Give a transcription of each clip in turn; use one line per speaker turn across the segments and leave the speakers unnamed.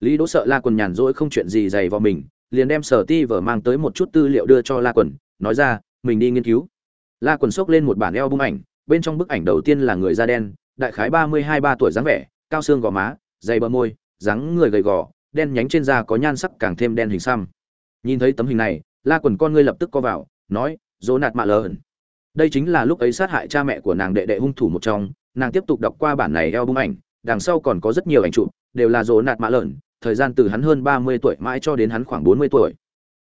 lý đỗ sợ la quần nhàn rỗi không chuyện gì dày vào mình, liền đem sở ti vở mang tới một chút tư liệu đưa cho la quần, nói ra, mình đi nghiên cứu. La quần xốc lên một bản eo bung ảnh, bên trong bức ảnh đầu tiên là người da đen, đại khái ba mươi hai ba tuổi dáng vẻ, cao xương gò má, dày bờ môi, dáng người gầy gò, đen nhánh trên da có nhan sắc càng thêm đen hình xăm. Nhìn thấy tấm hình này, la quần con ngươi lập tức co vào, nói, dỗ nạt mạ lờ đây chính là lúc ấy sát hại cha mẹ của nàng đệ đệ hung thủ một trong, nàng tiếp tục đọc qua bản này eo bung ảnh, đằng sau còn có rất nhiều ảnh chụp, đều là dỗ nạt mạ lợn thời gian từ hắn hơn ba mươi tuổi mãi cho đến hắn khoảng bốn mươi tuổi.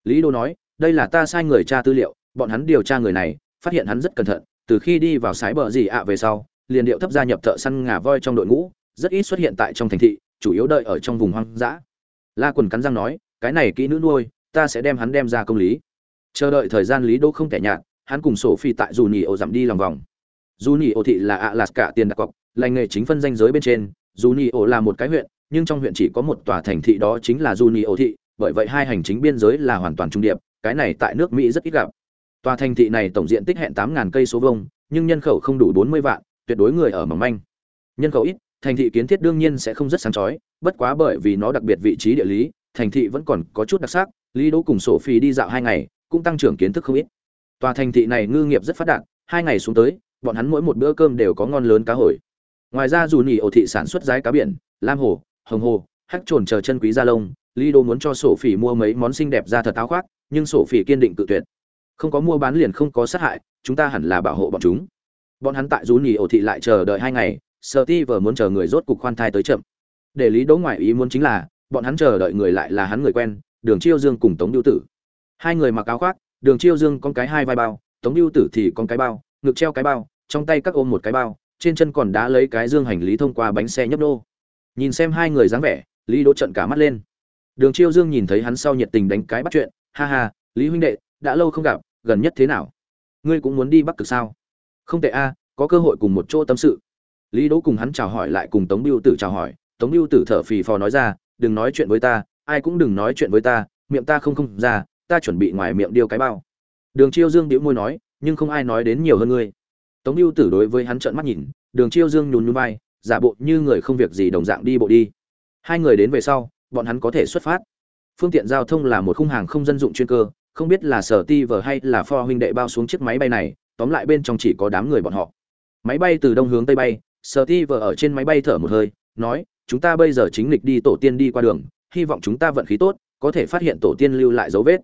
Lý đô nói, đây là ta sai người tra tư liệu, bọn hắn điều tra người này, phát hiện hắn rất cẩn thận, từ khi đi vào sái bờ gì ạ về sau, liền điệu thấp gia nhập thợ săn ngà voi trong đội ngũ, rất ít xuất hiện tại trong thành thị, chủ yếu đợi ở trong vùng hoang dã. La quần cắn răng nói, cái này kỹ nữ nuôi, ta sẽ đem hắn đem ra công lý. Chờ đợi thời gian lý đô không thể nhạt, hắn cùng sổ phi tại dù ổ giảm đi lòng vòng. Dù ổ thị là ạ lạt cả tiền đặt cọc, lành nghề chính phân danh giới bên trên dù ổ là một cái huyện, nhưng trong huyện chỉ có một tòa thành thị đó chính là dù ổ thị, bởi vậy hai hành chính biên giới là hoàn toàn trung điệp, cái này tại nước mỹ rất ít gặp. Tòa thành thị này tổng diện tích hẹn tám ngàn cây số vông nhưng nhân khẩu không đủ bốn mươi vạn, tuyệt đối người ở mỏng manh. Nhân khẩu ít, thành thị kiến thiết đương nhiên sẽ không rất sáng chói, bất quá bởi vì nó đặc biệt vị trí địa lý, thành thị vẫn còn có chút đặc sắc, lý đỗ cùng sổ phi đi dạo hai ngày, cũng tăng trưởng kiến thức không ít. Tòa thành thị này ngư nghiệp rất phát đạt, hai ngày xuống tới, bọn hắn mỗi một bữa cơm đều có ngon lớn cá hồi ngoài ra dù nhì ổ thị sản xuất rái cá biển, lam hồ, hồng hồ, hắc trồn chờ chân quý da lông, lý đô muốn cho sổ phỉ mua mấy món xinh đẹp ra thật áo khoác, nhưng sổ phỉ kiên định cự tuyệt. Không có mua bán liền không có sát hại, chúng ta hẳn là bảo hộ bọn chúng. Bọn hắn tại dù nhì ổ thị lại chờ đợi hai ngày, sợ ti vờ muốn chờ người rốt cục khoan thai tới chậm. Để lý đỗ ngoại ý muốn chính là, bọn hắn chờ đợi người lại là hắn người quen, đường chiêu dương cùng tống biêu tử. Hai người mặc áo khoác, đường chiêu dương con cái hai vai bao, tống biêu tử thì con cái bao, ngực treo cái bao, trong tay các ôm một cái bao trên chân còn đã lấy cái dương hành lý thông qua bánh xe nhấp đô nhìn xem hai người dáng vẻ, lý đỗ trận cả mắt lên. Đường chiêu dương nhìn thấy hắn sau nhiệt tình đánh cái bắt chuyện, ha ha, lý huynh đệ, đã lâu không gặp, gần nhất thế nào? Ngươi cũng muốn đi bắc cực sao? Không tệ a, có cơ hội cùng một chỗ tâm sự. Lý đỗ cùng hắn chào hỏi lại cùng tống biêu tử chào hỏi. Tống biêu tử thở phì phò nói ra, đừng nói chuyện với ta, ai cũng đừng nói chuyện với ta, miệng ta không không ra, ta chuẩn bị ngoài miệng điêu cái bao. Đường chiêu dương đĩu môi nói, nhưng không ai nói đến nhiều hơn ngươi tống biêu tử đối với hắn trợn mắt nhìn, đường chiêu dương nhún nhún vai, giả bộ như người không việc gì đồng dạng đi bộ đi. Hai người đến về sau, bọn hắn có thể xuất phát. Phương tiện giao thông là một khung hàng không dân dụng chuyên cơ, không biết là sở ti vờ hay là pho huynh đệ bao xuống chiếc máy bay này, tóm lại bên trong chỉ có đám người bọn họ. Máy bay từ đông hướng tây bay, sở ti vờ ở trên máy bay thở một hơi, nói, chúng ta bây giờ chính lịch đi tổ tiên đi qua đường, hy vọng chúng ta vận khí tốt, có thể phát hiện tổ tiên lưu lại dấu vết.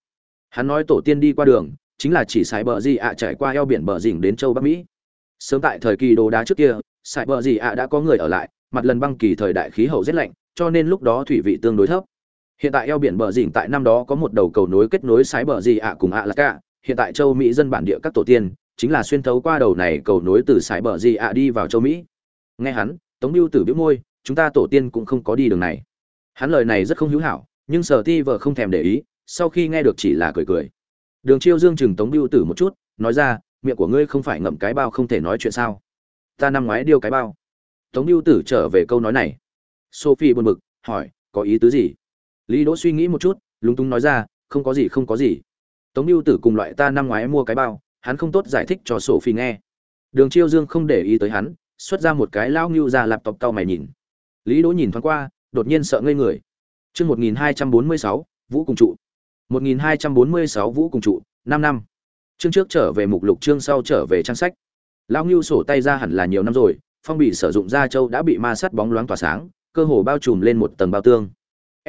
Hắn nói tổ tiên đi qua đường, chính là chỉ xài bờ gì ạ, trải qua eo biển bờ dình đến châu bắc mỹ sớm tại thời kỳ đồ đá trước kia sài bờ gì ạ đã có người ở lại, mặt lần băng kỳ thời đại khí hậu rét lạnh, cho nên lúc đó thủy vị tương đối thấp. Hiện tại eo biển bờ dỉn tại năm đó có một đầu cầu nối kết nối sái bờ gì ạ cùng ạ là cả hiện tại châu mỹ dân bản địa các tổ tiên, chính là xuyên thấu qua đầu này cầu nối từ sái bờ gì ạ đi vào châu mỹ. Nghe hắn, tống biêu tử biếu môi, chúng ta tổ tiên cũng không có đi đường này. Hắn lời này rất không hữu hảo, nhưng sở ti vợ không thèm để ý, sau khi nghe được chỉ là cười cười. Đường chiêu dương chừng tống biêu tử một chút, nói ra miệng của ngươi không phải ngậm cái bao không thể nói chuyện sao? Ta năm ngoái điêu cái bao. Tống biêu tử trở về câu nói này. Sophie buồn bực, hỏi, có ý tứ gì? Lý đỗ suy nghĩ một chút, lúng túng nói ra, không có gì, không có gì. Tống biêu tử cùng loại ta năm ngoái mua cái bao, hắn không tốt giải thích cho sophie nghe. Đường chiêu dương không để ý tới hắn, xuất ra một cái lão ngưu ra lạp tộc cao mày nhìn. Lý đỗ nhìn thoáng qua, đột nhiên sợ ngây người. Chương một hai trăm bốn sáu, vũ cùng trụ. một nghìn hai trăm bốn mươi sáu, vũ cùng trụ, năm năm chương trước trở về mục lục, chương sau trở về trang sách. Lão ngưu sổ tay ra hẳn là nhiều năm rồi, phong bị sử dụng da châu đã bị ma sát bóng loáng tỏa sáng, cơ hồ bao trùm lên một tầng bao tương.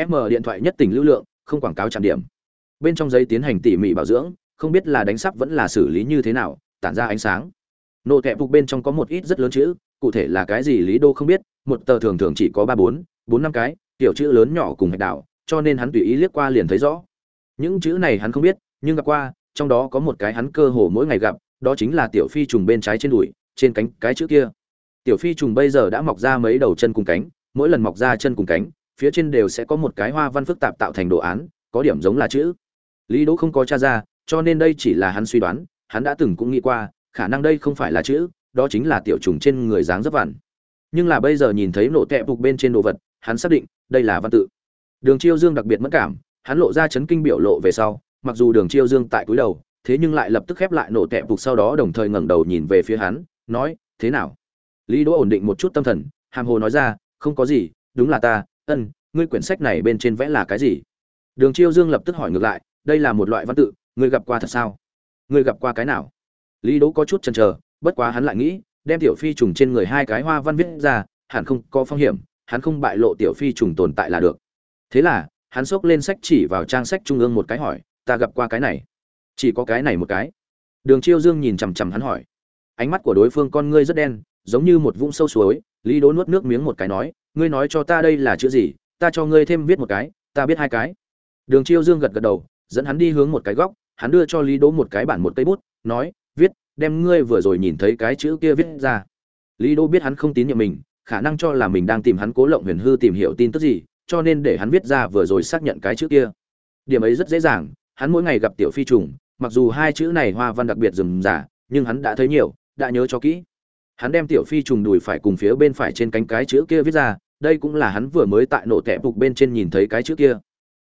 M điện thoại nhất tỉnh lưu lượng, không quảng cáo trạm điểm. Bên trong giấy tiến hành tỉ mỉ bảo dưỡng, không biết là đánh sắp vẫn là xử lý như thế nào, tản ra ánh sáng. Nộ kẹp phục bên trong có một ít rất lớn chữ, cụ thể là cái gì lý đô không biết, một tờ thường thường chỉ có ba bốn bốn năm cái tiểu chữ lớn nhỏ cùng hạch đạo cho nên hắn tùy ý liếc qua liền thấy rõ. Những chữ này hắn không biết, nhưng gặp qua trong đó có một cái hắn cơ hồ mỗi ngày gặp, đó chính là tiểu phi trùng bên trái trên đùi, trên cánh, cái chữ kia. Tiểu phi trùng bây giờ đã mọc ra mấy đầu chân cùng cánh, mỗi lần mọc ra chân cùng cánh, phía trên đều sẽ có một cái hoa văn phức tạp tạo thành đồ án, có điểm giống là chữ. Lý đỗ không có tra ra, cho nên đây chỉ là hắn suy đoán, hắn đã từng cũng nghĩ qua, khả năng đây không phải là chữ, đó chính là tiểu trùng trên người dáng rất vặn nhưng là bây giờ nhìn thấy nổ tẹp phục bên trên đồ vật, hắn xác định, đây là văn tự. Đường chiêu dương đặc biệt mất cảm, hắn lộ ra chấn kinh biểu lộ về sau mặc dù đường chiêu dương tại cúi đầu, thế nhưng lại lập tức khép lại nổ tẹp phục sau đó đồng thời ngẩng đầu nhìn về phía hắn, nói, thế nào? Lý đỗ ổn định một chút tâm thần, hàm hồ nói ra, không có gì, đúng là ta, ân, ngươi quyển sách này bên trên vẽ là cái gì? Đường chiêu dương lập tức hỏi ngược lại, đây là một loại văn tự, ngươi gặp qua thật sao? Ngươi gặp qua cái nào? Lý đỗ có chút chần chờ, bất quá hắn lại nghĩ, đem tiểu phi trùng trên người hai cái hoa văn viết ra, hẳn không có phong hiểm, hắn không bại lộ tiểu phi trùng tồn tại là được. Thế là, hắn xốc lên sách chỉ vào trang sách trung ương một cái hỏi ta gặp qua cái này. Chỉ có cái này một cái. Đường chiêu dương nhìn chằm chằm hắn hỏi. Ánh mắt của đối phương con ngươi rất đen, giống như một vũng sâu suối, lý đỗ nuốt nước miếng một cái nói, ngươi nói cho ta đây là chữ gì, ta cho ngươi thêm viết một cái, ta biết hai cái. Đường chiêu dương gật gật đầu, dẫn hắn đi hướng một cái góc, hắn đưa cho lý đỗ một cái bản một cây bút, nói, viết, đem ngươi vừa rồi nhìn thấy cái chữ kia viết ra. Lý đỗ biết hắn không tín nhiệm mình, khả năng cho là mình đang tìm hắn cố lộng huyền hư tìm hiểu tin tức gì, cho nên để hắn viết ra vừa rồi xác nhận cái chữ kia. Điểm ấy rất dễ dàng hắn mỗi ngày gặp tiểu phi trùng, mặc dù hai chữ này hoa văn đặc biệt rườm rà, nhưng hắn đã thấy nhiều, đã nhớ cho kỹ. Hắn đem tiểu phi trùng đùi phải cùng phía bên phải trên cánh cái chữ kia viết ra, đây cũng là hắn vừa mới tại nổ tẹp phục bên trên nhìn thấy cái chữ kia.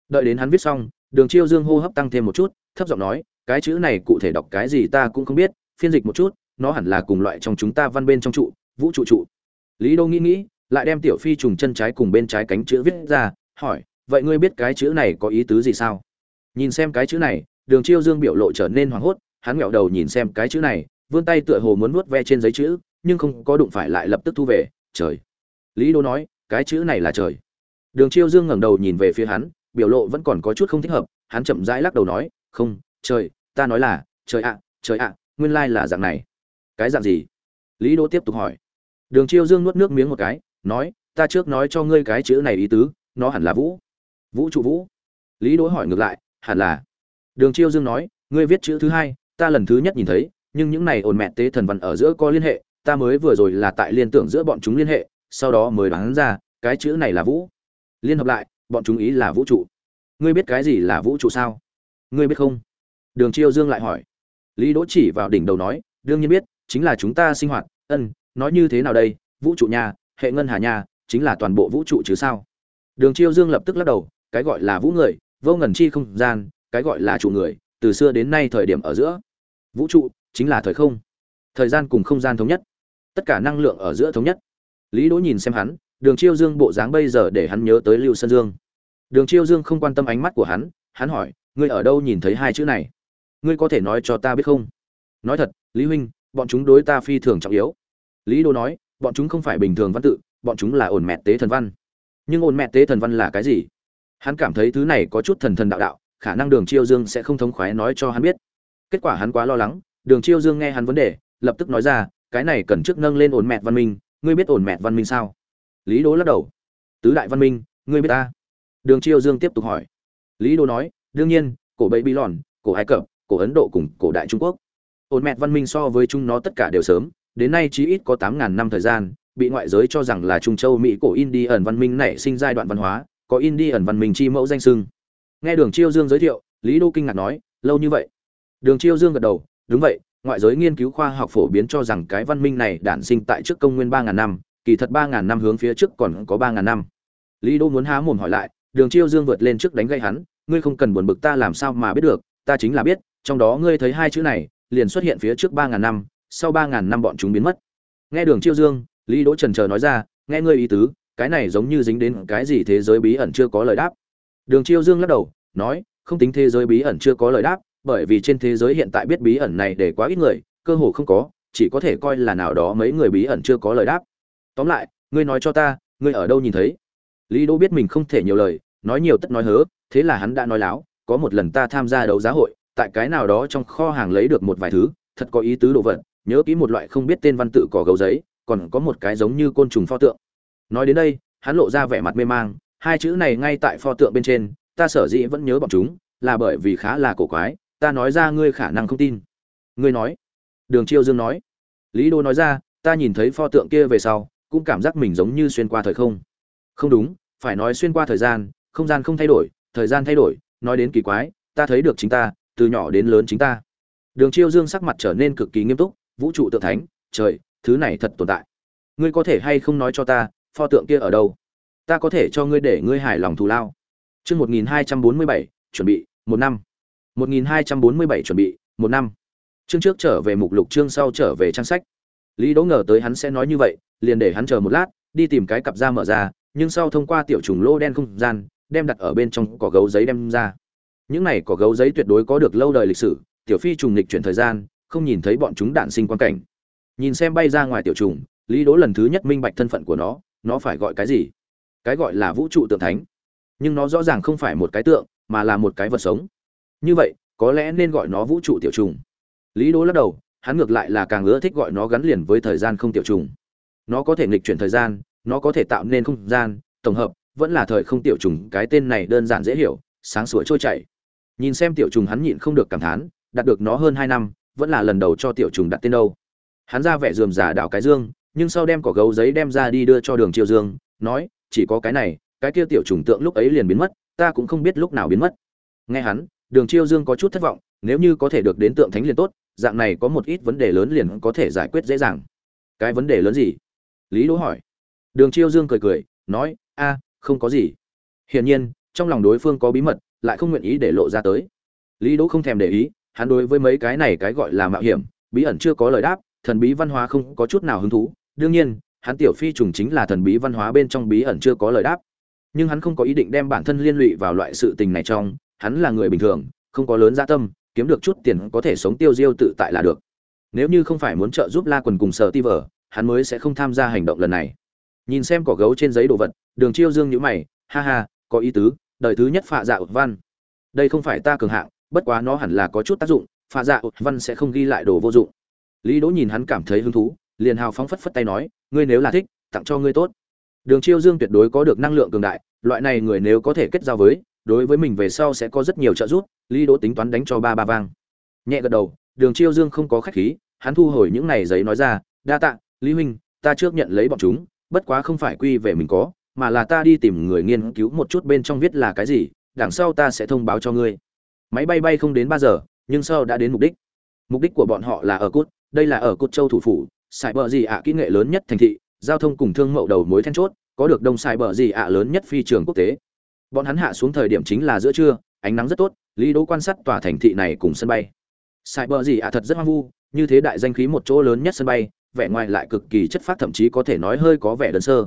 Đợi đến hắn viết xong, đường chiêu dương hô hấp tăng thêm một chút, thấp giọng nói, cái chữ này cụ thể đọc cái gì ta cũng không biết, phiên dịch một chút, nó hẳn là cùng loại trong chúng ta văn bên trong trụ, vũ trụ trụ. Lý đô nghĩ nghĩ, lại đem tiểu phi trùng chân trái cùng bên trái cánh chữ viết ra, hỏi, vậy ngươi biết cái chữ này có ý tứ gì sao? Nhìn xem cái chữ này, đường chiêu dương biểu lộ trở nên hoảng hốt, hắn nghẹo đầu nhìn xem cái chữ này, vươn tay tựa hồ muốn vuốt ve trên giấy chữ, nhưng không có đụng phải lại lập tức thu về, trời. Lý đô nói, cái chữ này là trời. Đường chiêu dương ngẩng đầu nhìn về phía hắn, biểu lộ vẫn còn có chút không thích hợp, hắn chậm rãi lắc đầu nói, không, trời, ta nói là, trời ạ trời ạ, nguyên lai là dạng này. Cái dạng gì? Lý đỗ tiếp tục hỏi. Đường chiêu dương nuốt nước miếng một cái, nói, ta trước nói cho ngươi cái chữ này ý tứ, nó hẳn là vũ. Vũ trụ vũ. Lý đỗ hỏi ngược lại hẳn là. Đường chiêu dương nói, ngươi viết chữ thứ hai, ta lần thứ nhất nhìn thấy, nhưng những này ồn mẹ tế thần văn ở giữa có liên hệ, ta mới vừa rồi là tại liên tưởng giữa bọn chúng liên hệ, sau đó mới đoán ra, cái chữ này là vũ. Liên hợp lại, bọn chúng ý là vũ trụ. Ngươi biết cái gì là vũ trụ sao? Ngươi biết không? Đường chiêu dương lại hỏi. Lý đỗ chỉ vào đỉnh đầu nói, đương nhiên biết, chính là chúng ta sinh hoạt, ân, nói như thế nào đây? Vũ trụ nhà, hệ ngân hà nhà, chính là toàn bộ vũ trụ chứ sao? Đường chiêu dương lập tức lắc đầu, cái gọi là vũ người vô ngần chi không gian, cái gọi là trụ người, từ xưa đến nay thời điểm ở giữa. Vũ trụ, chính là thời không. Thời gian cùng không gian thống nhất. Tất cả năng lượng ở giữa thống nhất. Lý đỗ nhìn xem hắn, đường chiêu dương bộ dáng bây giờ để hắn nhớ tới lưu sơn dương. Đường chiêu dương không quan tâm ánh mắt của hắn hắn hỏi, ngươi ở đâu nhìn thấy hai chữ này? Ngươi có thể nói cho ta biết không? Nói thật, lý huynh, bọn chúng đối ta phi thường trọng yếu. Lý đô nói, bọn chúng không phải bình thường văn tự, bọn chúng là ổn mẹ tế thần văn. Nhưng ổn mẹ tế thần văn là cái gì? Hắn cảm thấy thứ này có chút thần thần đạo đạo, khả năng đường chiêu dương sẽ không thống khoái nói cho hắn biết. Kết quả hắn quá lo lắng, đường chiêu dương nghe hắn vấn đề, lập tức nói ra, cái này cần trước nâng lên ổn mẹt văn minh, ngươi biết ổn mẹt văn minh sao? Lý đố lắc đầu. Tứ đại văn minh, ngươi biết ta? Đường chiêu dương tiếp tục hỏi. Lý đố nói, đương nhiên, cổ bẫy bi lòn, cổ ai cập, cổ ấn độ cùng cổ đại trung quốc. Ổn mẹt văn minh so với chúng nó tất cả đều sớm, đến nay chí ít có tám ngàn năm thời gian, bị ngoại giới cho rằng là trung châu, mỹ cổ indi ẩn văn minh nảy sinh giai đoạn văn hóa có indi ẩn văn minh chi mẫu danh sưng nghe đường chiêu dương giới thiệu, lý đô kinh ngạc nói, lâu như vậy? Đường chiêu dương gật đầu, đúng vậy, ngoại giới nghiên cứu khoa học phổ biến cho rằng cái văn minh này đản sinh tại trước công nguyên ba ngàn năm, kỳ thật ba ngàn năm hướng phía trước còn có ba ngàn năm. Lý đô muốn há mồm hỏi lại, đường chiêu dương vượt lên trước đánh gây hắn, ngươi không cần buồn bực ta làm sao mà biết được, ta chính là biết, trong đó ngươi thấy hai chữ này, liền xuất hiện phía trước ba ngàn năm, sau ba ngàn năm bọn chúng biến mất. Nghe đường chiêu dương, lý đỗ trần chờ nói ra, nghe ngươi ý tứ cái này giống như dính đến cái gì thế giới bí ẩn chưa có lời đáp. Đường chiêu dương lắc đầu, nói, không tính thế giới bí ẩn chưa có lời đáp, bởi vì trên thế giới hiện tại biết bí ẩn này để quá ít người, cơ hồ không có, chỉ có thể coi là nào đó mấy người bí ẩn chưa có lời đáp. Tóm lại, ngươi nói cho ta, ngươi ở đâu nhìn thấy? Lý đỗ biết mình không thể nhiều lời, nói nhiều tất nói hớ, thế là hắn đã nói láo, có một lần ta tham gia đấu giá hội, tại cái nào đó trong kho hàng lấy được một vài thứ, thật có ý tứ đồ vật, nhớ kỹ một loại không biết tên văn tự cỏ gấu giấy, còn có một cái giống như côn trùng pho tượng nói đến đây, hắn lộ ra vẻ mặt mê mang, hai chữ này ngay tại pho tượng bên trên, ta sở dĩ vẫn nhớ bọn chúng, là bởi vì khá là cổ quái, ta nói ra ngươi khả năng không tin. Ngươi nói. Đường chiêu dương nói. Lý đô nói ra, ta nhìn thấy pho tượng kia về sau, cũng cảm giác mình giống như xuyên qua thời không. Không đúng, phải nói xuyên qua thời gian, không gian không thay đổi, thời gian thay đổi, nói đến kỳ quái, ta thấy được chính ta, từ nhỏ đến lớn chính ta. Đường chiêu dương sắc mặt trở nên cực kỳ nghiêm túc, vũ trụ tự thánh, trời, thứ này thật tồn tại. Ngươi có thể hay không nói cho ta pho tượng kia ở đâu? Ta có thể cho ngươi để ngươi hài lòng thù lao. Chương một nghìn hai trăm bốn mươi bảy, chuẩn bị, một năm. một nghìn hai trăm bốn mươi bảy, chuẩn bị, một năm. Chương trước trở về mục lục, chương sau trở về trang sách. Lý đỗ ngờ tới hắn sẽ nói như vậy, liền để hắn chờ một lát, đi tìm cái cặp da mở ra, nhưng sau thông qua tiểu trùng lô đen không gian, đem đặt ở bên trong cỏ gấu giấy đem ra. Những này cỏ gấu giấy tuyệt đối có được lâu đời lịch sử, tiểu phi trùng lịch chuyển thời gian, không nhìn thấy bọn chúng đạn sinh quan cảnh. Nhìn xem bay ra ngoài tiểu trùng, lý đỗ lần thứ nhất minh bạch thân phận của nó nó phải gọi cái gì? Cái gọi là vũ trụ tượng thánh. Nhưng nó rõ ràng không phải một cái tượng, mà là một cái vật sống. Như vậy, có lẽ nên gọi nó vũ trụ tiểu trùng. Lý đỗ lắc đầu, hắn ngược lại là càng ưa thích gọi nó gắn liền với thời gian không tiểu trùng. Nó có thể nghịch chuyển thời gian, nó có thể tạo nên không gian, tổng hợp, vẫn là thời không tiểu trùng, cái tên này đơn giản dễ hiểu, sáng sủa trôi chảy. Nhìn xem tiểu trùng hắn nhịn không được cảm thán, đạt được nó hơn hai năm, vẫn là lần đầu cho tiểu trùng đặt tên đâu. Hắn ra vẻ dườm giả đảo cái dương nhưng sau đem cỏ gấu giấy đem ra đi đưa cho đường chiêu dương, nói, chỉ có cái này, cái kia tiểu trùng tượng lúc ấy liền biến mất, ta cũng không biết lúc nào biến mất. Nghe hắn, đường chiêu dương có chút thất vọng, nếu như có thể được đến tượng thánh liền tốt, dạng này có một ít vấn đề lớn liền có thể giải quyết dễ dàng. Cái vấn đề lớn gì? Lý đỗ hỏi. Đường chiêu dương cười cười, nói, a, không có gì. Hiển nhiên, trong lòng đối phương có bí mật, lại không nguyện ý để lộ ra tới. Lý đỗ không thèm để ý, hắn đối với mấy cái này cái gọi là mạo hiểm, bí ẩn chưa có lời đáp, thần bí văn hóa không có chút nào hứng thú đương nhiên, hắn tiểu phi trùng chính là thần bí văn hóa bên trong bí ẩn chưa có lời đáp. Nhưng hắn không có ý định đem bản thân liên lụy vào loại sự tình này trong, hắn là người bình thường, không có lớn gia tâm, kiếm được chút tiền có thể sống tiêu diêu tự tại là được. Nếu như không phải muốn trợ giúp la quần cùng sở ti vở, hắn mới sẽ không tham gia hành động lần này. Nhìn xem cỏ gấu trên giấy đồ vật, đường chiêu dương nhữ mày, ha ha, có ý tứ, đời thứ nhất phạ dạ ột văn. Đây không phải ta cường hạng, bất quá nó hẳn là có chút tác dụng, phạ dạ ột văn sẽ không ghi lại đồ vô dụng. Lý đỗ nhìn hắn cảm thấy hứng thú liền hào phóng phất phất tay nói, ngươi nếu là thích, tặng cho ngươi tốt. Đường chiêu dương tuyệt đối có được năng lượng cường đại, loại này người nếu có thể kết giao với, đối với mình về sau sẽ có rất nhiều trợ giúp, lý đỗ tính toán đánh cho ba ba vang. Nhẹ gật đầu, đường chiêu dương không có khách khí, hắn thu hồi những này giấy nói ra, đa tạ, lý huynh, ta trước nhận lấy bọn chúng, bất quá không phải quy về mình có, mà là ta đi tìm người nghiên cứu một chút bên trong viết là cái gì, đằng sau ta sẽ thông báo cho ngươi. Máy bay bay không đến ba giờ, nhưng sau đã đến mục đích. Mục đích của bọn họ là ở cốt đây là ở cốt châu thủ phủ sài bờ gì ạ, kỹ nghệ lớn nhất thành thị, giao thông cùng thương mậu đầu mối then chốt, có được đông sài bờ gì ạ lớn nhất phi trường quốc tế. Bọn hắn hạ xuống thời điểm chính là giữa trưa, ánh nắng rất tốt, lý đỗ quan sát tòa thành thị này cùng sân bay. Sài bờ gì ạ thật rất hoang vu, như thế đại danh khí một chỗ lớn nhất sân bay, vẻ ngoài lại cực kỳ chất phát thậm chí có thể nói hơi có vẻ đơn sơ.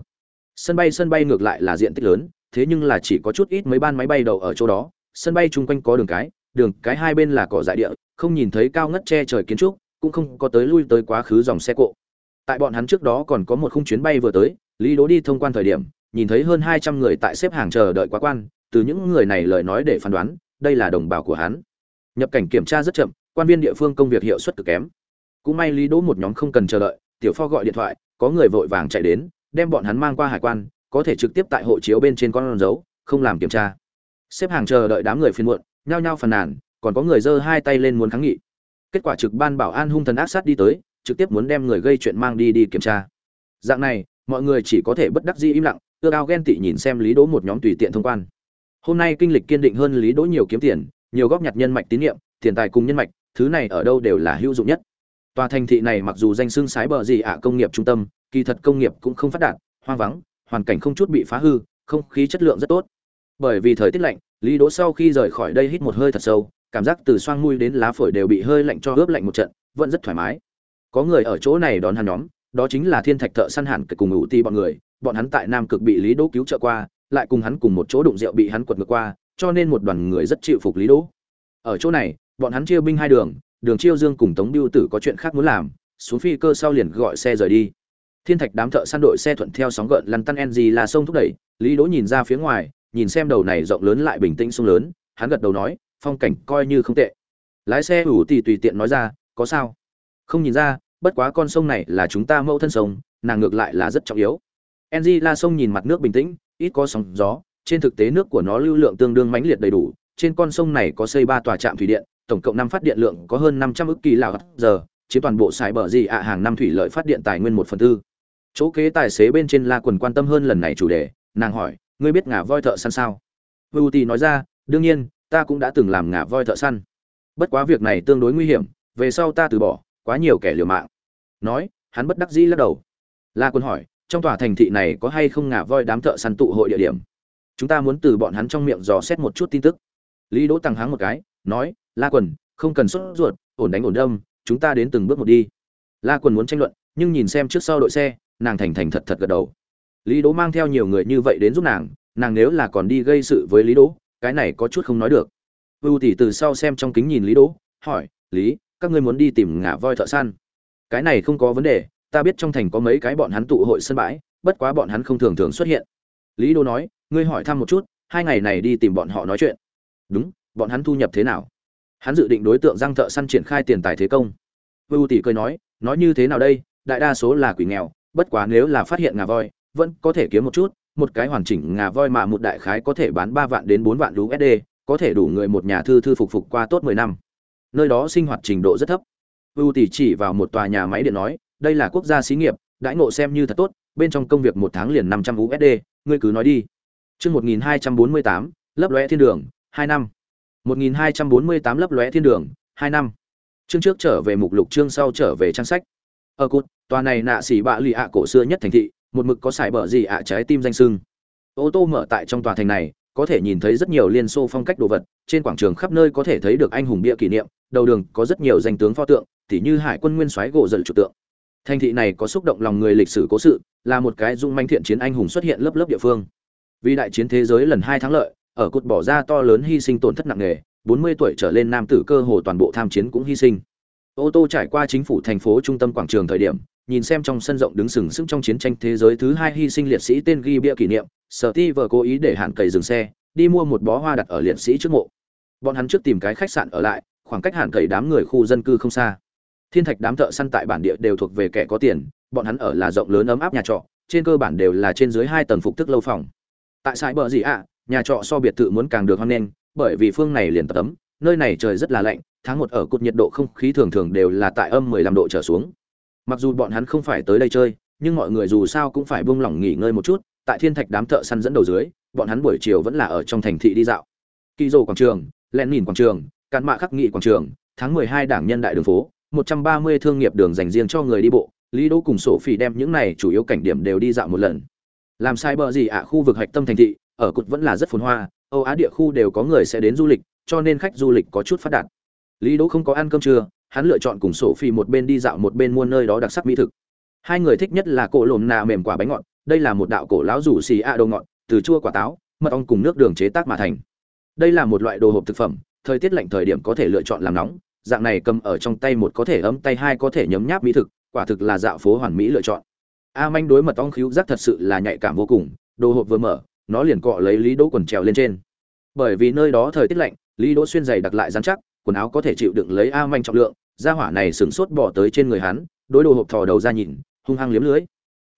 Sân bay sân bay ngược lại là diện tích lớn, thế nhưng là chỉ có chút ít mấy ban máy bay đầu ở chỗ đó, sân bay chung quanh có đường cái đường cái hai bên là cỏ dại địa, không nhìn thấy cao ngất che trời kiến trúc cũng không có tới lui tới quá khứ dòng xe cộ. Tại bọn hắn trước đó còn có một khung chuyến bay vừa tới, lý đố đi thông quan thời điểm, nhìn thấy hơn hai trăm người tại xếp hàng chờ đợi quá quan, từ những người này lời nói để phán đoán, đây là đồng bào của hắn. Nhập cảnh kiểm tra rất chậm, quan viên địa phương công việc hiệu suất cực kém. Cũng may lý đỗ một nhóm không cần chờ đợi, tiểu pho gọi điện thoại, có người vội vàng chạy đến, đem bọn hắn mang qua hải quan, có thể trực tiếp tại hộ chiếu bên trên con dấu, không làm kiểm tra. Xếp hàng chờ đợi đám người phiên muộn, nhao nhao phàn nàn, còn có người giơ hai tay lên muốn kháng nghị kết quả trực ban bảo an hung thần ác sát đi tới, trực tiếp muốn đem người gây chuyện mang đi đi kiểm tra. Dạng này, mọi người chỉ có thể bất đắc dĩ im lặng ưa ao ghen tị nhìn xem lý đỗ một nhóm tùy tiện thông quan. Hôm nay kinh lịch kiên định hơn lý đỗ nhiều kiếm tiền, nhiều góp nhặt nhân mạch tín nhiệm tiền tài cùng nhân mạch, thứ này ở đâu đều là hữu dụng nhất. Tòa thành thị này mặc dù danh xưng sái bờ gì ạ công nghiệp trung tâm, kỳ thật công nghiệp cũng không phát đạt, hoang vắng, hoàn cảnh không chút bị phá hư, không khí chất lượng rất tốt. Bởi vì thời tiết lạnh, lý đỗ sau khi rời khỏi đây hít một hơi thật sâu cảm giác từ xoang mũi đến lá phổi đều bị hơi lạnh cho ướp lạnh một trận, vẫn rất thoải mái. Có người ở chỗ này đón hắn nhóm, đó chính là thiên thạch thợ săn hẳn cùng ủ ti bọn người, bọn hắn tại nam cực bị lý đỗ cứu trợ qua, lại cùng hắn cùng một chỗ đụng rượu bị hắn quật ngược qua, cho nên một đoàn người rất chịu phục lý đỗ. Ở chỗ này, bọn hắn chia binh hai đường đường chiêu dương cùng tống biêu tử có chuyện khác muốn làm, xuống phi cơ sau liền gọi xe rời đi. Thiên thạch đám thợ săn đội xe thuận theo sóng gợn lăn tăn ng gì là sông thúc đẩy, lý đỗ nhìn ra phía ngoài, nhìn xem đầu này rộng lớn lại bình tĩnh sông lớn, hắn gật đầu nói phong cảnh coi như không tệ. Lái xe ủ tì tùy tiện nói ra, có sao? Không nhìn ra, bất quá con sông này là chúng ta mẫu thân sông, nàng ngược lại là rất trọng yếu. Enzy la sông nhìn mặt nước bình tĩnh, ít có sóng gió, trên thực tế nước của nó lưu lượng tương đương mãnh liệt đầy đủ, trên con sông này có xây ba tòa trạm thủy điện, tổng cộng năm phát điện lượng có hơn năm trăm ức kỳ lào giờ, chiếm toàn bộ sải bờ gì ạ hàng năm thủy lợi phát điện tài nguyên một phần tư. Chỗ kế tài xế bên trên la quần quan tâm hơn lần này chủ đề, nàng hỏi, ngươi biết ngả voi thợ săn sao? Vu tì nói ra, đương nhiên ta cũng đã từng làm ngả voi thợ săn. Bất quá việc này tương đối nguy hiểm, về sau ta từ bỏ, quá nhiều kẻ liều mạng. Nói, hắn bất đắc dĩ lắc đầu. La quân hỏi, trong tòa thành thị này có hay không ngả voi đám thợ săn tụ hội địa điểm? Chúng ta muốn từ bọn hắn trong miệng dò xét một chút tin tức. Lý đỗ tăng háng một cái, nói, la quần không cần sốt ruột, ổn đánh ổn đâm, chúng ta đến từng bước một đi. La quần muốn tranh luận, nhưng nhìn xem trước sau đội xe, nàng thành thành thật thật gật đầu. Lý đỗ mang theo nhiều người như vậy đến giúp nàng nàng nếu là còn đi gây sự với lý đỗ cái này có chút không nói được. Ưu tỷ từ sau xem trong kính nhìn lý đỗ, hỏi, lý, các ngươi muốn đi tìm ngả voi thợ săn? Cái này không có vấn đề, ta biết trong thành có mấy cái bọn hắn tụ hội sân bãi, bất quá bọn hắn không thường thường xuất hiện. Lý đỗ nói, ngươi hỏi thăm một chút, hai ngày này đi tìm bọn họ nói chuyện. Đúng, bọn hắn thu nhập thế nào? Hắn dự định đối tượng giang thợ săn triển khai tiền tài thế công. Ưu tỷ cười nói nói như thế nào đây? Đại đa số là quỷ nghèo, bất quá nếu là phát hiện ngà voi, vẫn có thể kiếm một chút một cái hoàn chỉnh ngà voi mà một đại khái có thể bán ba vạn đến bốn vạn USD, có thể đủ người một nhà thư thư phục phục qua tốt mười năm. Nơi đó sinh hoạt trình độ rất thấp. Vu tỷ chỉ vào một tòa nhà máy điện nói, đây là quốc gia xí nghiệp, đãi ngộ xem như thật tốt, bên trong công việc một tháng liền năm trăm USD, ngươi cứ nói đi. Chương một nghìn hai trăm bốn mươi tám, lấp lóe thiên đường, hai năm. Một nghìn hai trăm bốn mươi tám lấp lóe thiên đường, hai năm. Chương trước trở về mục lục chương sau trở về trang sách. Ở cột, tòa này nạ xỉ bạ lì ạ cổ xưa nhất thành thị, một mực có sải bờ gì ạ, trái tim danh sưng. Ô tô mở tại trong tòa thành này, có thể nhìn thấy rất nhiều liên xô phong cách đồ vật, trên quảng trường khắp nơi có thể thấy được anh hùng bia kỷ niệm, đầu đường có rất nhiều danh tướng pho tượng, tỉ như hải quân nguyên soái gỗ dần chủ tượng. Thành thị này có xúc động lòng người lịch sử cố sự, là một cái dung manh thiện chiến anh hùng xuất hiện lớp lớp địa phương. Vì đại chiến thế giới lần hai thắng lợi, ở cột bỏ ra to lớn hy sinh tổn thất nặng nề 40 tuổi trở lên nam tử cơ hồ toàn bộ tham chiến cũng hy sinh. Ô tô trải qua chính phủ thành phố trung tâm quảng trường thời điểm nhìn xem trong sân rộng đứng sừng sững trong chiến tranh thế giới thứ hai hy sinh liệt sĩ tên ghi bia kỷ niệm, sở ti vờ cố ý để hạn cầy dừng xe, đi mua một bó hoa đặt ở liệt sĩ trước mộ. Bọn hắn trước tìm cái khách sạn ở lại, khoảng cách hạn cầy đám người khu dân cư không xa. Thiên thạch đám thợ săn tại bản địa đều thuộc về kẻ có tiền, bọn hắn ở là rộng lớn ấm áp nhà trọ, trên cơ bản đều là trên dưới hai tầng phục thức lâu phòng. Tại sài bờ gì ạ, nhà trọ so biệt thự muốn càng được hoan nghênh bởi vì phương này liền tập tấm, nơi này trời rất là lạnh, tháng một ở cột nhiệt độ không khí thường thường đều là tại âm 15 độ trở xuống mặc dù bọn hắn không phải tới đây chơi, nhưng mọi người dù sao cũng phải buông lỏng nghỉ ngơi một chút, tại thiên thạch đám thợ săn dẫn đầu dưới, bọn hắn buổi chiều vẫn là ở trong thành thị đi dạo. Kỳ dồ quảng trường len nhìn quảng trường cạn mạ khắc nghị quảng trường, tháng mười hai đảng nhân đại đường phố, một trăm ba mươi thương nghiệp đường dành riêng cho người đi bộ, lý đỗ cùng sổ phỉ đem những này chủ yếu cảnh điểm đều đi dạo một lần. Làm sai bờ gì ạ, khu vực hạch tâm thành thị, ở cụt vẫn là rất phồn hoa, âu á địa khu đều có người sẽ đến du lịch, cho nên khách du lịch có chút phát đạt. Lý đỗ không có ăn cơm trưa hắn lựa chọn cùng sổ phi một bên đi dạo một bên mua nơi đó đặc sắc mỹ thực. Hai người thích nhất là cổ lồn nà mềm quả bánh ngọt, đây là một đạo cổ lão rủ xì a đồ ngọt, từ chua quả táo, mật ong cùng nước đường chế tác mà thành. Đây là một loại đồ hộp thực phẩm, thời tiết lạnh thời điểm có thể lựa chọn làm nóng, dạng này cầm ở trong tay một có thể ấm tay, hai có thể nhấm nháp mỹ thực, quả thực là dạo phố hoàn mỹ lựa chọn. A manh đối mật ong khíu giác thật sự là nhạy cảm vô cùng, đồ hộp vừa mở, nó liền cọ lấy lý đỗ quần trèo lên trên. Bởi vì nơi đó thời tiết lạnh, lý đỗ xuyên giày đặc lại dán chắc, quần áo có thể chịu đựng lấy a manh trọng lượng gia hỏa này sửng sốt bỏ tới trên người hắn, đối đồ hộp thò đầu ra nhìn, hung hăng liếm lưới.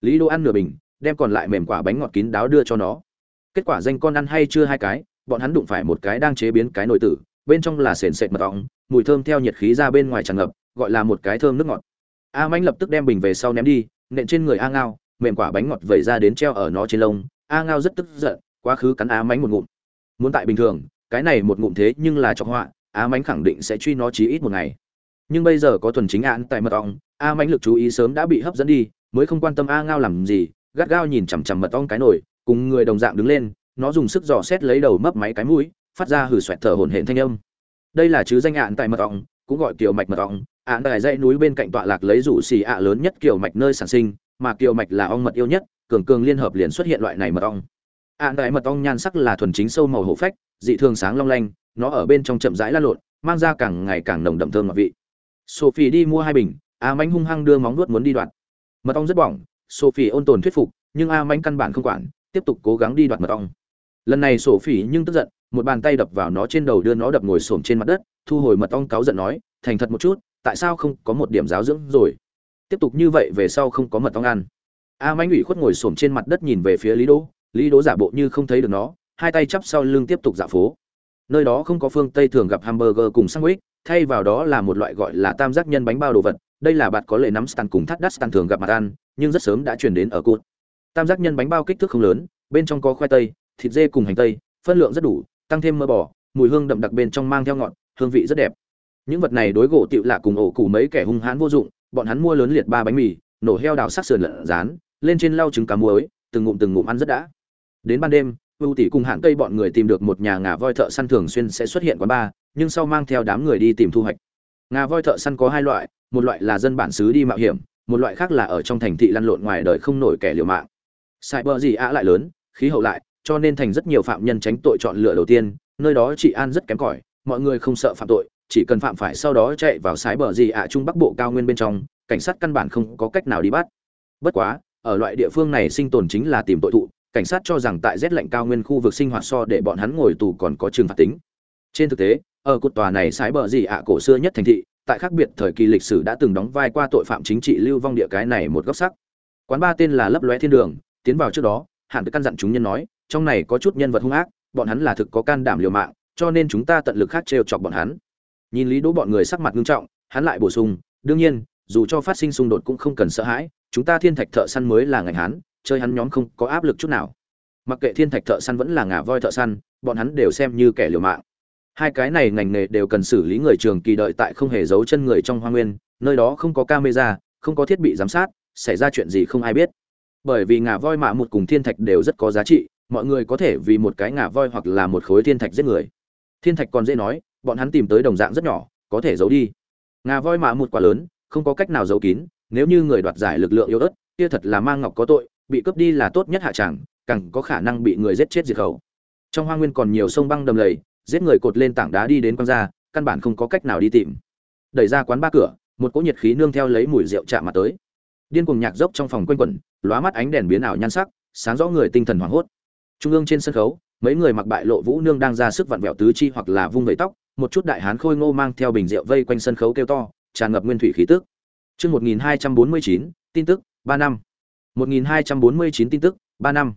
Lý đô ăn nửa bình, đem còn lại mềm quả bánh ngọt kín đáo đưa cho nó. Kết quả danh con ăn hay chưa hai cái, bọn hắn đụng phải một cái đang chế biến cái nồi tử, bên trong là sền sệt mật ong, mùi thơm theo nhiệt khí ra bên ngoài tràn ngập, gọi là một cái thơm nước ngọt. A mãnh lập tức đem bình về sau ném đi, nện trên người a ngao, mềm quả bánh ngọt vẩy ra đến treo ở nó trên lông. A ngao rất tức giận, quá khứ cắn a mãnh một ngụm. Muốn tại bình thường, cái này một ngụm thế nhưng là cho họa, a mãnh khẳng định sẽ truy nó chí ít một ngày nhưng bây giờ có thuần chính án tại mật ong, a mãnh lực chú ý sớm đã bị hấp dẫn đi, mới không quan tâm a ngao làm gì, gắt gao nhìn chằm chằm mật ong cái nổi cùng người đồng dạng đứng lên, nó dùng sức dò xét lấy đầu mấp máy cái mũi, phát ra hử xoẹt thở hổn hển thanh âm. Đây là chứ danh án tại mật ong, cũng gọi kiều mạch mật ong, án tại dãy núi bên cạnh tọa lạc lấy rủ xì ạ lớn nhất kiều mạch nơi sản sinh, mà kiều mạch là ong mật yêu nhất, cường cường liên hợp liền xuất hiện loại này mật ong. Án tại mật ong nhan sắc là thuần chính sâu màu hổ phách, dị thường sáng long lanh, nó ở bên trong chậm rãi la lộn, mang ra càng ngày càng nồng đậm thơm ngọt vị sophie đi mua hai bình, a mánh hung hăng đưa móng nuốt muốn đi đoạt. Mật ong rất bỏng, sophie ôn tồn thuyết phục, nhưng a mánh căn bản không quản, tiếp tục cố gắng đi đoạt mật ong. Lần này sophie nhưng tức giận, một bàn tay đập vào nó trên đầu đưa nó đập ngồi xổm trên mặt đất, thu hồi mật ong cáu giận nói, thành thật một chút, tại sao không có một điểm giáo dưỡng rồi? Tiếp tục như vậy về sau không có mật ong ăn. A mánh ủy khuất ngồi xổm trên mặt đất nhìn về phía lý đỗ lý đỗ giả bộ như không thấy được nó, hai tay chắp sau lưng tiếp tục dạo phố nơi đó không có phương tây thường gặp hamburger cùng sandwich, thay vào đó là một loại gọi là tam giác nhân bánh bao đồ vật. Đây là bạn có lệ nắm stan cùng thắt đắt stan thường gặp mặt ăn, nhưng rất sớm đã chuyển đến ở cột tam giác nhân bánh bao kích thước không lớn, bên trong có khoai tây, thịt dê cùng hành tây, phân lượng rất đủ, tăng thêm mỡ bò, mùi hương đậm đặc bên trong mang theo ngọt, hương vị rất đẹp. Những vật này đối gỗ tiệu lạ cùng ổ củ mấy kẻ hung hãn vô dụng, bọn hắn mua lớn liệt ba bánh mì, nổ heo đào sắc sườn lợn rán, lên trên lau trứng cá muối, từng ngụm từng ngụm ăn rất đã. Đến ban đêm ưu tỷ cùng hạng cây bọn người tìm được một nhà ngà voi thợ săn thường xuyên sẽ xuất hiện quán bar, nhưng sau mang theo đám người đi tìm thu hoạch. Ngà voi thợ săn có hai loại, một loại là dân bản xứ đi mạo hiểm, một loại khác là ở trong thành thị lăn lộn ngoài đời không nổi kẻ liều mạng. Sai bờ gì ạ lại lớn, khí hậu lại, cho nên thành rất nhiều phạm nhân tránh tội chọn lựa đầu tiên, nơi đó trị an rất kém cỏi, mọi người không sợ phạm tội, chỉ cần phạm phải sau đó chạy vào sái bờ gì ạ trung bắc bộ cao nguyên bên trong, cảnh sát căn bản không có cách nào đi bắt. Bất quá, ở loại địa phương này sinh tồn chính là tìm tội thụ cảnh sát cho rằng tại rét lạnh cao nguyên khu vực sinh hoạt so để bọn hắn ngồi tù còn có trừng phạt tính. Trên thực tế, ở cột tòa này sái bờ gì ạ, cổ xưa nhất thành thị, tại khác biệt thời kỳ lịch sử đã từng đóng vai qua tội phạm chính trị lưu vong địa cái này một góc sắc. Quán ba tên là lấp lóe thiên đường, tiến vào trước đó hạn căn dặn chúng nhân nói, trong này có chút nhân vật hung ác, bọn hắn là thực có can đảm liều mạng, cho nên chúng ta tận lực khác trêu chọc bọn hắn. Nhìn lý đỗ bọn người sắc mặt nghiêm trọng, hắn lại bổ sung, đương nhiên, dù cho phát sinh xung đột cũng không cần sợ hãi, chúng ta thiên thạch thợ săn mới là ngành hắn chơi hắn nhóm không có áp lực chút nào. Mặc kệ thiên thạch thợ săn vẫn là ngà voi thợ săn, bọn hắn đều xem như kẻ liều mạng. Hai cái này ngành nghề đều cần xử lý người trường kỳ đợi tại không hề giấu chân người trong hoa nguyên, nơi đó không có camera, không có thiết bị giám sát, xảy ra chuyện gì không ai biết. Bởi vì ngà voi mạ một cùng thiên thạch đều rất có giá trị, mọi người có thể vì một cái ngà voi hoặc là một khối thiên thạch giết người. Thiên thạch còn dễ nói, bọn hắn tìm tới đồng dạng rất nhỏ, có thể giấu đi. Ngà voi mạ một quá lớn, không có cách nào giấu kín, nếu như người đoạt giải lực lượng yếu ớt, kia thật là mang ngọc có tội bị cướp đi là tốt nhất hạ tràng càng có khả năng bị người giết chết diệt khẩu. Trong hoa nguyên còn nhiều sông băng đầm lầy, giết người cột lên tảng đá đi đến quang gia, căn bản không có cách nào đi tìm. Đẩy ra quán ba cửa, một cỗ nhiệt khí nương theo lấy mùi rượu chạm mặt tới. Điên cuồng nhạc dốc trong phòng quanh quẩn, lóa mắt ánh đèn biến ảo nhan sắc, sáng rõ người tinh thần hoảng hốt. Trung ương trên sân khấu, mấy người mặc bại lộ vũ nương đang ra sức vặn vẹo tứ chi hoặc là vung vẩy tóc, một chút đại hán khôi ngô mang theo bình rượu vây quanh sân khấu kêu to, tràn ngập nguyên thủy khí tức. Chương một nghìn hai trăm bốn mươi chín, tin tức, ba năm một nghìn hai trăm bốn mươi chín tin tức, ba năm.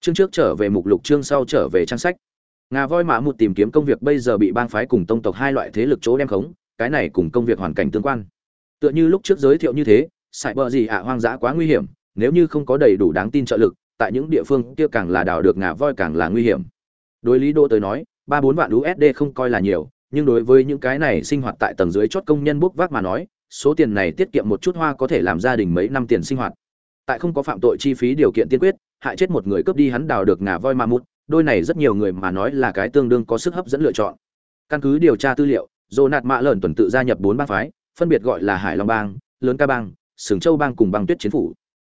Chương trước trở về mục lục, chương sau trở về trang sách. Ngà voi mã một tìm kiếm công việc bây giờ bị bang phái cùng tông tộc hai loại thế lực chỗ đem khống, cái này cùng công việc hoàn cảnh tương quan. Tựa như lúc trước giới thiệu như thế, sải bờ gì ạ, hoang dã quá nguy hiểm, nếu như không có đầy đủ đáng tin trợ lực, tại những địa phương kia càng là đào được ngà voi càng là nguy hiểm. Đối lý đô tới nói, ba bốn vạn usd không coi là nhiều, nhưng đối với những cái này sinh hoạt tại tầng dưới chót công nhân bốc vác mà nói, số tiền này tiết kiệm một chút hoa có thể làm gia đình mấy năm tiền sinh hoạt tại không có phạm tội chi phí điều kiện tiên quyết, hại chết một người cướp đi hắn đào được ngà voi ma mút, đôi này rất nhiều người mà nói là cái tương đương có sức hấp dẫn lựa chọn. Căn cứ điều tra tư liệu dồ nạt mạ lợn tuần tự gia nhập bốn bang phái, phân biệt gọi là hải long bang, lớn ca bang, sừng châu bang cùng bang tuyết chiến phủ.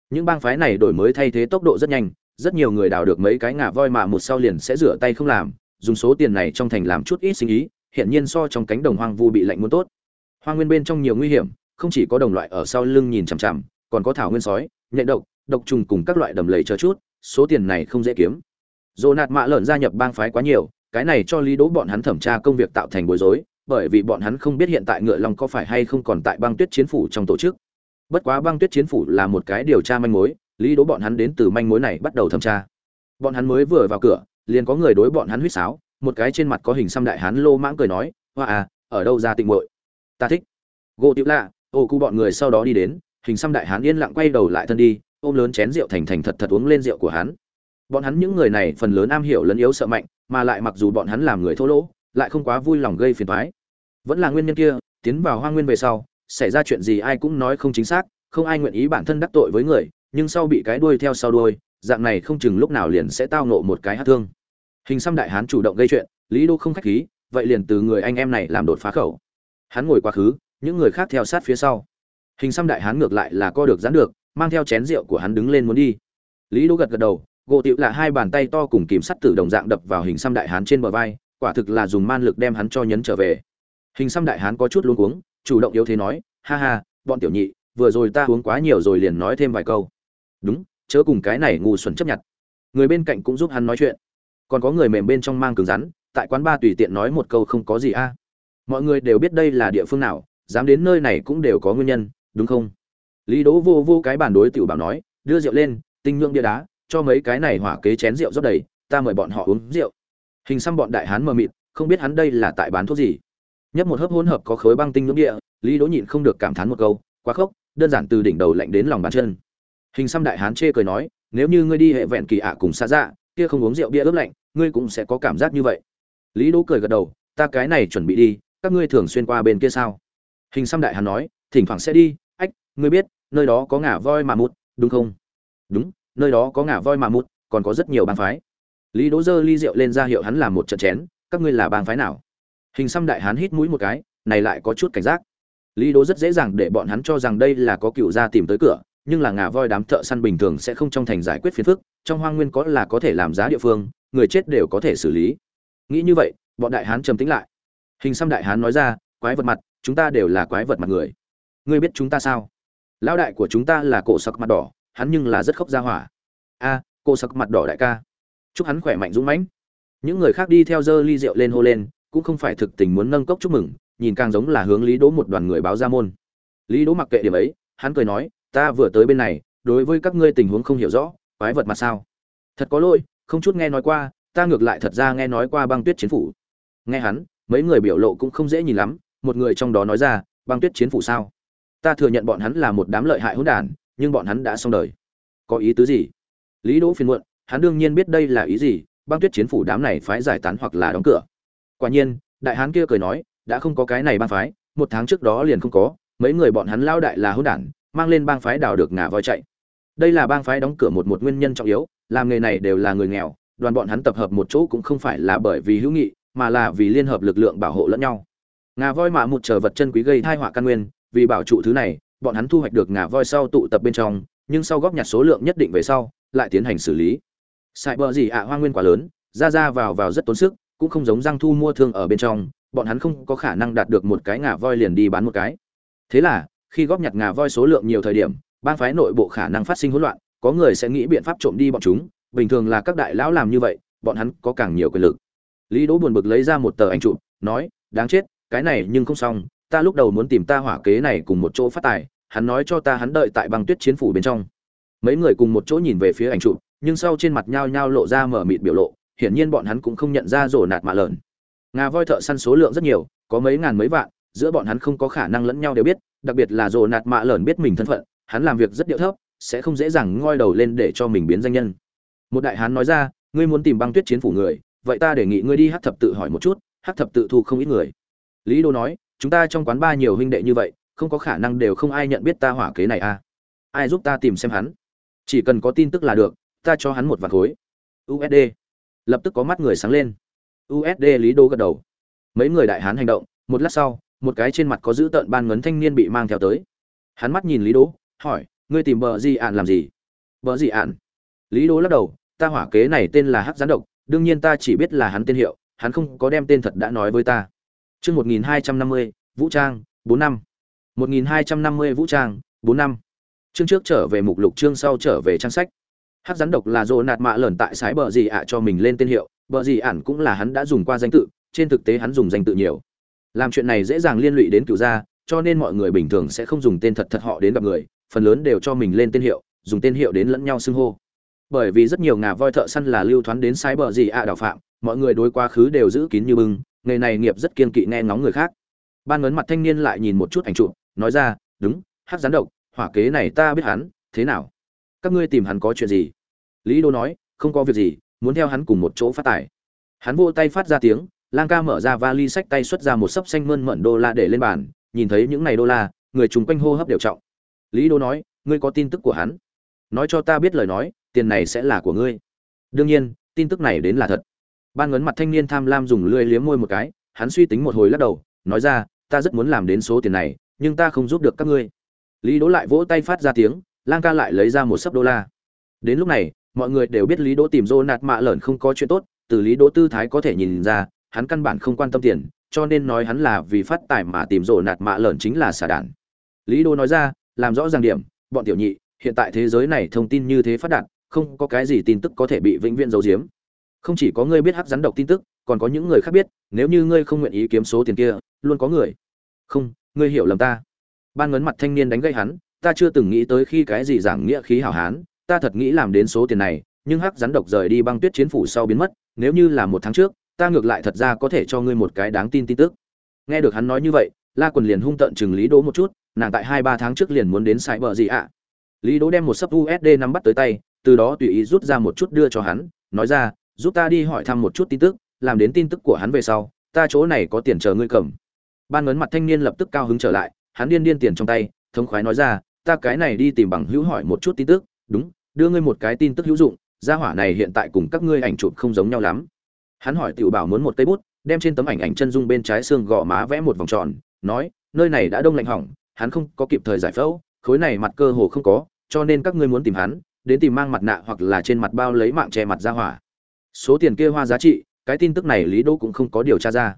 Những bang phái này đổi mới thay thế tốc độ rất nhanh, rất nhiều người đào được mấy cái ngà voi mà một sau liền sẽ rửa tay không làm, dùng số tiền này trong thành làm chút ít sinh ý hiện nhiên so trong cánh đồng hoang vu bị lạnh muốn tốt. Hoang nguyên bên trong nhiều nguy hiểm, không chỉ có đồng loại ở sau lưng nhìn chằm chằm, còn có thảo nguyên sói nhện độc độc trùng cùng các loại đầm lầy chờ chút, số tiền này không dễ kiếm. Dồ nạt mạ lợn gia nhập bang phái quá nhiều, cái này cho lý đỗ bọn hắn thẩm tra công việc tạo thành bối rối, bởi vì bọn hắn không biết hiện tại ngựa long có phải hay không còn tại Băng tuyết chiến phủ trong tổ chức. Bất quá Băng tuyết chiến phủ là một cái điều tra manh mối, lý đỗ bọn hắn đến từ manh mối này bắt đầu thẩm tra. Bọn hắn mới vừa vào cửa, liền có người đối bọn hắn huýt sáo, một cái trên mặt có hình xăm đại hán lô mãng cười nói, hoa à ở đâu ra tình muội? Ta thích. Gỗ tiểu lạ, ô, cu bọn người sau đó đi đến hình xăm đại hán yên lặng quay đầu lại thân đi, ôm lớn chén rượu thành thành thật thật uống lên rượu của hắn. Bọn hắn những người này phần lớn am hiểu lẫn yếu sợ mạnh, mà lại mặc dù bọn hắn làm người thô lỗ, lại không quá vui lòng gây phiền thoái vẫn là nguyên nhân kia, tiến vào hoang nguyên về sau, xảy ra chuyện gì ai cũng nói không chính xác, không ai nguyện ý bản thân đắc tội với người, nhưng sau bị cái đuôi theo sau đuôi, dạng này không chừng lúc nào liền sẽ tao nộ một cái hát thương. Hình xăm đại hán chủ động gây chuyện, lý đô không khách khí, vậy liền từ người anh em này làm đột phá khẩu. Hắn ngồi quá khứ, những người khác theo sát phía sau hình xăm đại hán ngược lại là co được dán được, mang theo chén rượu của hắn đứng lên muốn đi. Lý Đỗ gật gật đầu, gỗ tiểu là hai bàn tay to cùng kìm sắt tử đồng dạng đập vào hình xăm đại hán trên bờ vai, quả thực là dùng man lực đem hắn cho nhấn trở về. Hình xăm đại hán có chút luống cuống, chủ động yếu thế nói, ha ha, bọn tiểu nhị, vừa rồi ta uống quá nhiều rồi liền nói thêm vài câu. Đúng, chớ cùng cái này ngu xuẩn chấp nhận. Người bên cạnh cũng giúp hắn nói chuyện. Còn có người mềm bên trong mang cứng rắn, tại quán ba tùy tiện nói một câu không có gì a. Mọi người đều biết đây là địa phương nào, dám đến nơi này cũng đều có nguyên nhân đúng không? Lý đỗ vô vô cái bản đối tiểu bảo nói, đưa rượu lên, tinh nhượng bia đá, cho mấy cái này hỏa kế chén rượu rót đầy, ta mời bọn họ uống rượu. Hình xăm bọn đại hán mờ mịt, không biết hắn đây là tại bán thuốc gì. Nhấp một hớp hỗn hợp có khối băng tinh nhưỡng địa lý đỗ nhịn không được cảm thán một câu, quá khốc, đơn giản từ đỉnh đầu lạnh đến lòng bàn chân. Hình xăm đại hán chê cười nói, nếu như ngươi đi hệ vẹn kỳ ạ cùng xa dạ kia không uống rượu bia ướp lạnh, ngươi cũng sẽ có cảm giác như vậy. Lý đỗ cười gật đầu, ta cái này chuẩn bị đi, các ngươi thường xuyên qua bên kia sao? Hình xăm đại hán nói, thỉnh thoảng sẽ đi ngươi biết, nơi đó có ngả voi mà mút đúng không? Đúng, nơi đó có ngả voi mà mút còn có rất nhiều bang phái. Lý đỗ giơ ly rượu lên ra hiệu hắn làm một trận chén, các ngươi là bang phái nào? Hình xăm đại hán hít mũi một cái, này lại có chút cảnh giác. Lý đỗ rất dễ dàng để bọn hắn cho rằng đây là có cựu gia tìm tới cửa, nhưng là ngà voi đám thợ săn bình thường sẽ không trong thành giải quyết phiền phức, trong hoang nguyên có là có thể làm giá địa phương, người chết đều có thể xử lý. Nghĩ như vậy, bọn đại hán trầm tĩnh lại. Hình xăm đại hán nói ra, quái vật mặt, chúng ta đều là quái vật mặt người. Ngươi biết chúng ta sao? Lão đại của chúng ta là cổ sặc mặt đỏ hắn nhưng là rất khốc gia hỏa. A à, cổ sặc mặt đỏ đại ca. Chúc hắn khỏe mạnh dũng mãnh. Những người khác đi theo dơ ly rượu lên hô lên cũng không phải thực tình muốn nâng cốc chúc mừng nhìn càng giống là hướng lý đỗ một đoàn người báo ra môn. Lý đỗ mặc kệ điểm ấy hắn cười nói ta vừa tới bên này đối với các ngươi tình huống không hiểu rõ quái vật mà sao? Thật có lỗi không chút nghe nói qua ta ngược lại thật ra nghe nói qua băng tuyết chiến phủ. Nghe hắn mấy người biểu lộ cũng không dễ nhìn lắm một người trong đó nói ra băng tuyết chiến phủ sao? Ta thừa nhận bọn hắn là một đám lợi hại hỗn đản, nhưng bọn hắn đã xong đời. Có ý tứ gì? Lý đỗ phiền muộn, hắn đương nhiên biết đây là ý gì, băng tuyết chiến phủ đám này phái giải tán hoặc là đóng cửa. Quả nhiên, đại hán kia cười nói, đã không có cái này bang phái, một tháng trước đó liền không có, mấy người bọn hắn lao đại là hỗn đản, mang lên bang phái đào được ngả voi chạy. Đây là bang phái đóng cửa một một nguyên nhân trọng yếu, làm nghề này đều là người nghèo, đoàn bọn hắn tập hợp một chỗ cũng không phải là bởi vì hữu nghị, mà là vì liên hợp lực lượng bảo hộ lẫn nhau. Ngà voi mạ một chờ vật chân quý gây thai họa căn nguyên vì bảo trụ thứ này, bọn hắn thu hoạch được ngà voi sau tụ tập bên trong, nhưng sau góp nhặt số lượng nhất định về sau, lại tiến hành xử lý. Sại bờ gì ạ hoa nguyên quá lớn, ra ra vào vào rất tốn sức, cũng không giống răng thu mua thương ở bên trong, bọn hắn không có khả năng đạt được một cái ngà voi liền đi bán một cái. Thế là, khi góp nhặt ngà voi số lượng nhiều thời điểm, bang phái nội bộ khả năng phát sinh hỗn loạn, có người sẽ nghĩ biện pháp trộm đi bọn chúng, bình thường là các đại lão làm như vậy, bọn hắn có càng nhiều quyền lực. Lý đỗ buồn bực lấy ra một tờ ảnh chụp, nói, đáng chết, cái này nhưng không xong ta lúc đầu muốn tìm ta hỏa kế này cùng một chỗ phát tài, hắn nói cho ta hắn đợi tại băng tuyết chiến phủ bên trong. Mấy người cùng một chỗ nhìn về phía ảnh chụp, nhưng sau trên mặt nhao nhao lộ ra mở mịt biểu lộ, hiển nhiên bọn hắn cũng không nhận ra rổ nạt mạ lợn. Ngà voi thợ săn số lượng rất nhiều, có mấy ngàn mấy vạn, giữa bọn hắn không có khả năng lẫn nhau đều biết, đặc biệt là rổ nạt mạ lợn biết mình thân phận, hắn làm việc rất điệu thấp, sẽ không dễ dàng ngoi đầu lên để cho mình biến danh nhân. Một đại hán nói ra, ngươi muốn tìm băng tuyết chiến phủ người, vậy ta đề nghị ngươi đi hắc thập tự hỏi một chút, hắc thập tự thu không ít người. Lý đô nói chúng ta trong quán ba nhiều huynh đệ như vậy không có khả năng đều không ai nhận biết ta hỏa kế này à. Ai giúp ta tìm xem hắn? Chỉ cần có tin tức là được ta cho hắn một vạt khối. Usd lập tức có mắt người sáng lên. Usd lý đô gật đầu. Mấy người đại hán hành động một lát sau một cái trên mặt có dữ tợn ban ngấn thanh niên bị mang theo tới. Hắn mắt nhìn lý đô, hỏi ngươi tìm bờ di ạn làm gì? Bờ di ạn? Lý đô lắc đầu ta hỏa kế này tên là hắc gián độc đương nhiên ta chỉ biết là hắn tên hiệu hắn không có đem tên thật đã nói với ta chương một nghìn hai trăm năm mươi, vũ trang, bốn năm. một nghìn hai trăm năm mươi vũ trang, bốn năm. Chương trước trở về mục lục, chương sau trở về trang sách. Hắc rắn độc là dồ nạt mạ lởn tại sái bờ gì ạ cho mình lên tên hiệu, bờ gì ản cũng là hắn đã dùng qua danh tự, trên thực tế hắn dùng danh tự nhiều. Làm chuyện này dễ dàng liên lụy đến cửu gia, cho nên mọi người bình thường sẽ không dùng tên thật thật họ đến gặp người, phần lớn đều cho mình lên tên hiệu, dùng tên hiệu đến lẫn nhau xưng hô. Bởi vì rất nhiều ngà voi thợ săn là lưu thoán đến sái bờ gì ạ đào phạm, mọi người đối quá khứ đều giữ kín như bưng nghề này nghiệp rất kiên kỵ nghe ngóng người khác. Ban ngấn mặt thanh niên lại nhìn một chút ảnh chụp, nói ra, đúng, hát rắn độc, hỏa kế này ta biết hắn, thế nào? Các ngươi tìm hắn có chuyện gì? Lý đô nói, không có việc gì, muốn theo hắn cùng một chỗ phát tài. Hắn vô tay phát ra tiếng, lang ca mở ra vali sách tay xuất ra một sấp xanh mơn mận đô la để lên bàn, nhìn thấy những này đô la, người chung quanh hô hấp đều trọng. Lý đô nói, ngươi có tin tức của hắn? Nói cho ta biết lời nói, tiền này sẽ là của ngươi. Đương nhiên, tin tức này đến là thật ban ngấn mặt thanh niên tham lam dùng lưỡi liếm môi một cái, hắn suy tính một hồi lắc đầu, nói ra, ta rất muốn làm đến số tiền này, nhưng ta không giúp được các ngươi. Lý đỗ lại vỗ tay phát ra tiếng, lang ca lại lấy ra một sấp đô la. Đến lúc này, mọi người đều biết lý đỗ tìm dô nạt mạ lởn không có chuyện tốt, từ lý đỗ tư thái có thể nhìn ra, hắn căn bản không quan tâm tiền, cho nên nói hắn là vì phát tài mà tìm rổ nạt mạ lởn chính là xả đản. Lý đỗ nói ra, làm rõ ràng điểm, bọn tiểu nhị, hiện tại thế giới này thông tin như thế phát đạt, không có cái gì tin tức có thể bị vĩnh viễn giấu giếm không chỉ có ngươi biết hắc rắn độc tin tức, còn có những người khác biết, nếu như ngươi không nguyện ý kiếm số tiền kia, luôn có người. Không, ngươi hiểu lầm ta. Ban ngấn mặt thanh niên đánh gây hắn, ta chưa từng nghĩ tới khi cái gì giảng nghĩa khí hảo hán, ta thật nghĩ làm đến số tiền này, nhưng hắc rắn độc rời đi băng tuyết chiến phủ sau biến mất, nếu như là một tháng trước, ta ngược lại thật ra có thể cho ngươi một cái đáng tin tin tức. Nghe được hắn nói như vậy, la quần liền hung tợn chừng lý đỗ một chút, nàng tại hai ba tháng trước liền muốn đến sai bờ gì ạ? Lý đỗ đem một sấp usd nắm bắt tới tay, từ đó tùy ý rút ra một chút đưa cho hắn, nói ra giúp ta đi hỏi thăm một chút tin tức, làm đến tin tức của hắn về sau, ta chỗ này có tiền chờ ngươi cầm. Ban ngấn mặt thanh niên lập tức cao hứng trở lại, hắn điên điên tiền trong tay, thống khoái nói ra, ta cái này đi tìm bằng hữu hỏi một chút tin tức, đúng, đưa ngươi một cái tin tức hữu dụng, gia hỏa này hiện tại cùng các ngươi ảnh chụp không giống nhau lắm. Hắn hỏi tiểu bảo muốn một cây bút, đem trên tấm ảnh ảnh chân dung bên trái xương gò má vẽ một vòng tròn, nói, nơi này đã đông lạnh hỏng, hắn không có kịp thời giải phẫu, khối này mặt cơ hồ không có, cho nên các ngươi muốn tìm hắn, đến tìm mang mặt nạ hoặc là trên mặt bao lấy mạng che mặt ra hỏa số tiền kia hoa giá trị, cái tin tức này lý đỗ cũng không có điều tra ra.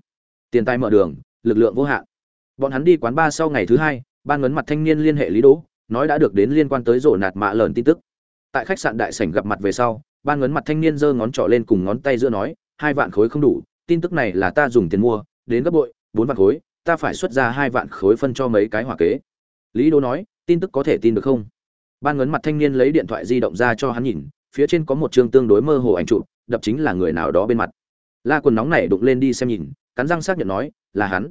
Tiền tài mở đường, lực lượng vô hạn. Bọn hắn đi quán ba sau ngày thứ hai, ban ngấn mặt thanh niên liên hệ lý đỗ, nói đã được đến liên quan tới rổ nạt mạ lợn tin tức. Tại khách sạn đại sảnh gặp mặt về sau, ban ngấn mặt thanh niên giơ ngón trỏ lên cùng ngón tay giữa nói, hai vạn khối không đủ, tin tức này là ta dùng tiền mua, đến gấp bội, bốn vạn khối, ta phải xuất ra hai vạn khối phân cho mấy cái hỏa kế. Lý đỗ nói, tin tức có thể tin được không? Ban ngấn mặt thanh niên lấy điện thoại di động ra cho hắn nhìn, phía trên có một chương tương đối mơ hồ ảnh chụp đập chính là người nào đó bên mặt. La quần nóng này đụng lên đi xem nhìn, cắn răng xác nhận nói, là hắn.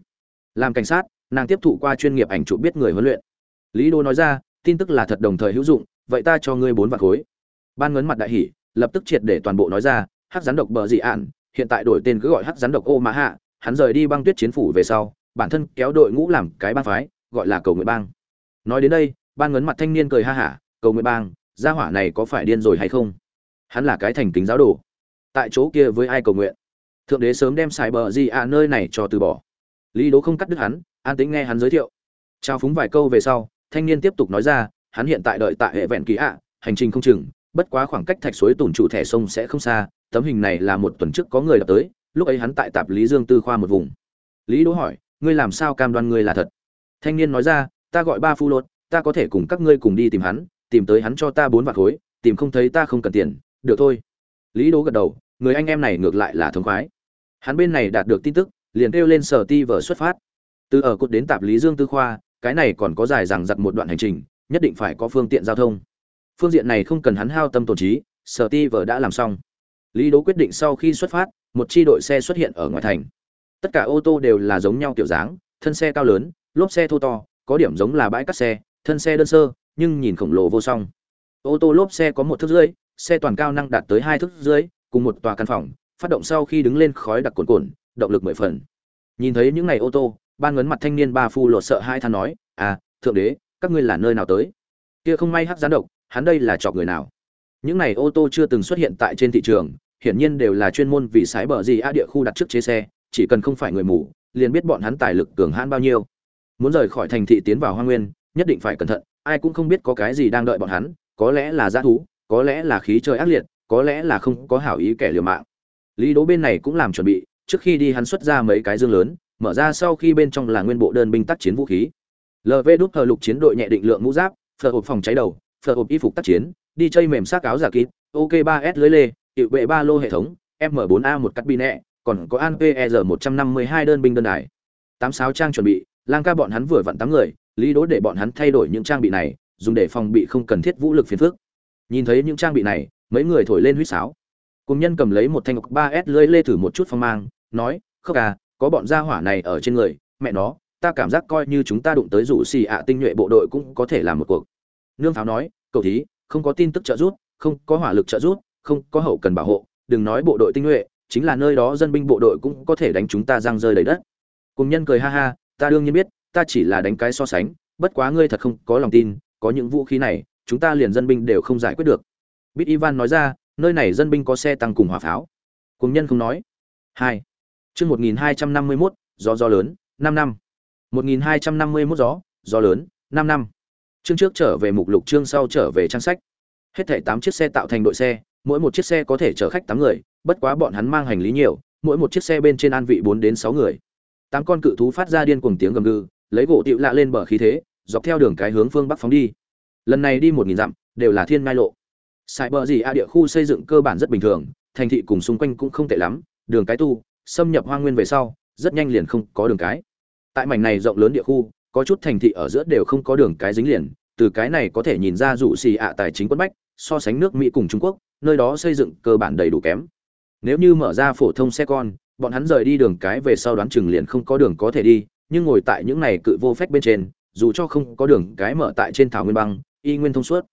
Làm cảnh sát, nàng tiếp thụ qua chuyên nghiệp ảnh chụp biết người huấn luyện. Lý đô nói ra, tin tức là thật đồng thời hữu dụng, vậy ta cho ngươi bốn vạn khối. Ban ngấn mặt đại hỉ, lập tức triệt để toàn bộ nói ra, hắc rắn độc bờ dị ạn, hiện tại đổi tên cứ gọi hắc rắn độc ô mã hạ hắn rời đi băng tuyết chiến phủ về sau, bản thân kéo đội ngũ làm cái bang phái, gọi là cầu nguyện bang. Nói đến đây, ban ngấn mặt thanh niên cười ha hả, cầu nguyện bang, gia hỏa này có phải điên rồi hay không? Hắn là cái thành kính giáo đồ tại chỗ kia với ai cầu nguyện. Thượng đế sớm đem xài bờ gì à nơi này cho từ bỏ. Lý đố không cắt đứt hắn, an tính nghe hắn giới thiệu. Trao phúng vài câu về sau, thanh niên tiếp tục nói ra, hắn hiện tại đợi tại hệ vẹn kỳ ạ, hành trình không chừng, bất quá khoảng cách thạch suối tùn trụ thẻ sông sẽ không xa, tấm hình này là một tuần trước có người đập tới, lúc ấy hắn tại tạp lý dương tư khoa một vùng. Lý đố hỏi, ngươi làm sao cam đoan ngươi là thật? Thanh niên nói ra, ta gọi ba phu lột, ta có thể cùng các ngươi cùng đi tìm hắn, tìm tới hắn cho ta bốn vạt khối, tìm không thấy ta không cần tiền, được thôi. Lý đố gật đầu người anh em này ngược lại là thống khoái. Hắn bên này đạt được tin tức, liền kêu lên sở ti vở xuất phát. Từ ở cột đến tạp lý dương tư khoa, cái này còn có dài rằng giặc một đoạn hành trình, nhất định phải có phương tiện giao thông. Phương diện này không cần hắn hao tâm tổn trí, sở ti vở đã làm xong. Lý đố quyết định sau khi xuất phát, một chi đội xe xuất hiện ở ngoài thành. Tất cả ô tô đều là giống nhau kiểu dáng, thân xe cao lớn, lốp xe thô to, có điểm giống là bãi cắt xe, thân xe đơn sơ, nhưng nhìn khổng lồ vô song. Ô tô lốp xe có một thước rưỡi, xe toàn cao năng đạt tới hai thước rưỡi cùng một tòa căn phòng, phát động sau khi đứng lên khói đặc cuồn cồn động lực mười phần. Nhìn thấy những ngày ô tô, ban ngấn mặt thanh niên ba phu lột sợ hai than nói à thượng đế, các ngươi là nơi nào tới? Kia không may hắc gián độc, hắn đây là chọc người nào? Những này ô tô chưa từng xuất hiện tại trên thị trường, hiển nhiên đều là chuyên môn vì sái bờ gì a địa khu đặt trước chế xe, chỉ cần không phải người mù, liền biết bọn hắn tài lực cường hãn bao nhiêu. Muốn rời khỏi thành thị tiến vào hoa nguyên, nhất định phải cẩn thận, ai cũng không biết có cái gì đang đợi bọn hắn, có lẽ là g thú, có lẽ là khí trời ác liệt có lẽ là không có hảo ý kẻ liều mạng. Lý đố bên này cũng làm chuẩn bị, trước khi đi hắn xuất ra mấy cái dương lớn, mở ra sau khi bên trong là nguyên bộ đơn binh tác chiến vũ khí. Lv đút hờ lục chiến đội nhẹ định lượng mũ giáp, phở hộp phòng cháy đầu, phở hộp y phục tác chiến, đi chơi mềm xác áo giả kín ok 3 s lưới lê, hiệu vệ ba lô hệ thống, m 4 a một cắt bi nẹ, còn có an pr 152 đơn binh đơn đài. Tám sáu trang chuẩn bị, lang ca bọn hắn vừa vặn tám người, lý đố để bọn hắn thay đổi những trang bị này, dùng để phòng bị không cần thiết vũ lực phiền phức. Nhìn thấy những trang bị này mấy người thổi lên huýt sáo. Cùng nhân cầm lấy một thanh ngọc ba s lưỡi lê thử một chút phong mang, nói khóc à có bọn gia hỏa này ở trên người, mẹ nó, ta cảm giác coi như chúng ta đụng tới rủ xì ạ tinh nhuệ bộ đội cũng có thể làm một cuộc. Nương pháo nói, cậu thí, không có tin tức trợ giúp, không có hỏa lực trợ giúp, không có hậu cần bảo hộ, đừng nói bộ đội tinh nhuệ, chính là nơi đó dân binh bộ đội cũng có thể đánh chúng ta răng rơi đầy đất. Cùng nhân cười ha ha, ta đương nhiên biết, ta chỉ là đánh cái so sánh, bất quá ngươi thật không có lòng tin, có những vũ khí này, chúng ta liền dân binh đều không giải quyết được bít ivan nói ra, nơi này dân binh có xe tăng cùng hỏa pháo. Cùng nhân không nói. Hai. Chương một nghìn hai trăm năm mươi mốt, gió gió lớn, năm năm. Một nghìn hai trăm năm mươi mốt gió gió lớn, năm năm. Chương trước trở về mục lục, chương sau trở về trang sách. Hết thảy tám chiếc xe tạo thành đội xe, mỗi một chiếc xe có thể chở khách tám người, bất quá bọn hắn mang hành lý nhiều, mỗi một chiếc xe bên trên an vị bốn đến sáu người. Tám con cự thú phát ra điên cuồng tiếng gầm gừ, lấy gỗ tịu lạ lên bờ khí thế, dọc theo đường cái hướng phương bắc phóng đi. Lần này đi một nghìn dặm, đều là thiên ngai lộ sài bờ gì a địa khu xây dựng cơ bản rất bình thường, thành thị cùng xung quanh cũng không tệ lắm, đường cái tu, xâm nhập hoang nguyên về sau, rất nhanh liền không có đường cái. Tại mảnh này rộng lớn địa khu, có chút thành thị ở giữa đều không có đường cái dính liền, từ cái này có thể nhìn ra dụ xì ạ tài chính quất bách, so sánh nước mỹ cùng trung quốc, nơi đó xây dựng cơ bản đầy đủ kém. Nếu như mở ra phổ thông xe con, bọn hắn rời đi đường cái về sau đoán chừng liền không có đường có thể đi, nhưng ngồi tại những này cự vô phép bên trên, dù cho không có đường cái mở tại trên thảo nguyên băng, y nguyên thông suốt.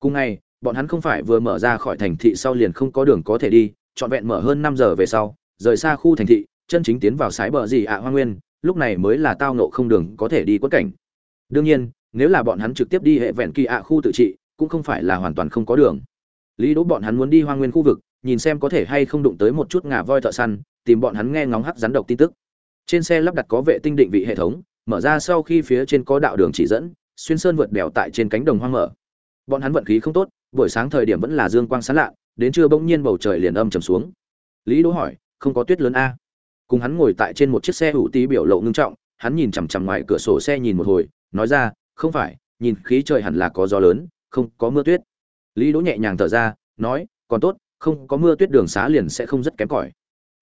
Cùng ngày bọn hắn không phải vừa mở ra khỏi thành thị sau liền không có đường có thể đi, trọn vẹn mở hơn năm giờ về sau, rời xa khu thành thị, chân chính tiến vào sái bờ gì ạ, hoa nguyên, lúc này mới là tao nộ không đường có thể đi quất cảnh. Đương nhiên, nếu là bọn hắn trực tiếp đi hệ vẹn kỳ ạ khu tự trị, cũng không phải là hoàn toàn không có đường. Lý đỗ bọn hắn muốn đi hoa nguyên khu vực, nhìn xem có thể hay không đụng tới một chút ngà voi thợ săn, tìm bọn hắn nghe ngóng hắc rắn độc tin tức. Trên xe lắp đặt có vệ tinh định vị hệ thống, mở ra sau khi phía trên có đạo đường chỉ dẫn, xuyên sơn vượt đèo tại trên cánh đồng hoang mở. Bọn hắn vận khí không tốt buổi sáng thời điểm vẫn là dương quang sáng lạ đến trưa bỗng nhiên bầu trời liền âm trầm xuống. Lý đỗ hỏi, không có tuyết lớn a? Cùng hắn ngồi tại trên một chiếc xe hữu tí biểu lộ ngưng trọng, hắn nhìn chằm chằm ngoài cửa sổ xe nhìn một hồi, nói ra, không phải, nhìn khí trời hẳn là có gió lớn, không có mưa tuyết. Lý đỗ nhẹ nhàng thở ra, nói, còn tốt, không có mưa tuyết đường xá liền sẽ không rất kém cỏi.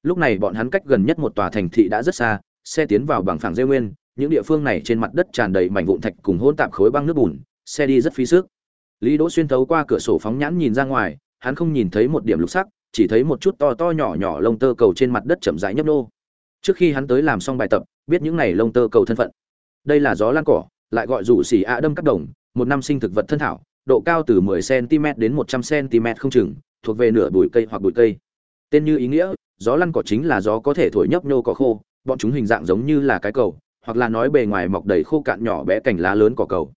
Lúc này bọn hắn cách gần nhất một tòa thành thị đã rất xa, xe tiến vào bằng phẳng dây nguyên, những địa phương này trên mặt đất tràn đầy mảnh vụn thạch cùng hỗn tạp khối băng nước bùn, xe đi rất phí sức lý đỗ xuyên thấu qua cửa sổ phóng nhãn nhìn ra ngoài, hắn không nhìn thấy một điểm lục sắc, chỉ thấy một chút to to nhỏ nhỏ lông tơ cầu trên mặt đất chậm rãi nhấp nhô. trước khi hắn tới làm xong bài tập, biết những này lông tơ cầu thân phận. Đây là gió lan cỏ, lại gọi rủ xỉ ạ đâm cắt đồng, một năm sinh thực vật thân thảo, độ cao từ 10 cm đến 100 cm không chừng, thuộc về nửa bụi cây hoặc bụi cây. Tên như ý nghĩa, gió lăn cỏ chính là gió có thể thổi nhấp nhô cỏ khô, bọn chúng hình dạng giống như là cái cầu, hoặc là nói bề ngoài mọc đầy khô cạn nhỏ bé cành lá lớn cỏ cầu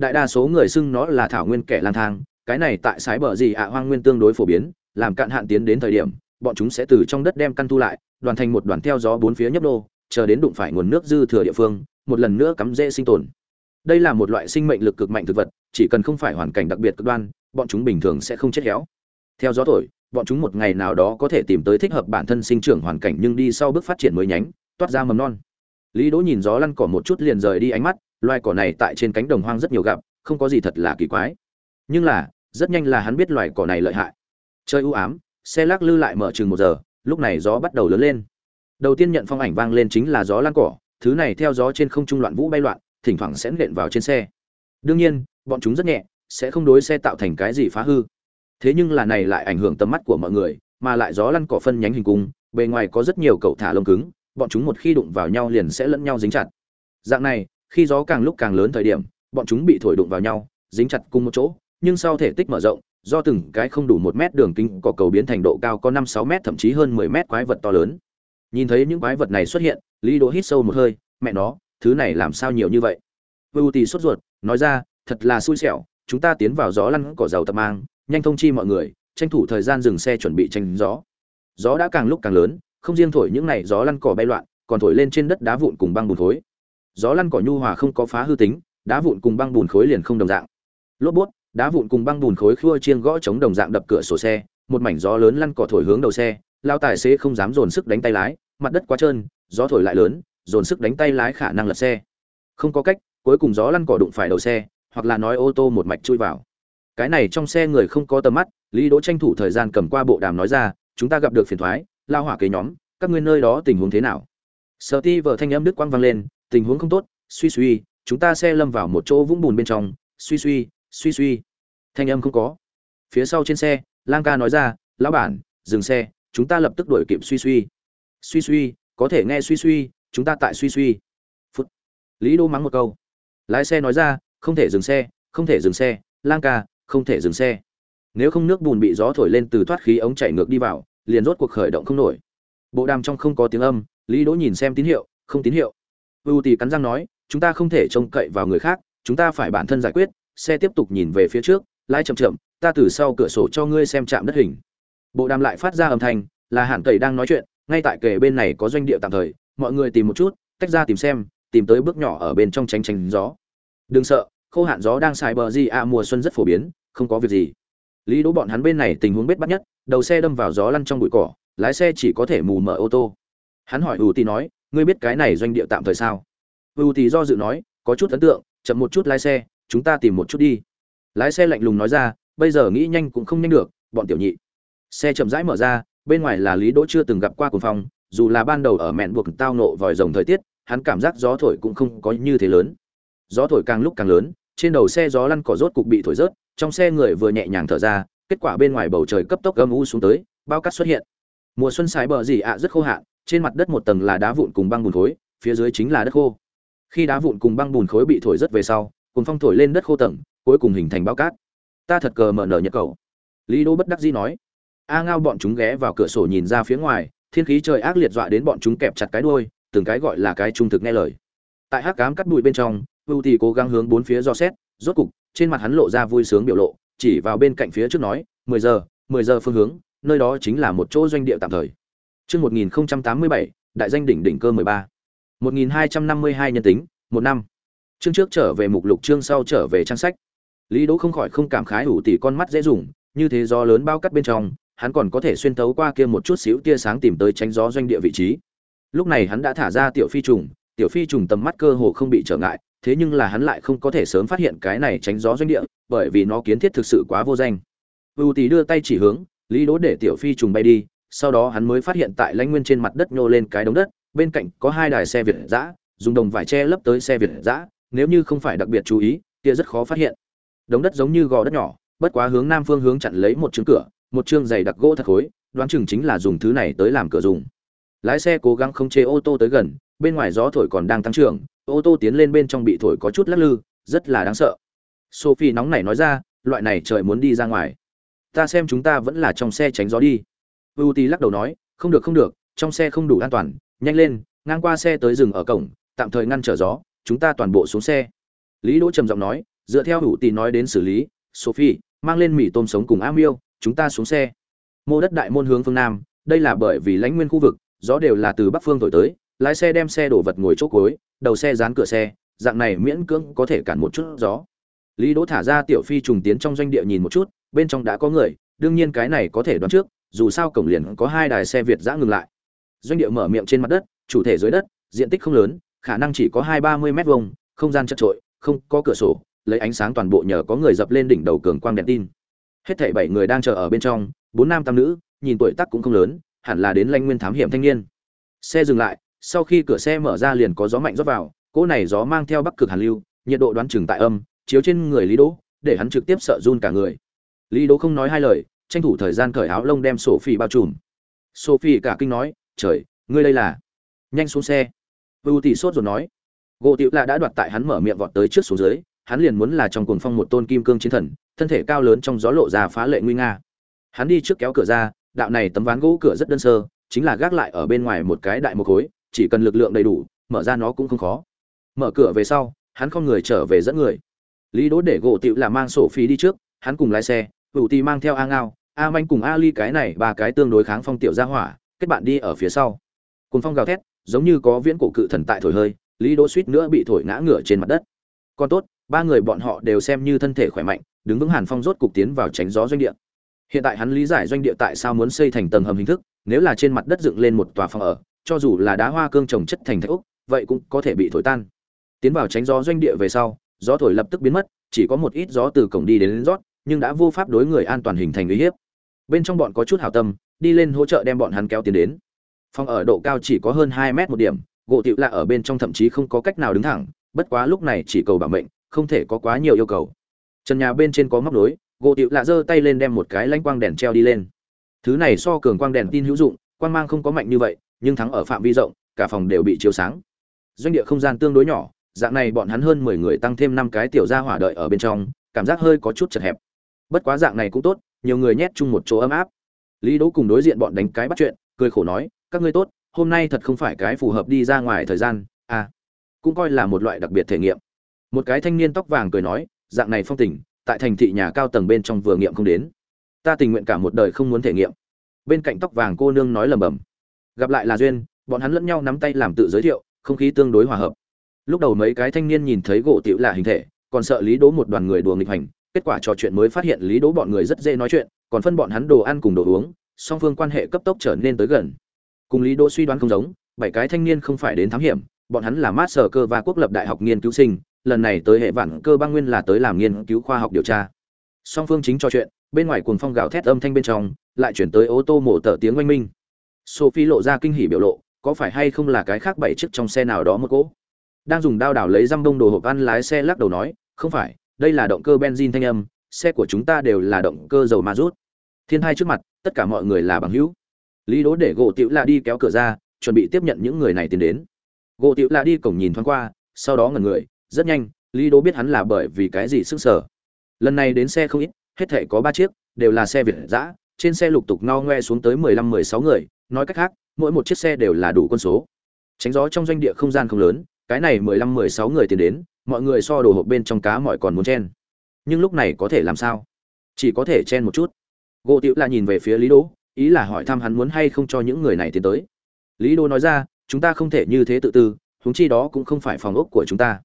đại đa số người xưng nó là thảo nguyên kẻ lang thang, cái này tại sái bờ gì ạ hoang nguyên tương đối phổ biến, làm cạn hạn tiến đến thời điểm, bọn chúng sẽ từ trong đất đem căn thu lại, đoàn thành một đoàn theo gió bốn phía nhấp đô chờ đến đụng phải nguồn nước dư thừa địa phương, một lần nữa cắm rễ sinh tồn. Đây là một loại sinh mệnh lực cực mạnh thực vật, chỉ cần không phải hoàn cảnh đặc biệt cực đoan, bọn chúng bình thường sẽ không chết héo. Theo gió thổi, bọn chúng một ngày nào đó có thể tìm tới thích hợp bản thân sinh trưởng hoàn cảnh nhưng đi sau bước phát triển mới nhánh, toát ra mầm non lý đỗ nhìn gió lăn cỏ một chút liền rời đi ánh mắt, loài cỏ này tại trên cánh đồng hoang rất nhiều gặp, không có gì thật là kỳ quái. Nhưng là, rất nhanh là hắn biết loài cỏ này lợi hại. Chơi u ám, xe lắc lư lại mở chừng một giờ, lúc này gió bắt đầu lớn lên. Đầu tiên nhận phong ảnh vang lên chính là gió lan cỏ, thứ này theo gió trên không trung loạn vũ bay loạn, thỉnh thoảng sẽ nện vào trên xe. Đương nhiên, bọn chúng rất nhẹ, sẽ không đối xe tạo thành cái gì phá hư. Thế nhưng là này lại ảnh hưởng tầm mắt của mọi người, mà lại gió lăn cỏ phân nhánh hình cung, bề ngoài có rất nhiều cậu thả lông cứng bọn chúng một khi đụng vào nhau liền sẽ lẫn nhau dính chặt. Dạng này, khi gió càng lúc càng lớn thời điểm, bọn chúng bị thổi đụng vào nhau, dính chặt cùng một chỗ, nhưng sau thể tích mở rộng, do từng cái không đủ một mét đường kính cỏ cầu biến thành độ cao có năm sáu mét thậm chí hơn mười mét quái vật to lớn. Nhìn thấy những quái vật này xuất hiện, lý đỗ hít sâu một hơi, mẹ nó, thứ này làm sao nhiều như vậy? Vu tì sốt ruột, nói ra, thật là xui xẻo, chúng ta tiến vào gió lăn cỏ dầu tập mang, nhanh thông chi mọi người, tranh thủ thời gian dừng xe chuẩn bị tranh gió. Gió đã càng lúc càng lớn không riêng thổi những này gió lăn cỏ bay loạn, còn thổi lên trên đất đá vụn cùng băng bùn khối. Gió lăn cỏ nhu hòa không có phá hư tính, đá vụn cùng băng bùn khối liền không đồng dạng. Lốp bút, đá vụn cùng băng bùn khối khua chiêng gõ chống đồng dạng đập cửa sổ xe, một mảnh gió lớn lăn cỏ thổi hướng đầu xe, lao tài xế không dám dồn sức đánh tay lái, mặt đất quá trơn, gió thổi lại lớn, dồn sức đánh tay lái khả năng lật xe. Không có cách, cuối cùng gió lăn cỏ đụng phải đầu xe, hoặc là nói ô tô một mạch chui vào. Cái này trong xe người không có tầm mắt, lý đỗ tranh thủ thời gian cầm qua bộ đàm nói ra, chúng ta gặp được phiền thoái lao hỏa kế nhóm, các ngươi nơi đó tình huống thế nào? Sợ ti vợ thanh âm đức quang vang lên, tình huống không tốt, suy suy, chúng ta xe lâm vào một chỗ vũng bùn bên trong, suy suy suy suy. Thanh âm không có. Phía sau trên xe, lang ca nói ra, lão bản, dừng xe, chúng ta lập tức đuổi kịp suy suy. Suy suy, có thể nghe suy suy, chúng ta tại suy suy. Phút. Lý đô mắng một câu. Lái xe nói ra, không thể dừng xe, không thể dừng xe, lang ca, không thể dừng xe. Nếu không nước bùn bị gió thổi lên từ thoát khí ống chảy ngược đi vào liền rốt cuộc khởi động không nổi. Bộ đàm trong không có tiếng âm, lý đỗ nhìn xem tín hiệu, không tín hiệu. Ưu tỷ cắn răng nói, chúng ta không thể trông cậy vào người khác, chúng ta phải bản thân giải quyết, xe tiếp tục nhìn về phía trước, lái chậm chậm, ta từ sau cửa sổ cho ngươi xem chạm đất hình. Bộ đàm lại phát ra âm thanh, là hàn tẩy đang nói chuyện, ngay tại kề bên này có doanh địa tạm thời, mọi người tìm một chút, tách ra tìm xem, tìm tới bước nhỏ ở bên trong tránh tránh gió. Đừng sợ, khô hạn gió đang xài bờ gì à mùa xuân rất phổ biến, không có việc gì. Lý đỗ bọn hắn bên này tình huống bết bắt nhất đầu xe đâm vào gió lăn trong bụi cỏ, lái xe chỉ có thể mù mở ô tô. Hắn hỏi ưu tì nói, ngươi biết cái này doanh địa tạm thời sao? Ưu tì do dự nói, có chút ấn tượng, chậm một chút lái xe, chúng ta tìm một chút đi. Lái xe lạnh lùng nói ra, bây giờ nghĩ nhanh cũng không nhanh được, bọn tiểu nhị. Xe chậm rãi mở ra, bên ngoài là lý đỗ chưa từng gặp qua cuồng phong, dù là ban đầu ở mẹn buộc tao nộ vòi rồng thời tiết, hắn cảm giác gió thổi cũng không có như thế lớn. Gió thổi càng lúc càng lớn, trên đầu xe gió lăn cỏ rốt cục bị thổi rớt, trong xe người vừa nhẹ nhàng thở ra kết quả bên ngoài bầu trời cấp tốc âm u xuống tới, bao cát xuất hiện. Mùa xuân sái bờ gì ạ, rất khô hạn, trên mặt đất một tầng là đá vụn cùng băng bùn khối, phía dưới chính là đất khô. Khi đá vụn cùng băng bùn khối bị thổi rất về sau cùng phong thổi lên đất khô tầng, cuối cùng hình thành bao cát. Ta thật cờ mở nở nhật cầu. Lý đô bất đắc dĩ nói. A ngao bọn chúng ghé vào cửa sổ nhìn ra phía ngoài, thiên khí trời ác liệt dọa đến bọn chúng kẹp chặt cái đuôi, từng cái gọi là cái trung thực nghe lời. Tại hắc cám cắt bụi bên trong, ưu thì cố gắng hướng bốn phía do xét, rốt cục, trên mặt hắn lộ ra vui sướng biểu lộ chỉ vào bên cạnh phía trước nói, mười giờ mười giờ phương hướng, nơi đó chính là một chỗ doanh địa tạm thời. Chương một nghìn tám mươi bảy, đại danh đỉnh đỉnh cơ mười ba. một nghìn hai trăm năm mươi hai nhân tính, một năm. Chương trước trở về mục lục, chương sau trở về trang sách. Lý đỗ không khỏi không cảm khái hủ tỷ con mắt dễ dùng, như thế gió lớn bao cắt bên trong, hắn còn có thể xuyên tấu qua kia một chút xíu tia sáng tìm tới tránh gió doanh địa vị trí. Lúc này hắn đã thả ra tiểu phi trùng, tiểu phi trùng tầm mắt cơ hồ không bị trở ngại thế nhưng là hắn lại không có thể sớm phát hiện cái này tránh gió doanh địa bởi vì nó kiến thiết thực sự quá vô danh Vu tỷ đưa tay chỉ hướng lý đỗ để tiểu phi trùng bay đi sau đó hắn mới phát hiện tại lãnh nguyên trên mặt đất nhô lên cái đống đất bên cạnh có hai đài xe việt dã, dùng đồng vải che lấp tới xe việt dã. nếu như không phải đặc biệt chú ý kia rất khó phát hiện đống đất giống như gò đất nhỏ bất quá hướng nam phương hướng chặn lấy một chướng cửa một chương dày đặc gỗ thật khối đoán chừng chính là dùng thứ này tới làm cửa dùng lái xe cố gắng không chế ô tô tới gần bên ngoài gió thổi còn đang tăng trưởng, ô tô tiến lên bên trong bị thổi có chút lắc lư, rất là đáng sợ. Sophie nóng nảy nói ra, loại này trời muốn đi ra ngoài. Ta xem chúng ta vẫn là trong xe tránh gió đi. U ti lắc đầu nói, không được không được, trong xe không đủ an toàn, nhanh lên, ngang qua xe tới rừng ở cổng, tạm thời ngăn trở gió, chúng ta toàn bộ xuống xe. Lý đỗ trầm giọng nói, dựa theo hữu tì nói đến xử lý, sophie, mang lên mì tôm sống cùng am chúng ta xuống xe. Mô đất đại môn hướng phương nam, đây là bởi vì lãnh nguyên khu vực, gió đều là từ bắc phương thổi tới lái xe đem xe đổ vật ngồi chỗ cối đầu xe dán cửa xe, dạng này miễn cưỡng có thể cản một chút gió. Lý đỗ thả ra tiểu phi trùng tiến trong doanh địa nhìn một chút, bên trong đã có người, đương nhiên cái này có thể đoán trước, dù sao cổng liền có hai đài xe việt giã ngừng lại. Doanh địa mở miệng trên mặt đất, chủ thể dưới đất, diện tích không lớn, khả năng chỉ có hai ba mươi m vuông, không gian chật trội không có cửa sổ, lấy ánh sáng toàn bộ nhờ có người dập lên đỉnh đầu cường quang đèn tin. Hết thảy bảy người đang chờ ở bên trong, bốn nam tam nữ, nhìn tuổi tác cũng không lớn, hẳn là đến lanh nguyên thám hiểm thanh niên. Xe dừng lại sau khi cửa xe mở ra liền có gió mạnh rót vào, cỗ này gió mang theo bắc cực hàn lưu, nhiệt độ đoán chừng tại âm, chiếu trên người lý đỗ, để hắn trực tiếp sợ run cả người. Lý đỗ không nói hai lời, tranh thủ thời gian cởi áo lông đem sophie bao trùm. Sophie cả kinh nói, trời, ngươi đây là nhanh xuống xe. Vưu tỷ sốt rồi nói, gỗ tiểu lạ đã đoạt tại hắn mở miệng vọt tới trước xuống dưới, hắn liền muốn là trong cuồng phong một tôn kim cương chiến thần, thân thể cao lớn trong gió lộ ra phá lệ nguy nga. Hắn đi trước kéo cửa ra, đạo này tấm ván gỗ cửa rất đơn sơ, chính là gác lại ở bên ngoài một cái đại một khối chỉ cần lực lượng đầy đủ, mở ra nó cũng không khó. Mở cửa về sau, hắn không người trở về dẫn người. Lý đỗ để gỗ tịu là mang sổ phí đi trước, hắn cùng lái xe hữu tì mang theo a ngao, a manh cùng a ly cái này ba cái tương đối kháng phong tiểu ra hỏa, kết bạn đi ở phía sau. Cùng phong gào thét, giống như có viễn cổ cự thần tại thổi hơi, lý đỗ suýt nữa bị thổi ngã ngửa trên mặt đất. Còn tốt, ba người bọn họ đều xem như thân thể khỏe mạnh, đứng vững hàn phong rốt cục tiến vào tránh gió doanh địa. Hiện tại hắn lý giải doanh địa tại sao muốn xây thành tầng hầm hình thức, nếu là trên mặt đất dựng lên một tòa phòng ở cho dù là đá hoa cương trồng chất thành thạch úc vậy cũng có thể bị thổi tan. Tiến vào tránh gió doanh địa về sau gió thổi lập tức biến mất chỉ có một ít gió từ cổng đi đến, đến rót nhưng đã vô pháp đối người an toàn hình thành uy hiếp. Bên trong bọn có chút hảo tâm đi lên hỗ trợ đem bọn hắn kéo tiến đến. Phòng ở độ cao chỉ có hơn hai mét một điểm gỗ tiệu lạ ở bên trong thậm chí không có cách nào đứng thẳng bất quá lúc này chỉ cầu bảo mệnh không thể có quá nhiều yêu cầu. Trần nhà bên trên có móc nối gỗ tiệu lạ giơ tay lên đem một cái lanh quang đèn treo đi lên. Thứ này so cường quang đèn tin hữu dụng quang mang không có mạnh như vậy nhưng thắng ở phạm vi rộng, cả phòng đều bị chiếu sáng. Doanh địa không gian tương đối nhỏ, dạng này bọn hắn hơn mười người tăng thêm năm cái tiểu gia hỏa đợi ở bên trong, cảm giác hơi có chút chật hẹp. Bất quá dạng này cũng tốt, nhiều người nhét chung một chỗ ấm áp. Lý đỗ cùng đối diện bọn đánh cái bắt chuyện, cười khổ nói, các ngươi tốt, hôm nay thật không phải cái phù hợp đi ra ngoài thời gian à cũng coi là một loại đặc biệt thể nghiệm. Một cái thanh niên tóc vàng cười nói, dạng này phong tình, tại thành thị nhà cao tầng bên trong vừa nghiệm không đến. Ta tình nguyện cả một đời không muốn thể nghiệm. Bên cạnh tóc vàng cô nương nói lầm bầm gặp lại là duyên, bọn hắn lẫn nhau nắm tay làm tự giới thiệu, không khí tương đối hòa hợp. Lúc đầu mấy cái thanh niên nhìn thấy gỗ tiểu là hình thể, còn sợ lý đố một đoàn người đùa nghịch hành kết quả trò chuyện mới phát hiện lý đố bọn người rất dễ nói chuyện, còn phân bọn hắn đồ ăn cùng đồ uống, song phương quan hệ cấp tốc trở nên tới gần. Cùng lý đỗ suy đoán không giống, bảy cái thanh niên không phải đến thám hiểm, bọn hắn là master cơ và quốc lập đại học nghiên cứu sinh, lần này tới hệ vạn cơ băng nguyên là tới làm nghiên cứu khoa học điều tra. Song phương chính trò chuyện, bên ngoài cuồng phong gào thét âm thanh bên trong, lại chuyển tới ô tô mổ tở tiếng oanh minh sophie lộ ra kinh hỉ biểu lộ, có phải hay không là cái khác bảy chiếc trong xe nào đó một cỗ? Đang dùng đao đảo lấy răm đông đồ hộp ăn lái xe lắc đầu nói, không phải, đây là động cơ benzin thanh âm, xe của chúng ta đều là động cơ dầu ma rút. Thiên hai trước mặt, tất cả mọi người là bằng hữu. Lý đố để gỗ tiểu lạ đi kéo cửa ra, chuẩn bị tiếp nhận những người này tiến đến. Gỗ tiểu lạ đi cổng nhìn thoáng qua, sau đó ngẩn người, rất nhanh, lý đố biết hắn là bởi vì cái gì sức sở. Lần này đến xe không ít, hết thể có ba chiếc, đều là xe việt giã trên xe lục tục no ngoe xuống tới mười lăm, mười sáu người nói cách khác, mỗi một chiếc xe đều là đủ quân số. Tránh gió trong doanh địa không gian không lớn, cái này mười lăm, mười sáu người tiến đến, mọi người so đồ hộp bên trong cá mọi còn muốn chen. Nhưng lúc này có thể làm sao? Chỉ có thể chen một chút. Gỗ tiểu là nhìn về phía lý đỗ, ý là hỏi thăm hắn muốn hay không cho những người này tiến tới. Lý đỗ nói ra, chúng ta không thể như thế tự tư, huống chi đó cũng không phải phòng ốc của chúng ta.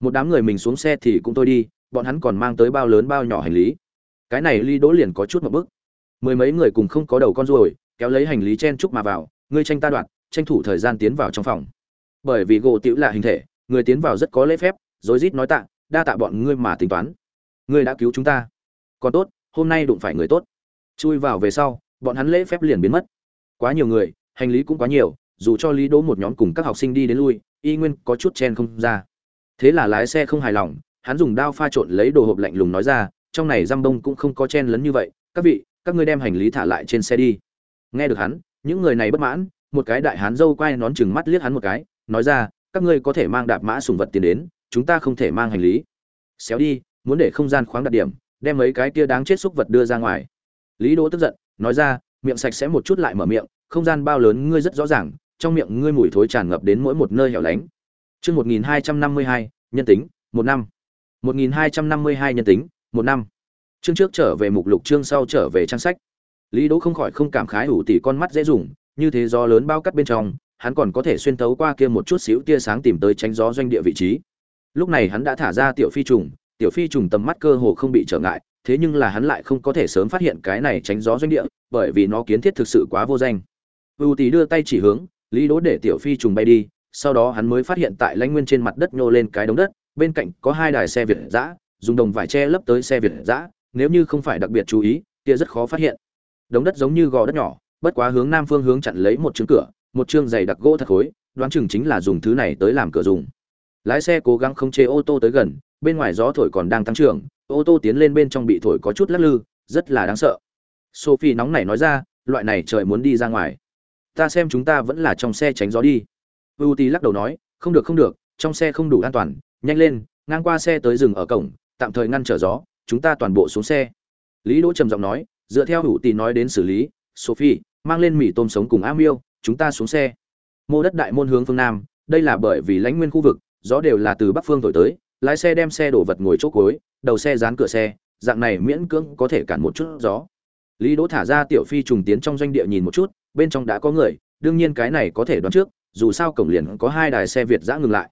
Một đám người mình xuống xe thì cũng thôi đi, bọn hắn còn mang tới bao lớn bao nhỏ hành lý. Cái này lý đỗ liền có chút một bức. Mười mấy người cùng không có đầu con ruồi kéo lấy hành lý chen chúc mà vào, ngươi tranh ta đoạt, tranh thủ thời gian tiến vào trong phòng. Bởi vì gỗ tiểu là hình thể, người tiến vào rất có lễ phép, rối rít nói tạ, đa tạ bọn ngươi mà tính toán. Ngươi đã cứu chúng ta. Còn tốt, hôm nay đụng phải người tốt. Chui vào về sau, bọn hắn lễ phép liền biến mất. Quá nhiều người, hành lý cũng quá nhiều, dù cho lý đỗ một nhóm cùng các học sinh đi đến lui, y nguyên có chút chen không ra. Thế là lái xe không hài lòng, hắn dùng đao pha trộn lấy đồ hộp lạnh lùng nói ra, trong này răm đông cũng không có chen lấn như vậy, các vị, các ngươi đem hành lý thả lại trên xe đi nghe được hắn, những người này bất mãn, một cái đại hán dâu quay nón chừng mắt liếc hắn một cái, nói ra, các ngươi có thể mang đạp mã sùng vật tiền đến, chúng ta không thể mang hành lý. Xéo đi, muốn để không gian khoáng đặt điểm, đem mấy cái kia đáng chết xúc vật đưa ra ngoài. Lý đỗ tức giận, nói ra, miệng sạch sẽ một chút lại mở miệng, không gian bao lớn ngươi rất rõ ràng, trong miệng ngươi mùi thối tràn ngập đến mỗi một nơi hẻo lánh. Chương một nghìn hai trăm năm mươi hai, nhân tính, một năm. Một nghìn hai trăm năm mươi hai nhân tính, một năm. Chương trước trở về mục lục, chương sau trở về trang sách lý đỗ không khỏi không cảm khái ủ tỉ con mắt dễ dùng, như thế gió lớn bao cắt bên trong, hắn còn có thể xuyên tấu qua kia một chút xíu tia sáng tìm tới tránh gió doanh địa vị trí. Lúc này hắn đã thả ra tiểu phi trùng, tiểu phi trùng tầm mắt cơ hồ không bị trở ngại, thế nhưng là hắn lại không có thể sớm phát hiện cái này tránh gió doanh địa, bởi vì nó kiến thiết thực sự quá vô danh. Ưu tỷ đưa tay chỉ hướng, lý đỗ để tiểu phi trùng bay đi, sau đó hắn mới phát hiện tại lãnh nguyên trên mặt đất nhô lên cái đống đất, bên cạnh có hai đài xe việt giã dùng đồng vải che lấp tới xe việt giã nếu như không phải đặc biệt chú ý, kia rất khó phát hiện đống đất giống như gò đất nhỏ, bất quá hướng nam phương hướng chặn lấy một chương cửa, một chương dày đặc gỗ thật khối, đoán chừng chính là dùng thứ này tới làm cửa dùng. Lái xe cố gắng không chế ô tô tới gần, bên ngoài gió thổi còn đang tăng trưởng, ô tô tiến lên bên trong bị thổi có chút lắc lư, rất là đáng sợ. Sophie nóng nảy nói ra, loại này trời muốn đi ra ngoài. Ta xem chúng ta vẫn là trong xe tránh gió đi. U lắc đầu nói, không được không được, trong xe không đủ an toàn, nhanh lên, ngang qua xe tới rừng ở cổng, tạm thời ngăn trở gió, chúng ta toàn bộ xuống xe. Lý đỗ trầm giọng nói dựa theo hữu tỷ nói đến xử lý, sophie, mang lên mì tôm sống cùng a miêu, chúng ta xuống xe. Mô đất đại môn hướng phương nam, đây là bởi vì lãnh nguyên khu vực, gió đều là từ bắc phương thổi tới, lái xe đem xe đổ vật ngồi chỗ cối đầu xe dán cửa xe, dạng này miễn cưỡng có thể cản một chút gió. Lý đỗ thả ra tiểu phi trùng tiến trong doanh địa nhìn một chút, bên trong đã có người, đương nhiên cái này có thể đoán trước, dù sao cổng liền có hai đài xe việt giã ngừng lại.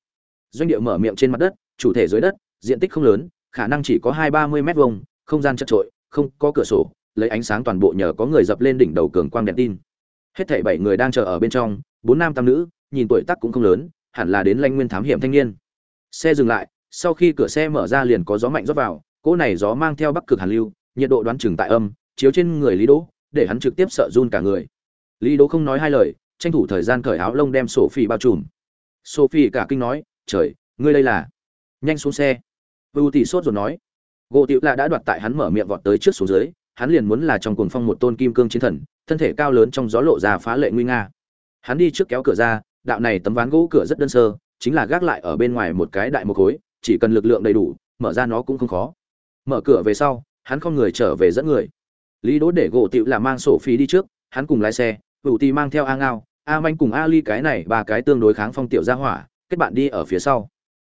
Doanh địa mở miệng trên mặt đất, chủ thể dưới đất, diện tích không lớn, khả năng chỉ có hai ba mươi m vuông, không gian chật trội, không có cửa sổ lấy ánh sáng toàn bộ nhờ có người dập lên đỉnh đầu cường quang đèn tin. Hết thảy bảy người đang chờ ở bên trong, bốn nam tam nữ, nhìn tuổi tác cũng không lớn, hẳn là đến lanh nguyên thám hiểm thanh niên. Xe dừng lại, sau khi cửa xe mở ra liền có gió mạnh rót vào, cỗ này gió mang theo bắc cực hàn lưu, nhiệt độ đoán chừng tại âm, chiếu trên người lý đỗ, để hắn trực tiếp sợ run cả người. Lý đỗ không nói hai lời, tranh thủ thời gian cởi áo lông đem sophie bao trùm. Sophie cả kinh nói, trời, ngươi đây là nhanh xuống xe. Vưu tỷ sốt rồi nói, gỗ tiểu lạ đã đoạt tại hắn mở miệng vọt tới trước xuống dưới hắn liền muốn là trong cuồng phong một tôn kim cương chiến thần, thân thể cao lớn trong gió lộ ra phá lệ nguy nga. Hắn đi trước kéo cửa ra, đạo này tấm ván gỗ cửa rất đơn sơ, chính là gác lại ở bên ngoài một cái đại một khối, chỉ cần lực lượng đầy đủ, mở ra nó cũng không khó. Mở cửa về sau, hắn không người trở về dẫn người. Lý đỗ để gỗ tiểu là mang sổ phí đi trước, hắn cùng lái xe hữu tì mang theo a ngao, a manh cùng a ly cái này ba cái tương đối kháng phong tiểu gia hỏa, kết bạn đi ở phía sau.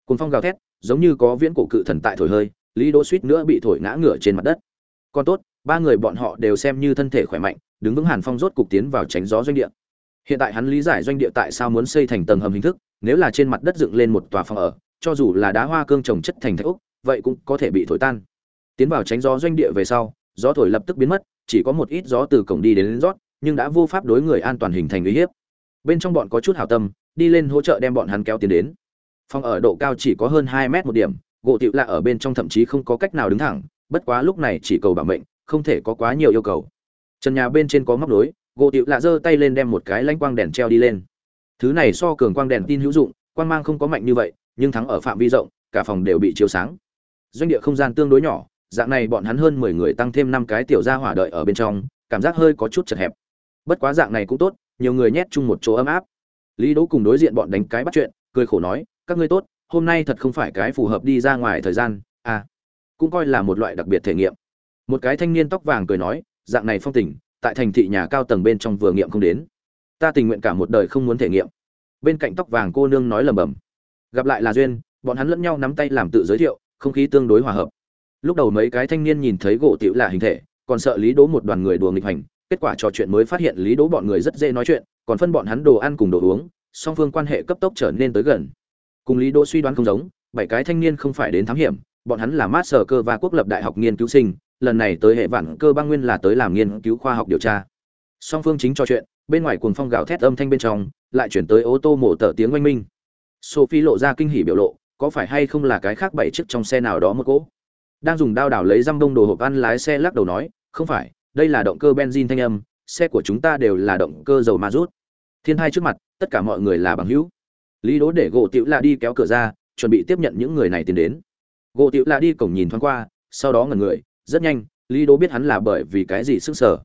Cùng phong gào thét, giống như có viễn cổ cự thần tại thổi hơi, lý đỗ suýt nữa bị thổi ngã ngửa trên mặt đất. Còn tốt ba người bọn họ đều xem như thân thể khỏe mạnh đứng vững hàn phong rốt cục tiến vào tránh gió doanh địa. Hiện tại hắn lý giải doanh địa tại sao muốn xây thành tầng hầm hình thức nếu là trên mặt đất dựng lên một tòa phòng ở cho dù là đá hoa cương trồng chất thành thạch úc vậy cũng có thể bị thổi tan. Tiến vào tránh gió doanh địa về sau gió thổi lập tức biến mất chỉ có một ít gió từ cổng đi đến, đến rót nhưng đã vô pháp đối người an toàn hình thành uy hiếp. Bên trong bọn có chút hảo tâm đi lên hỗ trợ đem bọn hắn kéo tiến đến. Phòng ở độ cao chỉ có hơn hai mét một điểm gỗ tiệu lạ ở bên trong thậm chí không có cách nào đứng thẳng bất quá lúc này chỉ cầu bảo mệnh không thể có quá nhiều yêu cầu. Trần nhà bên trên có móc nối, gỗ tiệu lạ giơ tay lên đem một cái lanh quang đèn treo đi lên. Thứ này so cường quang đèn tin hữu dụng, quang mang không có mạnh như vậy, nhưng thắng ở phạm vi rộng, cả phòng đều bị chiếu sáng. Doanh địa không gian tương đối nhỏ, dạng này bọn hắn hơn mười người tăng thêm năm cái tiểu gia hỏa đợi ở bên trong, cảm giác hơi có chút chật hẹp. Bất quá dạng này cũng tốt, nhiều người nhét chung một chỗ ấm áp. Lý đỗ cùng đối diện bọn đánh cái bắt chuyện, cười khổ nói, các ngươi tốt, hôm nay thật không phải cái phù hợp đi ra ngoài thời gian à cũng coi là một loại đặc biệt thể nghiệm một cái thanh niên tóc vàng cười nói, dạng này phong tình, tại thành thị nhà cao tầng bên trong vừa nghiệm không đến. Ta tình nguyện cả một đời không muốn thể nghiệm. Bên cạnh tóc vàng cô nương nói lầm bầm gặp lại là duyên, bọn hắn lẫn nhau nắm tay làm tự giới thiệu, không khí tương đối hòa hợp. Lúc đầu mấy cái thanh niên nhìn thấy gỗ tiểu là hình thể, còn sợ lý đỗ một đoàn người đùa nghịch hành, kết quả trò chuyện mới phát hiện lý đỗ bọn người rất dễ nói chuyện, còn phân bọn hắn đồ ăn cùng đồ uống, song phương quan hệ cấp tốc trở nên tới gần. Cùng lý đỗ suy đoán không giống, bảy cái thanh niên không phải đến thám hiểm, bọn hắn là master cơ và quốc lập đại học nghiên cứu sinh lần này tới hệ vạn cơ băng nguyên là tới làm nghiên cứu khoa học điều tra. Song phương chính cho chuyện, bên ngoài cuồng phong gào thét âm thanh bên trong, lại chuyển tới ô tô mổ tờ tiếng oanh minh. Sophie lộ ra kinh hỉ biểu lộ, có phải hay không là cái khác bảy chiếc trong xe nào đó một cỗ? Đang dùng đao đảo lấy răm đông đồ hộp ăn lái xe lắc đầu nói, không phải, đây là động cơ benzin thanh âm, xe của chúng ta đều là động cơ dầu ma rút. Thiên hai trước mặt, tất cả mọi người là bằng hữu. Lý đố để gỗ tiểu là đi kéo cửa ra, chuẩn bị tiếp nhận những người này tiến đến. Gỗ tiểu là đi cổng nhìn thoáng qua, sau đó ngẩn người rất nhanh, lý đố biết hắn là bởi vì cái gì sức sở.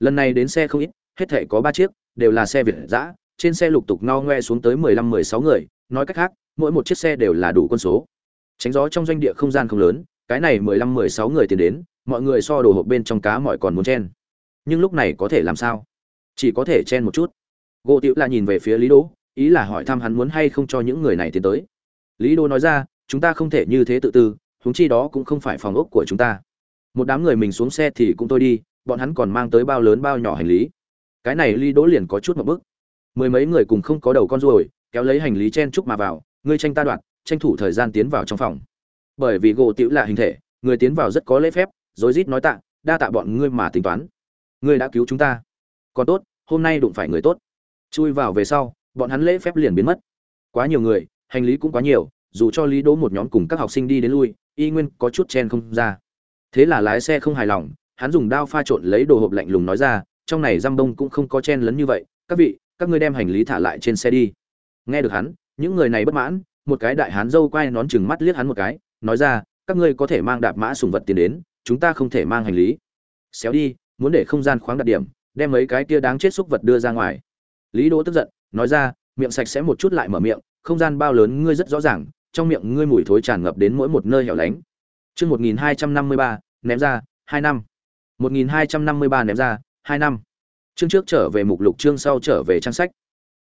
Lần này đến xe không ít, hết thể có ba chiếc, đều là xe việt giã trên xe lục tục no ngoe xuống tới mười lăm, mười sáu người, nói cách khác, mỗi một chiếc xe đều là đủ quân số. Tránh gió trong doanh địa không gian không lớn, cái này mười lăm, mười sáu người tiến đến, mọi người so đồ hộp bên trong cá mọi còn muốn chen. Nhưng lúc này có thể làm sao? Chỉ có thể chen một chút. Gỗ tiểu là nhìn về phía lý đỗ, ý là hỏi thăm hắn muốn hay không cho những người này tiến tới. Lý đô nói ra, chúng ta không thể như thế tự tư, huống chi đó cũng không phải phòng ốc của chúng ta một đám người mình xuống xe thì cũng tôi đi, bọn hắn còn mang tới bao lớn bao nhỏ hành lý. Cái này lý đỗ liền có chút một bức. Mười mấy người cùng không có đầu con ruồi, kéo lấy hành lý chen chúc mà vào, ngươi tranh ta đoạt, tranh thủ thời gian tiến vào trong phòng. Bởi vì gỗ tiểu là hình thể, người tiến vào rất có lễ phép, rối rít nói tạ, đa tạ bọn ngươi mà tính toán. Ngươi đã cứu chúng ta. Còn tốt, hôm nay đụng phải người tốt. Chui vào về sau, bọn hắn lễ phép liền biến mất. Quá nhiều người, hành lý cũng quá nhiều, dù cho lý đỗ một nhóm cùng các học sinh đi đến lui, y nguyên có chút chen không ra thế là lái xe không hài lòng, hắn dùng đao pha trộn lấy đồ hộp lạnh lùng nói ra, trong này răm bông cũng không có chen lấn như vậy, các vị, các ngươi đem hành lý thả lại trên xe đi. Nghe được hắn, những người này bất mãn, một cái đại hán dâu quay nón chừng mắt liếc hắn một cái, nói ra, các ngươi có thể mang đạp mã sùng vật tiền đến, chúng ta không thể mang hành lý. Xéo đi, muốn để không gian khoáng đặt điểm, đem mấy cái kia đáng chết xúc vật đưa ra ngoài. Lý đỗ tức giận, nói ra, miệng sạch sẽ một chút lại mở miệng, không gian bao lớn ngươi rất rõ ràng, trong miệng ngươi mùi thối tràn ngập đến mỗi một nơi hẻo lánh. Chương một nghìn hai trăm năm mươi ba ném ra, hai năm. Một nghìn hai trăm năm mươi ba ném ra, hai năm. Chương trước trở về mục lục, chương sau trở về trang sách.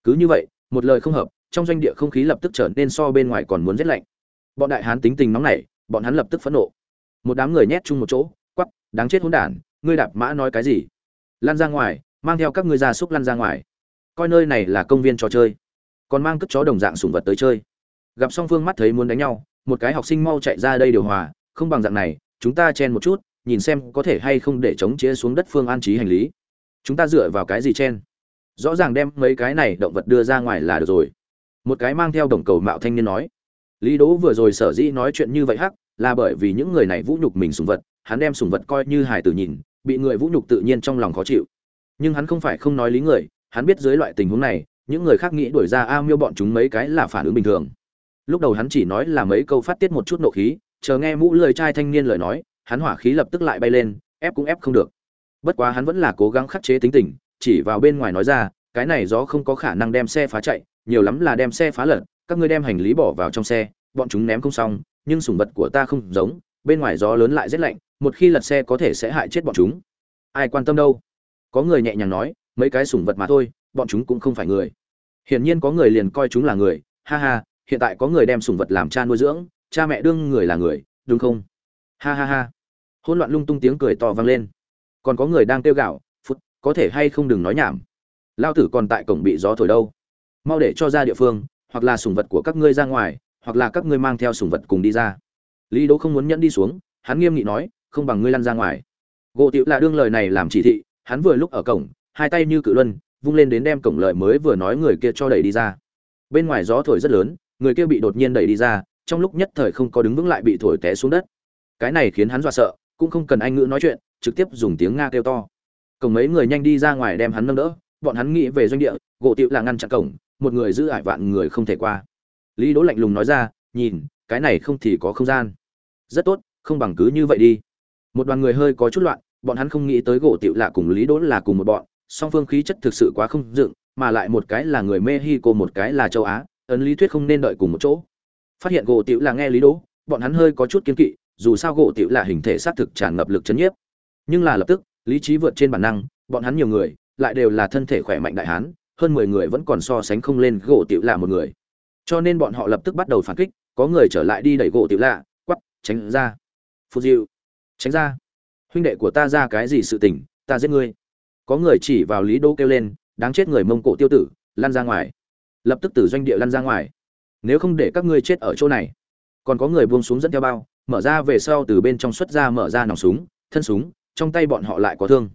Cứ như vậy, một lời không hợp, trong doanh địa không khí lập tức trở nên so bên ngoài còn muốn rét lạnh. Bọn đại hán tính tình nóng nảy, bọn hắn lập tức phẫn nộ. Một đám người nhét chung một chỗ quắp đáng chết hỗn đản, ngươi đạp mã nói cái gì? Lan ra ngoài, mang theo các ngươi gia súc lăn ra ngoài. Coi nơi này là công viên trò chơi. Còn mang cất chó đồng dạng sùng vật tới chơi. Gặp song phương mắt thấy muốn đánh nhau, một cái học sinh mau chạy ra đây điều hòa, không bằng dạng này chúng ta chen một chút, nhìn xem có thể hay không để chống chĩa xuống đất phương an trí hành lý. Chúng ta dựa vào cái gì chen? Rõ ràng đem mấy cái này động vật đưa ra ngoài là được rồi. Một cái mang theo đồng cầu mạo thanh niên nói. Lý đỗ vừa rồi sở dĩ nói chuyện như vậy hắc, là bởi vì những người này vũ nhục mình sùng vật, hắn đem sùng vật coi như hài tử nhìn, bị người vũ nhục tự nhiên trong lòng khó chịu. Nhưng hắn không phải không nói lý người, hắn biết dưới loại tình huống này, những người khác nghĩ đuổi ra a miêu bọn chúng mấy cái là phản ứng bình thường. Lúc đầu hắn chỉ nói là mấy câu phát tiết một chút nộ khí chờ nghe mũ lười trai thanh niên lời nói, hắn hỏa khí lập tức lại bay lên, ép cũng ép không được. Bất quá hắn vẫn là cố gắng khắc chế tính tình, chỉ vào bên ngoài nói ra, cái này gió không có khả năng đem xe phá chạy, nhiều lắm là đem xe phá lật, các ngươi đem hành lý bỏ vào trong xe, bọn chúng ném không xong, nhưng sủng vật của ta không giống, bên ngoài gió lớn lại rất lạnh, một khi lật xe có thể sẽ hại chết bọn chúng. Ai quan tâm đâu? Có người nhẹ nhàng nói, mấy cái sủng vật mà thôi, bọn chúng cũng không phải người. Hiển nhiên có người liền coi chúng là người, ha ha, hiện tại có người đem sủng vật làm cha nuôi dưỡng cha mẹ đương người là người, đúng không? Ha ha ha. Hỗn loạn lung tung tiếng cười to vang lên. Còn có người đang kêu gạo phút, có thể hay không đừng nói nhảm. Lao tử còn tại cổng bị gió thổi đâu. Mau để cho ra địa phương, hoặc là sùng vật của các ngươi ra ngoài, hoặc là các ngươi mang theo sùng vật cùng đi ra. Lý đỗ không muốn nhẫn đi xuống, hắn nghiêm nghị nói, không bằng ngươi lăn ra ngoài. Gỗ tiểu là đương lời này làm chỉ thị, hắn vừa lúc ở cổng, hai tay như cự luân, vung lên đến đem cổng lợi mới vừa nói người kia cho đẩy đi ra. Bên ngoài gió thổi rất lớn, người kia bị đột nhiên đẩy đi ra trong lúc nhất thời không có đứng vững lại bị thổi té xuống đất. Cái này khiến hắn dọa sợ, cũng không cần anh ngữ nói chuyện, trực tiếp dùng tiếng nga kêu to. Cổng mấy người nhanh đi ra ngoài đem hắn nâng đỡ, bọn hắn nghĩ về doanh địa, gỗ tiệu là ngăn chặn cổng, một người giữ ải vạn người không thể qua. Lý đỗ lạnh lùng nói ra, nhìn, cái này không thì có không gian. Rất tốt, không bằng cứ như vậy đi. Một đoàn người hơi có chút loạn, bọn hắn không nghĩ tới gỗ tiệu lạ cùng lý đỗ là cùng một bọn, song phương khí chất thực sự quá không dựng, mà lại một cái là người mexico, một cái là châu á, ấn lý thuyết không nên đợi cùng một chỗ phát hiện gỗ tiểu là nghe lý đỗ, bọn hắn hơi có chút kiên kỵ, dù sao gỗ tiểu là hình thể xác thực tràn ngập lực chấn nhiếp. Nhưng là lập tức, lý trí vượt trên bản năng, bọn hắn nhiều người, lại đều là thân thể khỏe mạnh đại hán, hơn mười người vẫn còn so sánh không lên gỗ tiểu là một người. Cho nên bọn họ lập tức bắt đầu phản kích, có người trở lại đi đẩy gỗ tiểu lạ quắp, tránh ra. Phù diệu, tránh ra. Huynh đệ của ta ra cái gì sự tình, ta giết ngươi. Có người chỉ vào lý đô kêu lên, đáng chết người mông cổ tiêu tử, lăn ra ngoài. Lập tức từ doanh địa lăn ra ngoài nếu không để các ngươi chết ở chỗ này. Còn có người buông xuống dẫn theo bao, mở ra về sau từ bên trong xuất ra mở ra nòng súng, thân súng, trong tay bọn họ lại có thương.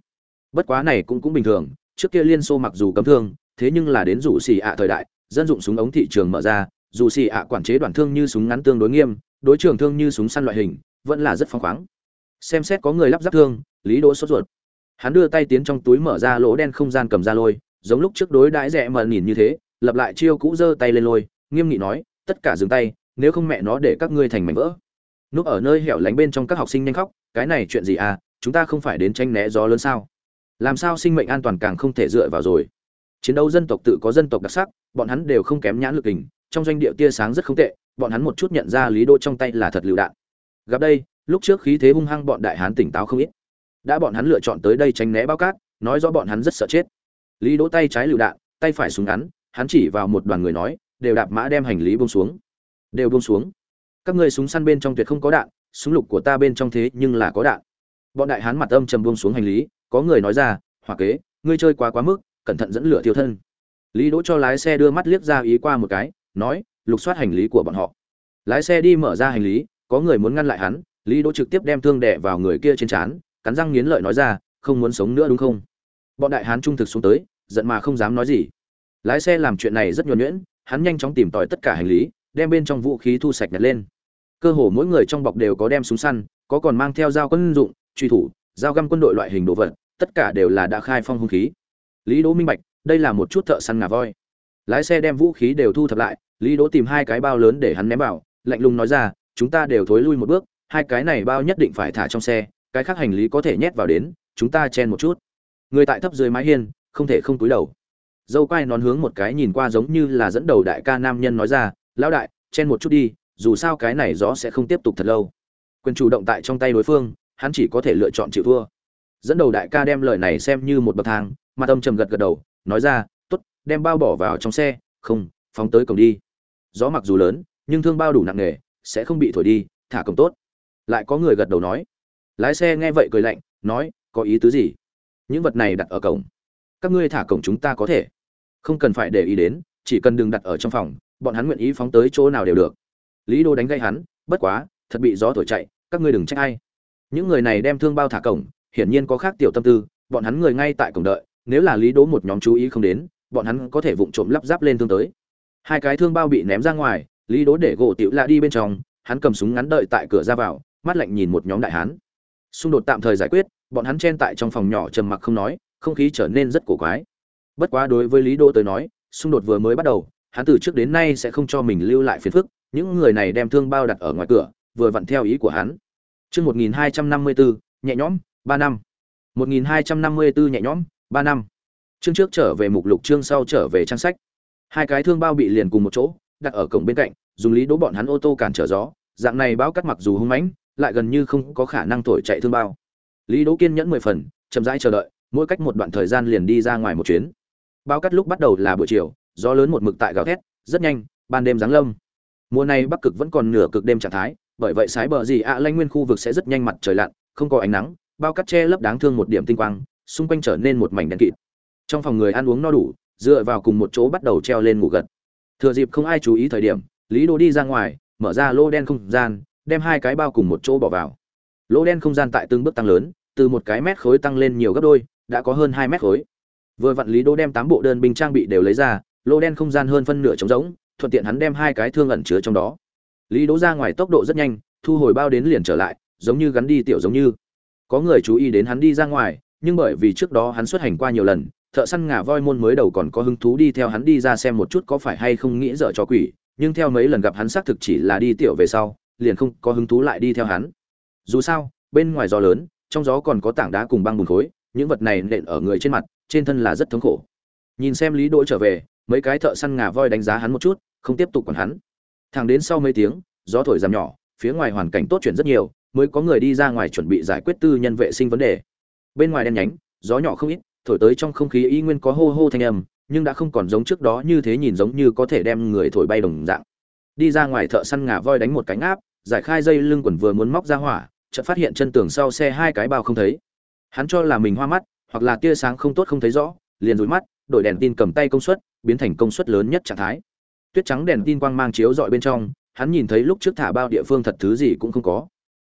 Bất quá này cũng cũng bình thường, trước kia liên xô mặc dù cấm thương, thế nhưng là đến rủ xì ạ thời đại, dân dụng súng ống thị trường mở ra dù xì ạ quản chế đoàn thương như súng ngắn tương đối nghiêm, đối trường thương như súng săn loại hình, vẫn là rất phóng khoáng. Xem xét có người lắp ráp thương, lý đỗ sốt ruột. Hắn đưa tay tiến trong túi mở ra lỗ đen không gian cầm ra lôi, giống lúc trước đối đãi rẻ mờ nhìn như thế lập lại chiêu cũ giơ tay lên lôi nghiêm nghị nói, tất cả dừng tay, nếu không mẹ nó để các ngươi thành mảnh vỡ. Núp ở nơi hẻo lánh bên trong các học sinh nhanh khóc, cái này chuyện gì à chúng ta không phải đến tranh né gió lớn sao? Làm sao sinh mệnh an toàn càng không thể dựa vào rồi? Chiến đấu dân tộc tự có dân tộc đặc sắc, bọn hắn đều không kém nhãn lực hình, trong doanh địa tia sáng rất không tệ, bọn hắn một chút nhận ra lý đô trong tay là thật lựu đạn. Gặp đây, lúc trước khí thế hung hăng bọn đại hán tỉnh táo không ít. Đã bọn hắn lựa chọn tới đây tránh né bao cát, nói rõ bọn hắn rất sợ chết. Lý đỗ tay trái lựu đạn, tay phải súng ngắn, hắn chỉ vào một đoàn người nói đều đạp mã đem hành lý buông xuống. Đều buông xuống. Các ngươi súng săn bên trong tuyệt không có đạn, súng lục của ta bên trong thế nhưng là có đạn. Bọn đại hán mặt âm trầm buông xuống hành lý, có người nói ra, hỏa kế, ngươi chơi quá quá mức, cẩn thận dẫn lửa thiêu thân. Lý đỗ cho lái xe đưa mắt liếc ra ý qua một cái, nói, lục soát hành lý của bọn họ. Lái xe đi mở ra hành lý, có người muốn ngăn lại hắn, lý đỗ trực tiếp đem thương đẻ vào người kia trên trán, cắn răng nghiến lợi nói ra, không muốn sống nữa đúng không? Bọn đại hán trung thực xuống tới, giận mà không dám nói gì. Lái xe làm chuyện này rất nhuần nhuyễn hắn nhanh chóng tìm tòi tất cả hành lý, đem bên trong vũ khí thu sạch nhặt lên. Cơ hồ mỗi người trong bọc đều có đem súng săn, có còn mang theo dao quân dụng, truy thủ, dao găm quân đội loại hình đồ vật, tất cả đều là đã khai phong hung khí. Lý đỗ minh bạch, đây là một chút thợ săn ngà voi. Lái xe đem vũ khí đều thu thập lại, lý đỗ tìm hai cái bao lớn để hắn ném vào, lạnh lùng nói ra, chúng ta đều thối lui một bước, hai cái này bao nhất định phải thả trong xe, cái khác hành lý có thể nhét vào đến, chúng ta chen một chút. Người tại thấp dưới mái hiên, không thể không túi đầu dâu quai nón hướng một cái nhìn qua giống như là dẫn đầu đại ca nam nhân nói ra, lão đại, chen một chút đi, dù sao cái này gió sẽ không tiếp tục thật lâu. Quyền chủ động tại trong tay đối phương, hắn chỉ có thể lựa chọn chịu thua. Dẫn đầu đại ca đem lời này xem như một bậc thang, mà tâm trầm gật gật đầu, nói ra t ố t đem bao bỏ vào trong xe, không, phóng tới cổng đi. Gió mặc dù lớn, nhưng thương bao đủ nặng nề, sẽ không bị thổi đi, thả cổng tốt. Lại có người gật đầu nói. Lái xe nghe vậy cười lạnh, nói, có ý tứ gì? Những vật này đặt ở cổng. Các ngươi thả cổng chúng ta có thể không cần phải để ý đến, chỉ cần đừng đặt ở trong phòng, bọn hắn nguyện ý phóng tới chỗ nào đều được. Lý đô đánh gây hắn, bất quá, thật bị gió thổi chạy, các ngươi đừng trách ai. Những người này đem thương bao thả cổng, hiển nhiên có khác tiểu tâm tư, bọn hắn người ngay tại cổng đợi, nếu là lý đố một nhóm chú ý không đến, bọn hắn có thể vụng trộm lắp ráp lên thương tới. Hai cái thương bao bị ném ra ngoài, lý đố để gỗ tiểu lạ đi bên trong, hắn cầm súng ngắn đợi tại cửa ra vào, mắt lạnh nhìn một nhóm đại hán. Xung đột tạm thời giải quyết, bọn hắn chen tại trong phòng nhỏ trầm mặc không nói, không khí trở nên rất cổ quái bất quá đối với lý đỗ tới nói xung đột vừa mới bắt đầu hắn từ trước đến nay sẽ không cho mình lưu lại phiền phức những người này đem thương bao đặt ở ngoài cửa vừa vặn theo ý của hắn. Chương 1254, nhẹ nhõm ba năm. 1254 nhẹ nhõm ba năm. Chương trước trở về mục lục chương sau trở về trang sách. Hai cái thương bao bị liền cùng một chỗ đặt ở cổng bên cạnh dùng lý đỗ bọn hắn ô tô cản trở gió dạng này báo cắt mặc dù hung mãnh lại gần như không có khả năng thổi chạy thương bao. Lý đỗ kiên nhẫn mười phần chậm rãi chờ đợi mỗi cách một đoạn thời gian liền đi ra ngoài một chuyến bao cắt lúc bắt đầu là buổi chiều, gió lớn một mực tại gào thét, rất nhanh, ban đêm giáng lâm. Mùa này bắc cực vẫn còn nửa cực đêm trạng thái, bởi vậy sái bờ gì ạ à lanh nguyên khu vực sẽ rất nhanh mặt trời lặn, không có ánh nắng, bao cắt che lấp đáng thương một điểm tinh quang, xung quanh trở nên một mảnh đen kịt. Trong phòng người ăn uống no đủ, dựa vào cùng một chỗ bắt đầu treo lên ngủ gật. Thừa dịp không ai chú ý thời điểm, lý đô đi ra ngoài, mở ra lô đen không gian, đem hai cái bao cùng một chỗ bỏ vào. Lỗ đen không gian tại từng bước tăng lớn, từ một cái mét khối tăng lên nhiều gấp đôi, đã có hơn hai mét khối vừa vặn lý đô đem tám bộ đơn binh trang bị đều lấy ra, lô đen không gian hơn phân nửa trống rỗng, thuận tiện hắn đem hai cái thương ẩn chứa trong đó. Lý đỗ ra ngoài tốc độ rất nhanh, thu hồi bao đến liền trở lại, giống như gắn đi tiểu giống như. Có người chú ý đến hắn đi ra ngoài, nhưng bởi vì trước đó hắn xuất hành qua nhiều lần, thợ săn ngà voi môn mới đầu còn có hứng thú đi theo hắn đi ra xem một chút có phải hay không nghĩ dở cho quỷ, nhưng theo mấy lần gặp hắn xác thực chỉ là đi tiểu về sau, liền không có hứng thú lại đi theo hắn. Dù sao, bên ngoài gió lớn, trong gió còn có tảng đá cùng băng bùn khối những vật này nện ở người trên mặt, trên thân là rất thống khổ. Nhìn xem lý đỗ trở về, mấy cái thợ săn ngà voi đánh giá hắn một chút, không tiếp tục còn hắn. Thẳng đến sau mấy tiếng, gió thổi giảm nhỏ, phía ngoài hoàn cảnh tốt chuyển rất nhiều, mới có người đi ra ngoài chuẩn bị giải quyết tư nhân vệ sinh vấn đề. Bên ngoài đen nhánh, gió nhỏ không ít, thổi tới trong không khí y nguyên có hô hô thanh âm, nhưng đã không còn giống trước đó như thế nhìn giống như có thể đem người thổi bay đồng dạng. Đi ra ngoài thợ săn ngà voi đánh một cánh áp giải khai dây lưng quần vừa muốn móc ra hỏa, chợt phát hiện chân tường sau xe hai cái bao không thấy hắn cho là mình hoa mắt, hoặc là tia sáng không tốt không thấy rõ, liền rủi mắt, đổi đèn tin cầm tay công suất, biến thành công suất lớn nhất trạng thái. Tuyết trắng đèn tin quang mang chiếu dọi bên trong, hắn nhìn thấy lúc trước thả bao địa phương thật thứ gì cũng không có.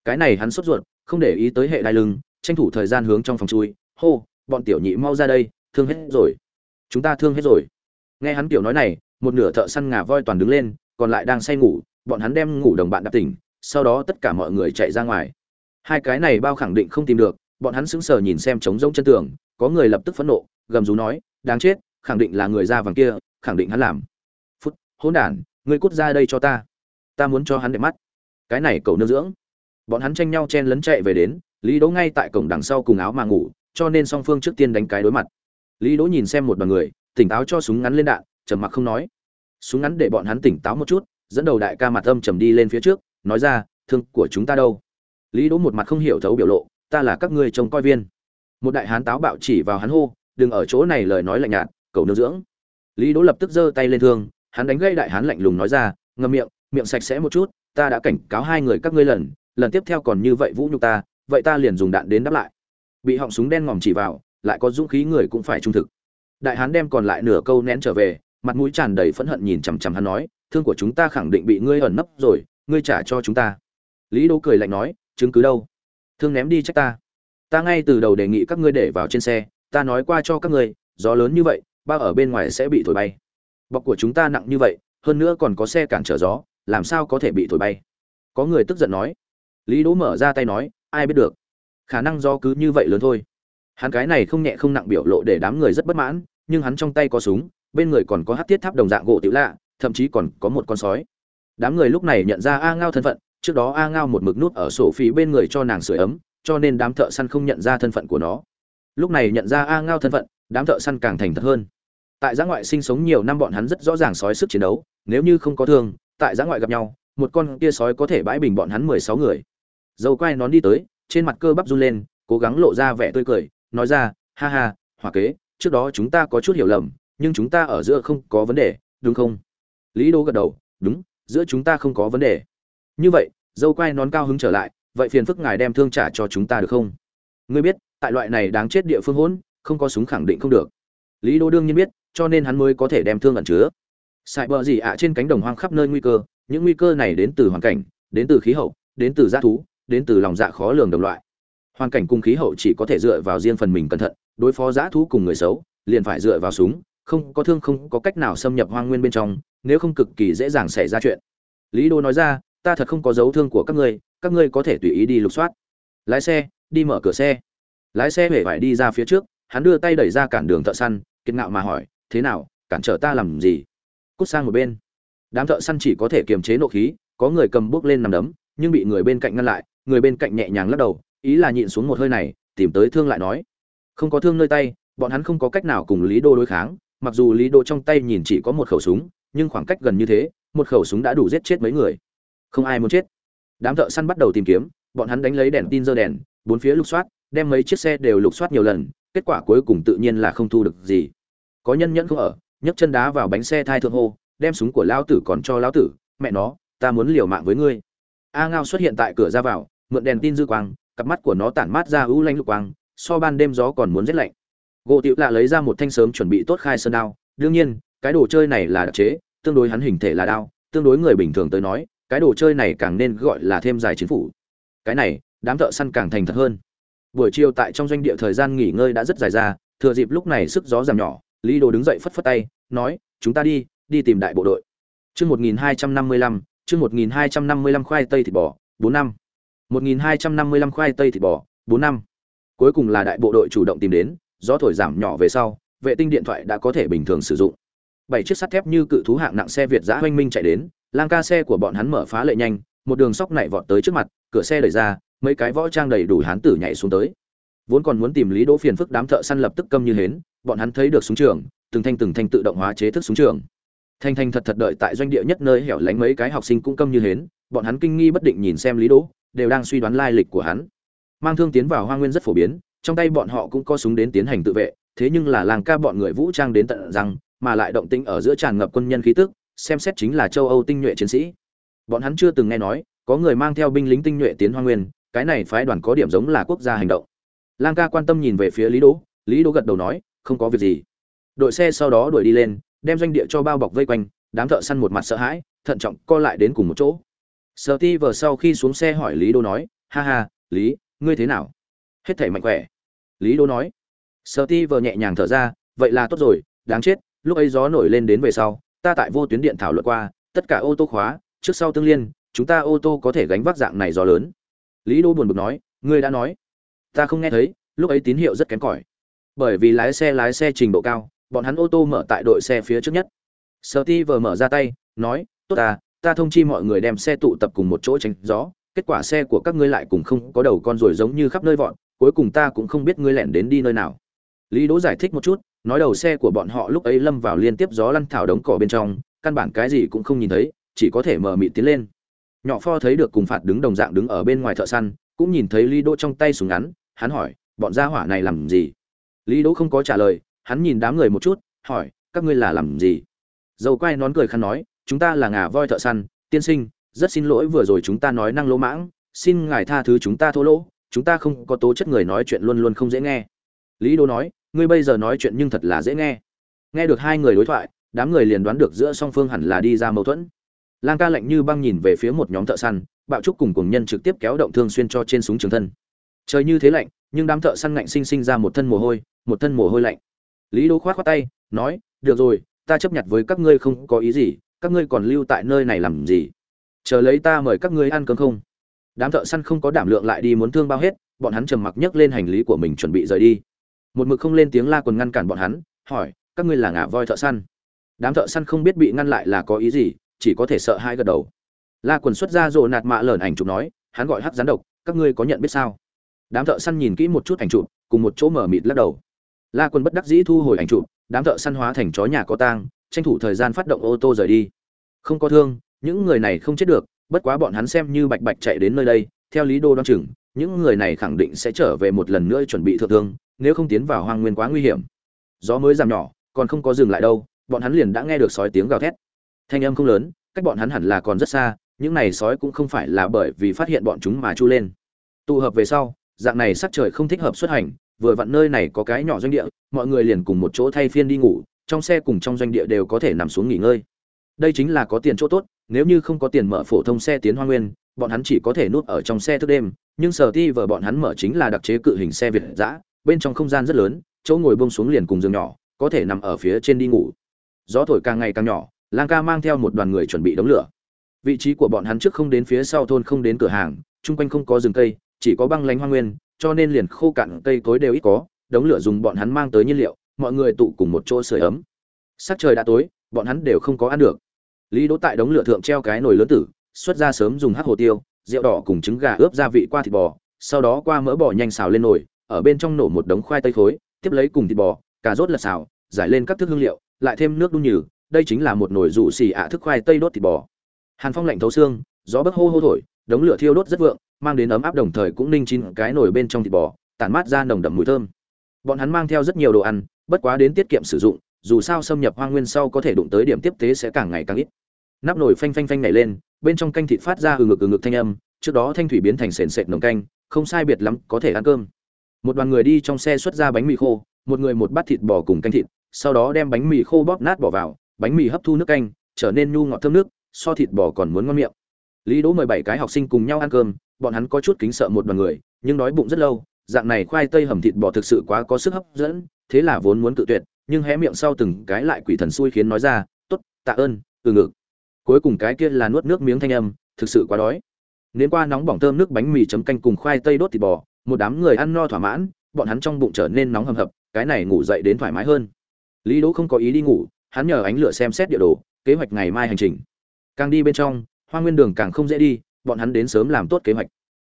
Cái này hắn sốt ruột, không để ý tới hệ đai lưng, tranh thủ thời gian hướng trong phòng chui. Hô, bọn tiểu nhị mau ra đây, thương hết rồi. Chúng ta thương hết rồi. Nghe hắn tiểu nói này, một nửa thợ săn ngà voi toàn đứng lên, còn lại đang say ngủ, bọn hắn đem ngủ đồng bạn đạp tỉnh, sau đó tất cả mọi người chạy ra ngoài. Hai cái này bao khẳng định không tìm được bọn hắn sững sờ nhìn xem trống rỗng chân tường, có người lập tức phẫn nộ, gầm rú nói, đáng chết, khẳng định là người da vàng kia, khẳng định hắn làm. Phút, hỗn đản, ngươi cút ra đây cho ta. Ta muốn cho hắn để mắt. Cái này cầu nương dưỡng. Bọn hắn tranh nhau chen lấn chạy về đến, lý đỗ ngay tại cổng đằng sau cùng áo mà ngủ, cho nên song phương trước tiên đánh cái đối mặt. Lý đỗ nhìn xem một đoàn người, tỉnh táo cho súng ngắn lên đạn, trầm mặc không nói. Súng ngắn để bọn hắn tỉnh táo một chút, dẫn đầu đại ca mặt âm trầm đi lên phía trước, nói ra, thương của chúng ta đâu? Lý đỗ một mặt không hiểu thấu biểu lộ ta là các ngươi trông coi viên. Một đại hán táo bạo chỉ vào hắn hô, đừng ở chỗ này lời nói lạnh nhạt, cầu nương dưỡng. Lý đỗ lập tức giơ tay lên thương, hắn đánh gây đại hán lạnh lùng nói ra, ngậm miệng miệng sạch sẽ một chút, ta đã cảnh cáo hai người các ngươi lần lần tiếp theo còn như vậy vũ nhục ta, vậy ta liền dùng đạn đến đáp lại. Bị họng súng đen ngòm chỉ vào, lại có dũng khí người cũng phải trung thực. Đại hán đem còn lại nửa câu nén trở về, mặt mũi tràn đầy phẫn hận nhìn chằm chằm hắn nói, thương của chúng ta khẳng định bị ngươi ẩn nấp rồi, ngươi trả cho chúng ta. Lý đỗ cười lạnh nói, chứng cứ đâu? Thương ném đi trách ta. Ta ngay từ đầu đề nghị các ngươi để vào trên xe, ta nói qua cho các ngươi, gió lớn như vậy, bao ở bên ngoài sẽ bị thổi bay. Bọc của chúng ta nặng như vậy, hơn nữa còn có xe cản trở gió, làm sao có thể bị thổi bay? Có người tức giận nói. Lý đỗ mở ra tay nói, ai biết được. Khả năng do cứ như vậy lớn thôi. Hắn cái này không nhẹ không nặng biểu lộ để đám người rất bất mãn, nhưng hắn trong tay có súng, bên người còn có hát thiết tháp đồng dạng gỗ tiểu lạ, thậm chí còn có một con sói. Đám người lúc này nhận ra a ngao thân phận trước đó a ngao một mực nút ở sổ phí bên người cho nàng sưởi ấm, cho nên đám thợ săn không nhận ra thân phận của nó. Lúc này nhận ra a ngao thân phận, đám thợ săn càng thành thật hơn. Tại giã ngoại sinh sống nhiều năm bọn hắn rất rõ ràng sói sức chiến đấu, nếu như không có thương, tại giã ngoại gặp nhau, một con kia sói có thể bãi bình bọn hắn mười sáu người. Dầu quay nón đi tới, trên mặt cơ bắp run lên, cố gắng lộ ra vẻ tươi cười, nói ra, ha ha, hòa kế, trước đó chúng ta có chút hiểu lầm, nhưng chúng ta ở giữa không có vấn đề, đúng không? Lý đô gật đầu, đúng, giữa chúng ta không có vấn đề như vậy, dâu quay nón cao hứng trở lại, vậy phiền phức ngài đem thương trả cho chúng ta được không? Ngươi biết, tại loại này đáng chết địa phương hỗn, không có súng khẳng định không được. Lý đô đương nhiên biết, cho nên hắn mới có thể đem thương ẩn chứa. Sài bờ gì ạ, trên cánh đồng hoang khắp nơi nguy cơ, những nguy cơ này đến từ hoàn cảnh, đến từ khí hậu, đến từ g thú, đến từ lòng dạ khó lường đồng loại. Hoàn cảnh cùng khí hậu chỉ có thể dựa vào riêng phần mình cẩn thận, đối phó g thú cùng người xấu, liền phải dựa vào súng, không có thương không có cách nào xâm nhập hoang nguyên bên trong, nếu không cực kỳ dễ dàng xảy ra chuyện. Lý đô nói ra ta thật không có dấu thương của các ngươi các ngươi có thể tùy ý đi lục soát. Lái xe, đi mở cửa xe. Lái xe hề phải đi ra phía trước, hắn đưa tay đẩy ra cản đường thợ săn, kiệt ngạo mà hỏi, thế nào, cản trở ta làm gì? Cút sang một bên. Đám thợ săn chỉ có thể kiềm chế nộ khí, có người cầm bước lên nằm đấm, nhưng bị người bên cạnh ngăn lại, người bên cạnh nhẹ nhàng lắc đầu, ý là nhịn xuống một hơi này, tìm tới thương lại nói. Không có thương nơi tay, bọn hắn không có cách nào cùng lý đô đối kháng, mặc dù lý đô trong tay nhìn chỉ có một khẩu súng, nhưng khoảng cách gần như thế, một khẩu súng đã đủ giết chết mấy người không ai muốn chết. Đám thợ săn bắt đầu tìm kiếm, bọn hắn đánh lấy đèn tin dơ đèn, bốn phía lục soát, đem mấy chiếc xe đều lục soát nhiều lần, kết quả cuối cùng tự nhiên là không thu được gì. Có nhân nhẫn không ở, nhấc chân đá vào bánh xe thai thượng hô, đem súng của lão tử còn cho lão tử, mẹ nó, ta muốn liều mạng với ngươi. A ngao xuất hiện tại cửa ra vào, mượn đèn tin dư quang, cặp mắt của nó tản mát ra ưu lanh lục quang, so ban đêm gió còn muốn rét lạnh. Gỗ tiểu lạ lấy ra một thanh sớm chuẩn bị tốt khai sơn đao, đương nhiên, cái đồ chơi này là đặc chế, tương đối hắn hình thể là đao, tương đối người bình thường tới nói cái đồ chơi này càng nên gọi là thêm dài chiến phủ. Cái này, đám thợ săn càng thành thật hơn. Buổi chiều tại trong doanh địa thời gian nghỉ ngơi đã rất dài ra, thừa dịp lúc này sức gió giảm nhỏ, lý đồ đứng dậy phất phất tay, nói, chúng ta đi đi tìm đại bộ đội. Chương một nghìn hai trăm năm mươi lăm, chương một nghìn hai trăm năm mươi lăm khoai tây thịt bò, bốn năm. Một nghìn hai trăm năm mươi lăm khoai tây thịt bò, bốn năm. Cuối cùng là đại bộ đội chủ động tìm đến, gió thổi giảm nhỏ về sau, vệ tinh điện thoại đã có thể bình thường sử dụng. Bảy chiếc sắt thép như cự thú hạng nặng xe việt giã hoanh minh chạy đến lang ca xe của bọn hắn mở phá lệ nhanh, một đường sóc nảy vọt tới trước mặt, cửa xe đẩy ra, mấy cái võ trang đầy đủ hán tử nhảy xuống tới. Vốn còn muốn tìm lý đỗ phiền phức đám thợ săn lập tức câm như hến, bọn hắn thấy được súng trường, từng thanh từng thanh tự động hóa chế thức súng trường. Thanh thanh thật thật đợi tại doanh địa nhất nơi hẻo lánh mấy cái học sinh cũng câm như hến, bọn hắn kinh nghi bất định nhìn xem lý đỗ, đều đang suy đoán lai lịch của hắn. Mang thương tiến vào hoa nguyên rất phổ biến, trong tay bọn họ cũng có súng đến tiến hành tự vệ, thế nhưng là làng ca bọn người vũ trang đến tận răng, mà lại động tĩnh ở giữa tràn ngập quân nhân khí tức xem xét chính là châu âu tinh nhuệ chiến sĩ. Bọn hắn chưa từng nghe nói, có người mang theo binh lính tinh nhuệ tiến hoa nguyên, cái này phái đoàn có điểm giống là quốc gia hành động. Lang ca quan tâm nhìn về phía lý đỗ lý đỗ gật đầu nói, không có việc gì. Đội xe sau đó đuổi đi lên, đem doanh địa cho bao bọc vây quanh, đám thợ săn một mặt sợ hãi, thận trọng co lại đến cùng một chỗ. Steve sau khi xuống xe hỏi lý đỗ nói, ha ha, lý, ngươi thế nào? Hết thể mạnh khỏe. Lý đỗ nói. Steve nhẹ nhàng thở ra, vậy là tốt rồi, đáng chết, lúc ấy gió nổi lên đến về sau ta tại vô tuyến điện thảo luận qua, tất cả ô tô khóa, trước sau tương liên, chúng ta ô tô có thể gánh vác dạng này gió lớn. Lý đô buồn bực nói, ngươi đã nói. Ta không nghe thấy, lúc ấy tín hiệu rất kém cỏi. Bởi vì lái xe lái xe trình độ cao, bọn hắn ô tô mở tại đội xe phía trước nhất. Sợ ti vờ mở ra tay, nói, tốt ta ta thông chi mọi người đem xe tụ tập cùng một chỗ tránh gió, kết quả xe của các ngươi lại cùng không có đầu con rồi giống như khắp nơi vọn cuối cùng ta cũng không biết ngươi lẻn đến đi nơi nào lý đỗ giải thích một chút, nói đầu xe của bọn họ lúc ấy lâm vào liên tiếp gió lăn thảo đống cỏ bên trong, căn bản cái gì cũng không nhìn thấy, chỉ có thể mở mịt tiến lên. Nhỏ pho thấy được cùng phạt đứng đồng dạng đứng ở bên ngoài thợ săn, cũng nhìn thấy lý đỗ trong tay súng ngắn, hắn hỏi, bọn gia hỏa này làm gì? Lý đỗ không có trả lời, hắn nhìn đám người một chút, hỏi, các ngươi là làm gì? Dầu quay nón cười khăn nói, chúng ta là ngà voi thợ săn, tiên sinh, rất xin lỗi vừa rồi chúng ta nói năng lỗ mãng, xin ngài tha thứ chúng ta thô lỗ, chúng ta không có tố chất người nói chuyện luôn luôn không dễ nghe. Lý Đỗ nói ngươi bây giờ nói chuyện nhưng thật là dễ nghe. Nghe được hai người đối thoại, đám người liền đoán được giữa song phương hẳn là đi ra mâu thuẫn. Lang ca lạnh như băng nhìn về phía một nhóm thợ săn, bạo trúc cùng cùng nhân trực tiếp kéo động thương xuyên cho trên súng trường thân. Trời như thế lạnh, nhưng đám thợ săn ngạnh sinh sinh ra một thân mồ hôi, một thân mồ hôi lạnh. Lý đỗ khoát khoát tay, nói, được rồi, ta chấp nhận với các ngươi không có ý gì, các ngươi còn lưu tại nơi này làm gì? Chờ lấy ta mời các ngươi ăn cơm không? Đám thợ săn không có đảm lượng lại đi muốn thương bao hết, bọn hắn trầm mặc nhấc lên hành lý của mình chuẩn bị rời đi một mực không lên tiếng la quần ngăn cản bọn hắn, hỏi, các ngươi là ngả voi thợ săn? Đám thợ săn không biết bị ngăn lại là có ý gì, chỉ có thể sợ hai gật đầu. La quần xuất ra rộ nạt mạ lởn ảnh chụp nói, hắn gọi hắc gián độc, các ngươi có nhận biết sao? Đám thợ săn nhìn kỹ một chút ảnh chụp, cùng một chỗ mở mịt lắc đầu. La quần bất đắc dĩ thu hồi ảnh chụp, đám thợ săn hóa thành chó nhà có tang, tranh thủ thời gian phát động ô tô rời đi. Không có thương, những người này không chết được, bất quá bọn hắn xem như bạch bạch chạy đến nơi đây, theo lý đô đoan chừng những người này khẳng định sẽ trở về một lần nữa chuẩn bị thượng thương, nếu không tiến vào hoang nguyên quá nguy hiểm. Gió mới giảm nhỏ, còn không có dừng lại đâu, bọn hắn liền đã nghe được sói tiếng gào thét. Thanh âm không lớn, cách bọn hắn hẳn là còn rất xa, những này sói cũng không phải là bởi vì phát hiện bọn chúng mà chu lên. Tụ hợp về sau, dạng này sắc trời không thích hợp xuất hành, vừa vặn nơi này có cái nhỏ doanh địa, mọi người liền cùng một chỗ thay phiên đi ngủ, trong xe cùng trong doanh địa đều có thể nằm xuống nghỉ ngơi. Đây chính là có tiền chỗ tốt, nếu như không có tiền mở phổ thông xe tiến hoa nguyên bọn hắn chỉ có thể nuốt ở trong xe thức đêm, nhưng sở ti vợ bọn hắn mở chính là đặc chế cự hình xe việt giã bên trong không gian rất lớn, chỗ ngồi bông xuống liền cùng giường nhỏ, có thể nằm ở phía trên đi ngủ. Gió thổi càng ngày càng nhỏ, lang ca mang theo một đoàn người chuẩn bị đống lửa. Vị trí của bọn hắn trước không đến phía sau thôn không đến cửa hàng, chung quanh không có rừng cây, chỉ có băng lánh hoa nguyên, cho nên liền khô cạn cây cối đều ít có, đống lửa dùng bọn hắn mang tới nhiên liệu, mọi người tụ cùng một chỗ sưởi ấm. Sắc trời đã tối, bọn hắn đều không có ăn được. Lý đỗ tại đống lửa thượng treo cái nồi lớn tử xuất ra sớm dùng hắc hồ tiêu, rượu đỏ cùng trứng gà ướp gia vị qua thịt bò, sau đó qua mỡ bò nhanh xào lên nồi, ở bên trong nổ một đống khoai tây khối, tiếp lấy cùng thịt bò, cà rốt lật xào, giải lên các thức hương liệu, lại thêm nước đun nhừ, đây chính là một nồi rủ xì ạ thức khoai tây đốt thịt bò. Hàn phong lạnh thấu xương, gió bấc hô hô thổi, đống lửa thiêu đốt rất vượng, mang đến ấm áp đồng thời cũng ninh chín cái nồi bên trong thịt bò, tản mát ra nồng đậm mùi thơm. Bọn hắn mang theo rất nhiều đồ ăn, bất quá đến tiết kiệm sử dụng, dù sao xâm nhập hoang nguyên sau có thể đụng tới điểm tiếp tế sẽ càng ngày càng ít nắp nồi phanh phanh phanh nhảy lên, bên trong canh thịt phát ra ừ ngực ừ ngực thanh âm, trước đó thanh thủy biến thành sền sệt nồng canh, không sai biệt lắm có thể ăn cơm. Một đoàn người đi trong xe xuất ra bánh mì khô, một người một bát thịt bò cùng canh thịt, sau đó đem bánh mì khô bóp nát bỏ vào, bánh mì hấp thu nước canh, trở nên nhu ngọt thơm nước, so thịt bò còn muốn ngon miệng. Lý đỗ mời bảy cái học sinh cùng nhau ăn cơm, bọn hắn có chút kính sợ một đoàn người, nhưng đói bụng rất lâu, dạng này khoai tây hầm thịt bò thực sự quá có sức hấp dẫn, thế là vốn muốn cự tuyệt, nhưng hé miệng sau từng cái lại quỷ thần xui khiến nói ra, tốt, tạ ơn, từ ngực cuối cùng cái kia là nuốt nước miếng thanh âm, thực sự quá đói. Nến qua nóng bỏng thơm nước bánh mì chấm canh cùng khoai tây đốt thịt bò, một đám người ăn no thỏa mãn, bọn hắn trong bụng trở nên nóng hầm hập, cái này ngủ dậy đến thoải mái hơn. Lý đỗ không có ý đi ngủ, hắn nhờ ánh lửa xem xét địa đồ, kế hoạch ngày mai hành trình. Càng đi bên trong hoa nguyên đường càng không dễ đi, bọn hắn đến sớm làm tốt kế hoạch.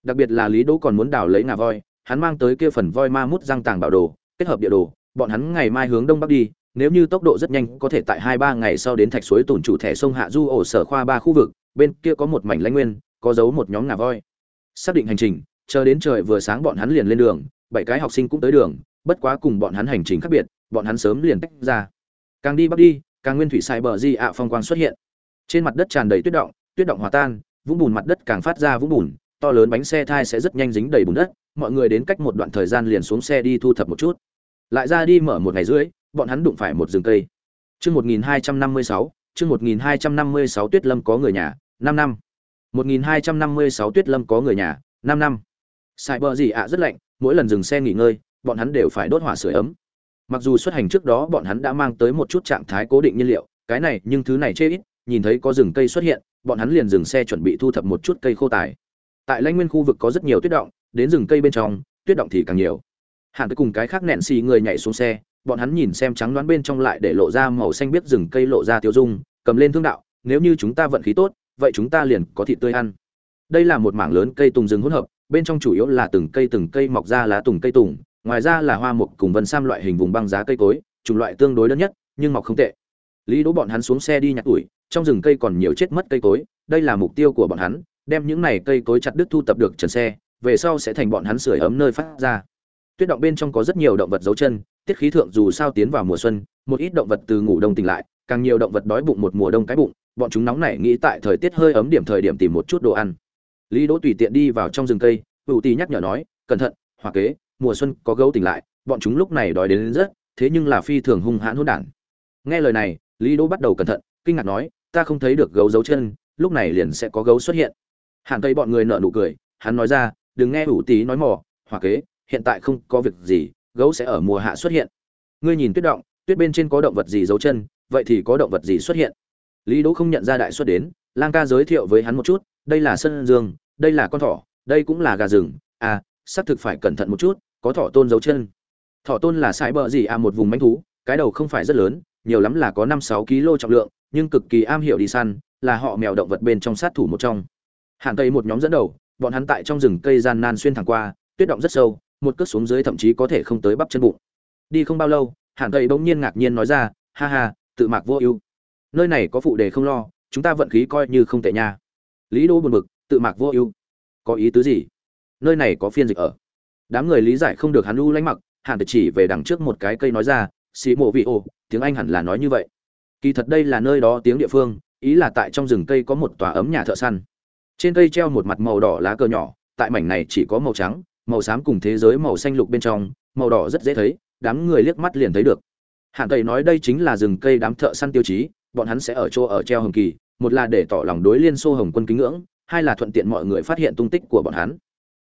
Đặc biệt là lý đỗ còn muốn đào lấy ngà voi, hắn mang tới kia phần voi ma mút răng tàng bảo đồ, kết hợp địa đồ, bọn hắn ngày mai hướng đông bắc đi nếu như tốc độ rất nhanh, có thể tại hai ba ngày sau đến thạch suối tổn chủ thẻ sông hạ du ổ sở khoa ba khu vực, bên kia có một mảnh lãnh nguyên, có giấu một nhóm ngà voi. Xác định hành trình, chờ đến trời vừa sáng bọn hắn liền lên đường, bảy cái học sinh cũng tới đường, bất quá cùng bọn hắn hành trình khác biệt, bọn hắn sớm liền tách ra. Càng đi bắc đi, càng nguyên thủy sai bờ di ạ phong quang xuất hiện. Trên mặt đất tràn đầy tuyết động tuyết động hòa tan, vũng bùn mặt đất càng phát ra vũng bùn, to lớn bánh xe thai sẽ rất nhanh dính đầy bùn đất, mọi người đến cách một đoạn thời gian liền xuống xe đi thu thập một chút. Lại ra đi mở một ngày rưỡi bọn hắn đụng phải một rừng cây. Chương một nghìn hai trăm năm mươi sáu, chương một nghìn hai trăm năm mươi sáu tuyết lâm có người nhà, năm năm. một nghìn hai trăm năm mươi sáu tuyết lâm có người nhà, năm năm. Sai bờ gì ạ, rất lạnh, mỗi lần dừng xe nghỉ ngơi, bọn hắn đều phải đốt hỏa sưởi ấm. Mặc dù xuất hành trước đó bọn hắn đã mang tới một chút trạng thái cố định nhiên liệu, cái này nhưng thứ này chê ít, nhìn thấy có rừng cây xuất hiện, bọn hắn liền dừng xe chuẩn bị thu thập một chút cây khô tài. Tại lãnh nguyên khu vực có rất nhiều tuyết động, đến rừng cây bên trong, tuyết động thì càng nhiều. Hẳn tới cùng cái khác nện xì người nhảy xuống xe bọn hắn nhìn xem trắng đoán bên trong lại để lộ ra màu xanh biết rừng cây lộ ra tiêu dung, cầm lên thương đạo, nếu như chúng ta vận khí tốt, vậy chúng ta liền có thịt tươi ăn. Đây là một mảng lớn cây tùng rừng hỗn hợp, bên trong chủ yếu là từng cây từng cây mọc ra lá tùng cây tùng, ngoài ra là hoa mục cùng vân sam loại hình vùng băng giá cây cối, chủng loại tương đối đơn nhất, nhưng mọc không tệ. Lý đỗ bọn hắn xuống xe đi nhặt ủi trong rừng cây còn nhiều chết mất cây cối, đây là mục tiêu của bọn hắn, đem những này cây cối chặt đứt thu tập được trần xe, về sau sẽ thành bọn hắn sưởi ấm nơi phát ra. Tuyết động bên trong có rất nhiều động vật dấu chân tiết khí thượng dù sao tiến vào mùa xuân một ít động vật từ ngủ đông tỉnh lại càng nhiều động vật đói bụng một mùa đông cái bụng bọn chúng nóng nảy nghĩ tại thời tiết hơi ấm điểm thời điểm tìm một chút đồ ăn. Lý đỗ tùy tiện đi vào trong rừng cây ưu tì nhắc nhở nói cẩn thận hoặc kế mùa xuân có gấu tỉnh lại bọn chúng lúc này đói đến, đến rất thế nhưng là phi thường hung hãn hỗn đản. Nghe lời này lý đỗ bắt đầu cẩn thận kinh ngạc nói ta không thấy được gấu dấu chân lúc này liền sẽ có gấu xuất hiện. Hàn tây bọn người nở nụ cười hắn nói ra đừng nghe ủ tí nói mò hoặc kế hiện tại không có việc gì gấu sẽ ở mùa hạ xuất hiện. Ngươi nhìn tuyết động, tuyết bên trên có động vật gì dấu chân, vậy thì có động vật gì xuất hiện? Lý đỗ không nhận ra đại xuất đến, lang ca giới thiệu với hắn một chút, đây là sân dương, đây là con thỏ, đây cũng là gà rừng. À xác thực phải cẩn thận một chút, có thỏ tôn dấu chân. Thỏ tôn là sải bờ gì à một vùng manh thú, cái đầu không phải rất lớn, nhiều lắm là có năm sáu kg trọng lượng, nhưng cực kỳ am hiểu đi săn, là họ mèo động vật bên trong sát thủ một trong. Hàn tây một nhóm dẫn đầu, bọn hắn tại trong rừng cây gian nan xuyên thẳng qua, tuyết động rất sâu một cước xuống dưới thậm chí có thể không tới bắp chân bụng. Đi không bao lâu, hàn tây bỗng nhiên ngạc nhiên nói ra, ha ha, tự mạc vô ưu. Nơi này có phụ đề không lo, chúng ta vận khí coi như không tệ nha. Lý đô buồn bực, tự mạc vô ưu? Có ý tứ gì? Nơi này có phiên dịch ở. Đám người lý giải không được hắn u lánh mặc, hàn tây chỉ về đằng trước một cái cây nói ra, xì mộ vị ô tiếng anh hẳn là nói như vậy. Kỳ thật đây là nơi đó tiếng địa phương, ý là tại trong rừng cây có một tòa ấm nhà thợ săn. Trên cây treo một mặt màu đỏ lá cờ nhỏ, tại mảnh này chỉ có màu trắng màu xám cùng thế giới màu xanh lục bên trong, màu đỏ rất dễ thấy, đám người liếc mắt liền thấy được. Hạn tây nói đây chính là rừng cây đám thợ săn tiêu chí, bọn hắn sẽ ở chỗ ở treo hồng kỳ, một là để tỏ lòng đối liên xô hồng quân kính ngưỡng, hai là thuận tiện mọi người phát hiện tung tích của bọn hắn.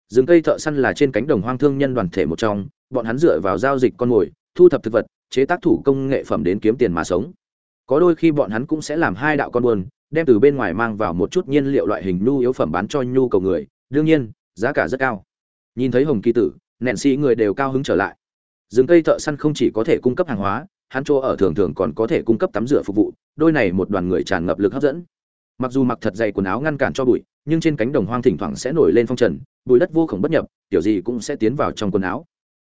Rừng cây thợ săn là trên cánh đồng hoang thương nhân đoàn thể một trong, bọn hắn dựa vào giao dịch con mồi, thu thập thực vật, chế tác thủ công nghệ phẩm đến kiếm tiền mà sống. Có đôi khi bọn hắn cũng sẽ làm hai đạo con buôn đem từ bên ngoài mang vào một chút nhiên liệu loại hình nhu yếu phẩm bán cho nhu cầu người, đương nhiên, giá cả rất cao nhìn thấy hồng kỳ tử nện sĩ người đều cao hứng trở lại. Rừng cây thợ săn không chỉ có thể cung cấp hàng hóa, hắn chỗ ở thường thường còn có thể cung cấp tắm rửa phục vụ, đôi này một đoàn người tràn ngập lực hấp dẫn. Mặc dù mặc thật dày quần áo ngăn cản cho bụi, nhưng trên cánh đồng hoang thỉnh thoảng sẽ nổi lên phong trần, bụi đất vô khổng bất nhập, kiểu gì cũng sẽ tiến vào trong quần áo.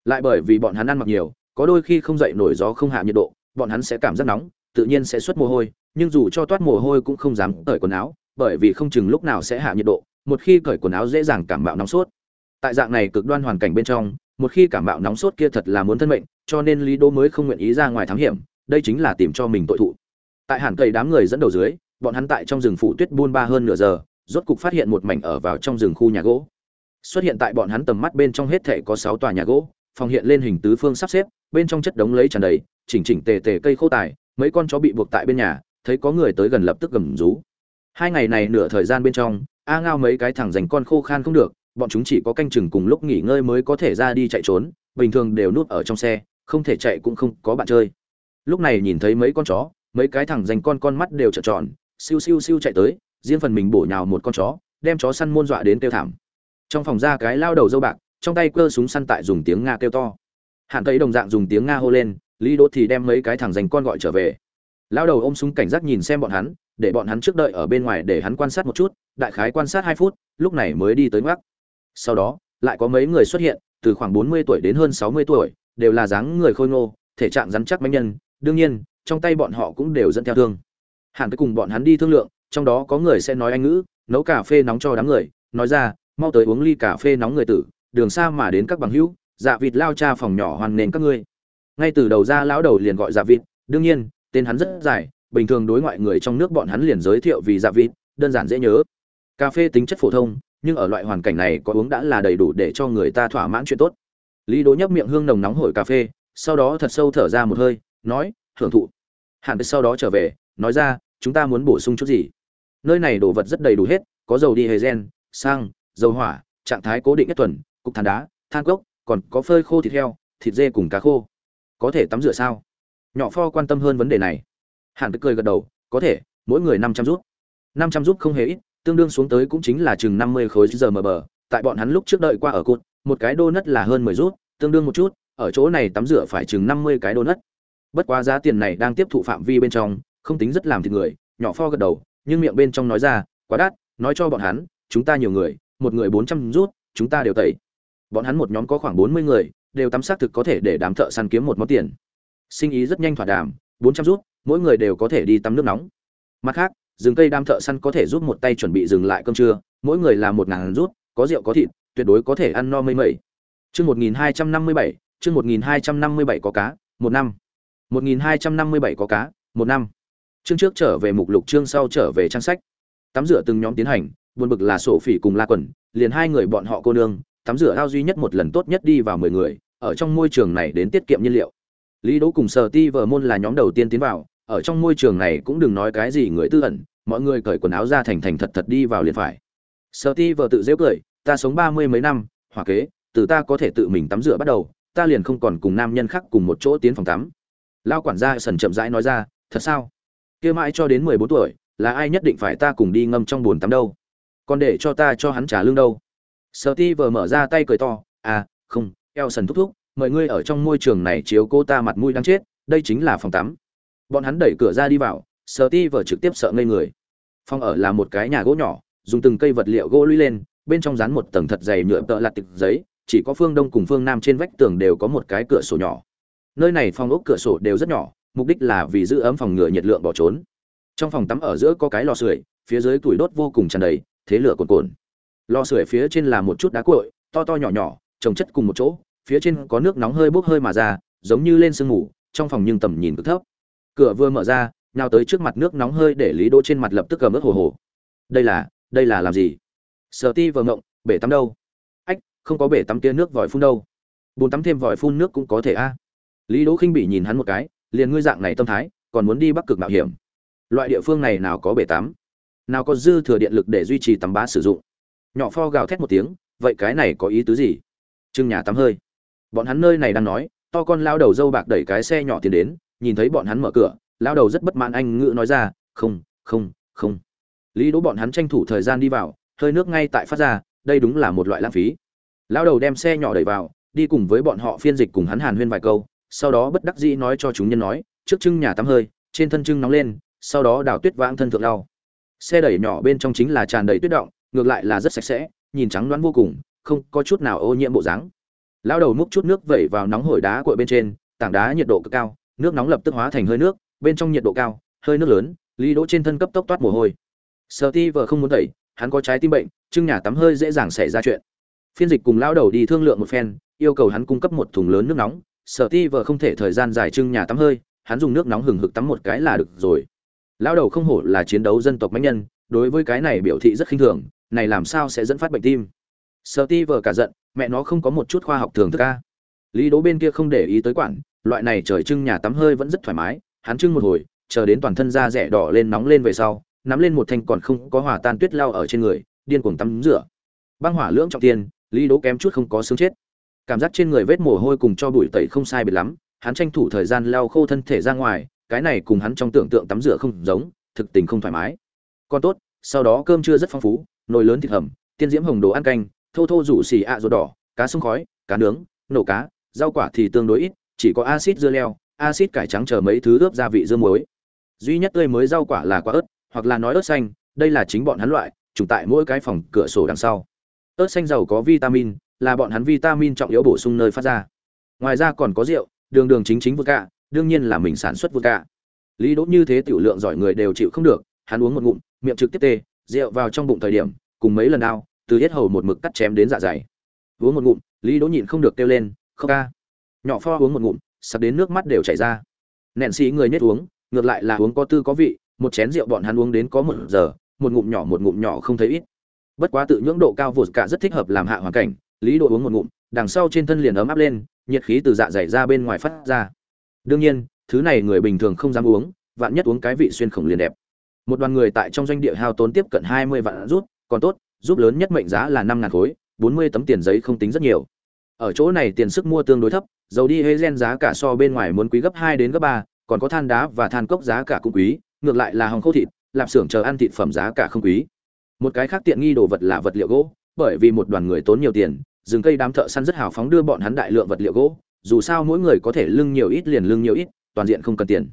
Lại bởi vì bọn hắn ăn mặc nhiều, có đôi khi không dậy nổi gió không hạ nhiệt độ, bọn hắn sẽ cảm giác nóng, tự nhiên sẽ xuất mồ hôi, nhưng dù cho toát mồ hôi cũng không dám cởi quần áo, bởi vì không chừng lúc nào sẽ hạ nhiệt độ, một khi cởi quần áo dễ dàng cảm mạo nóng sốt tại dạng này cực đoan hoàn cảnh bên trong, một khi cảm mạo nóng sốt kia thật là muốn thân mệnh, cho nên lý đô mới không nguyện ý ra ngoài thám hiểm, đây chính là tìm cho mình tội thụ. Tại hàn cây đám người dẫn đầu dưới, bọn hắn tại trong rừng phủ tuyết buôn ba hơn nửa giờ, rốt cục phát hiện một mảnh ở vào trong rừng khu nhà gỗ. Xuất hiện tại bọn hắn tầm mắt bên trong hết thể có sáu tòa nhà gỗ, phòng hiện lên hình tứ phương sắp xếp, bên trong chất đống lấy tràn đầy, chỉnh chỉnh tề tề cây khô tài, mấy con chó bị buộc tại bên nhà, thấy có người tới gần lập tức gầm rú. Hai ngày này nửa thời gian bên trong, a ngao mấy cái thằng dành con khô khan không được bọn chúng chỉ có canh chừng cùng lúc nghỉ ngơi mới có thể ra đi chạy trốn, bình thường đều núp ở trong xe, không thể chạy cũng không có bạn chơi. Lúc này nhìn thấy mấy con chó, mấy cái thằng dành con con mắt đều trợn tròn, siêu siêu siêu chạy tới, riêng phần mình bổ nhào một con chó, đem chó săn môn dọa đến tiêu thảm. Trong phòng ra cái lao đầu dâu bạc, trong tay cơ súng săn tại dùng tiếng nga kêu to. Hạn thấy đồng dạng dùng tiếng nga hô lên, lý đỗ thì đem mấy cái thằng dành con gọi trở về. Lao đầu ôm súng cảnh giác nhìn xem bọn hắn, để bọn hắn trước đợi ở bên ngoài để hắn quan sát một chút, đại khái quan sát hai phút, lúc này mới đi tới ngoắc sau đó, lại có mấy người xuất hiện, từ khoảng bốn mươi tuổi đến hơn sáu mươi tuổi, đều là dáng người khôi ngô, thể trạng rắn chắc manh nhân. Đương nhiên, trong tay bọn họ cũng đều dẫn theo thương. Hẳn tới cùng bọn hắn đi thương lượng, trong đó có người sẽ nói anh ngữ, nấu cà phê nóng cho đám người, nói ra, mau tới uống ly cà phê nóng người tử, đường xa mà đến các bằng hữu dạ vịt lao cha phòng nhỏ hoàn nền các ngươi. Ngay từ đầu ra lão đầu liền gọi dạ vịt, đương nhiên, tên hắn rất dài, bình thường đối ngoại người trong nước bọn hắn liền giới thiệu vì dạ vịt, đơn giản dễ nhớ. Cà phê tính chất phổ thông nhưng ở loại hoàn cảnh này có uống đã là đầy đủ để cho người ta thỏa mãn chuyện tốt. Lý đỗ nhấp miệng hương nồng nóng hổi cà phê, sau đó thật sâu thở ra một hơi, nói hưởng thụ. Hạn sau đó trở về, nói ra, chúng ta muốn bổ sung chút gì? Nơi này đồ vật rất đầy đủ hết, có dầu đi hề gen, xăng, dầu hỏa, trạng thái cố định nhất tuần, cục than đá, than gốc còn có phơi khô thịt heo, thịt dê cùng cá khô. Có thể tắm rửa sao? Nhỏ pho quan tâm hơn vấn đề này. Hàn cứ cười gật đầu, có thể, mỗi người năm trăm rút. Năm trăm rút không hề ít tương đương xuống tới cũng chính là chừng năm mươi khối giờ mờ bờ. Tại bọn hắn lúc trước đợi qua ở cột, một cái đô nất là hơn mười rút, tương đương một chút, ở chỗ này tắm rửa phải chừng năm mươi cái đô nất bất quá giá tiền này đang tiếp thụ phạm vi bên trong, không tính rất làm thịt người, nhỏ pho gật đầu, nhưng miệng bên trong nói ra, quá đắt, nói cho bọn hắn, chúng ta nhiều người, một người bốn trăm rút, chúng ta đều tẩy. Bọn hắn một nhóm có khoảng bốn mươi người, đều tắm xác thực có thể để đám thợ săn kiếm một món tiền. Sinh ý rất nhanh thỏa đàm, bốn trăm rút, mỗi người đều có thể đi tắm nước nóng. Mặt khác rừng cây đam thợ săn có thể giúp một tay chuẩn bị dừng lại cơm trưa, mỗi người là một ngàn rút, có rượu có thịt, tuyệt đối có thể ăn no mây mẩy. Chương một nghìn hai trăm năm mươi bảy, chương một nghìn hai trăm năm mươi bảy có cá, một năm. Một nghìn hai trăm năm mươi bảy có cá, một năm. Chương trước trở về mục lục, chương sau trở về trang sách. Tắm rửa từng nhóm tiến hành, buồn bực là sổ phỉ cùng la quần liền hai người bọn họ cô nương, tắm rửa ao duy nhất một lần tốt nhất đi vào mười người, ở trong môi trường này đến tiết kiệm nhiên liệu. Lý đỗ cùng sở ti vờ môn là nhóm đầu tiên tiến vào ở trong môi trường này cũng đừng nói cái gì người tư ẩn, mọi người cởi quần áo ra thành thành thật thật đi vào liền phải. Sợ ti vợ tự dễ cười, ta sống ba mươi mấy năm, hỏa kế, từ ta có thể tự mình tắm rửa bắt đầu, ta liền không còn cùng nam nhân khác cùng một chỗ tiến phòng tắm. Lao quản gia sần chậm rãi nói ra, thật sao? Kia mãi cho đến mười bốn tuổi, là ai nhất định phải ta cùng đi ngâm trong bồn tắm đâu? Còn để cho ta cho hắn trả lương đâu? Sợ ti vợ mở ra tay cười to à không, eo sần thúc thúc, mời ngươi ở trong môi trường này chiếu cô ta mặt mũi đang chết, đây chính là phòng tắm bọn hắn đẩy cửa ra đi vào sờ ti vờ trực tiếp sợ ngây người. Phòng ở là một cái nhà gỗ nhỏ, dùng từng cây vật liệu gỗ lũy lên, bên trong dán một tầng thật dày nhựa tợ lặt tịch giấy, chỉ có phương đông cùng phương nam trên vách tường đều có một cái cửa sổ nhỏ. Nơi này phòng ốc cửa sổ đều rất nhỏ, mục đích là vì giữ ấm phòng ngừa nhiệt lượng bỏ trốn. Trong phòng tắm ở giữa có cái lò sưởi, phía dưới tủi đốt vô cùng tràn đầy, thế lửa cồn cồn lò sưởi phía trên là một chút đá cội to to nhỏ nhỏ, trồng chất cùng một chỗ, phía trên có nước nóng hơi bốc hơi mà ra, giống như lên sương mù, trong phòng nhưng tầm nhìn cực thấp cửa vừa mở ra, nhào tới trước mặt nước nóng hơi để lý đỗ trên mặt lập tức cầm ướt hồ hồ. Đây là đây là làm gì? Sợ ti vờ ngộng, bể tắm đâu? Ách, không có bể tắm kia nước vòi phun đâu. Bùn tắm thêm vòi phun nước cũng có thể a. Lý đỗ khinh bị nhìn hắn một cái, liền ngươi dạng này tâm thái, còn muốn đi bắc cực mạo hiểm. Loại địa phương này nào có bể tắm? Nào có dư thừa điện lực để duy trì tắm bá sử dụng? Nhỏ pho gào thét một tiếng, vậy cái này có ý tứ gì? Trưng nhà tắm hơi. Bọn hắn nơi này đang nói, to con lao đầu dâu bạc đẩy cái xe nhỏ tiến đến nhìn thấy bọn hắn mở cửa lao đầu rất bất mãn anh ngữ nói ra, không không không. Lý đỗ bọn hắn tranh thủ thời gian đi vào, hơi nước ngay tại phát ra, đây đúng là một loại lãng phí. Lao đầu đem xe nhỏ đẩy vào, đi cùng với bọn họ phiên dịch cùng hắn hàn huyên vài câu, sau đó bất đắc dĩ nói cho chúng nhân nói, trước trưng nhà tắm hơi, trên thân trưng nóng lên, sau đó đào tuyết vãng thân thượng đau xe đẩy nhỏ bên trong chính là tràn đầy tuyết động, ngược lại là rất sạch sẽ, nhìn trắng đoán vô cùng, không có chút nào ô nhiễm bộ dáng. Lao đầu múc chút nước vẩy vào nóng hổi đá cội bên trên, tảng đá nhiệt độ cực cao nước nóng lập tức hóa thành hơi nước, bên trong nhiệt độ cao, hơi nước lớn, lý đỗ trên thân cấp tốc toát mồ hôi. Sợ ti vợ không muốn tẩy, hắn có trái tim bệnh, trưng nhà tắm hơi dễ dàng xảy ra chuyện. Phiên dịch cùng lao đầu đi thương lượng một phen, yêu cầu hắn cung cấp một thùng lớn nước nóng. Sở ti vợ không thể thời gian dài trưng nhà tắm hơi, hắn dùng nước nóng hừng hực tắm một cái là được rồi. Lao đầu không hổ là chiến đấu dân tộc mạnh nhân, đối với cái này biểu thị rất khinh thường, này làm sao sẽ dẫn phát bệnh tim? Sở ti vợ cả giận, mẹ nó không có một chút khoa học thường thức ca lý đố bên kia không để ý tới quản loại này trời trưng nhà tắm hơi vẫn rất thoải mái hắn trưng một hồi chờ đến toàn thân da rẻ đỏ lên nóng lên về sau nắm lên một thanh còn không có hòa tan tuyết lao ở trên người điên cuồng tắm rửa. Băng hỏa lưỡng trọng tiền, lý đố kém chút không có sướng chết. Cảm giác trên người vết mồ hôi cùng cho bụi tẩy không sai biệt lắm hắn tranh thủ thời gian lau khô thân thể ra ngoài cái này cùng hắn trong tưởng tượng tắm rửa không giống thực tình không thoải mái. Còn tốt sau đó cơm trưa rất phong phú nồi lớn thịt hầm tiên diễm hồng đồ ăn canh thô thô rủ xì ạ à ruột đỏ cá sông khói cá nướng nổ cá rau quả thì tương đối ít chỉ có axit dưa leo, axit cải trắng chờ mấy thứ ướp gia vị dưa muối. Duy nhất tươi mới rau quả là quả ớt, hoặc là nói ớt xanh, đây là chính bọn hắn loại, trùng tại mỗi cái phòng cửa sổ đằng sau. Ớt xanh giàu có vitamin, là bọn hắn vitamin trọng yếu bổ sung nơi phát ra. Ngoài ra còn có rượu, đường đường chính chính vodka, đương nhiên là mình sản xuất vodka. Lý đỗ như thế tiểu lượng giỏi người đều chịu không được, hắn uống một ngụm, miệng trực tiếp tê, rượu vào trong bụng thời điểm, cùng mấy lần đau, từ hết hầu một mực cắt chém đến dạ dày. Uống một ngụm, lý đỗ nhịn không được kêu lên, không ca nhỏ pho uống một ngụm sắp đến nước mắt đều chảy ra. Nện sĩ người nhét uống, ngược lại là uống có tư có vị, một chén rượu bọn hắn uống đến có một giờ, một ngụm nhỏ một ngụm nhỏ không thấy ít. Bất quá tự nhưỡng độ cao vụt cả rất thích hợp làm hạ hoàn cảnh, lý độ uống một ngụm, đằng sau trên thân liền ấm áp lên, nhiệt khí từ dạ dày ra bên ngoài phát ra. Đương nhiên, thứ này người bình thường không dám uống, vạn nhất uống cái vị xuyên khổng liền đẹp. Một đoàn người tại trong doanh địa hao tốn tiếp cận hai mươi vạn rút, còn tốt, giúp lớn nhất mệnh giá là năm ngàn khối, bốn mươi tấm tiền giấy không tính rất nhiều ở chỗ này tiền sức mua tương đối thấp, dầu đi hê gen giá cả so bên ngoài muốn quý gấp hai đến gấp ba, còn có than đá và than cốc giá cả cũng quý, ngược lại là hồng khâu thịt, lạp xưởng chờ ăn thịt phẩm giá cả không quý. Một cái khác tiện nghi đồ vật là vật liệu gỗ, bởi vì một đoàn người tốn nhiều tiền, rừng cây đám thợ săn rất hào phóng đưa bọn hắn đại lượng vật liệu gỗ, dù sao mỗi người có thể lưng nhiều ít liền lưng nhiều ít, toàn diện không cần tiền.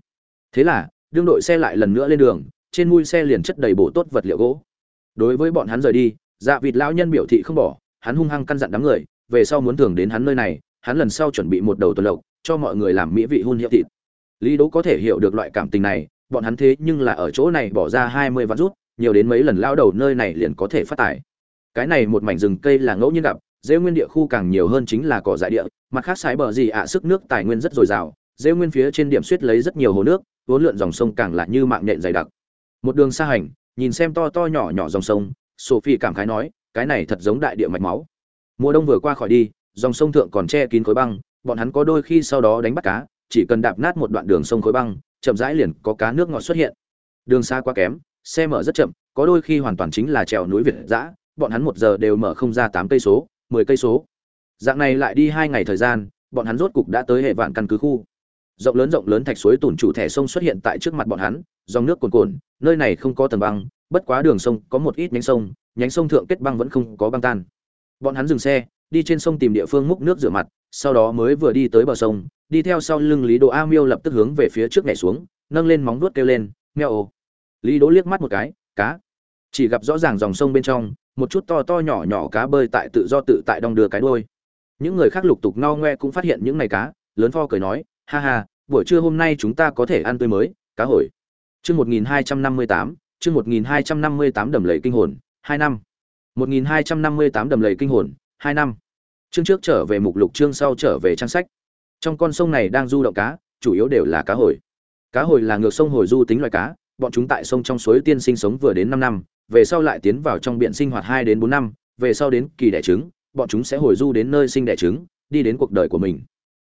Thế là, đương đội xe lại lần nữa lên đường, trên mui xe liền chất đầy bộ tốt vật liệu gỗ. Đối với bọn hắn rời đi dạ vịt lão nhân biểu thị không bỏ, hắn hung hăng căn dặn đám người về sau muốn thường đến hắn nơi này, hắn lần sau chuẩn bị một đầu tuần lộc, cho mọi người làm mỹ vị hun hiệu thịt. Lý đỗ có thể hiểu được loại cảm tình này, bọn hắn thế nhưng là ở chỗ này bỏ ra hai mươi vạn rút, nhiều đến mấy lần lao đầu nơi này liền có thể phát tài cái này một mảnh rừng cây là ngẫu nhiên gặp dễ nguyên địa khu càng nhiều hơn chính là cỏ dại địa, mặt khác sái bờ gì ạ, sức nước tài nguyên rất dồi dào dễ nguyên phía trên điểm suýt lấy rất nhiều hồ nước, vốn lượn dòng sông càng là như mạng nhện dày đặc. Một đường xa hành, nhìn xem to to nhỏ nhỏ dòng sông, sophie cảm khái nói, cái này thật giống đại địa mạch máu mùa đông vừa qua khỏi đi, dòng sông thượng còn che kín khối băng, bọn hắn có đôi khi sau đó đánh bắt cá, chỉ cần đạp nát một đoạn đường sông khối băng, chậm rãi liền có cá nước ngọt xuất hiện. Đường xa quá kém, xe mở rất chậm, có đôi khi hoàn toàn chính là trèo núi việt dã, bọn hắn một giờ đều mở không ra tám cây số, mười cây số. Dạng này lại đi hai ngày thời gian, bọn hắn rốt cục đã tới hệ vạn căn cứ khu. Rộng lớn rộng lớn thạch suối tủn chủ thẻ sông xuất hiện tại trước mặt bọn hắn, dòng nước cuồn cuộn, nơi này không có tầng băng, bất quá đường sông có một ít nhánh sông nhánh sông thượng kết băng vẫn không có băng tan bọn hắn dừng xe, đi trên sông tìm địa phương múc nước rửa mặt, sau đó mới vừa đi tới bờ sông, đi theo sau lưng lý đỗ a miêu lập tức hướng về phía trước nhảy xuống, nâng lên móng vuốt kêu lên meo ồ. Lý đỗ liếc mắt một cái, cá. Chỉ gặp rõ ràng dòng sông bên trong, một chút to to nhỏ nhỏ cá bơi tại tự do tự tại đong đưa cái đuôi. Những người khác lục tục no ngoe cũng phát hiện những ngày cá, lớn pho cười nói, ha ha, buổi trưa hôm nay chúng ta có thể ăn tươi mới, cá hồi. Chương một nghìn hai trăm năm mươi tám, chương một nghìn hai trăm năm mươi tám đầm lầy kinh hồn, hai năm một nghìn hai trăm năm mươi tám đầm lầy kinh hồn 2 năm. Chương trước trở về mục lục chương sau trở về trang sách. Trong con sông này đang du động cá chủ yếu đều là cá hồi. Cá hồi là ngược sông hồi du tính loài cá bọn chúng tại sông trong suối tiên sinh sống vừa đến năm năm về sau lại tiến vào trong biển sinh hoạt hai đến bốn năm về sau đến kỳ đẻ trứng bọn chúng sẽ hồi du đến nơi sinh đẻ trứng đi đến cuộc đời của mình.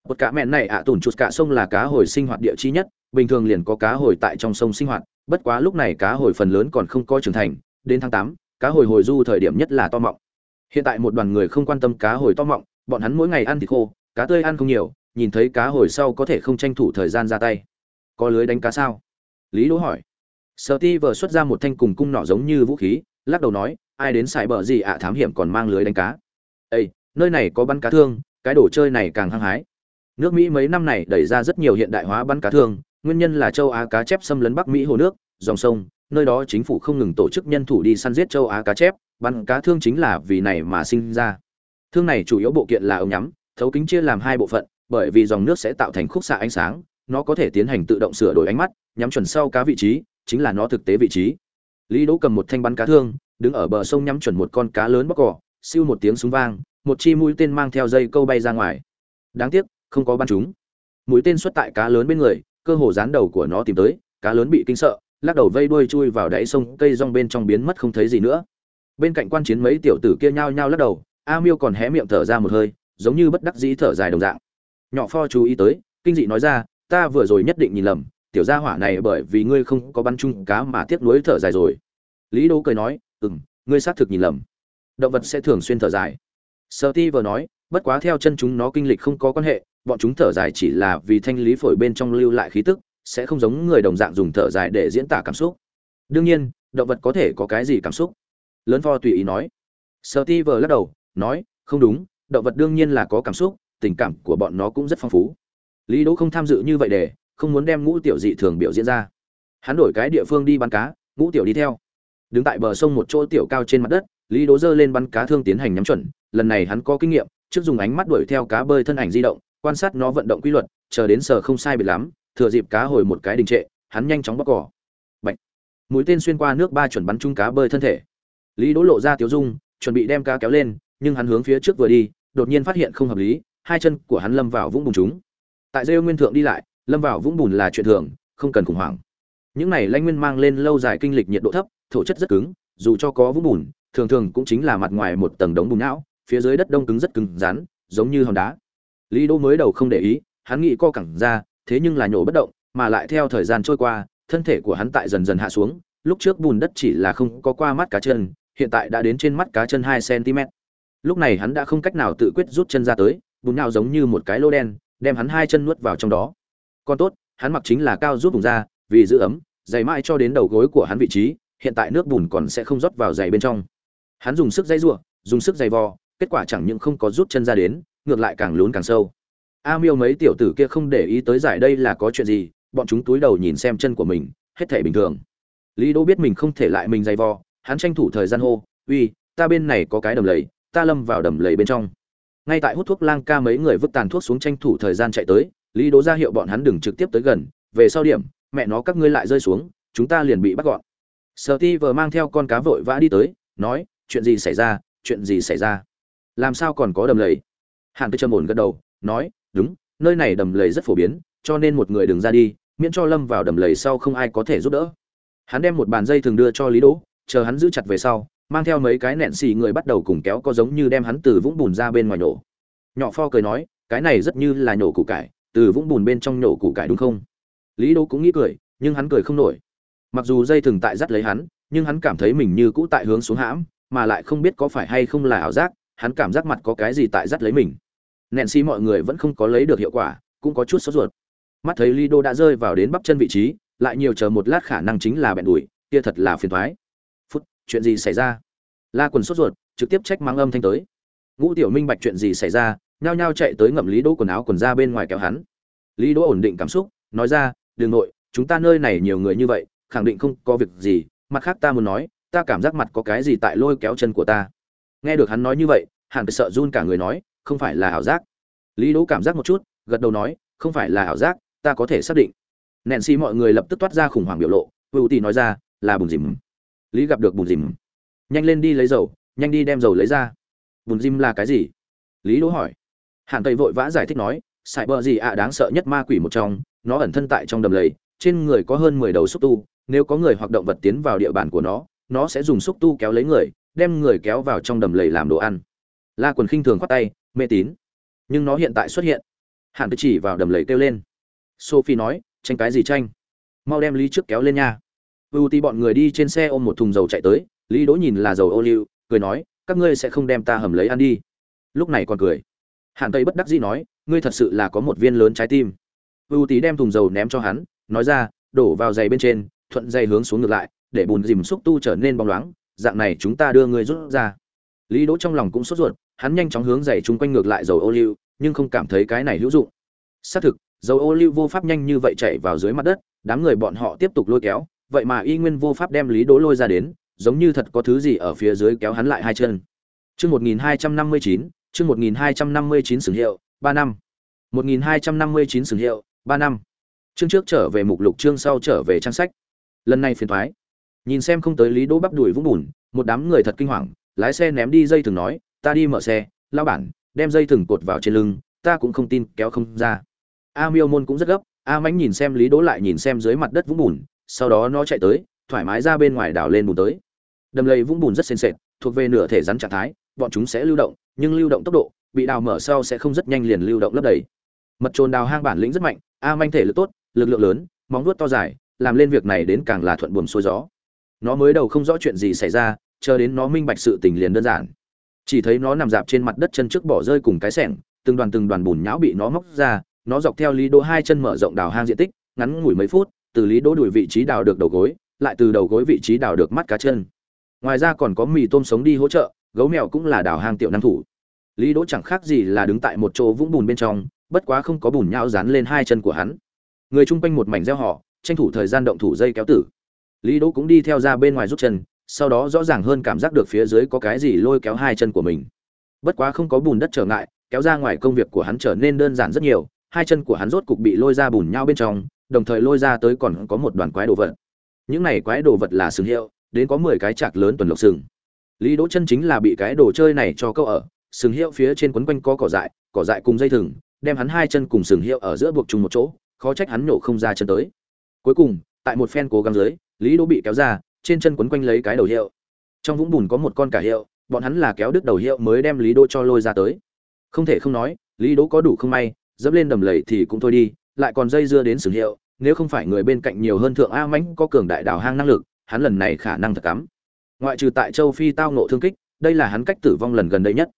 Một cá mẹn này ạ à, tủn chuột cả sông là cá hồi sinh hoạt địa chi nhất bình thường liền có cá hồi tại trong sông sinh hoạt bất quá lúc này cá hồi phần lớn còn không có trưởng thành đến tháng tám cá hồi hồi du thời điểm nhất là to mọng. Hiện tại một đoàn người không quan tâm cá hồi to mọng, bọn hắn mỗi ngày ăn thịt khô, cá tươi ăn không nhiều, nhìn thấy cá hồi sau có thể không tranh thủ thời gian ra tay. Có lưới đánh cá sao? Lý đỗ hỏi. Sợ ti vờ xuất ra một thanh cùng cung nỏ giống như vũ khí, lắc đầu nói, ai đến xài bờ gì ạ, thám hiểm còn mang lưới đánh cá. Ây nơi này có bắn cá thương, cái đồ chơi này càng hăng hái. Nước mỹ mấy năm này đẩy ra rất nhiều hiện đại hóa bắn cá thương nguyên nhân là châu á cá chép xâm lấn bắc mỹ hồ nước, dòng sông, nơi đó chính phủ không ngừng tổ chức nhân thủ đi săn giết châu á cá chép, bắn cá thương chính là vì này mà sinh ra. Thương này chủ yếu bộ kiện là ống nhắm, thấu kính chia làm hai bộ phận, bởi vì dòng nước sẽ tạo thành khúc xạ ánh sáng, nó có thể tiến hành tự động sửa đổi ánh mắt, nhắm chuẩn sau cá vị trí, chính là nó thực tế vị trí. Lý đỗ cầm một thanh bắn cá thương, đứng ở bờ sông nhắm chuẩn một con cá lớn bóc cỏ, siêu một tiếng súng vang, một chi mũi tên mang theo dây câu bay ra ngoài. Đáng tiếc, không có bắn trúng. mũi tên xuất tại cá lớn bên người cơ hồ dán đầu của nó tìm tới, cá lớn bị kinh sợ, lắc đầu vây đuôi chui vào đáy sông, cây rong bên trong biến mất không thấy gì nữa. Bên cạnh quan chiến mấy tiểu tử kia nhao nhao lắc đầu, a miêu còn hé miệng thở ra một hơi, giống như bất đắc dĩ thở dài đồng dạng. Nhỏ pho chú ý tới, kinh dị nói ra, ta vừa rồi nhất định nhìn lầm, tiểu gia hỏa này bởi vì ngươi không có bắn chung cá mà tiếc nuối thở dài rồi. Lý đô cười nói, ừm, ngươi xác thực nhìn lầm. Động vật sẽ thường xuyên thở dài. Sợ ti vừa nói, bất quá theo chân chúng nó kinh lịch không có quan hệ bọn chúng thở dài chỉ là vì thanh lý phổi bên trong lưu lại khí tức, sẽ không giống người đồng dạng dùng thở dài để diễn tả cảm xúc. Đương nhiên, động vật có thể có cái gì cảm xúc? Lớn pho tùy ý nói. Sợ ti lắc đầu, nói, không đúng, động vật đương nhiên là có cảm xúc, tình cảm của bọn nó cũng rất phong phú. Lý đỗ không tham dự như vậy để, không muốn đem ngũ tiểu dị thường biểu diễn ra. Hắn đổi cái địa phương đi bắn cá, ngũ tiểu đi theo. Đứng tại bờ sông một chỗ tiểu cao trên mặt đất, lý đỗ giơ lên bắn cá thương tiến hành nhắm chuẩn, lần này hắn có kinh nghiệm, trước dùng ánh mắt đuổi theo cá bơi thân ảnh di động quan sát nó vận động quy luật, chờ đến giờ không sai biệt lắm, thừa dịp cá hồi một cái đình trệ, hắn nhanh chóng bóc cỏ. Bạch. mũi tên xuyên qua nước ba chuẩn bắn chung cá bơi thân thể. Lý đỗ lộ ra tiểu dung, chuẩn bị đem cá kéo lên, nhưng hắn hướng phía trước vừa đi, đột nhiên phát hiện không hợp lý, hai chân của hắn lâm vào vũng bùn chúng. Tại rêu nguyên thượng đi lại, lâm vào vũng bùn là chuyện thường, không cần khủng hoảng. Những này lãnh nguyên mang lên lâu dài kinh lịch nhiệt độ thấp, thổ chất rất cứng, dù cho có vũng bùn, thường thường cũng chính là mặt ngoài một tầng đống bùn não, phía dưới đất đông cứng rất cứng rắn, giống như hòn đá lý đỗ mới đầu không để ý, hắn nghĩ co cẳng ra, thế nhưng là nhổ bất động, mà lại theo thời gian trôi qua, thân thể của hắn tại dần dần hạ xuống, lúc trước bùn đất chỉ là không có qua mắt cá chân, hiện tại đã đến trên mắt cá chân hai cm. Lúc này hắn đã không cách nào tự quyết rút chân ra tới, bùn nhão giống như một cái lô đen, đem hắn hai chân nuốt vào trong đó. Còn tốt, hắn mặc chính là cao rút vùng ra, vì giữ ấm giày mãi cho đến đầu gối của hắn vị trí, hiện tại nước bùn còn sẽ không rót vào giày bên trong. Hắn dùng sức dây giụa, dùng sức giày vò, kết quả chẳng những không có rút chân ra đến ngược lại càng lún càng sâu. A miêu mấy tiểu tử kia không để ý tới giải đây là có chuyện gì, bọn chúng túi đầu nhìn xem chân của mình, hết thể bình thường. Lý đỗ biết mình không thể lại mình dày vò, hắn tranh thủ thời gian hô, uy, ta bên này có cái đầm lầy, ta lâm vào đầm lầy bên trong. Ngay tại hút thuốc lang ca mấy người vứt tàn thuốc xuống tranh thủ thời gian chạy tới, lý đỗ ra hiệu bọn hắn đừng trực tiếp tới gần, về sau điểm, mẹ nó các ngươi lại rơi xuống, chúng ta liền bị bắt gọn. Sở ti vờ mang theo con cá vội vã đi tới, nói, chuyện gì xảy ra, chuyện gì xảy ra? Làm sao còn có đầm lầy? Hàn tư trầm ổn gật đầu, nói, đúng, nơi này đầm lầy rất phổ biến, cho nên một người đừng ra đi, miễn cho lâm vào đầm lầy sau không ai có thể giúp đỡ. Hắn đem một bàn dây thường đưa cho lý đỗ, chờ hắn giữ chặt về sau, mang theo mấy cái nẹn xì người bắt đầu cùng kéo có giống như đem hắn từ vũng bùn ra bên ngoài nổ nhỏ pho cười nói, cái này rất như là nhổ củ cải, từ vũng bùn bên trong nhổ củ cải đúng không? Lý đỗ cũng nghĩ cười, nhưng hắn cười không nổi. Mặc dù dây thừng tại dắt lấy hắn, nhưng hắn cảm thấy mình như cũ tại hướng xuống hãm, mà lại không biết có phải hay không là ảo giác hắn cảm giác mặt có cái gì tại dắt lấy mình. Nện xi mọi người vẫn không có lấy được hiệu quả, cũng có chút sốt ruột. Mắt thấy lý đô đã rơi vào đến bắp chân vị trí, lại nhiều chờ một lát khả năng chính là bẹn đùi, kia thật là phiền thoái. Phút, chuyện gì xảy ra? La quần sốt ruột, trực tiếp trách mắng âm thanh tới. Ngũ tiểu minh bạch chuyện gì xảy ra, nhao nhao chạy tới ngậm lý đỗ quần áo quần ra bên ngoài kéo hắn. Lý đỗ ổn định cảm xúc, nói ra đường nội, chúng ta nơi này nhiều người như vậy, khẳng định không có việc gì, mặt khác ta muốn nói, ta cảm giác mặt có cái gì tại lôi kéo chân của ta nghe được hắn nói như vậy, hàn phải sợ run cả người nói, không phải là ảo giác. Lý đỗ cảm giác một chút, gật đầu nói, không phải là ảo giác, ta có thể xác định. Nện xì mọi người lập tức toát ra khủng hoảng biểu lộ vưu tì nói ra, là bùn dìm. Lý gặp được bùn dìm. Nhanh lên đi lấy dầu, nhanh đi đem dầu lấy ra. Bùn dìm là cái gì? Lý đỗ hỏi. Hàn tây vội vã giải thích nói, sải bờ gì ạ à, đáng sợ nhất ma quỷ một trong, nó ẩn thân tại trong đầm lầy, trên người có hơn mười đầu xúc tu, nếu có người hoặc động vật tiến vào địa bàn của nó nó sẽ dùng xúc tu kéo lấy người đem người kéo vào trong đầm lầy làm đồ ăn. La quần khinh thường khoát tay mê tín. Nhưng nó hiện tại xuất hiện. Hạn chỉ vào đầm lầy kêu lên. Sophie nói, tranh cái gì tranh? Mau đem lý trước kéo lên nha. Ưu ti bọn người đi trên xe ôm một thùng dầu chạy tới, lý đỗ nhìn là dầu ô liu, cười nói, các ngươi sẽ không đem ta hầm lấy ăn đi. Lúc này còn cười. Hạn tây bất đắc dĩ nói, ngươi thật sự là có một viên lớn trái tim. Ưu tí đem thùng dầu ném cho hắn, nói ra, đổ vào giày bên trên, thuận dây hướng xuống ngược lại, để bùn dìm xúc tu trở nên bóng loáng dạng này chúng ta đưa ngươi rút ra. Lý đỗ trong lòng cũng sốt ruột, hắn nhanh chóng hướng giày chung quanh ngược lại dầu ô liu, nhưng không cảm thấy cái này hữu dụng. Xác thực, dầu ô liu vô pháp nhanh như vậy chạy vào dưới mặt đất, đám người bọn họ tiếp tục lôi kéo, vậy mà y nguyên vô pháp đem lý đỗ lôi ra đến, giống như thật có thứ gì ở phía dưới kéo hắn lại hai chân. Chương một nghìn hai trăm năm mươi chín, chương một nghìn hai trăm năm mươi chín sừng hiệu, ba năm. một nghìn hai trăm năm mươi chín sừng hiệu, ba năm. Chương trước trở về mục lục, chương sau trở về trang sách. Lần này phiền thoái nhìn xem không tới lý đỗ bắp đuổi vũng bùn, một đám người thật kinh hoàng, lái xe ném đi dây thừng nói, ta đi mở xe lao bản, đem dây thừng cột vào trên lưng, ta cũng không tin, kéo không ra. A miêu môn cũng rất gấp, a mãnh nhìn xem lý đỗ lại nhìn xem dưới mặt đất vũng bùn, sau đó nó chạy tới, thoải mái ra bên ngoài đảo lên bùn tới. Đầm lầy vũng bùn rất sền sệt, thuộc về nửa thể rắn trạng thái, bọn chúng sẽ lưu động, nhưng lưu động tốc độ, bị đào mở sau sẽ không rất nhanh liền lưu động lấp đầy. Mật trồn đào hang bản lĩnh rất mạnh, a manh thể lực tốt, lực lượng lớn, móng vuốt to dài, làm lên việc này đến càng là thuận buồm xuôi gió nó mới đầu không rõ chuyện gì xảy ra, chờ đến nó minh bạch sự tình liền đơn giản. Chỉ thấy nó nằm dạp trên mặt đất chân trước bỏ rơi cùng cái sẻng từng đoàn từng đoàn bùn nhão bị nó móc ra, nó dọc theo lý đỗ hai chân mở rộng đào hang diện tích, ngắn ngủi mấy phút, từ lý đỗ đuổi vị trí đào được đầu gối, lại từ đầu gối vị trí đào được mắt cá chân. Ngoài ra còn có mì tôm sống đi hỗ trợ, gấu mèo cũng là đào hang tiểu năng thủ. Lý đỗ chẳng khác gì là đứng tại một chỗ vũng bùn bên trong, bất quá không có bùn nhão dán lên hai chân của hắn. Người chung quanh một mảnh gieo họ, tranh thủ thời gian động thủ dây kéo tử lý đỗ cũng đi theo ra bên ngoài rút chân, sau đó rõ ràng hơn cảm giác được phía dưới có cái gì lôi kéo hai chân của mình. Bất quá không có bùn đất trở ngại, kéo ra ngoài công việc của hắn trở nên đơn giản rất nhiều, hai chân của hắn rốt cục bị lôi ra bùn nhau bên trong, đồng thời lôi ra tới còn có một đoàn quái đồ vật. Những này quái đồ vật là sừng hiệu, đến có mười cái chạc lớn tuần lộc sừng. Lý đỗ chân chính là bị cái đồ chơi này cho câu ở, sừng hiệu phía trên quấn quanh có cỏ dại cỏ dại cùng dây thừng, đem hắn hai chân cùng sừng hiệu ở giữa buộc chung một chỗ, khó trách hắn nhổ không ra chân tới. Cuối cùng, tại một phen cố gắng dưới lý đỗ bị kéo ra, trên chân quấn quanh lấy cái đầu hiệu. Trong vũng bùn có một con cả hiệu, bọn hắn là kéo đứt đầu hiệu mới đem lý đỗ cho lôi ra tới. Không thể không nói, lý đỗ có đủ không may, dẫm lên đầm lầy thì cũng thôi đi, lại còn dây dưa đến sừng hiệu, nếu không phải người bên cạnh nhiều hơn thượng a mãnh có cường đại đào hang năng lực, hắn lần này khả năng thật cắm. Ngoại trừ tại châu phi tao nộ thương kích, đây là hắn cách tử vong lần gần đây nhất.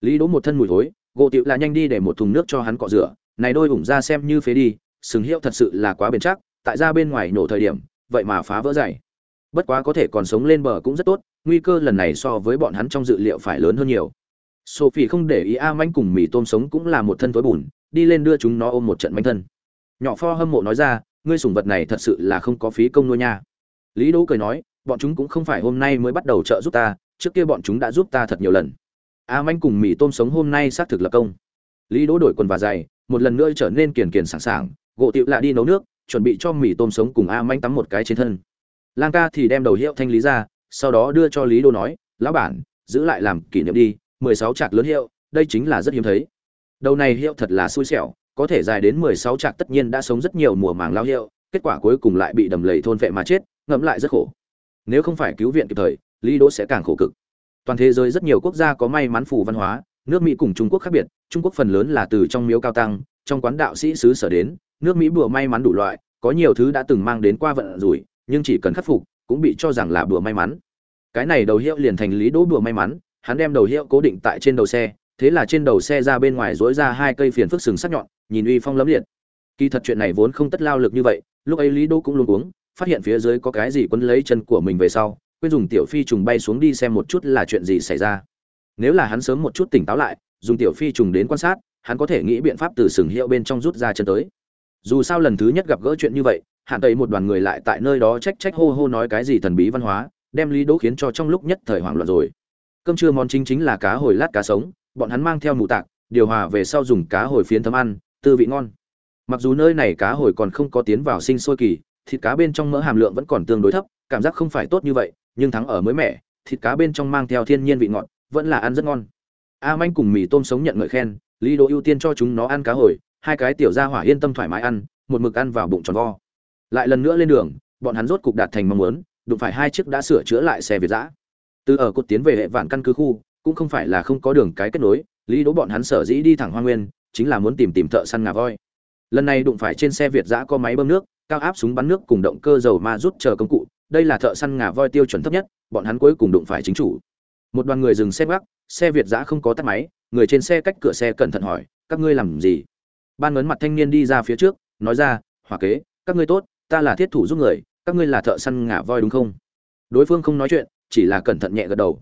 Lý đỗ một thân mùi thối, gỗ tiệu là nhanh đi để một thùng nước cho hắn cọ rửa, này đôi ủng ra xem như phế đi, sừng hiệu thật sự là quá bền chắc, tại ra bên ngoài nổ thời điểm vậy mà phá vỡ dày. Bất quá có thể còn sống lên bờ cũng rất tốt, nguy cơ lần này so với bọn hắn trong dự liệu phải lớn hơn nhiều. Sophie không để ý a manh cùng mì tôm sống cũng là một thân tối bùn, đi lên đưa chúng nó ôm một trận manh thân. Nhỏ pho hâm mộ nói ra, ngươi sủng vật này thật sự là không có phí công nuôi nha. Lý đỗ cười nói, bọn chúng cũng không phải hôm nay mới bắt đầu trợ giúp ta, trước kia bọn chúng đã giúp ta thật nhiều lần. A manh cùng mì tôm sống hôm nay xác thực lập công. Lý đỗ đổi quần và giày, một lần nữa trở nên kiền kiền sẵn sàng gỗ tiệu lạ đi nấu nước chuẩn bị cho mì tôm sống cùng a manh tắm một cái trên thân. Lang ca thì đem đầu hiệu thanh lý ra, sau đó đưa cho lý đô nói, lão bản, giữ lại làm kỷ niệm đi, mười sáu trạc lớn hiệu, đây chính là rất hiếm thấy. Đầu này hiệu thật là xui xẻo, có thể dài đến mười sáu trạc tất nhiên đã sống rất nhiều mùa màng lao hiệu, kết quả cuối cùng lại bị đầm lầy thôn vệ mà chết, ngẫm lại rất khổ. Nếu không phải cứu viện kịp thời, lý đỗ sẽ càng khổ cực. Toàn thế giới rất nhiều quốc gia có may mắn phù văn hóa, nước mỹ cùng trung quốc khác biệt, trung quốc phần lớn là từ trong miếu cao tăng, trong quán đạo sĩ xứ sở đến nước mỹ bùa may mắn đủ loại có nhiều thứ đã từng mang đến qua vận rủi nhưng chỉ cần khắc phục cũng bị cho rằng là bùa may mắn. Cái này đầu hiệu liền thành lý đỗ bùa may mắn hắn đem đầu hiệu cố định tại trên đầu xe thế là trên đầu xe ra bên ngoài rỗi ra hai cây phiền phức sừng sắc nhọn nhìn uy phong lẫm liệt. Kỳ thật chuyện này vốn không tất lao lực như vậy lúc ấy lý đỗ cũng luống cuống, phát hiện phía dưới có cái gì quấn lấy chân của mình về sau quên dùng tiểu phi trùng bay xuống đi xem một chút là chuyện gì xảy ra. Nếu là hắn sớm một chút tỉnh táo lại dùng tiểu phi trùng đến quan sát hắn có thể nghĩ biện pháp từ sừng hiệu bên trong rút ra chân tới dù sao lần thứ nhất gặp gỡ chuyện như vậy hạn tẩy một đoàn người lại tại nơi đó trách trách hô hô nói cái gì thần bí văn hóa, đem lý đỗ khiến cho trong lúc nhất thời hoảng loạn rồi. Cơm trưa món chính chính là cá hồi lát cá sống, bọn hắn mang theo mù tạc, điều hòa về sau dùng cá hồi phiến thấm ăn, tư vị ngon. Mặc dù nơi này cá hồi còn không có tiến vào sinh sôi kỳ, thịt cá bên trong mỡ hàm lượng vẫn còn tương đối thấp, cảm giác không phải tốt như vậy, nhưng thắng ở mới mẻ, thịt cá bên trong mang theo thiên nhiên vị ngọt, vẫn là ăn rất ngon. A manh cùng mì tôm sống nhận ngợi khen, lý đỗ ưu tiên cho chúng nó ăn cá hồi hai cái tiểu gia hỏa yên tâm thoải mái ăn, một mực ăn vào bụng tròn vo. Lại lần nữa lên đường, bọn hắn rốt cục đạt thành mong muốn, đụng phải hai chiếc đã sửa chữa lại xe việt dã. từ ở cột tiến về hệ vạn căn cứ khu, cũng không phải là không có đường cái kết nối, lý đỗ bọn hắn sở dĩ đi thẳng hoa nguyên, chính là muốn tìm tìm thợ săn ngà voi. Lần này đụng phải trên xe việt dã có máy bơm nước, cao áp súng bắn nước cùng động cơ dầu ma rút chờ công cụ, đây là thợ săn ngà voi tiêu chuẩn thấp nhất, bọn hắn cuối cùng đụng phải chính chủ. Một đoàn người dừng xe gác, xe việt dã không có tắt máy, người trên xe cách cửa xe cẩn thận hỏi, các ngươi làm gì? Ban ngấn mặt thanh niên đi ra phía trước, nói ra, hỏa kế, các ngươi tốt, ta là thiết thủ giúp người, các ngươi là thợ săn ngả voi đúng không? Đối phương không nói chuyện, chỉ là cẩn thận nhẹ gật đầu.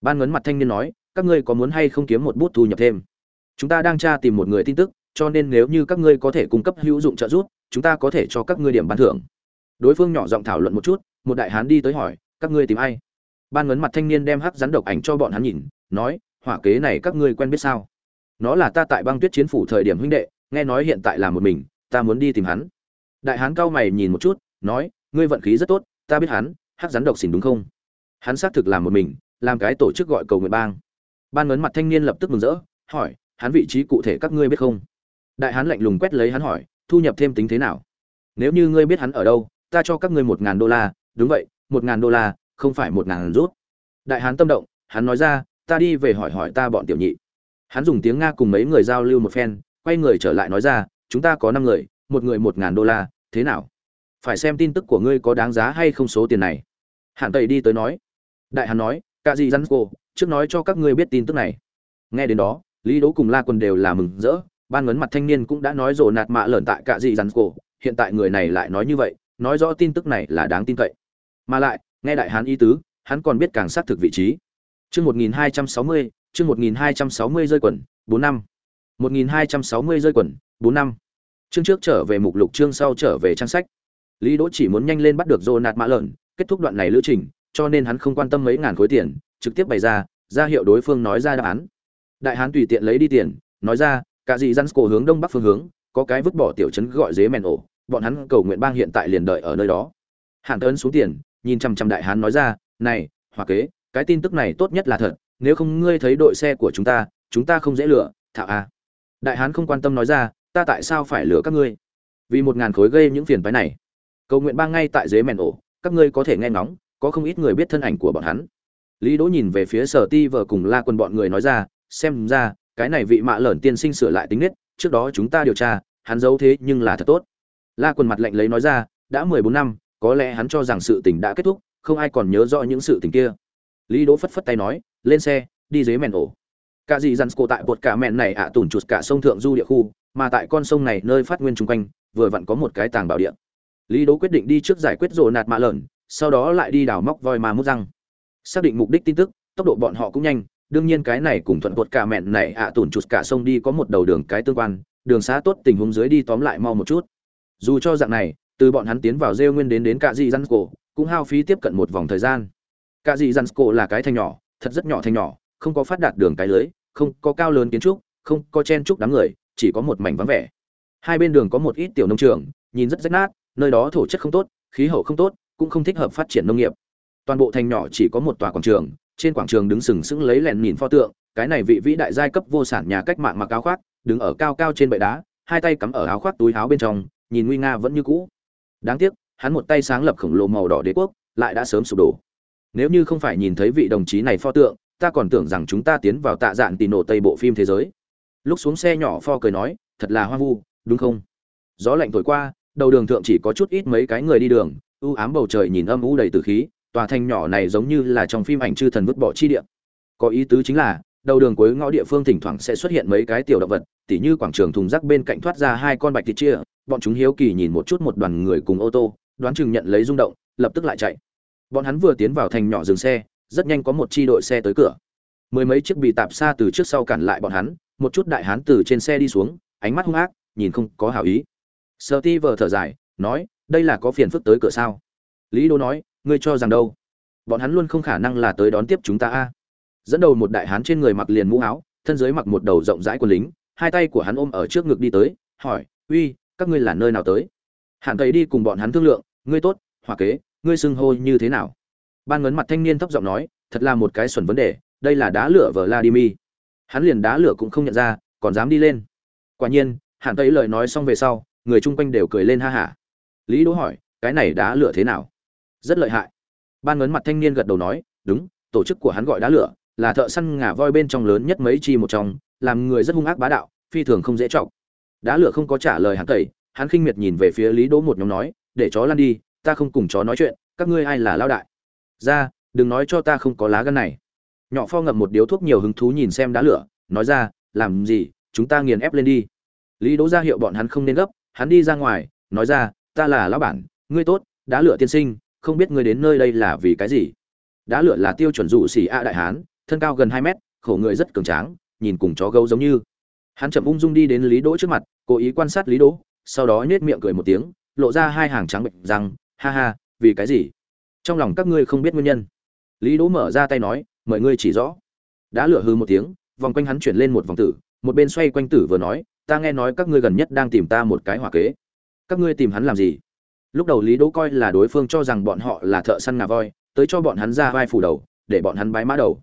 Ban ngấn mặt thanh niên nói, các ngươi có muốn hay không kiếm một bút thu nhập thêm? Chúng ta đang tra tìm một người tin tức, cho nên nếu như các ngươi có thể cung cấp hữu dụng trợ giúp, chúng ta có thể cho các ngươi điểm ban thưởng. Đối phương nhỏ giọng thảo luận một chút, một đại hán đi tới hỏi, các ngươi tìm ai? Ban ngấn mặt thanh niên đem hắc rắn độc ảnh cho bọn hắn nhìn, nói, hỏa kế này các ngươi quen biết sao? Nó là ta tại băng tuyết chiến phủ thời điểm huynh đệ nghe nói hiện tại là một mình, ta muốn đi tìm hắn. Đại hán cao mày nhìn một chút, nói, ngươi vận khí rất tốt, ta biết hắn, hắc rắn độc xỉn đúng không? Hắn xác thực làm một mình, làm cái tổ chức gọi cầu nguyện bang. Ban ngấn mặt thanh niên lập tức mừng rỡ, hỏi, hắn vị trí cụ thể các ngươi biết không? Đại hán lạnh lùng quét lấy hắn hỏi, thu nhập thêm tính thế nào? Nếu như ngươi biết hắn ở đâu, ta cho các ngươi một ngàn đô la, đúng vậy, một ngàn đô la, không phải một ngàn rút. Đại hán tâm động, hắn nói ra, ta đi về hỏi hỏi ta bọn tiểu nhị. Hắn dùng tiếng nga cùng mấy người giao lưu một phen quay người trở lại nói ra, chúng ta có năm người, một người một ngàn đô la, thế nào? Phải xem tin tức của ngươi có đáng giá hay không số tiền này. Hạn tây đi tới nói. Đại hàn nói cả gì rắn cô, trước nói cho các ngươi biết tin tức này. Nghe đến đó, lý đỗ cùng la quân đều là mừng rỡ. Ban ngấn mặt thanh niên cũng đã nói rồ nạt mạ lởn tại cả gì rắn cô. Hiện tại người này lại nói như vậy, nói rõ tin tức này là đáng tin cậy. Mà lại, nghe đại hán ý tứ, hắn còn biết càng xác thực vị trí. Chương một nghìn hai trăm sáu mươi, chương một nghìn hai trăm sáu mươi rơi quần, bốn năm một nghìn hai trăm sáu mươi rơi quần, bốn năm. Chương trước trở về mục lục, chương sau trở về trang sách. Lý đỗ chỉ muốn nhanh lên bắt được dô nạt mã lợn kết thúc đoạn này lữ trình, cho nên hắn không quan tâm mấy ngàn khối tiền, trực tiếp bày ra ra hiệu đối phương nói ra đáp án. Đại hán tùy tiện lấy đi tiền, nói ra, cả gì dân cổ hướng đông bắc phương hướng, có cái vứt bỏ tiểu trấn gọi dế mèn ổ, bọn hắn cầu nguyện bang hiện tại liền đợi ở nơi đó. Hàn tấn xuống tiền, nhìn chằm chằm đại hán nói ra, này, hòa kế, cái tin tức này tốt nhất là thật, nếu không ngươi thấy đội xe của chúng ta chúng ta không dễ lựa thạo a đại hán không quan tâm nói ra, ta tại sao phải lừa các ngươi? Vì một ngàn khối gây những phiền phái này. Cầu nguyện bang ngay tại dưới mèn ổ, các ngươi có thể nghe ngóng, có không ít người biết thân ảnh của bọn hắn. Lý đỗ nhìn về phía sở ti vợ cùng la quân bọn người nói ra, xem ra, cái này vị mạ lởn tiên sinh sửa lại tính nết, trước đó chúng ta điều tra, hắn giấu thế nhưng là thật tốt. La quân mặt lạnh lấy nói ra, đã mười bốn năm, có lẽ hắn cho rằng sự tình đã kết thúc, không ai còn nhớ rõ những sự tình kia. Lý đỗ phất phất tay nói, lên xe, đi dưới mèn ổ cả dị dặn cổ tại bột cả mẹn này ạ à tủn chuột cả sông thượng du địa khu, mà tại con sông này nơi phát nguyên chung quanh, vừa vặn có một cái tàng bảo địa. Lý đố quyết định đi trước giải quyết rồ nạt mạ lợn, sau đó lại đi đào móc voi mà mút răng. Xác định mục đích tin tức, tốc độ bọn họ cũng nhanh, đương nhiên cái này cùng thuận bột cả mẹn này ạ à tủn chuột cả sông đi có một đầu đường cái tương quan, đường xá tốt tình huống dưới đi tóm lại mau một chút. Dù cho dạng này, từ bọn hắn tiến vào rêu nguyên đến đến cả dị dặn cổ, cũng hao phí tiếp cận một vòng thời gian. Cả dị dặn cổ là cái thành nhỏ, thật rất nhỏ thành nhỏ không có phát đạt đường cái lưới, không có cao lớn kiến trúc, không có chen trúc đám người, chỉ có một mảnh vắng vẻ. Hai bên đường có một ít tiểu nông trường, nhìn rất rách nát, nơi đó thổ chất không tốt, khí hậu không tốt, cũng không thích hợp phát triển nông nghiệp. Toàn bộ thành nhỏ chỉ có một tòa quảng trường, trên quảng trường đứng sừng sững lấy lèn nhìn pho tượng, cái này vị vĩ đại giai cấp vô sản nhà cách mạng mặc áo khoác, đứng ở cao cao trên bệ đá, hai tay cắm ở áo khoác túi áo bên trong, nhìn nguy nga vẫn như cũ. Đáng tiếc, hắn một tay sáng lập khổng lồ màu đỏ đế quốc, lại đã sớm sụp đổ. Nếu như không phải nhìn thấy vị đồng chí này pho tượng ta còn tưởng rằng chúng ta tiến vào tạ dạn tì nổ tây bộ phim thế giới. Lúc xuống xe nhỏ pho cười nói, thật là hoang vu, đúng không? Gió lạnh thổi qua, đầu đường thượng chỉ có chút ít mấy cái người đi đường, u ám bầu trời nhìn âm u đầy từ khí, tòa thành nhỏ này giống như là trong phim ảnh chư thần vứt bỏ chi địa. Có ý tứ chính là, đầu đường cuối ngõ địa phương thỉnh thoảng sẽ xuất hiện mấy cái tiểu động vật, tỉ như quảng trường thùng rác bên cạnh thoát ra hai con bạch thịt chia, bọn chúng hiếu kỳ nhìn một chút một đoàn người cùng ô tô, đoán chừng nhận lấy rung động, lập tức lại chạy. Bọn hắn vừa tiến vào thành nhỏ dừng xe rất nhanh có một chi đội xe tới cửa. Mười mấy chiếc bị tạp xa từ trước sau cản lại bọn hắn, một chút đại hán từ trên xe đi xuống, ánh mắt hung ác, nhìn không có hảo ý. Sợ ti vờ thở dài, nói, đây là có phiền phức tới cửa sao? Lý đô nói, ngươi cho rằng đâu? Bọn hắn luôn không khả năng là tới đón tiếp chúng ta a. Dẫn đầu một đại hán trên người mặc liền mũ áo, thân dưới mặc một đầu rộng rãi của lính, hai tay của hắn ôm ở trước ngực đi tới, hỏi, uy, các ngươi là nơi nào tới? Hạn tây đi cùng bọn hắn thương lượng, ngươi tốt hòa kế, ngươi xưng hô như thế nào? Ban ngấn mặt thanh niên thấp giọng nói, thật là một cái xuẩn vấn đề, đây là đá lửa vladimir. Hắn liền đá lửa cũng không nhận ra, còn dám đi lên. Quả nhiên hạn tây lời nói xong về sau, người chung quanh đều cười lên ha hả. Lý đỗ hỏi, cái này đá lửa thế nào? Rất lợi hại. Ban ngấn mặt thanh niên gật đầu nói, đúng, tổ chức của hắn gọi đá lửa, là thợ săn ngả voi bên trong lớn nhất mấy chi một trong, làm người rất hung ác bá đạo, phi thường không dễ trọng đá lửa không có trả lời hắn tẩy, hắn khinh miệt nhìn về phía lý đỗ một nhóm nói, để chó lăn đi, ta không cùng chó nói chuyện, các ngươi ai là lao đại? Ra, đừng nói cho ta không có lá gan này. Nhỏ pho ngậm một điếu thuốc nhiều hứng thú nhìn xem đá lửa, nói ra, làm gì, chúng ta nghiền ép lên đi. Lý đỗ ra hiệu bọn hắn không nên gấp, hắn đi ra ngoài, nói ra, ta là lão bản, ngươi tốt, đá lửa tiên sinh, không biết ngươi đến nơi đây là vì cái gì. Đá lửa là tiêu chuẩn dụ xỉ a đại hán, thân cao gần hai mét, khổ người rất cường tráng, nhìn cùng chó gấu giống như. Hắn chậm ung dung đi đến lý đỗ trước mặt, cố ý quan sát lý đỗ, sau đó nhếch miệng cười một tiếng, lộ ra hai hàng trắng bệnh răng, ha ha, vì cái gì? Trong lòng các ngươi không biết nguyên nhân. Lý đỗ mở ra tay nói, mời ngươi chỉ rõ. Đã lửa hư một tiếng, vòng quanh hắn chuyển lên một vòng tử, một bên xoay quanh tử vừa nói, ta nghe nói các ngươi gần nhất đang tìm ta một cái hỏa kế. Các ngươi tìm hắn làm gì? Lúc đầu lý đỗ coi là đối phương cho rằng bọn họ là thợ săn ngà voi, tới cho bọn hắn ra vai phủ đầu, để bọn hắn bái mã đầu.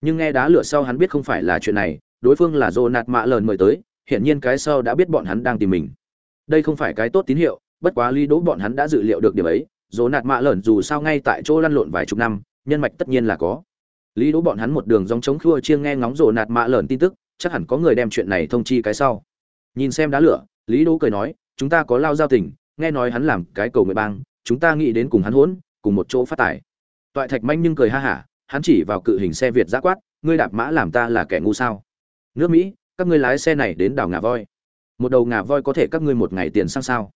Nhưng nghe đá lửa sau hắn biết không phải là chuyện này, đối phương là dồ nạt mạ lờn mời tới, hiển nhiên cái sau đã biết bọn hắn đang tìm mình. Đây không phải cái tốt tín hiệu, bất quá lý đỗ bọn hắn đã dự liệu được điểm ấy dồ nạt mạ lởn dù sao ngay tại chỗ lăn lộn vài chục năm, nhân mạch tất nhiên là có. Lý đỗ bọn hắn một đường dòng chống khua chiêng nghe ngóng dồ nạt mạ lởn tin tức, chắc hẳn có người đem chuyện này thông chi cái sau. Nhìn xem đá lửa, lý đỗ cười nói, chúng ta có lao giao tình, nghe nói hắn làm cái cầu nguyện bang, chúng ta nghĩ đến cùng hắn hỗn, cùng một chỗ phát tài. Toại thạch manh nhưng cười ha hả, hắn chỉ vào cự hình xe việt giã quát, ngươi đạp mã làm ta là kẻ ngu sao? Nước mỹ, các ngươi lái xe này đến đảo ngà voi. Một đầu ngà voi có thể các ngươi một ngày tiền sang sao?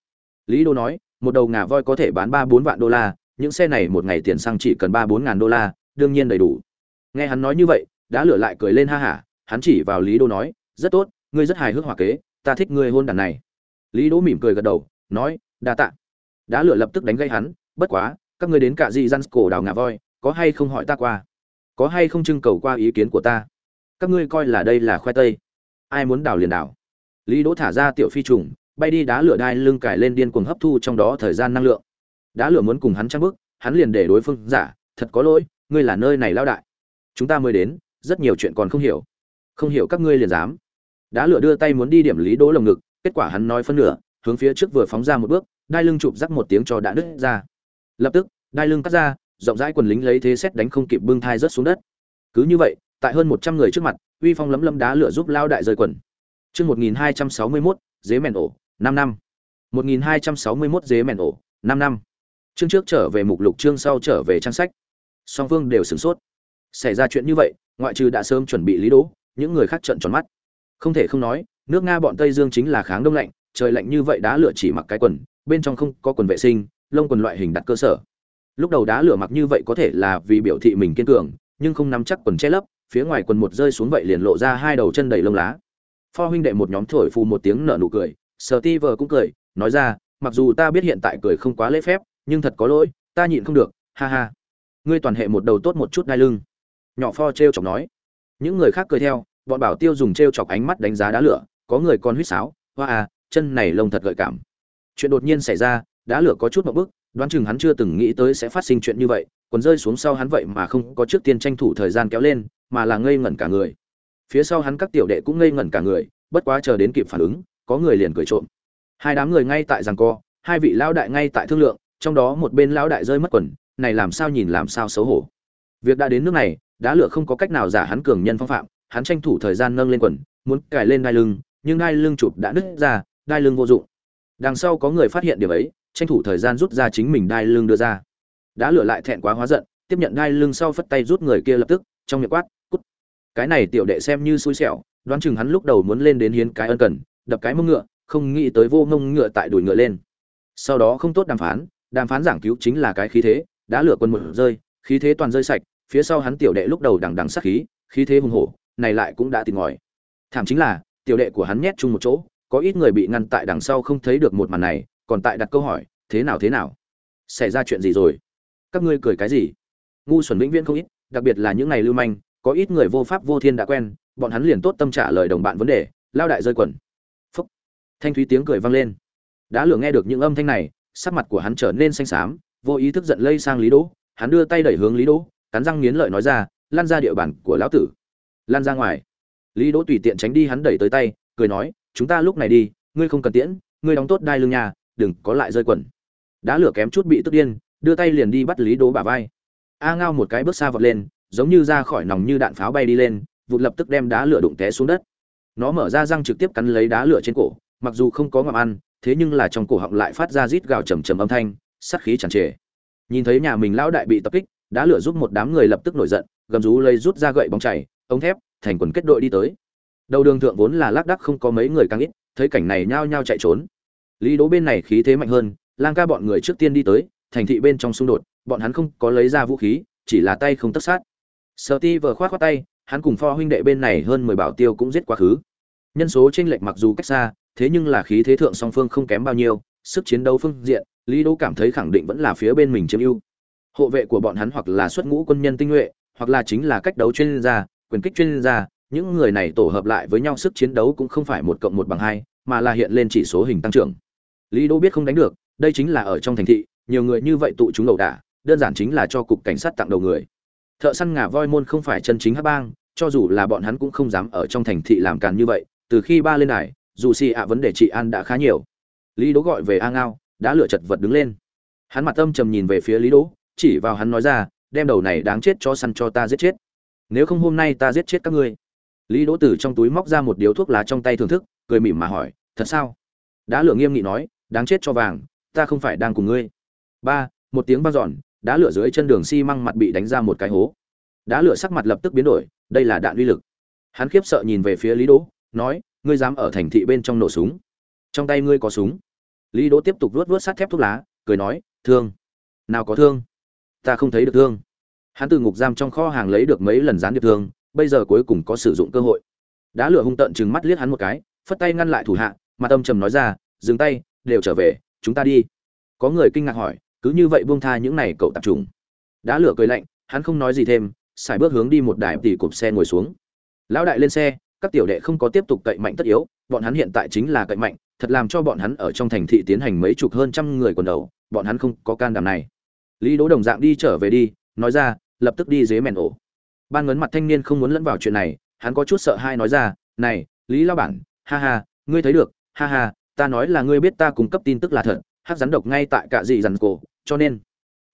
Lý đô nói, một đầu ngà voi có thể bán ba bốn vạn đô la, những xe này một ngày tiền xăng chỉ cần ba bốn ngàn đô la, đương nhiên đầy đủ. Nghe hắn nói như vậy đã lửa lại cười lên ha hả, hắn chỉ vào lý đô nói, rất tốt, ngươi rất hài hước hòa kế, ta thích ngươi hôn đàn này. Lý đỗ mỉm cười gật đầu, nói, đa tạ. Đã lửa lập tức đánh gây hắn, bất quá, các ngươi đến cả gì răn cổ đào ngà voi, có hay không hỏi ta qua? Có hay không trưng cầu qua ý kiến của ta? Các ngươi coi là đây là khoai tây. Ai muốn đào liền đào lý đỗ thả ra tiểu phi trùng bay đi đá lửa đai lưng cải lên điên cuồng hấp thu trong đó thời gian năng lượng. Đá lửa muốn cùng hắn trang bước, hắn liền để đối phương giả, thật có lỗi, ngươi là nơi này lao đại. Chúng ta mới đến, rất nhiều chuyện còn không hiểu. Không hiểu các ngươi liền dám. Đá lửa đưa tay muốn đi điểm lý đỗ lồng ngực, kết quả hắn nói phân nửa, hướng phía trước vừa phóng ra một bước, đai lưng chụp rắc một tiếng cho đã đứt ra. Lập tức, đai lưng cắt ra, rộng rãi quần lính lấy thế xét đánh không kịp bưng thai rớt xuống đất. Cứ như vậy, tại hơn một trăm người trước mặt, uy phong lấm lấm đá lửa giúp lao đại rơi quần. Chương một nghìn hai trăm sáu mươi mốt, dế mèn ổ năm năm. Một nghìn hai trăm sáu mươi mốt dế mèn ổ. Năm năm. Chương trước trở về mục lục, chương sau trở về trang sách. Song phương đều sửng sốt. Xảy ra chuyện như vậy, ngoại trừ đã sớm chuẩn bị lý đỗ những người khác trợn tròn mắt. Không thể không nói, nước nga bọn tây dương chính là kháng đông lạnh, trời lạnh như vậy đá lửa chỉ mặc cái quần, bên trong không có quần vệ sinh, lông quần loại hình đặt cơ sở. Lúc đầu đá lửa mặc như vậy có thể là vì biểu thị mình kiên cường, nhưng không nắm chắc quần che lấp, phía ngoài quần một rơi xuống vậy liền lộ ra hai đầu chân đầy lông lá. Pho huynh đệ một nhóm thổi phù một tiếng nở nụ cười Sở ti vờ cũng cười, nói ra, mặc dù ta biết hiện tại cười không quá lễ phép, nhưng thật có lỗi, ta nhịn không được, ha ha. Ngươi toàn hệ một đầu tốt một chút đai lưng. Nhỏ pho t r e o chọc nói. Những người khác cười theo, bọn bảo tiêu dùng t r e o chọc ánh mắt đánh giá đá lửa, có người còn huýt sáo, hoa à chân này lông thật gợi cảm. Chuyện đột nhiên xảy ra, đá lửa có chút một bức đoán chừng hắn chưa từng nghĩ tới sẽ phát sinh chuyện như vậy còn rơi xuống sau hắn vậy mà không có trước tiên tranh thủ thời gian kéo lên, mà là ngây ngẩn cả người. Phía sau hắn các tiểu đệ cũng ngây ngẩn cả người, bất quá chờ đến kịp phản ứng có người liền cười trộm. Hai đám người ngay tại rằng co, hai vị lão đại ngay tại thương lượng, trong đó một bên lão đại rơi mất quần, này làm sao nhìn làm sao xấu hổ. Việc đã đến nước này đá lửa không có cách nào giả hắn cường nhân phong phạm, hắn tranh thủ thời gian nâng lên quần, muốn cài lên đai lưng, nhưng đai lưng chụp đã nứt ra, đai lưng vô dụng. Đằng sau có người phát hiện điểm ấy, tranh thủ thời gian rút ra chính mình đai lưng đưa ra. Đã lửa lại thẹn quá hóa giận, tiếp nhận đai lưng sau phất tay rút người kia lập tức, trong miệng quát, cút. Cái này tiểu đệ xem như xui xẻo, đoán chừng hắn lúc đầu muốn lên đến hiến cái ân cần đập cái mông ngựa, không nghĩ tới vô mông ngựa tại đuổi ngựa lên. Sau đó không tốt đàm phán đàm phán giảng cứu chính là cái khí thế, đã lửa quân một rơi, khí thế toàn rơi sạch, phía sau hắn tiểu đệ lúc đầu đằng đằng sát khí khí thế hùng hổ, này lại cũng đã tìm ngòi thảm chính là, tiểu đệ của hắn nhét chung một chỗ, có ít người bị ngăn tại đằng sau không thấy được một màn này, còn tại đặt câu hỏi, thế nào thế nào? Xảy ra chuyện gì rồi? Các ngươi cười cái gì? Ngu xuẩn vĩnh viễn không ít, đặc biệt là những ngày lưu manh, có ít người vô pháp vô thiên đã quen, bọn hắn liền tốt tâm trả lời đồng bạn vấn đề, lao đại rơi quần thanh thúy tiếng cười vang lên. Đã lửa nghe được những âm thanh này, sắc mặt của hắn trở nên xanh xám, vô ý thức giận lây sang lý đỗ, hắn đưa tay đẩy hướng lý đỗ, cắn răng nghiến lợi nói ra, lan ra địa bàn của lão tử. Lan ra ngoài. Lý đỗ tùy tiện tránh đi hắn đẩy tới tay, cười nói, chúng ta lúc này đi, ngươi không cần tiễn, ngươi đóng tốt đai lưng nhà, đừng có lại rơi quần. Đã lửa kém chút bị tức điên, đưa tay liền đi bắt lý đỗ bả vai. A ngao một cái bước xa vọt lên, giống như ra khỏi nòng như đạn pháo bay đi lên, vụt lập tức đem đá lửa đụng té xuống đất. Nó mở ra răng trực tiếp cắn lấy đá lửa trên cổ mặc dù không có ngậm ăn, thế nhưng là trong cổ họng lại phát ra rít gào trầm trầm âm thanh, sát khí tràn trề. Nhìn thấy nhà mình lão đại bị tập kích, đã lửa giúp một đám người lập tức nổi giận, gầm rú lấy rút ra gậy bóng chảy, ống thép, thành quần kết đội đi tới. Đầu đường thượng vốn là lác đác không có mấy người càng ít, thấy cảnh này nhao nhao chạy trốn. Lý đố bên này khí thế mạnh hơn, lang ca bọn người trước tiên đi tới, thành thị bên trong xung đột, bọn hắn không có lấy ra vũ khí, chỉ là tay không tất sát. Sợ ti vờ khoát khoát tay, hắn cùng pho huynh đệ bên này hơn mười bảo tiêu cũng giết quá khứ. Nhân số chênh lệch mặc dù cách xa thế nhưng là khí thế thượng song phương không kém bao nhiêu, sức chiến đấu phương diện, lý đỗ cảm thấy khẳng định vẫn là phía bên mình chiếm ưu. Hộ vệ của bọn hắn hoặc là xuất ngũ quân nhân tinh nhuệ, hoặc là chính là cách đấu chuyên gia, quyền kích chuyên gia, những người này tổ hợp lại với nhau sức chiến đấu cũng không phải một cộng một bằng hai, mà là hiện lên chỉ số hình tăng trưởng. Lý đỗ biết không đánh được, đây chính là ở trong thành thị, nhiều người như vậy tụ chúng đầu đả, đơn giản chính là cho cục cảnh sát tặng đầu người. Thợ săn ngà voi môn không phải chân chính hắc bang, cho dù là bọn hắn cũng không dám ở trong thành thị làm càn như vậy, từ khi ba lên này dù xì ạ vấn đề chị an đã khá nhiều. Lý đỗ gọi về a ngao, đã lựa chật vật đứng lên. Hắn mặt tâm trầm nhìn về phía lý đỗ, chỉ vào hắn nói ra, đem đầu này đáng chết cho săn cho ta giết chết. Nếu không hôm nay ta giết chết các ngươi. Lý đỗ từ trong túi móc ra một điếu thuốc lá trong tay thưởng thức, cười mỉm mà hỏi, thật sao? Đã lựa nghiêm nghị nói, đáng chết cho vàng, ta không phải đang cùng ngươi. Ba, một tiếng vang dọn đá lửa dưới chân đường xi măng mặt bị đánh ra một cái hố. Đá lửa sắc mặt lập tức biến đổi, đây là đạn uy lực. Hắn khiếp sợ nhìn về phía lý đỗ, nói ngươi dám ở thành thị bên trong nổ súng. Trong tay ngươi có súng. Lý đỗ tiếp tục vuốt vuốt sát thép thuốc lá, cười nói, thương. Nào có thương? Ta không thấy được thương. Hắn từ ngục giam trong kho hàng lấy được mấy lần gián điệp thương, bây giờ cuối cùng có sử dụng cơ hội. Đã lửa hung tợn chừng mắt liếc hắn một cái, phất tay ngăn lại thủ hạ, mà tâm trầm nói ra, dừng tay, đều trở về, chúng ta đi. Có người kinh ngạc hỏi, cứ như vậy buông tha những này cậu tạp trùng? Đã lửa cười lạnh, hắn không nói gì thêm, xài bước hướng đi một đài tỷ cụp xe ngồi xuống. Lão đại lên xe các tiểu đệ không có tiếp tục cậy mạnh tất yếu, bọn hắn hiện tại chính là cậy mạnh, thật làm cho bọn hắn ở trong thành thị tiến hành mấy chục hơn trăm người quần đầu, bọn hắn không có can đảm này. Lý đỗ đồng dạng đi trở về đi, nói ra, lập tức đi dưới mèn ổ. Ban ngấn mặt thanh niên không muốn lẫn vào chuyện này, hắn có chút sợ hai nói ra, này, lý Lão bản, ha ha, ngươi thấy được, ha ha, ta nói là ngươi biết ta cung cấp tin tức là thật, hắc rắn độc ngay tại cả dị rắn cổ, cho nên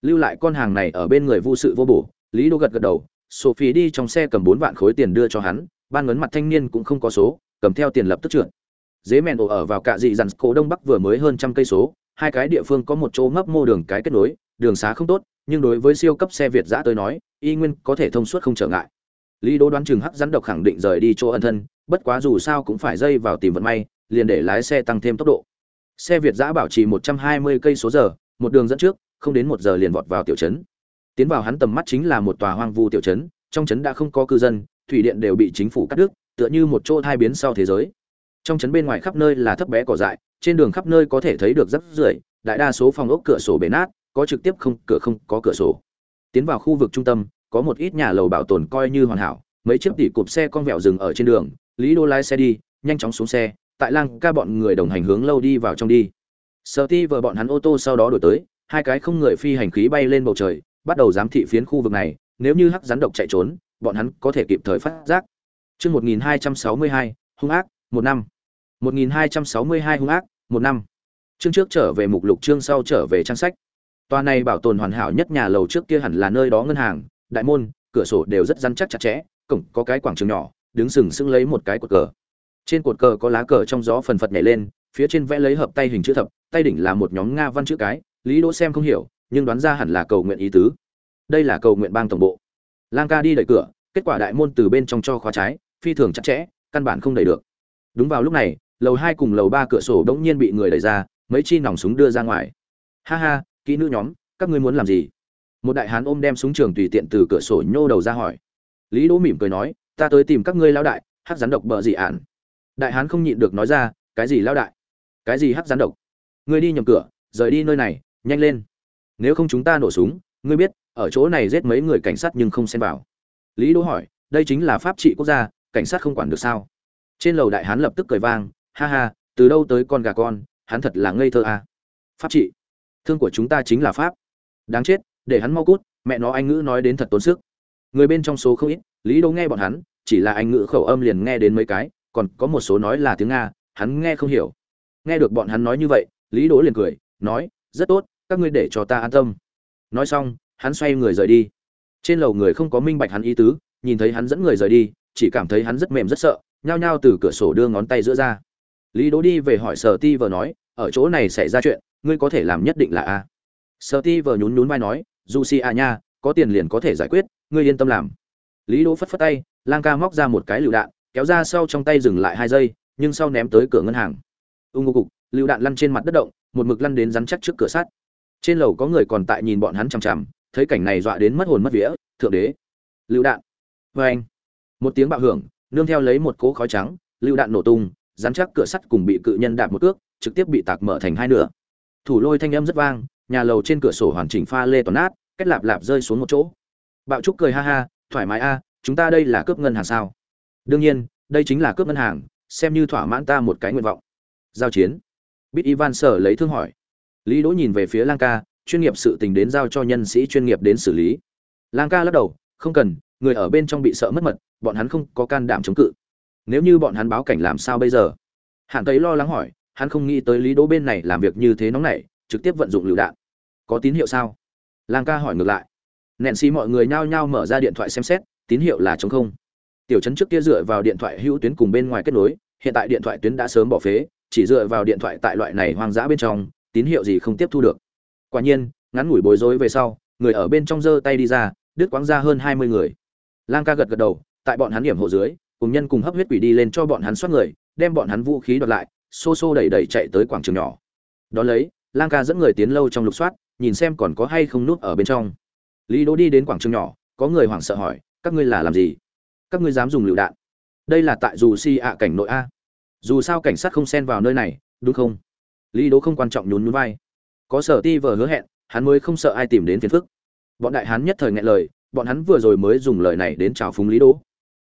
lưu lại con hàng này ở bên người vô sự vô bổ. Lý đỗ gật gật đầu, sophie đi trong xe cầm bốn vạn khối tiền đưa cho hắn ban ngấn mặt thanh niên cũng không có số, cầm theo tiền lập tức trượt. Dế mèn ổ ở vào cạ dị dằn cổ đông bắc vừa mới hơn trăm cây số, hai cái địa phương có một chỗ mấp mô đường cái kết nối, đường xá không tốt, nhưng đối với siêu cấp xe việt giã tới nói, y nguyên có thể thông suốt không trở ngại. Lý đỗ đoán chừng hắc rắn độc khẳng định rời đi chỗ ân thân, bất quá dù sao cũng phải dây vào tìm vận may, liền để lái xe tăng thêm tốc độ. Xe việt giã bảo trì 120 cây số giờ, một đường dẫn trước, không đến một giờ liền vọt vào tiểu trấn. Tiến vào hắn tầm mắt chính là một tòa hoang vu tiểu trấn, trong trấn đã không có cư dân thủy điện đều bị chính phủ cắt đứt, tựa như một chỗ thai biến sau thế giới. Trong trấn bên ngoài khắp nơi là thấp bé cỏ dại, trên đường khắp nơi có thể thấy được rắc rưởi, đại đa số phòng ốc cửa sổ bể nát, có trực tiếp không, cửa không, có cửa sổ. Tiến vào khu vực trung tâm, có một ít nhà lầu bảo tồn coi như hoàn hảo, mấy chiếc tỉ cụp xe con vẹo dừng ở trên đường, lý đô lái xe đi, nhanh chóng xuống xe, tại lang ca bọn người đồng hành hướng lâu đi vào trong đi. Sở ti vợ bọn hắn ô tô sau đó đổi tới, hai cái không người phi hành khí bay lên bầu trời, bắt đầu giám thị phiến khu vực này, nếu như hắc rắn độc chạy trốn bọn hắn có thể kịp thời phát giác. Chương 1262, hung ác một năm. 1262 hung ác một năm. Chương trước trở về mục lục chương sau trở về trang sách. Tòa này bảo tồn hoàn hảo nhất nhà lầu trước kia hẳn là nơi đó ngân hàng đại môn cửa sổ đều rất rắn chắc chặt chẽ cổng có cái quảng trường nhỏ đứng sừng sững lấy một cái cột cờ. Trên cột cờ có lá cờ trong gió phần phật nhảy lên phía trên vẽ lấy hợp tay hình chữ thập tay đỉnh là một nhóm nga văn chữ cái lý đỗ xem không hiểu nhưng đoán ra hẳn là cầu nguyện ý tứ. Đây là cầu nguyện bang tổng bộ. Lang ca đi đẩy cửa kết quả đại môn từ bên trong cho khóa trái, phi thường chặt chẽ, căn bản không đẩy được. Đúng vào lúc này, lầu hai cùng lầu ba cửa sổ đống nhiên bị người đẩy ra, mấy chi nòng súng đưa ra ngoài. Ha ha, kỹ nữ nhóm, các ngươi muốn làm gì? Một đại hán ôm đem súng trường tùy tiện từ cửa sổ nhô đầu ra hỏi. Lý đỗ mỉm cười nói, ta tới tìm các ngươi lão đại, hắc rắn độc bợ gì ản đại hán không nhịn được nói ra, cái gì lão đại? Cái gì hắc rắn độc? Ngươi đi nhầm cửa, rời đi nơi này, nhanh lên. Nếu không chúng ta nổ súng, ngươi biết, ở chỗ này giết mấy người cảnh sát nhưng không xen vào lý đỗ hỏi, đây chính là pháp trị quốc gia, cảnh sát không quản được sao? Trên lầu đại hán lập tức cười vang, ha ha, từ đâu tới con gà con, hắn thật là ngây thơ à. pháp trị? Thương của chúng ta chính là pháp. Đáng chết, để hắn mau cút, mẹ nó anh ngữ nói đến thật tốn sức. Người bên trong số không ít, lý đỗ nghe bọn hắn, chỉ là anh ngữ khẩu âm liền nghe đến mấy cái, còn có một số nói là tiếng nga, hắn nghe không hiểu. Nghe được bọn hắn nói như vậy, lý đỗ liền cười, nói, rất tốt, các ngươi để cho ta an tâm. Nói xong, hắn xoay người rời đi trên lầu người không có minh bạch hắn ý tứ, nhìn thấy hắn dẫn người rời đi, chỉ cảm thấy hắn rất mềm rất sợ, nhao nhao từ cửa sổ đưa ngón tay giữa ra. Lý đỗ đi về hỏi sở ti vờ nói, ở chỗ này xảy ra chuyện, ngươi có thể làm nhất định là a? Sở ti vờ nhún nhún vai nói, dù si a nha, có tiền liền có thể giải quyết, ngươi yên tâm làm. Lý đỗ phất phất tay, lang ca móc ra một cái lựu đạn, kéo ra sau trong tay dừng lại hai giây, nhưng sau ném tới cửa ngân hàng. Ung cục, lựu đạn lăn trên mặt đất động, một mực lăn đến rắn chắc trước cửa sắt. Trên lầu có người còn tại nhìn bọn hắn chằm chằm thấy cảnh này dọa đến mất hồn mất vía, thượng đế. Lựu đạn. Vê anh. Một tiếng bạo hưởng, nương theo lấy một cỗ khói trắng, lựu đạn nổ tung dán chắc cửa sắt cùng bị cự nhân đạp một cước, trực tiếp bị tạc mở thành hai nửa. Thủ lôi thanh âm rất vang, nhà lầu trên cửa sổ hoàn chỉnh pha lê toàn nát, cách lạp lạp rơi xuống một chỗ. Bạo trúc cười ha ha, thoải mái a, chúng ta đây là cướp ngân hàng sao? Đương nhiên, đây chính là cướp ngân hàng, xem như thỏa mãn ta một cái nguyện vọng. Giao chiến. Bít ivan sở lấy thương hỏi. Lý đỗ nhìn về phía lang ca chuyên nghiệp sự tình đến giao cho nhân sĩ chuyên nghiệp đến xử lý. Lang ca lắc đầu, không cần, người ở bên trong bị sợ mất mật, bọn hắn không có can đảm chống cự. Nếu như bọn hắn báo cảnh làm sao bây giờ? Hạn tấy lo lắng hỏi, hắn không nghĩ tới lý đỗ bên này làm việc như thế nóng nảy, trực tiếp vận dụng lựu đạn. Có tín hiệu sao? Lang ca hỏi ngược lại. Nện xì mọi người nhao nhao mở ra điện thoại xem xét, tín hiệu là chống không. Tiểu trấn trước kia dựa vào điện thoại hữu tuyến cùng bên ngoài kết nối, hiện tại điện thoại tuyến đã sớm bỏ phế, chỉ dựa vào điện thoại tại loại này hoang dã bên trong, tín hiệu gì không tiếp thu được quả nhiên, ngắn ngủi bối rối về sau, người ở bên trong giơ tay đi ra, đứt quáng ra hơn hai mươi người. Lang ca gật gật đầu, tại bọn hắn điểm hộ dưới, cùng nhân cùng hấp huyết quỷ đi lên cho bọn hắn soát người, đem bọn hắn vũ khí đoạt lại, xô xô đẩy đẩy chạy tới quảng trường nhỏ. Đó lấy, lang ca dẫn người tiến lâu trong lục soát, nhìn xem còn có hay không núp ở bên trong. Lý đỗ đi đến quảng trường nhỏ, có người hoảng sợ hỏi, các ngươi là làm gì? Các ngươi dám dùng lựu đạn? Đây là tại dù si ạ cảnh nội a. Dù sao cảnh sát không xen vào nơi này, đúng không? Lý đỗ không quan trọng nhún nhún vai có sở ti vờ hứa hẹn, hắn mới không sợ ai tìm đến phiền phức. Bọn đại hán nhất thời ngại lời, bọn hắn vừa rồi mới dùng lời này đến chào phúng lý đỗ.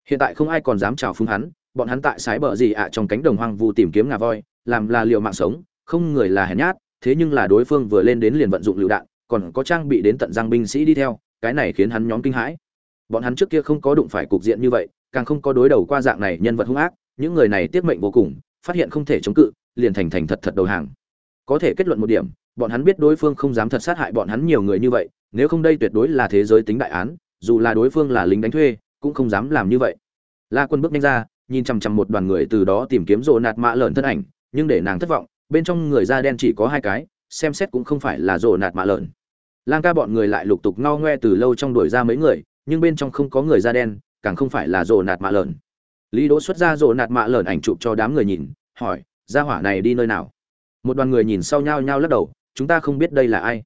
Hiện tại không ai còn dám chào phúng hắn, bọn hắn tại sái bờ gì ạ trong cánh đồng hoang vu tìm kiếm ngà voi, làm là liều mạng sống, không người là hèn nhát, thế nhưng là đối phương vừa lên đến liền vận dụng lựu đạn, còn có trang bị đến tận giang binh sĩ đi theo, cái này khiến hắn nhóm kinh hãi. Bọn hắn trước kia không có đụng phải cục diện như vậy, càng không có đối đầu qua dạng này nhân vật hung ác, những người này tiết mệnh vô cùng, phát hiện không thể chống cự, liền thành thành thật thật đầu hàng có thể kết luận một điểm, bọn hắn biết đối phương không dám thật sát hại bọn hắn nhiều người như vậy, nếu không đây tuyệt đối là thế giới tính đại án, dù là đối phương là lính đánh thuê, cũng không dám làm như vậy. La quân bước nhanh ra, nhìn chằm chằm một đoàn người từ đó tìm kiếm rộ nạt mạ lợn thân ảnh, nhưng để nàng thất vọng, bên trong người da đen chỉ có hai cái, xem xét cũng không phải là rộ nạt mạ lợn. Lang ca bọn người lại lục tục ngao ngoe từ lâu trong đuổi ra mấy người, nhưng bên trong không có người da đen, càng không phải là rồ nạt mạ lợn. Lý đỗ xuất ra rồ nạt mạ lợn ảnh chụp cho đám người nhìn, hỏi, gia hỏa này đi nơi nào? Một đoàn người nhìn sau nhau nhau lắc đầu, chúng ta không biết đây là ai.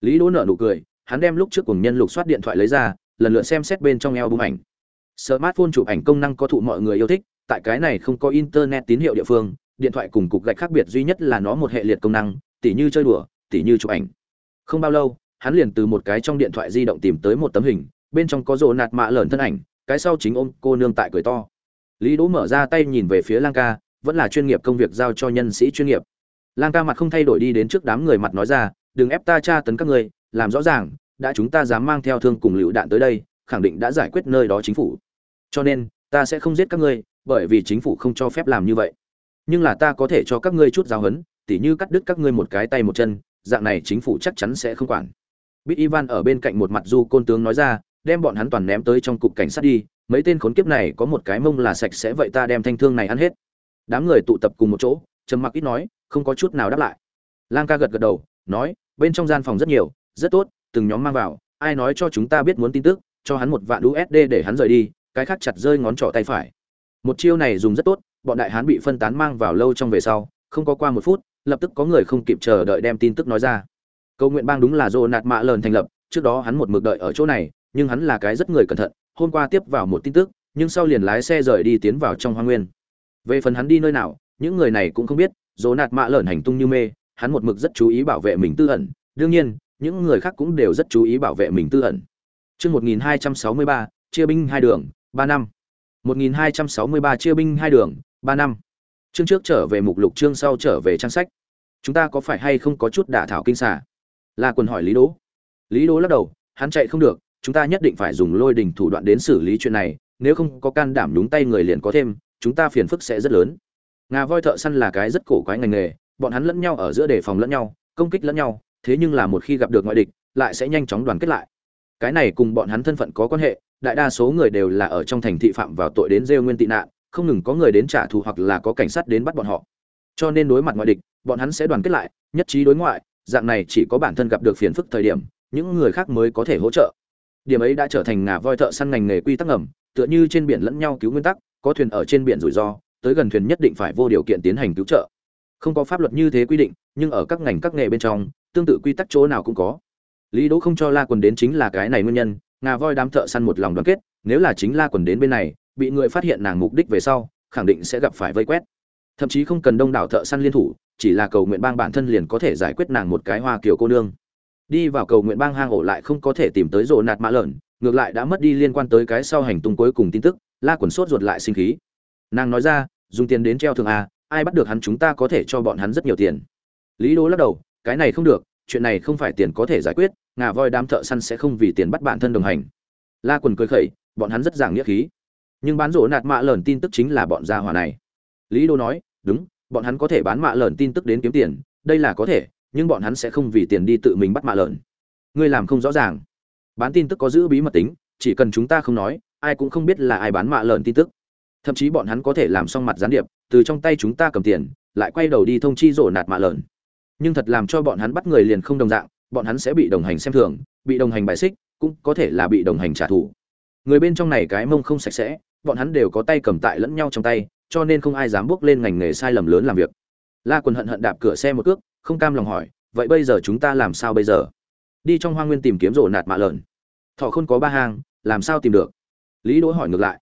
Lý đỗ nở nụ cười, hắn đem lúc trước cùng nhân lục soát điện thoại lấy ra, lần lượt xem xét bên trong eo bung ảnh. Smartphone chụp ảnh công năng có thụ mọi người yêu thích, tại cái này không có internet tín hiệu địa phương, điện thoại cùng cục gạch khác biệt duy nhất là nó một hệ liệt công năng, tỉ như chơi đùa, tỉ như chụp ảnh. Không bao lâu, hắn liền từ một cái trong điện thoại di động tìm tới một tấm hình, bên trong có rồ nạt mạ lởn thân ảnh, cái sau chính ôm cô nương tại cười to. Lý đỗ mở ra tay nhìn về phía lang ca vẫn là chuyên nghiệp công việc giao cho nhân sĩ chuyên nghiệp lang ca mặt không thay đổi đi đến trước đám người mặt nói ra, đừng ép ta tra tấn các ngươi, làm rõ ràng, đã chúng ta dám mang theo thương cùng lựu đạn tới đây, khẳng định đã giải quyết nơi đó chính phủ. Cho nên, ta sẽ không giết các ngươi, bởi vì chính phủ không cho phép làm như vậy. Nhưng là ta có thể cho các ngươi chút giáo huấn, tỉ như cắt đứt các ngươi một cái tay một chân, dạng này chính phủ chắc chắn sẽ không quản. Bít ivan ở bên cạnh một mặt du côn tướng nói ra, đem bọn hắn toàn ném tới trong cục cảnh sát đi, mấy tên khốn kiếp này có một cái mông là sạch sẽ vậy ta đem thanh thương này ăn hết. Đám người tụ tập cùng một chỗ trầm mặc ít nói, không có chút nào đáp lại. Lang ca gật gật đầu, nói, bên trong gian phòng rất nhiều, rất tốt, từng nhóm mang vào, ai nói cho chúng ta biết muốn tin tức, cho hắn một vạn usd để hắn rời đi, cái khác chặt rơi ngón trỏ tay phải. Một chiêu này dùng rất tốt, bọn đại hán bị phân tán mang vào lâu trong về sau, không có qua một phút, lập tức có người không kịp chờ đợi đem tin tức nói ra. Câu nguyện bang đúng là dồ nạt mạ lờn thành lập, trước đó hắn một mực đợi ở chỗ này, nhưng hắn là cái rất người cẩn thận, hôm qua tiếp vào một tin tức, nhưng sau liền lái xe rời đi tiến vào trong hoa nguyên. Về phần hắn đi nơi nào những người này cũng không biết dỗ nạt mạ lởn hành tung như mê hắn một mực rất chú ý bảo vệ mình tư ẩn đương nhiên những người khác cũng đều rất chú ý bảo vệ mình tư ẩn Chương 1263, chia binh hai đường, 3 năm. 1263 chia binh hai đường, 3 năm. Chương trước trở về mục lục chương sau trở về trang sách. Chúng ta có phải hay không có chút đả thảo kinh xà? La Quân hỏi Lý Đỗ. Lý Đỗ lắc đầu, hắn chạy không được, chúng ta nhất định phải dùng lôi đình thủ đoạn đến xử lý chuyện này, nếu không có can đảm đúng tay người liền có thêm, chúng ta phiền phức sẽ rất lớn. Ngà voi thợ săn là cái rất cổ quái ngành nghề, bọn hắn lẫn nhau ở giữa đề phòng lẫn nhau, công kích lẫn nhau, thế nhưng là một khi gặp được ngoại địch, lại sẽ nhanh chóng đoàn kết lại. Cái này cùng bọn hắn thân phận có quan hệ, đại đa số người đều là ở trong thành thị phạm vào tội đến rêu nguyên tị nạn, không ngừng có người đến trả thù hoặc là có cảnh sát đến bắt bọn họ. Cho nên đối mặt ngoại địch, bọn hắn sẽ đoàn kết lại, nhất trí đối ngoại, dạng này chỉ có bản thân gặp được phiền phức thời điểm, những người khác mới có thể hỗ trợ. Điểm ấy đã trở thành ngà voi thợ săn ngành nghề quy tắc ngầm, tựa như trên biển lẫn nhau cứu nguyên tắc, có thuyền ở trên biển rủi ro, tới gần thuyền nhất định phải vô điều kiện tiến hành cứu trợ. Không có pháp luật như thế quy định, nhưng ở các ngành các nghề bên trong, tương tự quy tắc chỗ nào cũng có. Lý Đỗ không cho La Quần đến chính là cái này nguyên nhân, ngà voi đám thợ săn một lòng đoàn kết, nếu là chính La Quần đến bên này, bị người phát hiện nàng mục đích về sau, khẳng định sẽ gặp phải vây quét. Thậm chí không cần đông đảo thợ săn liên thủ, chỉ là cầu nguyện bang bản thân liền có thể giải quyết nàng một cái hoa kiểu cô nương. Đi vào cầu nguyện bang hang ổ lại không có thể tìm tới rồ nạt mã lợn, ngược lại đã mất đi liên quan tới cái sau hành tung cuối cùng tin tức, La Quần sốt ruột lại sinh khí. Nàng nói ra, dùng tiền đến treo thường à? ai bắt được hắn chúng ta có thể cho bọn hắn rất nhiều tiền. Lý Đỗ lắc đầu, cái này không được, chuyện này không phải tiền có thể giải quyết, ngà voi đám thợ săn sẽ không vì tiền bắt bản thân đồng hành la quần cười khẩy bọn hắn rất giảng nghĩa khí nhưng bán rổ nạt mạ lởn tin tức chính là bọn gia hỏa này lý đô nói đúng bọn hắn có thể bán mạ lởn tin tức đến kiếm tiền đây là có thể nhưng bọn hắn sẽ không vì tiền đi tự mình bắt mạ lợn. ngươi làm không rõ ràng bán tin tức có giữ bí mật tính chỉ cần chúng ta không nói ai cũng không biết là ai bán mạ lợn tin tức thậm chí bọn hắn có thể làm xong mặt gián điệp, từ trong tay chúng ta cầm tiền, lại quay đầu đi thông chi rổ nạt mạ lợn. Nhưng thật làm cho bọn hắn bắt người liền không đồng dạng, bọn hắn sẽ bị đồng hành xem thường, bị đồng hành bài xích, cũng có thể là bị đồng hành trả thù. Người bên trong này cái mông không sạch sẽ, bọn hắn đều có tay cầm tại lẫn nhau trong tay, cho nên không ai dám bước lên ngành nghề sai lầm lớn làm việc. La quần hận hận đạp cửa xe một cước, không cam lòng hỏi, vậy bây giờ chúng ta làm sao bây giờ? Đi trong hoang nguyên tìm kiếm rổ nạt mạ lợn. Thọ không có ba hang, làm sao tìm được? Lý đỗ hỏi ngược lại.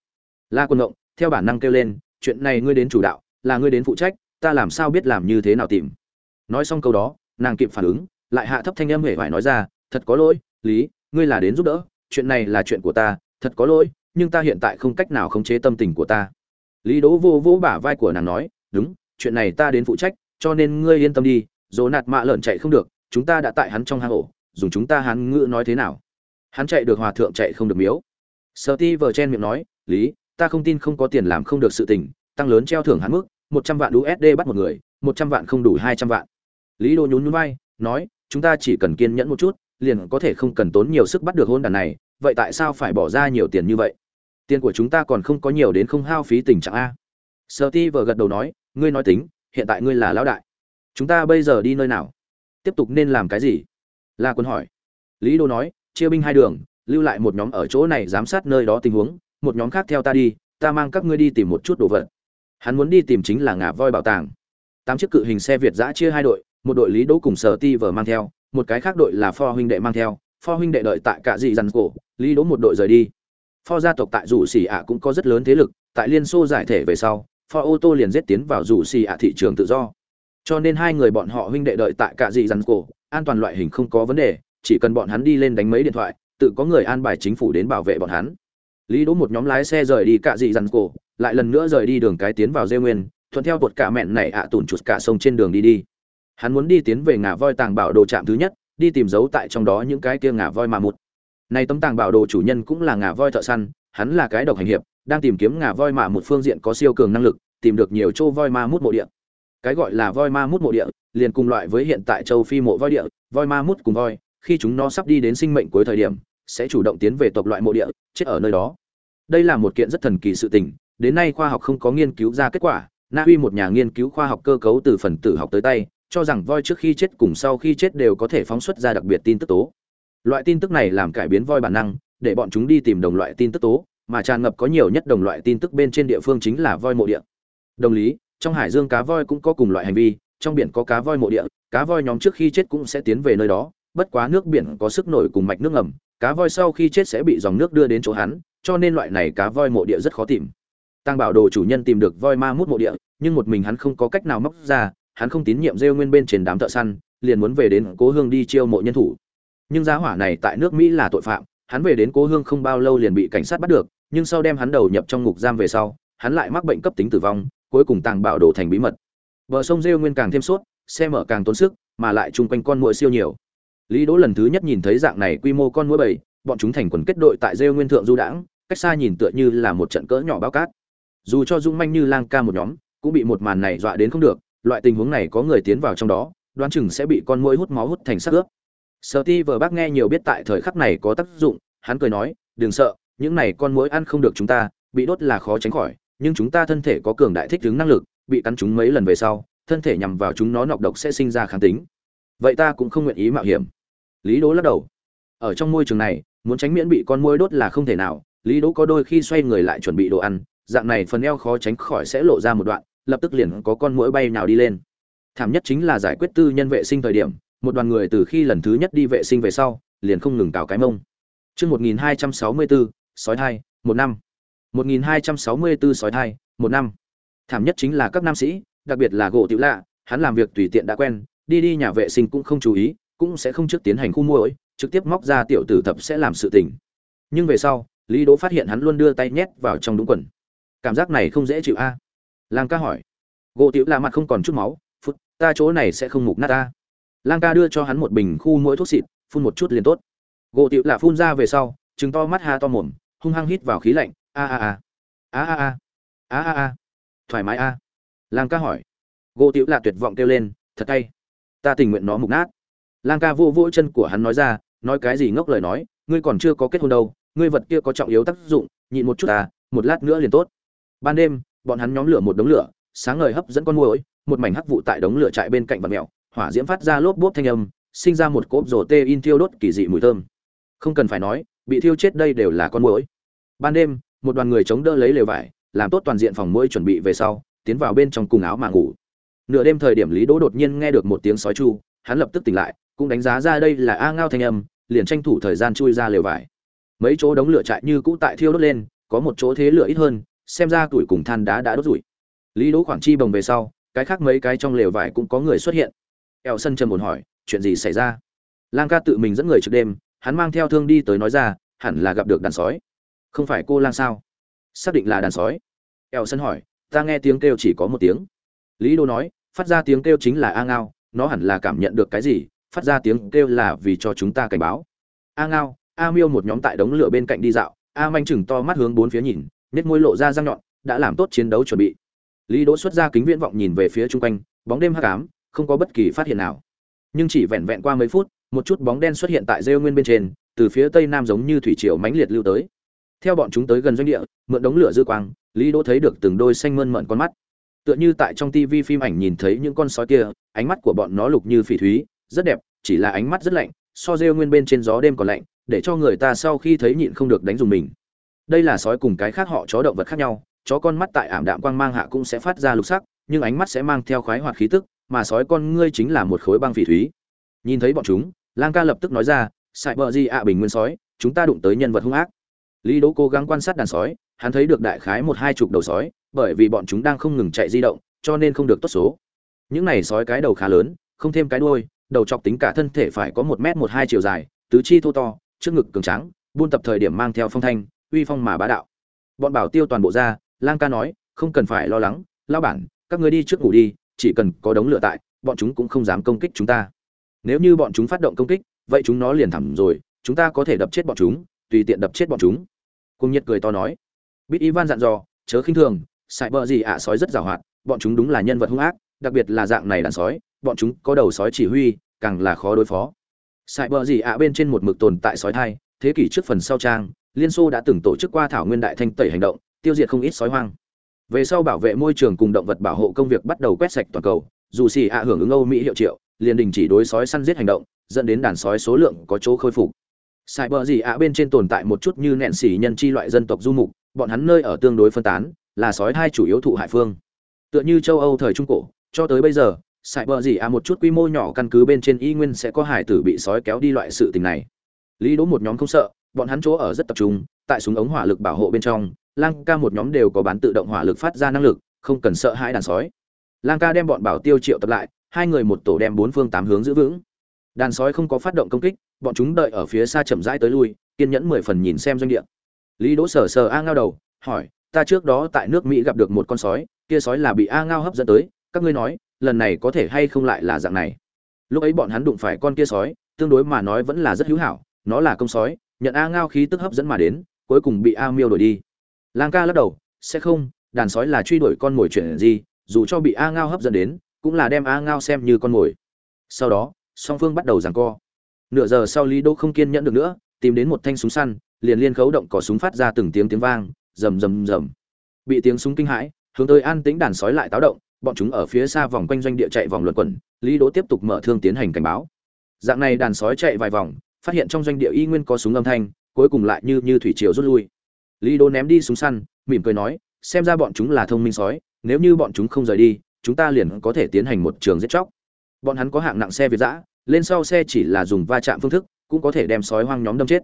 La quân ngộng theo bản năng kêu lên, chuyện này ngươi đến chủ đạo, là ngươi đến phụ trách, ta làm sao biết làm như thế nào tìm? Nói xong câu đó, nàng kịp phản ứng, lại hạ thấp thanh âm hể phải nói ra, thật có lỗi, lý, ngươi là đến giúp đỡ, chuyện này là chuyện của ta, thật có lỗi, nhưng ta hiện tại không cách nào khống chế tâm tình của ta. Lý đỗ vô vỗ bả vai của nàng nói, đúng, chuyện này ta đến phụ trách, cho nên ngươi yên tâm đi, dỗ nạt mạ lợn chạy không được, chúng ta đã tại hắn trong hang ổ, dùng chúng ta hắn ngữ nói thế nào? Hắn chạy được hòa thượng chạy không được miếu. Sợ ti vờ chen miệng nói, lý ta không tin không có tiền làm không được sự tình, tăng lớn treo thưởng hắn mức, một trăm vạn usd bắt một người, một trăm vạn không đủ hai trăm vạn. Lý đô nhún nhún vai, nói, chúng ta chỉ cần kiên nhẫn một chút, liền có thể không cần tốn nhiều sức bắt được hôn đàn này, vậy tại sao phải bỏ ra nhiều tiền như vậy? Tiền của chúng ta còn không có nhiều đến không hao phí tình trạng a. Sợ vờ gật đầu nói, ngươi nói tính, hiện tại ngươi là lão đại. Chúng ta bây giờ đi nơi nào? Tiếp tục nên làm cái gì? La quân hỏi. Lý đô nói, chia binh hai đường, lưu lại một nhóm ở chỗ này giám sát nơi đó tình huống một nhóm khác theo ta đi, ta mang các ngươi đi tìm một chút đồ vật. Hắn muốn đi tìm chính là ngà voi bảo tàng. Tám chiếc cự hình xe việt giã chia hai đội, một đội lý đỗ cùng sở ti vờ mang theo, một cái khác đội là pho huynh đệ mang theo, pho huynh đệ đợi tại cả dị dằn cổ, lý đỗ một đội rời đi. Pho gia tộc tại rủ xỉ ạ cũng có rất lớn thế lực, tại liên xô giải thể về sau, pho ô tô liền giết tiến vào rủ xỉ ạ thị trường tự do. Cho nên hai người bọn họ huynh đệ đợi tại cả dị dằn cổ, an toàn loại hình không có vấn đề, chỉ cần bọn hắn đi lên đánh mấy điện thoại, tự có người an bài chính phủ đến bảo vệ bọn hắn lý đỗ một nhóm lái xe rời đi cả dị dằn cổ, lại lần nữa rời đi đường cái tiến vào dê nguyên, thuận theo bột cả mẹn này ạ tủn chuột cả sông trên đường đi đi. Hắn muốn đi tiến về ngả voi tàng bảo đồ trạm thứ nhất, đi tìm dấu tại trong đó những cái kia ngả voi mà một này tấm tàng bảo đồ chủ nhân cũng là ngả voi thợ săn, hắn là cái độc hành hiệp, đang tìm kiếm ngả voi mà một phương diện có siêu cường năng lực, tìm được nhiều châu voi ma mút mộ địa. Cái gọi là voi ma mút mộ địa, liền cùng loại với hiện tại châu phi mộ voi địa, voi ma mút cùng voi, khi chúng nó sắp đi đến sinh mệnh cuối thời điểm sẽ chủ động tiến về tộc loại mộ địa, chết ở nơi đó. Đây là một kiện rất thần kỳ sự tình, đến nay khoa học không có nghiên cứu ra kết quả, na uy một nhà nghiên cứu khoa học cơ cấu từ phần tử học tới tay, cho rằng voi trước khi chết cùng sau khi chết đều có thể phóng xuất ra đặc biệt tin tức tố. Loại tin tức này làm cải biến voi bản năng, để bọn chúng đi tìm đồng loại tin tức tố, mà tràn ngập có nhiều nhất đồng loại tin tức bên trên địa phương chính là voi mộ địa. Đồng lý, trong hải dương cá voi cũng có cùng loại hành vi, trong biển có cá voi mộ địa, cá voi nhóm trước khi chết cũng sẽ tiến về nơi đó, bất quá nước biển có sức nổi cùng mạch nước ngầm cá voi sau khi chết sẽ bị dòng nước đưa đến chỗ hắn, cho nên loại này cá voi mộ địa rất khó tìm. Tăng bảo đồ chủ nhân tìm được voi ma mút mộ địa, nhưng một mình hắn không có cách nào móc ra, hắn không tín nhiệm rêu nguyên bên trên đám thợ săn, liền muốn về đến cố hương đi chiêu mộ nhân thủ. Nhưng giá hỏa này tại nước mỹ là tội phạm, hắn về đến cố hương không bao lâu liền bị cảnh sát bắt được, nhưng sau đem hắn đầu nhập trong ngục giam về sau, hắn lại mắc bệnh cấp tính tử vong, cuối cùng tàng bảo đồ thành bí mật. Bờ sông rêu nguyên càng thêm sốt, xe mở càng tốn sức, mà lại chung quanh con muỗi siêu nhiều lý đỗ lần thứ nhất nhìn thấy dạng này quy mô con muỗi bầy, bọn chúng thành quần kết đội tại rêu nguyên thượng du đãng, cách xa nhìn tựa như là một trận cỡ nhỏ bao cát. Dù cho dung manh như lang ca một nhóm, cũng bị một màn này dọa đến không được, loại tình huống này có người tiến vào trong đó, đoán chừng sẽ bị con muỗi hút máu hút thành xác ướp. Steve ti bác nghe nhiều biết tại thời khắc này có tác dụng, hắn cười nói, đừng sợ, những này con muỗi ăn không được chúng ta, bị đốt là khó tránh khỏi, nhưng chúng ta thân thể có cường đại thích ứng năng lực, bị cắn chúng mấy lần về sau, thân thể nhằm vào chúng nó nọc độc sẽ sinh ra kháng tính. Vậy ta cũng không nguyện ý mạo hiểm lý Đỗ lắc đầu. Ở trong môi trường này, muốn tránh miễn bị con muỗi đốt là không thể nào, lý Đỗ có đôi khi xoay người lại chuẩn bị đồ ăn, dạng này phần eo khó tránh khỏi sẽ lộ ra một đoạn, lập tức liền có con muỗi bay nào đi lên. Thảm nhất chính là giải quyết tư nhân vệ sinh thời điểm, một đoàn người từ khi lần thứ nhất đi vệ sinh về sau, liền không ngừng cào cái mông. Chương một nghìn hai trăm sáu mươi bốn sói thai, một năm. Một nghìn hai trăm sáu mươi bốn sói thai, một năm. Thảm nhất chính là các nam sĩ, đặc biệt là gỗ tiểu lạ, hắn làm việc tùy tiện đã quen, đi đi nhà vệ sinh cũng không chú ý cũng sẽ không trước tiến hành khu mua ấy, trực tiếp móc ra tiểu tử thập sẽ làm sự tình. Nhưng về sau, Lý Đỗ phát hiện hắn luôn đưa tay nhét vào trong đúng quần. Cảm giác này không dễ chịu a. Lang ca hỏi. Gỗ Tiểu là mặt không còn chút máu, phút, ta chỗ này sẽ không mục nát ta. Lang ca đưa cho hắn một bình khu muỗi thuốc xịt, phun một chút liền tốt. Gỗ Tiểu là phun ra về sau, trừng to mắt ha to mồm, hung hăng hít vào khí lạnh, a a a. A a a. A a a. Thoải mái a. Lang ca hỏi. Gỗ Tiểu là tuyệt vọng kêu lên, thật hay, Ta tình nguyện nó mục nát lang ca vô vỗ chân của hắn nói ra, nói cái gì ngốc lời nói, ngươi còn chưa có kết hôn đâu, ngươi vật kia có trọng yếu tác dụng, nhịn một chút à một lát nữa liền tốt. Ban đêm, bọn hắn nhóm lửa một đống lửa, sáng ngời hấp dẫn con muỗi, một mảnh hắc vụ tại đống lửa chạy bên cạnh vật mèo, hỏa diễm phát ra lốp bốp thanh âm, sinh ra một cốp rổ tê in thiêu đốt kỳ dị mùi thơm. Không cần phải nói, bị thiêu chết đây đều là con muỗi. Ban đêm, một đoàn người chống đỡ lấy lều vải, làm tốt toàn diện phòng muỗi chuẩn bị về sau, tiến vào bên trong cùng áo mà ngủ. Nửa đêm thời điểm lý đỗ đột nhiên nghe được một tiếng sói chu, hắn lập tức tỉnh lại cũng đánh giá ra đây là a ngao thanh âm, liền tranh thủ thời gian chui ra lều vải. Mấy chỗ đống lửa chạy như cũ tại thiêu đốt lên, có một chỗ thế lửa ít hơn, xem ra tuổi cùng than đá đã đốt rủi. Lý đỗ khoảng chi bồng về sau, cái khác mấy cái trong lều vải cũng có người xuất hiện. Eo sân trầm buồn hỏi, chuyện gì xảy ra? Lang ca tự mình dẫn người trước đêm, hắn mang theo thương đi tới nói ra, hẳn là gặp được đàn sói. Không phải cô lang sao? Xác định là đàn sói. Eo sân hỏi, ta nghe tiếng kêu chỉ có một tiếng. Lý đô nói, phát ra tiếng kêu chính là a ngao, nó hẳn là cảm nhận được cái gì phát ra tiếng kêu là vì cho chúng ta cảnh báo. A ngao, a miêu một nhóm tại đống lửa bên cạnh đi dạo, a manh chừng to mắt hướng bốn phía nhìn nét môi lộ ra răng nhọn, đã làm tốt chiến đấu chuẩn bị. Lý đỗ xuất ra kính viễn vọng nhìn về phía chung quanh, bóng đêm hắc ám, không có bất kỳ phát hiện nào. Nhưng chỉ vẹn vẹn qua mấy phút, một chút bóng đen xuất hiện tại rêu nguyên bên trên, từ phía tây nam giống như thủy triều mãnh liệt lưu tới. Theo bọn chúng tới gần doanh địa, mượn đống lửa dư quang, lý đỗ thấy được từng đôi xanh mơn mận con mắt. Tựa như tại trong tivi phim ảnh nhìn thấy những con sói kia, ánh mắt của bọn nó lục như phỉ thúy rất đẹp, chỉ là ánh mắt rất lạnh, so rêu nguyên bên trên gió đêm còn lạnh, để cho người ta sau khi thấy nhịn không được đánh dùng mình. Đây là sói cùng cái khác họ chó động vật khác nhau, chó con mắt tại ảm đạm quang mang hạ cũng sẽ phát ra lục sắc, nhưng ánh mắt sẽ mang theo khoái hoạt khí tức, mà sói con ngươi chính là một khối băng phỉ thúy. Nhìn thấy bọn chúng, lang ca lập tức nói ra sài bờ di ạ à, bình nguyên sói, chúng ta đụng tới nhân vật hung ác. Lý đỗ cố gắng quan sát đàn sói, hắn thấy được đại khái một hai chục đầu sói, bởi vì bọn chúng đang không ngừng chạy di động, cho nên không được tốt số. Những này sói cái đầu khá lớn, không thêm cái đuôi đầu chọc tính cả thân thể phải có một m một hai chiều dài, tứ chi thô to, trước ngực cường tráng, buôn tập thời điểm mang theo phong thanh, uy phong mà bá đạo. Bọn bảo tiêu toàn bộ ra, lang ca nói, không cần phải lo lắng lao bản, các người đi trước ngủ đi, chỉ cần có đống lửa tại, bọn chúng cũng không dám công kích chúng ta. Nếu như bọn chúng phát động công kích, vậy chúng nó liền thẳm rồi, chúng ta có thể đập chết bọn chúng, tùy tiện đập chết bọn chúng. Cung nhiệt cười to nói. Bít ivan dặn dò, chớ khinh thường sài bờ gì ạ, sói rất giàu hoạt bọn chúng đúng là nhân vật hung ác, đặc biệt là dạng này đàn sói bọn chúng có đầu sói chỉ huy càng là khó đối phó. Sài bờ gì ạ bên trên một mực tồn tại sói thai thế kỷ trước phần sau trang liên xô đã từng tổ chức qua thảo nguyên đại thanh tẩy hành động tiêu diệt không ít sói hoang. Về sau bảo vệ môi trường cùng động vật bảo hộ công việc bắt đầu quét sạch toàn cầu dù xì ạ hưởng ứng âu mỹ hiệu triệu liền đình chỉ đối sói săn giết hành động dẫn đến đàn sói số lượng có chỗ khôi phục. Sải bờ gì ạ bên trên tồn tại một chút như nện xỉ nhân chi loại dân tộc du mục, bọn hắn nơi ở tương đối phân tán, là sói hai chủ yếu thụ hại phương. Tựa như châu Âu thời trung cổ, cho tới bây giờ, Sai bờ gì à một chút quy mô nhỏ căn cứ bên trên y nguyên sẽ có hải tử bị sói kéo đi loại sự tình này. Lý Đỗ một nhóm không sợ, bọn hắn chỗ ở rất tập trung, tại súng ống hỏa lực bảo hộ bên trong, Lang ca một nhóm đều có bán tự động hỏa lực phát ra năng lực, không cần sợ hãi đàn sói. Lang ca đem bọn bảo tiêu triệu tập lại, hai người một tổ đem bốn phương tám hướng giữ vững. Đàn sói không có phát động công kích, bọn chúng đợi ở phía xa chậm rãi tới lui, kiên nhẫn mười phần nhìn xem doanh địa. Lý Đỗ sờ sờ A Ngao đầu, hỏi, ta trước đó tại nước Mỹ gặp được một con sói, kia sói là bị A Ngao hấp dẫn tới, các ngươi nói, lần này có thể hay không lại là dạng này. Lúc ấy bọn hắn đụng phải con kia sói, tương đối mà nói vẫn là rất hữu hảo, nó là công sói, nhận A Ngao khí tức hấp dẫn mà đến, cuối cùng bị A Miêu đuổi đi. Lang ca lắc đầu, sẽ không, đàn sói là truy đuổi con mồi chuyện gì, dù cho bị A Ngao hấp dẫn đến, cũng là đem A Ngao xem như con mồi. Sau đó, song phương bắt đầu giằng co nửa giờ sau lý đô không kiên nhẫn được nữa tìm đến một thanh súng săn liền liên khấu động cò súng phát ra từng tiếng tiếng vang rầm rầm rầm bị tiếng súng kinh hãi hướng tới an tĩnh đàn sói lại táo động bọn chúng ở phía xa vòng quanh doanh địa chạy vòng luẩn quẩn, lý đỗ tiếp tục mở thương tiến hành cảnh báo. Dạng này đàn sói chạy vài vòng, phát hiện trong doanh địa y nguyên có súng âm thanh, cuối cùng lại như như thủy triều rút lui. Lý đỗ ném đi súng săn, mỉm cười nói, xem ra bọn chúng là thông minh sói, nếu như bọn chúng không rời đi, chúng ta liền có thể tiến hành một trường giết chóc. Bọn hắn có hạng nặng xe việt giã lên sau xe chỉ là dùng va chạm phương thức, cũng có thể đem sói hoang nhóm đâm chết.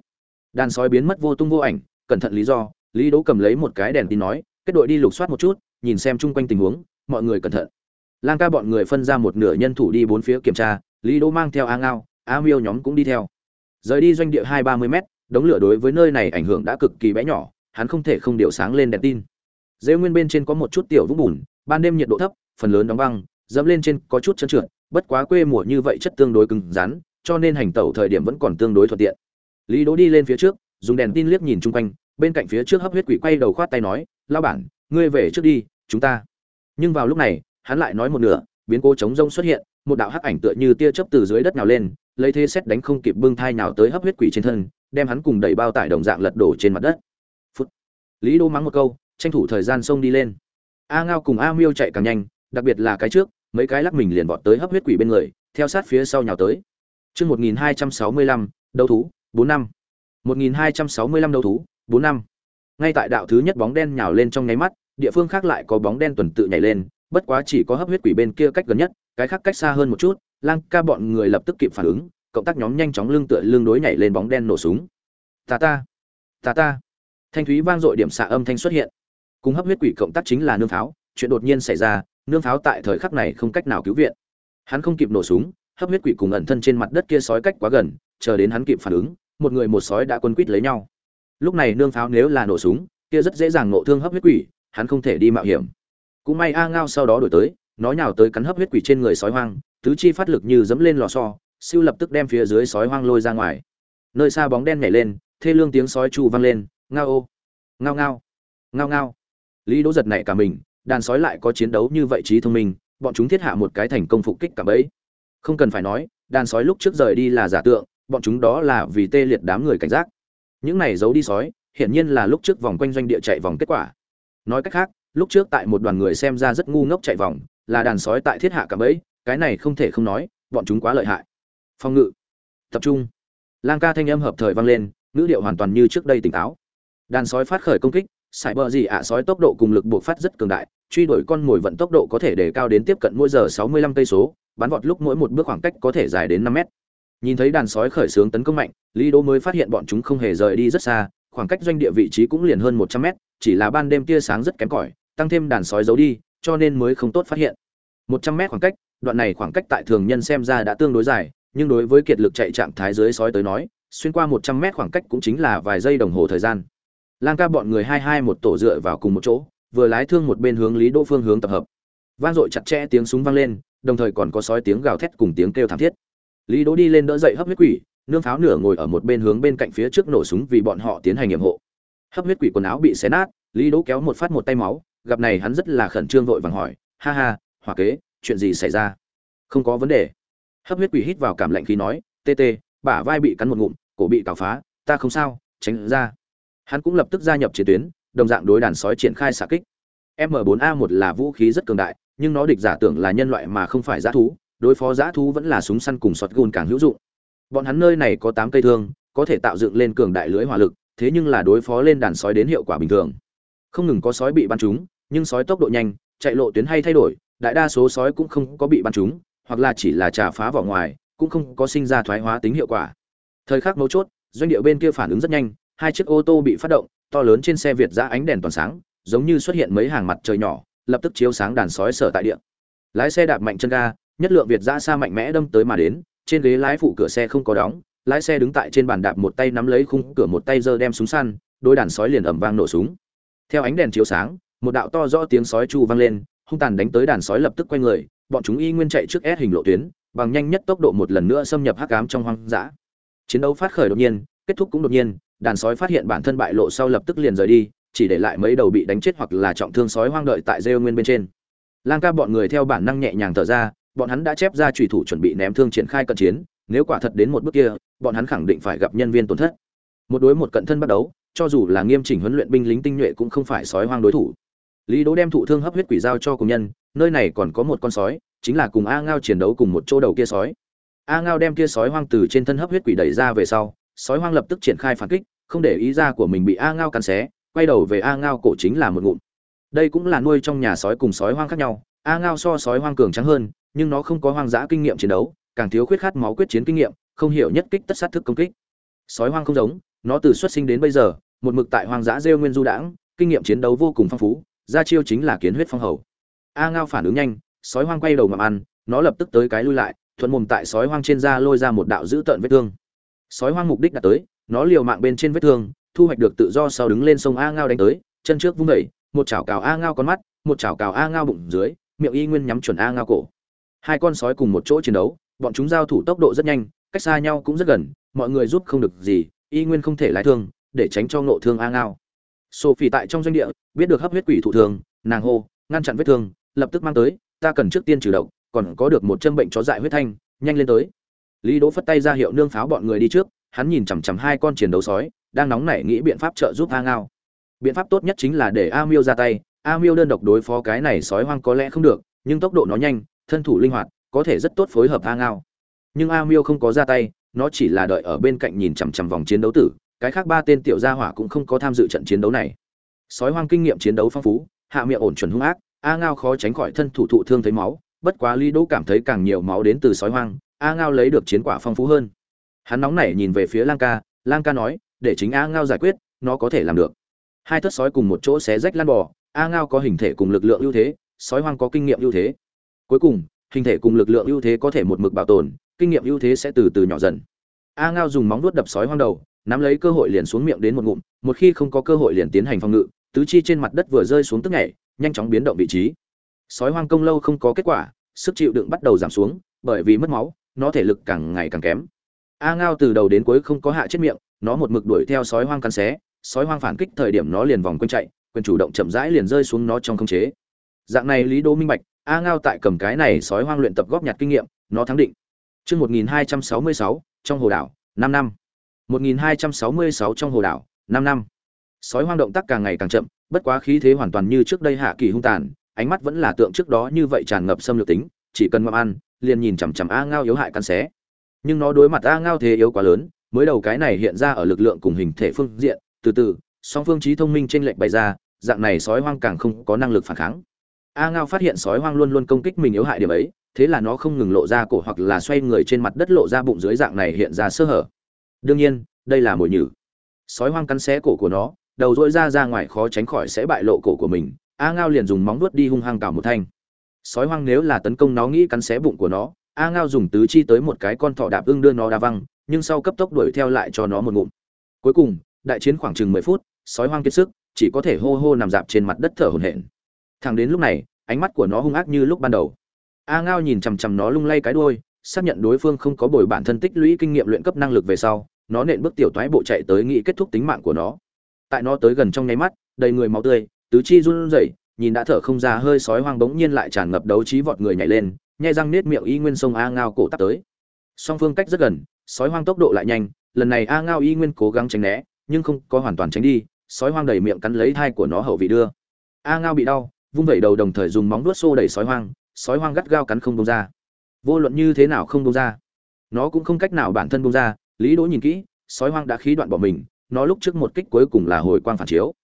Đàn sói biến mất vô tung vô ảnh, cẩn thận lý do, lý đỗ cầm lấy một cái đèn tin nói, kết đội đi lục soát một chút, nhìn xem chung quanh tình huống mọi người cẩn thận lang ca bọn người phân ra một nửa nhân thủ đi bốn phía kiểm tra lý đỗ mang theo a ngao a miêu nhóm cũng đi theo rời đi doanh địa hai ba mươi m đống lửa đối với nơi này ảnh hưởng đã cực kỳ bé nhỏ hắn không thể không điều sáng lên đèn tin dễ nguyên bên trên có một chút tiểu vũng bùn ban đêm nhiệt độ thấp phần lớn đóng băng dẫm lên trên có chút trơn trượt bất quá quê mùa như vậy chất tương đối cứng rắn, cho nên hành tẩu thời điểm vẫn còn tương đối thuận tiện. Lý Đỗ đi lên phía trước, dùng đèn tin liếc nhìn chung quanh, bên cạnh phía trước hấp huyết quỷ quay đầu khoát tay nói, "Lão bản, ngươi về trước đi, chúng ta." Nhưng vào lúc này, hắn lại nói một nửa, biến cố chống rông xuất hiện, một đạo hắc ảnh tựa như tia chớp từ dưới đất nhào lên, lấy thế xét đánh không kịp bưng thai nào tới hấp huyết quỷ trên thân, đem hắn cùng đẩy bao tải đồng dạng lật đổ trên mặt đất. Phút. Lý Đô mắng một câu, tranh thủ thời gian xông đi lên. A Ngao cùng A Miêu chạy càng nhanh, đặc biệt là cái trước, mấy cái lắc mình liền vọt tới hấp huyết quỷ bên người, theo sát phía sau nhào tới. Chương 1265, đấu thú, 4 năm. 1265 đấu thú, 4 năm. Ngay tại đạo thứ nhất bóng đen nhào lên trong nháy mắt, địa phương khác lại có bóng đen tuần tự nhảy lên, bất quá chỉ có hấp huyết quỷ bên kia cách gần nhất, cái khác cách xa hơn một chút, Lang ca bọn người lập tức kịp phản ứng, cộng tác nhóm nhanh chóng lưng tựa lưng đối nhảy lên bóng đen nổ súng. Ta ta, ta ta. Thanh thúy vang dội điểm xạ âm thanh xuất hiện. Cùng hấp huyết quỷ cộng tác chính là nương pháo, chuyện đột nhiên xảy ra, nương pháo tại thời khắc này không cách nào cứu viện hắn không kịp nổ súng hấp huyết quỷ cùng ẩn thân trên mặt đất kia sói cách quá gần chờ đến hắn kịp phản ứng một người một sói đã quân quýt lấy nhau lúc này nương pháo nếu là nổ súng kia rất dễ dàng nổ thương hấp huyết quỷ hắn không thể đi mạo hiểm. Cũng may a ngao sau đó đổi tới, nó nhào tới cắn hấp huyết quỷ trên người sói hoang, tứ chi phát lực như dẫm lên lò xo, siêu lập tức đem phía dưới sói hoang lôi ra ngoài. Nơi xa bóng đen nhảy lên, thê lương tiếng sói chu vang lên, ngao ô, ngao ngao ngao ngao. Lý đỗ giật này cả mình, đàn sói lại có chiến đấu như vậy trí thông minh, bọn chúng thiết hạ một cái thành công phục kích cả bẫy. Không cần phải nói, đàn sói lúc trước rời đi là giả tượng, bọn chúng đó là vì tê liệt đám người cảnh giác. Những này giấu đi sói, hiển nhiên là lúc trước vòng quanh doanh địa chạy vòng kết quả nói cách khác, lúc trước tại một đoàn người xem ra rất ngu ngốc chạy vòng, là đàn sói tại thiết hạ cả bẫy, cái này không thể không nói, bọn chúng quá lợi hại. Phòng ngự. Tập trung. Lang ca thanh âm hợp thời vang lên, ngữ điệu hoàn toàn như trước đây tỉnh táo. Đàn sói phát khởi công kích, sải bờ gì ạ, sói tốc độ cùng lực buộc phát rất cường đại, truy đuổi con mồi vận tốc độ có thể đề cao đến tiếp cận mỗi giờ 65 cây số, bắn vọt lúc mỗi một bước khoảng cách có thể dài đến 5 mét. Nhìn thấy đàn sói khởi xướng tấn công mạnh, lý đỗ mới phát hiện bọn chúng không hề rời đi rất xa, khoảng cách doanh địa vị trí cũng liền hơn 100 mét chỉ là ban đêm tia sáng rất kém cỏi, tăng thêm đàn sói giấu đi, cho nên mới không tốt phát hiện. 100 mét khoảng cách, đoạn này khoảng cách tại thường nhân xem ra đã tương đối dài, nhưng đối với kiệt lực chạy trạng thái dưới sói tới nói, xuyên qua 100 mét khoảng cách cũng chính là vài giây đồng hồ thời gian. Lang ca bọn người hai hai một tổ dựa vào cùng một chỗ, vừa lái thương một bên hướng lý đỗ phương hướng tập hợp. Vang dội chặt chẽ tiếng súng vang lên, đồng thời còn có sói tiếng gào thét cùng tiếng kêu thảm thiết. Lý đỗ đi lên đỡ dậy hấp huyết quỷ, nương pháo nửa ngồi ở một bên hướng bên cạnh phía trước nổ súng vì bọn họ tiến hành nhiệm hộ hấp huyết quỷ quần áo bị xé nát, lý đỗ kéo một phát một tay máu, gặp này hắn rất là khẩn trương vội vàng hỏi, ha ha hỏa kế, chuyện gì xảy ra? Không có vấn đề. Hấp huyết quỷ hít vào cảm lạnh khí nói, tê tê, bả vai bị cắn một ngụm, cổ bị cào phá, ta không sao, tránh ra. Hắn cũng lập tức gia nhập chiến tuyến, đồng dạng đối đàn sói triển khai xạ kích. M 4 a 1 là vũ khí rất cường đại, nhưng nó địch giả tưởng là nhân loại mà không phải g thú, đối phó g thú vẫn là súng săn cùng sọt gùn càng hữu dụng. Bọn hắn nơi này có tám cây thương, có thể tạo dựng lên cường đại lưới hỏa lực thế nhưng là đối phó lên đàn sói đến hiệu quả bình thường. Không ngừng có sói bị bắn trúng nhưng sói tốc độ nhanh, chạy lộ tuyến hay thay đổi, đại đa số sói cũng không có bị bắn trúng hoặc là chỉ là trà phá vỏ ngoài, cũng không có sinh ra thoái hóa tính hiệu quả. Thời khắc mấu chốt, doanh địa bên kia phản ứng rất nhanh, hai chiếc ô tô bị phát động, to lớn trên xe việt ra ánh đèn toàn sáng, giống như xuất hiện mấy hàng mặt trời nhỏ, lập tức chiếu sáng đàn sói sở tại địa. Lái xe đạp mạnh chân ga, nhất lượng việt ra xa mạnh mẽ đâm tới mà đến, trên ghế lái phụ cửa xe không có đóng lái xe đứng tại trên bàn đạp một tay nắm lấy khung cửa một tay giơ đem súng săn, đôi đàn sói liền ầm vang nổ súng. Theo ánh đèn chiếu sáng, một đạo to rõ tiếng sói chu vang lên, hung tàn đánh tới đàn sói lập tức quay người, bọn chúng y nguyên chạy trước ép hình lộ tuyến, bằng nhanh nhất tốc độ một lần nữa xâm nhập hắc ám trong hoang dã. Chiến đấu phát khởi đột nhiên, kết thúc cũng đột nhiên, đàn sói phát hiện bản thân bại lộ sau lập tức liền rời đi, chỉ để lại mấy đầu bị đánh chết hoặc là trọng thương sói hoang đợi tại rêu nguyên bên trên. Lang ca bọn người theo bản năng nhẹ nhàng thở ra, bọn hắn đã chép ra trùy thủ chuẩn bị ném thương triển khai cận chiến nếu quả thật đến một bước kia, bọn hắn khẳng định phải gặp nhân viên tổn thất. Một đối một cận thân bắt đấu, cho dù là nghiêm chỉnh huấn luyện binh lính tinh nhuệ cũng không phải sói hoang đối thủ. Lý đỗ đem thụ thương hấp huyết quỷ giao cho cùng nhân, nơi này còn có một con sói, chính là cùng a ngao chiến đấu cùng một chỗ đầu kia sói. A ngao đem kia sói hoang từ trên thân hấp huyết quỷ đẩy ra về sau, sói hoang lập tức triển khai phản kích, không để ý ra của mình bị a ngao cắn xé, quay đầu về a ngao cổ chính là một ngụm. Đây cũng là nuôi trong nhà sói cùng sói hoang khác nhau, a ngao so sói hoang cường trắng hơn, nhưng nó không có hoang dã kinh nghiệm chiến đấu càng thiếu khuyết khát máu quyết chiến kinh nghiệm, không hiểu nhất kích tất sát thức công kích. Sói hoang không giống, nó từ xuất sinh đến bây giờ, một mực tại hoang dã rêu nguyên du đãng, kinh nghiệm chiến đấu vô cùng phong phú, ra chiêu chính là kiến huyết phong hầu. A ngao phản ứng nhanh, sói hoang quay đầu ngậm ăn, nó lập tức tới cái lui lại, thuận mồm tại sói hoang trên da lôi ra một đạo dữ tợn vết thương. Sói hoang mục đích đã tới, nó liều mạng bên trên vết thương, thu hoạch được tự do sau đứng lên sông a ngao đánh tới, chân trước vung đẩy một chảo cào a ngao con mắt, một chảo cào a ngao bụng dưới, miệng y nguyên nhắm chuẩn a ngao cổ. Hai con sói cùng một chỗ chiến đấu bọn chúng giao thủ tốc độ rất nhanh, cách xa nhau cũng rất gần, mọi người giúp không được gì, y nguyên không thể lái thương, để tránh cho ngộ thương a ngao. Sophie tại trong doanh địa, biết được hấp huyết quỷ thụ thường, nàng hô, ngăn chặn vết thương, lập tức mang tới, ta cần trước tiên trừ độc, còn có được một châm bệnh chó dại huyết thanh, nhanh lên tới. Lý đỗ phất tay ra hiệu nương pháo bọn người đi trước, hắn nhìn chằm chằm hai con chiến đấu sói, đang nóng nảy nghĩ biện pháp trợ giúp a ngao. Biện pháp tốt nhất chính là để a miêu ra tay, a miêu đơn độc đối phó cái này sói hoang có lẽ không được, nhưng tốc độ nó nhanh, thân thủ linh hoạt có thể rất tốt phối hợp a ngao. Nhưng a miêu không có ra tay, nó chỉ là đợi ở bên cạnh nhìn chằm chằm vòng chiến đấu tử, cái khác ba tên tiểu gia hỏa cũng không có tham dự trận chiến đấu này. Sói hoang kinh nghiệm chiến đấu phong phú, hạ miệng ổn chuẩn hung ác, a ngao khó tránh khỏi thân thủ thụ thương thấy máu, bất quá lý đỗ cảm thấy càng nhiều máu đến từ sói hoang, a ngao lấy được chiến quả phong phú hơn. Hắn nóng nảy nhìn về phía lang ca lang ca nói, để chính a ngao giải quyết, nó có thể làm được. Hai thất sói cùng một chỗ xé rách lan bò, a ngao có hình thể cùng lực lượng ưu thế, sói hoang có kinh nghiệm ưu thế. Cuối cùng hình thể cùng lực lượng ưu thế có thể một mực bảo tồn, kinh nghiệm ưu thế sẽ từ từ nhỏ dần. A ngao dùng móng vuốt đập sói hoang đầu, nắm lấy cơ hội liền xuống miệng đến một ngụm, một khi không có cơ hội liền tiến hành phòng ngự, tứ chi trên mặt đất vừa rơi xuống tức nhảy, nhanh chóng biến động vị trí. Sói hoang công lâu không có kết quả, sức chịu đựng bắt đầu giảm xuống, bởi vì mất máu, nó thể lực càng ngày càng kém. A ngao từ đầu đến cuối không có hạ chết miệng, nó một mực đuổi theo sói hoang cắn xé, sói hoang phản kích thời điểm nó liền vòng quanh chạy, quyền chủ động chậm rãi liền rơi xuống nó trong không chế. Dạng này lý đô minh bạch a ngao tại cầm cái này sói hoang luyện tập góp nhặt kinh nghiệm nó thắng định Chương 1266, trong hồ đảo, 5 năm. 1266 trong hồ đảo, 5 năm. Sói hoang động tác càng ngày càng chậm, bất quá khí thế hoàn toàn như trước đây hạ kỳ hung tàn, ánh mắt vẫn là tượng trước đó như vậy tràn ngập xâm lược tính, chỉ cần ngậm ăn, liền nhìn chằm chằm A Ngao yếu hại cắn xé. Nhưng nó đối mặt A Ngao thế yếu quá lớn, mới đầu cái này hiện ra ở lực lượng cùng hình thể phương diện, từ từ, song phương trí thông minh trên lệnh bày ra dạng này sói hoang càng không có năng lực phản kháng a ngao phát hiện sói hoang luôn luôn công kích mình yếu hại điểm ấy, thế là nó không ngừng lộ ra cổ hoặc là xoay người trên mặt đất lộ ra bụng dưới dạng này hiện ra sơ hở. Đương nhiên, đây là mồi nhử. Sói hoang cắn xé cổ của nó, đầu rỗi ra ra ngoài khó tránh khỏi sẽ bại lộ cổ của mình. A ngao liền dùng móng vuốt đi hung hăng cào một thanh. Sói hoang nếu là tấn công nó nghĩ cắn xé bụng của nó, a ngao dùng tứ chi tới một cái con thỏ đạp ưng đưa nó đa văng, nhưng sau cấp tốc đuổi theo lại cho nó một ngụm. Cuối cùng, đại chiến khoảng chừng mười phút, sói hoang kiệt sức, chỉ có thể hô hô nằm dạp trên mặt đất thở hổn hển thẳng đến lúc này, ánh mắt của nó hung ác như lúc ban đầu. A ngao nhìn chằm chằm nó lung lay cái đuôi, xác nhận đối phương không có bồi bản thân tích lũy kinh nghiệm luyện cấp năng lực về sau, nó nện bước tiểu toái bộ chạy tới nghĩ kết thúc tính mạng của nó. Tại nó tới gần trong nháy mắt, đầy người máu tươi, tứ chi run rẩy, nhìn đã thở không ra hơi sói hoang bỗng nhiên lại tràn ngập đấu trí vọt người nhảy lên, nhai răng nết miệng y nguyên sông a ngao cổ tắt tới. Song phương cách rất gần, sói hoang tốc độ lại nhanh, lần này a ngao y nguyên cố gắng tránh né, nhưng không có hoàn toàn tránh đi, sói hoang đầy miệng cắn lấy thai của nó hậu vị đưa. A ngao bị đau vung vẩy đầu đồng thời dùng móng vuốt xô đẩy sói hoang sói hoang gắt gao cắn không bông ra. Vô luận như thế nào không bông ra, nó cũng không cách nào bản thân bông ra. Lý đỗ nhìn kỹ, sói hoang đã khí đoạn bỏ mình, nó lúc trước một kích cuối cùng là hồi quang phản chiếu.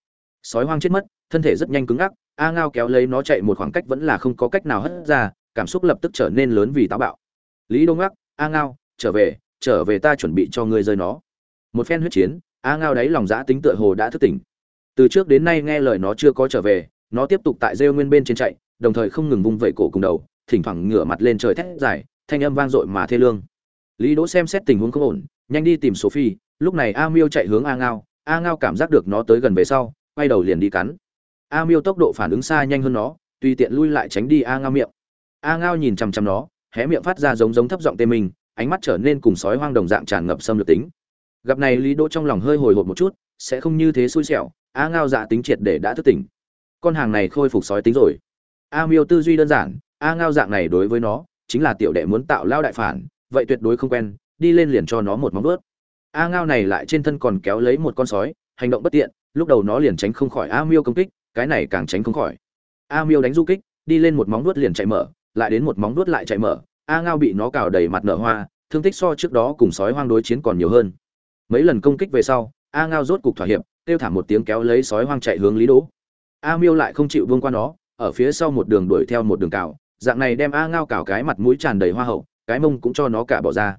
Sói hoang chết mất, thân thể rất nhanh cứng ngắc, a ngao kéo lấy nó chạy một khoảng cách vẫn là không có cách nào hất ra, cảm xúc lập tức trở nên lớn vì táo bạo. Lý đỗ ngắc, a ngao, trở về trở về ta chuẩn bị cho ngươi rơi nó. Một phen huyết chiến, a ngao đáy lòng giã tính tựa hồ đã thức tỉnh. Từ trước đến nay nghe lời nó chưa có trở về nó tiếp tục tại rêu nguyên bên trên chạy, đồng thời không ngừng vung vẩy cổ cùng đầu, thỉnh thoảng ngửa mặt lên trời thét dài, thanh âm vang dội mà thê lương. Lý đỗ xem xét tình huống không ổn, nhanh đi tìm sophie, lúc này a miêu chạy hướng a ngao a ngao cảm giác được nó tới gần về sau, quay đầu liền đi cắn. A miêu tốc độ phản ứng xa nhanh hơn nó, tùy tiện lui lại tránh đi a ngao miệng. A ngao nhìn chằm chằm nó, hé miệng phát ra giống giống thấp giọng tê mình ánh mắt trở nên cùng sói hoang đồng dạng tràn ngập xâm lược tính. Gặp này lý đỗ trong lòng hơi hồi hộp một chút, sẽ không như thế xui xẻo, a ngao dạ tính triệt để đã thức tỉnh con hàng này khôi phục sói tính rồi. A miêu tư duy đơn giản, a ngao dạng này đối với nó, chính là tiểu đệ muốn tạo lao đại phản, vậy tuyệt đối không quen, đi lên liền cho nó một móng vuốt. A ngao này lại trên thân còn kéo lấy một con sói, hành động bất tiện, lúc đầu nó liền tránh không khỏi a miêu công kích, cái này càng tránh không khỏi. A miêu đánh du kích, đi lên một móng vuốt liền chạy mở, lại đến một móng vuốt lại chạy mở, a ngao bị nó cào đầy mặt nở hoa, thương tích so trước đó cùng sói hoang đối chiến còn nhiều hơn. Mấy lần công kích về sau, a ngao rốt cục thỏa hiệp, kêu thảm một tiếng kéo lấy sói hoang chạy hướng lý đỗ a miêu lại không chịu vương qua nó, ở phía sau một đường đuổi theo một đường cào, dạng này đem a ngao cào cái mặt mũi tràn đầy hoa hậu, cái mông cũng cho nó cả bỏ ra.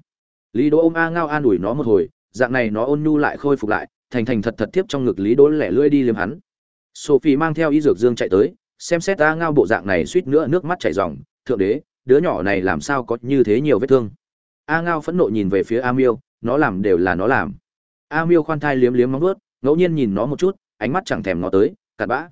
Lý đỗ ôm a ngao an ủi nó một hồi, dạng này nó ôn nhu lại khôi phục lại, thành thành thật thật tiếp trong ngực lý đỗ lẻ lưỡi đi liếm hắn. Sophie mang theo y dược dương chạy tới, xem xét a ngao bộ dạng này suýt nữa nước mắt chảy ròng, thượng đế, đứa nhỏ này làm sao có như thế nhiều vết thương? A ngao phẫn nộ nhìn về phía a miêu, nó làm đều là nó làm. A miêu khoan thai liếm liếm móng vuốt, ngẫu nhiên nhìn nó một chút, ánh mắt chẳng thèm nó tới, cặn bã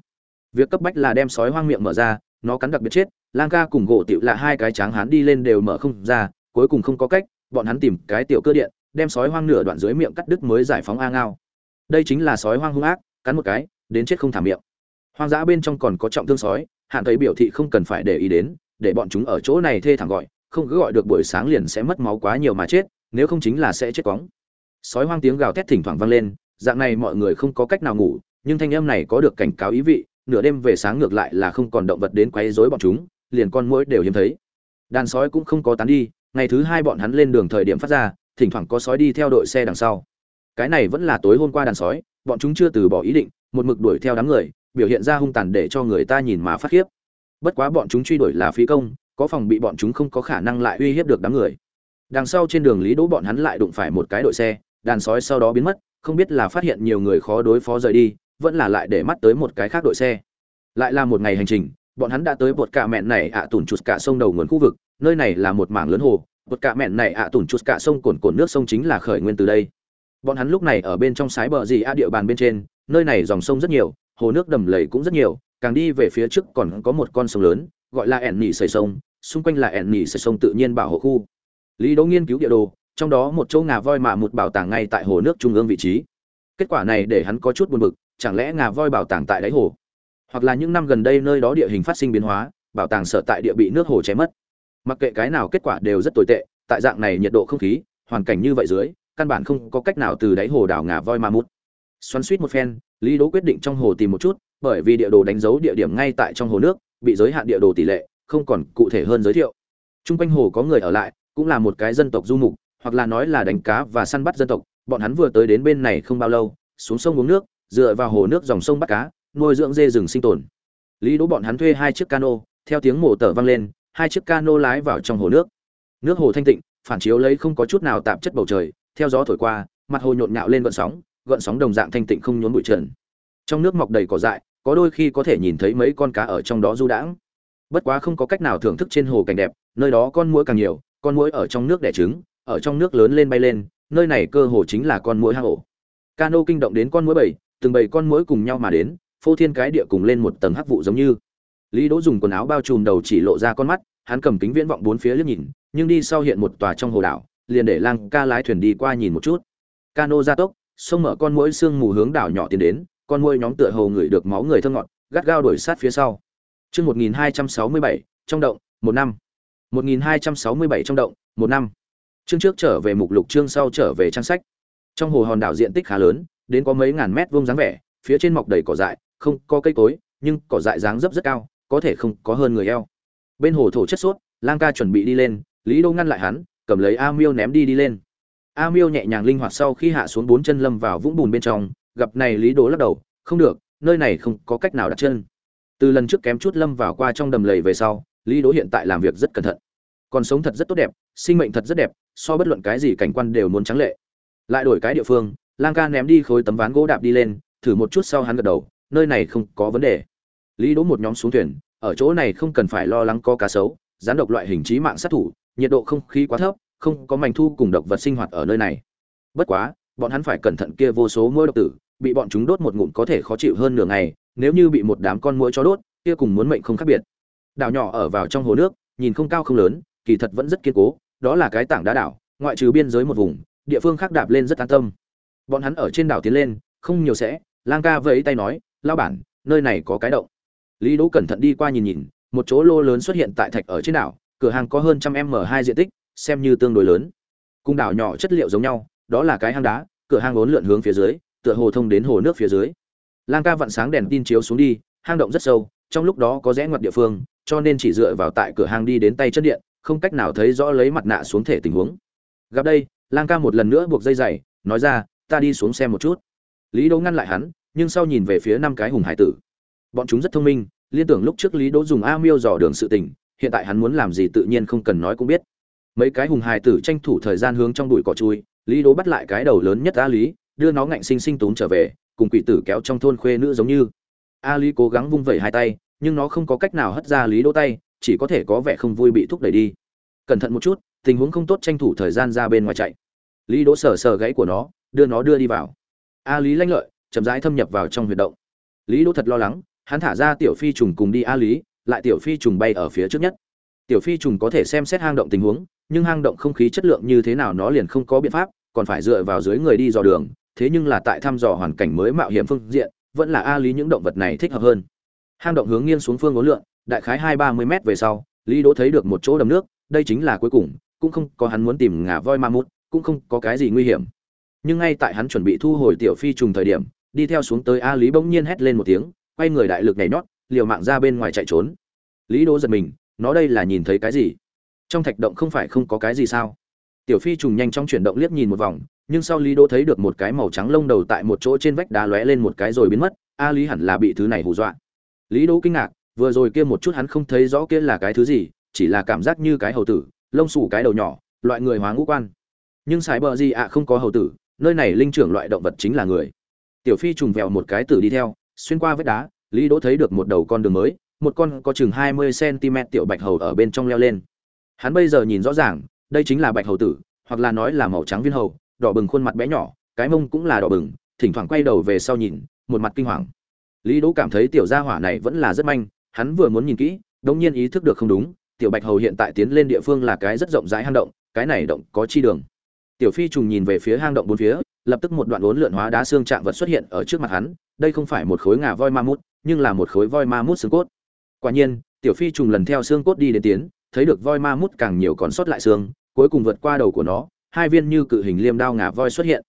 việc cấp bách là đem sói hoang miệng mở ra, nó cắn đặc biệt chết, lang ca cùng gỗ tiểu là hai cái tráng hán đi lên đều mở không ra, cuối cùng không có cách, bọn hắn tìm cái tiểu cơ điện, đem sói hoang nửa đoạn dưới miệng cắt đứt mới giải phóng a ngao. Đây chính là sói hoang hung ác, cắn một cái, đến chết không thả miệng. Hoang dã bên trong còn có trọng thương sói, hạn thấy biểu thị không cần phải để ý đến, để bọn chúng ở chỗ này thê thẳng gọi, không cứ gọi được buổi sáng liền sẽ mất máu quá nhiều mà chết, nếu không chính là sẽ chết cóng sói hoang tiếng gào thét thỉnh thoảng vang lên, dạng này mọi người không có cách nào ngủ, nhưng thanh âm này có được cảnh cáo ý vị nửa đêm về sáng ngược lại là không còn động vật đến quấy rối bọn chúng, liền con muỗi đều hiếm thấy. Đàn sói cũng không có tán đi, ngày thứ hai bọn hắn lên đường thời điểm phát ra, thỉnh thoảng có sói đi theo đội xe đằng sau. Cái này vẫn là tối hôm qua đàn sói, bọn chúng chưa từ bỏ ý định, một mực đuổi theo đám người, biểu hiện ra hung tàn để cho người ta nhìn mà phát khiếp. Bất quá bọn chúng truy đuổi là phí công, có phòng bị bọn chúng không có khả năng lại uy hiếp được đám người. Đằng sau trên đường lý đỗ bọn hắn lại đụng phải một cái đội xe, đàn sói sau đó biến mất, không biết là phát hiện nhiều người khó đối phó rời đi vẫn là lại để mắt tới một cái khác đội xe. Lại là một ngày hành trình, bọn hắn đã tới bột cạ mẹn này ạ à tủn chụt cả sông đầu nguồn khu vực, nơi này là một mảng lớn hồ, bột cạ mẹn này ạ à tủn chụt cả sông cồn cồn nước sông chính là khởi nguyên từ đây. Bọn hắn lúc này ở bên trong sái bờ gì a địa bàn bên trên, nơi này dòng sông rất nhiều, hồ nước đầm lầy cũng rất nhiều, càng đi về phía trước còn có một con sông lớn, gọi là ẻn nỉ sầy sông, xung quanh là ẻn nỉ sầy sông tự nhiên bảo hộ khu. Lý đỗ nghiên cứu địa đồ, trong đó một chỗ ngà voi mạ một bảo tàng ngay tại hồ nước trung ương vị trí. Kết quả này để hắn có chút buồn bực chẳng lẽ ngà voi bảo tàng tại đáy hồ? Hoặc là những năm gần đây nơi đó địa hình phát sinh biến hóa, bảo tàng sở tại địa bị nước hồ chém mất. Mặc kệ cái nào kết quả đều rất tồi tệ, tại dạng này nhiệt độ không khí, hoàn cảnh như vậy dưới, căn bản không có cách nào từ đáy hồ đảo ngà voi ma mút. Xoắn suýt một phen, lý đỗ quyết định trong hồ tìm một chút, bởi vì địa đồ đánh dấu địa điểm ngay tại trong hồ nước, bị giới hạn địa đồ tỷ lệ, không còn cụ thể hơn giới thiệu. Trung quanh hồ có người ở lại, cũng là một cái dân tộc du mục, hoặc là nói là đánh cá và săn bắt dân tộc, bọn hắn vừa tới đến bên này không bao lâu, xuống sông uống nước dựa vào hồ nước dòng sông bắt cá, nuôi dưỡng dê rừng sinh tồn. Lý đỗ bọn hắn thuê hai chiếc cano, theo tiếng mổ tở vang lên, hai chiếc cano lái vào trong hồ nước. Nước hồ thanh tịnh, phản chiếu lấy không có chút nào tạp chất bầu trời, theo gió thổi qua, mặt hồ nhộn nhạo lên gợn sóng gợn sóng đồng dạng thanh tịnh không nhốn bụi trần. Trong nước mọc đầy cỏ dại, có đôi khi có thể nhìn thấy mấy con cá ở trong đó du đãng. Bất quá không có cách nào thưởng thức trên hồ cảnh đẹp, nơi đó con muỗi càng nhiều, con muỗi ở trong nước đẻ trứng, ở trong nước lớn lên bay lên, nơi này cơ hồ chính là con muỗi hang ổ. Cano kinh động đến con muỗi bảy từng bầy con muỗi cùng nhau mà đến phô thiên cái địa cùng lên một tầng hắc vụ giống như. Lý đỗ dùng quần áo bao trùm đầu chỉ lộ ra con mắt hắn cầm kính viễn vọng bốn phía liếc nhìn nhưng đi sau hiện một tòa trong hồ đảo liền để lang ca lái thuyền đi qua nhìn một chút. Cano ra tốc sông mở con muỗi xương mù hướng đảo nhỏ tiến đến con muỗi nhóm tựa hồ ngửi được máu người thơm ngọt gắt gao đuổi sát phía sau. Chương 1267, trong động một năm. 1267 trong động một năm. Chương trước trở về mục lục chương sau trở về trang sách. Trong hồ hòn đảo diện tích khá lớn đến có mấy ngàn mét vuông dáng vẻ phía trên mọc đầy cỏ dại không có cây cối nhưng cỏ dại dáng dấp rất cao có thể không có hơn người eo. Bên hồ thổ chất suốt, lang ca chuẩn bị đi lên lý đô ngăn lại hắn cầm lấy a miêu ném đi đi lên. A miêu nhẹ nhàng linh hoạt sau khi hạ xuống bốn chân lâm vào vũng bùn bên trong gặp này lý Đô lắc đầu không được nơi này không có cách nào đặt chân. Từ lần trước kém chút lâm vào qua trong đầm lầy về sau lý Đỗ hiện tại làm việc rất cẩn thận. Còn sống thật rất tốt đẹp sinh mệnh thật rất đẹp so bất luận cái gì cảnh quan đều muốn trắng lệ. Lại đổi cái địa phương lang ca ném đi khối tấm ván gỗ đạp đi lên, thử một chút sau hắn gật đầu, nơi này không có vấn đề. Lý đỗ một nhóm xuống thuyền, ở chỗ này không cần phải lo lắng có cá sấu gián độc loại hình trí mạng sát thủ, nhiệt độ không khí quá thấp, không có mảnh thu cùng độc vật sinh hoạt ở nơi này. Bất quá, bọn hắn phải cẩn thận kia vô số mũi độc tử, bị bọn chúng đốt một ngụm có thể khó chịu hơn nửa ngày, nếu như bị một đám con muỗi cho đốt, kia cùng muốn mệnh không khác biệt. Đảo nhỏ ở vào trong hồ nước, nhìn không cao không lớn, kỳ thật vẫn rất kiên cố, đó là cái tảng đá đảo, ngoại trừ biên giới một vùng, địa phương khác đạp lên rất an tâm bọn hắn ở trên đảo tiến lên, không nhiều sẽ, lang ca vẫy tay nói lao bản, nơi này có cái động. Lý đỗ cẩn thận đi qua nhìn nhìn, một chỗ lô lớn xuất hiện tại thạch ở trên đảo, cửa hàng có hơn trăm m hai diện tích, xem như tương đối lớn. Cung đảo nhỏ chất liệu giống nhau, đó là cái hang đá, cửa hang ốn lượn hướng phía dưới, tựa hồ thông đến hồ nước phía dưới. Lang ca vặn sáng đèn tin chiếu xuống đi, hang động rất sâu, trong lúc đó có rẽ ngoặt địa phương, cho nên chỉ dựa vào tại cửa hang đi đến tay chân điện, không cách nào thấy rõ lấy mặt nạ xuống thể tình huống. Gặp đây, lang ca một lần nữa buộc dây dày, nói ra ta đi xuống xem một chút. Lý đỗ ngăn lại hắn, nhưng sau nhìn về phía năm cái hùng hải tử. Bọn chúng rất thông minh, liên tưởng lúc trước lý đỗ dùng a miêu dò đường sự tình, hiện tại hắn muốn làm gì tự nhiên không cần nói cũng biết. Mấy cái hùng hải tử tranh thủ thời gian hướng trong bụi cỏ chui, lý đỗ bắt lại cái đầu lớn nhất a lý, đưa nó ngạnh sinh sinh túm trở về, cùng quỷ tử kéo trong thôn khuê nữ giống như. A lý cố gắng vung vẩy hai tay, nhưng nó không có cách nào hất ra lý đỗ tay, chỉ có thể có vẻ không vui bị thúc đẩy đi. Cẩn thận một chút, tình huống không tốt tranh thủ thời gian ra bên ngoài chạy. Lý đỗ sờ sờ gãy của nó đưa nó đưa đi vào. A lý lanh lợi chậm rãi thâm nhập vào trong huyệt động. Lý đỗ thật lo lắng hắn thả ra tiểu phi trùng cùng đi a lý lại tiểu phi trùng bay ở phía trước nhất. Tiểu phi trùng có thể xem xét hang động tình huống nhưng hang động không khí chất lượng như thế nào nó liền không có biện pháp còn phải dựa vào dưới người đi dò đường thế nhưng là tại thăm dò hoàn cảnh mới mạo hiểm phương diện vẫn là a lý những động vật này thích hợp hơn. Hang động hướng nghiêng xuống phương ố lượn, đại khái hai ba mươi m về sau lý đỗ thấy được một chỗ đầm nước đây chính là cuối cùng cũng không có hắn muốn tìm ngà voi ma mút cũng không có cái gì nguy hiểm nhưng ngay tại hắn chuẩn bị thu hồi tiểu phi trùng thời điểm, đi theo xuống tới a lý bỗng nhiên hét lên một tiếng, quay người đại lực nhảy nhót, liều mạng ra bên ngoài chạy trốn. Lý đỗ giật mình, nó đây là nhìn thấy cái gì? Trong thạch động không phải không có cái gì sao? Tiểu phi trùng nhanh chóng chuyển động liếc nhìn một vòng, nhưng sau lý đỗ thấy được một cái màu trắng lông đầu tại một chỗ trên vách đá lóe lên một cái rồi biến mất, a lý hẳn là bị thứ này hù dọa. Lý đỗ kinh ngạc, vừa rồi kia một chút hắn không thấy rõ kia là cái thứ gì, chỉ là cảm giác như cái hầu tử, lông xù cái đầu nhỏ, loại người hóa ngũ quan. Nhưng sài bờ gì ạ, không có hầu tử nơi này linh trưởng loại động vật chính là người. Tiểu phi trùng vèo một cái tử đi theo, xuyên qua vách đá, lý đỗ thấy được một đầu con đường mới, một con có chừng hai mươi cm tiểu bạch hầu ở bên trong leo lên. Hắn bây giờ nhìn rõ ràng, đây chính là bạch hầu tử, hoặc là nói là màu trắng viên hầu, đỏ bừng khuôn mặt bé nhỏ, cái mông cũng là đỏ bừng, thỉnh thoảng quay đầu về sau nhìn, một mặt kinh hoàng. Lý đỗ cảm thấy tiểu gia hỏa này vẫn là rất manh, hắn vừa muốn nhìn kỹ, đống nhiên ý thức được không đúng, tiểu bạch hầu hiện tại tiến lên địa phương là cái rất rộng rãi hang động, cái này động có chi đường tiểu phi trùng nhìn về phía hang động bốn phía, lập tức một đoạn uốn lượn hóa đá xương trạng vật xuất hiện ở trước mặt hắn. Đây không phải một khối ngà voi ma mút, nhưng là một khối voi ma mút xương cốt. Quả nhiên, tiểu phi trùng lần theo xương cốt đi đến tiến, thấy được voi ma mút càng nhiều còn sót lại xương, cuối cùng vượt qua đầu của nó, hai viên như cự hình liêm đao ngà voi xuất hiện.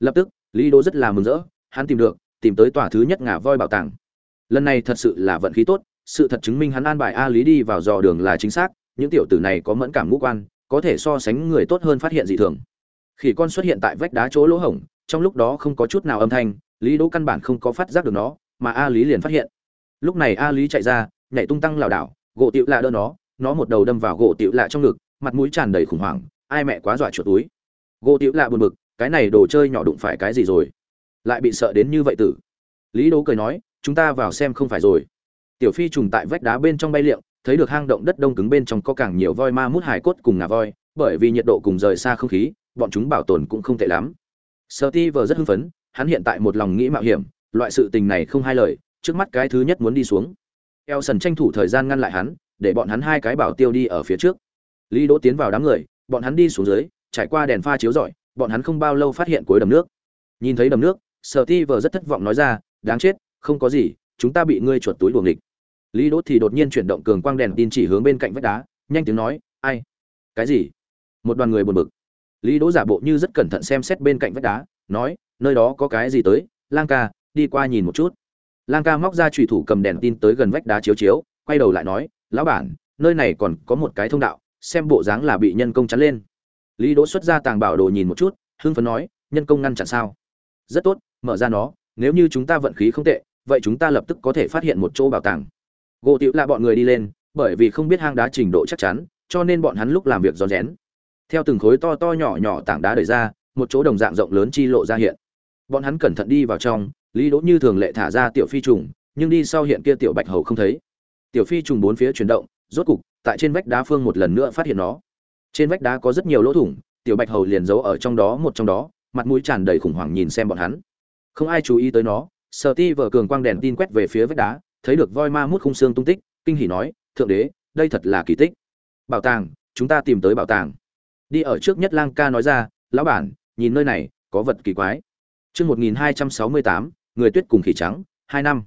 Lập tức, lý đô rất là mừng rỡ, hắn tìm được, tìm tới tòa thứ nhất ngà voi bảo tàng. Lần này thật sự là vận khí tốt, sự thật chứng minh hắn an bài a lý đi vào dò đường là chính xác, những tiểu tử này có mẫn cảm ngũ quan, có thể so sánh người tốt hơn phát hiện dị thường khỉ con xuất hiện tại vách đá chỗ lỗ hổng, trong lúc đó không có chút nào âm thanh, lý đỗ căn bản không có phát giác được nó, mà a lý liền phát hiện. Lúc này a lý chạy ra, nhảy tung tăng lảo đảo, gỗ tiểu lạ đỡ nó nó một đầu đâm vào gỗ tiểu lạ trong ngực, mặt mũi tràn đầy khủng hoảng, ai mẹ quá dọa chuột túi. Gỗ tiểu lạ buồn bực, cái này đồ chơi nhỏ đụng phải cái gì rồi? Lại bị sợ đến như vậy tử. Lý đỗ cười nói, chúng ta vào xem không phải rồi. Tiểu phi trùng tại vách đá bên trong bay liệng, thấy được hang động đất đông cứng bên trong có càng nhiều voi ma mút hải cốt cùng ngà voi, bởi vì nhiệt độ cùng rời xa không khí bọn chúng bảo tồn cũng không tệ lắm. Sợ ti vờ rất hưng phấn, hắn hiện tại một lòng nghĩ mạo hiểm, loại sự tình này không hai lời, trước mắt cái thứ nhất muốn đi xuống. Eo sần tranh thủ thời gian ngăn lại hắn, để bọn hắn hai cái bảo tiêu đi ở phía trước. Lý đỗ tiến vào đám người, bọn hắn đi xuống dưới, trải qua đèn pha chiếu rọi, bọn hắn không bao lâu phát hiện cuối đầm nước. Nhìn thấy đầm nước, sở ti vờ rất thất vọng nói ra, đáng chết, không có gì, chúng ta bị ngươi chuột túi buồng địch lý đỗ thì đột nhiên chuyển động cường quang đèn tin chỉ hướng bên cạnh vách đá, nhanh tiếng nói, ai? Cái gì? Một đoàn người buồn bực lý đỗ giả bộ như rất cẩn thận xem xét bên cạnh vách đá, nói, nơi đó có cái gì tới? Lang ca, đi qua nhìn một chút. Lang ca móc ra trùy thủ cầm đèn tin tới gần vách đá chiếu chiếu, quay đầu lại nói, lão bản, nơi này còn có một cái thông đạo, xem bộ dáng là bị nhân công chắn lên. Lý đỗ xuất ra tàng bảo đồ nhìn một chút, hưng phấn nói, nhân công ngăn chặn sao? Rất tốt, mở ra nó, nếu như chúng ta vận khí không tệ, vậy chúng ta lập tức có thể phát hiện một chỗ bảo tàng. Gỗ tiểu là bọn người đi lên, bởi vì không biết hang đá trình độ chắc chắn, cho nên bọn hắn lúc làm việc rón rén theo từng khối to to nhỏ nhỏ tảng đá đẩy ra, một chỗ đồng dạng rộng lớn chi lộ ra hiện. Bọn hắn cẩn thận đi vào trong, lý đỗ như thường lệ thả ra tiểu phi trùng, nhưng đi sau hiện kia tiểu bạch hầu không thấy. Tiểu phi trùng bốn phía chuyển động, rốt cục, tại trên vách đá phương một lần nữa phát hiện nó. Trên vách đá có rất nhiều lỗ thủng, tiểu bạch hầu liền giấu ở trong đó một trong đó, mặt mũi tràn đầy khủng hoảng nhìn xem bọn hắn. Không ai chú ý tới nó, sở ti vợ cường quang đèn tin quét về phía vách đá, thấy được voi ma mút khung xương tung tích, kinh hỉ nói, thượng đế, đây thật là kỳ tích. Bảo tàng, chúng ta tìm tới bảo tàng đi ở trước nhất lang ca nói ra, lão bản, nhìn nơi này, có vật kỳ quái. Chương một nghìn hai trăm sáu mươi tám, người tuyết cùng khỉ trắng, hai năm.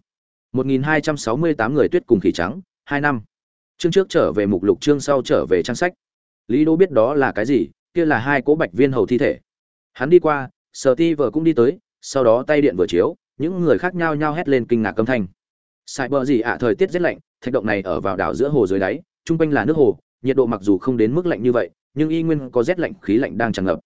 Một nghìn hai trăm sáu mươi tám, người tuyết cùng khỉ trắng, hai năm. Chương trước trở về mục lục, chương sau trở về trang sách. Lý Đỗ biết đó là cái gì, kia là hai cỗ bạch viên hầu thi thể. Hắn đi qua, sở ti vợ cũng đi tới, sau đó tay điện vừa chiếu, những người khác nhao nhao hét lên kinh ngạc âm thanh. Sai bờ gì ạ, thời tiết rất lạnh, thạch động này ở vào đảo giữa hồ dưới đáy trung quanh là nước hồ, nhiệt độ mặc dù không đến mức lạnh như vậy nhưng y nguyên có rét lạnh, khí lạnh đang tràn ngập.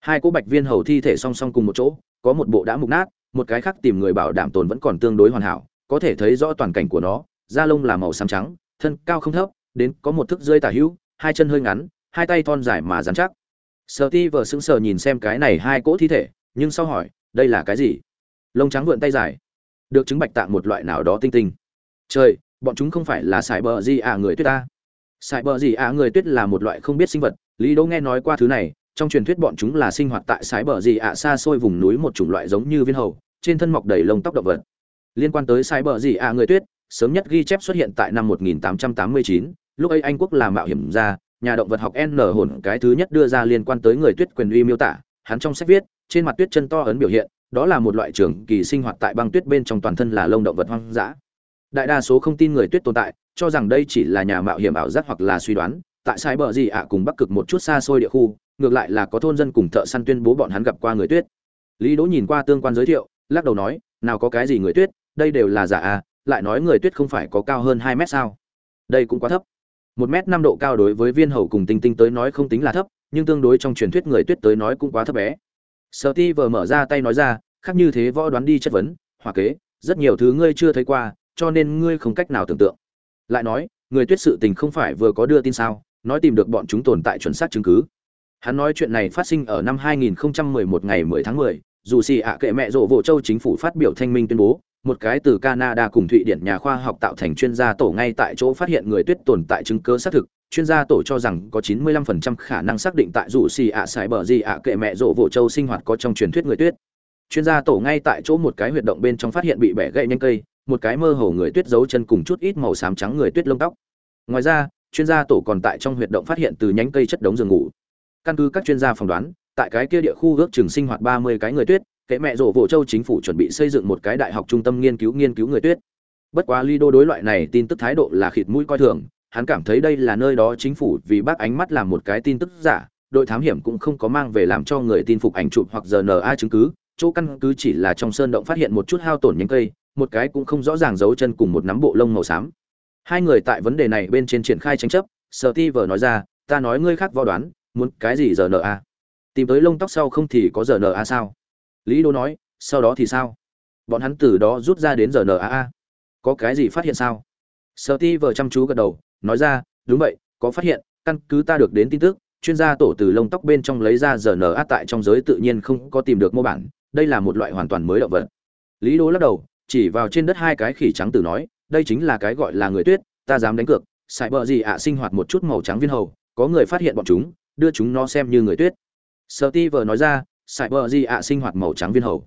Hai cỗ bạch viên hầu thi thể song song cùng một chỗ, có một bộ đã mục nát, một cái khác tìm người bảo đảm tồn vẫn còn tương đối hoàn hảo, có thể thấy rõ toàn cảnh của nó, da lông là màu xám trắng, thân cao không thấp, đến có một thước rơi tả hữu, hai chân hơi ngắn, hai tay thon dài mà dán chắc. Sợ ti vờ sững sờ nhìn xem cái này hai cỗ thi thể, nhưng sau hỏi, đây là cái gì? Lông trắng vượn tay dài, được chứng bạch tạng một loại nào đó tinh tinh. Trời, bọn chúng không phải là sải bờ gì à người tuyết ta sải bờ gì à người tuyết là một loại không biết sinh vật lý đỗ nghe nói qua thứ này trong truyền thuyết bọn chúng là sinh hoạt tại sải bờ gì ạ xa xôi vùng núi một chủng loại giống như viên hầu trên thân mọc đầy lông tóc động vật. Liên quan tới sải bờ gì ạ người tuyết sớm nhất ghi chép xuất hiện tại năm 1889, lúc ấy anh quốc là mạo hiểm ra nhà động vật học n hồn cái thứ nhất đưa ra liên quan tới người tuyết quyền uy miêu tả hắn trong sách viết trên mặt tuyết chân to ấn biểu hiện đó là một loại trường kỳ sinh hoạt tại băng tuyết bên trong toàn thân là lông động vật hoang dã. Đại đa số không tin người tuyết tồn tại cho rằng đây chỉ là nhà mạo hiểm ảo giác hoặc là suy đoán, tại sai bờ gì ạ cùng bắc cực một chút xa xôi địa khu, ngược lại là có thôn dân cùng thợ săn tuyên bố bọn hắn gặp qua người tuyết. Lý đỗ nhìn qua tương quan giới thiệu, lắc đầu nói, nào có cái gì người tuyết, đây đều là giả à lại nói người tuyết không phải có cao hơn hai mét sao? Đây cũng quá thấp. Một mét năm độ cao đối với viên hầu cùng tinh tinh tới nói không tính là thấp, nhưng tương đối trong truyền thuyết người tuyết tới nói cũng quá thấp bé. Sợ ti vờ mở ra tay nói ra, khác như thế võ đoán đi chất vấn hoặc kế, rất nhiều thứ ngươi chưa thấy qua, cho nên ngươi không cách nào tưởng tượng lại nói người tuyết sự tình không phải vừa có đưa tin sao nói tìm được bọn chúng tồn tại chuẩn xác chứng cứ hắn nói chuyện này phát sinh ở năm 2011 ngày 10 tháng 10, dù xì ạ kệ mẹ rộ vỗ châu chính phủ phát biểu thanh minh tuyên bố một cái từ Canada cùng Thụy Điển nhà khoa học tạo thành chuyên gia tổ ngay tại chỗ phát hiện người tuyết tồn tại chứng cứ xác thực, chuyên gia tổ cho rằng có 95% khả năng xác định tại dù xì ạ sải bờ gì ạ kệ mẹ rộ vỗ châu sinh hoạt có trong truyền thuyết người tuyết. Chuyên gia tổ ngay tại chỗ một cái huyệt động bên trong phát hiện bị bẻ gãy nhanh cây, một cái mơ hồ người tuyết giấu chân cùng chút ít màu xám trắng người tuyết lông tóc. Ngoài ra, chuyên gia tổ còn tại trong huyệt động phát hiện từ nhánh cây chất đống giường ngủ. Căn cứ các chuyên gia phỏng đoán, tại cái kia địa khu ước chừng sinh hoạt 30 cái người tuyết, kệ mẹ rổ vỗ châu chính phủ chuẩn bị xây dựng một cái đại học trung tâm nghiên cứu nghiên cứu người tuyết bất quá lido đối loại này tin tức thái độ là khịt mũi coi thường hắn cảm thấy đây là nơi đó chính phủ vì bác ánh mắt làm một cái tin tức giả đội thám hiểm cũng không có mang về làm cho người tin phục ảnh chụp hoặc rna chứng cứ chỗ căn cứ chỉ là trong sơn động phát hiện một chút hao tổn nhánh cây một cái cũng không rõ ràng dấu chân cùng một nắm bộ lông màu xám. Hai người tại vấn đề này bên trên triển khai tranh chấp sở ti vờ nói ra ta nói ngươi khác vò đoán muốn cái gì giờ n a? tìm tới lông tóc sau không thì có giờ n a sao? Lý đô nói sau đó thì sao? Bọn hắn từ đó rút ra đến giờ n a a, có cái gì phát hiện sao? Sở ti vờ chăm chú gật đầu nói ra đúng vậy có phát hiện căn cứ ta được đến tin tức chuyên gia tổ từ lông tóc bên trong lấy ra giờ na tại trong giới tự nhiên không có tìm được mô bản đây là một loại hoàn toàn mới động vật. Lý đô lắc đầu chỉ vào trên đất hai cái khỉ trắng từ nói, đây chính là cái gọi là người tuyết, ta dám đánh cược sải bờ gì ạ, sinh hoạt một chút màu trắng viên hầu, có người phát hiện bọn chúng, đưa chúng nó xem như người tuyết. Sợ ti vờ nói ra sải bờ gì ạ, sinh hoạt màu trắng viên hầu.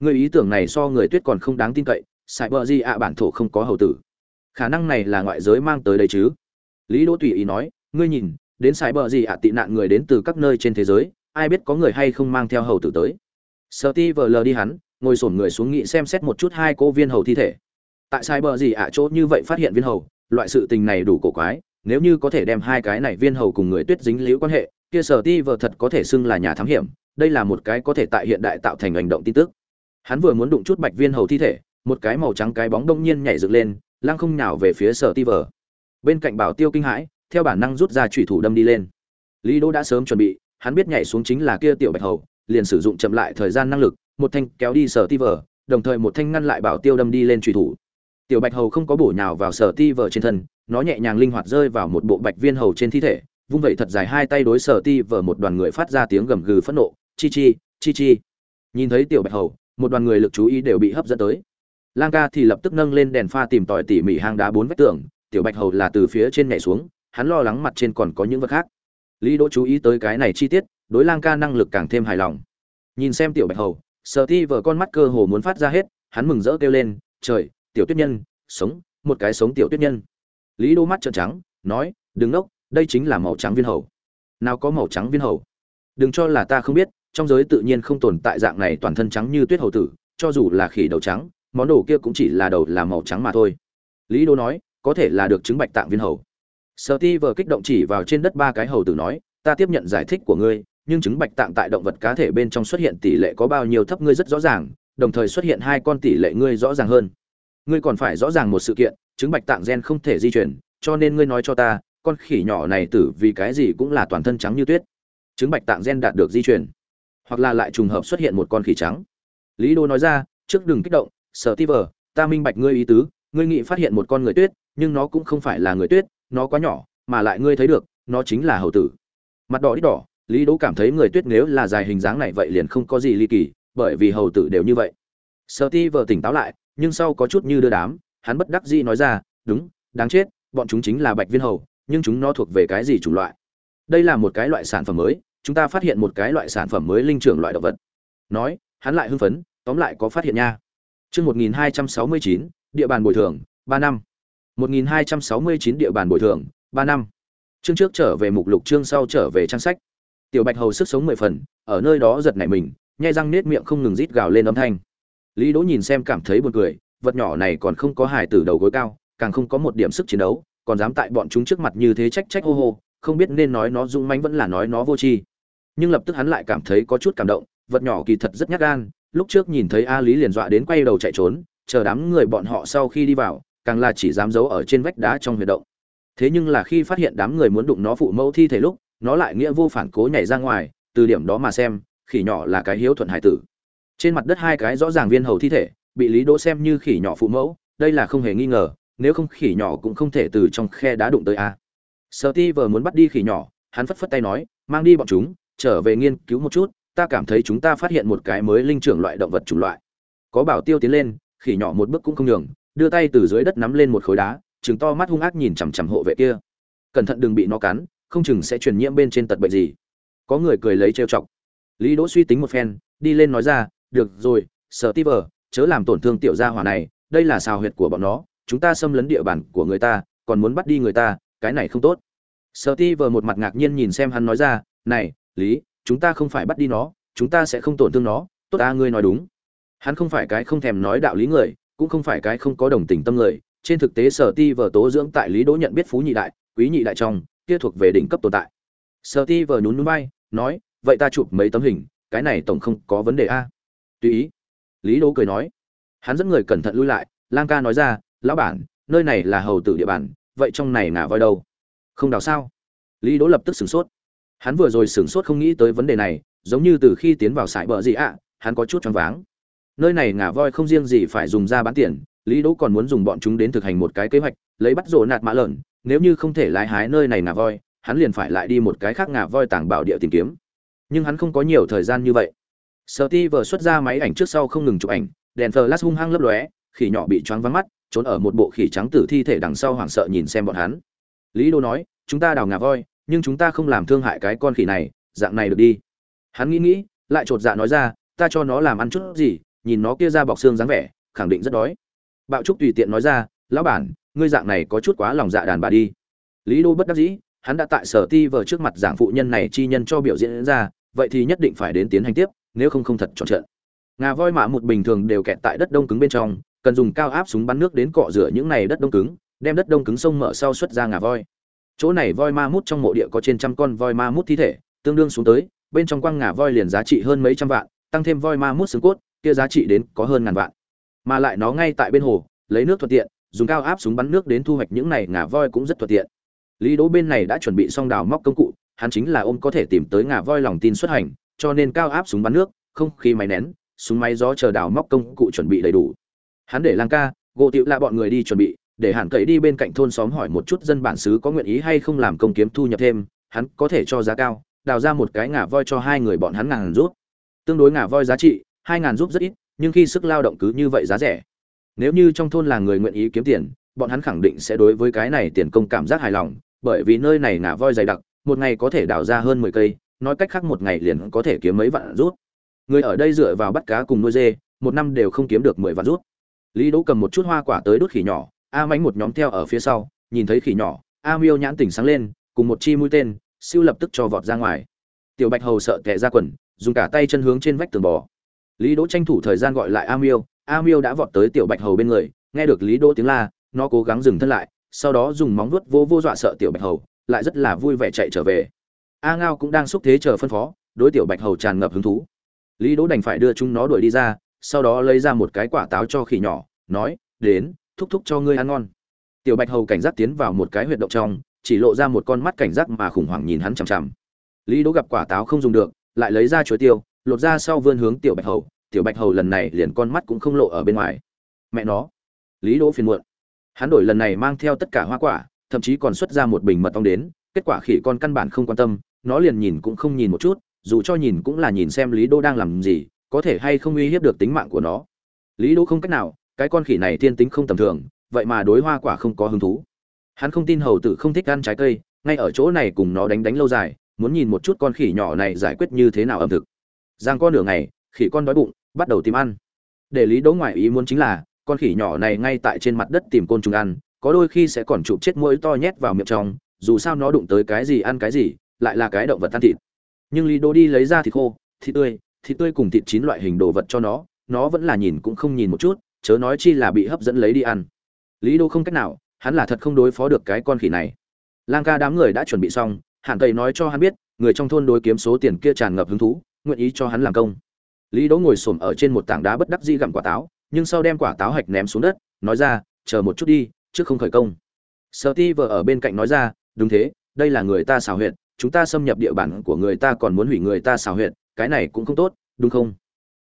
Người ý tưởng này so người tuyết còn không đáng tin cậy sải bờ gì ạ, bản thổ không có hầu tử. Khả năng này là ngoại giới mang tới đây chứ. Lý đỗ tùy ý nói, ngươi nhìn, đến sải bờ gì ạ, tị nạn người đến từ các nơi trên thế giới, ai biết có người hay không mang theo hầu tử tới. Sợ ti vờ lờ đi hắn ngồi sổn người xuống nghị xem xét một chút hai cô viên hầu thi thể. Tại sai bờ gì ạ, chỗ như vậy phát hiện viên hầu, loại sự tình này đủ cổ quái, nếu như có thể đem hai cái này viên hầu cùng người tuyết dính liễu quan hệ, kia sở ti vờ thật có thể xưng là nhà thám hiểm, đây là một cái có thể tại hiện đại tạo thành hành động tin tức. Hắn vừa muốn đụng chút bạch viên hầu thi thể, một cái màu trắng cái bóng đông nhiên nhảy dựng lên, lăng không nhào về phía sở ti vờ. Bên cạnh bảo tiêu kinh hãi, theo bản năng rút ra trùy thủ đâm đi lên. Lý đỗ đã sớm chuẩn bị, hắn biết nhảy xuống chính là kia tiểu bạch hầu, liền sử dụng chậm lại thời gian năng lực một thanh kéo đi sở ti vờ, đồng thời một thanh ngăn lại bảo tiêu đâm đi lên trùy thủ. Tiểu bạch hầu không có bổ nhào vào sở ti vờ trên thân, nó nhẹ nhàng linh hoạt rơi vào một bộ bạch viên hầu trên thi thể, vung vẩy thật dài hai tay đối sở ti vờ một đoàn người phát ra tiếng gầm gừ phẫn nộ, chi chi chi chi. Nhìn thấy tiểu bạch hầu, một đoàn người lực chú ý đều bị hấp dẫn tới. Lang ca thì lập tức nâng lên đèn pha tìm tòi tỉ mỉ hang đá bốn vách tường, tiểu bạch hầu là từ phía trên nhảy xuống, hắn lo lắng mặt trên còn có những vật khác. Lý đỗ chú ý tới cái này chi tiết, đối lang ca năng lực càng thêm hài lòng. Nhìn xem tiểu bạch hầu sở ti vờ con mắt cơ hồ muốn phát ra hết, hắn mừng rỡ kêu lên, trời, tiểu tuyết nhân, sống, một cái sống tiểu tuyết nhân. Lý đô mắt trợn trắng, nói, đừng nốc, đây chính là màu trắng viên hầu. Nào có màu trắng viên hầu? Đừng cho là ta không biết, trong giới tự nhiên không tồn tại dạng này toàn thân trắng như tuyết hầu tử, cho dù là khỉ đầu trắng, món đồ kia cũng chỉ là đầu là màu trắng mà thôi. Lý đô nói, có thể là được chứng bạch tạng viên hầu. Sở ti vờ kích động chỉ vào trên đất ba cái hầu tử nói, ta tiếp nhận giải thích của ngươi nhưng chứng bạch tạng tại động vật cá thể bên trong xuất hiện tỷ lệ có bao nhiêu thấp ngươi rất rõ ràng, đồng thời xuất hiện hai con tỷ lệ ngươi rõ ràng hơn. Ngươi còn phải rõ ràng một sự kiện, chứng bạch tạng gen không thể di chuyển, cho nên ngươi nói cho ta, con khỉ nhỏ này tử vì cái gì cũng là toàn thân trắng như tuyết. Chứng bạch tạng gen đạt được di chuyển, hoặc là lại trùng hợp xuất hiện một con khỉ trắng. Lý đô nói ra, trước đừng kích động, sở ti vờ, ta minh bạch ngươi ý tứ, ngươi nghĩ phát hiện một con người tuyết, nhưng nó cũng không phải là người tuyết, nó quá nhỏ, mà lại ngươi thấy được, nó chính là hầu tử. Mặt đỏ đít đỏ lý đỗ cảm thấy người tuyết nếu là dài hình dáng này vậy liền không có gì ly kỳ bởi vì hầu tử đều như vậy sợ ti vợ tỉnh táo lại nhưng sau có chút như đưa đám hắn bất đắc dĩ nói ra đúng đáng chết bọn chúng chính là bạch viên hầu nhưng chúng nó thuộc về cái gì chủng loại đây là một cái loại sản phẩm mới chúng ta phát hiện một cái loại sản phẩm mới linh trưởng loại động vật nói hắn lại hưng phấn tóm lại có phát hiện nha Chương 1269, địa bàn bồi thường, 3 năm. 1269 địa bàn bồi thường, 3 năm. Chương trước trở về mục lục chương sau trở về trang sách. Tiểu Bạch Hầu sức sống mười phần, ở nơi đó giật nảy mình, nhai răng nết miệng không ngừng rít gào lên âm thanh. Lý Đỗ nhìn xem cảm thấy buồn cười, vật nhỏ này còn không có hài tử đầu gối cao, càng không có một điểm sức chiến đấu, còn dám tại bọn chúng trước mặt như thế trách trách hô hô, không biết nên nói nó dũng mãnh vẫn là nói nó vô tri. Nhưng lập tức hắn lại cảm thấy có chút cảm động, vật nhỏ kỳ thật rất nhát gan, lúc trước nhìn thấy A Lý liền dọa đến quay đầu chạy trốn, chờ đám người bọn họ sau khi đi vào, càng là chỉ dám giấu ở trên vách đá trong huyệt động. Thế nhưng là khi phát hiện đám người muốn đụng nó phụ mẫu thi thể lúc, nó lại nghĩa vô phản cố nhảy ra ngoài, từ điểm đó mà xem, khỉ nhỏ là cái hiếu thuận hải tử. Trên mặt đất hai cái rõ ràng viên hầu thi thể, bị Lý Đỗ xem như khỉ nhỏ phụ mẫu, đây là không hề nghi ngờ, nếu không khỉ nhỏ cũng không thể từ trong khe đá đụng tới a. Sở Ti vừa muốn bắt đi khỉ nhỏ, hắn phất phất tay nói, mang đi bọn chúng, trở về nghiên cứu một chút, ta cảm thấy chúng ta phát hiện một cái mới linh trưởng loại động vật chủng loại. Có bảo tiêu tiến lên, khỉ nhỏ một bước cũng không nhường, đưa tay từ dưới đất nắm lên một khối đá, chừng to mắt hung ác nhìn chằm chằm hộ vệ kia. Cẩn thận đừng bị nó cắn, không chừng sẽ truyền nhiễm bên trên tật bệnh gì. Có người cười lấy trêu chọc. Lý Đỗ suy tính một phen, đi lên nói ra, "Được rồi, Sở Ti vờ, chớ làm tổn thương tiểu gia hỏa này, đây là xào huyệt của bọn nó, chúng ta xâm lấn địa bàn của người ta, còn muốn bắt đi người ta, cái này không tốt. Sở Ti vờ một mặt ngạc nhiên nhìn xem hắn nói ra, "Này, Lý, chúng ta không phải bắt đi nó, chúng ta sẽ không tổn thương nó, tốt ta ngươi nói đúng." Hắn không phải cái không thèm nói đạo lý người, cũng không phải cái không có đồng tình tâm người, trên thực tế Sở Ti vờ tố dưỡng tại Lý Đỗ nhận biết phú nhị đại, quý nhị đại trong, kia thuộc về đỉnh cấp tồn tại. Sở Ti vờ nhún nhún bay nói, "Vậy ta chụp mấy tấm hình, cái này tổng không có vấn đề a." Tùy ý. Lý Đỗ cười nói, hắn dẫn người cẩn thận lui lại lang ca nói ra lão bản nơi này là hầu tử địa bàn vậy trong này ngả voi đâu không đào sao lý đỗ lập tức sửng sốt hắn vừa rồi sửng sốt không nghĩ tới vấn đề này giống như từ khi tiến vào sải bờ gì ạ hắn có chút choáng váng nơi này ngả voi không riêng gì phải dùng ra bán tiền lý đỗ còn muốn dùng bọn chúng đến thực hành một cái kế hoạch lấy bắt rổ nạt mã lợn nếu như không thể lái hái nơi này ngà voi, hắn liền phải lại đi một cái khác ngà voi tàng bảo địa tìm kiếm. Nhưng hắn không có nhiều thời gian như vậy. Sợ ti vừa xuất ra máy ảnh trước sau không ngừng chụp ảnh, đèn flash hung hăng lấp lóe, khỉ nhỏ bị choáng vắng mắt, trốn ở một bộ khỉ trắng tử thi thể đằng sau hoảng sợ nhìn xem bọn hắn. Lý đô nói, chúng ta đào ngà voi, nhưng chúng ta không làm thương hại cái con khỉ này, dạng này được đi. Hắn nghĩ nghĩ, lại chột dạ nói ra, ta cho nó làm ăn chút gì, nhìn nó kia ra bọc xương dáng vẻ, khẳng định rất đói. Bạo trúc tùy tiện nói ra, lão bản ngươi dạng này có chút quá lòng dạ đàn bà đi. Lý đô bất đắc dĩ, hắn đã tại sở ti vờ trước mặt giảng phụ nhân này chi nhân cho biểu diễn ra, vậy thì nhất định phải đến tiến hành tiếp, nếu không không thật trọn trận ngà voi mạ một bình thường đều kẹt tại đất đông cứng bên trong, cần dùng cao áp súng bắn nước đến cọ rửa những này đất đông cứng, đem đất đông cứng sông mở sau xuất ra ngà voi. Chỗ này voi ma mút trong mộ địa có trên trăm con voi ma mút thi thể, tương đương xuống tới, bên trong quăng ngà voi liền giá trị hơn mấy trăm vạn, tăng thêm voi ma mút xương cốt, kia giá trị đến có hơn ngàn vạn. Mà lại nó ngay tại bên hồ, lấy nước thuận tiện dùng cao áp súng bắn nước đến thu hoạch những này ngà voi cũng rất thuận tiện. Lý đỗ bên này đã chuẩn bị xong đào móc công cụ, hắn chính là ôm có thể tìm tới ngà voi lòng tin xuất hành, cho nên cao áp súng bắn nước, không khí máy nén, súng máy gió chờ đào móc công cụ chuẩn bị đầy đủ. Hắn để lang ca, gỗ tiệu là bọn người đi chuẩn bị, để hẳn cậy đi bên cạnh thôn xóm hỏi một chút dân bản xứ có nguyện ý hay không làm công kiếm thu nhập thêm, hắn có thể cho giá cao, đào ra một cái ngà voi cho hai người bọn hắn ngàn rút. Tương đối ngà voi giá trị, hai ngàn giúp rất ít, nhưng khi sức lao động cứ như vậy giá rẻ nếu như trong thôn là người nguyện ý kiếm tiền, bọn hắn khẳng định sẽ đối với cái này tiền công cảm giác hài lòng, bởi vì nơi này ngả voi dày đặc, một ngày có thể đào ra hơn mười cây, nói cách khác một ngày liền có thể kiếm mấy vạn rút. Người ở đây dựa vào bắt cá cùng nuôi dê, một năm đều không kiếm được mười vạn rút. Lý đỗ cầm một chút hoa quả tới đốt khỉ nhỏ, a mánh một nhóm theo ở phía sau, nhìn thấy khỉ nhỏ, a miêu nhãn tỉnh sáng lên, cùng một chi mũi tên, siêu lập tức cho vọt ra ngoài. Tiểu bạch hầu sợ tệ ra quần, dùng cả tay chân hướng trên vách tường bò. Lý đỗ tranh thủ thời gian gọi lại a miêu a miêu đã vọt tới tiểu bạch hầu bên người, nghe được lý đỗ tiếng la, nó cố gắng dừng thân lại, sau đó dùng móng vuốt vô vô dọa sợ tiểu bạch hầu, lại rất là vui vẻ chạy trở về. A ngao cũng đang xúc thế chờ phân phó, đối tiểu bạch hầu tràn ngập hứng thú. Lý đỗ đành phải đưa chúng nó đuổi đi ra, sau đó lấy ra một cái quả táo cho khỉ nhỏ, nói, đến, thúc thúc cho ngươi ăn ngon. Tiểu bạch hầu cảnh giác tiến vào một cái huyệt động trong, chỉ lộ ra một con mắt cảnh giác mà khủng hoảng nhìn hắn chằm chằm. Lý đỗ gặp quả táo không dùng được, lại lấy ra chuối tiêu, lột ra sau vươn hướng tiểu bạch hầu tiểu bạch hầu lần này liền con mắt cũng không lộ ở bên ngoài. Mẹ nó, lý đỗ phiền muộn. Hắn đổi lần này mang theo tất cả hoa quả, thậm chí còn xuất ra một bình mật ong đến, kết quả khỉ con căn bản không quan tâm, nó liền nhìn cũng không nhìn một chút, dù cho nhìn cũng là nhìn xem lý đỗ đang làm gì, có thể hay không uy hiếp được tính mạng của nó. Lý đỗ không cách nào, cái con khỉ này thiên tính không tầm thường, vậy mà đối hoa quả không có hứng thú. Hắn không tin hầu tử không thích ăn trái cây, ngay ở chỗ này cùng nó đánh đánh lâu dài, muốn nhìn một chút con khỉ nhỏ này giải quyết như thế nào ẩm thực. Giang con nửa ngày, khỉ con đói bụng bắt đầu tìm ăn. Để lý đỗ ngoại ý muốn chính là, con khỉ nhỏ này ngay tại trên mặt đất tìm côn trùng ăn, có đôi khi sẽ còn chụp chết mũi to nhét vào miệng trong, dù sao nó đụng tới cái gì ăn cái gì, lại là cái động vật ăn thịt. Nhưng lý đỗ đi lấy ra thịt khô, thịt tươi thịt tươi cùng thịt chín loại hình đồ vật cho nó nó vẫn là nhìn cũng không nhìn một chút, chớ nói chi là bị hấp dẫn lấy đi ăn. Lý đỗ không cách nào, hắn là thật không đối phó được cái con khỉ này. Lang ca đám người đã chuẩn bị xong, hàn tây nói cho hắn biết, người trong thôn đối kiếm số tiền kia tràn ngập hứng thú, nguyện ý cho hắn làm công lý đỗ ngồi xổm ở trên một tảng đá bất đắc dĩ gặm quả táo, nhưng sau đem quả táo hạch ném xuống đất, nói ra, chờ một chút đi, trước không khởi công. Sợ ti vợ ở bên cạnh nói ra, đúng thế, đây là người ta xào huyệt, chúng ta xâm nhập địa bàn của người ta còn muốn hủy người ta xào huyệt, cái này cũng không tốt, đúng không?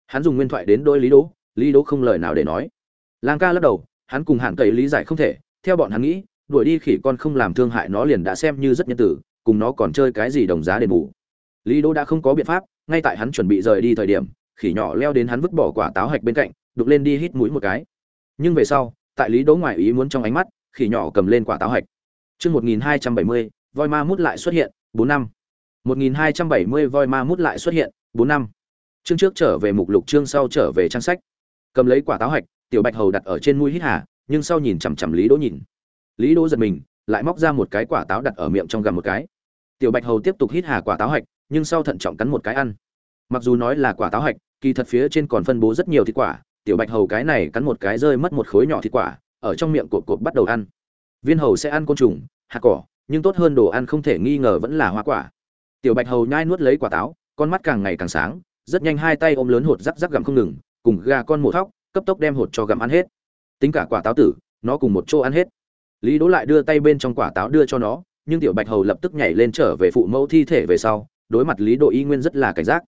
Hắn dùng nguyên thoại đến đôi lý đỗ lý đỗ không lời nào để nói. Lang ca lắc đầu, hắn cùng hạn cậy lý giải không thể, theo bọn hắn nghĩ, đuổi đi khỉ con không làm thương hại nó liền đã xem như rất nhân tử, cùng nó còn chơi cái gì đồng giá đền bù. Lý đỗ đã không có biện pháp, ngay tại hắn chuẩn bị rời đi thời điểm khỉ nhỏ leo đến hắn vứt bỏ quả táo hạch bên cạnh, đục lên đi hít mũi một cái. Nhưng về sau, tại lý đỗ ngoại ý muốn trong ánh mắt, khỉ nhỏ cầm lên quả táo hạch. Chương một nghìn hai trăm bảy mươi, voi ma mút lại xuất hiện, bốn năm. một nghìn hai trăm bảy mươi, voi ma mút lại xuất hiện, bốn năm. Chương trước trở về mục lục, chương sau trở về trang sách. Cầm lấy quả táo hạch, tiểu bạch hầu đặt ở trên mũi hít hà, nhưng sau nhìn chằm chằm lý đỗ nhìn. Lý đỗ giật mình, lại móc ra một cái quả táo đặt ở miệng trong gầm một cái. Tiểu bạch hầu tiếp tục hít hà quả táo hạch, nhưng sau thận trọng cắn một cái ăn. Mặc dù nói là quả táo hạch kỳ thật phía trên còn phân bố rất nhiều thịt quả, tiểu bạch hầu cái này cắn một cái rơi mất một khối nhỏ thịt quả, ở trong miệng cột cột bắt đầu ăn. Viên hầu sẽ ăn côn trùng, hạt cỏ, nhưng tốt hơn đồ ăn không thể nghi ngờ vẫn là hoa quả. Tiểu bạch hầu nhai nuốt lấy quả táo, con mắt càng ngày càng sáng, rất nhanh hai tay ôm lớn hột rắc rắc gặm không ngừng, cùng gà con mổ thóc, cấp tốc đem hột cho gặm ăn hết. Tính cả quả táo tử, nó cùng một chỗ ăn hết. Lý đỗ lại đưa tay bên trong quả táo đưa cho nó, nhưng tiểu bạch hầu lập tức nhảy lên trở về phụ mẫu thi thể về sau, đối mặt lý đỗ y nguyên rất là cảnh giác.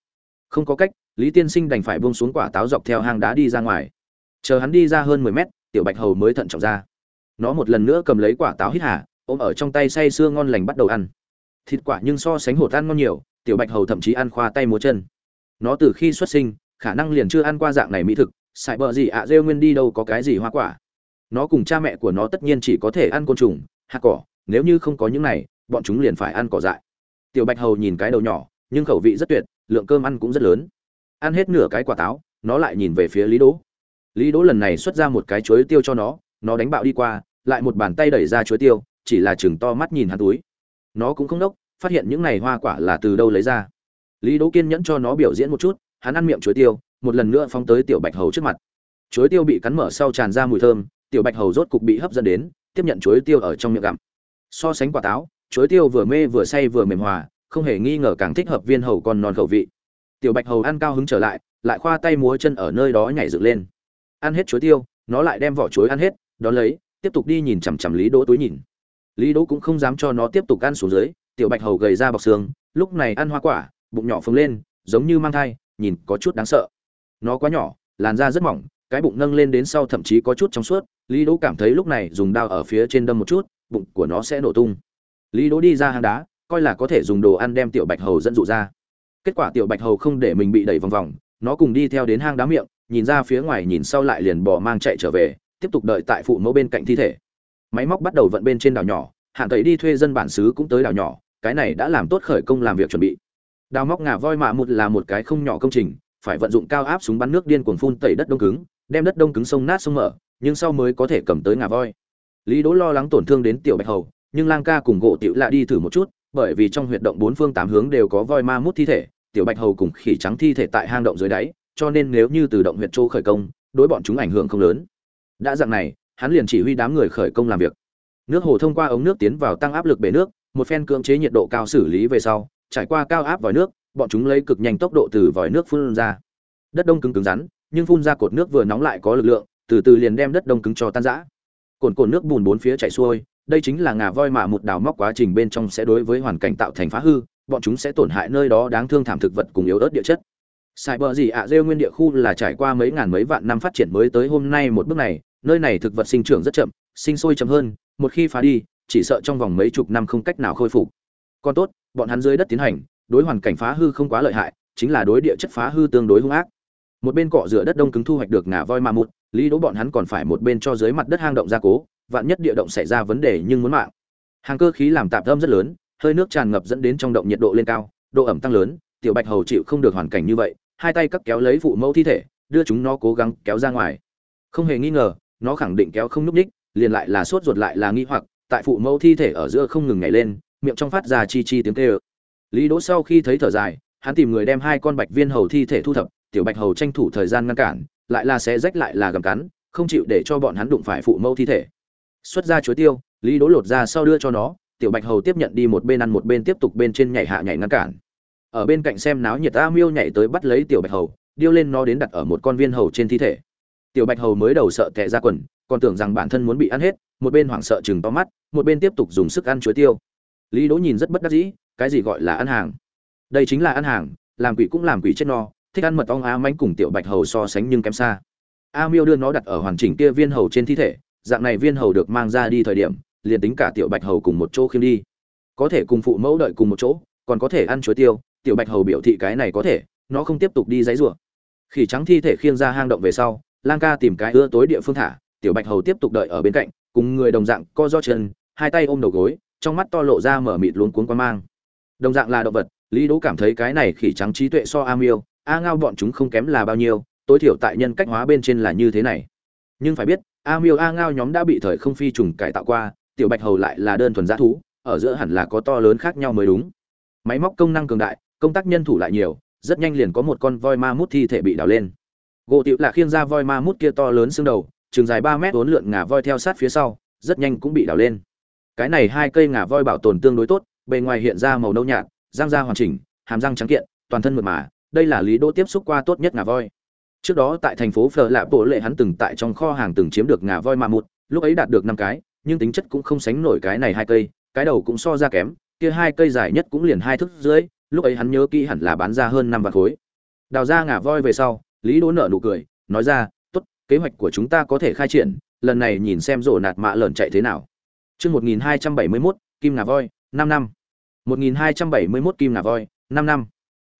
Không có cách lý tiên sinh đành phải buông xuống quả táo dọc theo hang đá đi ra ngoài. Chờ hắn đi ra hơn mười mét, tiểu bạch hầu mới thận trọng ra. Nó một lần nữa cầm lấy quả táo hít hà, ôm ở trong tay say sưa ngon lành bắt đầu ăn. Thịt quả nhưng so sánh hột ăn ngon nhiều, tiểu bạch hầu thậm chí ăn khoa tay múa chân. Nó từ khi xuất sinh, khả năng liền chưa ăn qua dạng này mỹ thực sải bờ gì ạ, rêu nguyên đi đâu có cái gì hoa quả. Nó cùng cha mẹ của nó tất nhiên chỉ có thể ăn côn trùng hạt cỏ, nếu như không có những này, bọn chúng liền phải ăn cỏ dại. Tiểu bạch hầu nhìn cái đầu nhỏ, nhưng khẩu vị rất tuyệt, lượng cơm ăn cũng rất lớn ăn hết nửa cái quả táo, nó lại nhìn về phía lý đỗ. Lý đỗ lần này xuất ra một cái chuối tiêu cho nó nó đánh bạo đi qua, lại một bàn tay đẩy ra chuối tiêu, chỉ là chừng to mắt nhìn hắn túi. Nó cũng không đốc phát hiện những này hoa quả là từ đâu lấy ra. Lý đỗ kiên nhẫn cho nó biểu diễn một chút, hắn ăn miệng chuối tiêu, một lần nữa phóng tới tiểu bạch hầu trước mặt. Chuối tiêu bị cắn mở sau tràn ra mùi thơm, tiểu bạch hầu rốt cục bị hấp dẫn đến, tiếp nhận chuối tiêu ở trong miệng gặm. So sánh quả táo, chuối tiêu vừa mê vừa say vừa mềm hòa, không hề nghi ngờ càng thích hợp viên hầu còn non khẩu vị tiểu bạch hầu ăn cao hứng trở lại lại khoa tay múa chân ở nơi đó nhảy dựng lên. Ăn hết chuối tiêu, nó lại đem vỏ chuối ăn hết, đón lấy, tiếp tục đi nhìn chằm chằm lý đỗ túi nhìn. Lý đỗ cũng không dám cho nó tiếp tục ăn xuống dưới, tiểu bạch hầu gầy ra bọc xương, lúc này ăn hoa quả, bụng nhỏ phồng lên, giống như mang thai, nhìn có chút đáng sợ. Nó quá nhỏ, làn da rất mỏng, cái bụng nâng lên đến sau thậm chí có chút trong suốt, lý đỗ cảm thấy lúc này dùng dao ở phía trên đâm một chút, bụng của nó sẽ nổ tung. Lý đỗ đi ra hang đá, coi là có thể dùng đồ ăn đem tiểu bạch hầu dẫn dụ ra kết quả tiểu bạch hầu không để mình bị đẩy vòng vòng, nó cùng đi theo đến hang đá miệng, nhìn ra phía ngoài nhìn sau lại liền bò mang chạy trở về, tiếp tục đợi tại phụ mẫu bên cạnh thi thể. Máy móc bắt đầu vận bên trên đảo nhỏ, hạn tẩy đi thuê dân bản xứ cũng tới đảo nhỏ, cái này đã làm tốt khởi công làm việc chuẩn bị. Đào móc ngà voi mạ một là một cái không nhỏ công trình, phải vận dụng cao áp súng bắn nước điên cuồng phun tẩy đất đông cứng, đem đất đông cứng sông nát sông mở, nhưng sau mới có thể cầm tới ngà voi. Lý đỗ lo lắng tổn thương đến tiểu bạch hầu, nhưng lang ca cùng gỗ tiểu lạ đi thử một chút, bởi vì trong huyệt động bốn phương tám hướng đều có voi ma mút thi thể tiểu bạch hầu cùng khỉ trắng thi thể tại hang động dưới đáy, cho nên nếu như từ động huyện châu khởi công, đối bọn chúng ảnh hưởng không lớn. Đã dạng này, hắn liền chỉ huy đám người khởi công làm việc. Nước hồ thông qua ống nước tiến vào tăng áp lực bể nước, một phen cưỡng chế nhiệt độ cao xử lý về sau, trải qua cao áp vòi nước, bọn chúng lấy cực nhanh tốc độ từ vòi nước phun ra. Đất đông cứng cứng rắn, nhưng phun ra cột nước vừa nóng lại có lực lượng, từ từ liền đem đất đông cứng cho tan rã. Cồn cồn nước bùn bốn phía chảy xuôi, đây chính là ngà voi mà một đào móc quá trình bên trong sẽ đối với hoàn cảnh tạo thành phá hư bọn chúng sẽ tổn hại nơi đó đáng thương thảm thực vật cùng yếu ớt địa chất. Sai bờ gì ạ, rêu nguyên địa khu là trải qua mấy ngàn mấy vạn năm phát triển mới tới hôm nay một bước này, nơi này thực vật sinh trưởng rất chậm, sinh sôi chậm hơn, một khi phá đi, chỉ sợ trong vòng mấy chục năm không cách nào khôi phục. Còn tốt, bọn hắn dưới đất tiến hành, đối hoàn cảnh phá hư không quá lợi hại, chính là đối địa chất phá hư tương đối hung ác. Một bên cọ rửa đất đông cứng thu hoạch được ngà voi ma mụt, lý đỗ bọn hắn còn phải một bên cho dưới mặt đất hang động gia cố, vạn nhất địa động xảy ra vấn đề nhưng muốn mạng. Hàng cơ khí làm tạm âm rất lớn hơi nước tràn ngập dẫn đến trong động nhiệt độ lên cao độ ẩm tăng lớn tiểu bạch hầu chịu không được hoàn cảnh như vậy hai tay cắt kéo lấy phụ mẫu thi thể đưa chúng nó cố gắng kéo ra ngoài. Không hề nghi ngờ nó khẳng định kéo không núp đích, liền lại là sốt ruột lại là nghi hoặc tại phụ mẫu thi thể ở giữa không ngừng nhảy lên miệng trong phát ra chi chi tiếng kêu. Lý đỗ sau khi thấy thở dài hắn tìm người đem hai con bạch viên hầu thi thể thu thập tiểu bạch hầu tranh thủ thời gian ngăn cản lại là xé rách lại là gầm cắn không chịu để cho bọn hắn đụng phải phụ mẫu thi thể. Xuất ra chuối tiêu lý đỗ lột ra sau đưa cho nó tiểu bạch hầu tiếp nhận đi một bên ăn một bên tiếp tục bên trên nhảy hạ nhảy ngăn cản. Ở bên cạnh xem náo nhiệt a miêu nhảy tới bắt lấy tiểu bạch hầu, điêu lên nó đến đặt ở một con viên hầu trên thi thể. Tiểu bạch hầu mới đầu sợ tệ ra quần, còn tưởng rằng bản thân muốn bị ăn hết, một bên hoảng sợ chừng to mắt, một bên tiếp tục dùng sức ăn chuối tiêu. Lý đỗ nhìn rất bất đắc dĩ, cái gì gọi là ăn hàng? Đây chính là ăn hàng, làm quỷ cũng làm quỷ chết no, thích ăn mật ong á mánh cùng tiểu bạch hầu so sánh nhưng kém xa. A miêu đưa nó đặt ở hoàn chỉnh kia viên hầu trên thi thể, dạng này viên hầu được mang ra đi thời điểm liền tính cả tiểu bạch hầu cùng một chỗ khiêm đi. Có thể cùng phụ mẫu đợi cùng một chỗ, còn có thể ăn chuối tiêu, tiểu bạch hầu biểu thị cái này có thể, nó không tiếp tục đi dãy rủa. Khỉ trắng thi thể khiêng ra hang động về sau, lang ca tìm cái ưa tối địa phương thả, tiểu bạch hầu tiếp tục đợi ở bên cạnh, cùng người đồng dạng co do chân, hai tay ôm đầu gối, trong mắt to lộ ra mở mịt luống cuống quan mang. Đồng dạng là động vật, lý đỗ cảm thấy cái này khỉ trắng trí tuệ so a miêu, a ngao bọn chúng không kém là bao nhiêu, tối thiểu tại nhân cách hóa bên trên là như thế này. Nhưng phải biết, a miêu, a ngao nhóm đã bị thời không phi trùng cải tạo qua tiểu bạch hầu lại là đơn thuần g thú ở giữa hẳn là có to lớn khác nhau mới đúng. Máy móc công năng cường đại công tác nhân thủ lại nhiều rất nhanh liền có một con voi ma mút thi thể bị đào lên. Gỗ tiểu là khiêng ra voi ma mút kia to lớn xương đầu chừng dài ba mét uốn lượn ngà voi theo sát phía sau rất nhanh cũng bị đào lên. Cái này hai cây ngà voi bảo tồn tương đối tốt bề ngoài hiện ra màu nâu nhạt răng da hoàn chỉnh hàm răng trắng kiện toàn thân mượt mà đây là lý đỗ tiếp xúc qua tốt nhất ngà voi. Trước đó tại thành phố phở lạ bộ lệ hắn từng tại trong kho hàng từng chiếm được ngà voi ma mút, lúc ấy đạt được năm cái nhưng tính chất cũng không sánh nổi cái này hai cây, cái đầu cũng so ra kém, kia hai cây dài nhất cũng liền hai thước dưới lúc ấy hắn nhớ kỹ hẳn là bán ra hơn năm vạn khối. Đào ra ngả voi về sau, lý đỗ nở nụ cười, nói ra, tốt, kế hoạch của chúng ta có thể khai triển, lần này nhìn xem rổ nạt mạ lợn chạy thế nào. Chương một nghìn hai trăm bảy mươi mốt, kim ngà voi, năm năm. Một nghìn hai trăm bảy mươi mốt, kim ngà voi, năm năm.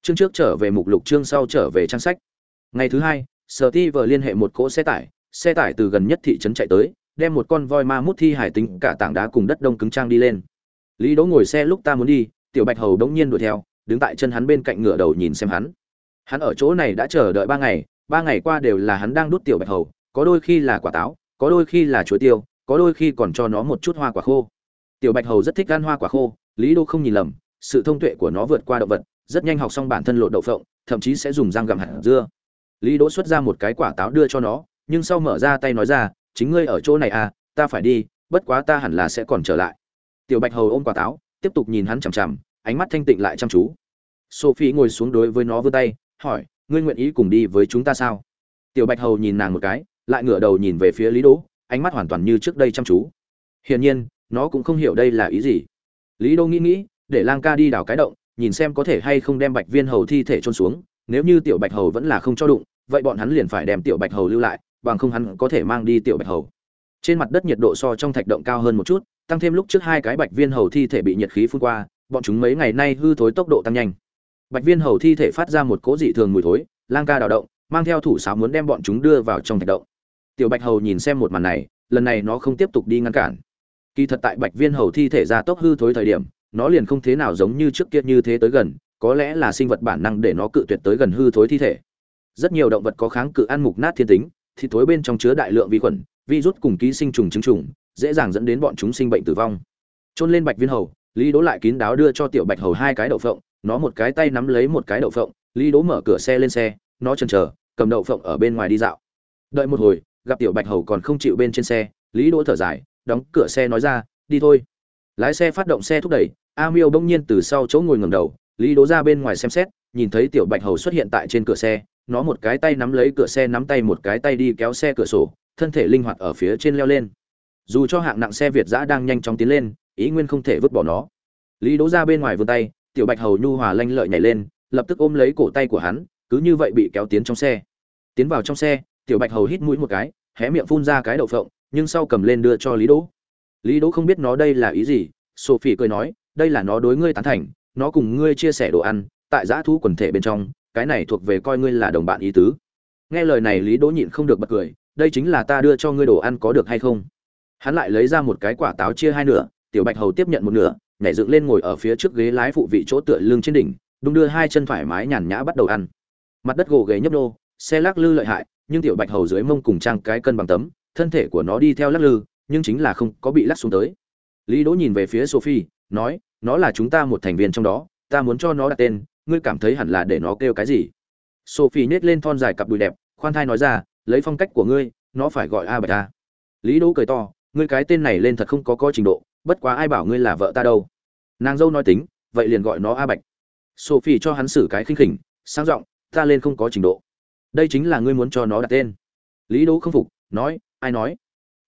Chương trước trở về mục lục, chương sau trở về trang sách. Ngày thứ hai sở ti vờ liên hệ một cỗ xe tải xe tải từ gần nhất thị trấn chạy tới đem một con voi ma mút thi hải tính cả tảng đá cùng đất đông cứng trang đi lên. Lý đỗ ngồi xe lúc ta muốn đi, tiểu bạch hầu đống nhiên đuổi theo, đứng tại chân hắn bên cạnh ngựa đầu nhìn xem hắn. Hắn ở chỗ này đã chờ đợi ba ngày ba ngày qua đều là hắn đang đút tiểu bạch hầu, có đôi khi là quả táo, có đôi khi là chuối tiêu, có đôi khi còn cho nó một chút hoa quả khô. Tiểu bạch hầu rất thích ăn hoa quả khô, lý đô không nhìn lầm, sự thông tuệ của nó vượt qua động vật, rất nhanh học xong bản thân lột đậu phộng, thậm chí sẽ dùng răng gặm hạt dưa. Lý đỗ xuất ra một cái quả táo đưa cho nó, nhưng sau mở ra tay nói ra chính ngươi ở chỗ này à ta phải đi, bất quá ta hẳn là sẽ còn trở lại. Tiểu bạch hầu ôm quả táo, tiếp tục nhìn hắn chằm chằm, ánh mắt thanh tịnh lại chăm chú. Sophie ngồi xuống đối với nó vươn tay, hỏi, ngươi nguyện ý cùng đi với chúng ta sao? Tiểu bạch hầu nhìn nàng một cái, lại ngửa đầu nhìn về phía lý đỗ, ánh mắt hoàn toàn như trước đây chăm chú. Hiển nhiên, nó cũng không hiểu đây là ý gì. Lý đỗ nghĩ nghĩ, để lang ca đi đào cái động, nhìn xem có thể hay không đem bạch viên hầu thi thể trôn xuống, nếu như tiểu bạch hầu vẫn là không cho đụng, vậy bọn hắn liền phải đem tiểu bạch hầu lưu lại bằng không hắn có thể mang đi tiểu bạch hầu. Trên mặt đất nhiệt độ so trong thạch động cao hơn một chút, tăng thêm lúc trước hai cái bạch viên hầu thi thể bị nhiệt khí phun qua, bọn chúng mấy ngày nay hư thối tốc độ tăng nhanh. Bạch viên hầu thi thể phát ra một cỗ dị thường mùi thối, lang ca đào động, mang theo thủ sáo muốn đem bọn chúng đưa vào trong thạch động. Tiểu bạch hầu nhìn xem một màn này, lần này nó không tiếp tục đi ngăn cản. Kỳ thật tại bạch viên hầu thi thể ra tốc hư thối thời điểm, nó liền không thế nào giống như trước kia như thế tới gần, có lẽ là sinh vật bản năng để nó cự tuyệt tới gần hư thối thi thể. Rất nhiều động vật có kháng cự ăn mục nát thiên tính thì thối bên trong chứa đại lượng vi khuẩn, virus cùng ký sinh trùng chứng trùng, dễ dàng dẫn đến bọn chúng sinh bệnh tử vong. Trôn lên bạch viên hầu, lý đỗ lại kín đáo đưa cho tiểu bạch hầu hai cái đậu phộng, nó một cái tay nắm lấy một cái đậu phộng, lý đỗ mở cửa xe lên xe, nó chần chờ, cầm đậu phộng ở bên ngoài đi dạo. Đợi một hồi, gặp tiểu bạch hầu còn không chịu bên trên xe, lý đỗ thở dài, đóng cửa xe nói ra, đi thôi. Lái xe phát động xe thúc đẩy, a miêu bỗng nhiên từ sau chỗ ngồi ngầm đầu, lý đỗ ra bên ngoài xem xét, nhìn thấy tiểu bạch hầu xuất hiện tại trên cửa xe nó một cái tay nắm lấy cửa xe nắm tay một cái tay đi kéo xe cửa sổ, thân thể linh hoạt ở phía trên leo lên. Dù cho hạng nặng xe việt giã đang nhanh chóng tiến lên, ý nguyên không thể vứt bỏ nó. Lý đỗ ra bên ngoài vươn tay, tiểu bạch hầu nhu hòa lanh lợi nhảy lên, lập tức ôm lấy cổ tay của hắn, cứ như vậy bị kéo tiến trong xe. Tiến vào trong xe, tiểu bạch hầu hít mũi một cái, hé miệng phun ra cái đậu phộng, nhưng sau cầm lên đưa cho lý đỗ. Lý đỗ không biết nó đây là ý gì, sophie cười nói, đây là nó đối ngươi tán thành, nó cùng ngươi chia sẻ đồ ăn, tại giã thu quần thể bên trong cái này thuộc về coi ngươi là đồng bạn ý tứ. Nghe lời này, lý đỗ nhịn không được bật cười, đây chính là ta đưa cho ngươi đồ ăn có được hay không? Hắn lại lấy ra một cái quả táo chia hai nửa, tiểu bạch hầu tiếp nhận một nửa, nhảy dựng lên ngồi ở phía trước ghế lái phụ vị chỗ tựa lưng trên đỉnh, đung đưa hai chân thoải mái nhàn nhã bắt đầu ăn. Mặt đất gồ ghề nhấp nô, xe lắc lư lợi hại, nhưng tiểu bạch hầu dưới mông cùng trang cái cân bằng tấm, thân thể của nó đi theo lắc lư, nhưng chính là không có bị lắc xuống tới. Lý đỗ nhìn về phía sophie, nói, nó là chúng ta một thành viên trong đó, ta muốn cho nó đặt tên ngươi cảm thấy hẳn là để nó kêu cái gì? Sophie nhét lên thon dài cặp đùi đẹp, khoan thai nói ra, lấy phong cách của ngươi, nó phải gọi a bạch a. Lý đỗ cười to, ngươi cái tên này lên thật không có có trình độ, bất quá ai bảo ngươi là vợ ta đâu. Nàng dâu nói tính, vậy liền gọi nó a bạch. Sophie cho hắn xử cái khinh khỉnh sang giọng, ta lên không có trình độ. Đây chính là ngươi muốn cho nó đặt tên. Lý đỗ không phục, nói, ai nói?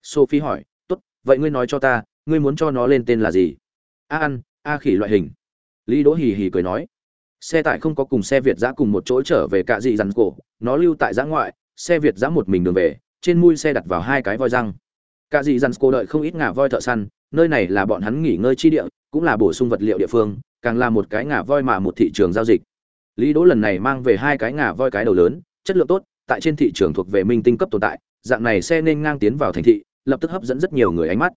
Sophie hỏi, tốt, vậy ngươi nói cho ta, ngươi muốn cho nó lên tên là gì? A ăn, a khỉ loại hình. Lý đỗ hì hì cười nói xe tải không có cùng xe việt giã cùng một chỗ trở về cạ dị dằn cổ, nó lưu tại giã ngoại, xe việt giã một mình đường về, trên mui xe đặt vào hai cái voi răng. Cạ dị dằn cổ đợi không ít ngả voi thợ săn, nơi này là bọn hắn nghỉ ngơi chi địa, cũng là bổ sung vật liệu địa phương, càng là một cái ngả voi mà một thị trường giao dịch. Lý đỗ lần này mang về hai cái ngả voi cái đầu lớn, chất lượng tốt, tại trên thị trường thuộc về minh tinh cấp tồn tại, dạng này xe nên ngang tiến vào thành thị, lập tức hấp dẫn rất nhiều người ánh mắt.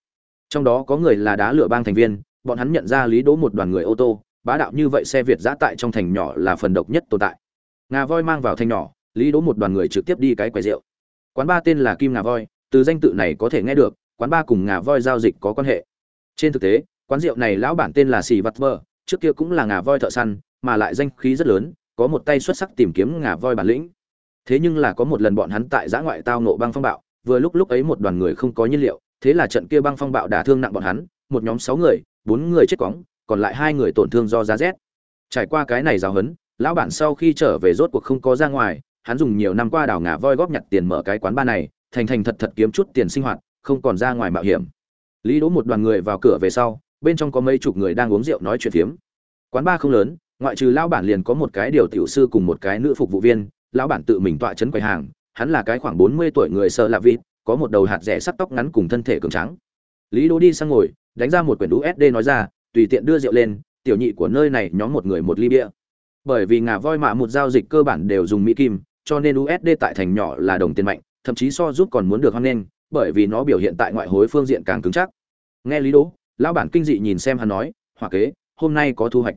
Trong đó có người là đá lửa bang thành viên, bọn hắn nhận ra lý đỗ một đoàn người ô tô bá đạo như vậy xe việt giã tại trong thành nhỏ là phần độc nhất tồn tại. Ngà voi mang vào thành nhỏ, lý đỗ một đoàn người trực tiếp đi cái quầy rượu. Quán ba tên là kim ngà voi, từ danh tự này có thể nghe được, quán ba cùng ngà voi giao dịch có quan hệ. Trên thực tế, quán rượu này lão bản tên là xì vặt vơ, trước kia cũng là ngà voi thợ săn, mà lại danh khí rất lớn, có một tay xuất sắc tìm kiếm ngà voi bản lĩnh. Thế nhưng là có một lần bọn hắn tại giã ngoại tao nộ băng phong bạo, vừa lúc lúc ấy một đoàn người không có nhiên liệu, thế là trận kia băng phong bạo đả thương nặng bọn hắn, một nhóm sáu người, bốn người chết cóng còn lại hai người tổn thương do giá rét. Trải qua cái này giáo hấn lão bản sau khi trở về rốt cuộc không có ra ngoài, hắn dùng nhiều năm qua đảo ngà voi góp nhặt tiền mở cái quán ba này, thành thành thật thật kiếm chút tiền sinh hoạt, không còn ra ngoài mạo hiểm. Lý đỗ một đoàn người vào cửa về sau, bên trong có mấy chục người đang uống rượu nói chuyện phiếm. Quán ba không lớn, ngoại trừ lão bản liền có một cái điều tiểu sư cùng một cái nữ phục vụ viên, lão bản tự mình tọa chấn quầy hàng, hắn là cái khoảng bốn mươi tuổi người sợ lạ vịt, có một đầu hạt rẻ sắt tóc ngắn cùng thân thể cường trắng lý đỗ đi sang ngồi, đánh ra một quyển usd nói ra tùy tiện đưa rượu lên, tiểu nhị của nơi này nhóm một người một ly bia. Bởi vì ngà voi mạ một giao dịch cơ bản đều dùng mỹ kim, cho nên usd tại thành nhỏ là đồng tiền mạnh, thậm chí so giúp còn muốn được hoan nghênh, bởi vì nó biểu hiện tại ngoại hối phương diện càng cứng chắc. Nghe lý đỗ, lão bản kinh dị nhìn xem hắn nói hỏa kế, hôm nay có thu hoạch.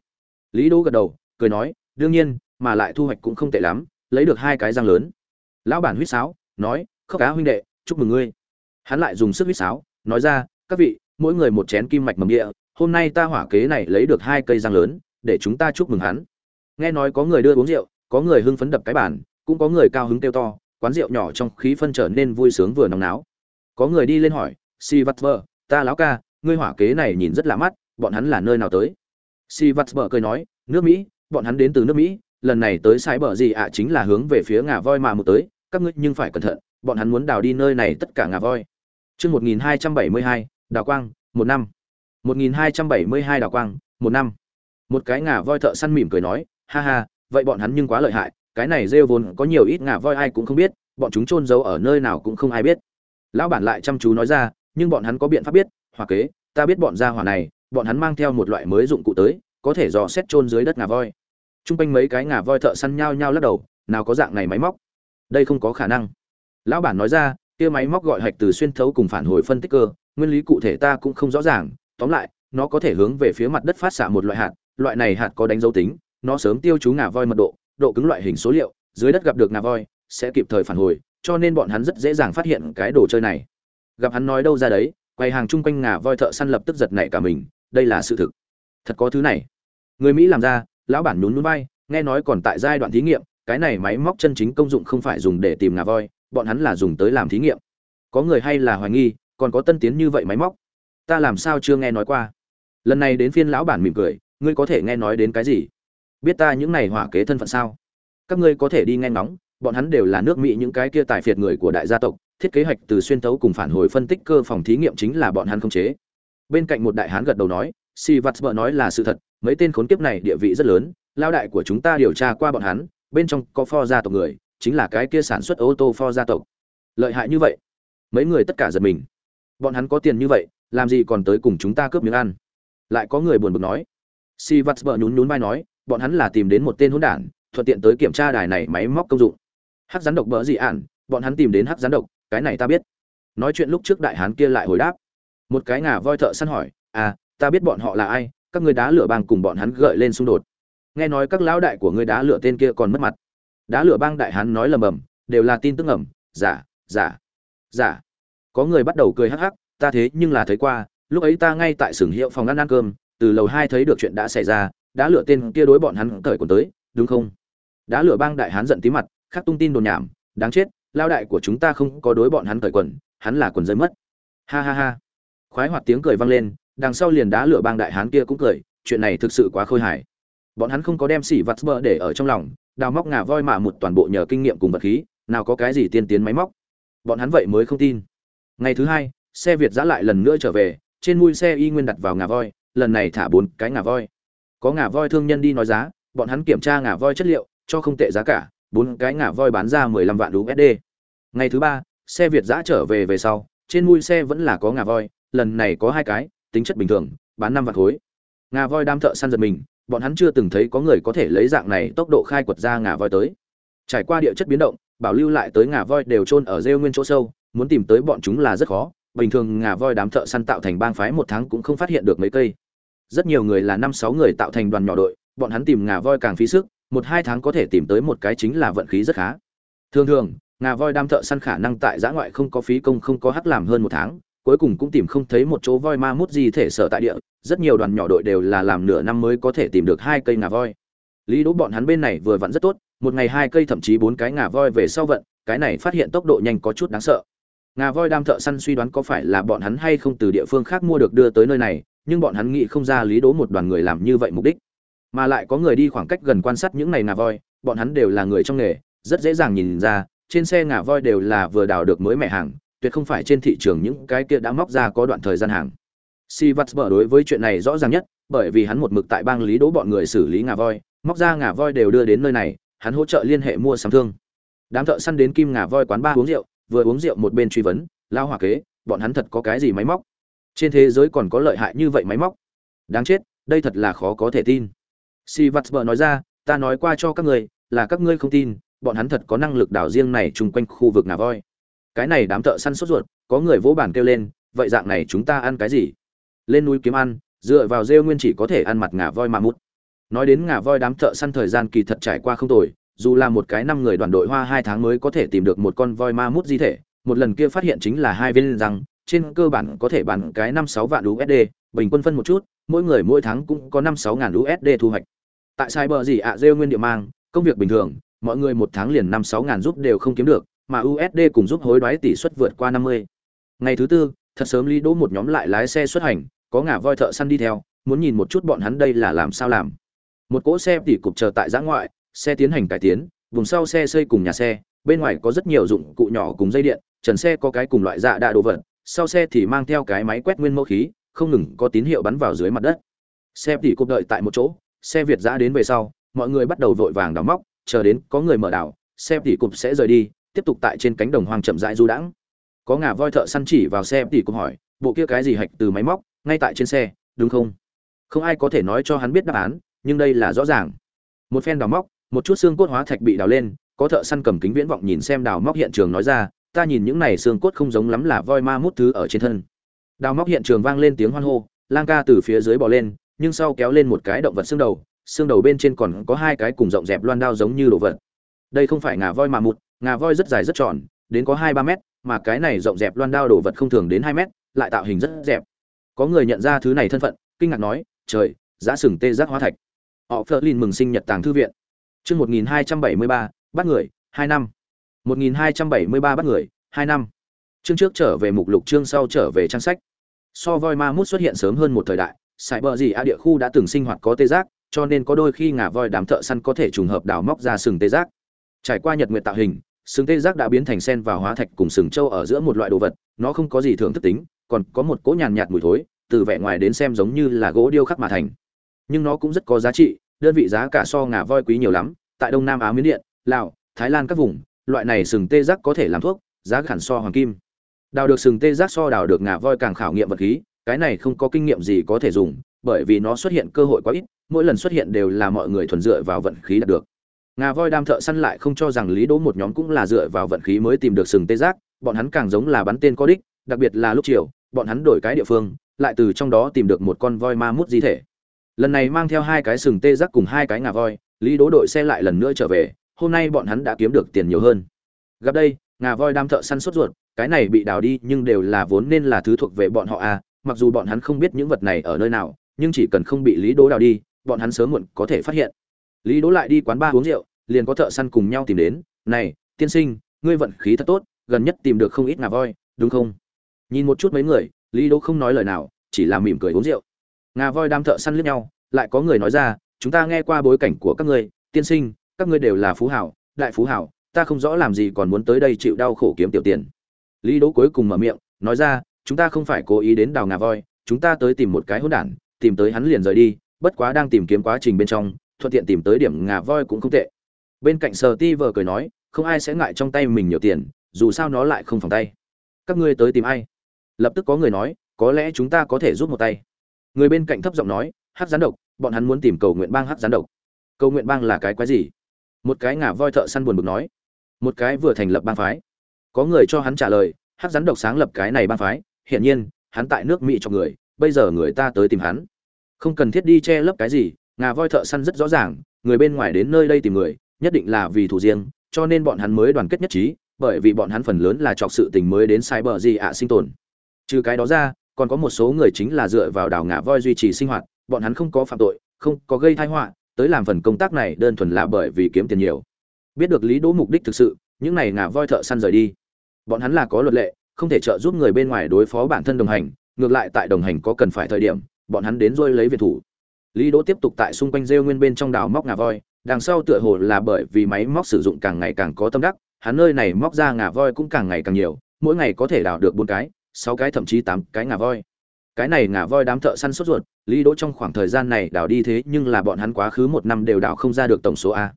Lý đỗ gật đầu, cười nói, đương nhiên, mà lại thu hoạch cũng không tệ lắm, lấy được hai cái răng lớn. Lão bản huýt sáo, nói, khóc cá huynh đệ, chúc mừng ngươi. Hắn lại dùng sức huýt sáo, nói ra, các vị, mỗi người một chén kim mạch mầm địa hôm nay ta hỏa kế này lấy được hai cây răng lớn để chúng ta chúc mừng hắn. Nghe nói có người đưa uống rượu có người hưng phấn đập cái bàn cũng có người cao hứng kêu to quán rượu nhỏ trong khí phân trở nên vui sướng vừa nóng náo. Có người đi lên hỏi si vắt vơ ta láo ca ngươi hỏa kế này nhìn rất lạ mắt bọn hắn là nơi nào tới? Si vắt vơ cười nói nước mỹ bọn hắn đến từ nước mỹ lần này tới sai bờ gì ạ chính là hướng về phía ngà voi mà một tới các ngươi nhưng phải cẩn thận bọn hắn muốn đào đi nơi này tất cả ngà voi. Chương 1272, Đào Quang, một năm. 1272 Đào Quang, một năm. Một cái ngà voi thợ săn mỉm cười nói, ha ha, vậy bọn hắn nhưng quá lợi hại, cái này rêu vốn có nhiều ít ngà voi ai cũng không biết, bọn chúng chôn giấu ở nơi nào cũng không ai biết. Lão bản lại chăm chú nói ra, nhưng bọn hắn có biện pháp biết, hoặc kế, ta biết bọn gia hỏa này, bọn hắn mang theo một loại mới dụng cụ tới, có thể dò xét chôn dưới đất ngà voi. Trung quanh mấy cái ngà voi thợ săn nhao nhao lắc đầu, nào có dạng này máy móc. Đây không có khả năng. Lão bản nói ra, kia máy móc gọi hạch từ xuyên thấu cùng phản hồi phân tích cơ nguyên lý cụ thể ta cũng không rõ ràng tóm lại, nó có thể hướng về phía mặt đất phát xạ một loại hạt, loại này hạt có đánh dấu tính, nó sớm tiêu chú ngà voi mật độ độ cứng loại hình số liệu, dưới đất gặp được ngà voi, sẽ kịp thời phản hồi, cho nên bọn hắn rất dễ dàng phát hiện cái đồ chơi này. Gặp hắn nói đâu ra đấy quay hàng chung quanh ngà voi thợ săn lập tức giật nảy cả mình, đây là sự thực. Thật có thứ này. Người mỹ làm ra, lão bản nhún núi bay nghe nói còn tại giai đoạn thí nghiệm, cái này máy móc chân chính công dụng không phải dùng để tìm ngà voi, bọn hắn là dùng tới làm thí nghiệm. Có người hay là hoài nghi, còn có tân tiến như vậy máy móc? Ta làm sao chưa nghe nói qua? Lần này đến phiên lão bản mỉm cười, ngươi có thể nghe nói đến cái gì? Biết ta những này hỏa kế thân phận sao? Các ngươi có thể đi nghe ngóng, bọn hắn đều là nước mỹ những cái kia tài phiệt người của đại gia tộc, thiết kế hoạch từ xuyên tấu cùng phản hồi phân tích cơ phòng thí nghiệm chính là bọn hắn không chế. Bên cạnh một đại hán gật đầu nói si vats vợ nói là sự thật, mấy tên khốn kiếp này địa vị rất lớn lao đại của chúng ta điều tra qua bọn hắn, bên trong có pho gia tộc người, chính là cái kia sản xuất ô tô for gia tộc. Lợi hại như vậy? Mấy người tất cả giật mình. Bọn hắn có tiền như vậy làm gì còn tới cùng chúng ta cướp miếng ăn? Lại có người buồn bực nói. Si vắt bờ nhún nhún vai nói bọn hắn là tìm đến một tên hỗn đản thuận tiện tới kiểm tra đài này máy móc công dụng. Hắc rắn độc bỡ gì ản, bọn hắn tìm đến hắc rắn độc cái này ta biết. Nói chuyện lúc trước đại hán kia lại hồi đáp. Một cái ngà voi thợ săn hỏi à ta biết bọn họ là ai các người đá lửa bang cùng bọn hắn gợi lên xung đột. Nghe nói các lão đại của ngươi đá lửa tên kia còn mất mặt. Đá lửa bang đại hán nói lầm bầm đều là tin tức ẩm giả giả giả. Có người bắt đầu cười hắc hắc ta thế nhưng là thấy qua, lúc ấy ta ngay tại xưởng hiệu phòng ăn ăn cơm, từ lầu hai thấy được chuyện đã xảy ra, đã lựa tên kia đối bọn hắn cởi còn tới, đúng không? Đã lựa bang đại hán giận tí mặt, khắc tung tin đồn nhảm, đáng chết, lao đại của chúng ta không có đối bọn hắn cởi quần, hắn là quần rơi mất. Ha ha ha. Khoái hoạt tiếng cười vang lên, đằng sau liền đá lửa bang đại hán kia cũng cười, chuyện này thực sự quá khôi hài. Bọn hắn không có đem xỉ vặt bơ để ở trong lòng, đào móc ngà voi mạ một toàn bộ nhờ kinh nghiệm cùng vật khí, nào có cái gì tiên tiến máy móc. Bọn hắn vậy mới không tin. Ngày thứ hai xe việt giã lại lần nữa trở về, trên mui xe y nguyên đặt vào ngà voi, lần này thả bốn cái ngà voi. Có ngà voi thương nhân đi nói giá, bọn hắn kiểm tra ngà voi chất liệu, cho không tệ giá cả, bốn cái ngà voi bán ra mười lăm vạn usd ngày thứ ba, xe việt giã trở về về sau, trên mui xe vẫn là có ngà voi, lần này có hai cái, tính chất bình thường, bán năm vạn khối. Ngà voi đam thợ săn giật mình, bọn hắn chưa từng thấy có người có thể lấy dạng này tốc độ khai quật ra ngà voi tới. Trải qua địa chất biến động, bảo lưu lại tới ngà voi đều chôn ở rêu nguyên chỗ sâu, muốn tìm tới bọn chúng là rất khó bình thường ngà voi đám thợ săn tạo thành bang phái một tháng cũng không phát hiện được mấy cây. Rất nhiều người là năm sáu người tạo thành đoàn nhỏ đội, bọn hắn tìm ngà voi càng phí sức, một hai tháng có thể tìm tới một cái chính là vận khí rất khá. Thường thường, ngà voi đám thợ săn khả năng tại giã ngoại không có phí công không có hắc làm hơn một tháng, cuối cùng cũng tìm không thấy một chỗ voi ma mút gì thể sở tại địa, rất nhiều đoàn nhỏ đội đều là làm nửa năm mới có thể tìm được hai cây ngà voi. Lý đỗ bọn hắn bên này vừa vặn rất tốt, một ngày hai cây thậm chí bốn cái ngà voi về sau vận, cái này phát hiện tốc độ nhanh có chút đáng sợ ngà voi đam thợ săn suy đoán có phải là bọn hắn hay không từ địa phương khác mua được đưa tới nơi này, nhưng bọn hắn nghĩ không ra lý đố một đoàn người làm như vậy mục đích. Mà lại có người đi khoảng cách gần quan sát những này ngà voi, bọn hắn đều là người trong nghề, rất dễ dàng nhìn ra, trên xe ngà voi đều là vừa đào được mới mẻ hàng, tuyệt không phải trên thị trường những cái kia đã móc ra có đoạn thời gian hàng. Si vắt bở đối với chuyện này rõ ràng nhất, bởi vì hắn một mực tại bang lý đố bọn người xử lý ngà voi, móc ra ngà voi đều đưa đến nơi này, hắn hỗ trợ liên hệ mua sắm thương. Đám thợ săn đến kim ngà voi quán ba uống rượu vừa uống rượu một bên truy vấn lao hỏa kế bọn hắn thật có cái gì máy móc? Trên thế giới còn có lợi hại như vậy máy móc? Đáng chết đây thật là khó có thể tin. Si vật vợ nói ra ta nói qua cho các người, là các ngươi không tin bọn hắn thật có năng lực đảo riêng này chung quanh khu vực ngà voi. Cái này đám thợ săn sốt ruột có người vỗ bàn kêu lên vậy dạng này chúng ta ăn cái gì? Lên núi kiếm ăn dựa vào rêu nguyên chỉ có thể ăn mặt ngà voi mà mút. Nói đến ngà voi đám thợ săn thời gian kỳ thật trải qua không tồi dù là một cái năm người đoàn đội hoa hai tháng mới có thể tìm được một con voi ma mút di thể một lần kia phát hiện chính là hai viên răng trên cơ bản có thể bán cái năm sáu vạn usd bình quân phân một chút mỗi người mỗi tháng cũng có năm sáu ngàn usd thu hoạch. Tại sai bờ gì ạ à, rêu nguyên địa mang công việc bình thường mọi người một tháng liền năm sáu ngàn giúp đều không kiếm được mà usd cùng giúp hối đoái tỷ suất vượt qua năm mươi. Ngày thứ tư thật sớm lý đỗ một nhóm lại lái xe xuất hành có ngả voi thợ săn đi theo muốn nhìn một chút bọn hắn đây là làm sao làm. Một cỗ xe tỉ cục chờ tại giã ngoại xe tiến hành cải tiến, vùng sau xe xây cùng nhà xe, bên ngoài có rất nhiều dụng cụ nhỏ cùng dây điện, trần xe có cái cùng loại dạ đạ đồ vật, sau xe thì mang theo cái máy quét nguyên mẫu khí, không ngừng có tín hiệu bắn vào dưới mặt đất. Xe tỉ cục đợi tại một chỗ, xe việt giã đến về sau, mọi người bắt đầu vội vàng đào móc, chờ đến có người mở đảo, xe tỉ cục sẽ rời đi, tiếp tục tại trên cánh đồng hoang chậm rãi du đãng. Có ngà voi thợ săn chỉ vào xe tỉ cục hỏi, bộ kia cái gì hạch từ máy móc, ngay tại trên xe, đúng không? Không ai có thể nói cho hắn biết đáp án, nhưng đây là rõ ràng. Một phen đào móc một chút xương cốt hóa thạch bị đào lên, có thợ săn cầm kính viễn vọng nhìn xem đào móc hiện trường nói ra, ta nhìn những này xương cốt không giống lắm là voi ma mút thứ ở trên thân. Đào móc hiện trường vang lên tiếng hoan hô, lang ca từ phía dưới bỏ lên, nhưng sau kéo lên một cái động vật xương đầu xương đầu bên trên còn có hai cái cùng rộng dẹp loan đao giống như đồ vật. Đây không phải ngà voi mà mút ngà voi rất dài rất tròn, đến có hai ba mét, mà cái này rộng dẹp loan đao đồ vật không thường đến hai mét, lại tạo hình rất dẹp có người nhận ra thứ này thân phận, kinh ngạc nói, trời, giá sừng tê giác hóa thạch. Họ phớt lên mừng sinh nhật tàng thư viện chương một nghìn hai trăm bảy mươi ba, bắt người 2 năm. một nghìn hai trăm bảy mươi ba, bắt người 2 năm. Chương trước trở về mục lục, chương sau trở về trang sách. So voi ma mút xuất hiện sớm hơn một thời đại, sải bờ gì a địa khu đã từng sinh hoạt có tê giác, cho nên có đôi khi ngà voi đám thợ săn có thể trùng hợp đào móc ra sừng tê giác. Trải qua nhật nguyệt tạo hình, sừng tê giác đã biến thành sen vào hóa thạch cùng sừng trâu ở giữa một loại đồ vật, nó không có gì thường thức tính, còn có một cỗ nhàn nhạt mùi thối, từ vẻ ngoài đến xem giống như là gỗ điêu khắc mà thành. Nhưng nó cũng rất có giá trị đơn vị giá cả so ngà voi quý nhiều lắm, tại đông nam á miến điện, lào, thái lan các vùng, loại này sừng tê giác có thể làm thuốc, giá hẳn so hoàng kim. Đào được sừng tê giác so đào được ngà voi càng khảo nghiệm vật khí, cái này không có kinh nghiệm gì có thể dùng, bởi vì nó xuất hiện cơ hội quá ít, mỗi lần xuất hiện đều là mọi người thuần dựa vào vận khí đạt được. Ngà voi đam thợ săn lại không cho rằng lý đỗ một nhóm cũng là dựa vào vận khí mới tìm được sừng tê giác, bọn hắn càng giống là bắn tên có đích, đặc biệt là lúc chiều, bọn hắn đổi cái địa phương, lại từ trong đó tìm được một con voi ma mút di thể lần này mang theo hai cái sừng tê giác cùng hai cái ngà voi, lý đố đội xe lại lần nữa trở về, hôm nay bọn hắn đã kiếm được tiền nhiều hơn. Gặp đây, ngà voi đam thợ săn sốt ruột, cái này bị đào đi nhưng đều là vốn nên là thứ thuộc về bọn họ à mặc dù bọn hắn không biết những vật này ở nơi nào, nhưng chỉ cần không bị lý đố đào đi, bọn hắn sớm muộn có thể phát hiện. Lý đố lại đi quán ba uống rượu, liền có thợ săn cùng nhau tìm đến, này, tiên sinh, ngươi vận khí thật tốt, gần nhất tìm được không ít ngà voi, đúng không? Nhìn một chút mấy người, lý đố không nói lời nào, chỉ là mỉm cười uống rượu ngà voi đam thợ săn liếc nhau, lại có người nói ra, chúng ta nghe qua bối cảnh của các ngươi, tiên sinh, các ngươi đều là phú hảo, đại phú hảo, ta không rõ làm gì còn muốn tới đây chịu đau khổ kiếm tiểu tiền. Lý đỗ cuối cùng mở miệng, nói ra, chúng ta không phải cố ý đến đào ngà voi, chúng ta tới tìm một cái hỗn đản, tìm tới hắn liền rời đi, bất quá đang tìm kiếm quá trình bên trong, thuận tiện tìm tới điểm ngà voi cũng không tệ. Bên cạnh sờ ti vờ cười nói, không ai sẽ ngại trong tay mình nhiều tiền, dù sao nó lại không phòng tay. Các ngươi tới tìm ai? Lập tức có người nói, có lẽ chúng ta có thể giúp một tay người bên cạnh thấp giọng nói hát gián độc, bọn hắn muốn tìm cầu nguyện bang hát gián độc. Cầu nguyện bang là cái quái gì? Một cái ngả voi thợ săn buồn bực nói. Một cái vừa thành lập bang phái. Có người cho hắn trả lời hát rắn độc sáng lập cái này bang phái, hiển nhiên, hắn tại nước mỹ cho người, bây giờ người ta tới tìm hắn. Không cần thiết đi che lấp cái gì ngà voi thợ săn rất rõ ràng, người bên ngoài đến nơi đây tìm người, nhất định là vì thủ riêng, cho nên bọn hắn mới đoàn kết nhất trí, bởi vì bọn hắn phần lớn là trọc sự tình mới đến sai bờ gì ạ sinh tồn. Trừ cái đó ra còn có một số người chính là dựa vào đào ngà voi duy trì sinh hoạt, bọn hắn không có phạm tội, không có gây thai họa, tới làm phần công tác này đơn thuần là bởi vì kiếm tiền nhiều. Biết được lý đỗ mục đích thực sự, những này ngà voi thợ săn rời đi. Bọn hắn là có luật lệ, không thể trợ giúp người bên ngoài đối phó bản thân đồng hành, ngược lại tại đồng hành có cần phải thời điểm, bọn hắn đến rồi lấy việt thủ. Lý đỗ tiếp tục tại xung quanh rêu nguyên bên trong đào móc ngà voi, đằng sau tựa hồ là bởi vì máy móc sử dụng càng ngày càng có tâm đắc, hắn nơi này móc ra ngà voi cũng càng ngày càng nhiều, mỗi ngày có thể đào được bốn cái sáu cái thậm chí tám cái ngà voi. Cái này ngà voi đám thợ săn sốt ruột, lý đỗ trong khoảng thời gian này đào đi thế nhưng là bọn hắn quá khứ một năm đều đào không ra được tổng số a.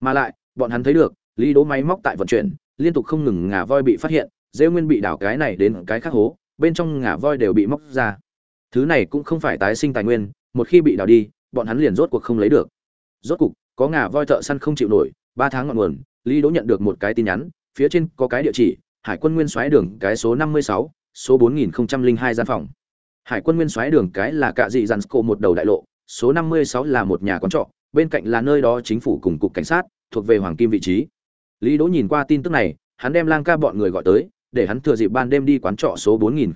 Mà lại, bọn hắn thấy được, lý đỗ máy móc tại vận chuyển, liên tục không ngừng ngà voi bị phát hiện dễ nguyên bị đào cái này đến cái khác hố, bên trong ngà voi đều bị móc ra. Thứ này cũng không phải tái sinh tài nguyên, một khi bị đào đi, bọn hắn liền rốt cuộc không lấy được. Rốt cuộc có ngà voi thợ săn không chịu nổi, ba tháng ngọn nguồn, lý đỗ nhận được một cái tin nhắn, phía trên có cái địa chỉ, hải quân nguyên soái đường, cái số năm mươi sáu số bốn nghìn hai gian phòng. Hải quân nguyên soái đường cái là cạ dị dàn cổ một đầu đại lộ, số năm mươi sáu là một nhà quán trọ, bên cạnh là nơi đó chính phủ cùng cục cảnh sát, thuộc về hoàng kim vị trí. Lý đỗ nhìn qua tin tức này, hắn đem lang ca bọn người gọi tới, để hắn thừa dịp ban đêm đi quán trọ số bốn nghìn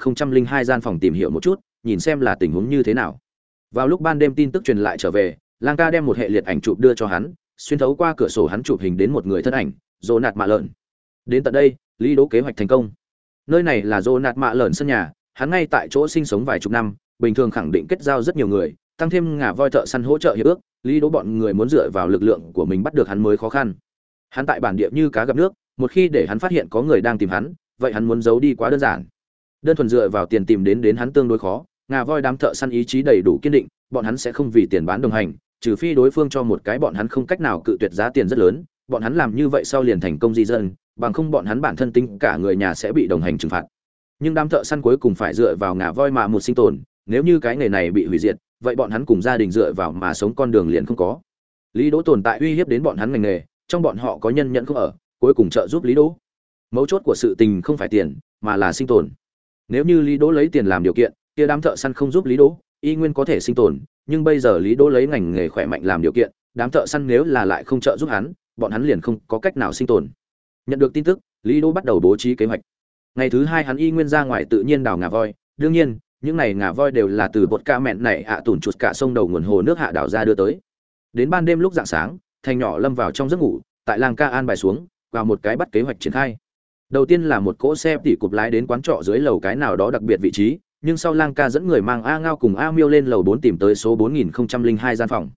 hai gian phòng tìm hiểu một chút, nhìn xem là tình huống như thế nào. Vào lúc ban đêm tin tức truyền lại trở về, lang ca đem một hệ liệt ảnh chụp đưa cho hắn, xuyên thấu qua cửa sổ hắn chụp hình đến một người thân ảnh rồ nạt mạ lợn đến tận đây, lý đỗ kế hoạch thành công nơi này là dô nạt mạ lợn sân nhà, hắn ngay tại chỗ sinh sống vài chục năm, bình thường khẳng định kết giao rất nhiều người, tăng thêm ngà voi thợ săn hỗ trợ hiệp ước, lý đỗ bọn người muốn dựa vào lực lượng của mình bắt được hắn mới khó khăn. Hắn tại bản địa như cá gặp nước, một khi để hắn phát hiện có người đang tìm hắn, vậy hắn muốn giấu đi quá đơn giản. Đơn thuần dựa vào tiền tìm đến đến hắn tương đối khó ngà voi đám thợ săn ý chí đầy đủ kiên định, bọn hắn sẽ không vì tiền bán đồng hành, trừ phi đối phương cho một cái bọn hắn không cách nào cự tuyệt giá tiền rất lớn, bọn hắn làm như vậy sau liền thành công di dân bằng không bọn hắn bản thân tính cả người nhà sẽ bị đồng hành trừng phạt. Nhưng đám thợ săn cuối cùng phải dựa vào ngà voi mà một sinh tồn, nếu như cái nghề này bị hủy diệt, vậy bọn hắn cùng gia đình dựa vào mà sống con đường liền không có. Lý đỗ tồn tại uy hiếp đến bọn hắn ngành nghề, trong bọn họ có nhân nhận không ở, cuối cùng trợ giúp lý đỗ. Mấu chốt của sự tình không phải tiền, mà là sinh tồn. Nếu như lý đỗ lấy tiền làm điều kiện, kia đám thợ săn không giúp lý đỗ, y nguyên có thể sinh tồn, nhưng bây giờ lý đỗ lấy ngành nghề khỏe mạnh làm điều kiện, đám thợ săn nếu là lại không trợ giúp hắn, bọn hắn liền không có cách nào sinh tồn nhận được tin tức, lý Đô bắt đầu bố trí kế hoạch. Ngày thứ hai hắn y nguyên ra ngoài tự nhiên đào ngà voi. Đương nhiên, những này ngà voi đều là từ bột ca mẹn này ạ à tủn chuột cả sông đầu nguồn hồ nước hạ đảo ra đưa tới. Đến ban đêm lúc dạng sáng, thành nhỏ lâm vào trong giấc ngủ, tại làng ca an bài xuống, vào một cái bắt kế hoạch triển khai. Đầu tiên là một cỗ xe tỉ cụp lái đến quán trọ dưới lầu cái nào đó đặc biệt vị trí, nhưng sau lang ca dẫn người mang a ngao cùng a miêu lên lầu bốn tìm tới số bốn nghìn hai gian phòng.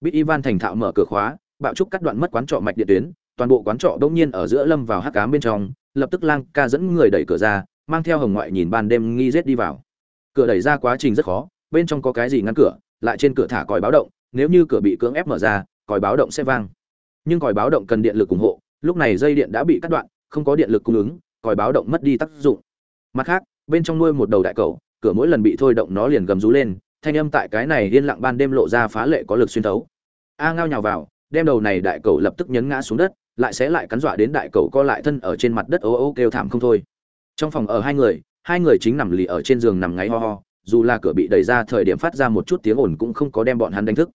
Bít ivan thành thạo mở cửa khóa, bạo trúc cắt đoạn mất quán trọ mạch điện tuyến toàn bộ quán trọ bỗng nhiên ở giữa lâm vào hắc cám bên trong, lập tức lang ca dẫn người đẩy cửa ra, mang theo hồng ngoại nhìn ban đêm nghi rết đi vào. Cửa đẩy ra quá trình rất khó, bên trong có cái gì ngăn cửa, lại trên cửa thả còi báo động, nếu như cửa bị cưỡng ép mở ra, còi báo động sẽ vang. Nhưng còi báo động cần điện lực ủng hộ, lúc này dây điện đã bị cắt đoạn, không có điện lực cung ứng, còi báo động mất đi tác dụng. Mặt khác, bên trong nuôi một đầu đại cầu, cửa mỗi lần bị thôi động nó liền gầm rú lên, thanh âm tại cái này yên lặng ban đêm lộ ra phá lệ có lực xuyên thấu. A ngao nhào vào, đem đầu này đại cầu lập tức nhấn ngã xuống đất lại sẽ lại cắn dọa đến đại cầu co lại thân ở trên mặt đất ố ô kêu thảm không thôi. Trong phòng ở hai người hai người chính nằm lì ở trên giường nằm ngáy ho ho, dù là cửa bị đẩy ra thời điểm phát ra một chút tiếng ồn cũng không có đem bọn hắn đánh thức.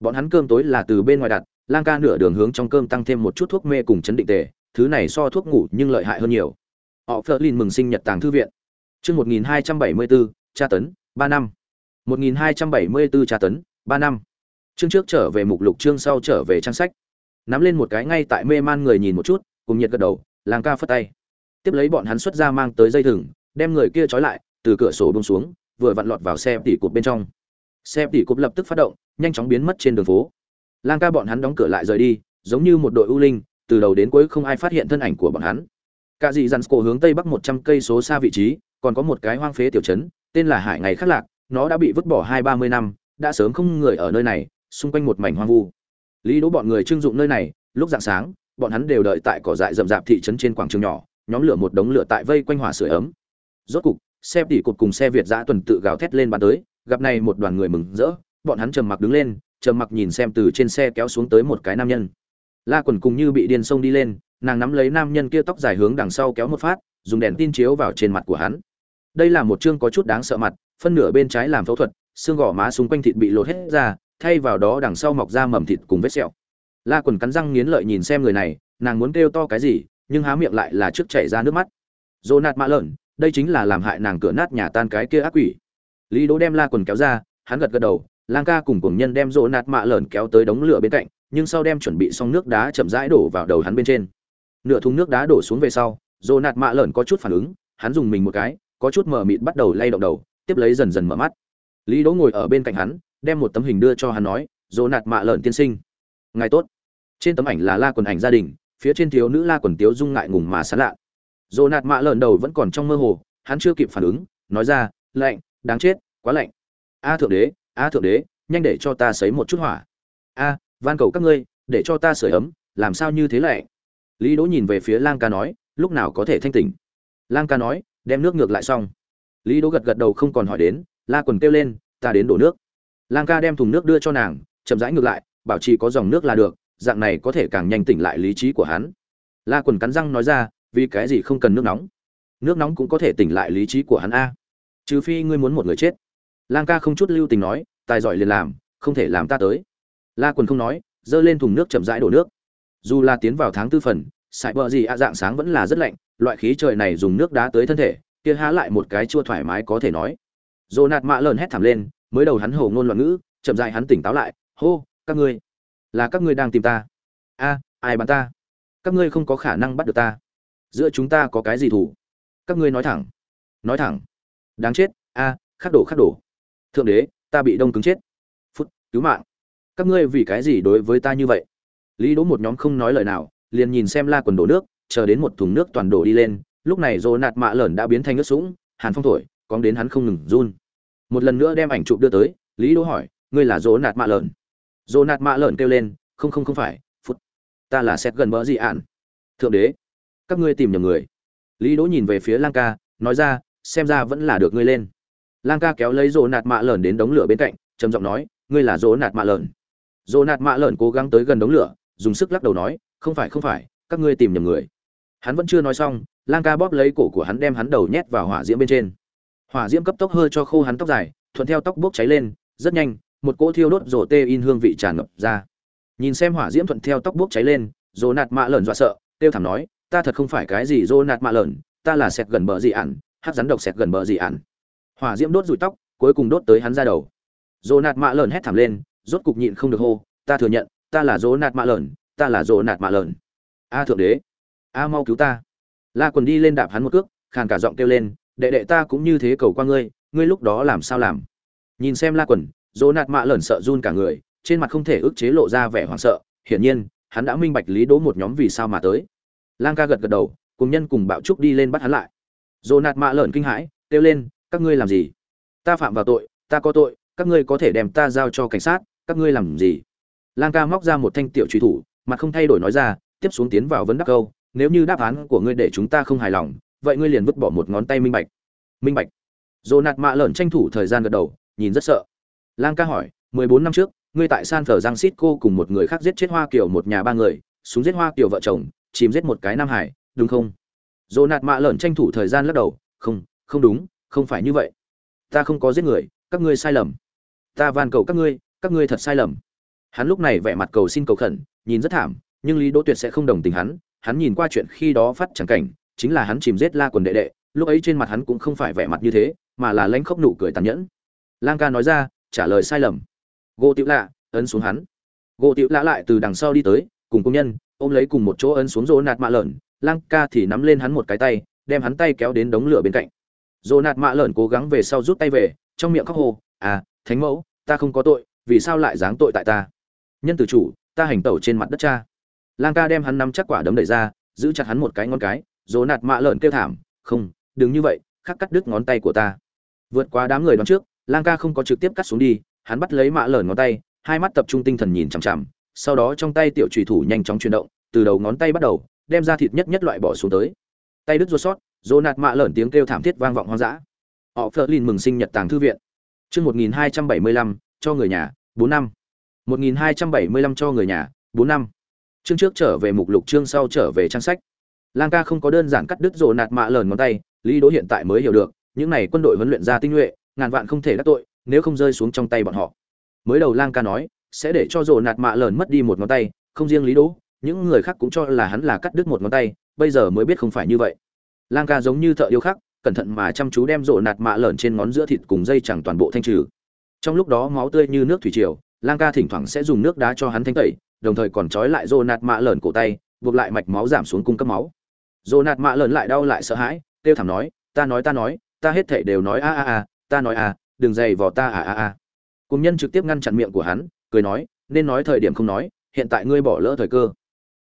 Bọn hắn cơm tối là từ bên ngoài đặt, lang ca nửa đường hướng trong cơm tăng thêm một chút thuốc mê cùng chấn định tề, thứ này so thuốc ngủ nhưng lợi hại hơn nhiều. Họ phớt lên mừng sinh nhật tàng thư viện. Chương một nghìn hai trăm bảy mươi bốn tra tấn, ba năm. Một nghìn hai trăm bảy mươi bốn tra tấn, ba năm. Chương trước trở về mục lục, chương sau trở về trang sách nắm lên một cái ngay tại mê man người nhìn một chút, cùng nhiệt gật đầu lang ca phất tay. Tiếp lấy bọn hắn xuất ra mang tới dây thừng, đem người kia trói lại, từ cửa sổ bông xuống, vừa vặn lọt vào xe tỉ cụp bên trong. Xe tỉ cụp lập tức phát động, nhanh chóng biến mất trên đường phố. Lang ca bọn hắn đóng cửa lại rời đi, giống như một đội ưu linh, từ đầu đến cuối không ai phát hiện thân ảnh của bọn hắn. Cả dị dàn cổ hướng tây bắc một trăm cây số xa vị trí, còn có một cái hoang phế tiểu trấn, tên là hải ngày khắc lạc, nó đã bị vứt bỏ hai ba mươi năm, đã sớm không người ở nơi này, xung quanh một mảnh hoang vu lý đỗ bọn người trưng dụng nơi này, lúc dạng sáng, bọn hắn đều đợi tại cỏ dại rậm rạp thị trấn trên quảng trường nhỏ, nhóm lửa một đống lửa tại vây quanh hỏa sưởi ấm. Rốt cục, xe tỉ cột cùng xe việt giã tuần tự gào thét lên bàn tới, gặp này một đoàn người mừng rỡ, bọn hắn trầm mặc đứng lên, trầm mặc nhìn xem từ trên xe kéo xuống tới một cái nam nhân. La quần cùng như bị điên sông đi lên, nàng nắm lấy nam nhân kia tóc dài hướng đằng sau kéo một phát, dùng đèn tin chiếu vào trên mặt của hắn. Đây là một chương có chút đáng sợ mặt, phân nửa bên trái làm phẫu thuật, xương gò má xung quanh thịt bị lột hết ra thay vào đó đằng sau mọc ra mầm thịt cùng vết sẹo. La quần cắn răng nghiến lợi nhìn xem người này, nàng muốn kêu to cái gì, nhưng há miệng lại là trước chảy ra nước mắt. Dồ nạt mã lợn, đây chính là làm hại nàng cửa nát nhà tan cái kia ác quỷ. Lý đỗ đem la quần kéo ra, hắn gật gật đầu, lang ca cùng cùng nhân đem dồ nạt lợn kéo tới đống lửa bên cạnh, nhưng sau đem chuẩn bị xong nước đá chậm rãi đổ vào đầu hắn bên trên. Nửa thùng nước đá đổ xuống về sau dồ nạt lợn có chút phản ứng, hắn dùng mình một cái, có chút mờ mịt bắt đầu lay động đầu, tiếp lấy dần dần mở mắt. Lý đỗ ngồi ở bên cạnh hắn đem một tấm hình đưa cho hắn nói, Dỗ nạt mạ lợn tiên sinh. Ngài tốt. Trên tấm ảnh là la quần ảnh gia đình, phía trên thiếu nữ la quần tiếu dung ngại ngùng mà sán lạ. Dỗ nạt mạ lợn đầu vẫn còn trong mơ hồ, hắn chưa kịp phản ứng, nói ra, lạnh, đáng chết, quá lạnh. A thượng đế, a thượng đế, nhanh để cho ta sấy một chút hỏa. A, van cầu các ngươi, để cho ta sưởi ấm, làm sao như thế lại lý đỗ nhìn về phía lang ca nói, lúc nào có thể thanh tỉnh? Lang ca nói, đem nước ngược lại xong. Lý đỗ gật gật đầu không còn hỏi đến, la quần kêu lên, ta đến đổ nước lang ca đem thùng nước đưa cho nàng, chậm rãi ngược lại, bảo trì có dòng nước là được, dạng này có thể càng nhanh tỉnh lại lý trí của hắn. La quần cắn răng nói ra, vì cái gì không cần nước nóng? Nước nóng cũng có thể tỉnh lại lý trí của hắn a. Trừ phi ngươi muốn một người chết. Lang ca không chút lưu tình nói, tài giỏi liền làm, không thể làm ta tới. La quần không nói dơ lên thùng nước chậm rãi đổ nước. Dù là tiến vào tháng tư phần, sải bờ gì a dạng sáng vẫn là rất lạnh, loại khí trời này dùng nước đá tới thân thể, kia há lại một cái chua thoải mái có thể nói. Dồ nạt mạ lợn hét thảm lên mới đầu hắn hồ ngôn loạn ngữ, chậm dài hắn tỉnh táo lại, hô, các ngươi, là các ngươi đang tìm ta? A, ai bắn ta? Các ngươi không có khả năng bắt được ta. Giữa chúng ta có cái gì thủ? Các ngươi nói thẳng nói thẳng. Đáng chết, a, khắc đổ khắc đổ. Thượng đế, ta bị đông cứng chết. Phút, cứu mạng. Các ngươi vì cái gì đối với ta như vậy? Lý đỗ một nhóm không nói lời nào, liền nhìn xem la quần đổ nước, chờ đến một thùng nước toàn đổ đi lên. Lúc này dồ nạt mạ lởn đã biến thành nước sũng, hàn phong thổi, cóng đến hắn không ngừng run một lần nữa đem ảnh chụp đưa tới, lý đỗ hỏi, ngươi là dỗ nạt mạ lợn? Dỗ nạt mạ lợn kêu lên, không không không phải, phút, ta là xét gần bỡ dị ạn? Thượng đế, các ngươi tìm nhầm người. Lý đỗ nhìn về phía lang ca nói ra, xem ra vẫn là được ngươi lên. Lang ca kéo lấy dỗ nạt mạ lợn đến đống lửa bên cạnh, trầm giọng nói, ngươi là dỗ nạt mạ lợn? Dỗ nạt mạ lợn cố gắng tới gần đống lửa, dùng sức lắc đầu nói, không phải không phải, các ngươi tìm nhầm người. Hắn vẫn chưa nói xong lang ca bóp lấy cổ của hắn đem hắn đầu nhét vào hỏa diễm bên trên hỏa diễm cấp tốc hơi cho khô hắn tóc dài, thuận theo tóc bốc cháy lên, rất nhanh, một cỗ thiêu đốt rổ tê in hương vị tràn ngập ra. Nhìn xem hỏa diễm thuận theo tóc bốc cháy lên rồ nạt mạ lợn dọa sợ tiêu thảm nói, ta thật không phải cái gì rồ nạt mạ lợn, ta là sẹt gần bờ dị ản hát rắn độc sẹt gần bờ dị ản. Hỏa diễm đốt rụi tóc, cuối cùng đốt tới hắn ra đầu. Rồ nạt mạ lợn hét thảm lên, rốt cục nhịn không được hô, ta thừa nhận, ta là rồ nạt mạ lợn, ta là rồ nạt mạ lợn. A thượng đế, a mau cứu ta. La quần đi lên đạp hắn một cước, khàn cả giọng kêu lên đệ đệ ta cũng như thế cầu qua ngươi ngươi lúc đó làm sao làm? Nhìn xem la quần, dỗ nạt mạ lẩn sợ run cả người, trên mặt không thể ức chế lộ ra vẻ hoảng sợ, hiển nhiên, hắn đã minh bạch lý đỗ một nhóm vì sao mà tới. Lang ca gật gật đầu, cùng nhân cùng bạo trúc đi lên bắt hắn lại. Dỗ nạt mạ lẩn kinh hãi, kêu lên, các ngươi làm gì? Ta phạm vào tội, ta có tội, các ngươi có thể đem ta giao cho cảnh sát, các ngươi làm gì? Lang ca móc ra một thanh tiểu truy thủ, mặt không thay đổi nói ra, tiếp xuống tiến vào vấn đắc câu, nếu như đáp án của ngươi để chúng ta không hài lòng vậy ngươi liền vứt bỏ một ngón tay minh bạch. Minh bạch. Dồ nạt mạ lợn tranh thủ thời gian gật đầu, nhìn rất sợ. Lang ca hỏi, mười bốn năm trước, ngươi tại san thờ giang xít cô cùng một người khác giết chết hoa kiều một nhà ba người, súng giết hoa kiều vợ chồng, chìm giết một cái nam hải, đúng không? Dồ nạt mạ lợn tranh thủ thời gian lắc đầu, không không đúng, không phải như vậy. Ta không có giết người, các ngươi sai lầm. Ta van cầu các ngươi các ngươi thật sai lầm. Hắn lúc này vẻ mặt cầu xin cầu khẩn, nhìn rất thảm, nhưng lý đỗ tuyệt sẽ không đồng tình hắn hắn nhìn qua chuyện khi đó phát chẳng cảnh chính là hắn chìm giết la quần đệ đệ, lúc ấy trên mặt hắn cũng không phải vẻ mặt như thế, mà là lãnh khốc nụ cười tàn nhẫn. Lang ca nói ra, trả lời sai lầm. Gỗ tiểu lạ, ấn xuống hắn. Gỗ tiểu lạ lại từ đằng sau đi tới, cùng công nhân, ôm lấy cùng một chỗ ấn xuống rỗ nạt mạ lợn. Lang ca thì nắm lên hắn một cái tay, đem hắn tay kéo đến đống lửa bên cạnh. Rỗ nạt mạ lợn cố gắng về sau rút tay về, trong miệng khóc hồ à thánh mẫu, ta không có tội, vì sao lại giáng tội tại ta? Nhân từ chủ, ta hành tẩu trên mặt đất cha. Lang ca đem hắn nắm chắc quả đấm đẩy ra, giữ chặt hắn một cái ngón cái dỗ nạt mạ lợn kêu thảm, không, đừng như vậy, khắc cắt đứt ngón tay của ta. Vượt qua đám người đón trước, lang ca không có trực tiếp cắt xuống đi, hắn bắt lấy mạ lợn ngón tay, hai mắt tập trung tinh thần nhìn chằm chằm, sau đó trong tay tiểu trùy thủ nhanh chóng chuyển động, từ đầu ngón tay bắt đầu, đem ra thịt nhất nhất loại bỏ xuống tới. Tay đứt ruột sót, dỗ nạt mạ lợn tiếng kêu thảm thiết vang vọng hoang dã. Họ phớt lên mừng sinh nhật tàng thư viện. Chương một nghìn hai trăm bảy mươi lăm, cho người nhà, bốn năm. Một nghìn hai trăm bảy mươi lăm cho người nhà, bốn năm. Chương trước trở về mục lục, chương sau trở về trang sách lang ca không có đơn giản cắt đứt rộ nạt mạ lờn ngón tay, lý đỗ hiện tại mới hiểu được, những này quân đội huấn luyện ra tinh nhuệ, ngàn vạn không thể đắc tội, nếu không rơi xuống trong tay bọn họ. Mới đầu lang ca nói, sẽ để cho rộ nạt mạ lờn mất đi một ngón tay, không riêng lý đỗ, những người khác cũng cho là hắn là cắt đứt một ngón tay, bây giờ mới biết không phải như vậy. Lang ca giống như thợ điêu khắc, cẩn thận mà chăm chú đem rộ nạt mạ lởn trên ngón giữa thịt cùng dây chẳng toàn bộ thanh trừ. Trong lúc đó máu tươi như nước thủy triều, lang ca thỉnh thoảng sẽ dùng nước đá cho hắn thanh tẩy, đồng thời còn trói lại rô nạt mạ lởn cổ tay, buộc lại mạch máu giảm xuống cung cấp máu rô nạt mạ lợn lại đau lại sợ hãi, kêu thảm nói, ta nói ta nói, ta hết thảy đều nói a a a, ta nói a, đừng dày vò ta a a a. Cùng nhân trực tiếp ngăn chặn miệng của hắn, cười nói, nên nói thời điểm không nói, hiện tại ngươi bỏ lỡ thời cơ.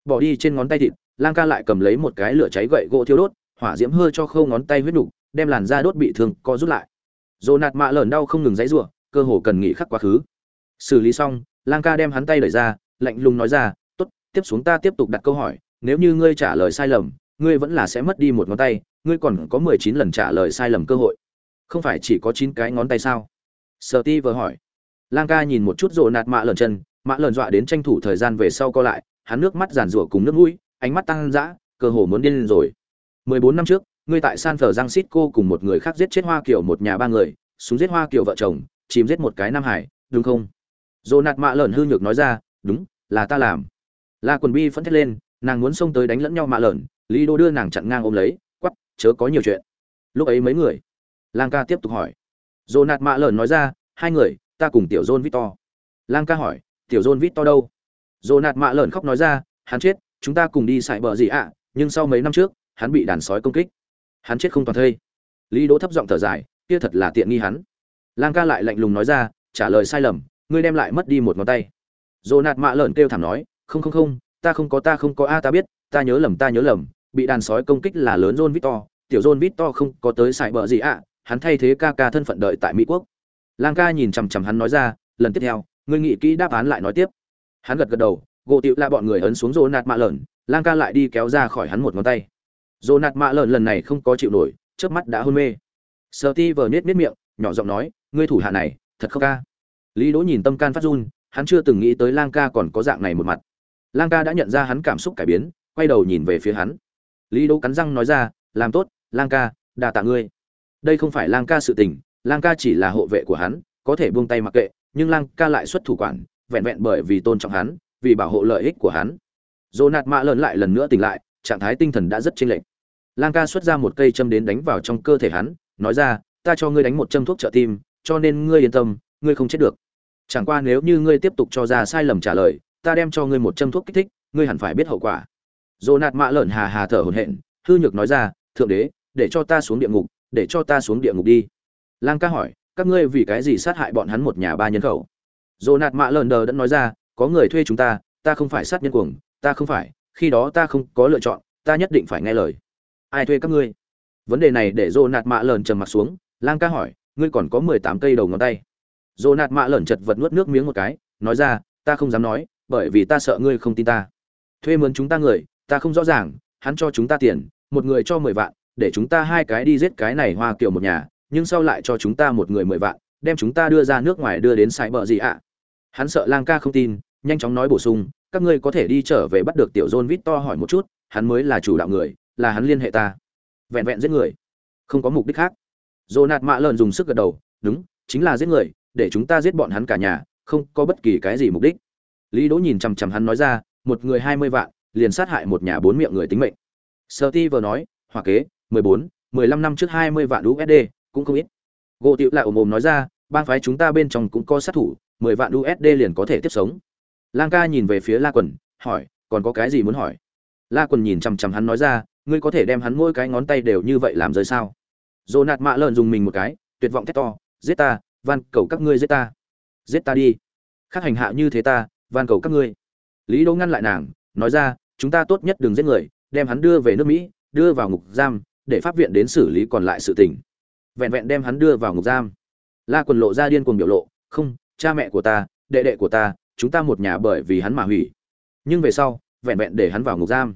Bỏ đi trên ngón tay thịt, lang ca lại cầm lấy một cái lửa cháy gậy gỗ thiêu đốt, hỏa diễm hơi cho khâu ngón tay huyết đục đem làn da đốt bị thương, co rút lại. Dồ nạt mạ lớn đau không ngừng dãy giụa cơ hồ cần nghỉ khắc quá khứ. Xử lý xong, lang ca đem hắn tay đẩy ra, lạnh lùng nói ra, tốt, tiếp xuống ta tiếp tục đặt câu hỏi, nếu như ngươi trả lời sai lầm ngươi vẫn là sẽ mất đi một ngón tay, ngươi còn có mười chín lần trả lời sai lầm cơ hội. Không phải chỉ có chín cái ngón tay sao? Sợ ti vừa hỏi. Lang ca nhìn một chút rộ nạt mạ lợn chân, mạ lợn dọa đến tranh thủ thời gian về sau co lại, hắn nước mắt giàn rủa cùng nước mũi, ánh mắt tăng dã, cơ hồ muốn điên lên rồi. mười bốn năm trước, ngươi tại san cô cùng một người khác giết chết hoa kiều một nhà ba người, súng giết hoa kiều vợ chồng, chìm giết một cái nam hải, đúng không? Rộ nạt mạ lợn hư nhược nói ra, đúng, là ta làm. La quần bi phẫn thét lên, nàng muốn xông tới đánh lẫn nhau mạ lợn lý đô đưa nàng chặn ngang ôm lấy quắp chớ có nhiều chuyện. Lúc ấy mấy người? Lang ca tiếp tục hỏi. Dồ nạt mạ lợn nói ra, hai người, ta cùng tiểu john victor. Lang ca hỏi, tiểu john victor đâu? Dồ nạt mạ lợn khóc nói ra, hắn chết, chúng ta cùng đi xài bờ gì ạ? Nhưng sau mấy năm trước, hắn bị đàn sói công kích. Hắn chết không toàn thây. Lý đỗ thấp giọng thở dài, kia thật là tiện nghi hắn. Lang ca lại lạnh lùng nói ra, trả lời sai lầm, ngươi đem lại mất đi một ngón tay. Dồ nạt mạ lợn kêu thảm nói, không không không, ta không có, ta không có, a, ta biết ta nhớ lầm, ta nhớ lầm, bị đàn sói công kích là lớn john victor. Tiểu john victor không có tới sài bờ gì ạ, hắn thay thế ca ca thân phận đợi tại mỹ quốc. Lang ca nhìn chằm chằm hắn nói ra, lần tiếp theo, ngươi nghĩ kỹ đáp án lại nói tiếp. Hắn gật gật đầu, gỗ tịu la bọn người ấn xuống rô nạt mạ lợn, lang ca lại đi kéo ra khỏi hắn một ngón tay. Rô nạt mạ lợn lần này không có chịu nổi trước mắt đã hôn mê. Sợ ti vờ nết nết miệng, nhỏ giọng nói, ngươi thủ hạ này, thật không ca? Lý đỗ nhìn tâm can phát run, hắn chưa từng nghĩ tới lang ca còn có dạng này một mặt. Lang ca đã nhận ra hắn cảm xúc cải biến quay đầu nhìn về phía hắn. Lý đỗ cắn răng nói ra, làm tốt, lang ca đà tạ ngươi. Đây không phải lang ca sự tình, lang ca chỉ là hộ vệ của hắn, có thể buông tay mặc kệ, nhưng lang ca lại xuất thủ quản, vẹn vẹn bởi vì tôn trọng hắn, vì bảo hộ lợi ích của hắn. Dồ nạt mạ lợn lại lần nữa tỉnh lại, trạng thái tinh thần đã rất chênh lệch. Lang ca xuất ra một cây châm đến đánh vào trong cơ thể hắn, nói ra, ta cho ngươi đánh một châm thuốc trợ tim, cho nên ngươi yên tâm, ngươi không chết được. Chẳng qua nếu như ngươi tiếp tục cho ra sai lầm trả lời, ta đem cho ngươi một châm thuốc kích thích, ngươi hẳn phải biết hậu quả dồ nạt mạ lợn hà hà thở hổn hển, hư nhược nói ra, thượng đế, để cho ta xuống địa ngục, để cho ta xuống địa ngục đi. Lang ca hỏi, các ngươi vì cái gì sát hại bọn hắn một nhà ba nhân khẩu? Dồ nạt mạ lợn đờ đã nói ra, có người thuê chúng ta ta không phải sát nhân cuồng, ta không phải, khi đó ta không có lựa chọn, ta nhất định phải nghe lời. Ai thuê các ngươi? Vấn đề này để dồ nạt mạ lợn trầm mặt xuống, lang ca hỏi, ngươi còn có mười tám cây đầu ngón tay. Dồ nạt mạ lợn chật vật nuốt nước miếng một cái, nói ra, ta không dám nói, bởi vì ta sợ ngươi không tin ta. Thuê mướn chúng ta người ta không rõ ràng, hắn cho chúng ta tiền, một người cho mười vạn, để chúng ta hai cái đi giết cái này hoa kiểu một nhà, nhưng sau lại cho chúng ta một người mười vạn, đem chúng ta đưa ra nước ngoài đưa đến sài bờ gì ạ? Hắn sợ lang ca không tin, nhanh chóng nói bổ sung, các ngươi có thể đi trở về bắt được tiểu john vít to hỏi một chút, hắn mới là chủ đạo người, là hắn liên hệ ta. Vẹn vẹn giết người. Không có mục đích khác. Dồ nạt mạ lợn dùng sức gật đầu, đúng, chính là giết người, để chúng ta giết bọn hắn cả nhà, không có bất kỳ cái gì mục đích. Lý đỗ nhìn chằm chằm hắn nói ra, một người hai mươi vạn liền sát hại một nhà bốn miệng người tính mệnh. Sở ti vừa nói hòa kế, mười bốn, mười lăm năm trước hai mươi vạn usd cũng không ít. Gỗ Tự lại ồm ồm nói ra, bang phái chúng ta bên trong cũng có sát thủ, mười vạn usd liền có thể tiếp sống. Lang ca nhìn về phía la quần, hỏi, còn có cái gì muốn hỏi? La quần nhìn chằm chằm hắn nói ra, ngươi có thể đem hắn mỗi cái ngón tay đều như vậy làm rơi sao? Dồ nạt mạ lợn dùng mình một cái, tuyệt vọng thét to, giết ta, van cầu các ngươi giết ta. Giết ta đi. Khác hành hạ như thế ta, van cầu các ngươi. Lý đỗ ngăn lại nàng, nói ra chúng ta tốt nhất đừng giết người, đem hắn đưa về nước mỹ, đưa vào ngục giam, để pháp viện đến xử lý còn lại sự tình. Vẹn vẹn đem hắn đưa vào ngục giam. La quần lộ ra điên cuồng biểu lộ, không, cha mẹ của ta, đệ đệ của ta, chúng ta một nhà bởi vì hắn mà hủy. Nhưng về sau, vẹn vẹn để hắn vào ngục giam.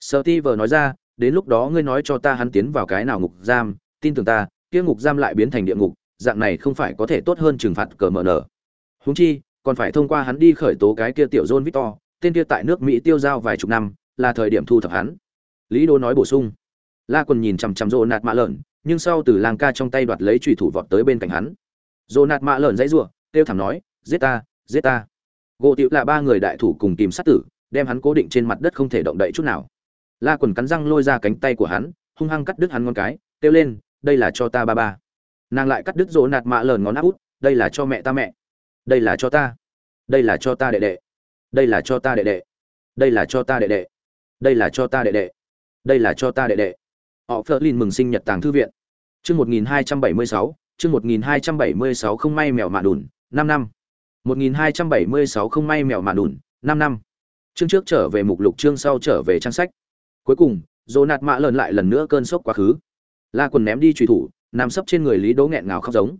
Sợ ti vờ nói ra, đến lúc đó ngươi nói cho ta hắn tiến vào cái nào ngục giam, tin tưởng ta, kia ngục giam lại biến thành địa ngục, dạng này không phải có thể tốt hơn trừng phạt cờ mở nở húng chi, còn phải thông qua hắn đi khởi tố cái kia tiểu john victor tên kia tại nước mỹ tiêu giao vài chục năm, là thời điểm thu thập hắn. Lý đô nói bổ sung. La quần nhìn chằm chằm rô nạt mạ lợn, nhưng sau từ lang ca trong tay đoạt lấy trùy thủ vọt tới bên cạnh hắn. Rô nạt mạ lợn dãy giụa kêu thảm nói, giết ta giết ta. Gỗ tiểu là ba người đại thủ cùng tìm sát tử, đem hắn cố định trên mặt đất không thể động đậy chút nào. La quần cắn răng lôi ra cánh tay của hắn, hung hăng cắt đứt hắn ngón cái, kêu lên, đây là cho ta ba ba. Nàng lại cắt đứt rỗ nạt mạ lợn ngón áp út, đây là cho mẹ ta mẹ. Đây là cho ta. Đây là cho ta đệ đệ đây là cho ta đệ đệ. Đây là cho ta đệ đệ. Đây là cho ta đệ đệ. Đây là cho ta đệ đệ. Họ phớt lên mừng sinh nhật tàng thư viện. Chương một nghìn hai trăm bảy mươi sáu, chương một nghìn hai trăm bảy mươi sáu không may mèo mạ đùn, năm năm. một nghìn hai trăm bảy mươi sáu không may mèo mạ đùn, năm năm. Chương trước trở về mục lục, chương sau trở về trang sách. Cuối cùng dồ nạt mạ lợn lại lần nữa cơn sốc quá khứ. La quần ném đi truy thủ, nằm sấp trên người lý đỗ nghẹn ngào khóc giống.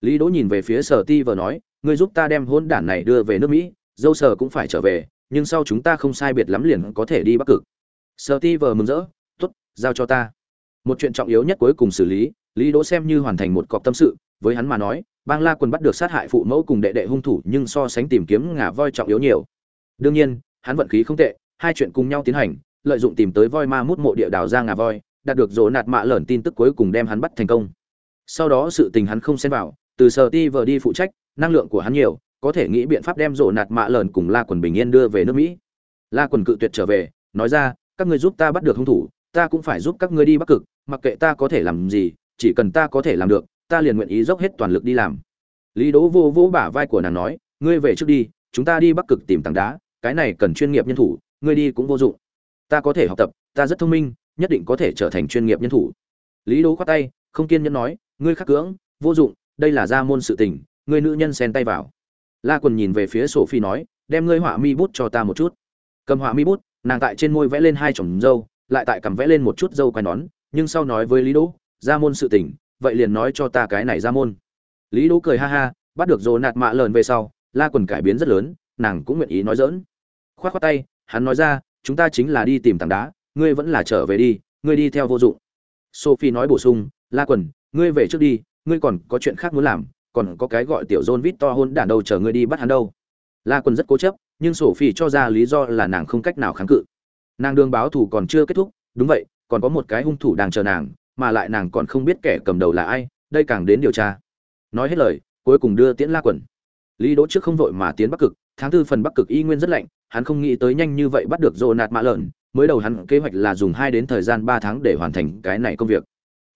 Lý đỗ nhìn về phía sở ti vờ nói, ngươi giúp ta đem hôn đản này đưa về nước mỹ dâu sở cũng phải trở về, nhưng sau chúng ta không sai biệt lắm liền có thể đi bắc cực. Sở ti vờ mừng rỡ t ố t giao cho ta. Một chuyện trọng yếu nhất cuối cùng xử lý lý đỗ xem như hoàn thành một cọc tâm sự, với hắn mà nói, bang la quân bắt được sát hại phụ mẫu cùng đệ đệ hung thủ nhưng so sánh tìm kiếm ngà voi trọng yếu nhiều. Đương nhiên, hắn vận khí không tệ, hai chuyện cùng nhau tiến hành, lợi dụng tìm tới voi ma mút mộ địa đào ra ngà voi, đạt được dỗ nạt mạ lởn tin tức cuối cùng đem hắn bắt thành công. Sau đó sự tình hắn không xen vào, từ sở ti vờ đi phụ trách, năng lượng của hắn nhiều có thể nghĩ biện pháp đem rỗ nạt mạ lợn cùng la quần bình yên đưa về nước mỹ. La quần cự tuyệt trở về, nói ra, các người giúp ta bắt được hung thủ, ta cũng phải giúp các ngươi đi bắc cực, mặc kệ ta có thể làm gì, chỉ cần ta có thể làm được, ta liền nguyện ý dốc hết toàn lực đi làm. Lý đỗ vô vỗ bả vai của nàng nói, ngươi về trước đi, chúng ta đi bắc cực tìm tảng đá, cái này cần chuyên nghiệp nhân thủ, ngươi đi cũng vô dụng. Ta có thể học tập, ta rất thông minh, nhất định có thể trở thành chuyên nghiệp nhân thủ. Lý đỗ khoát tay, không kiên nhẫn nói, ngươi khắc cưỡng, vô dụng, đây là gia môn sự tình, ngươi nữ nhân xen tay vào la quần nhìn về phía Sophie nói, đem ngươi họa mi bút cho ta một chút. Cầm họa mi bút, nàng tại trên môi vẽ lên hai chồng dâu, lại tại cầm vẽ lên một chút dâu quai nón, nhưng sau nói với lý đỗ, ra môn sự tình, vậy liền nói cho ta cái này ra môn. Lý đỗ cười ha ha, bắt được rồ nạt mạ lợn về sau, la quần cải biến rất lớn, nàng cũng nguyện ý nói dỡn khoát khoát tay, hắn nói ra, chúng ta chính là đi tìm tảng đá, ngươi vẫn là trở về đi, ngươi đi theo vô dụng. Sophie nói bổ sung, la quần, ngươi về trước đi, ngươi còn có chuyện khác muốn làm còn có cái gọi tiểu john vít to hôn đản đâu chờ ngươi đi bắt hắn đâu. La quần rất cố chấp, nhưng sophie cho ra lý do là nàng không cách nào kháng cự. Nàng đương báo thủ còn chưa kết thúc, đúng vậy, còn có một cái hung thủ đang chờ nàng, mà lại nàng còn không biết kẻ cầm đầu là ai, đây càng đến điều tra. Nói hết lời, cuối cùng đưa tiễn la quần. Lý đỗ trước không vội mà tiến bắc cực, tháng tư phần bắc cực y nguyên rất lạnh, hắn không nghĩ tới nhanh như vậy bắt được rồ nạt mã lợn, mới đầu hắn kế hoạch là dùng hai đến thời gian ba tháng để hoàn thành cái này công việc.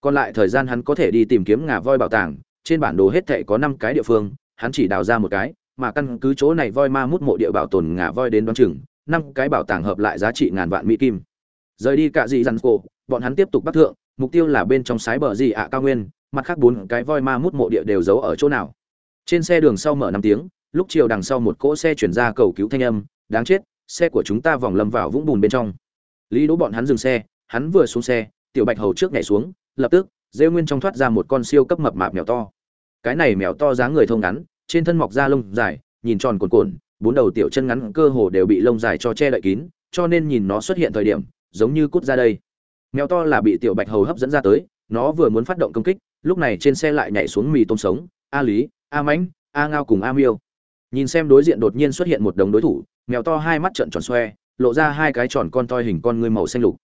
Còn lại thời gian hắn có thể đi tìm kiếm ngà voi bảo tàng trên bản đồ hết thệ có năm cái địa phương, hắn chỉ đào ra một cái, mà căn cứ chỗ này voi ma mút mộ địa bảo tồn ngả voi đến đoán chừng, năm cái bảo tàng hợp lại giá trị ngàn vạn mỹ kim. Rời đi cả dị dàn cổ, bọn hắn tiếp tục bắt thượng, mục tiêu là bên trong sái bờ gì ạ cao nguyên, mặt khác bốn cái voi ma mút mộ địa đều giấu ở chỗ nào. Trên xe đường sau mở năm tiếng, lúc chiều đằng sau một cỗ xe chuyển ra cầu cứu thanh âm, đáng chết, xe của chúng ta vòng lâm vào vũng bùn bên trong. Lý đỗ bọn hắn dừng xe, hắn vừa xuống xe, tiểu bạch hầu trước nhảy xuống, lập tức, rêu nguyên trong thoát ra một con siêu cấp mập mạp mèo to cái này mèo to dáng người thông ngắn, trên thân mọc da lông dài, nhìn tròn cồn cồn bốn đầu tiểu chân ngắn cơ hồ đều bị lông dài cho che đậy kín, cho nên nhìn nó xuất hiện thời điểm, giống như cút ra đây. Mèo to là bị tiểu bạch hầu hấp dẫn ra tới, nó vừa muốn phát động công kích, lúc này trên xe lại nhảy xuống mì tôm sống, a lý, a mãnh, a ngao cùng a miêu. Nhìn xem đối diện đột nhiên xuất hiện một đống đối thủ, mèo to hai mắt trợn tròn xoe, lộ ra hai cái tròn con toi hình con ngươi màu xanh lục.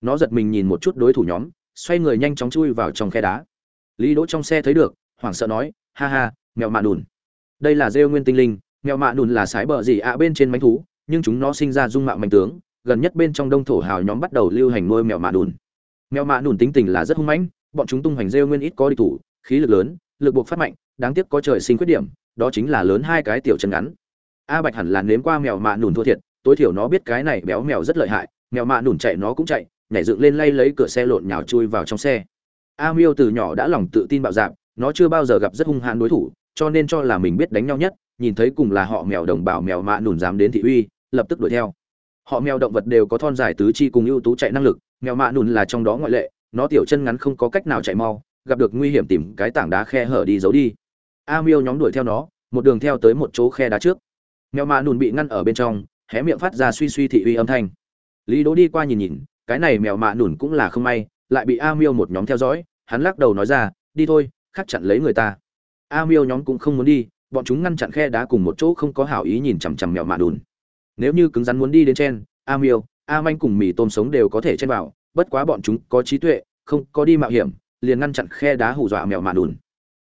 Nó giật mình nhìn một chút đối thủ nhóm, xoay người nhanh chóng chui vào trong khe đá. Lý đỗ trong xe thấy được hoảng sợ nói, ha ha, mèo mạ đùn. Đây là rêu nguyên tinh linh, mèo mạ đùn là sái bờ gì ạ bên trên mánh thú, nhưng chúng nó sinh ra dung mạo manh tướng, gần nhất bên trong đông thổ hào nhóm bắt đầu lưu hành nuôi mèo mạ đùn. Mèo mạ đùn tính tình là rất hung mãnh, bọn chúng tung hoành rêu nguyên ít có đi thủ, khí lực lớn, lực buộc phát mạnh, đáng tiếc có trời sinh khuyết điểm, đó chính là lớn hai cái tiểu chân ngắn. A bạch hẳn là nếm qua mèo mạ đùn thua thiệt, tối thiểu nó biết cái này béo mèo rất lợi hại, mèo mạ đùn chạy nó cũng chạy, nhảy dựng lên lay lấy cửa xe lộn nhào chui vào trong xe. A miêu từ nhỏ đã lòng tự tin bạo dạn nó chưa bao giờ gặp rất hung hãn đối thủ, cho nên cho là mình biết đánh nhau nhất, nhìn thấy cùng là họ mèo đồng bào mèo mạ nùn dám đến thị uy, lập tức đuổi theo. Họ mèo động vật đều có thon dài tứ chi cùng ưu tú chạy năng lực, mèo mạ nùn là trong đó ngoại lệ, nó tiểu chân ngắn không có cách nào chạy mau, gặp được nguy hiểm tìm cái tảng đá khe hở đi giấu đi. A miêu nhóm đuổi theo nó, một đường theo tới một chỗ khe đá trước. Mèo mạ nùn bị ngăn ở bên trong, hé miệng phát ra suy suy thị uy âm thanh. Lý đỗ đi qua nhìn nhìn, cái này mèo mạ nùn cũng là không may, lại bị a miêu một nhóm theo dõi, hắn lắc đầu nói ra, đi thôi khắc chặn lấy người ta. A miêu nhóm cũng không muốn đi, bọn chúng ngăn chặn khe đá cùng một chỗ không có hảo ý nhìn chằm chằm mèo mạ đùn. Nếu như cứng rắn muốn đi đến trên, a miêu, a manh cùng mì tôm sống đều có thể chen vào, bất quá bọn chúng có trí tuệ, không có đi mạo hiểm, liền ngăn chặn khe đá hù dọa mèo mạ đùn.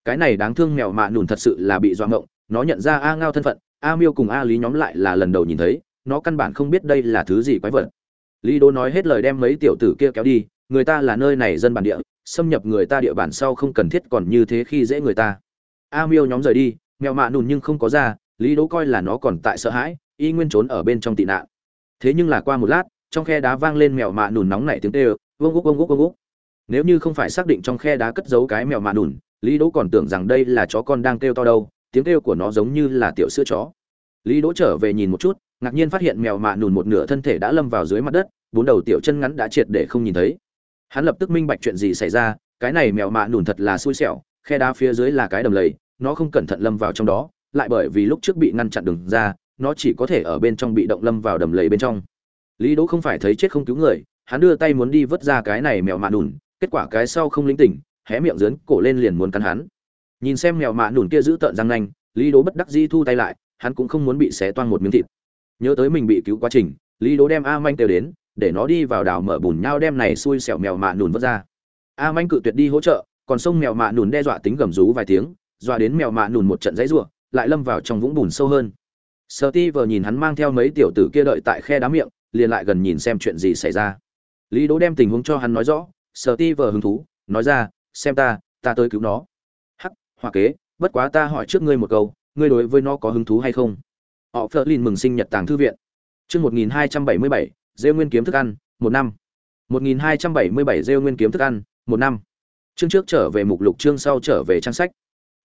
Cái này đáng thương mèo mạ đùn thật sự là bị dọa ngộng, nó nhận ra a ngao thân phận, a miêu cùng a lý nhóm lại là lần đầu nhìn thấy, nó căn bản không biết đây là thứ gì quái vật. Lý đô nói hết lời đem mấy tiểu tử kia kéo đi, người ta là nơi này dân bản địa xâm nhập người ta địa bàn sau không cần thiết còn như thế khi dễ người ta. A miêu nhóm rời đi, mèo mạ nùn nhưng không có ra, lý đỗ coi là nó còn tại sợ hãi, y nguyên trốn ở bên trong tị nạn. Thế nhưng là qua một lát, trong khe đá vang lên mèo mạ nùn nóng nảy tiếng tê ơ vương úc vương úc vương úc nếu như không phải xác định trong khe đá cất giấu cái mèo mạ nùn, lý đỗ còn tưởng rằng đây là chó con đang kêu to đâu, tiếng kêu của nó giống như là tiểu sữa chó. Lý đỗ trở về nhìn một chút, ngạc nhiên phát hiện mèo mạ nùn một nửa thân thể đã lâm vào dưới mặt đất, bốn đầu tiểu chân ngắn đã triệt để không nhìn thấy hắn lập tức minh bạch chuyện gì xảy ra, cái này mèo mạ nùn thật là xui xẻo, khe đá phía dưới là cái đầm lầy, nó không cẩn thận lâm vào trong đó, lại bởi vì lúc trước bị ngăn chặn đường ra, nó chỉ có thể ở bên trong bị động lâm vào đầm lầy bên trong. Lý đỗ không phải thấy chết không cứu người, hắn đưa tay muốn đi vớt ra cái này mèo mạ nùn, kết quả cái sau không linh tỉnh, hé miệng dướn cổ lên liền muốn cắn hắn. Nhìn xem mèo mạ nùn kia giữ tợn răng nanh, lý đỗ bất đắc dĩ thu tay lại, hắn cũng không muốn bị xé toan một miếng thịt. Nhớ tới mình bị cứu quá trình, lý đỗ đem a manh têu đến để nó đi vào đảo mở bùn nhau đem này xui xẻo mèo mạ nùn vớt ra. A manh cự tuyệt đi hỗ trợ, còn sông mèo mạ nùn đe dọa tính gầm rú vài tiếng, dọa đến mèo mạ nùn một trận dãy rủa, lại lâm vào trong vũng bùn sâu hơn. Sợ ti vờ nhìn hắn mang theo mấy tiểu tử kia đợi tại khe đá miệng, liền lại gần nhìn xem chuyện gì xảy ra. Lý đỗ đem tình huống cho hắn nói rõ sợ ti vờ hứng thú, nói ra, xem ta ta tới cứu nó. Hắc, hoa kế, bất quá ta hỏi trước ngươi một câu, ngươi đối với nó có hứng thú hay không? Họ phớt lên mừng sinh nhật tàng thư viện. Chương một nghìn hai trăm bảy mươi bảy rêu nguyên kiếm thức ăn, một năm. Một nghìn hai trăm bảy mươi bảy rêu nguyên kiếm thức ăn, một năm. Chương trước trở về mục lục, chương sau trở về trang sách.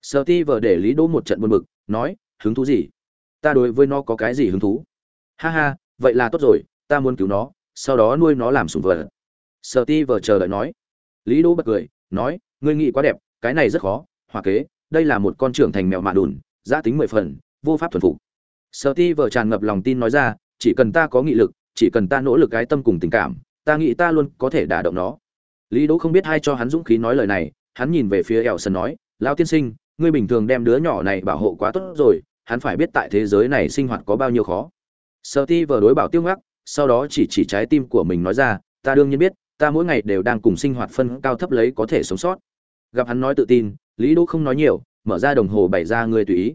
Sợ ti vờ để lý đỗ một trận buồn bực, nói, hứng thú gì? Ta đối với nó có cái gì hứng thú? Ha ha, vậy là tốt rồi, ta muốn cứu nó, sau đó nuôi nó làm sủng vật. Sợ ti vờ chờ đợi nói. Lý đỗ bật cười, nói, ngươi nghĩ quá đẹp, cái này rất khó hòa kế, đây là một con trưởng thành mèo mạ đùn, giá tính mười phần, vô pháp thuần phục. Sợ ti vờ tràn ngập lòng tin nói ra, chỉ cần ta có nghị lực chỉ cần ta nỗ lực cái tâm cùng tình cảm, ta nghĩ ta luôn có thể đả động nó. Lý đỗ không biết ai cho hắn dũng khí nói lời này, hắn nhìn về phía ẻo sân nói, lão tiên sinh, ngươi bình thường đem đứa nhỏ này bảo hộ quá tốt rồi, hắn phải biết tại thế giới này sinh hoạt có bao nhiêu khó. Sợ ti vờ đối bảo tiêu ngắc, sau đó chỉ chỉ trái tim của mình nói ra, ta đương nhiên biết, ta mỗi ngày đều đang cùng sinh hoạt phân cao thấp lấy có thể sống sót. Gặp hắn nói tự tin, lý đỗ không nói nhiều, mở ra đồng hồ bày ra ngươi tùy ý.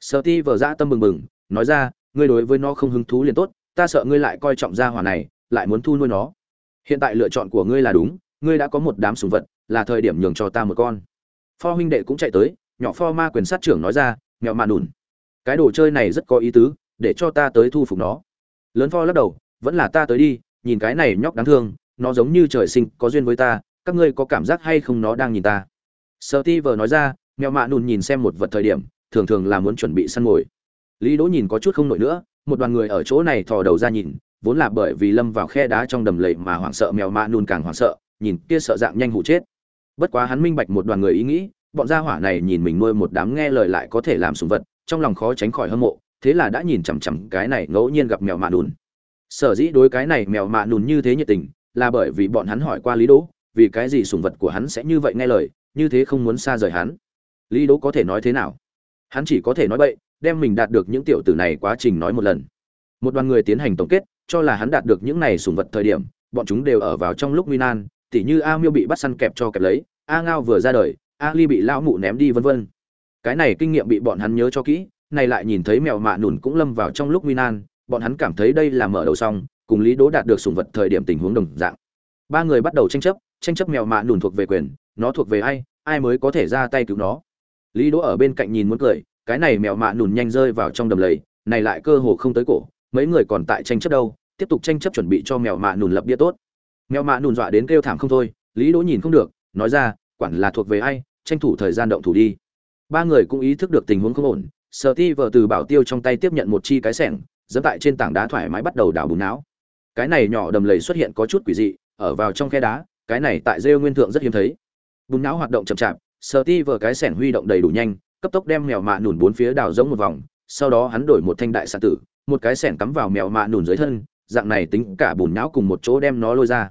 Sợ ti vờ ra tâm bừng bừng, nói ra, ngươi đối với nó không hứng thú liền tốt ta sợ ngươi lại coi trọng gia hỏa này, lại muốn thu nuôi nó. Hiện tại lựa chọn của ngươi là đúng, ngươi đã có một đám sủng vật, là thời điểm nhường cho ta một con. Pho huynh đệ cũng chạy tới, nhỏ pho ma quyền sát trưởng nói ra, mẹo mạn đùn. Cái đồ chơi này rất có ý tứ, để cho ta tới thu phục nó. Lớn pho lắc đầu, vẫn là ta tới đi, nhìn cái này nhóc đáng thương, nó giống như trời sinh, có duyên với ta, các ngươi có cảm giác hay không nó đang nhìn ta? Sợ ti nói ra mèo mạ đùn nhìn xem một vật thời điểm, thường thường là muốn chuẩn bị săn mồi. Lý đỗ nhìn có chút không nổi nữa một đoàn người ở chỗ này thò đầu ra nhìn, vốn là bởi vì lâm vào khe đá trong đầm lầy mà hoảng sợ mèo mạ nùn càng hoảng sợ, nhìn kia sợ dạng nhanh hụ chết. Bất quá hắn minh bạch một đoàn người ý nghĩ, bọn gia hỏa này nhìn mình nuôi một đám nghe lời lại có thể làm sùng vật, trong lòng khó tránh khỏi hâm mộ, thế là đã nhìn chằm chằm cái này ngẫu nhiên gặp mèo mạ nùn. Sở dĩ đối cái này mèo mạ nùn như thế nhiệt tình, là bởi vì bọn hắn hỏi qua lý đỗ, vì cái gì sùng vật của hắn sẽ như vậy nghe lời, như thế không muốn xa rời hắn. Lý đỗ có thể nói thế nào? Hắn chỉ có thể nói bậy đem mình đạt được những tiểu tử này quá trình nói một lần. Một đoàn người tiến hành tổng kết, cho là hắn đạt được những này sùng vật thời điểm, bọn chúng đều ở vào trong lúc nguy nan, tỉ như a miêu bị bắt săn kẹp cho kẹp lấy, a ngao vừa ra đời, a ly bị lão mụ ném đi vân vân. Cái này kinh nghiệm bị bọn hắn nhớ cho kỹ, này lại nhìn thấy mèo mạ nùn cũng lâm vào trong lúc nguy nan, bọn hắn cảm thấy đây là mở đầu xong, cùng lý đỗ đạt được sùng vật thời điểm tình huống đồng dạng. Ba người bắt đầu tranh chấp tranh chấp mèo mạ nùn thuộc về quyền, nó thuộc về ai ai mới có thể ra tay cứu nó. Lý đỗ ở bên cạnh nhìn muốn cười cái này mèo mạ nùn nhanh rơi vào trong đầm lầy, này lại cơ hồ không tới cổ, mấy người còn tại tranh chấp đâu, tiếp tục tranh chấp chuẩn bị cho mèo mạ nùn lập bia tốt. Mèo mạ nùn dọa đến kêu thảm không thôi, lý đỗ nhìn không được, nói ra, quản là thuộc về ai, tranh thủ thời gian động thủ đi. Ba người cũng ý thức được tình huống không ổn sợ ti vợ từ bảo tiêu trong tay tiếp nhận một chi cái sẻng dẫm tại trên tảng đá thoải mái bắt đầu đào bùn não. Cái này nhỏ đầm lầy xuất hiện có chút quỷ dị, ở vào trong khe đá, cái này tại rêu nguyên thượng rất hiếm thấy. Bùn não hoạt động chậm chạp sợ ti vợ cái sẻng huy động đầy đủ nhanh cấp tốc đem mèo mạ nùn bốn phía đào giống một vòng, sau đó hắn đổi một thanh đại xạ tử, một cái sẻn cắm vào mèo mạ nùn dưới thân, dạng này tính cả bùn não cùng một chỗ đem nó lôi ra.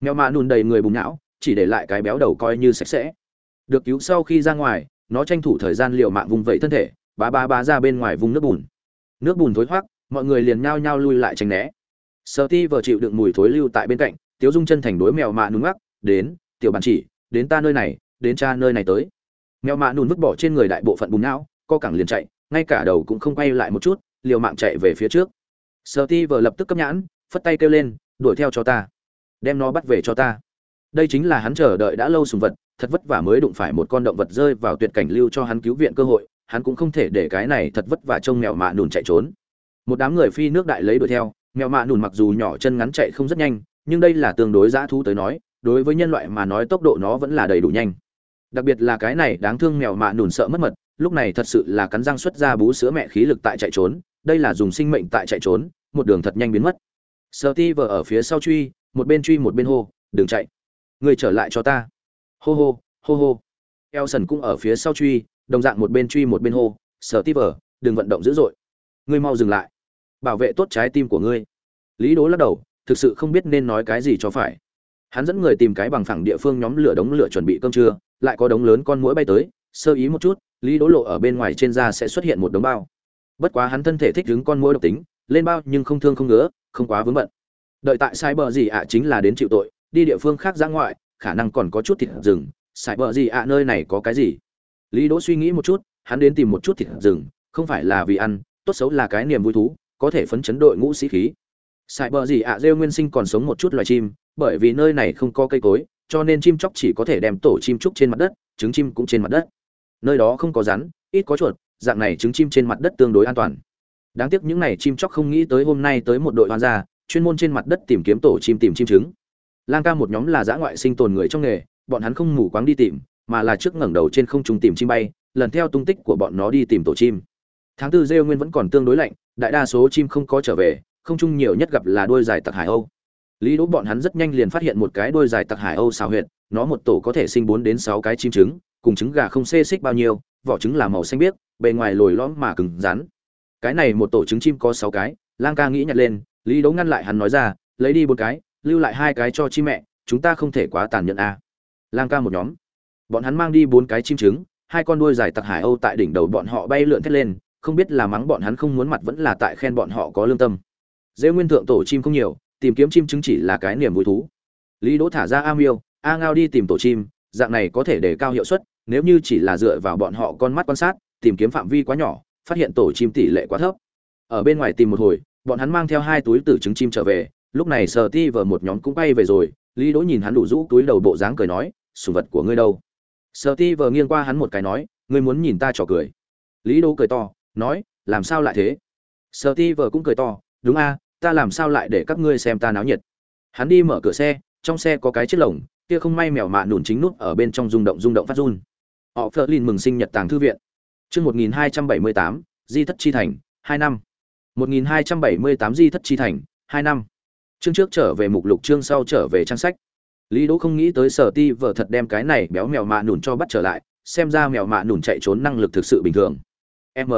Mèo mạ nùn đầy người bùn não chỉ để lại cái béo đầu coi như sạch sẽ. Được cứu sau khi ra ngoài, nó tranh thủ thời gian liệu mạng vùng vẫy thân thể, bá bá bá ra bên ngoài vùng nước bùn. Nước bùn thối thoát mọi người liền nhao nhao lui lại tránh né. Sợ ti vợ chịu đựng mùi thối lưu tại bên cạnh, tiếu dung chân thành đối mèo mạ nùn ngắc, đến, tiểu bản chỉ, đến ta nơi này, đến cha nơi này tới mèo mạ nùn vứt bỏ trên người đại bộ phận bùn não, co cẳng liền chạy, ngay cả đầu cũng không quay lại một chút, liều mạng chạy về phía trước. Sợ ti vờ lập tức cấp nhãn, phất tay kêu lên, đuổi theo cho ta. Đem nó bắt về cho ta. Đây chính là hắn chờ đợi đã lâu sùng vật, thật vất vả mới đụng phải một con động vật rơi vào tuyệt cảnh lưu cho hắn cứu viện cơ hội, hắn cũng không thể để cái này thật vất vả trông mèo mạ nùn chạy trốn. Một đám người phi nước đại lấy đuổi theo, mèo mạ nùn mặc dù nhỏ chân ngắn chạy không rất nhanh, nhưng đây là tương đối dã thú tới nói, đối với nhân loại mà nói tốc độ nó vẫn là đầy đủ nhanh đặc biệt là cái này đáng thương mèo mạ nùn sợ mất mật, lúc này thật sự là cắn răng xuất ra bú sữa mẹ khí lực tại chạy trốn, đây là dùng sinh mệnh tại chạy trốn, một đường thật nhanh biến mất. Sợ ti vờ ở phía sau truy, một bên truy một bên hô, đừng chạy. Người trở lại cho ta. Hô hô hô hô. Elson cũng ở phía sau truy, đồng dạng một bên truy một bên hô sợ ti vờ, đừng vận động dữ dội. Ngươi mau dừng lại. Bảo vệ tốt trái tim của ngươi. Lý đố lắc đầu, thực sự không biết nên nói cái gì cho phải hắn dẫn người tìm cái bằng phẳng địa phương nhóm lửa đống lửa chuẩn bị cơm trưa, lại có đống lớn con muỗi bay tới, sơ ý một chút, lý Đỗ lộ ở bên ngoài trên da sẽ xuất hiện một đống bao. Bất quá hắn thân thể thích đứng con muỗi độc tính, lên bao nhưng không thương không ngứa, không quá vướng bận. Đợi tại sai bờ gì ạ chính là đến chịu tội, đi địa phương khác ra ngoại, khả năng còn có chút thịt rừng. Sai bờ gì ạ nơi này có cái gì? Lý đỗ suy nghĩ một chút, hắn đến tìm một chút thịt rừng, không phải là vì ăn, tốt xấu là cái niềm vui thú, có thể phấn chấn đội ngũ sĩ khí. Sai bờ gì ạ rêu nguyên sinh còn sống một chút loài chim bởi vì nơi này không có cây cối, cho nên chim chóc chỉ có thể đem tổ chim trúc trên mặt đất, trứng chim cũng trên mặt đất. Nơi đó không có rắn, ít có chuột, dạng này trứng chim trên mặt đất tương đối an toàn. Đáng tiếc những này chim chóc không nghĩ tới hôm nay tới một đội hoan gia, chuyên môn trên mặt đất tìm kiếm tổ chim tìm chim trứng. Lang ca một nhóm là dã ngoại sinh tồn người trong nghề, bọn hắn không ngủ quáng đi tìm, mà là trước ngẩng đầu trên không trung tìm chim bay, lần theo tung tích của bọn nó đi tìm tổ chim. Tháng tư rêu nguyên vẫn còn tương đối lạnh, đại đa số chim không có trở về, không chung nhiều nhất gặp là đôi dài tặc hải âu lý đỗ bọn hắn rất nhanh liền phát hiện một cái đôi dài tặc hải âu xào huyệt, nó một tổ có thể sinh bốn đến sáu cái chim trứng, cùng trứng gà không xê xích bao nhiêu, vỏ trứng là màu xanh biếc, bề ngoài lồi lõm mà cứng rắn. Cái này một tổ trứng chim có sáu cái, lang ca nghĩ nhặt lên, lý đỗ ngăn lại hắn nói ra, lấy đi bốn cái, lưu lại hai cái cho chim mẹ, chúng ta không thể quá tàn nhẫn a à. lang ca một nhóm. Bọn hắn mang đi bốn cái chim trứng, hai con đuôi dài tặc hải âu tại đỉnh đầu bọn họ bay lượn thét lên, không biết là mắng bọn hắn không muốn mặt vẫn là tại khen bọn họ có lương tâm. Dễ nguyên thượng tổ chim không nhiều tìm kiếm chim trứng chỉ là cái niềm vui thú. Lý đỗ thả ra a miêu, a ngao đi tìm tổ chim, dạng này có thể để cao hiệu suất, nếu như chỉ là dựa vào bọn họ con mắt quan sát, tìm kiếm phạm vi quá nhỏ, phát hiện tổ chim tỷ lệ quá thấp. Ở bên ngoài tìm một hồi, bọn hắn mang theo hai túi tử trứng chim trở về, lúc này sờ ti vờ một nhóm cũng bay về rồi, lý đỗ nhìn hắn đủ rũ túi đầu bộ dáng cười nói, sùng vật của ngươi đâu? Sờ ti vờ nghiêng qua hắn một cái nói, ngươi muốn nhìn ta trò cười. Lý đỗ cười to, nói, làm sao lại thế? Sờ ti vờ cũng cười to, đúng a ta làm sao lại để các ngươi xem ta náo nhiệt? Hắn đi mở cửa xe, trong xe có cái chiếc lồng, kia không may mèo mạ nùn chính nút ở bên trong rung động rung động phát run. Họ phớt lên mừng sinh nhật tàng thư viện. Chương một nghìn hai trăm bảy mươi tám, di thất chi thành, hai năm. một nghìn hai trăm bảy mươi tám, di thất chi thành, hai năm. Chương trước trở về mục lục, chương sau trở về trang sách. Lý đỗ không nghĩ tới sở ti vợ thật đem cái này béo mèo mạ nùn cho bắt trở lại, xem ra mèo mạ nùn chạy trốn năng lực thực sự bình thường. M.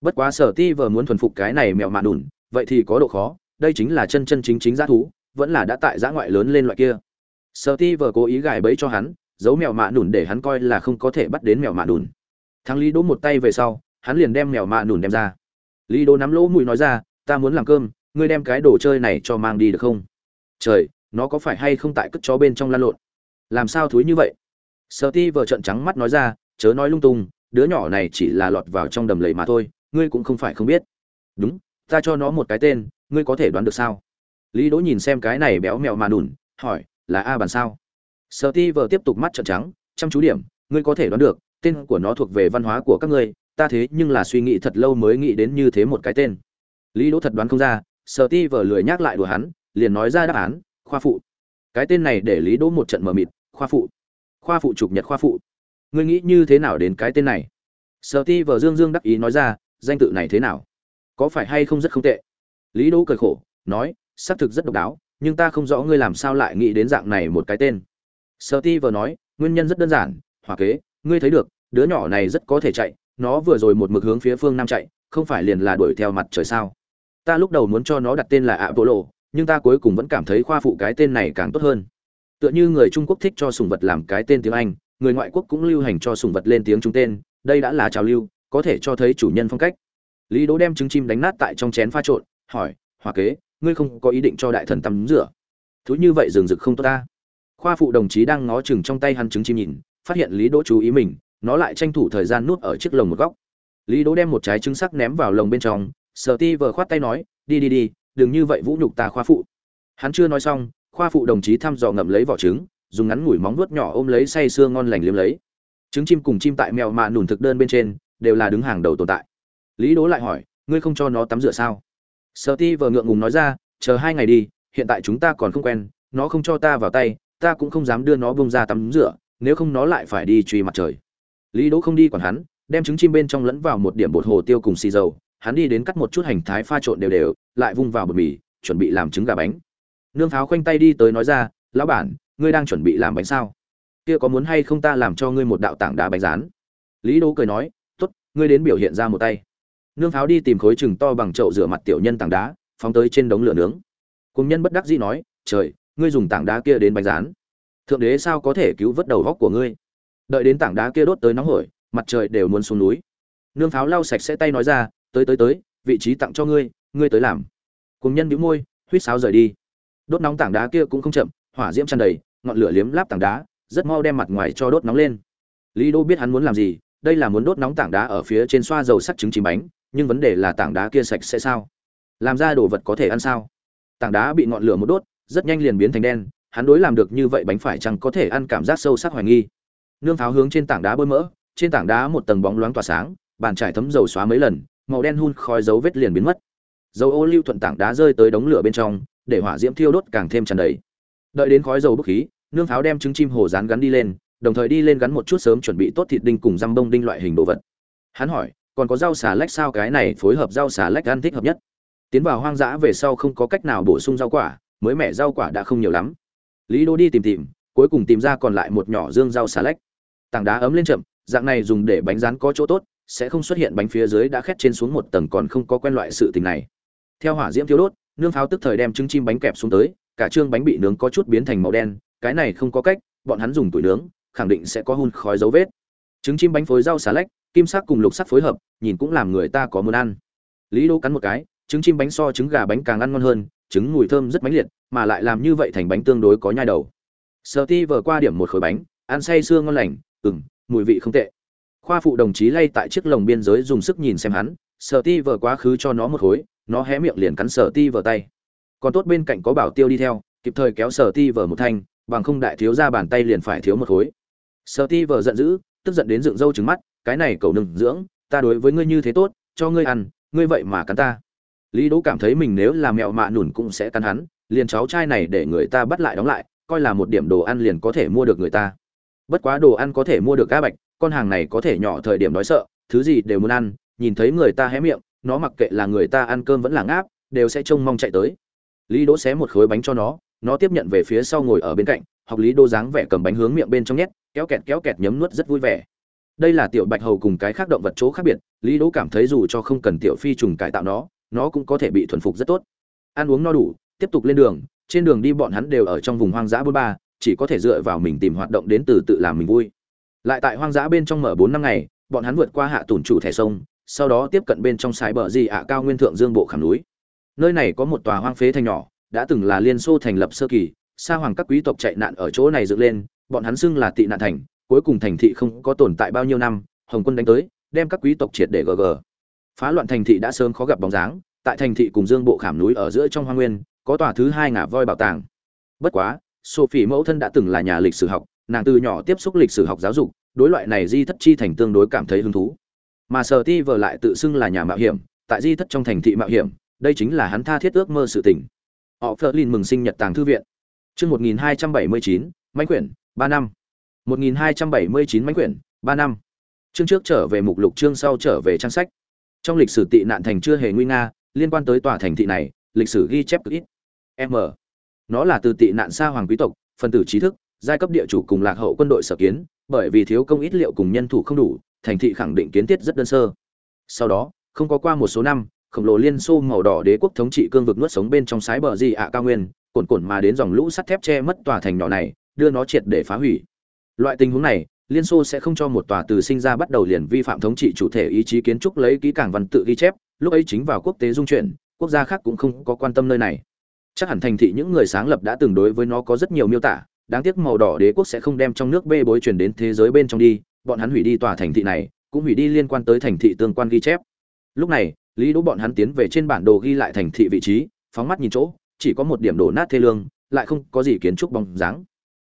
Bất quá sở ti vợ muốn thuần phục cái này mèo mạ nùn vậy thì có độ khó, đây chính là chân chân chính chính g thú, vẫn là đã tại giã ngoại lớn lên loại kia. Sợ ti vờ cố ý gài bẫy cho hắn, giấu mèo mạ nùn để hắn coi là không có thể bắt đến mèo mạ nùn. Thắng lý đỗ một tay về sau, hắn liền đem mèo mạ nùn đem ra. Lý đỗ nắm lỗ mũi nói ra, ta muốn làm cơm, ngươi đem cái đồ chơi này cho mang đi được không? Trời, nó có phải hay không tại cất chó bên trong lan lộn? Làm sao thúi như vậy? Sợ ti vợ trận trắng mắt nói ra, chớ nói lung tung, đứa nhỏ này chỉ là lọt vào trong đầm lầy mà thôi, ngươi cũng không phải không biết. Đúng ta cho nó một cái tên, ngươi có thể đoán được sao? Lý đỗ nhìn xem cái này béo mèo mà nùn hỏi, là a bàn sao? Sợ ti vợ tiếp tục mắt trận trắng, chăm chú điểm, ngươi có thể đoán được, tên của nó thuộc về văn hóa của các ngươi, ta thế nhưng là suy nghĩ thật lâu mới nghĩ đến như thế một cái tên. Lý đỗ thật đoán không ra sợ ti vợ lười nhắc lại đùa hắn, liền nói ra đáp án, khoa phụ. Cái tên này để lý đỗ một trận mờ mịt, khoa phụ. Khoa phụ chụp nhật khoa phụ. Ngươi nghĩ như thế nào đến cái tên này? Sợ ti vợ dương dương đắc ý nói ra, danh tự này thế nào? Có phải hay không rất không tệ? Lý đỗ cười khổ, nói, xác thực rất độc đáo, nhưng ta không rõ ngươi làm sao lại nghĩ đến dạng này một cái tên. Sợ ti vừa nói, nguyên nhân rất đơn giản hòa kế, ngươi thấy được, đứa nhỏ này rất có thể chạy, nó vừa rồi một mực hướng phía phương nam chạy, không phải liền là đuổi theo mặt trời sao? Ta lúc đầu muốn cho nó đặt tên là ạ bộ lộ nhưng ta cuối cùng vẫn cảm thấy khoa phụ cái tên này càng tốt hơn. Tựa như người trung quốc thích cho sùng vật làm cái tên tiếng anh, người ngoại quốc cũng lưu hành cho sùng vật lên tiếng trung tên, đây đã là trào lưu, có thể cho thấy chủ nhân phong cách lý đỗ đem trứng chim đánh nát tại trong chén pha trộn, hỏi hòa kế, ngươi không có ý định cho đại thần tắm rửa? Thú như vậy rừng rực không tốt ta. Khoa phụ đồng chí đang ngó chừng trong tay hắn trứng chim nhìn, phát hiện lý đỗ chú ý mình, nó lại tranh thủ thời gian nuốt ở chiếc lồng một góc. Lý đỗ đem một trái trứng sắc ném vào lồng bên trong, sở ti vờ khoát tay nói, đi đi đi, đừng như vậy vũ nhục ta khoa phụ. Hắn chưa nói xong, khoa phụ đồng chí thăm dò ngậm lấy vỏ trứng, dùng ngắn ngủi móng vuốt nhỏ ôm lấy say sưa ngon lành liếm lấy. Trứng chim cùng chim tại mèo mạ nùn thực đơn bên trên, đều là đứng hàng đầu tồn tại lý đố lại hỏi, ngươi không cho nó tắm rửa sao? Sợ ti vờ ngượng ngùng nói ra, chờ hai ngày đi, hiện tại chúng ta còn không quen, nó không cho ta vào tay, ta cũng không dám đưa nó bông ra tắm rửa, nếu không nó lại phải đi truy mặt trời. Lý đỗ không đi còn hắn, đem trứng chim bên trong lẫn vào một điểm bột hồ tiêu cùng xì dầu, hắn đi đến cắt một chút hành thái pha trộn đều đều, lại vung vào bột mì, chuẩn bị làm trứng gà bánh. Nương pháo khoanh tay đi tới nói ra, lão bản, ngươi đang chuẩn bị làm bánh sao? Kia có muốn hay không ta làm cho ngươi một đạo tảng đá bánh rán? Lý đỗ cười nói, tốt, ngươi đến biểu hiện ra một tay nương pháo đi tìm khối chừng to bằng chậu rửa mặt tiểu nhân tảng đá, phóng tới trên đống lửa nướng. Cùng nhân bất đắc dĩ nói, trời, ngươi dùng tảng đá kia đến bánh rán. Thượng đế sao có thể cứu vớt đầu góc của ngươi? Đợi đến tảng đá kia đốt tới nóng hổi, mặt trời đều muốn xuống núi. Nương pháo lau sạch sẽ tay nói ra, tới tới tới, vị trí tặng cho ngươi ngươi tới làm. Cùng nhân bĩu môi huýt sáo rời đi. Đốt nóng tảng đá kia cũng không chậm, hỏa diễm tràn đầy, ngọn lửa liếm láp tảng đá, rất mau đem mặt ngoài cho đốt nóng lên. Lý đô biết hắn muốn làm gì, đây là muốn đốt nóng tảng đá ở phía trên xoa dầu sắt trứng chìm bánh nhưng vấn đề là tảng đá kia sạch sẽ sao? Làm ra đồ vật có thể ăn sao? Tảng đá bị ngọn lửa một đốt, rất nhanh liền biến thành đen, hắn đối làm được như vậy bánh phải chăng có thể ăn cảm giác sâu sắc hoài nghi. Nương pháo hướng trên tảng đá bôi mỡ, trên tảng đá một tầng bóng loáng tỏa sáng, bàn trải thấm dầu xóa mấy lần, màu đen hun khói dấu vết liền biến mất. Dầu ô lưu thuận tảng đá rơi tới đống lửa bên trong, để hỏa diễm thiêu đốt càng thêm tràn đầy. Đợi đến khói dầu bốc khí, nương pháo đem trứng chim hồ rán gắn đi lên, đồng thời đi lên gắn một chút sớm chuẩn bị tốt thịt đinh cùng răm bông đinh loại hình đồ vật. Hắn hỏi còn có rau xà lách sao cái này phối hợp rau xà lách ăn thích hợp nhất. Tiến vào hoang dã về sau không có cách nào bổ sung rau quả, mới mẻ rau quả đã không nhiều lắm. Lý đô đi tìm tìm, cuối cùng tìm ra còn lại một nhỏ dương rau xà lách. Tảng đá ấm lên chậm, dạng này dùng để bánh rán có chỗ tốt, sẽ không xuất hiện bánh phía dưới đã khét trên xuống một tầng còn không có quen loại sự tình này. Theo hỏa diễm thiếu đốt, nương pháo tức thời đem trứng chim bánh kẹp xuống tới, cả trương bánh bị nướng có chút biến thành màu đen, cái này không có cách, bọn hắn dùng tuổi nướng, khẳng định sẽ có hun khói dấu vết. Trứng chim bánh phối rau xà lách kim sắc cùng lục sắc phối hợp nhìn cũng làm người ta có muốn ăn. Lý Đỗ cắn một cái trứng chim bánh so trứng gà bánh càng ăn ngon hơn trứng mùi thơm rất mãnh liệt mà lại làm như vậy thành bánh tương đối có nhai đầu. Sợ vừa qua điểm một khối bánh ăn say xương ngon lành ừm, mùi vị không tệ. Khoa phụ đồng chí lay tại chiếc lồng biên giới dùng sức nhìn xem hắn sợ vừa quá khứ cho nó một khối nó hé miệng liền cắn sợ vừa tay. Còn tốt bên cạnh có bảo tiêu đi theo kịp thời kéo sợ vừa một thanh bằng không đại thiếu ra bàn tay liền phải thiếu một khối. Sợ vừa giận dữ tức giận đến dựng râu trừng mắt cái này cầu đừng dưỡng, ta đối với ngươi như thế tốt, cho ngươi ăn, ngươi vậy mà cắn ta. Lý đỗ cảm thấy mình nếu là mẹo mạ nùn cũng sẽ cắn hắn, liền cháu trai này để người ta bắt lại đóng lại, coi là một điểm đồ ăn liền có thể mua được người ta. Bất quá đồ ăn có thể mua được cá bạch, con hàng này có thể nhỏ thời điểm đói sợ, thứ gì đều muốn ăn, nhìn thấy người ta hé miệng, nó mặc kệ là người ta ăn cơm vẫn là ngáp, đều sẽ trông mong chạy tới. Lý đỗ xé một khối bánh cho nó nó tiếp nhận về phía sau ngồi ở bên cạnh, học lý đô dáng vẻ cầm bánh hướng miệng bên trong nhét, kéo kẹt kéo kẹt nhấm nuốt rất vui vẻ đây là tiểu bạch hầu cùng cái khác động vật chỗ khác biệt, lý đỗ cảm thấy dù cho không cần tiểu phi trùng cải tạo nó nó cũng có thể bị thuần phục rất tốt. Ăn uống no đủ, tiếp tục lên đường, trên đường đi bọn hắn đều ở trong vùng hoang dã bốn ba, chỉ có thể dựa vào mình tìm hoạt động đến từ tự làm mình vui. Lại tại hoang dã bên trong mở bốn năm ngày, bọn hắn vượt qua hạ tủn chủ thẻ sông, sau đó tiếp cận bên trong sài bờ di ạ cao nguyên thượng dương bộ khảm núi. Nơi này có một tòa hoang phế thành nhỏ, đã từng là liên xô thành lập sơ kỳ, sa hoàng các quý tộc chạy nạn ở chỗ này dựng lên, bọn hắn xưng là tị nạn thành cuối cùng thành thị không có tồn tại bao nhiêu năm, hồng quân đánh tới, đem các quý tộc triệt để gg phá loạn thành thị đã sớm khó gặp bóng dáng, tại thành thị cùng dương bộ khảm núi ở giữa trong hoa nguyên, có tòa thứ hai ngả voi bảo tàng. Bất quá, sophie mẫu thân đã từng là nhà lịch sử học, nàng từ nhỏ tiếp xúc lịch sử học giáo dục, đối loại này di thất chi thành tương đối cảm thấy hứng thú. Mà sở ti vờ lại tự xưng là nhà mạo hiểm, tại di thất trong thành thị mạo hiểm, đây chính là hắn tha thiết ước mơ sự tỉnh. họ phớt lên mừng sinh nhật tàng thư viện. Chương một nghìn hai trăm bảy mươi chín mánh quyển, ba năm một nghìn quyển, ba năm. Chương trước trở về mục lục, chương sau trở về trang sách. Trong lịch sử tị nạn thành chưa hề nguy nga, liên quan tới tòa thành thị này, lịch sử ghi chép cực ít. M. Nó là từ tị nạn xa hoàng quý tộc, phần tử trí thức, giai cấp địa chủ cùng lạc hậu quân đội sở kiến, bởi vì thiếu công ít liệu cùng nhân thủ không đủ, thành thị khẳng định kiến thiết rất đơn sơ. Sau đó, không có qua một số năm, khổng lồ liên xô màu đỏ đế quốc thống trị cương vực nuốt sống bên trong sái bờ gì ạ cao nguyên, cuồn cuộn mà đến dòng lũ sắt thép che mất tòa thành nhỏ này, đưa nó triệt để phá hủy loại tình huống này, liên xô sẽ không cho một tòa từ sinh ra bắt đầu liền vi phạm thống trị chủ thể ý chí kiến trúc lấy ký cảng văn tự ghi chép, lúc ấy chính vào quốc tế dung chuyển, quốc gia khác cũng không có quan tâm nơi này. Chắc hẳn thành thị những người sáng lập đã từng đối với nó có rất nhiều miêu tả, đáng tiếc màu đỏ đế quốc sẽ không đem trong nước bê bối truyền đến thế giới bên trong đi, bọn hắn hủy đi tòa thành thị này, cũng hủy đi liên quan tới thành thị tương quan ghi chép. Lúc này, lý đỗ bọn hắn tiến về trên bản đồ ghi lại thành thị vị trí, phóng mắt nhìn chỗ, chỉ có một điểm đổ nát thê lương, lại không có gì kiến trúc bóng dáng.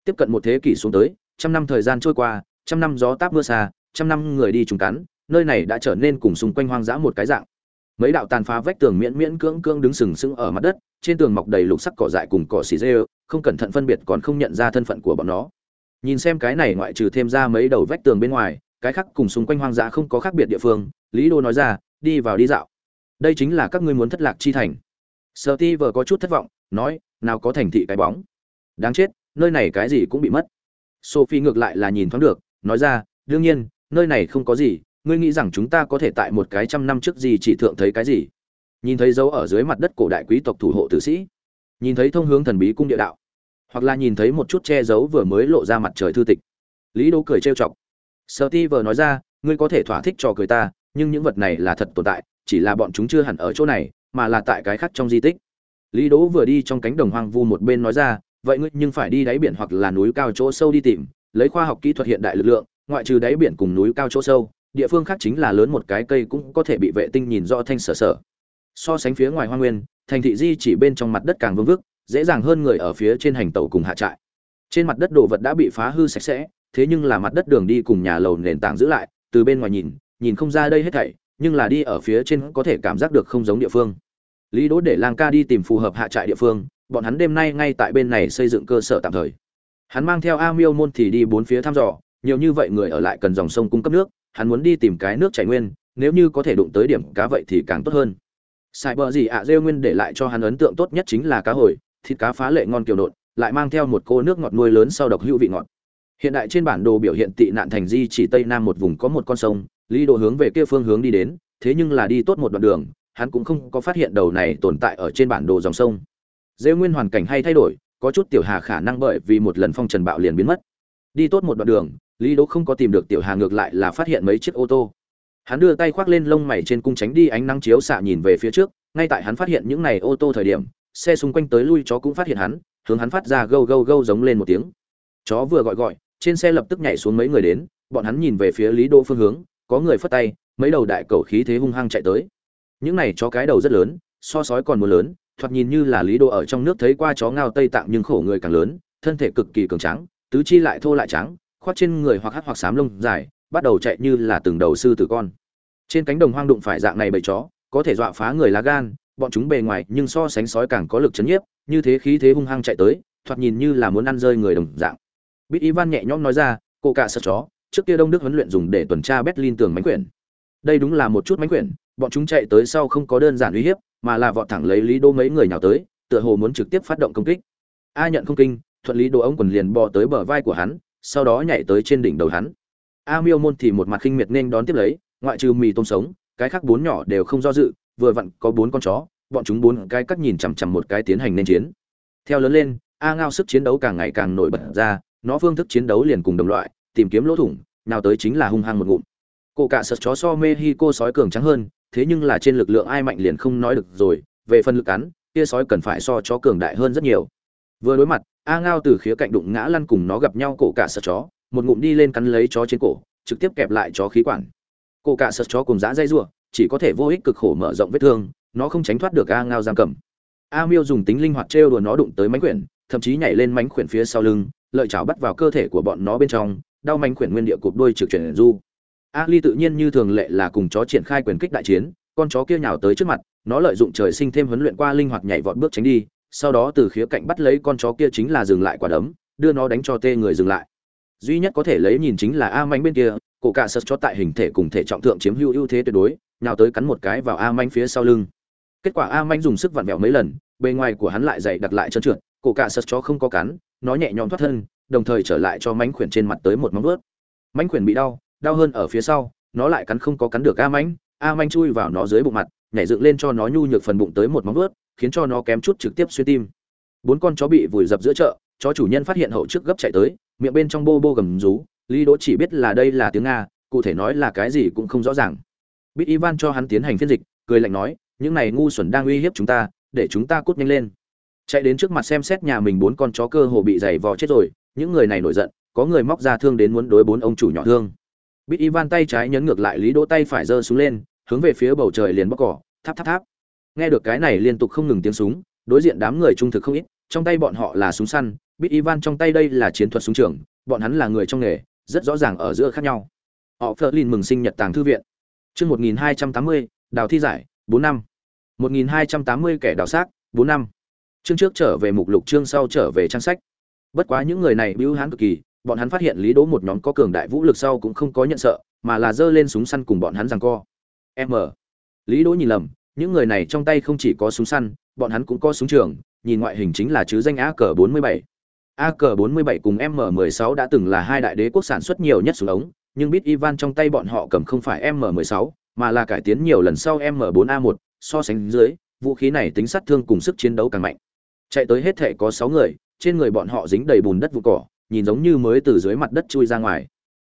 Tiếp cận một thế kỷ xuống tới trăm năm thời gian trôi qua, trăm năm gió táp mưa xa, trăm năm người đi trùng cắn, nơi này đã trở nên cùng xung quanh hoang dã một cái dạng. Mấy đạo tàn phá vách tường miễn miễn cưỡng cưỡng đứng sừng sững ở mặt đất, trên tường mọc đầy lục sắc cỏ dại cùng cỏ xì dê, không cẩn thận phân biệt còn không nhận ra thân phận của bọn nó. Nhìn xem cái này ngoại trừ thêm ra mấy đầu vách tường bên ngoài, cái khác cùng xung quanh hoang dã không có khác biệt địa phương, lý đô nói ra, đi vào đi dạo. Đây chính là các ngươi muốn thất lạc chi thành. Sợ ti vờ có chút thất vọng, nói, nào có thành thị cái bóng. Đáng chết, nơi này cái gì cũng bị mất sophie ngược lại là nhìn thoáng được, nói ra, đương nhiên, nơi này không có gì, ngươi nghĩ rằng chúng ta có thể tại một cái trăm năm trước gì chỉ thượng thấy cái gì? Nhìn thấy dấu ở dưới mặt đất cổ đại quý tộc thủ hộ tử sĩ, nhìn thấy thông hướng thần bí cung địa đạo, hoặc là nhìn thấy một chút che giấu vừa mới lộ ra mặt trời thư tịch, lý đỗ cười trêu chọc. Steve nói ra, ngươi có thể thỏa thích cho cười ta, nhưng những vật này là thật tồn tại, chỉ là bọn chúng chưa hẳn ở chỗ này, mà là tại cái khác trong di tích. Lý đỗ vừa đi trong cánh đồng hoang vu một bên nói ra vậy ngươi nhưng phải đi đáy biển hoặc là núi cao chỗ sâu đi tìm, lấy khoa học kỹ thuật hiện đại lực lượng, ngoại trừ đáy biển cùng núi cao chỗ sâu, địa phương khác chính là lớn một cái cây cũng có thể bị vệ tinh nhìn rõ thanh sở sở. So sánh phía ngoài hoa nguyên, thành thị di chỉ bên trong mặt đất càng vương vức, dễ dàng hơn người ở phía trên hành tàu cùng hạ trại. Trên mặt đất đồ vật đã bị phá hư sạch sẽ, thế nhưng là mặt đất đường đi cùng nhà lầu nền tảng giữ lại, từ bên ngoài nhìn nhìn không ra đây hết thảy, nhưng là đi ở phía trên có thể cảm giác được không giống địa phương. Lý đỗ để lang ca đi tìm phù hợp hạ trại địa phương bọn hắn đêm nay ngay tại bên này xây dựng cơ sở tạm thời. Hắn mang theo a miêu môn thì đi bốn phía thăm dò, nhiều như vậy người ở lại cần dòng sông cung cấp nước, hắn muốn đi tìm cái nước chảy nguyên, nếu như có thể đụng tới điểm cá vậy thì càng tốt hơn. Sai bờ gì ạ, rêu nguyên để lại cho hắn ấn tượng tốt nhất chính là cá hồi, thịt cá phá lệ ngon kiều nộn, lại mang theo một cô nước ngọt nuôi lớn sau độc hữu vị ngọt. Hiện đại trên bản đồ biểu hiện tị nạn thành di chỉ tây nam một vùng có một con sông, lý đồ hướng về kia phương hướng đi đến, thế nhưng là đi tốt một đoạn đường, hắn cũng không có phát hiện đầu này tồn tại ở trên bản đồ dòng sông rêu nguyên hoàn cảnh hay thay đổi, có chút tiểu hà khả năng bởi vì một lần phong trần bạo liền biến mất. Đi tốt một đoạn đường, lý đỗ không có tìm được tiểu hà ngược lại là phát hiện mấy chiếc ô tô. Hắn đưa tay khoác lên lông mày trên cung tránh đi ánh nắng chiếu xạ nhìn về phía trước, ngay tại hắn phát hiện những này ô tô thời điểm, xe xung quanh tới lui chó cũng phát hiện hắn, hướng hắn phát ra gâu gâu gâu giống lên một tiếng. Chó vừa gọi gọi, trên xe lập tức nhảy xuống mấy người đến, bọn hắn nhìn về phía lý đỗ phương hướng, có người phất tay, mấy đầu đại cầu khí thế hung hăng chạy tới. Những này chó cái đầu rất lớn, so sói còn muốn lớn thoạt nhìn như là lý đồ ở trong nước thấy qua chó ngao tây tạng nhưng khổ người càng lớn, thân thể cực kỳ cường tráng, tứ chi lại thô lại trắng, khoác trên người hoặc hắc hoặc xám lông dài, bắt đầu chạy như là từng đầu sư tử con. Trên cánh đồng hoang đụng phải dạng này bầy chó, có thể dọa phá người lá gan, bọn chúng bề ngoài nhưng so sánh sói càng có lực chấn nhiếp, như thế khí thế hung hăng chạy tới, thoạt nhìn như là muốn ăn rơi người đồng dạng. Bít ivan nhẹ nhõm nói ra, cô cả sợ chó, trước kia đông đức huấn luyện dùng để tuần tra berlin tường mánh quyển đây đúng là một chút mánh quyển, bọn chúng chạy tới sau không có đơn giản uy hiếp, mà là vọt thẳng lấy lý đô mấy người nào tới, tựa hồ muốn trực tiếp phát động công kích. A nhận không kinh, thuận lý đồ ông quần liền bò tới bờ vai của hắn, sau đó nhảy tới trên đỉnh đầu hắn. A miêu môn thì một mặt khinh miệt nên đón tiếp lấy, ngoại trừ mì tôm sống, cái khác bốn nhỏ đều không do dự, vừa vặn có bốn con chó, bọn chúng bốn cái cắt nhìn chằm chằm một cái tiến hành nên chiến. Theo lớn lên, a ngao sức chiến đấu càng ngày càng nổi bật ra, nó phương thức chiến đấu liền cùng đồng loại, tìm kiếm lỗ thủng, nào tới chính là hung hăng một ngụm cổ cả sật chó so mexico sói cường trắng hơn, thế nhưng là trên lực lượng ai mạnh liền không nói được rồi, về phần lực cắn kia sói cần phải so chó cường đại hơn rất nhiều. Vừa đối mặt, a ngao từ khía cạnh đụng ngã lăn cùng nó gặp nhau cổ cả sật chó, một ngụm đi lên cắn lấy chó trên cổ, trực tiếp kẹp lại chó khí quản. Cổ cả sật chó cùng dã dây rủa chỉ có thể vô ích cực khổ mở rộng vết thương, nó không tránh thoát được a ngao giam cầm. A miêu dùng tính linh hoạt trêu đùa nó đụng tới mánh quyển, thậm chí nhảy lên mánh quyển phía sau lưng, lợi chảo bắt vào cơ thể của bọn nó bên trong, đau mánh quyển nguyên địa cụp đuôi trực chuyển du a ly tự nhiên như thường lệ là cùng chó triển khai quyền kích đại chiến, con chó kia nhào tới trước mặt, nó lợi dụng trời sinh thêm huấn luyện qua linh hoạt nhảy vọt bước tránh đi, sau đó từ khía cạnh bắt lấy con chó kia chính là dừng lại quả đấm, đưa nó đánh cho tê người dừng lại. Duy nhất có thể lấy nhìn chính là a manh bên kia, cổ cả sật cho tại hình thể cùng thể trọng thượng chiếm hữu ưu thế tuyệt đối, nhào tới cắn một cái vào a manh phía sau lưng. Kết quả a manh dùng sức vặn vẹo mấy lần, bề ngoài của hắn lại dày đặt lại trơn trượt, cổ cả sật chó không có cắn, nó nhẹ nhõm thoát thân, đồng thời trở lại cho mánh khuyển trên mặt tới một móng vuốt. Mánh khuyển bị đau đau hơn ở phía sau, nó lại cắn không có cắn được a manh a manh chui vào nó dưới bụng mặt, nhảy dựng lên cho nó nhu nhược phần bụng tới một móng vuốt, khiến cho nó kém chút trực tiếp xuyên tim. Bốn con chó bị vùi dập giữa chợ, chó chủ nhân phát hiện hậu trước gấp chạy tới, miệng bên trong bô bô gầm rú, lý đỗ chỉ biết là đây là tiếng nga, cụ thể nói là cái gì cũng không rõ ràng. Bít ivan cho hắn tiến hành phiên dịch, cười lạnh nói, những này ngu xuẩn đang uy hiếp chúng ta, để chúng ta cút nhanh lên. Chạy đến trước mặt xem xét nhà mình bốn con chó cơ hồ bị giày vò chết rồi, những người này nổi giận, có người móc ra thương đến muốn đối bốn ông chủ nhỏ thương bít ivan tay trái nhấn ngược lại lý đỗ tay phải giơ xuống lên, hướng về phía bầu trời liền bóc cỏ. Tháp tháp tháp. Nghe được cái này liên tục không ngừng tiếng súng, đối diện đám người trung thực không ít, trong tay bọn họ là súng săn, bít ivan trong tay đây là chiến thuật súng trường, bọn hắn là người trong nghề, rất rõ ràng ở giữa khác nhau. Họ phớt lên mừng sinh nhật tàng thư viện. Chương một nghìn hai trăm tám mươi, đào thi giải, bốn năm. một nghìn hai trăm tám mươi kẻ đào xác, bốn năm. Chương trước trở về mục lục, chương sau trở về trang sách. Bất quá những người này bưu hán cực kỳ bọn hắn phát hiện lý đỗ một nhóm có cường đại vũ lực sau cũng không có nhận sợ mà là giơ lên súng săn cùng bọn hắn giằng co m lý đỗ nhìn lầm những người này trong tay không chỉ có súng săn bọn hắn cũng có súng trường nhìn ngoại hình chính là chứ danh a cờ 47. AK-47 cùng M16 đã từng là hai đại đế quốc sản xuất nhiều nhất súng ống, nhưng Bit Ivan trong tay bọn họ cầm không phải M16, mà là cải tiến nhiều lần sau M4A1, so sánh dưới, vũ khí này tính sát thương cùng sức chiến đấu càng mạnh. Chạy tới hết thể có 6 người, trên người bọn họ dính đầy bùn đất vụ cỏ, nhìn giống như mới từ dưới mặt đất chui ra ngoài.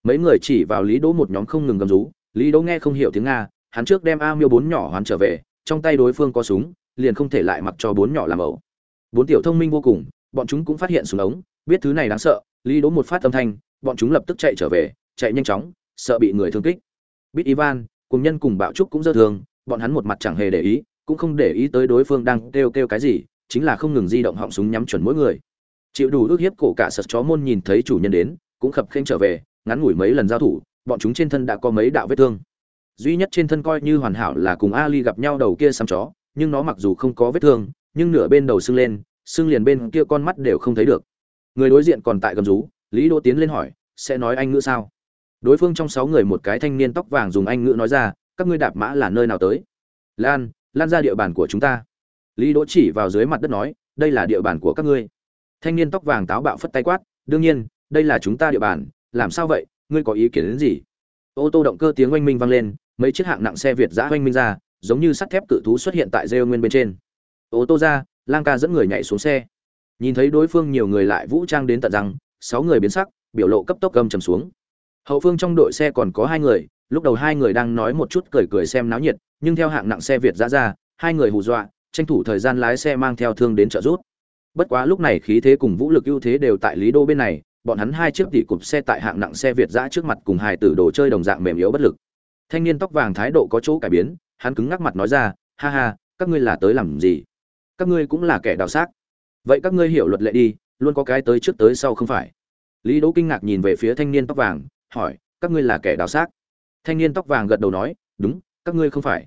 Mấy người chỉ vào Lý Đỗ một nhóm không ngừng gầm rú, Lý Đỗ nghe không hiểu tiếng Nga, hắn trước đem A Miêu bốn nhỏ hoàn trở về, trong tay đối phương có súng, liền không thể lại mặc cho bốn nhỏ làm ẩu. Bốn tiểu thông minh vô cùng, bọn chúng cũng phát hiện súng ống, biết thứ này đáng sợ, Lý Đỗ một phát âm thanh, bọn chúng lập tức chạy trở về, chạy nhanh chóng, sợ bị người thương kích. Bít Ivan, cùng nhân cùng Bạo Trúc cũng dơ thường, bọn hắn một mặt chẳng hề để ý, cũng không để ý tới đối phương đang kêu kêu cái gì, chính là không ngừng di động họng súng nhắm chuẩn mỗi người. Chịu đủ ước hiếp cổ cả sật chó môn nhìn thấy chủ nhân đến, cũng khập khênh trở về, ngắn ngủi mấy lần giao thủ, bọn chúng trên thân đã có mấy đạo vết thương. Duy nhất trên thân coi như hoàn hảo là cùng Ali gặp nhau đầu kia xăm chó, nhưng nó mặc dù không có vết thương, nhưng nửa bên đầu sưng lên, sưng liền bên kia con mắt đều không thấy được. Người đối diện còn tại gầm rú, Lý Đỗ tiến lên hỏi, sẽ nói anh ngữ sao? Đối phương trong sáu người một cái thanh niên tóc vàng dùng anh ngữ nói ra, các ngươi đạp mã là nơi nào tới? Lan, lan ra địa bàn của chúng ta. Lý Đỗ chỉ vào dưới mặt đất nói, đây là địa bàn của các ngươi. Thanh niên tóc vàng táo bạo phất tay quát, đương nhiên, đây là chúng ta địa bàn, làm sao vậy, ngươi có ý kiến đến gì? Ô tô động cơ tiếng oanh minh vang lên, mấy chiếc hạng nặng xe Việt giã oanh minh ra, giống như sắt thép cự thú xuất hiện tại rêu nguyên bên trên. Ô tô ra, Lang ca dẫn người nhảy xuống xe. Nhìn thấy đối phương nhiều người lại vũ trang đến tận răng, sáu người biến sắc, biểu lộ cấp tốc gầm trầm xuống. Hậu phương trong đội xe còn có hai người, lúc đầu hai người đang nói một chút cười cười xem náo nhiệt, nhưng theo hạng nặng xe Việt ra ra, hai người hù dọa, tranh thủ thời gian lái xe mang theo thương đến trợ giúp. Bất quá lúc này khí thế cùng vũ lực ưu thế đều tại Lý Đô bên này, bọn hắn hai chiếc tỷ cụp xe tại hạng nặng xe Việt Giã trước mặt cùng hai tử đồ chơi đồng dạng mềm yếu bất lực. Thanh niên tóc vàng thái độ có chỗ cải biến, hắn cứng ngắc mặt nói ra, ha ha, các ngươi là tới làm gì? Các ngươi cũng là kẻ đào xác. Vậy các ngươi hiểu luật lệ đi, luôn có cái tới trước tới sau không phải? Lý Đỗ kinh ngạc nhìn về phía thanh niên tóc vàng, hỏi, các ngươi là kẻ đào xác? Thanh niên tóc vàng gật đầu nói, đúng, các ngươi không phải.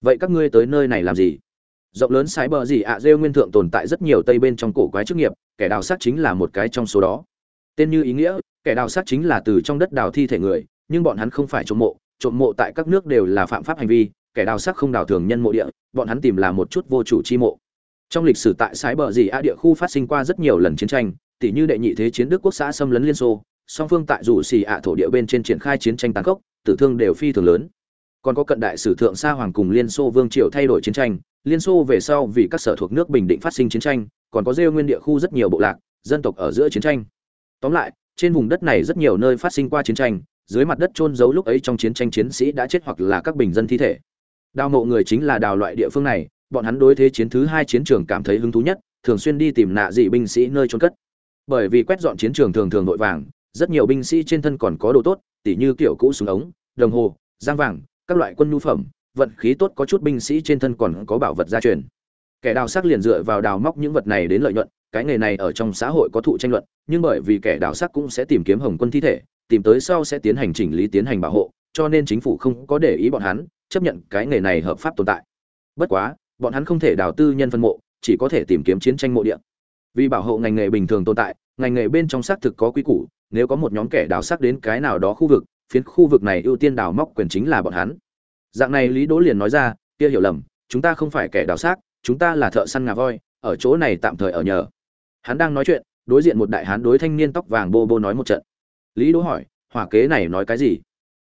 Vậy các ngươi tới nơi này làm gì? Rộng lớn sái bờ gì ạ à, rêu nguyên thượng tồn tại rất nhiều tây bên trong cổ quái chức nghiệp, kẻ đào sát chính là một cái trong số đó. Tên như ý nghĩa kẻ đào sát chính là từ trong đất đào thi thể người nhưng bọn hắn không phải trộm mộ trộm mộ tại các nước đều là phạm pháp hành vi kẻ đào sát không đào thường nhân mộ địa bọn hắn tìm là một chút vô chủ chi mộ. Trong lịch sử tại sái bờ dì a địa khu phát sinh qua rất nhiều lần chiến tranh tỷ như đệ nhị thế chiến đức quốc xã xâm lấn liên xô song phương tại rủ xì ạ thổ địa bên trên triển khai chiến tranh tàn khốc tử thương đều phi thường lớn. Còn có cận đại sử thượng sa hoàng cùng liên xô vương triều thay đổi chiến tranh liên xô về sau vì các sở thuộc nước bình định phát sinh chiến tranh, còn có rêu nguyên địa khu rất nhiều bộ lạc, dân tộc ở giữa chiến tranh. Tóm lại, trên vùng đất này rất nhiều nơi phát sinh qua chiến tranh, dưới mặt đất trôn giấu lúc ấy trong chiến tranh chiến sĩ đã chết hoặc là các bình dân thi thể. Đào mộ người chính là đào loại địa phương này, bọn hắn đối thế chiến thứ hai chiến trường cảm thấy hứng thú nhất, thường xuyên đi tìm nạ dị binh sĩ nơi trôn cất. Bởi vì quét dọn chiến trường thường thường vội vàng, rất nhiều binh sĩ trên thân còn có đồ tốt, tỉ như kiểu cũ súng ống, đồng hồ, giang vàng, các loại quân nhu phẩm vận khí tốt có chút binh sĩ trên thân còn có bảo vật gia truyền. Kẻ đào sắc liền dựa vào đào móc những vật này đến lợi nhuận, cái nghề này ở trong xã hội có thụ tranh luận, nhưng bởi vì kẻ đào sắc cũng sẽ tìm kiếm hồng quân thi thể, tìm tới sau sẽ tiến hành chỉnh lý tiến hành bảo hộ, cho nên chính phủ không có để ý bọn hắn, chấp nhận cái nghề này hợp pháp tồn tại. Bất quá, bọn hắn không thể đào tư nhân phân mộ, chỉ có thể tìm kiếm chiến tranh mộ địa. Vì bảo hộ ngành nghề bình thường tồn tại, ngành nghề bên trong xác thực có quy củ, nếu có một nhóm kẻ đào sắc đến cái nào đó khu vực, phiến khu vực này ưu tiên đào móc quyền chính là bọn hắn dạng này lý đỗ liền nói ra, kia hiểu lầm, chúng ta không phải kẻ đào xác, chúng ta là thợ săn ngà voi, ở chỗ này tạm thời ở nhờ. Hắn đang nói chuyện, đối diện một đại hán đối thanh niên tóc vàng bô bô nói một trận. Lý đỗ hỏi, hỏa kế này nói cái gì?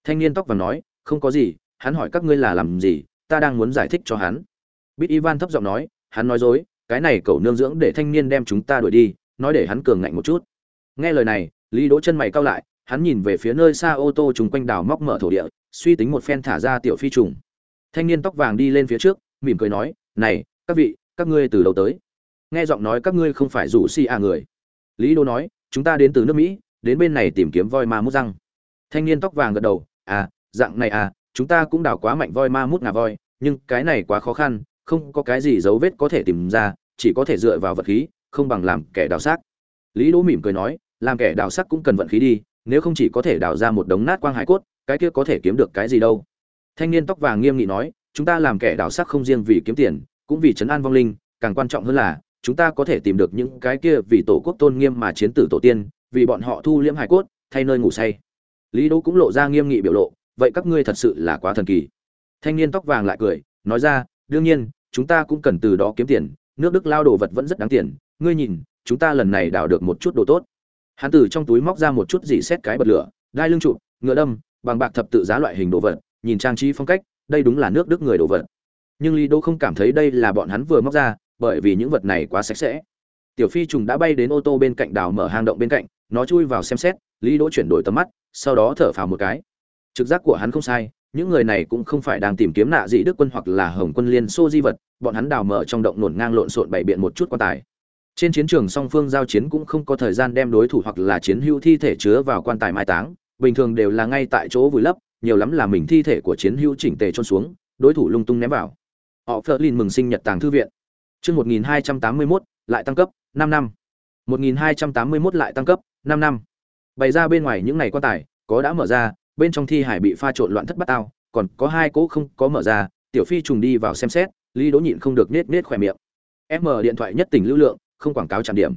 Thanh niên tóc vàng nói, không có gì, hắn hỏi các ngươi là làm gì, ta đang muốn giải thích cho hắn. Bít ivan thấp giọng nói, hắn nói dối, cái này cậu nương dưỡng để thanh niên đem chúng ta đuổi đi, nói để hắn cường ngạnh một chút. Nghe lời này, lý đỗ chân mày cau lại hắn nhìn về phía nơi xa ô tô trùng quanh đảo móc mở thổ địa, suy tính một phen thả ra tiểu phi trùng. Thanh niên tóc vàng đi lên phía trước, mỉm cười nói, này, các vị, các ngươi từ đâu tới? Nghe giọng nói, các ngươi không phải rủ si à người. Lý đô nói, chúng ta đến từ nước mỹ, đến bên này tìm kiếm voi ma mút răng. Thanh niên tóc vàng gật đầu à dạng này à chúng ta cũng đào quá mạnh voi ma mút ngà voi, nhưng cái này quá khó khăn, không có cái gì dấu vết có thể tìm ra, chỉ có thể dựa vào vật khí, không bằng làm kẻ đào xác. Lý đỗ mỉm cười nói, làm kẻ đào xác cũng cần vận khí đi nếu không chỉ có thể đào ra một đống nát quang hải cốt, cái kia có thể kiếm được cái gì đâu. Thanh niên tóc vàng nghiêm nghị nói, chúng ta làm kẻ đào sắc không riêng vì kiếm tiền, cũng vì trấn an vong linh, càng quan trọng hơn là, chúng ta có thể tìm được những cái kia vì tổ quốc tôn nghiêm mà chiến tử tổ tiên, vì bọn họ thu liễm hải cốt, thay nơi ngủ say. Lý đỗ cũng lộ ra nghiêm nghị biểu lộ, vậy các ngươi thật sự là quá thần kỳ. Thanh niên tóc vàng lại cười, nói ra, đương nhiên, chúng ta cũng cần từ đó kiếm tiền, nước đức lao đồ vật vẫn rất đáng tiền, ngươi nhìn, chúng ta lần này đào được một chút đồ tốt hắn từ trong túi móc ra một chút dỉ xét cái bật lửa, đai lưng trụ ngựa đâm, bằng bạc thập tự giá loại hình đồ vật, nhìn trang trí phong cách, đây đúng là nước đức người đồ vật. Nhưng lý Đô không cảm thấy đây là bọn hắn vừa móc ra, bởi vì những vật này quá sạch sẽ. Tiểu phi trùng đã bay đến ô tô bên cạnh đào mở hang động bên cạnh, nó chui vào xem xét, lý đỗ chuyển đổi tầm mắt, sau đó thở phào một cái. Trực giác của hắn không sai, những người này cũng không phải đang tìm kiếm nạ dị đức quân hoặc là hồng quân liên xô di vật, bọn hắn đào mở trong động nổn ngang lộn xộn bày biện một chút quan tài trên chiến trường song phương giao chiến cũng không có thời gian đem đối thủ hoặc là chiến hữu thi thể chứa vào quan tài mai táng bình thường đều là ngay tại chỗ vùi lấp nhiều lắm là mình thi thể của chiến hữu chỉnh tề trôn xuống đối thủ lung tung ném vào. Họ phớt lên mừng sinh nhật tàng thư viện. Chương 1281, lại tăng cấp 5 năm. 1281 lại tăng cấp 5 năm. Bày ra bên ngoài những này quan tài có đã mở ra bên trong thi hải bị pha trộn loạn thất bát ao còn có hai cỗ không có mở ra tiểu phi trùng đi vào xem xét lý đỗ nhịn không được nết nết khỏe miệng. M điện thoại nhất tỉnh lưu lượng không quảng cáo trạm điểm.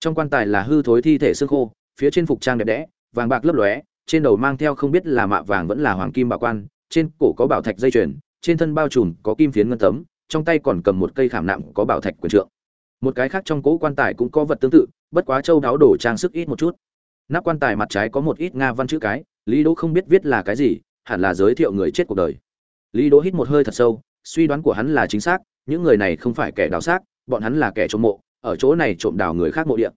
Trong quan tài là hư thối thi thể xương khô, phía trên phục trang đẹp đẽ, vàng bạc lấp lóe, trên đầu mang theo không biết là mạ vàng vẫn là hoàng kim bảo quan, trên cổ có bảo thạch dây chuyền, trên thân bao trùm có kim phiến ngân tấm, trong tay còn cầm một cây khảm nặng có bảo thạch quyền trượng. Một cái khác trong cỗ quan tài cũng có vật tương tự, bất quá châu đáo đổ trang sức ít một chút. Nắp quan tài mặt trái có một ít nga văn chữ cái, lý đỗ không biết viết là cái gì, hẳn là giới thiệu người chết cuộc đời. Lý đỗ hít một hơi thật sâu, suy đoán của hắn là chính xác, những người này không phải kẻ đào xác, bọn hắn là kẻ trộm mộ ở chỗ này trộm đào người khác mộ địa.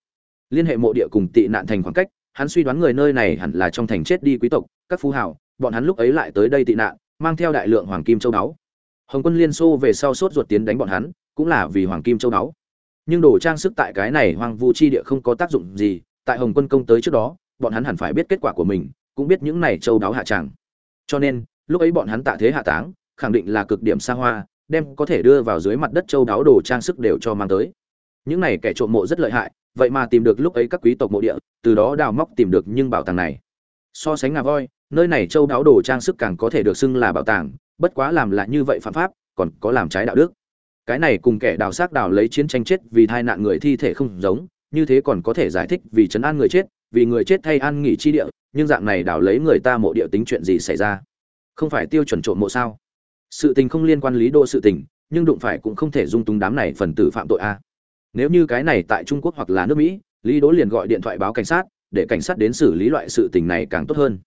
Liên hệ mộ địa cùng tị nạn thành khoảng cách, hắn suy đoán người nơi này hẳn là trong thành chết đi quý tộc, các phú hào, bọn hắn lúc ấy lại tới đây tị nạn, mang theo đại lượng hoàng kim châu báu. Hồng quân liên xô về sau sốt ruột tiến đánh bọn hắn, cũng là vì hoàng kim châu báu. Nhưng đồ trang sức tại cái này hoang vu chi địa không có tác dụng gì, tại hồng quân công tới trước đó, bọn hắn hẳn phải biết kết quả của mình, cũng biết những này châu đáo hạ tràng. Cho nên, lúc ấy bọn hắn tạ thế hạ táng, khẳng định là cực điểm xa hoa, đem có thể đưa vào dưới mặt đất châu đáo đồ trang sức đều cho mang tới những này kẻ trộm mộ rất lợi hại, vậy mà tìm được lúc ấy các quý tộc mộ địa, từ đó đào móc tìm được nhưng bảo tàng này. So sánh ngà voi, nơi này châu đáo đồ trang sức càng có thể được xưng là bảo tàng, bất quá làm lại như vậy phạm pháp, còn có làm trái đạo đức. Cái này cùng kẻ đào xác đào lấy chiến tranh chết vì tai nạn người thi thể không giống, như thế còn có thể giải thích vì chấn an người chết, vì người chết thay an nghỉ chi địa, nhưng dạng này đào lấy người ta mộ địa tính chuyện gì xảy ra? Không phải tiêu chuẩn trộm mộ sao? Sự tình không liên quan lý đô sự tình, nhưng đụng phải cũng không thể dung túng đám này phần tử phạm tội a nếu như cái này tại trung quốc hoặc là nước mỹ, lý đỗ liền gọi điện thoại báo cảnh sát, để cảnh sát đến xử lý loại sự tình này càng tốt hơn.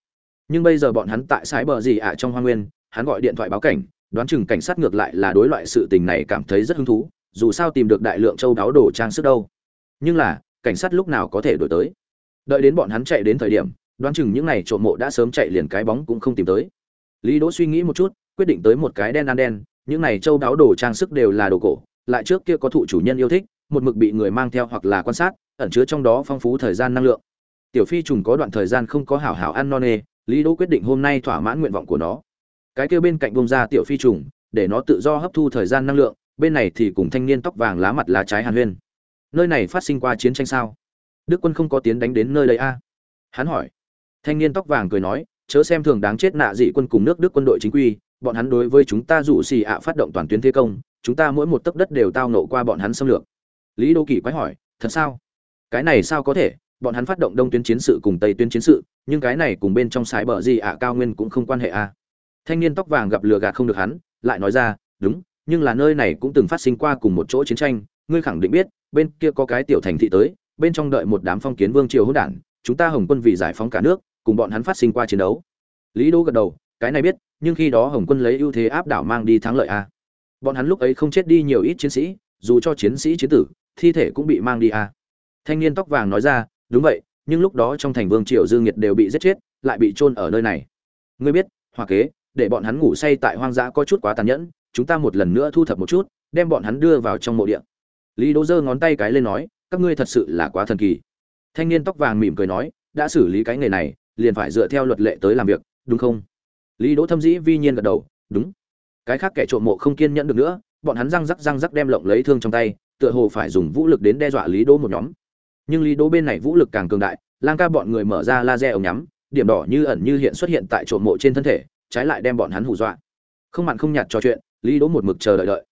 Nhưng bây giờ bọn hắn tại sái bờ gì ạ trong hoa nguyên, hắn gọi điện thoại báo cảnh, đoán chừng cảnh sát ngược lại là đối loại sự tình này cảm thấy rất hứng thú, dù sao tìm được đại lượng châu đáo đồ trang sức đâu. Nhưng là, cảnh sát lúc nào có thể đổi tới? Đợi đến bọn hắn chạy đến thời điểm, đoán chừng những n à y trộm mộ đã sớm chạy liền cái bóng cũng không tìm tới. Lý đỗ suy nghĩ một chút, quyết định tới một cái đen ăn đen, những n à y châu đáo đồ trang sức đều là đồ cổ, lại trước kia có thụ chủ nhân yêu thích một mực bị người mang theo hoặc là quan sát, ẩn chứa trong đó phong phú thời gian năng lượng. Tiểu phi trùng có đoạn thời gian không có hảo hảo ăn no nê, lý đỗ quyết định hôm nay thỏa mãn nguyện vọng của nó. Cái kia bên cạnh bông ra tiểu phi trùng, để nó tự do hấp thu thời gian năng lượng, bên này thì cùng thanh niên tóc vàng lá mặt lá trái hàn huyên. Nơi này phát sinh qua chiến tranh sao? Đức quân không có tiến đánh đến nơi đây a? Hắn hỏi. Thanh niên tóc vàng cười nói, chớ xem thường đáng chết nạ dị quân cùng nước đức quân đội chính quy, bọn hắn đối với chúng ta rủ xì ạ phát động toàn tuyến thế công, chúng ta mỗi một tấc đất đều tao nộ qua bọn hắn xâm lược lý đô kỳ quái hỏi, thật sao? Cái này sao có thể? Bọn hắn phát động đông tuyến chiến sự cùng tây tuyến chiến sự, nhưng cái này cùng bên trong sái bờ gì ạ, cao nguyên cũng không quan hệ a thanh niên tóc vàng gặp lừa gạt không được hắn, lại nói ra, đúng, nhưng là nơi này cũng từng phát sinh qua cùng một chỗ chiến tranh, ngươi khẳng định biết, bên kia có cái tiểu thành thị tới, bên trong đợi một đám phong kiến vương triều hỗn đản, chúng ta hồng quân vì giải phóng cả nước, cùng bọn hắn phát sinh qua chiến đấu. Lý Đô gật đầu, cái này biết, nhưng khi đó hồng quân lấy ưu thế áp đảo mang đi thắng lợi a bọn hắn lúc ấy không chết đi nhiều ít chiến sĩ, dù cho chiến sĩ chiến tử thi thể cũng bị mang đi à? thanh niên tóc vàng nói ra, đúng vậy, nhưng lúc đó trong thành vương triều dương nhiệt đều bị giết chết, lại bị chôn ở nơi này. Ngươi biết hòa kế, để bọn hắn ngủ say tại hoang dã có chút quá tàn nhẫn, chúng ta một lần nữa thu thập một chút, đem bọn hắn đưa vào trong mộ địa. Lý đỗ giơ ngón tay cái lên nói, các ngươi thật sự là quá thần kỳ. Thanh niên tóc vàng mỉm cười nói, đã xử lý cái nghề này, liền phải dựa theo luật lệ tới làm việc, đúng không? Lý đỗ thâm dĩ vi nhiên gật đầu, đúng. Cái khác kẻ trộm mộ không kiên nhẫn được nữa, bọn hắn răng rắc răng rắc đem lộng lấy thương trong tay tựa hồ phải dùng vũ lực đến đe dọa lý đỗ một nhóm. Nhưng lý đỗ bên này vũ lực càng cường đại, lang ca bọn người mở ra laser ống nhắm, điểm đỏ như ẩn như hiện xuất hiện tại trộm mộ trên thân thể, trái lại đem bọn hắn hù dọa. Không mặn không nhạt trò chuyện, lý đỗ một mực chờ đợi đợi.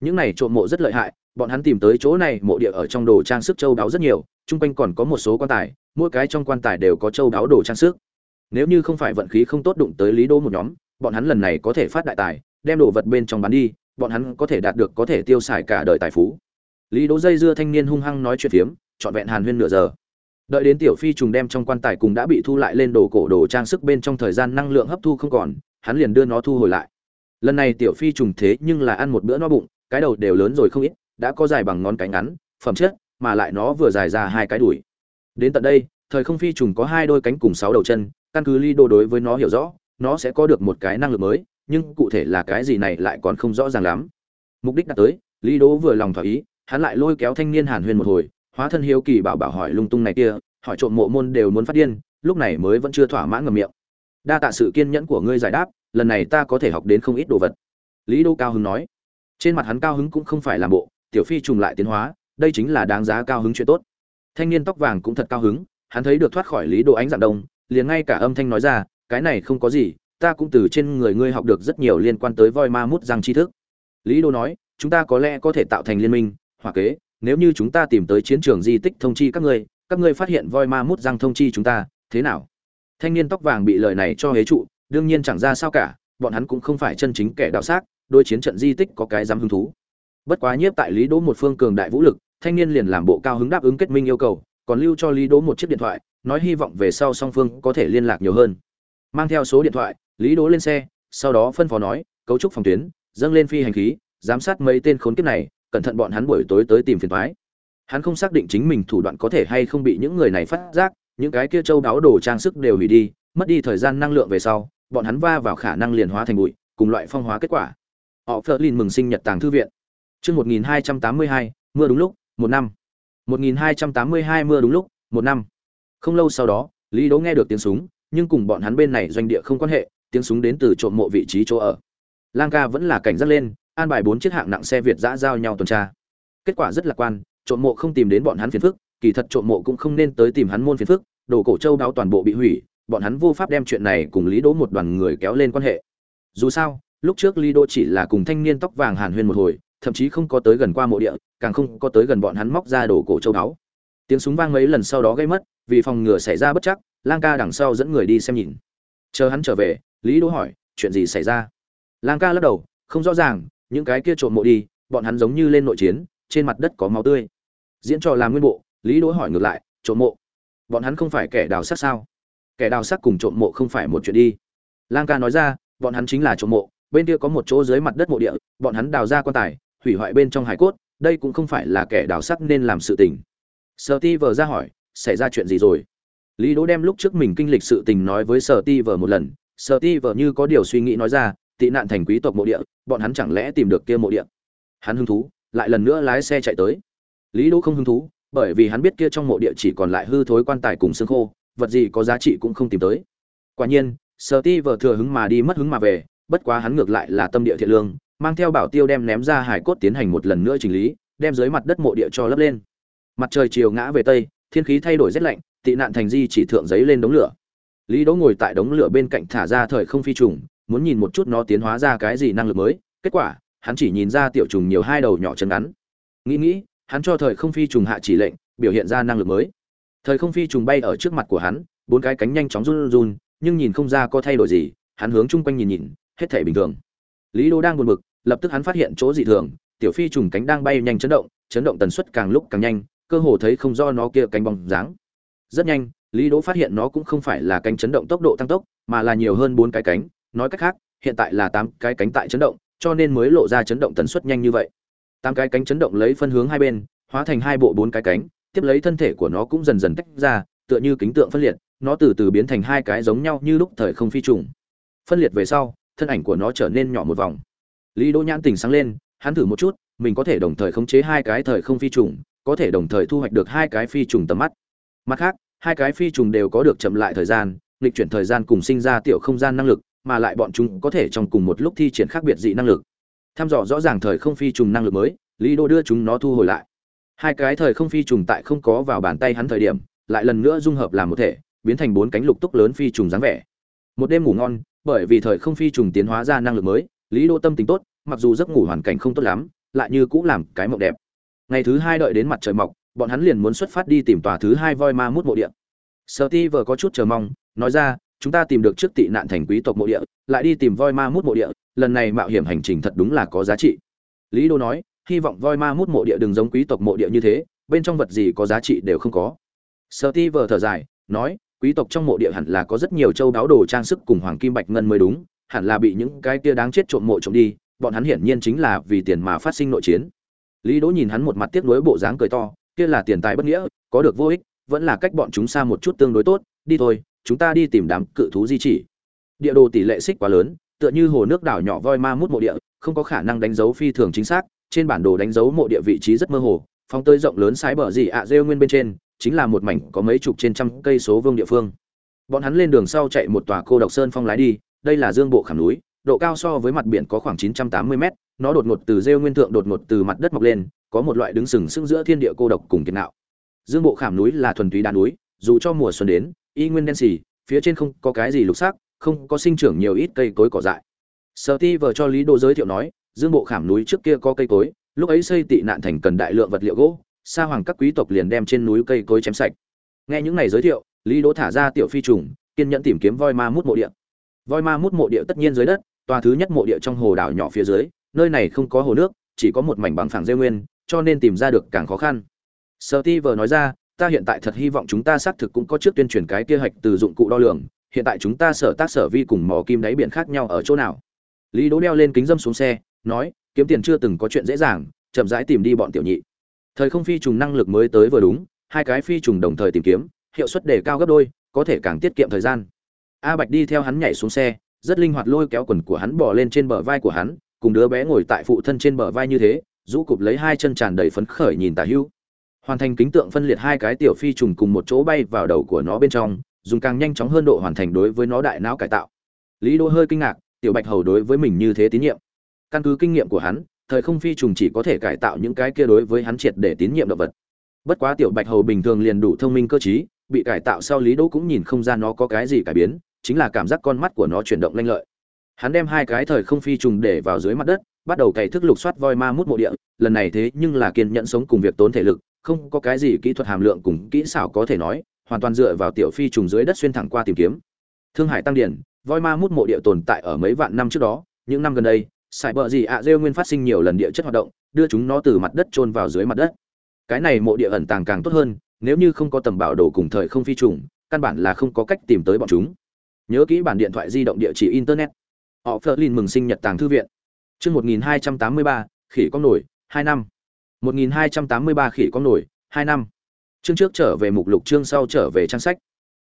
Những này trộm mộ rất lợi hại, bọn hắn tìm tới chỗ này mộ địa ở trong đồ trang sức châu đáo rất nhiều, chung quanh còn có một số quan tài, mỗi cái trong quan tài đều có châu đáo đồ trang sức. Nếu như không phải vận khí không tốt đụng tới lý đỗ một nhóm, bọn hắn lần này có thể phát đại tài, đem đồ vật bên trong bán đi, bọn hắn có thể đạt được có thể tiêu xài cả đời tài phú lý đỗ dây dưa thanh niên hung hăng nói chuyện phiếm, trọn vẹn hàn huyên nửa giờ. Đợi đến tiểu phi trùng đem trong quan tài cùng đã bị thu lại lên đồ cổ đồ trang sức bên trong thời gian năng lượng hấp thu không còn, hắn liền đưa nó thu hồi lại. Lần này tiểu phi trùng thế nhưng là ăn một bữa no bụng, cái đầu đều lớn rồi không ít, đã có dài bằng ngón cánh ngắn, phẩm chất, mà lại nó vừa dài ra hai cái đùi. Đến tận đây, thời không phi trùng có hai đôi cánh cùng sáu đầu chân, căn cứ ly đô đối với nó hiểu rõ, nó sẽ có được một cái năng lực mới, nhưng cụ thể là cái gì này lại còn không rõ ràng lắm. Mục đích đã tới, lý đỗ vừa lòng thỏa ý hắn lại lôi kéo thanh niên hàn huyên một hồi, hóa thân hiếu kỳ bảo bảo hỏi lung tung này kia, hỏi trộm mộ môn đều muốn phát điên, lúc này mới vẫn chưa thỏa mãn ngầm miệng. Đa tạ sự kiên nhẫn của ngươi giải đáp, lần này ta có thể học đến không ít đồ vật. Lý đô cao hứng nói. Trên mặt hắn cao hứng cũng không phải làm bộ, tiểu phi trùng lại tiến hóa, đây chính là đáng giá cao hứng chuyện tốt. Thanh niên tóc vàng cũng thật cao hứng, hắn thấy được thoát khỏi lý đồ ánh dạng đông, liền ngay cả âm thanh nói ra, cái này không có gì, ta cũng từ trên người ngươi học được rất nhiều liên quan tới voi ma mút răng tri thức. Lý đô nói, chúng ta có lẽ có thể tạo thành liên minh hoặc kế, nếu như chúng ta tìm tới chiến trường di tích thông chi các ngươi các ngươi phát hiện voi ma mút răng thông chi chúng ta, thế nào? Thanh niên tóc vàng bị lời này cho hế trụ, đương nhiên chẳng ra sao cả, bọn hắn cũng không phải chân chính kẻ đạo xác đôi chiến trận di tích có cái dám hứng thú. Bất quá nhiếp tại lý đỗ một phương cường đại vũ lực, thanh niên liền làm bộ cao hứng đáp ứng kết minh yêu cầu, còn lưu cho lý đỗ một chiếc điện thoại, nói hy vọng về sau song phương có thể liên lạc nhiều hơn. Mang theo số điện thoại, lý đỗ lên xe, sau đó phân phó nói, cấu trúc phòng tuyến, dâng lên phi hành khí, giám sát mấy tên khốn kiếp này cẩn thận bọn hắn buổi tối tới tìm phiền toái hắn không xác định chính mình thủ đoạn có thể hay không bị những người này phát giác những cái kia châu đáo đồ trang sức đều hủy đi mất đi thời gian năng lượng về sau bọn hắn va vào khả năng liền hóa thành bụi cùng loại phong hóa kết quả họ Flerlin mừng sinh nhật tàng thư viện Trước 1282, mưa đúng lúc, một năm. 1282 mưa đúng lúc, một năm. Không lâu sau đó, Lý Đỗ nghe được tiếng súng, nhưng cùng bọn hắn bên này doanh địa không quan hệ, tiếng súng đến từ trộm mộ vị trí chỗ ở. Lang ca vẫn là cảnh giác lên, an bài bốn chiếc hạng nặng xe Việt Giã giao nhau tuần tra. Kết quả rất lạc quan, trộm mộ không tìm đến bọn hắn phiền phức, kỳ thật trộm mộ cũng không nên tới tìm hắn môn phiền phức, đồ cổ châu đáo toàn bộ bị hủy, bọn hắn vô pháp đem chuyện này cùng Lý Đỗ một đoàn người kéo lên quan hệ. Dù sao, lúc trước Lý Đỗ chỉ là cùng thanh niên tóc vàng Hàn Huyên một hồi, thậm chí không có tới gần qua mộ địa, càng không có tới gần bọn hắn móc ra đồ cổ châu đáo. Tiếng súng vang mấy lần sau đó gây mất, vì phòng ngừa xảy ra bất chắc, Lang ca đằng sau dẫn người đi xem nhìn. Chờ hắn trở về, Lý Đỗ hỏi, chuyện gì xảy ra? Lang ca lắc đầu, không rõ ràng, những cái kia trộm mộ đi, bọn hắn giống như lên nội chiến, trên mặt đất có máu tươi. Diễn trò làm nguyên bộ, Lý Đỗ hỏi ngược lại, trộm mộ, bọn hắn không phải kẻ đào sát sao? Kẻ đào sát cùng trộm mộ không phải một chuyện đi. Lang ca nói ra, bọn hắn chính là trộm mộ, bên kia có một chỗ dưới mặt đất mộ địa, bọn hắn đào ra quan tài, hủy hoại bên trong hải cốt, đây cũng không phải là kẻ đào sắc nên làm sự tình. Sở Ti vờ ra hỏi, xảy ra chuyện gì rồi? Lý Đỗ đem lúc trước mình kinh lịch sự tình nói với Sở Ti vờ một lần, Sở Ti vờ như có điều suy nghĩ nói ra, tị nạn thành quý tộc mộ địa, bọn hắn chẳng lẽ tìm được kia mộ địa? Hắn hứng thú, lại lần nữa lái xe chạy tới. Lý Đỗ không hứng thú, bởi vì hắn biết kia trong mộ địa chỉ còn lại hư thối quan tài cùng xương khô, vật gì có giá trị cũng không tìm tới. Quả nhiên, Sở Ti vờ thừa hứng mà đi mất hứng mà về, bất quá hắn ngược lại là tâm địa thiện lương, mang theo bảo tiêu đem ném ra hải cốt tiến hành một lần nữa chỉnh lý, đem dưới mặt đất mộ địa cho lấp lên. Mặt trời chiều ngã về tây, thiên khí thay đổi rất lạnh, tị nạn thành di chỉ thượng giấy lên đống lửa. Lý Đỗ ngồi tại đống lửa bên cạnh thả ra thời không phi trùng, muốn nhìn một chút nó tiến hóa ra cái gì năng lực mới, kết quả, hắn chỉ nhìn ra tiểu trùng nhiều hai đầu nhỏ chân ngắn. Nghĩ nghĩ, hắn cho thời không phi trùng hạ chỉ lệnh, biểu hiện ra năng lực mới. Thời không phi trùng bay ở trước mặt của hắn, bốn cái cánh nhanh chóng run run, nhưng nhìn không ra có thay đổi gì, hắn hướng chung quanh nhìn nhìn, hết thảy bình thường. Lý Đỗ đang buồn bực, lập tức hắn phát hiện chỗ dị thường, tiểu phi trùng cánh đang bay nhanh chấn động, chấn động tần suất càng lúc càng nhanh, cơ hồ thấy không do nó kia cánh bóng dáng. Rất nhanh, Lý Đỗ phát hiện nó cũng không phải là cánh chấn động tốc độ tăng tốc, mà là nhiều hơn bốn cái cánh, nói cách khác, hiện tại là tám cái cánh tại chấn động, cho nên mới lộ ra chấn động tần suất nhanh như vậy. Tám cái cánh chấn động lấy phân hướng hai bên, hóa thành hai bộ bốn cái cánh, tiếp lấy thân thể của nó cũng dần dần tách ra, tựa như kính tượng phân liệt, nó từ từ biến thành hai cái giống nhau như lúc thời không phi trùng. Phân liệt về sau, thân ảnh của nó trở nên nhỏ một vòng. Lý Đỗ nhãn tỉnh sáng lên, hắn thử một chút, mình có thể đồng thời khống chế hai cái thời không phi trùng, có thể đồng thời thu hoạch được hai cái phi trùng tầm mắt. Mặt khác, hai cái phi trùng đều có được chậm lại thời gian, nghịch chuyển thời gian cùng sinh ra tiểu không gian năng lực, mà lại bọn chúng có thể trong cùng một lúc thi triển khác biệt dị năng lực. Tham dò rõ ràng thời không phi trùng năng lực mới, Lý Đô đưa chúng nó thu hồi lại. Hai cái thời không phi trùng tại không có vào bàn tay hắn thời điểm, lại lần nữa dung hợp làm một thể, biến thành bốn cánh lục túc lớn phi trùng dáng vẻ. Một đêm ngủ ngon, bởi vì thời không phi trùng tiến hóa ra năng lực mới, Lý Đô tâm tình tốt, mặc dù giấc ngủ hoàn cảnh không tốt lắm, lại như cũng làm cái mộng đẹp. Ngày thứ hai đợi đến mặt trời mọc, bọn hắn liền muốn xuất phát đi tìm tòa thứ hai voi ma mút mộ địa. Sở Ti vừa có chút chờ mong, nói ra, chúng ta tìm được trước tị nạn thành quý tộc mộ địa, lại đi tìm voi ma mút mộ địa, lần này mạo hiểm hành trình thật đúng là có giá trị. Lý Đô nói, hy vọng voi ma mút mộ địa đừng giống quý tộc mộ địa như thế, bên trong vật gì có giá trị đều không có sợ ti vờ thở dài nói quý tộc trong mộ địa hẳn là có rất nhiều châu đáo đồ trang sức cùng hoàng kim bạch ngân mới đúng hẳn là bị những cái kia đáng chết trộm mộ trộm đi bọn hắn hiển nhiên chính là vì tiền mà phát sinh nội chiến lý đỗ nhìn hắn một mặt tiếc nuối bộ dáng cười to kia là tiền tài bất nghĩa có được vô ích vẫn là cách bọn chúng xa một chút tương đối tốt đi thôi chúng ta đi tìm đám cự thú di chỉ. Địa đồ tỷ lệ xích quá lớn, tựa như hồ nước đảo nhỏ voi ma mút mộ địa, không có khả năng đánh dấu phi thường chính xác, trên bản đồ đánh dấu mộ địa vị trí rất mơ hồ phong tới rộng lớn sái bờ gì ạ rêu nguyên bên trên, chính là một mảnh có mấy chục trên trăm cây số vương địa phương. Bọn hắn lên đường sau chạy một tòa cô độc sơn phong lái đi, đây là dương bộ khảm núi, độ cao so với mặt biển có khoảng 980 mét, nó đột ngột từ rêu nguyên thượng đột ngột từ mặt đất mọc lên, có một loại đứng sừng sững giữa thiên địa cô độc cùng kiệt nạo. Dương bộ khảm núi là thuần túy đá núi, dù cho mùa xuân đến y nguyên đen xì, phía trên không có cái gì lục sắc, không có sinh trưởng nhiều ít cây cối cỏ dại. Sở ti vờ cho lý đô giới thiệu nói, dương bộ khảm núi trước kia có cây cối, lúc ấy xây tị nạn thành cần đại lượng vật liệu gỗ, sa hoàng các quý tộc liền đem trên núi cây cối chém sạch. Nghe những này giới thiệu, lý đỗ thả ra tiểu phi trùng, kiên nhẫn tìm kiếm voi ma mút mộ địa. Voi ma mút mộ địa tất nhiên dưới đất, tòa thứ nhất mộ địa trong hồ đảo nhỏ phía dưới, nơi này không có hồ nước, chỉ có một mảnh bằng phẳng dây nguyên, cho nên tìm ra được càng khó khăn. Sợ ti vờ nói ra ta hiện tại thật hy vọng chúng ta xác thực cũng có trước tuyên truyền cái kia hạch từ dụng cụ đo lường, hiện tại chúng ta sở tác sở vi cùng mỏ kim đáy biển khác nhau ở chỗ nào? Lý đỗ đeo lên kính dâm xuống xe, nói, kiếm tiền chưa từng có chuyện dễ dàng, chậm rãi tìm đi bọn tiểu nhị. Thời không phi trùng năng lực mới tới vừa đúng, hai cái phi trùng đồng thời tìm kiếm, hiệu suất đề cao gấp đôi, có thể càng tiết kiệm thời gian. A bạch đi theo hắn nhảy xuống xe, rất linh hoạt lôi kéo quần của hắn bỏ lên trên bờ vai của hắn, cùng đứa bé ngồi tại phụ thân trên bờ vai như thế, rũ cụp lấy hai chân tràn đầy phấn khởi nhìn tả hưu hoàn thành kính tượng phân liệt hai cái tiểu phi trùng cùng một chỗ bay vào đầu của nó bên trong, dùng càng nhanh chóng hơn độ hoàn thành đối với nó đại não cải tạo. Lý đô hơi kinh ngạc, tiểu bạch hầu đối với mình như thế tín nhiệm. Căn cứ kinh nghiệm của hắn, thời không phi trùng chỉ có thể cải tạo những cái kia đối với hắn triệt để tín nhiệm động vật. Bất quá tiểu bạch hầu bình thường liền đủ thông minh cơ trí, bị cải tạo sau lý đỗ cũng nhìn không ra nó có cái gì cải biến, chính là cảm giác con mắt của nó chuyển động lanh lợi. Hắn đem hai cái thời không phi trùng để vào dưới mặt đất, bắt đầu cày thức lục soát voi ma mút mộ địa, lần này thế nhưng là kiên nhẫn sống cùng việc tốn thể lực không có cái gì kỹ thuật hàm lượng cùng kỹ xảo có thể nói, hoàn toàn dựa vào tiểu phi trùng dưới đất xuyên thẳng qua tìm kiếm. Thương hải tăng điển, voi ma mút mộ địa tồn tại ở mấy vạn năm trước đó, những năm gần đây, sải bờ gì ạ rêu nguyên phát sinh nhiều lần địa chất hoạt động, đưa chúng nó từ mặt đất chôn vào dưới mặt đất. Cái này mộ địa ẩn tàng càng tốt hơn, nếu như không có tầm bảo đồ cùng thời không phi trùng, căn bản là không có cách tìm tới bọn chúng. Nhớ kỹ bản điện thoại di động địa chỉ internet. Họ phớt lên mừng sinh nhật tàng thư viện. Chương một nghìn hai trăm tám mươi ba, khỉ con nổi, hai năm một nghìn hai trăm tám mươi ba khỉ con nổi, hai năm. Chương trước trở về mục lục, chương sau trở về trang sách.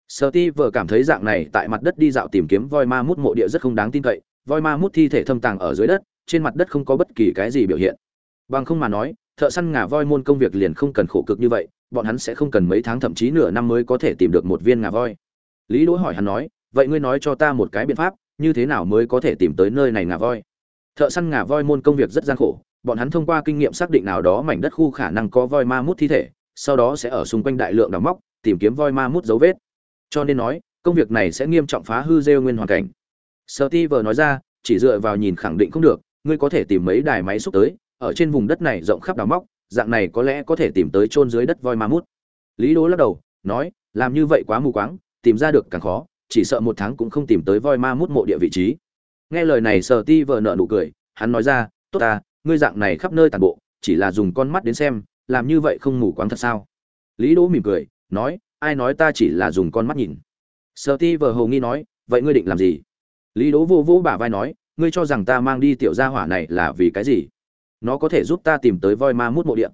Steve vừa cảm thấy dạng này tại mặt đất đi dạo tìm kiếm voi ma mút mộ địa rất không đáng tin cậy, voi ma mút thi thể thâm tàng ở dưới đất, trên mặt đất không có bất kỳ cái gì biểu hiện. Bằng không mà nói, thợ săn ngà voi môn công việc liền không cần khổ cực như vậy, bọn hắn sẽ không cần mấy tháng thậm chí nửa năm mới có thể tìm được một viên ngà voi. Lý đỗ hỏi hắn nói, vậy ngươi nói cho ta một cái biện pháp, như thế nào mới có thể tìm tới nơi này ngà voi? Thợ săn ngà voi môn công việc rất gian khổ bọn hắn thông qua kinh nghiệm xác định nào đó mảnh đất khu khả năng có voi ma mút thi thể, sau đó sẽ ở xung quanh đại lượng đào móc, tìm kiếm voi ma mút dấu vết. Cho nên nói, công việc này sẽ nghiêm trọng phá hư rêu nguyên hoàn cảnh. Steve nói ra, chỉ dựa vào nhìn khẳng định không được, ngươi có thể tìm mấy đài máy xúc tới, ở trên vùng đất này rộng khắp đào móc, dạng này có lẽ có thể tìm tới chôn dưới đất voi ma mút. Lý Đỗ lắc đầu, nói, làm như vậy quá mù quáng, tìm ra được càng khó, chỉ sợ một tháng cũng không tìm tới voi ma mút mộ địa vị trí. Nghe lời này sợ ti nợ nụ cười, hắn nói ra, tốt ta ngươi dạng này khắp nơi tàn bộ, chỉ là dùng con mắt đến xem, làm như vậy không ngủ quáng thật sao? Lý đỗ mỉm cười, nói, ai nói ta chỉ là dùng con mắt nhìn? Sợ ti vờ hầu nghi nói, vậy ngươi định làm gì? Lý đỗ vô vô bả vai nói, ngươi cho rằng ta mang đi tiểu gia hỏa này là vì cái gì? Nó có thể giúp ta tìm tới voi ma mút mộ điện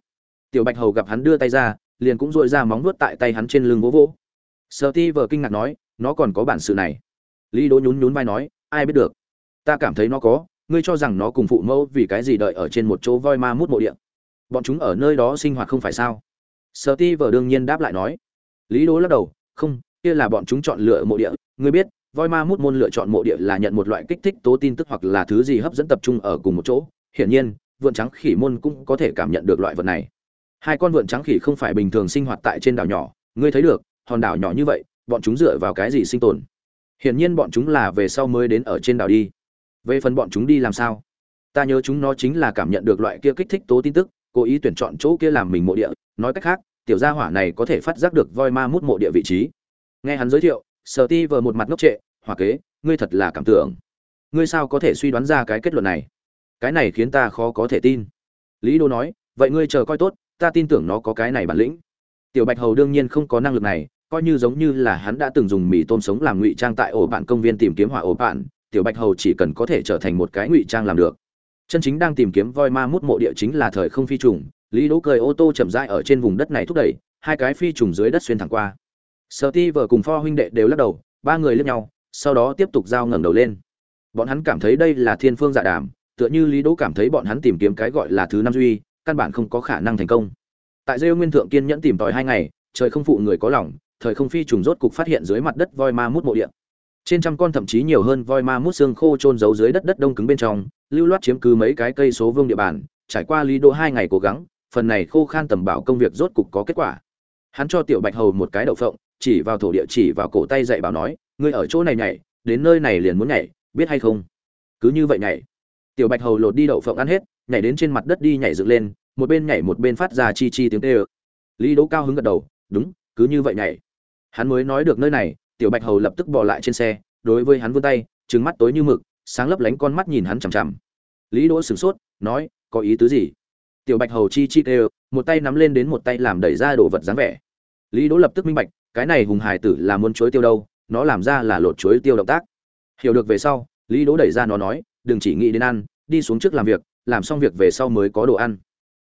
tiểu bạch hầu gặp hắn đưa tay ra, liền cũng dội ra móng vuốt tại tay hắn trên lưng vỗ vỗ. Sợ ti vờ kinh ngạc nói, nó còn có bản sự này. Lý đỗ nhún nhún vai nói, ai biết được? Ta cảm thấy nó có ngươi cho rằng nó cùng phụ mẫu vì cái gì đợi ở trên một chỗ voi ma mút mộ điện bọn chúng ở nơi đó sinh hoạt không phải sao? Sợ ti vờ đương nhiên đáp lại nói. Lý đố lắc đầu, không, kia là bọn chúng chọn lựa mộ địa. Ngươi biết, voi ma mút môn lựa chọn mộ địa là nhận một loại kích thích tố tin tức hoặc là thứ gì hấp dẫn tập trung ở cùng một chỗ. Hiển nhiên, vượn trắng khỉ môn cũng có thể cảm nhận được loại vật này. Hai con vượn trắng khỉ không phải bình thường sinh hoạt tại trên đảo nhỏ. Ngươi thấy được, hòn đảo nhỏ như vậy, bọn chúng dựa vào cái gì sinh tồn? Hiển nhiên bọn chúng là về sau mới đến ở trên đảo đi về phần bọn chúng đi làm sao? Ta nhớ chúng nó chính là cảm nhận được loại kia kích thích tố tin tức, cố ý tuyển chọn chỗ kia làm mình mộ địa. Nói cách khác, tiểu gia hỏa này có thể phát giác được voi ma mút mộ địa vị trí. Nghe hắn giới thiệu, sở ti vờ một mặt ngốc trệ hòa kế, ngươi thật là cảm tưởng. Ngươi sao có thể suy đoán ra cái kết luận này? Cái này khiến ta khó có thể tin. Lý đô nói, vậy ngươi chờ coi tốt, ta tin tưởng nó có cái này bản lĩnh. Tiểu bạch hầu đương nhiên không có năng lực này, coi như giống như là hắn đã từng dùng mì tôm sống làm ngụy trang tại ổ bạn công viên tìm kiếm hỏa ổ bạn tiểu bạch hầu chỉ cần có thể trở thành một cái ngụy trang làm được. Chân chính đang tìm kiếm voi ma mút mộ địa chính là thời không phi trùng, lý đỗ cười ô tô chậm rãi ở trên vùng đất này thúc đẩy, hai cái phi trùng dưới đất xuyên thẳng qua. Sợ ti vợ cùng pho huynh đệ đều lắc đầu, ba người lướt nhau, sau đó tiếp tục giao ngẩng đầu lên. Bọn hắn cảm thấy đây là thiên phương dạ đàm, tựa như lý đỗ cảm thấy bọn hắn tìm kiếm cái gọi là thứ năm duy, căn bản không có khả năng thành công. Tại rêu nguyên thượng kiên nhẫn tìm tòi hai ngày, trời không phụ người có lòng, thời không phi trùng rốt cục phát hiện dưới mặt đất voi ma mút mộ địa trên trăm con thậm chí nhiều hơn voi ma mút xương khô trôn giấu dưới đất đất đông cứng bên trong, lưu loát chiếm cứ mấy cái cây số vương địa bàn, trải qua lý đỗ hai ngày cố gắng, phần này khô khan tầm bảo công việc rốt cục có kết quả. Hắn cho tiểu bạch hầu một cái đậu phộng, chỉ vào thổ địa chỉ vào cổ tay dạy bảo nói, ngươi ở chỗ này nhảy, đến nơi này liền muốn nhảy, biết hay không? Cứ như vậy nhảy. Tiểu bạch hầu lột đi đậu phộng ăn hết, nhảy đến trên mặt đất đi nhảy dựng lên, một bên nhảy một bên phát ra chi chi tiếng tê ơ lý đỗ cao hứng gật đầu, đúng, cứ như vậy nhảy. Hắn mới nói được nơi này tiểu bạch hầu lập tức bỏ lại trên xe, đối với hắn vươn tay, trừng mắt tối như mực, sáng lấp lánh con mắt nhìn hắn chằm chằm. Lý đỗ sửng sốt, nói, có ý tứ gì? Tiểu bạch hầu chi chi kêu, một tay nắm lên đến một tay làm đẩy ra đồ vật dáng vẻ. Lý đỗ lập tức minh bạch, cái này hùng hải tử là muốn chuối tiêu đâu, nó làm ra là lột chuối tiêu động tác. Hiểu được về sau, lý đỗ đẩy ra nó nói, đừng chỉ nghĩ đến ăn, đi xuống trước làm việc, làm xong việc về sau mới có đồ ăn.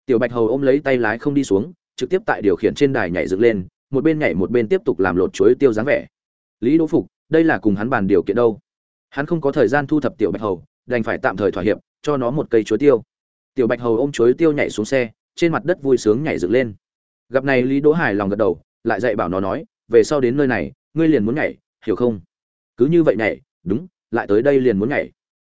Tiểu bạch hầu ôm lấy tay lái không đi xuống, trực tiếp tại điều khiển trên đài nhảy dựng lên, một bên nhảy một bên tiếp tục làm lột chuối tiêu dáng vẻ lý đỗ phục, đây là cùng hắn bàn điều kiện đâu? Hắn không có thời gian thu thập tiểu bạch hầu, đành phải tạm thời thỏa hiệp, cho nó một cây chuối tiêu. Tiểu bạch hầu ôm chuối tiêu nhảy xuống xe, trên mặt đất vui sướng nhảy dựng lên. Gặp này lý đỗ hài lòng gật đầu, lại dạy bảo nó nói, về sau đến nơi này, ngươi liền muốn nhảy, hiểu không? Cứ như vậy nhảy, đúng, lại tới đây liền muốn nhảy.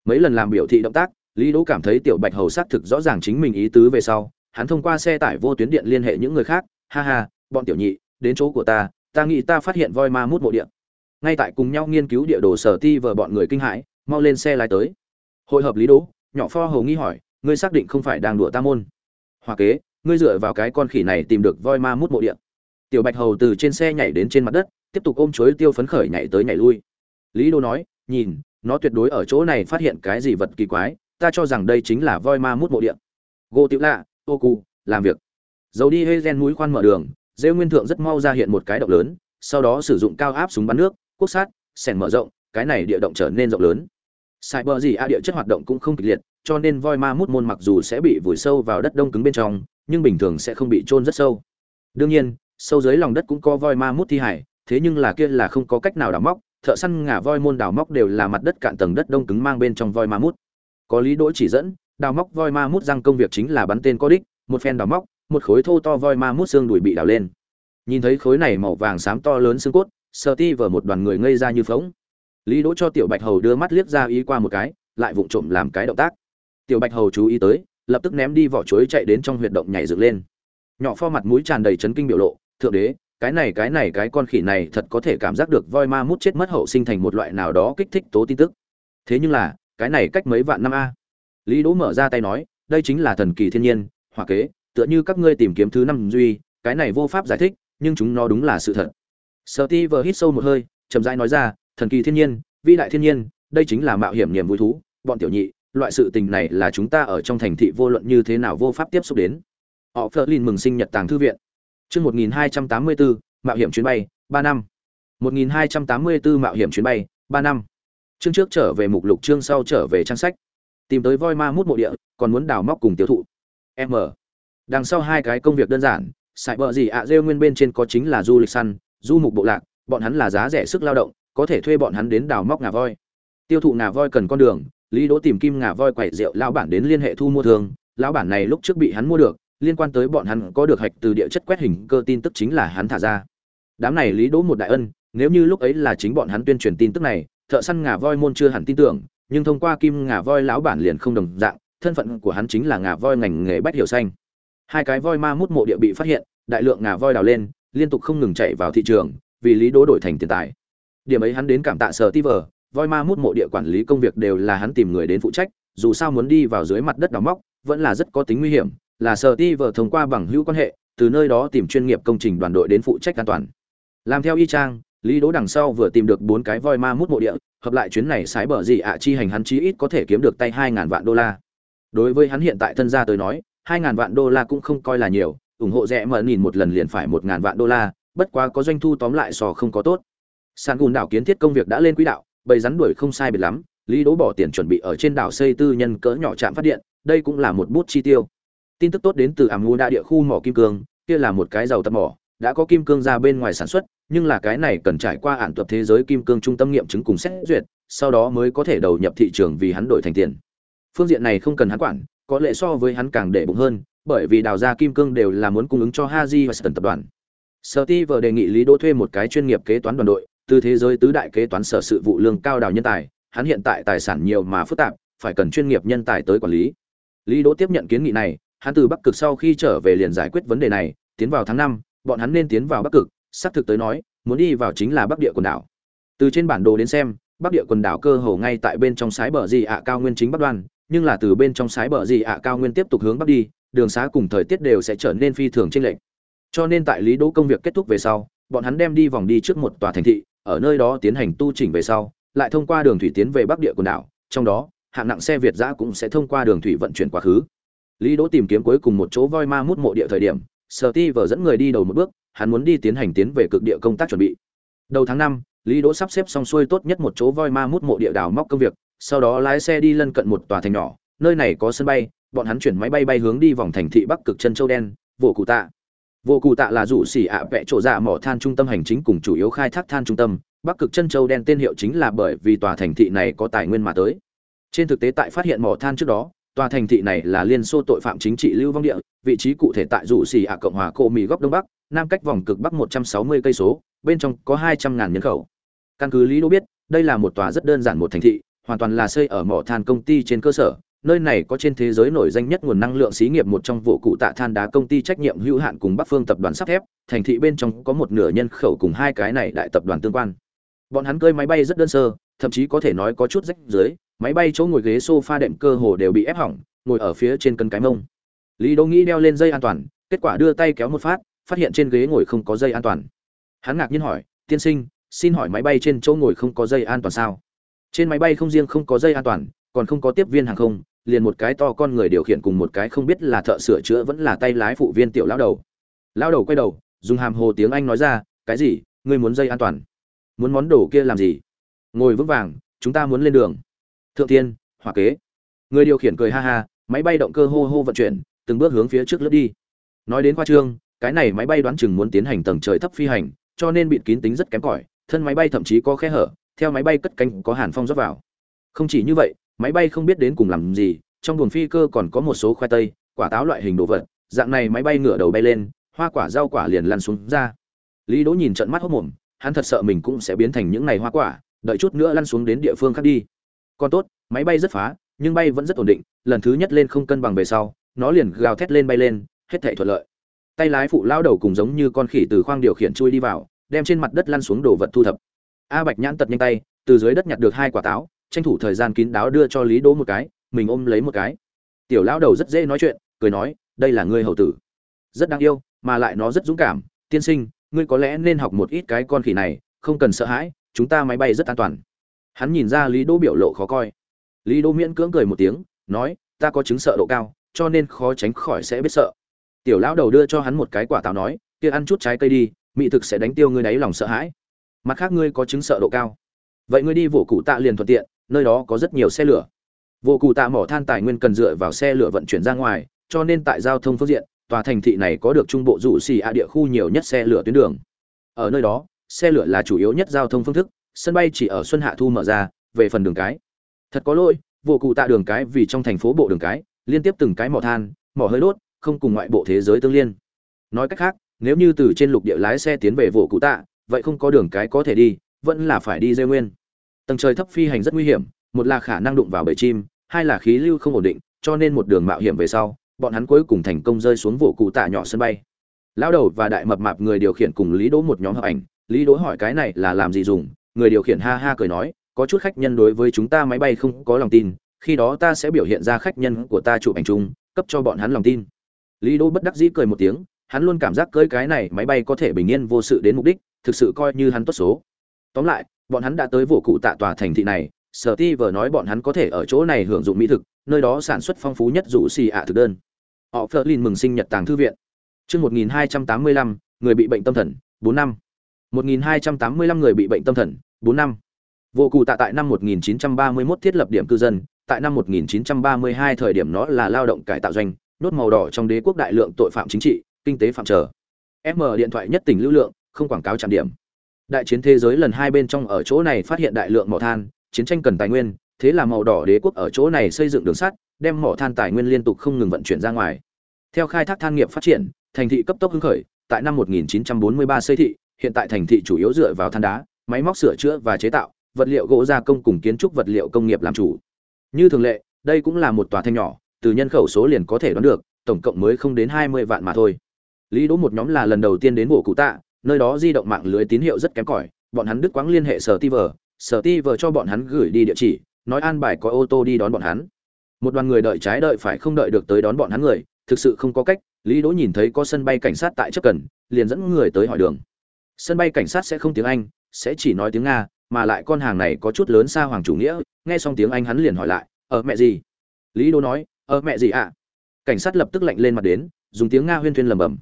Mấy lần làm biểu thị động tác, lý đỗ cảm thấy tiểu bạch hầu xác thực rõ ràng chính mình ý tứ về sau, hắn thông qua xe tải vô tuyến điện liên hệ những người khác, ha ha, bọn tiểu nhị, đến chỗ của ta ta nghĩ ta phát hiện voi ma mút mộ điện ngay tại cùng nhau nghiên cứu địa đồ sở ti vờ bọn người kinh hãi, mau lên xe lái tới. Hội hợp lý đỗ, nhỏ pho hầu nghi hỏi, ngươi xác định không phải đang đùa ta môn? Hoa kế, ngươi dựa vào cái con khỉ này tìm được voi ma mút mộ điện tiểu bạch hầu từ trên xe nhảy đến trên mặt đất, tiếp tục ôm chuối tiêu phấn khởi nhảy tới nhảy lui. Lý đô nói, nhìn, nó tuyệt đối ở chỗ này phát hiện cái gì vật kỳ quái, ta cho rằng đây chính là voi ma mút mộ điện gô tiểu lạ, ô cụ làm việc. Dầu đi hơi gen núi khoan mở đường dễ nguyên thượng rất mau ra hiện một cái động lớn, sau đó sử dụng cao áp súng bắn nước quốc sát, sẻn mở rộng, cái này địa động trở nên rộng lớn. Sai bờ gì a địa chất hoạt động cũng không kịch liệt, cho nên voi ma mút môn mặc dù sẽ bị vùi sâu vào đất đông cứng bên trong, nhưng bình thường sẽ không bị trôn rất sâu. Đương nhiên, sâu dưới lòng đất cũng có voi ma mút thi hải thế nhưng là kia là không có cách nào đào móc, thợ săn ngả voi môn đào móc đều là mặt đất cạn tầng đất đông cứng mang bên trong voi ma mút. Có lý đỗ chỉ dẫn, đào móc voi ma mút răng công việc chính là bắn tên có đích, một phen đào móc, một khối thô to voi ma mút xương đùi bị đào lên. Nhìn thấy khối này màu vàng xám to lớn xương cốt sợ ti vờ một đoàn người ngây ra như phóng lý đỗ cho tiểu bạch hầu đưa mắt liếc ra ý qua một cái, lại vụng trộm làm cái động tác. Tiểu bạch hầu chú ý tới, lập tức ném đi vỏ chuối chạy đến trong huyệt động nhảy dựng lên. Nhỏ pho mặt mũi tràn đầy chấn kinh biểu lộ, thượng đế, cái này cái này, cái con khỉ này thật có thể cảm giác được voi ma mút chết mất hậu sinh thành một loại nào đó kích thích tố tin tức. Thế nhưng là, cái này cách mấy vạn năm a? Lý đỗ mở ra tay nói, đây chính là thần kỳ thiên nhiên hoặc kế, tựa như các ngươi tìm kiếm thứ năm duy, cái này vô pháp giải thích, nhưng chúng nó đúng là sự thật sợ ti vờ hít sâu một hơi chậm rãi nói ra thần kỳ thiên nhiên vĩ đại thiên nhiên đây chính là mạo hiểm niềm vui thú. Bọn tiểu nhị loại sự tình này là chúng ta ở trong thành thị vô luận như thế nào vô pháp tiếp xúc đến. Họ phớt lên mừng sinh nhật tàng thư viện. Chương 1284, mạo hiểm chuyến bay ba năm. 1284 mạo hiểm chuyến bay ba năm. Chương trước trở về mục lục chương sau trở về trang sách. Tìm tới voi ma mút mộ địa còn muốn đào móc cùng tiêu thụ. M. Đằng sau hai cái công việc đơn giản sải bờ gì ạ à, rêu nguyên bên trên có chính là du lịch săn du mục bộ lạc, bọn hắn là giá rẻ sức lao động, có thể thuê bọn hắn đến đào móc ngà voi. Tiêu thụ ngà voi cần con đường, lý đỗ tìm kim ngà voi quậy rượu lão bản đến liên hệ thu mua thường lão bản này lúc trước bị hắn mua được, liên quan tới bọn hắn có được hạch từ địa chất quét hình, cơ tin tức chính là hắn thả ra. Đám này lý đỗ một đại ân, nếu như lúc ấy là chính bọn hắn tuyên truyền tin tức này, thợ săn ngà voi môn chưa hẳn tin tưởng, nhưng thông qua kim ngà voi lão bản liền không đồng dạng, thân phận của hắn chính là ngà voi ngành nghề bách hiểu xanh. Hai cái voi ma mút mộ địa bị phát hiện, đại lượng ngà voi đào lên liên tục không ngừng chạy vào thị trường, vì lý đố đổi thành tiền tài. Điểm ấy hắn đến cảm tạ sở ti vờ voi ma mút mộ địa quản lý công việc đều là hắn tìm người đến phụ trách, dù sao muốn đi vào dưới mặt đất đào móc, vẫn là rất có tính nguy hiểm, là sở ti vờ thông qua bằng hữu quan hệ, từ nơi đó tìm chuyên nghiệp công trình đoàn đội đến phụ trách an toàn. Làm theo y trang lý đỗ đằng sau vừa tìm được bốn cái voi ma mút mộ địa, hợp lại chuyến này sái bờ gì ạ chi hành hắn chí ít có thể kiếm được tay hai ngàn vạn đô la. Đối với hắn hiện tại thân gia tới nói, hai ngàn vạn đô la cũng không coi là nhiều ủng hộ rẻ mở nhìn một lần liền phải một ngàn vạn đô la, bất quá có doanh thu tóm lại sò không có tốt. Sàn gùn đảo kiến thiết công việc đã lên quỹ đạo, bầy rắn đuổi không sai biệt lắm, lý đỗ bỏ tiền chuẩn bị ở trên đảo xây tư nhân cỡ nhỏ trạm phát điện, đây cũng là một bút chi tiêu. Tin tức tốt đến từ ảm ngu đa địa khu mỏ kim cương, kia là một cái giàu tập mỏ, đã có kim cương ra bên ngoài sản xuất, nhưng là cái này cần trải qua ản tập thế giới kim cương trung tâm nghiệm chứng cùng xét duyệt, sau đó mới có thể đầu nhập thị trường vì hắn đổi thành tiền. Phương diện này không cần hắn quản, có lẽ so với hắn càng để bụng hơn bởi vì đào ra kim cương đều là muốn cung ứng cho Haji và Sutton tập đoàn. Steve đề nghị Lý Đỗ thuê một cái chuyên nghiệp kế toán đoàn đội, từ thế giới tứ đại kế toán sở sự vụ lương cao đào nhân tài, hắn hiện tại tài sản nhiều mà phức tạp, phải cần chuyên nghiệp nhân tài tới quản lý. Lý Đỗ tiếp nhận kiến nghị này, hắn từ Bắc Cực sau khi trở về liền giải quyết vấn đề này, tiến vào tháng 5, bọn hắn nên tiến vào Bắc Cực, xác thực tới nói, muốn đi vào chính là Bắc địa quần đảo. Từ trên bản đồ đến xem, Bắc địa quần đảo cơ hồ ngay tại bên trong sái bờ gì ạ cao nguyên chính bắc đoan, nhưng là từ bên trong sái bờ gì ạ cao nguyên tiếp tục hướng bắc đi, đường xá cùng thời tiết đều sẽ trở nên phi thường chênh lệch. Cho nên tại Lý Đỗ công việc kết thúc về sau, bọn hắn đem đi vòng đi trước một tòa thành thị, ở nơi đó tiến hành tu chỉnh về sau, lại thông qua đường thủy tiến về bắc địa quần đảo, trong đó, hạng nặng xe Việt dã cũng sẽ thông qua đường thủy vận chuyển quá khứ. Lý Đỗ tìm kiếm cuối cùng một chỗ voi ma mút mộ địa thời điểm, Steve dẫn người đi đầu một bước, hắn muốn đi tiến hành tiến về cực địa công tác chuẩn bị. Đầu tháng 5, Lý Đỗ sắp xếp xong xuôi tốt nhất một chỗ voi ma mút mộ địa đào móc công việc, sau đó lái xe đi lân cận một tòa thành nhỏ, nơi này có sân bay, bọn hắn chuyển máy bay bay hướng đi vòng thành thị Bắc Cực chân châu đen, Vô Cụ Tạ. Vô Cụ Tạ là rủ xỉ ạ vẽ chỗ dạ mỏ than trung tâm hành chính cùng chủ yếu khai thác than trung tâm, Bắc Cực chân châu đen tên hiệu chính là bởi vì tòa thành thị này có tài nguyên mà tới. Trên thực tế tại phát hiện mỏ than trước đó, tòa thành thị này là liên xô tội phạm chính trị lưu vong địa, vị trí cụ thể tại rủ xỉ ạ cộng hòa cộ mỹ góc đông bắc, nam cách vòng cực bắc 160 cây số, bên trong có 200 ngàn nhân khẩu. Căn cứ Lý đô biết, đây là một tòa rất đơn giản một thành thị, hoàn toàn là xây ở mỏ than công ty trên cơ sở, nơi này có trên thế giới nổi danh nhất nguồn năng lượng xí nghiệp một trong vụ cụ tạ than đá công ty trách nhiệm hữu hạn cùng Bắc Phương tập đoàn sắt thép, thành thị bên trong có một nửa nhân khẩu cùng hai cái này đại tập đoàn tương quan. Bọn hắn cơi máy bay rất đơn sơ, thậm chí có thể nói có chút rách dưới, máy bay chỗ ngồi ghế sofa đệm cơ hồ đều bị ép hỏng, ngồi ở phía trên cân cái mông. Lý Đỗ nghĩ đeo lên dây an toàn, kết quả đưa tay kéo một phát, phát hiện trên ghế ngồi không có dây an toàn. Hắn ngạc nhiên hỏi, "Tiên sinh, xin hỏi máy bay trên chỗ ngồi không có dây an toàn sao?" Trên máy bay không riêng không có dây an toàn, còn không có tiếp viên hàng không, liền một cái to con người điều khiển cùng một cái không biết là thợ sửa chữa vẫn là tay lái phụ viên tiểu lão đầu. Lão đầu quay đầu, dùng hàm hồ tiếng Anh nói ra, "Cái gì? Ngươi muốn dây an toàn? Muốn món đồ kia làm gì?" Ngồi vững vàng, chúng ta muốn lên đường. Thượng Thiên, hỏa kế. Người điều khiển cười ha ha, máy bay động cơ hô hô vận chuyển, từng bước hướng phía trước lướt đi. Nói đến khoa trương, cái này máy bay đoán chừng muốn tiến hành tầng trời thấp phi hành, cho nên bịt kín tính rất kém cỏi, thân máy bay thậm chí có khe hở, theo máy bay cất cánh có hàn phong rót vào. Không chỉ như vậy, máy bay không biết đến cùng làm gì, trong buồng phi cơ còn có một số khoai tây, quả táo loại hình đồ vật, dạng này máy bay ngửa đầu bay lên, hoa quả rau quả liền lăn xuống ra. Lý Đỗ nhìn trận mắt hốc mồm, hắn thật sợ mình cũng sẽ biến thành những này hoa quả, đợi chút nữa lăn xuống đến địa phương khác đi. Còn tốt, máy bay rất phá, nhưng bay vẫn rất ổn định, lần thứ nhất lên không cân bằng về sau, nó liền gào thét lên bay lên, hết thảy thuận lợi. Tay lái phụ lao đầu cùng giống như con khỉ từ khoang điều khiển chui đi vào, đem trên mặt đất lăn xuống đồ vật thu thập. A Bạch nhãn tật nhanh tay, từ dưới đất nhặt được hai quả táo, tranh thủ thời gian kín đáo đưa cho Lý Đỗ một cái, mình ôm lấy một cái. Tiểu lão đầu rất dễ nói chuyện, cười nói, đây là ngươi hầu tử, rất đáng yêu, mà lại nó rất dũng cảm, tiên sinh, ngươi có lẽ nên học một ít cái con khỉ này, không cần sợ hãi, chúng ta máy bay rất an toàn. Hắn nhìn ra Lý Đỗ biểu lộ khó coi. Lý Đỗ miễn cưỡng cười một tiếng, nói, ta có chứng sợ độ cao, cho nên khó tránh khỏi sẽ biết sợ. Tiểu lão đầu đưa cho hắn một cái quả táo nói, kia ăn chút trái cây đi, mỹ thực sẽ đánh tiêu ngươi đáy lòng sợ hãi. Mặt khác ngươi có chứng sợ độ cao vậy ngươi đi vỗ cụ tạ liền thuận tiện nơi đó có rất nhiều xe lửa. Vụ cụ tạ mỏ than tài nguyên cần dựa vào xe lửa vận chuyển ra ngoài, cho nên tại giao thông phương diện, tòa thành thị này có được trung bộ rủ xì a địa khu nhiều nhất xe lửa tuyến đường. Ở nơi đó, xe lửa là chủ yếu nhất giao thông phương thức, sân bay chỉ ở xuân hạ thu mở ra, về phần đường cái. Thật có lỗi vụ cụ tạ đường cái vì trong thành phố bộ đường cái, liên tiếp từng cái mỏ than, mỏ hơi đốt, không cùng ngoại bộ thế giới tương liên. Nói cách khác, nếu như từ trên lục địa lái xe tiến về vụ cụ tạ, vậy không có đường cái có thể đi, vẫn là phải đi dây nguyên tầng trời thấp phi hành rất nguy hiểm, một là khả năng đụng vào bầy chim, hai là khí lưu không ổn định, cho nên một đường mạo hiểm về sau, bọn hắn cuối cùng thành công rơi xuống vụ cụ tạ nhỏ sân bay. Lão đầu và đại mập mạp người điều khiển cùng lý đỗ một nhóm hợp ảnh, lý đỗ hỏi cái này là làm gì dùng, người điều khiển ha ha cười nói, có chút khách nhân đối với chúng ta máy bay không có lòng tin, khi đó ta sẽ biểu hiện ra khách nhân của ta chụp ảnh chung, cấp cho bọn hắn lòng tin. Lý đỗ bất đắc dĩ cười một tiếng, hắn luôn cảm giác cơi cái này máy bay có thể bình yên vô sự đến mục đích, thực sự coi như hắn tốt số. Tóm lại bọn hắn đã tới vụ cụ tạ tòa thành thị này sở ti vờ nói bọn hắn có thể ở chỗ này hưởng dụng mỹ thực nơi đó sản xuất phong phú nhất rủ xì ạ thực đơn họ phơ lin mừng sinh nhật tàng thư viện Chương 1285, người bị bệnh tâm thần, 4 năm. 1285 người bị bệnh tâm thần, 4 năm. Vô cụ tạ tại năm 1931 thiết lập điểm cư dân, tại năm 1932 thời điểm nó là lao động cải tạo doanh, nốt màu đỏ trong đế quốc đại lượng tội phạm chính trị, kinh tế phạm trở. M điện thoại nhất tỉnh lưu lượng, không quảng cáo trạm điểm. Đại chiến thế giới lần hai bên trong ở chỗ này phát hiện đại lượng mỏ than, chiến tranh cần tài nguyên, thế là màu đỏ đế quốc ở chỗ này xây dựng đường sắt, đem mỏ than tài nguyên liên tục không ngừng vận chuyển ra ngoài. Theo khai thác than nghiệp phát triển, thành thị cấp tốc hưng khởi, tại năm 1943 xây thị, hiện tại thành thị chủ yếu dựa vào than đá, máy móc sửa chữa và chế tạo, vật liệu gỗ gia công cùng kiến trúc vật liệu công nghiệp làm chủ. Như thường lệ, đây cũng là một tòa thành nhỏ, từ nhân khẩu số liền có thể đoán được, tổng cộng mới không đến 20 vạn mà thôi. Lý Đỗ một nhóm là lần đầu tiên đến bộ cụ tạ, nơi đó di động mạng lưới tín hiệu rất kém cỏi, bọn hắn đứt quãng liên hệ sở Tiver, sở Tiver cho bọn hắn gửi đi địa chỉ, nói an bài có ô tô đi đón bọn hắn. Một đoàn người đợi trái đợi phải không đợi được tới đón bọn hắn người, thực sự không có cách, Lý Đỗ nhìn thấy có sân bay cảnh sát tại chấp cần, liền dẫn người tới hỏi đường. Sân bay cảnh sát sẽ không tiếng Anh, sẽ chỉ nói tiếng Nga, mà lại con hàng này có chút lớn xa hoàng chủ nghĩa, nghe xong tiếng Anh hắn liền hỏi lại, "Ở mẹ gì?" Lý Đỗ nói, "Ở mẹ gì ạ?" Cảnh sát lập tức lạnh lên mặt đến, dùng tiếng Nga huyên thuyên lẩm bẩm.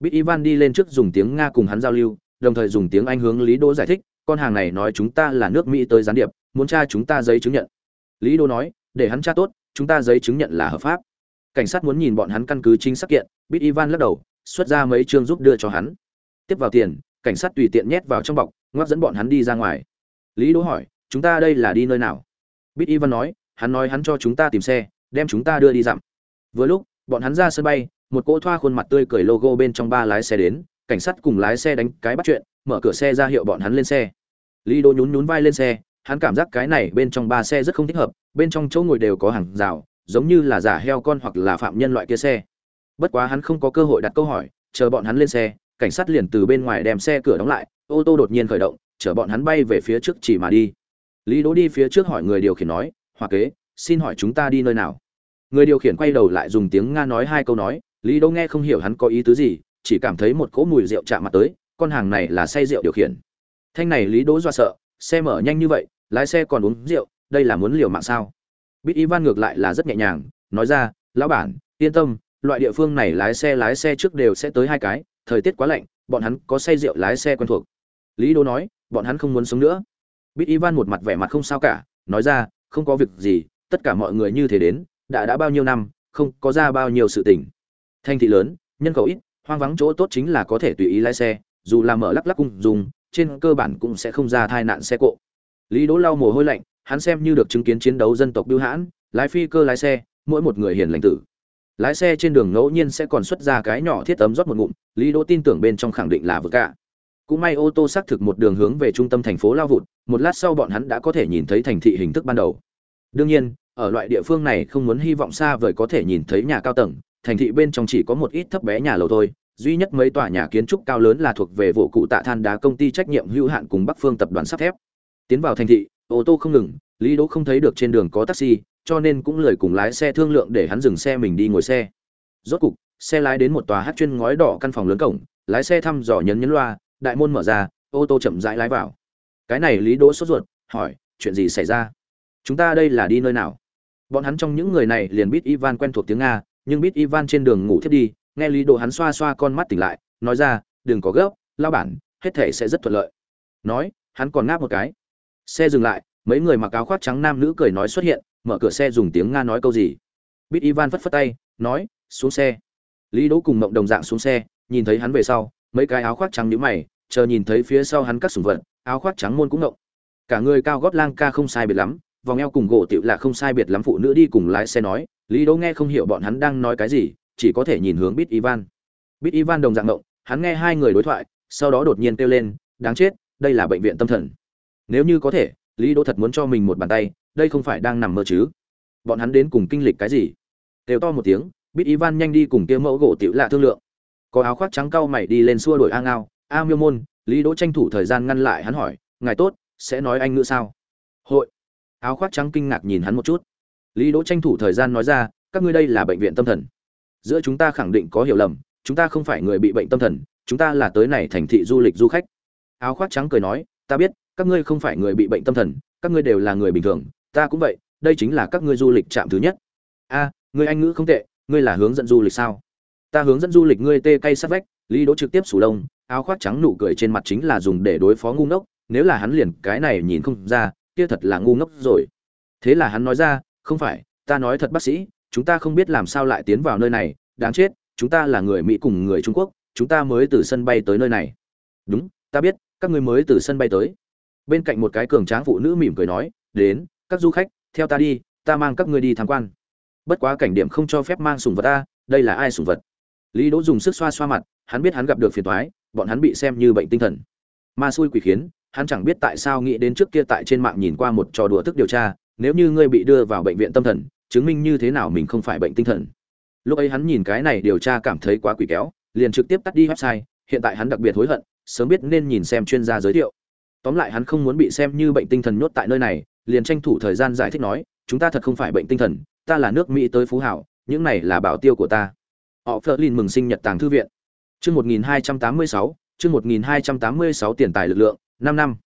Bit Ivan đi lên trước dùng tiếng Nga cùng hắn giao lưu, đồng thời dùng tiếng Anh hướng Lý Đỗ giải thích, con hàng này nói chúng ta là nước Mỹ tới gián điệp, muốn tra chúng ta giấy chứng nhận. Lý Đỗ nói, để hắn tra tốt, chúng ta giấy chứng nhận là hợp pháp. Cảnh sát muốn nhìn bọn hắn căn cứ chính xác kiện, Bit Ivan lắc đầu, xuất ra mấy chương giúp đưa cho hắn. Tiếp vào tiền, cảnh sát tùy tiện nhét vào trong bọc, ngoắc dẫn bọn hắn đi ra ngoài. Lý Đỗ hỏi, chúng ta đây là đi nơi nào? Bit Ivan nói, hắn nói hắn cho chúng ta tìm xe, đem chúng ta đưa đi dặm. Vừa lúc, bọn hắn ra sân bay, một cỗ thoa khuôn mặt tươi cười logo bên trong ba lái xe đến, cảnh sát cùng lái xe đánh cái bắt chuyện, mở cửa xe ra hiệu bọn hắn lên xe. Lý đô nhún nhún vai lên xe, hắn cảm giác cái này bên trong ba xe rất không thích hợp, bên trong chỗ ngồi đều có hàng rào, giống như là giả heo con hoặc là phạm nhân loại kia xe. Bất quá hắn không có cơ hội đặt câu hỏi, chờ bọn hắn lên xe, cảnh sát liền từ bên ngoài đem xe cửa đóng lại, ô tô đột nhiên khởi động, chở bọn hắn bay về phía trước chỉ mà đi. Lý đỗ đi phía trước hỏi người điều khiển nói, hoa kế, xin hỏi chúng ta đi nơi nào? Người điều khiển quay đầu lại dùng tiếng nga nói hai câu nói lý đỗ nghe không hiểu hắn có ý tứ gì, chỉ cảm thấy một cỗ mùi rượu chạm mặt tới, con hàng này là say rượu điều khiển. Thanh này lý đỗ do sợ, xe mở nhanh như vậy, lái xe còn uống rượu, đây là muốn liều mạng sao? Bít ivan ngược lại là rất nhẹ nhàng, nói ra, lão bản, yên tâm, loại địa phương này lái xe lái xe trước đều sẽ tới hai cái, thời tiết quá lạnh, bọn hắn có say rượu lái xe quen thuộc. Lý đỗ nói, bọn hắn không muốn sống nữa. Bít ivan một mặt vẻ mặt không sao cả, nói ra, không có việc gì, tất cả mọi người như thế đến, đã đã bao nhiêu năm, không có ra bao nhiêu sự tình thành thị lớn, nhân khẩu ít, hoang vắng chỗ tốt chính là có thể tùy ý lái xe, dù là mở lắc lắc cung dùng, trên cơ bản cũng sẽ không ra tai nạn xe cộ. Lý đỗ lau mồ hôi lạnh, hắn xem như được chứng kiến chiến đấu dân tộc biêu hãn, lái phi cơ lái xe, mỗi một người hiền lành tử. Lái xe trên đường ngẫu nhiên sẽ còn xuất ra cái nhỏ thiết ấm rót một ngụm, lý đỗ tin tưởng bên trong khẳng định là vượt cả. Cũng may ô tô xác thực một đường hướng về trung tâm thành phố lao vụt, một lát sau bọn hắn đã có thể nhìn thấy thành thị hình thức ban đầu. Đương nhiên, ở loại địa phương này không muốn hy vọng xa vời có thể nhìn thấy nhà cao tầng thành thị bên trong chỉ có một ít thấp bé nhà lầu thôi, duy nhất mấy tòa nhà kiến trúc cao lớn là thuộc về vụ cụ tạ than đá công ty trách nhiệm hữu hạn cùng bắc phương tập đoàn sắt thép. Tiến vào thành thị, ô tô không ngừng, lý đỗ không thấy được trên đường có taxi, cho nên cũng lời cùng lái xe thương lượng để hắn dừng xe mình đi ngồi xe. Rốt cục, xe lái đến một tòa hát chuyên ngói đỏ căn phòng lớn cổng, lái xe thăm dò nhấn nhấn loa, đại môn mở ra, ô tô chậm rãi lái vào. Cái này lý đỗ sốt ruột, hỏi, chuyện gì xảy ra? Chúng ta đây là đi nơi nào? Bọn hắn trong những người này liền biết ivan quen thuộc tiếng nga nhưng biết Ivan trên đường ngủ thiết đi, nghe Lý Đồ hắn xoa xoa con mắt tỉnh lại, nói ra, đừng có gấp, lao bản, hết thể sẽ rất thuận lợi. Nói, hắn còn ngáp một cái. Xe dừng lại, mấy người mặc áo khoác trắng nam nữ cười nói xuất hiện, mở cửa xe dùng tiếng Nga nói câu gì. Biết Ivan phất phất tay, nói, xuống xe. Lý Đỗ cùng Mộng Đồng dạng xuống xe, nhìn thấy hắn về sau, mấy cái áo khoác trắng nhíu mày, chờ nhìn thấy phía sau hắn các sủng vật, áo khoác trắng môn cũng ngộng. Cả người cao gót lang ca không sai biệt lắm, vòng eo cùng gỗ tiểu là không sai biệt lắm phụ nữ đi cùng lái xe nói, lý đỗ nghe không hiểu bọn hắn đang nói cái gì, chỉ có thể nhìn hướng Bit ivan. Bit ivan đồng dạng động hắn nghe hai người đối thoại, sau đó đột nhiên kêu lên, đáng chết, đây là bệnh viện tâm thần. Nếu như có thể, lý đỗ thật muốn cho mình một bàn tay, đây không phải đang nằm mơ chứ? Bọn hắn đến cùng kinh lịch cái gì? Kêu to một tiếng Bit ivan nhanh đi cùng kia mẫu gỗ tiểu lạ thương lượng. Có áo khoác trắng cau mày đi lên xua đuổi a ngao. A miêu môn, lý đỗ tranh thủ thời gian ngăn lại hắn hỏi, ngài tốt, sẽ nói anh ngữ sao? Hội. Áo khoác trắng kinh ngạc nhìn hắn một chút lý đỗ tranh thủ thời gian nói ra, các ngươi đây là bệnh viện tâm thần. Giữa chúng ta khẳng định có hiểu lầm, chúng ta không phải người bị bệnh tâm thần, chúng ta là tới này thành thị du lịch du khách. Áo khoác trắng cười nói, ta biết, các ngươi không phải người bị bệnh tâm thần, các ngươi đều là người bình thường, ta cũng vậy, đây chính là các ngươi du lịch trạm thứ nhất. A ngươi anh ngữ không tệ, ngươi là hướng dẫn du lịch sao? Ta hướng dẫn du lịch ngươi tê cay sát vách. Lý đỗ trực tiếp sủ lông, áo khoác trắng nụ cười trên mặt chính là dùng để đối phó ngu ngốc, nếu là hắn liền cái này nhìn không ra, kia thật là ngu ngốc rồi. Thế là hắn nói ra không phải, ta nói thật bác sĩ, chúng ta không biết làm sao lại tiến vào nơi này, đáng chết, chúng ta là người mỹ cùng người trung quốc, chúng ta mới từ sân bay tới nơi này. Đúng, ta biết, các ngươi mới từ sân bay tới. Bên cạnh một cái cường tráng phụ nữ mỉm cười nói, đến, các du khách, theo ta đi, ta mang các ngươi đi tham quan. Bất quá cảnh điểm không cho phép mang sùng vật ta, đây là ai sùng vật? Lý đỗ dùng sức xoa xoa mặt, hắn biết hắn gặp được phiền toái, bọn hắn bị xem như bệnh tinh thần. Ma xui quỷ khiến, hắn chẳng biết tại sao nghĩ đến trước kia tại trên mạng nhìn qua một trò đùa thức điều tra nếu như ngươi bị đưa vào bệnh viện tâm thần chứng minh như thế nào mình không phải bệnh tinh thần. Lúc ấy hắn nhìn cái này điều tra cảm thấy quá quỷ kéo liền trực tiếp tắt đi website hiện tại hắn đặc biệt hối hận sớm biết nên nhìn xem chuyên gia giới thiệu. Tóm lại hắn không muốn bị xem như bệnh tinh thần nhốt tại nơi này liền tranh thủ thời gian giải thích nói chúng ta thật không phải bệnh tinh thần ta là nước mỹ tới phú hảo những này là bảo tiêu của ta. Họ phớt lên mừng sinh nhật tàng thư viện. Chương 1286, chương 1286 tiền tài lực lượng 5 năm.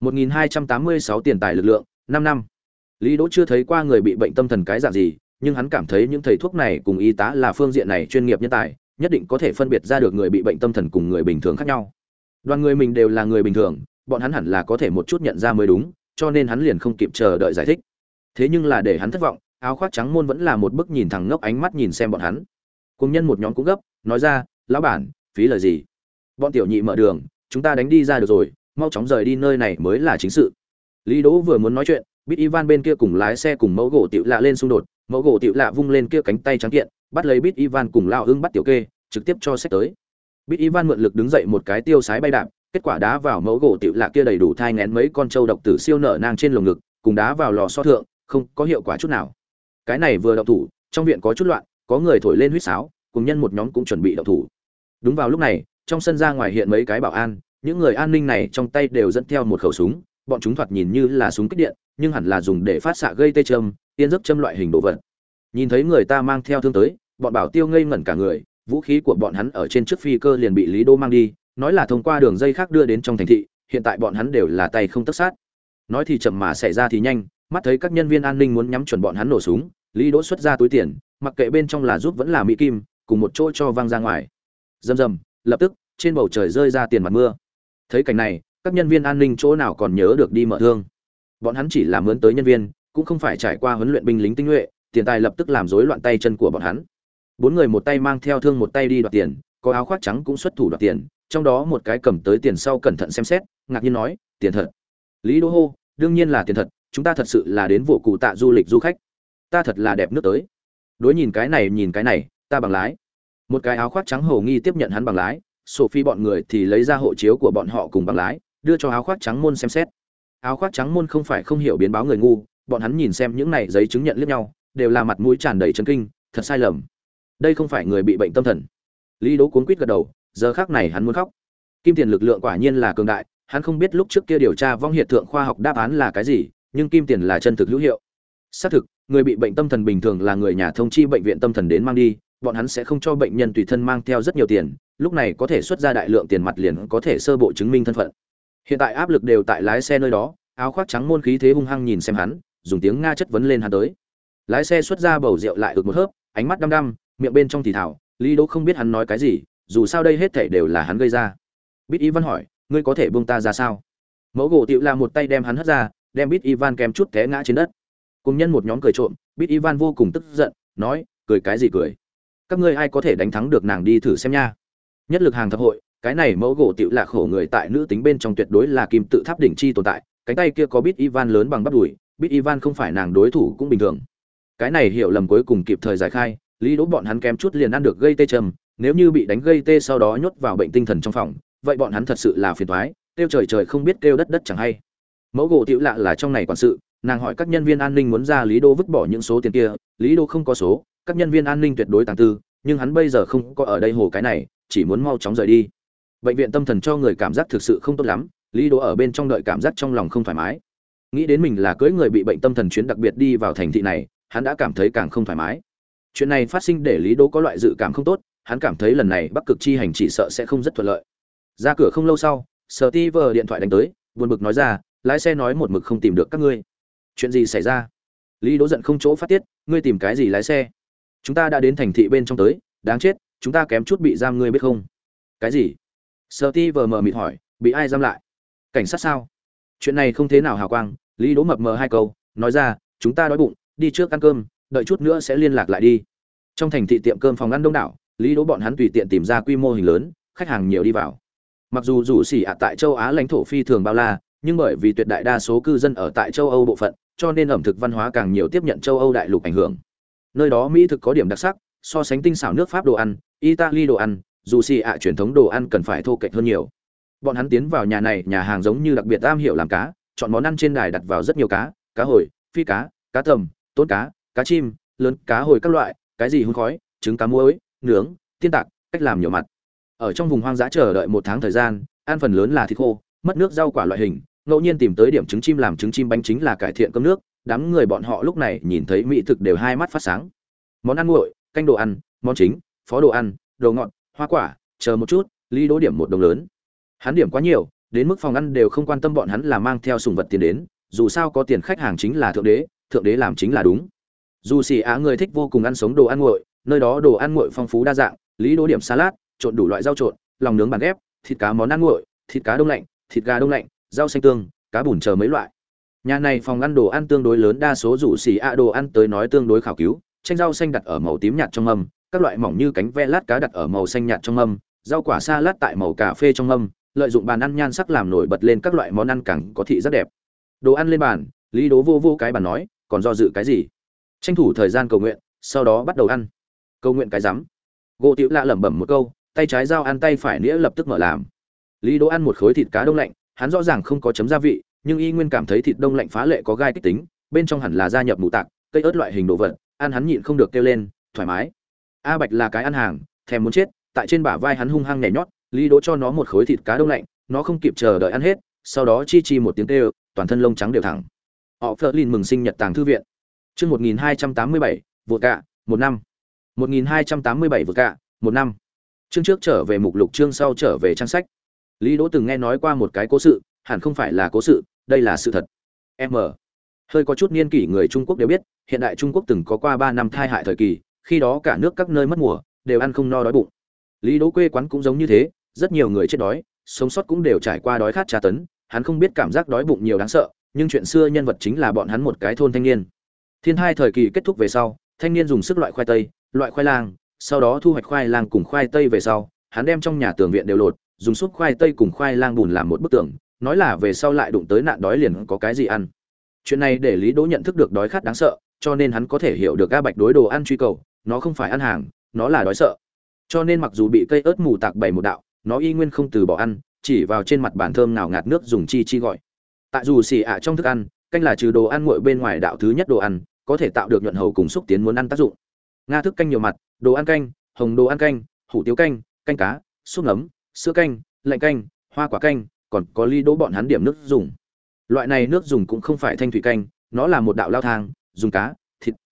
1286 tiền tài lực lượng 5 năm lý đỗ chưa thấy qua người bị bệnh tâm thần cái dạng gì, nhưng hắn cảm thấy những thầy thuốc này cùng y tá là phương diện này chuyên nghiệp nhân tài, nhất định có thể phân biệt ra được người bị bệnh tâm thần cùng người bình thường khác nhau. Đoàn người mình đều là người bình thường, bọn hắn hẳn là có thể một chút nhận ra mới đúng, cho nên hắn liền không kịp chờ đợi giải thích. Thế nhưng là để hắn thất vọng, áo khoác trắng môn vẫn là một bức nhìn thẳng ngốc ánh mắt nhìn xem bọn hắn. Cùng nhân một nhóm cũng gấp, nói ra, lão bản, phí lời gì? Bọn tiểu nhị mở đường, chúng ta đánh đi ra được rồi, mau chóng rời đi nơi này mới là chính sự. Lý đỗ vừa muốn nói chuyện Bit ivan bên kia cùng lái xe cùng mẫu gỗ tiểu lạ lên xung đột, mẫu gỗ tiểu lạ vung lên kia cánh tay trắng kiện, bắt lấy bít ivan cùng lao ưng bắt tiểu kê, trực tiếp cho xét tới. Bít ivan mượn lực đứng dậy một cái tiêu sái bay đạp, kết quả đá vào mẫu gỗ tiểu lạ kia đầy đủ thai ngén mấy con trâu độc tử siêu nở nang trên lồng ngực, cùng đá vào lò so thượng, không có hiệu quả chút nào. Cái này vừa động thủ, trong viện có chút loạn, có người thổi lên huýt sáo, cùng nhân một nhóm cũng chuẩn bị động thủ. Đúng vào lúc này, trong sân ra ngoài hiện mấy cái bảo an, những người an ninh này trong tay đều dẫn theo một khẩu súng bọn chúng thoạt nhìn như là súng kích điện, nhưng hẳn là dùng để phát xạ gây tê châm, tiên giấc châm loại hình đồ vật. Nhìn thấy người ta mang theo thương tới, bọn bảo tiêu ngây ngẩn cả người, vũ khí của bọn hắn ở trên chiếc phi cơ liền bị lý đô mang đi, nói là thông qua đường dây khác đưa đến trong thành thị, hiện tại bọn hắn đều là tay không tất sát. Nói thì chậm mà xảy ra thì nhanh, mắt thấy các nhân viên an ninh muốn nhắm chuẩn bọn hắn nổ súng, lý đỗ xuất ra túi tiền, mặc kệ bên trong là giúp vẫn là mỹ kim, cùng một chỗ cho văng ra ngoài. Rầm rầm, lập tức, trên bầu trời rơi ra tiền mặt mưa. Thấy cảnh này các nhân viên an ninh chỗ nào còn nhớ được đi mở thương. Bọn hắn chỉ là mướn tới nhân viên, cũng không phải trải qua huấn luyện binh lính tinh nhuệ, tiền tài lập tức làm rối loạn tay chân của bọn hắn. Bốn người một tay mang theo thương một tay đi đoạt tiền, có áo khoác trắng cũng xuất thủ đoạt tiền, trong đó một cái cầm tới tiền sau cẩn thận xem xét, ngạc nhiên nói, tiền thật. Lý đỗ hô, đương nhiên là tiền thật, chúng ta thật sự là đến vụ cụ tạ du lịch du khách. Ta thật là đẹp nước tới. Đối nhìn cái này, nhìn cái này, ta bằng lái. Một cái áo khoác trắng hồ nghi tiếp nhận hắn bằng lái, sophie bọn người thì lấy ra hộ chiếu của bọn họ cùng bằng lái đưa cho áo khoác trắng môn xem xét. Áo khoác trắng môn không phải không hiểu biến báo người ngu, bọn hắn nhìn xem những này giấy chứng nhận liếc nhau, đều là mặt mũi tràn đầy chấn kinh, thật sai lầm. Đây không phải người bị bệnh tâm thần. Lý đố cuốn quýt gật đầu, giờ khác này hắn muốn khóc. Kim tiền lực lượng quả nhiên là cường đại, hắn không biết lúc trước kia điều tra vong hiện tượng khoa học đáp án là cái gì, nhưng kim tiền là chân thực hữu hiệu. Xác thực, người bị bệnh tâm thần bình thường là người nhà thông chi bệnh viện tâm thần đến mang đi, bọn hắn sẽ không cho bệnh nhân tùy thân mang theo rất nhiều tiền, lúc này có thể xuất ra đại lượng tiền mặt liền có thể sơ bộ chứng minh thân phận hiện tại áp lực đều tại lái xe nơi đó, áo khoác trắng môn khí thế hung hăng nhìn xem hắn, dùng tiếng nga chất vấn lên hắn tới. Lái xe xuất ra bầu rượu lại ực một hớp, ánh mắt đăm đăm, miệng bên trong thì thảo lý đỗ không biết hắn nói cái gì, dù sao đây hết thể đều là hắn gây ra. Bít y văn hỏi, ngươi có thể buông ta ra sao? Mẫu gỗ tựu là một tay đem hắn hất ra, đem bít ivan kèm chút té ngã trên đất. Cùng nhân một nhóm cười trộm, bít ivan vô cùng tức giận, nói, cười cái gì cười? Các ngươi ai có thể đánh thắng được nàng đi thử xem nha. Nhất lực hàng thập hội cái này mẫu gỗ tựu là khổ người tại nữ tính bên trong tuyệt đối là kim tự tháp đỉnh chi tồn tại, cánh tay kia có bít ivan lớn bằng bắp đùi, bít ivan không phải nàng đối thủ cũng bình thường. Cái này hiểu lầm cuối cùng kịp thời giải khai, lý đỗ bọn hắn kém chút liền ăn được gây tê trầm, nếu như bị đánh gây tê sau đó nhốt vào bệnh tinh thần trong phòng, vậy bọn hắn thật sự là phiền toái, kêu trời trời không biết kêu đất đất chẳng hay. Mẫu gỗ tựu lạ là trong này quản sự, nàng hỏi các nhân viên an ninh muốn ra lý đô vứt bỏ những số tiền kia, lý đô không có số, các nhân viên an ninh tuyệt đối tàng tư, nhưng hắn bây giờ không có ở đây hồ cái này, chỉ muốn mau chóng rời đi bệnh viện tâm thần cho người cảm giác thực sự không tốt lắm, lý đô ở bên trong đợi cảm giác trong lòng không thoải mái. Nghĩ đến mình là cưới người bị bệnh tâm thần chuyến đặc biệt đi vào thành thị này, hắn đã cảm thấy càng không thoải mái. Chuyện này phát sinh để lý đô có loại dự cảm không tốt, hắn cảm thấy lần này bắc cực chi hành chỉ sợ sẽ không rất thuận lợi. Ra cửa không lâu sau, sở ti vờ điện thoại đánh tới, buồn bực nói ra, lái xe nói một mực không tìm được các ngươi. Chuyện gì xảy ra? Lý đỗ giận không chỗ phát tiết, ngươi tìm cái gì lái xe? Chúng ta đã đến thành thị bên trong tới, đáng chết, chúng ta kém chút bị giam ngươi biết không? Cái gì? Sợ ti vờ mờ mịt hỏi, bị ai giam lại? Cảnh sát sao? Chuyện này không thế nào hào quang. Lý đỗ mập mờ hai câu, nói ra, chúng ta đói bụng, đi trước ăn cơm, đợi chút nữa sẽ liên lạc lại đi. Trong thành thị tiệm cơm phòng ăn đông đảo, lý đỗ bọn hắn tùy tiện tìm ra quy mô hình lớn, khách hàng nhiều đi vào. Mặc dù rủ xỉ ạ tại châu á lãnh thổ phi thường bao la, nhưng bởi vì tuyệt đại đa số cư dân ở tại châu âu bộ phận, cho nên ẩm thực văn hóa càng nhiều tiếp nhận châu âu đại lục ảnh hưởng. Nơi đó mỹ thực có điểm đặc sắc, so sánh tinh xảo nước pháp đồ ăn, italy đồ ăn dù xì ạ truyền thống đồ ăn cần phải thô kệch hơn nhiều. Bọn hắn tiến vào nhà này, nhà hàng giống như đặc biệt am hiểu làm cá, chọn món ăn trên đài đặt vào rất nhiều cá cá hồi, phi cá cá tầm tốt cá cá chim, lớn cá hồi các loại, cái gì hun khói, trứng cá muối, nướng, tiên tạc, cách làm nhiều mặt. Ở trong vùng hoang dã chờ đợi một tháng thời gian, ăn phần lớn là thịt khô, mất nước rau quả loại hình, ngẫu nhiên tìm tới điểm trứng chim làm trứng chim bánh chính là cải thiện cơm nước, đám người bọn họ lúc này nhìn thấy mỹ thực đều hai mắt phát sáng. Món ăn nguội, canh đồ ăn, món chính, phó đồ ăn, đồ ngọt hoa quả, chờ một chút ly đỗ điểm một đồng lớn. Hắn điểm quá nhiều, đến mức phòng ăn đều không quan tâm bọn hắn là mang theo sùng vật tiền đến, dù sao có tiền khách hàng chính là thượng đế thượng đế làm chính là đúng. Dù xì á người thích vô cùng ăn sống đồ ăn nguội, nơi đó đồ ăn nguội phong phú đa dạng, lý đỗ điểm salad, trộn đủ loại rau trộn, lòng nướng bàn ghép, thịt cá món ăn nguội, thịt cá đông lạnh, thịt gà đông lạnh, rau xanh tương, cá bùn chờ mấy loại. Nhà này phòng ăn đồ ăn tương đối lớn, đa số rủ xì á đồ ăn tới nói tương đối khảo cứu tranh rau xanh đặt ở màu tím nhạt trong mâm các loại mỏng như cánh ve lát cá đặt ở màu xanh nhạt trong mâm, rau quả xa lát tại màu cà phê trong mâm, lợi dụng bàn ăn nhan sắc làm nổi bật lên các loại món ăn càng có thị rất đẹp. Đồ ăn lên bàn, lý đố vô vô cái bàn nói, còn do dự cái gì? Tranh thủ thời gian cầu nguyện, sau đó bắt đầu ăn. Cầu nguyện cái rắm. Gỗ tiểu lạ lẩm bẩm một câu, tay trái dao ăn tay phải nĩa lập tức mở làm. Lý Đỗ ăn một khối thịt cá đông lạnh, hắn rõ ràng không có chấm gia vị, nhưng y nguyên cảm thấy thịt đông lạnh phá lệ có gai kích tính, bên trong hẳn là gia nhập mù tạc, cây ớt loại hình đồ vật, ăn hắn nhịn không được kêu lên, thoải mái a bạch là cái ăn hàng, thèm muốn chết, tại trên bả vai hắn hung hăng nhảy nhót, lý đỗ cho nó một khối thịt cá đông lạnh, nó không kịp chờ đợi ăn hết, sau đó chi chi một tiếng kêu, toàn thân lông trắng đều thẳng. Họ phớt lên mừng sinh nhật tàng thư viện. Chương một nghìn hai trăm tám mươi bảy, vượt cạ một năm. một nghìn hai trăm tám mươi bảy, vượt cạ một năm. Chương trước trở về mục lục, chương sau trở về trang sách. Lý đỗ từng nghe nói qua một cái cố sự, hẳn không phải là cố sự, đây là sự thật. M. Hơi có chút niên kỷ người trung quốc đều biết, hiện đại trung quốc từng có qua ba năm thai hại thời kỳ khi đó cả nước các nơi mất mùa, đều ăn không no đói bụng. Lý đỗ quê quán cũng giống như thế, rất nhiều người chết đói, sống sót cũng đều trải qua đói khát tra tấn, hắn không biết cảm giác đói bụng nhiều đáng sợ, nhưng chuyện xưa nhân vật chính là bọn hắn một cái thôn thanh niên. Thiên hai thời kỳ kết thúc về sau, thanh niên dùng sức loại khoai tây, loại khoai lang, sau đó thu hoạch khoai lang cùng khoai tây về sau, hắn đem trong nhà tường viện đều lột, dùng xúc khoai tây cùng khoai lang bùn làm một bức tường, nói là về sau lại đụng tới nạn đói liền có cái gì ăn. Chuyện này để lý đỗ nhận thức được đói khát đáng sợ, cho nên hắn có thể hiểu được a bạch đối đồ ăn truy cầu nó không phải ăn hàng, nó là đói sợ. Cho nên mặc dù bị cây ớt mù tạc bày một đạo, nó y nguyên không từ bỏ ăn, chỉ vào trên mặt bàn thơm nào ngạt nước dùng chi chi gọi. Tại dù xì ạ trong thức ăn, canh là trừ đồ ăn nguội bên ngoài đạo thứ nhất đồ ăn, có thể tạo được nhuận hầu cùng xúc tiến muốn ăn tác dụng. Nga thức canh nhiều mặt, đồ ăn canh, hồng đồ ăn canh, hủ tiếu canh canh cá, súp nấm sữa canh, lạnh canh, hoa quả canh, còn có ly đỗ bọn hắn điểm nước dùng. Loại này nước dùng cũng không phải thanh thủy canh, nó là một đạo lao thang, dùng cá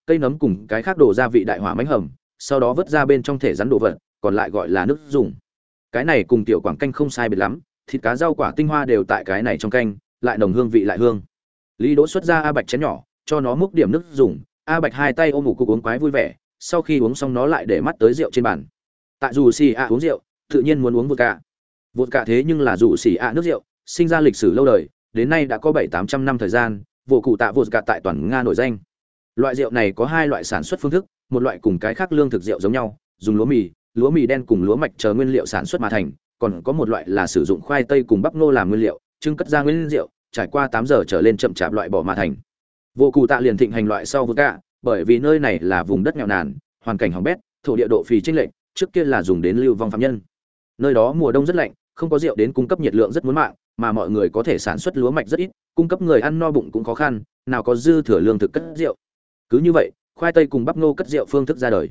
cây nấm cùng cái khác đổ gia vị đại hỏa mánh hầm, sau đó vớt ra bên trong thể rắn đồ vật, còn lại gọi là nước dùng. Cái này cùng tiểu quảng canh không sai biệt lắm, thịt cá rau quả tinh hoa đều tại cái này trong canh, lại nồng hương vị lại hương. Lý đỗ xuất ra a bạch chén nhỏ, cho nó múc điểm nước dùng, a bạch hai tay ôm ngủ cục uống quái vui vẻ, sau khi uống xong nó lại để mắt tới rượu trên bàn. Tại dù xì a uống rượu, tự nhiên muốn uống vượt cả vượt cả thế nhưng là dù xì a nước rượu, sinh ra lịch sử lâu đời, đến nay đã có bảy tám trăm năm thời gian vụ cụ tạ vượt cả tại toàn nga nổi danh loại rượu này có hai loại sản xuất phương thức, một loại cùng cái khác lương thực rượu giống nhau, dùng lúa mì lúa mì đen cùng lúa mạch chờ nguyên liệu sản xuất mà thành, còn có một loại là sử dụng khoai tây cùng bắp nô làm nguyên liệu, trưng cất ra nguyên rượu, trải qua tám giờ trở lên chậm chạp loại bỏ mà thành. Vô cụ tạ liền thịnh hành loại sau vừa cả bởi vì nơi này là vùng đất nghèo nàn, hoàn cảnh hỏng bét, thổ địa độ phì chênh lệch, trước kia là dùng đến lưu vong phạm nhân. Nơi đó mùa đông rất lạnh, không có rượu đến cung cấp nhiệt lượng rất muốn mạng, mà mọi người có thể sản xuất lúa mạch rất ít, cung cấp người ăn no bụng cũng khó khăn, nào có dư thừa lương thực cất rượu cứ như vậy, khoai tây cùng bắp ngô cất rượu phương thức ra đời.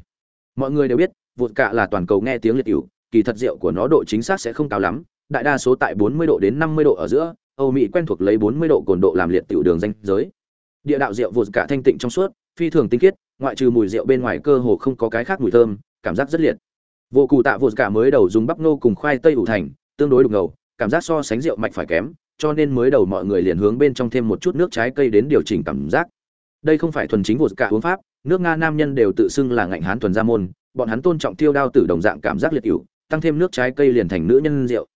Mọi người đều biết, vụt cạ là toàn cầu nghe tiếng liệt cựu kỳ thật rượu của nó độ chính xác sẽ không cao lắm, đại đa số tại 40 độ đến 50 độ ở giữa, âu mỹ quen thuộc lấy 40 độ cồn độ làm liệt tiểu đường danh giới. Địa đạo rượu vụt cạ thanh tịnh trong suốt, phi thường tinh khiết, ngoại trừ mùi rượu bên ngoài cơ hồ không có cái khác mùi thơm, cảm giác rất liệt. Vô cụ tạ vụt cạ mới đầu dùng bắp ngô cùng khoai tây ủ thành, tương đối đục ngầu, cảm giác so sánh rượu mạch phải kém, cho nên mới đầu mọi người liền hướng bên trong thêm một chút nước trái cây đến điều chỉnh cảm giác đây không phải thuần chính vụt cả uống pháp, nước nga nam nhân đều tự xưng là ngạnh hán thuần gia môn, bọn hắn tôn trọng tiêu đao tử đồng dạng cảm giác liệt cựu tăng thêm nước trái cây liền thành nữ nhân rượu.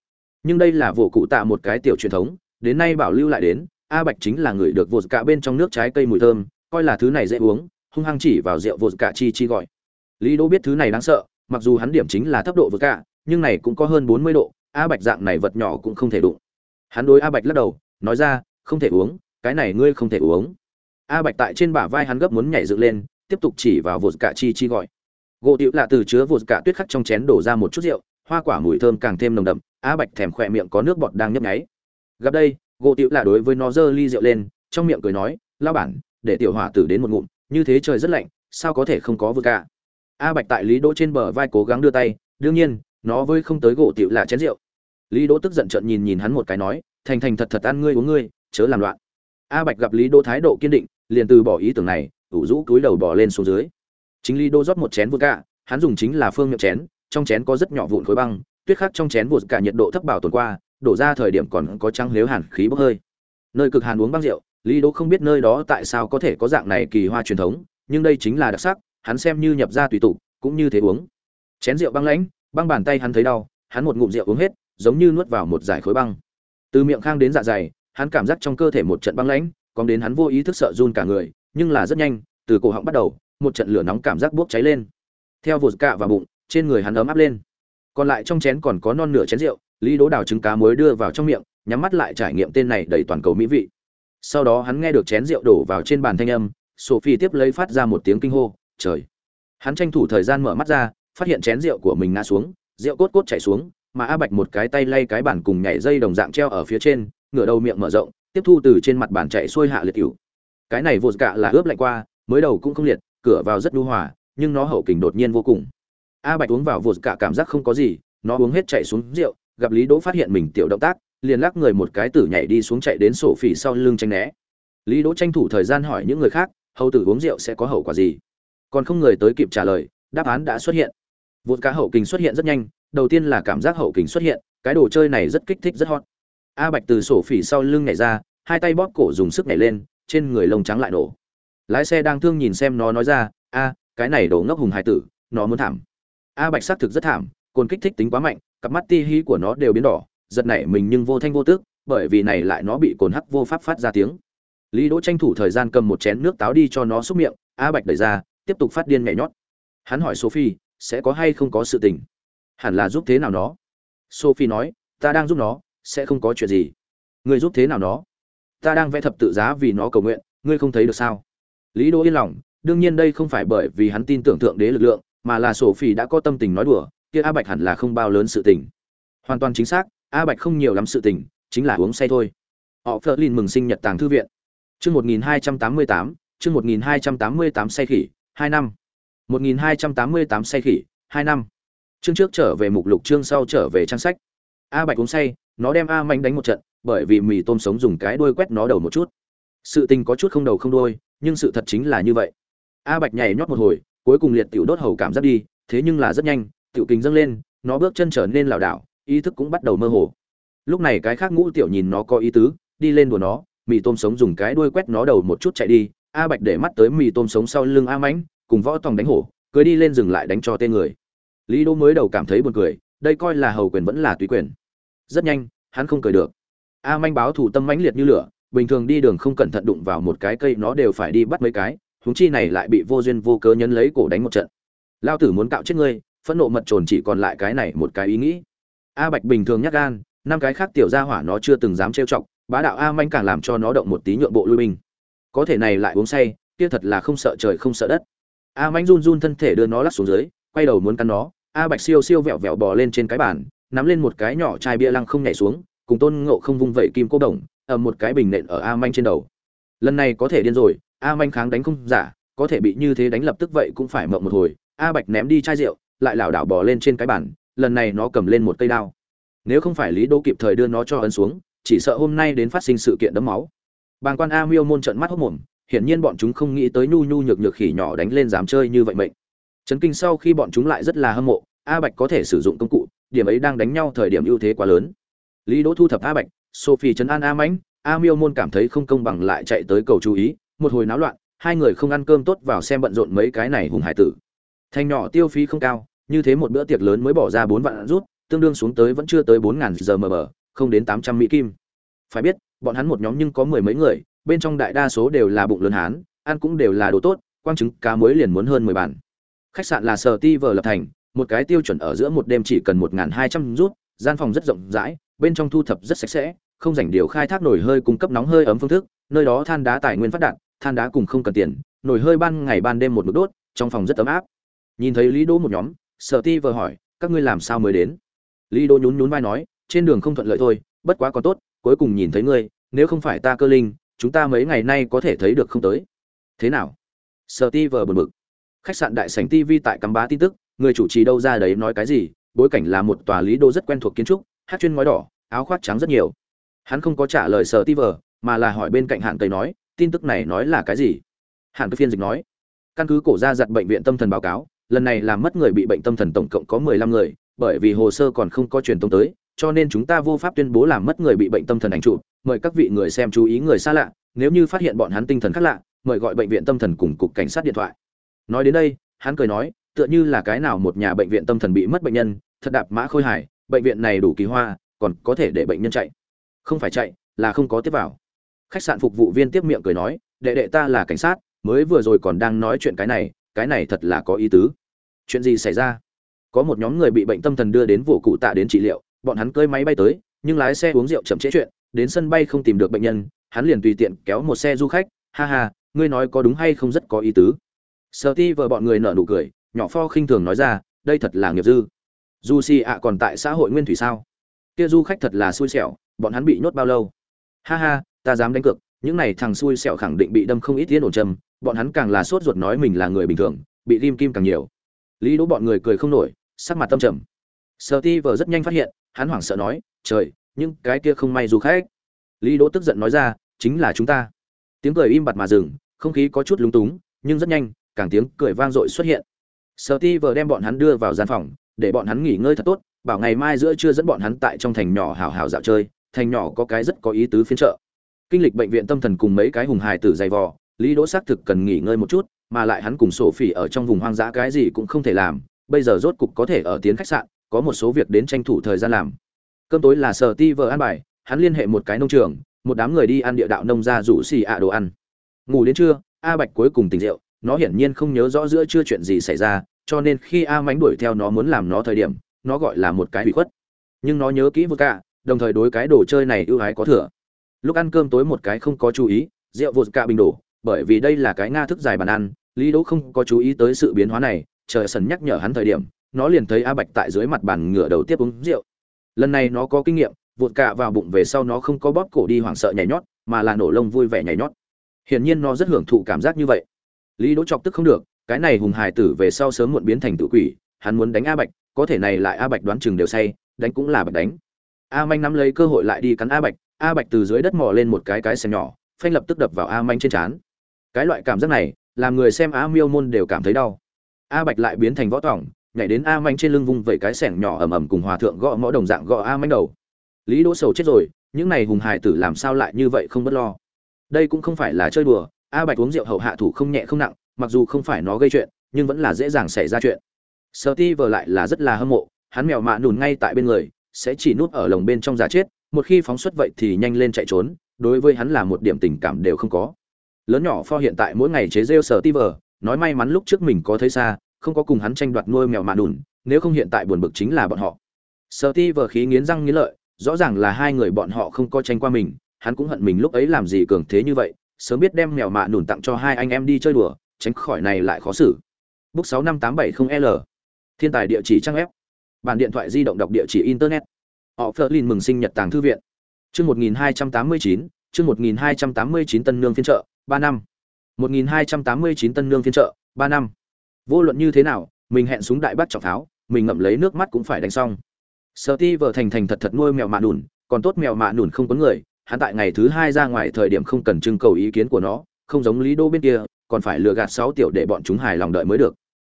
Nhưng đây là vụ cụ tạ một cái tiểu truyền thống, đến nay bảo lưu lại đến, a bạch chính là người được vụt cả bên trong nước trái cây mùi thơm, coi là thứ này dễ uống, hung hăng chỉ vào rượu vụt cả chi chi gọi. Lý đỗ biết thứ này đáng sợ, mặc dù hắn điểm chính là thấp độ vượt cả, nhưng này cũng có hơn bốn mươi độ, a bạch dạng này vật nhỏ cũng không thể đụng. Hắn đối a bạch lắc đầu, nói ra, không thể uống, cái này ngươi không thể uống a bạch tại trên bả vai hắn gấp muốn nhảy dựng lên, tiếp tục chỉ vào vột cả chi chi gọi. Gỗ tiểu là từ chứa vột cả tuyết khắc trong chén đổ ra một chút rượu, hoa quả mùi thơm càng thêm nồng đậm, a bạch thèm khỏe miệng có nước bọt đang nhấp nháy. Gặp đây, gỗ tiểu là đối với nó giơ ly rượu lên, trong miệng cười nói lao bản, để tiểu hỏa tử đến một ngụm, như thế trời rất lạnh, sao có thể không có vượt cả? A bạch tại lý đỗ trên bờ vai cố gắng đưa tay, đương nhiên, nó với không tới gỗ tiểu là chén rượu. Lý đỗ tức giận trợn nhìn nhìn hắn một cái nói, thành thành thật thật ăn ngươi uống ngươi, chớ làm loạn. A bạch gặp lý đỗ thái độ kiên định liền từ bỏ ý tưởng này, ủ rũ túi đầu bỏ lên xuống dưới. Chính lý đô rót một chén vượt cả hắn dùng chính là phương miệng chén, trong chén có rất nhỏ vụn khối băng, tuyết khắc trong chén vụt cả nhiệt độ thấp bảo tồn qua, đổ ra thời điểm còn có trắng nếu hàn khí bốc hơi. Nơi cực hàn uống băng rượu, lý đô không biết nơi đó tại sao có thể có dạng này kỳ hoa truyền thống, nhưng đây chính là đặc sắc, hắn xem như nhập ra tùy tục, cũng như thế uống. Chén rượu băng lãnh, băng bàn tay hắn thấy đau, hắn một ngụm rượu uống hết, giống như nuốt vào một giải khối băng. Từ miệng khang đến dạ dày, hắn cảm giác trong cơ thể một trận băng lãnh còn đến hắn vô ý thức sợ run cả người, nhưng là rất nhanh, từ cổ họng bắt đầu, một trận lửa nóng cảm giác bốc cháy lên. Theo vột cạ và bụng, trên người hắn ấm áp lên. Còn lại trong chén còn có non nửa chén rượu, lý đố đào trứng cá muối đưa vào trong miệng, nhắm mắt lại trải nghiệm tên này đầy toàn cầu mỹ vị. Sau đó hắn nghe được chén rượu đổ vào trên bàn thanh âm, sophie tiếp lấy phát ra một tiếng kinh hô, trời! Hắn tranh thủ thời gian mở mắt ra, phát hiện chén rượu của mình ngã xuống, rượu cốt cốt chảy xuống, mà a bạch một cái tay lay cái bàn cùng nhảy dây đồng dạng treo ở phía trên, ngửa đầu miệng mở rộng tiếp thu từ trên mặt bàn chạy xuôi hạ liệt cửu. Cái này vô cả là ướp lạnh qua, mới đầu cũng không liệt, cửa vào rất nhu hòa, nhưng nó hậu kình đột nhiên vô cùng. A bạch uống vào vô cả cảm giác không có gì, nó uống hết chạy xuống rượu, gặp lý đỗ phát hiện mình tiểu động tác, liền lắc người một cái tử nhảy đi xuống chạy đến sổ phỉ sau lưng tranh né. Lý đỗ tranh thủ thời gian hỏi những người khác, hầu tử uống rượu sẽ có hậu quả gì? Còn không người tới kịp trả lời, đáp án đã xuất hiện. Vột cá hậu kình xuất hiện rất nhanh, đầu tiên là cảm giác hậu kình xuất hiện, cái đồ chơi này rất kích thích rất hot. A bạch từ sổ phỉ sau lưng nhảy ra hai tay bóp cổ dùng sức nhảy lên, trên người lông trắng lại nổ. Lái xe đang thương nhìn xem nó nói ra, a, cái này đổ ngốc hùng hải tử, nó muốn thảm. A bạch xác thực rất thảm, cồn kích thích tính quá mạnh, cặp mắt ti hí của nó đều biến đỏ, giật nảy mình nhưng vô thanh vô tước bởi vì này lại nó bị cồn hắc vô pháp phát ra tiếng. Lý đỗ tranh thủ thời gian cầm một chén nước táo đi cho nó xúc miệng, a bạch đẩy ra, tiếp tục phát điên nhảy nhót. Hắn hỏi sophie, sẽ có hay không có sự tình? Hẳn là giúp thế nào nó? Sophie nói, ta đang giúp nó, sẽ không có chuyện gì. Người giúp thế nào nó? Ta đang vẽ thập tự giá vì nó cầu nguyện, ngươi không thấy được sao? Lý đỗ yên lòng, đương nhiên đây không phải bởi vì hắn tin tưởng thượng đế lực lượng, mà là sophie đã có tâm tình nói đùa, kia a bạch hẳn là không bao lớn sự tình. Hoàn toàn chính xác, a bạch không nhiều lắm sự tình, chính là uống say thôi. Họ phớt lên mừng sinh nhật tàng thư viện. Chương một nghìn hai trăm tám mươi tám, chương một nghìn hai trăm tám mươi tám say khỉ, hai năm. một nghìn hai trăm tám mươi tám say khỉ, hai năm. Chương trước trở về mục lục, chương sau trở về trang sách. A bạch uống say, nó đem a Mạnh đánh một trận bởi vì mì tôm sống dùng cái đuôi quét nó đầu một chút. Sự tình có chút không đầu không đuôi, nhưng sự thật chính là như vậy. A bạch nhảy nhót một hồi, cuối cùng liệt tiểu đốt hầu cảm giác đi, thế nhưng là rất nhanh, tiểu kính dâng lên, nó bước chân trở nên lảo đảo, ý thức cũng bắt đầu mơ hồ. Lúc này cái khác ngũ tiểu nhìn nó có ý tứ, đi lên đùa nó, mì tôm sống dùng cái đuôi quét nó đầu một chút chạy đi, a bạch để mắt tới mì tôm sống sau lưng a mãnh, cùng võ tòng đánh hổ cưới đi lên dừng lại đánh cho tên người. Lý đỗ mới đầu cảm thấy buồn cười, đây coi là hầu quyền vẫn là tùy quyền. Rất nhanh, hắn không cười được a manh báo thủ tâm mãnh liệt như lửa, bình thường đi đường không cẩn thận đụng vào một cái cây nó đều phải đi bắt mấy cái, huống chi này lại bị vô duyên vô cớ nhấn lấy cổ đánh một trận. Lao tử muốn cạo chết ngươi, phẫn nộ mật trồn chỉ còn lại cái này một cái ý nghĩ. A bạch bình thường nhát gan, năm cái khác tiểu gia hỏa nó chưa từng dám trêu chọc, bá đạo a manh càng làm cho nó động một tí nhượng bộ lui binh. Có thể này lại uống say, kia thật là không sợ trời không sợ đất. A manh run run thân thể đưa nó lắc xuống dưới, quay đầu muốn cắn nó. A bạch siêu siêu vẹo vẹo bò lên trên cái bàn, nắm lên một cái nhỏ chai bia lăng không nhảy xuống cùng tôn ngộ không vung vẩy kim cô đồng, ầm một cái bình nện ở a manh trên đầu. Lần này có thể điên rồi, a manh kháng đánh không giả, có thể bị như thế đánh lập tức vậy cũng phải mộng một hồi. A bạch ném đi chai rượu, lại lảo đảo bò lên trên cái bàn, lần này nó cầm lên một cây đao. Nếu không phải lý đỗ kịp thời đưa nó cho ấn xuống, chỉ sợ hôm nay đến phát sinh sự kiện đấm máu. Bàng quan a miêu môn trận mắt hốc mồm, hiển nhiên bọn chúng không nghĩ tới nhu nhu nhược nhược khỉ nhỏ đánh lên dám chơi như vậy mệnh. Chấn kinh sau khi bọn chúng lại rất là hâm mộ, a bạch có thể sử dụng công cụ, điểm ấy đang đánh nhau thời điểm ưu thế quá lớn lý đỗ thu thập a bạch, sophie trấn an a mãnh, a miêu môn cảm thấy không công bằng lại chạy tới cầu chú ý, một hồi náo loạn, hai người không ăn cơm tốt vào xem bận rộn mấy cái này hùng hải tử. Thành nhỏ tiêu phí không cao, như thế một bữa tiệc lớn mới bỏ ra bốn vạn rút, tương đương xuống tới vẫn chưa tới bốn ngàn giờ mờ mờ không đến tám trăm mỹ kim. Phải biết, bọn hắn một nhóm nhưng có mười mấy người, bên trong đại đa số đều là bụng lớn hán, ăn cũng đều là đồ tốt, quang chứng cá muối liền muốn hơn mười bản. Khách sạn là sở ti vờ lập thành, một cái tiêu chuẩn ở giữa một đêm chỉ cần một ngàn hai trăm rút, gian phòng rất rộng rãi bên trong thu thập rất sạch sẽ, không dành điều khai thác nổi hơi cung cấp nóng hơi ấm phương thức, nơi đó than đá tài nguyên phát đạt, than đá cùng không cần tiền nổi hơi ban ngày ban đêm một mực đốt, trong phòng rất ấm áp. Nhìn thấy lý đỗ một nhóm, sở ti vừa hỏi, các ngươi làm sao mới đến? Lý đỗ nhún nhún vai nói, trên đường không thuận lợi thôi, bất quá còn tốt, cuối cùng nhìn thấy ngươi, nếu không phải ta cơ linh, chúng ta mấy ngày nay có thể thấy được không tới. Thế nào? Sở ti vừa buồn bực. Khách sạn đại sảnh tv tại cắm bá tin tức, người chủ trì đâu ra đấy nói cái gì, bối cảnh là một tòa lý đô rất quen thuộc kiến trúc hát chuyên ngói đỏ, áo khoác trắng rất nhiều. Hắn không có trả lời sở ti vờ, mà là hỏi bên cạnh hạn tây nói, tin tức này nói là cái gì? Hạn cái phiên dịch nói, căn cứ cổ ra giặt bệnh viện tâm thần báo cáo, lần này làm mất người bị bệnh tâm thần tổng cộng có mười lăm người, bởi vì hồ sơ còn không có truyền thông tới, cho nên chúng ta vô pháp tuyên bố làm mất người bị bệnh tâm thần ảnh trụ. Mời các vị người xem chú ý người xa lạ, nếu như phát hiện bọn hắn tinh thần khác lạ, mời gọi bệnh viện tâm thần cùng cục cảnh sát điện thoại. Nói đến đây, hắn cười nói, tựa như là cái nào một nhà bệnh viện tâm thần bị mất bệnh nhân, thật đạp mã khôi hải bệnh viện này đủ kỳ hoa, còn có thể để bệnh nhân chạy. Không phải chạy, là không có tiếp vào. Khách sạn phục vụ viên tiếp miệng cười nói, đệ đệ ta là cảnh sát, mới vừa rồi còn đang nói chuyện cái này cái này thật là có ý tứ. Chuyện gì xảy ra? Có một nhóm người bị bệnh tâm thần đưa đến vụ cụ tạ đến trị liệu, bọn hắn cơi máy bay tới, nhưng lái xe uống rượu chậm trễ chuyện, đến sân bay không tìm được bệnh nhân, hắn liền tùy tiện kéo một xe du khách, ha ha, ngươi nói có đúng hay không rất có ý tứ. Sợ ti vợ bọn người nở nụ cười, nhỏ pho khinh thường nói ra, đây thật là nghiệp dư du si ạ còn tại xã hội nguyên thủy sao? Kia du khách thật là xui xẻo, bọn hắn bị nhốt bao lâu? Ha ha, ta dám đánh cược, những này thằng xui xẻo khẳng định bị đâm không ít tiến ổn trầm bọn hắn càng là sốt ruột nói mình là người bình thường, bị lim kim càng nhiều. Lý đỗ bọn người cười không nổi, sắc mặt tâm trầm. Sợ ti vợ rất nhanh phát hiện, hắn hoảng sợ nói, trời, nhưng cái kia không may du khách. Lý đỗ tức giận nói ra, chính là chúng ta. Tiếng cười im bặt mà dừng, không khí có chút lúng túng, nhưng rất nhanh, càng tiếng cười vang dội xuất hiện. Sợ ti vờ đem bọn hắn đưa vào gian phòng để bọn hắn nghỉ ngơi thật tốt, bảo ngày mai giữa trưa dẫn bọn hắn tại trong thành nhỏ hào hào dạo chơi, thành nhỏ có cái rất có ý tứ phiên trợ kinh lịch bệnh viện tâm thần cùng mấy cái hùng hài tử dày vò, lý đỗ xác thực cần nghỉ ngơi một chút, mà lại hắn cùng sổ phỉ ở trong vùng hoang dã cái gì cũng không thể làm, bây giờ rốt cục có thể ở tiến khách sạn, có một số việc đến tranh thủ thời gian làm. Cơm tối là sở ti vợ ăn bài, hắn liên hệ một cái nông trường, một đám người đi ăn địa đạo nông ra rủ xì ạ đồ ăn. Ngủ đến trưa, a bạch cuối cùng tỉnh rượu, nó hiển nhiên không nhớ rõ giữa chưa chuyện gì xảy ra cho nên khi a mánh đuổi theo nó muốn làm nó thời điểm, nó gọi là một cái hủy khuất. Nhưng nó nhớ kỹ vượt cả đồng thời đối cái đồ chơi này ưu ái có thừa. Lúc ăn cơm tối một cái không có chú ý, rượu vượt cả bình đổ, bởi vì đây là cái nga thức dài bàn ăn, lý đỗ không có chú ý tới sự biến hóa này, chờ sần nhắc nhở hắn thời điểm, nó liền thấy a bạch tại dưới mặt bàn ngửa đầu tiếp uống rượu. Lần này nó có kinh nghiệm vụt cả vào bụng về sau nó không có bóp cổ đi hoảng sợ nhảy nhót, mà là nổ lông vui vẻ nhảy nhót. Hiển nhiên nó rất hưởng thụ cảm giác như vậy. Lý đỗ chọc tức không được cái này hùng hải tử về sau sớm muộn biến thành tự quỷ, hắn muốn đánh a bạch, có thể này lại a bạch đoán chừng đều say, đánh cũng là bạch đánh. A manh nắm lấy cơ hội lại đi cắn a bạch a bạch từ dưới đất mò lên một cái cái xem nhỏ, phanh lập tức đập vào a manh trên trán. Cái loại cảm giác này, làm người xem a miêu môn đều cảm thấy đau. A bạch lại biến thành võ tỏng, nhảy đến a manh trên lưng vung vẩy cái sẻng nhỏ ầm ầm cùng hòa thượng gõ mõ đồng dạng gõ a manh đầu. Lý đỗ sầu chết rồi, những này hùng hải tử làm sao lại như vậy không bất lo. Đây cũng không phải là chơi đùa, a bạch uống rượu hậu hạ thủ không nhẹ không nặng mặc dù không phải nó gây chuyện, nhưng vẫn là dễ dàng xảy ra chuyện. Sợ ti vờ lại là rất là hâm mộ, hắn mèo mạ nùn ngay tại bên người, sẽ chỉ núp ở lồng bên trong giả chết, một khi phóng xuất vậy thì nhanh lên chạy trốn, đối với hắn là một điểm tình cảm đều không có. Lớn nhỏ pho hiện tại mỗi ngày chế rêu sở ti vờ nói may mắn lúc trước mình có thấy xa, không có cùng hắn tranh đoạt nuôi mèo mạ nùn, nếu không hiện tại buồn bực chính là bọn họ. Sở ti vờ khí nghiến răng nghiến lợi, rõ ràng là hai người bọn họ không có tranh qua mình, hắn cũng hận mình lúc ấy làm gì cường thế như vậy, sớm biết đem mèo mạ nùn tặng cho hai anh em đi chơi đùa tránh khỏi này lại khó xử. Book sáu năm tám bảy không l. Thiên tài địa chỉ trang web. Bản điện thoại di động đọc địa chỉ internet. Họ Flerlin mừng sinh nhật tàng thư viện. Chương một nghìn hai trăm tám mươi chín chương một nghìn hai trăm tám mươi chín tân nương phiên trợ ba năm. Một nghìn hai trăm tám mươi chín tân nương phiên trợ ba năm. Vô luận như thế nào mình hẹn súng đại bác trọng tháo, mình ngậm lấy nước mắt cũng phải đánh xong. Steve thành thành thật thật nuôi mèo mạ nùn còn tốt mèo mạ nùn không có người hắn tại ngày thứ hai ra ngoài thời điểm không cần trưng cầu ý kiến của nó không giống lý đô bên kia, còn phải lừa gạt sáu tiểu để bọn chúng hài lòng đợi mới được.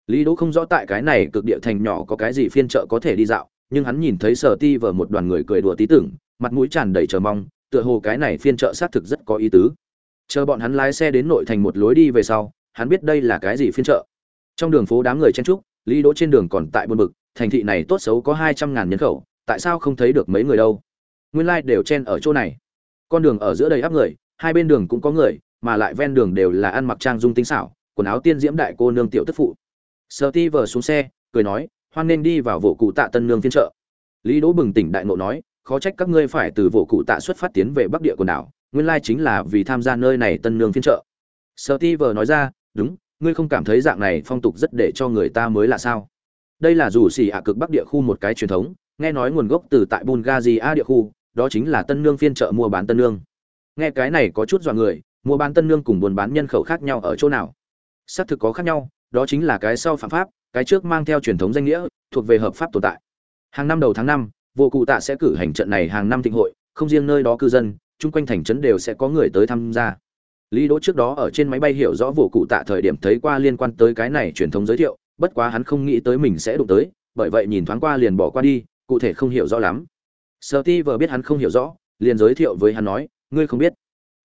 Lý đỗ không rõ tại cái này cực địa thành nhỏ có cái gì phiên chợ có thể đi dạo, nhưng hắn nhìn thấy sở ti vờ một đoàn người cười đùa tí tưởng, mặt mũi tràn đầy chờ mong, tựa hồ cái này phiên chợ xác thực rất có ý tứ. Chờ bọn hắn lái xe đến nội thành một lối đi về sau, hắn biết đây là cái gì phiên chợ trong đường phố đám người chen trúc lý đỗ trên đường còn tại buôn bực, thành thị này tốt xấu có hai trăm ngàn nhân khẩu, tại sao không thấy được mấy người đâu? Nguyên lai đều chen ở chỗ này. Con đường ở giữa đầy áp người, hai bên đường cũng có người mà lại ven đường đều là ăn mặc trang dung tinh xảo, quần áo tiên diễm đại cô nương tiểu tức phụ. Sợ ti vờ xuống xe, cười nói, hoan nên đi vào vụ cụ tạ tân nương phiên trợ lý đỗ bừng tỉnh đại ngộ nói, khó trách các ngươi phải từ vụ cụ tạ xuất phát tiến về bắc địa quần đảo, nguyên lai chính là vì tham gia nơi này tân nương phiên trợ sợ ti vờ nói ra, đúng, ngươi không cảm thấy dạng này phong tục rất để cho người ta mới là sao? Đây là dù xì ạ cực bắc địa khu một cái truyền thống, nghe nói nguồn gốc từ tại bulgaria địa khu, đó chính là tân nương phiên trợ mua bán tân nương. Nghe cái này có chút dọa người mua bán tân nương cùng buôn bán nhân khẩu khác nhau ở chỗ nào. Xác thực có khác nhau, đó chính là cái sau phạm pháp, cái trước mang theo truyền thống danh nghĩa, thuộc về hợp pháp tồn tại. Hàng năm đầu tháng năm, vô cụ tạ sẽ cử hành trận này hàng năm thịnh hội, không riêng nơi đó cư dân, chung quanh thành trấn đều sẽ có người tới tham gia. Lý đỗ trước đó ở trên máy bay hiểu rõ vô cụ tạ thời điểm thấy qua liên quan tới cái này truyền thống giới thiệu, bất quá hắn không nghĩ tới mình sẽ đụng tới, bởi vậy nhìn thoáng qua liền bỏ qua đi, cụ thể không hiểu rõ lắm. Sợ ti vờ biết hắn không hiểu rõ, liền giới thiệu với hắn nói, ngươi không biết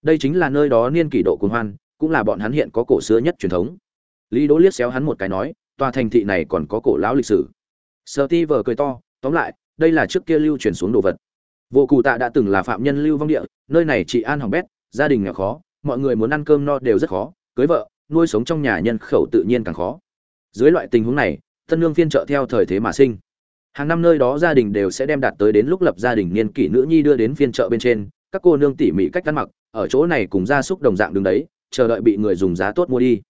đây chính là nơi đó niên kỷ độ cuồng hoan, cũng là bọn hắn hiện có cổ xưa nhất truyền thống. Lý đỗ liếc xéo hắn một cái nói, tòa thành thị này còn có cổ lão lịch sử. Sợ ti vờ cười to, tóm lại, đây là trước kia lưu truyền xuống đồ vật. Vô cụ tạ đã từng là phạm nhân lưu vong địa, nơi này chị an hỏng bét, gia đình nghèo khó, mọi người muốn ăn cơm no đều rất khó, cưới vợ, nuôi sống trong nhà nhân khẩu tự nhiên càng khó. Dưới loại tình huống này, tân lương phiên trợ theo thời thế mà sinh. Hàng năm nơi đó gia đình đều sẽ đem đạt tới đến lúc lập gia đình niên kỷ nữ nhi đưa đến phiên chợ bên trên các cô nương tỉ mỉ cách ăn mặc, ở chỗ này cùng gia súc đồng dạng đứng đấy, chờ đợi bị người dùng giá tốt mua đi.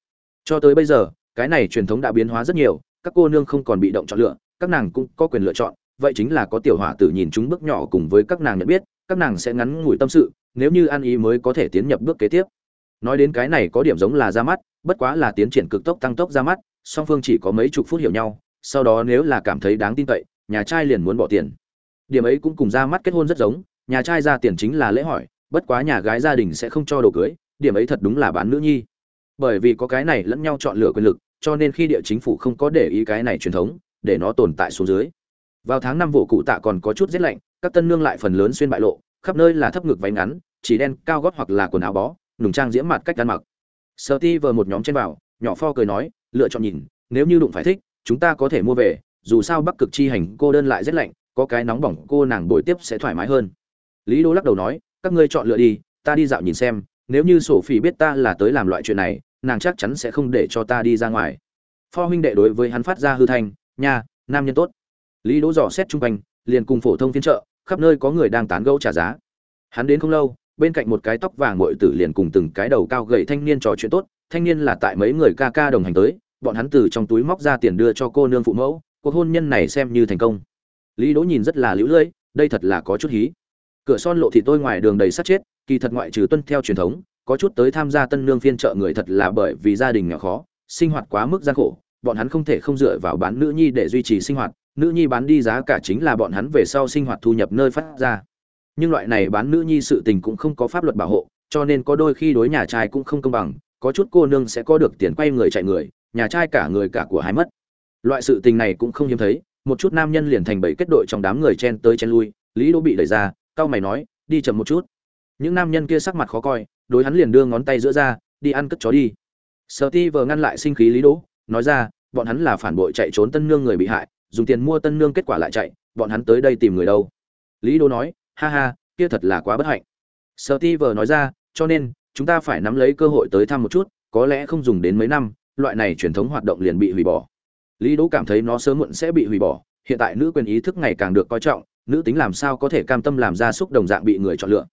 Cho tới bây giờ, cái này truyền thống đã biến hóa rất nhiều, các cô nương không còn bị động chọn lựa, các nàng cũng có quyền lựa chọn, vậy chính là có tiểu hỏa tử nhìn chúng bước nhỏ cùng với các nàng nhận biết, các nàng sẽ ngắn ngủi tâm sự, nếu như ăn ý mới có thể tiến nhập bước kế tiếp. Nói đến cái này có điểm giống là ra mắt, bất quá là tiến triển cực tốc tăng tốc ra mắt, song phương chỉ có mấy chục phút hiểu nhau, sau đó nếu là cảm thấy đáng tin cậy, nhà trai liền muốn bỏ tiền. Điểm ấy cũng cùng ra mắt kết hôn rất giống nhà trai ra tiền chính là lễ hỏi, bất quá nhà gái gia đình sẽ không cho đồ cưới, điểm ấy thật đúng là bán nữ nhi. Bởi vì có cái này lẫn nhau chọn lựa quyền lực, cho nên khi địa chính phủ không có để ý cái này truyền thống, để nó tồn tại xuống dưới. Vào tháng năm vụ cụ tạ còn có chút rét lạnh, các tân nương lại phần lớn xuyên bại lộ, khắp nơi là thấp ngực váy ngắn, chỉ đen, cao gót hoặc là quần áo bó, nùng trang diễm mặt cách ăn mặc. Sợ ti vờ một nhóm trên vào nhỏ pho cười nói, lựa chọn nhìn, nếu như đụng phải thích, chúng ta có thể mua về, dù sao bắc cực chi hành cô đơn lại rét lạnh, có cái nóng bỏng cô nàng bồi tiếp sẽ thoải mái hơn lý đô lắc đầu nói, các ngươi chọn lựa đi, ta đi dạo nhìn xem, nếu như sổ phỉ biết ta là tới làm loại chuyện này, nàng chắc chắn sẽ không để cho ta đi ra ngoài. Pho huynh đệ đối với hắn phát ra hư thanh, nha, nam nhân tốt. Lý đỗ dò xét chung quanh, liền cùng phổ thông phiên chợ, khắp nơi có người đang tán gẫu trả giá. Hắn đến không lâu, bên cạnh một cái tóc vàng muội tử liền cùng từng cái đầu cao gầy thanh niên trò chuyện tốt, thanh niên là tại mấy người ca ca đồng hành tới, bọn hắn từ trong túi móc ra tiền đưa cho cô nương phụ mẫu, cuộc hôn nhân này xem như thành công. Lý đỗ nhìn rất là lũ lưỡi, đây thật là có chút hí cửa son lộ thì tôi ngoài đường đầy sát chết, kỳ thật ngoại trừ tuân theo truyền thống, có chút tới tham gia tân nương phiên chợ người thật là bởi vì gia đình nghèo khó, sinh hoạt quá mức gian khổ, bọn hắn không thể không dựa vào bán nữ nhi để duy trì sinh hoạt, nữ nhi bán đi giá cả chính là bọn hắn về sau sinh hoạt thu nhập nơi phát ra. Nhưng loại này bán nữ nhi sự tình cũng không có pháp luật bảo hộ, cho nên có đôi khi đối nhà trai cũng không công bằng, có chút cô nương sẽ có được tiền quay người chạy người, nhà trai cả người cả của hai mất. Loại sự tình này cũng không hiếm thấy, một chút nam nhân liền thành bảy kết đội trong đám người chen tới chen lui, lý đỗ bị đẩy ra cao mày nói, đi chậm một chút. Những nam nhân kia sắc mặt khó coi, đối hắn liền đưa ngón tay giữa ra, đi ăn cất chó đi. Sợ ti vờ ngăn lại sinh khí lý đỗ, nói ra, bọn hắn là phản bội chạy trốn tân nương người bị hại, dùng tiền mua tân nương kết quả lại chạy, bọn hắn tới đây tìm người đâu? Lý đỗ nói, ha ha, kia thật là quá bất hạnh. Sợ ti vờ nói ra, cho nên, chúng ta phải nắm lấy cơ hội tới thăm một chút, có lẽ không dùng đến mấy năm, loại này truyền thống hoạt động liền bị hủy bỏ. Lý đỗ cảm thấy nó sớm muộn sẽ bị hủy bỏ, hiện tại nữ quyền ý thức ngày càng được coi trọng nữ tính làm sao có thể cam tâm làm ra xúc đồng dạng bị người chọn lựa?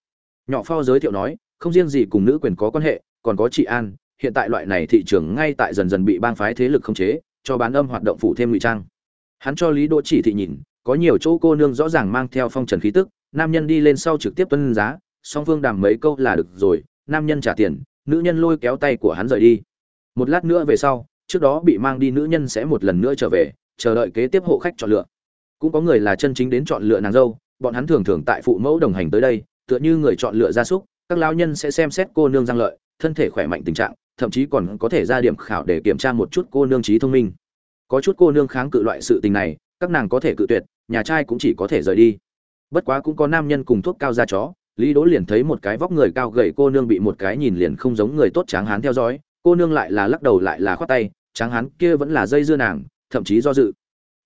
Nhỏ pho giới thiệu nói, không riêng gì cùng nữ quyền có quan hệ, còn có trị an, hiện tại loại này thị trường ngay tại dần dần bị bang phái thế lực khống chế, cho bán âm hoạt động phụ thêm ngụy trang. Hắn cho lý đỗ chỉ thị nhìn, có nhiều chỗ cô nương rõ ràng mang theo phong trần khí tức, nam nhân đi lên sau trực tiếp tuân giá, song phương đàm mấy câu là được rồi, nam nhân trả tiền, nữ nhân lôi kéo tay của hắn rời đi. Một lát nữa về sau, trước đó bị mang đi nữ nhân sẽ một lần nữa trở về, chờ đợi kế tiếp hộ khách chọn lựa cũng có người là chân chính đến chọn lựa nàng dâu, bọn hắn thường thường tại phụ mẫu đồng hành tới đây, tựa như người chọn lựa gia súc, các lao nhân sẽ xem xét cô nương giang lợi, thân thể khỏe mạnh tình trạng, thậm chí còn có thể ra điểm khảo để kiểm tra một chút cô nương trí thông minh. Có chút cô nương kháng cự loại sự tình này, các nàng có thể cự tuyệt, nhà trai cũng chỉ có thể rời đi. Bất quá cũng có nam nhân cùng thuốc cao ra chó, lý đỗ liền thấy một cái vóc người cao gầy cô nương bị một cái nhìn liền không giống người tốt tráng hán theo dõi, cô nương lại là lắc đầu lại là khoát tay, tráng hán kia vẫn là dây dưa nàng, thậm chí do dự.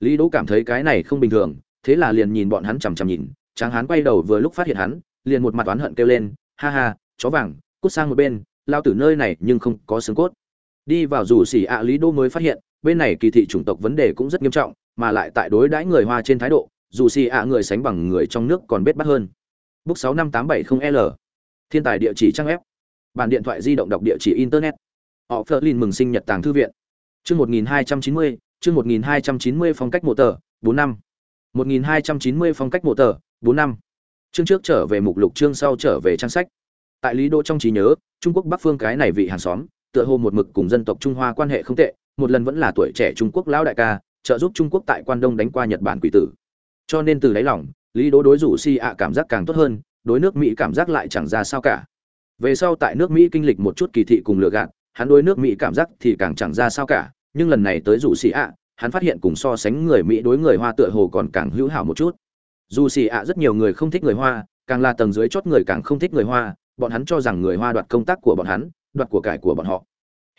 Lý Đỗ cảm thấy cái này không bình thường, thế là liền nhìn bọn hắn chằm chằm nhìn, Tráng Hán quay đầu vừa lúc phát hiện hắn, liền một mặt oán hận kêu lên, "Ha ha, chó vàng, cút sang một bên, lao tử nơi này nhưng không có xương cốt." Đi vào rủ xỉ ạ Lý Đỗ mới phát hiện, bên này kỳ thị chủng tộc vấn đề cũng rất nghiêm trọng, mà lại tại đối đãi người Hoa trên thái độ, dù xỉ ạ người sánh bằng người trong nước còn biết bát hơn. Book 65870L. Thiên tài địa chỉ trang web. Bản điện thoại di động đọc địa chỉ internet. Họ Flerlin mừng sinh nhật tàng thư viện. Chương 1290, chương một nghìn hai trăm chín mươi phong cách mộ tờ 4 năm. một nghìn hai trăm chín mươi phong cách mộ tờ 4 năm. Chương trước trở về mục lục, chương sau trở về trang sách. Tại lý Đỗ trong trí nhớ, trung quốc bắc phương cái này vị hàng xóm, tựa hồ một mực cùng dân tộc trung hoa quan hệ không tệ, một lần vẫn là tuổi trẻ trung quốc lão đại ca, trợ giúp trung quốc tại quan đông đánh qua nhật bản quỷ tử. Cho nên từ đáy lòng, lý đỗ đối rủ si ạ cảm giác càng tốt hơn, đối nước mỹ cảm giác lại chẳng ra sao cả. Về sau tại nước mỹ kinh lịch một chút kỳ thị cùng lừa gạt, hắn đối nước mỹ cảm giác thì càng chẳng ra sao cả nhưng lần này tới dù xì ạ, hắn phát hiện cùng so sánh người mỹ đối người hoa tựa hồ còn càng hữu hảo một chút. Dù xì ạ rất nhiều người không thích người hoa, càng là tầng dưới chót người càng không thích người hoa, bọn hắn cho rằng người hoa đoạt công tác của bọn hắn, đoạt của cải của bọn họ.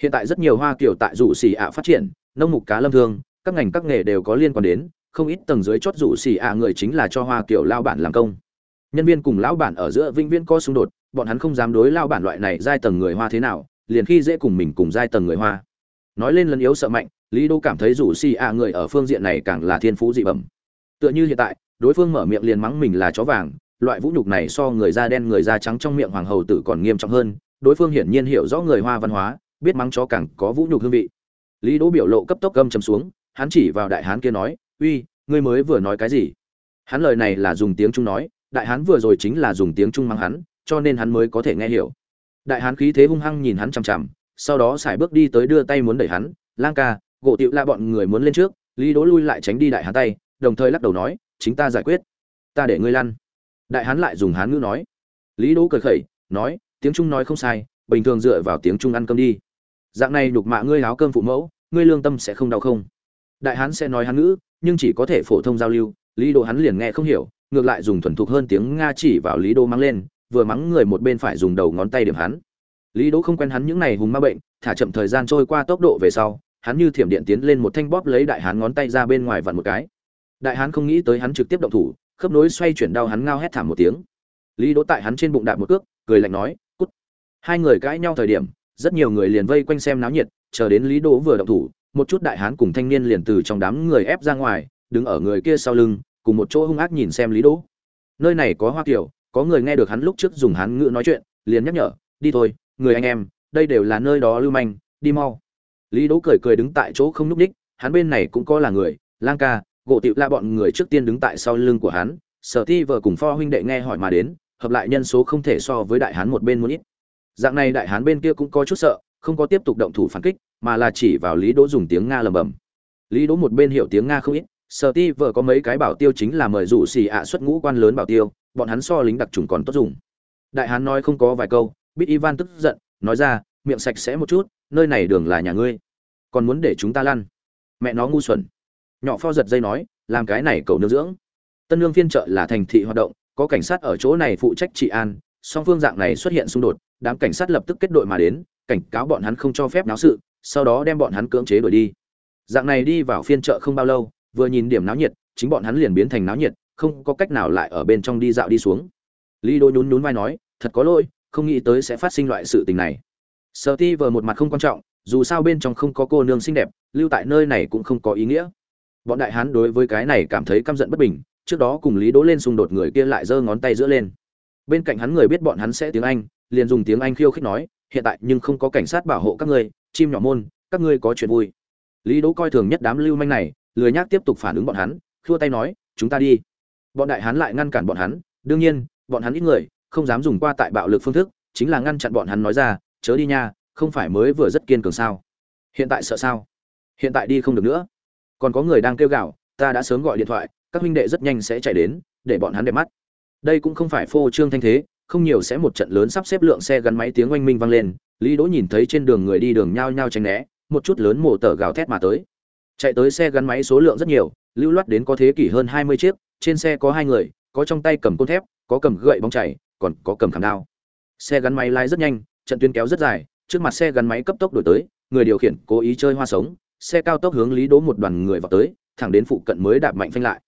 Hiện tại rất nhiều hoa kiểu tại rủ xì ạ phát triển, nông mục cá lâm thương, các ngành các nghề đều có liên quan đến, không ít tầng dưới chót rủ xì ạ người chính là cho hoa kiểu lao bản làm công. Nhân viên cùng lão bản ở giữa vĩnh viễn có xung đột, bọn hắn không dám đối lao bản loại này giai tầng người hoa thế nào, liền khi dễ cùng mình cùng giai tầng người hoa nói lên lần yếu sợ mạnh, lý đô cảm thấy rủ xì ạ người ở phương diện này càng là thiên phú dị bẩm. Tựa như hiện tại, đối phương mở miệng liền mắng mình là chó vàng, loại vũ nhục này so người da đen người da trắng trong miệng hoàng hầu tử còn nghiêm trọng hơn, đối phương hiển nhiên hiểu rõ người hoa văn hóa, biết mắng chó càng có vũ nhục hương vị. Lý đỗ biểu lộ cấp tốc gầm chấm xuống, hắn chỉ vào đại hán kia nói, uy, ngươi mới vừa nói cái gì? Hắn lời này là dùng tiếng trung nói, đại hán vừa rồi chính là dùng tiếng trung mắng hắn, cho nên hắn mới có thể nghe hiểu. Đại hán khí thế hung hăng nhìn hắn chằm chằm sau đó xài bước đi tới đưa tay muốn đẩy hắn, lang ca, gỗ tiệu la bọn người muốn lên trước, lý đỗ lui lại tránh đi đại hán tay, đồng thời lắc đầu nói, chính ta giải quyết, ta để ngươi lăn. Đại hán lại dùng hán ngữ nói. Lý đỗ cười khẩy, nói, tiếng trung nói không sai, bình thường dựa vào tiếng trung ăn cơm đi. Dạng này nhục mạ ngươi áo cơm phụ mẫu, ngươi lương tâm sẽ không đau không? Đại hán sẽ nói hán ngữ, nhưng chỉ có thể phổ thông giao lưu, lý đỗ hắn liền nghe không hiểu, ngược lại dùng thuần thục hơn tiếng nga chỉ vào lý đỗ mắng lên, vừa mắng người một bên phải dùng đầu ngón tay điểm hắn lý đỗ không quen hắn những này hùng ma bệnh, thả chậm thời gian trôi qua tốc độ về sau, hắn như thiểm điện tiến lên một thanh bóp lấy đại hán ngón tay ra bên ngoài vặn một cái. Đại hán không nghĩ tới hắn trực tiếp động thủ, khớp nối xoay chuyển đau hắn ngao hét thảm một tiếng. Lý đỗ tại hắn trên bụng đạp một cước, cười lạnh nói, cút. Hai người cãi nhau thời điểm, rất nhiều người liền vây quanh xem náo nhiệt, chờ đến lý đỗ vừa động thủ, một chút đại hán cùng thanh niên liền từ trong đám người ép ra ngoài, đứng ở người kia sau lưng, cùng một chỗ hung ác nhìn xem lý đỗ. Nơi này có hoa kiểu, có người nghe được hắn lúc trước dùng hán ngữ nói chuyện, liền nhắc nhở, đi thôi người anh em, đây đều là nơi đó lưu manh, đi mau. Lý đỗ cười cười đứng tại chỗ không núp ních, hắn bên này cũng có là người, lang ca, gỗ tiệu la bọn người trước tiên đứng tại sau lưng của hắn, sở ti vợ cùng pho huynh đệ nghe hỏi mà đến, hợp lại nhân số không thể so với đại hán một bên muốn ít. Dạng này đại hán bên kia cũng có chút sợ, không có tiếp tục động thủ phản kích, mà là chỉ vào lý đỗ dùng tiếng nga lầm bầm. Lý đỗ một bên hiểu tiếng nga không ít, sở ti vợ có mấy cái bảo tiêu chính là mời rủ xì ạ xuất ngũ quan lớn bảo tiêu, bọn hắn so lính đặc trùng còn tốt dùng. Đại hán nói không có vài câu bít ivan tức giận, nói ra, miệng sạch sẽ một chút, nơi này đường là nhà ngươi. Còn muốn để chúng ta lăn? Mẹ nó ngu xuẩn. Nhỏ pho giật dây nói, làm cái này cầu nương dưỡng. Tân lương phiên trợ là thành thị hoạt động, có cảnh sát ở chỗ này phụ trách trị an, song phương dạng này xuất hiện xung đột, đám cảnh sát lập tức kết đội mà đến, cảnh cáo bọn hắn không cho phép náo sự, sau đó đem bọn hắn cưỡng chế đuổi đi. Dạng này đi vào phiên chợ không bao lâu, vừa nhìn điểm náo nhiệt, chính bọn hắn liền biến thành náo nhiệt, không có cách nào lại ở bên trong đi dạo đi xuống. Lý đô nhún nhún vai nói, thật có lỗi không nghĩ tới sẽ phát sinh loại sự tình này. Sợ ti vờ một mặt không quan trọng, dù sao bên trong không có cô nương xinh đẹp, lưu tại nơi này cũng không có ý nghĩa. Bọn đại hán đối với cái này cảm thấy căm giận bất bình, trước đó cùng lý đỗ lên xung đột người kia lại giơ ngón tay giữa lên. Bên cạnh hắn người biết bọn hắn sẽ tiếng anh, liền dùng tiếng anh khiêu khích nói, hiện tại nhưng không có cảnh sát bảo hộ các ngươi, chim nhỏ môn, các ngươi có chuyện vui. Lý đỗ coi thường nhất đám lưu manh này, lười nhác tiếp tục phản ứng bọn hắn, khua tay nói, chúng ta đi. Bọn đại hán lại ngăn cản bọn hắn, đương nhiên, bọn hắn ít người không dám dùng qua tại bạo lực phương thức, chính là ngăn chặn bọn hắn nói ra, chớ đi nha, không phải mới vừa rất kiên cường sao? Hiện tại sợ sao? Hiện tại đi không được nữa. Còn có người đang kêu gào, ta đã sớm gọi điện thoại, các huynh đệ rất nhanh sẽ chạy đến, để bọn hắn đẹp mắt. Đây cũng không phải phô trương thanh thế, không nhiều sẽ một trận lớn sắp xếp lượng xe gắn máy tiếng oanh minh vang lên, lý đỗ nhìn thấy trên đường người đi đường nhao nhao tránh né, một chút lớn mổ tờ gào thét mà tới. Chạy tới xe gắn máy số lượng rất nhiều, lưu loát đến có thế kỷ hơn hai mươi chiếc, trên xe có hai người, có trong tay cầm côn thép, có cầm gậy bóng chảy còn có cầm khảm đao. Xe gắn máy lái rất nhanh, trận tuyến kéo rất dài, trước mặt xe gắn máy cấp tốc đổi tới, người điều khiển cố ý chơi hoa sống, xe cao tốc hướng lý đỗ một đoàn người vào tới, thẳng đến phụ cận mới đạp mạnh phanh lại.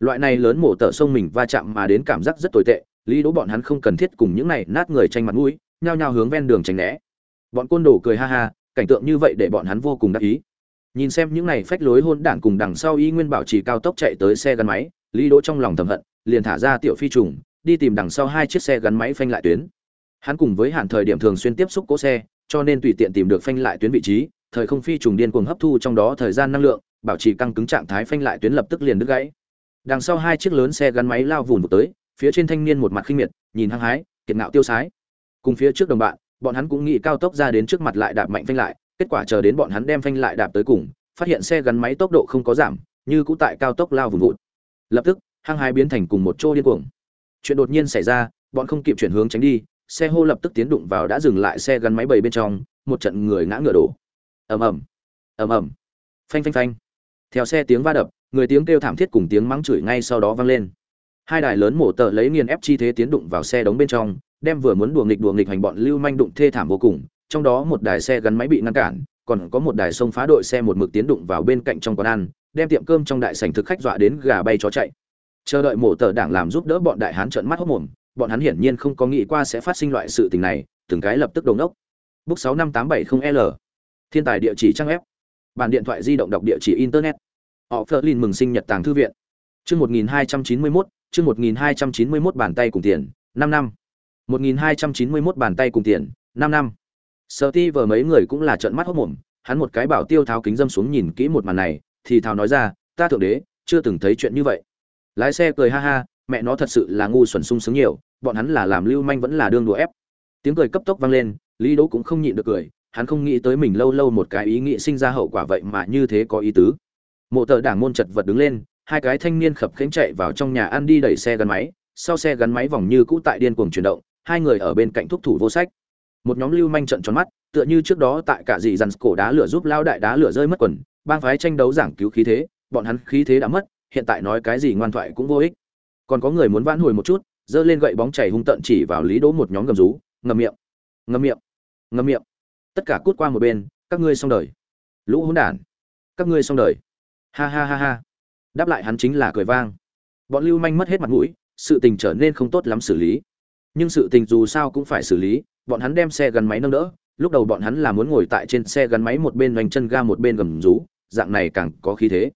Loại này lớn mổ tở sông mình va chạm mà đến cảm giác rất tồi tệ, lý đỗ bọn hắn không cần thiết cùng những này nát người tranh mặt mũi, nhao nhao hướng ven đường tránh né. Bọn côn đồ cười ha ha, cảnh tượng như vậy để bọn hắn vô cùng đắc ý. Nhìn xem những này phách lối hôn đảng cùng đằng sau y nguyên bảo trì cao tốc chạy tới xe gắn máy, lý đỗ trong lòng thầm hận, liền thả ra tiểu phi trùng đi tìm đằng sau hai chiếc xe gắn máy phanh lại tuyến. Hắn cùng với hạn thời điểm thường xuyên tiếp xúc cỗ xe, cho nên tùy tiện tìm được phanh lại tuyến vị trí, thời không phi trùng điên cuồng hấp thu trong đó thời gian năng lượng, bảo trì căng cứng trạng thái phanh lại tuyến lập tức liền đứt gãy. Đằng sau hai chiếc lớn xe gắn máy lao vùn vụt tới, phía trên thanh niên một mặt khinh miệt, nhìn hăng hái, kiệt ngạo tiêu sái. Cùng phía trước đồng bạn, bọn hắn cũng nghĩ cao tốc ra đến trước mặt lại đạp mạnh phanh lại, kết quả chờ đến bọn hắn đem phanh lại đạp tới cùng, phát hiện xe gắn máy tốc độ không có giảm, như cũ tại cao tốc lao vụn vụt. Lập tức, hăng hái biến thành cùng một chỗ điên cuồng chuyện đột nhiên xảy ra, bọn không kịp chuyển hướng tránh đi, xe hô lập tức tiến đụng vào đã dừng lại xe gắn máy bầy bên trong, một trận người ngã ngựa đổ. Ầm ầm ầm ầm. Phanh phanh phanh. Theo xe tiếng va đập, người tiếng kêu thảm thiết cùng tiếng mắng chửi ngay sau đó vang lên. Hai đài lớn mổ tợ lấy nghiền ép chi thế tiến đụng vào xe đóng bên trong, đem vừa muốn đùa nghịch đùa nghịch hành bọn lưu manh đụng thê thảm vô cùng, trong đó một đài xe gắn máy bị ngăn cản, còn có một đài sông phá đội xe một mực tiến đụng vào bên cạnh trong quán ăn, đem tiệm cơm trong đại sảnh thực khách dọa đến gà bay chó chạy chờ đợi mổ tờ đảng làm giúp đỡ bọn đại hán trợn mắt hốc mồm, bọn hắn hiển nhiên không có nghĩ qua sẽ phát sinh loại sự tình này, từng cái lập tức đồn đốc. Book sáu năm tám bảy không l. Thiên tài địa chỉ trang web. Bàn điện thoại di động đọc địa chỉ internet. Họ phơ lin mừng sinh nhật tàng thư viện. Chương một nghìn hai trăm chín mươi mốt, chương một nghìn hai trăm chín mươi mốt bàn tay cùng tiền, năm năm. Một nghìn hai trăm chín mươi mốt bàn tay cùng tiền, năm năm. Sợ ti vờ mấy người cũng là trợn mắt hốc mồm, hắn một cái bảo tiêu tháo kính dâm xuống nhìn kỹ một màn này, thì thào nói ra, ta thượng đế, chưa từng thấy chuyện như vậy lái xe cười ha ha, mẹ nó thật sự là ngu xuẩn sung sướng nhiều, bọn hắn là làm lưu manh vẫn là đương đùa ép. Tiếng cười cấp tốc vang lên, lý đỗ cũng không nhịn được cười, hắn không nghĩ tới mình lâu lâu một cái ý nghĩ sinh ra hậu quả vậy mà như thế có ý tứ. Mộ tờ đảng môn chật vật đứng lên, hai cái thanh niên khập khánh chạy vào trong nhà ăn đi đẩy xe gắn máy, sau xe gắn máy vòng như cũ tại điên cuồng chuyển động, hai người ở bên cạnh thúc thủ vô sách. Một nhóm lưu manh trận tròn mắt, tựa như trước đó tại cả dì dằn cổ đá lửa giúp lao đại đá lửa rơi mất quần, bang phái tranh đấu giảng cứu khí thế, bọn hắn khí thế đã mất hiện tại nói cái gì ngoan thoại cũng vô ích. Còn có người muốn vãn hồi một chút, giơ lên gậy bóng chảy hung tận chỉ vào lý đỗ một nhóm gầm rú, ngậm miệng ngậm miệng ngậm miệng. Tất cả cút qua một bên, các ngươi xong đời. Lũ hỗn đản, các ngươi xong đời. Ha ha ha ha. Đáp lại hắn chính là cười vang. Bọn lưu manh mất hết mặt mũi, sự tình trở nên không tốt lắm xử lý. Nhưng sự tình dù sao cũng phải xử lý, bọn hắn đem xe gắn máy nâng đỡ, lúc đầu bọn hắn là muốn ngồi tại trên xe gắn máy một bên vành chân ga một bên gầm rú, dạng này càng có khí thế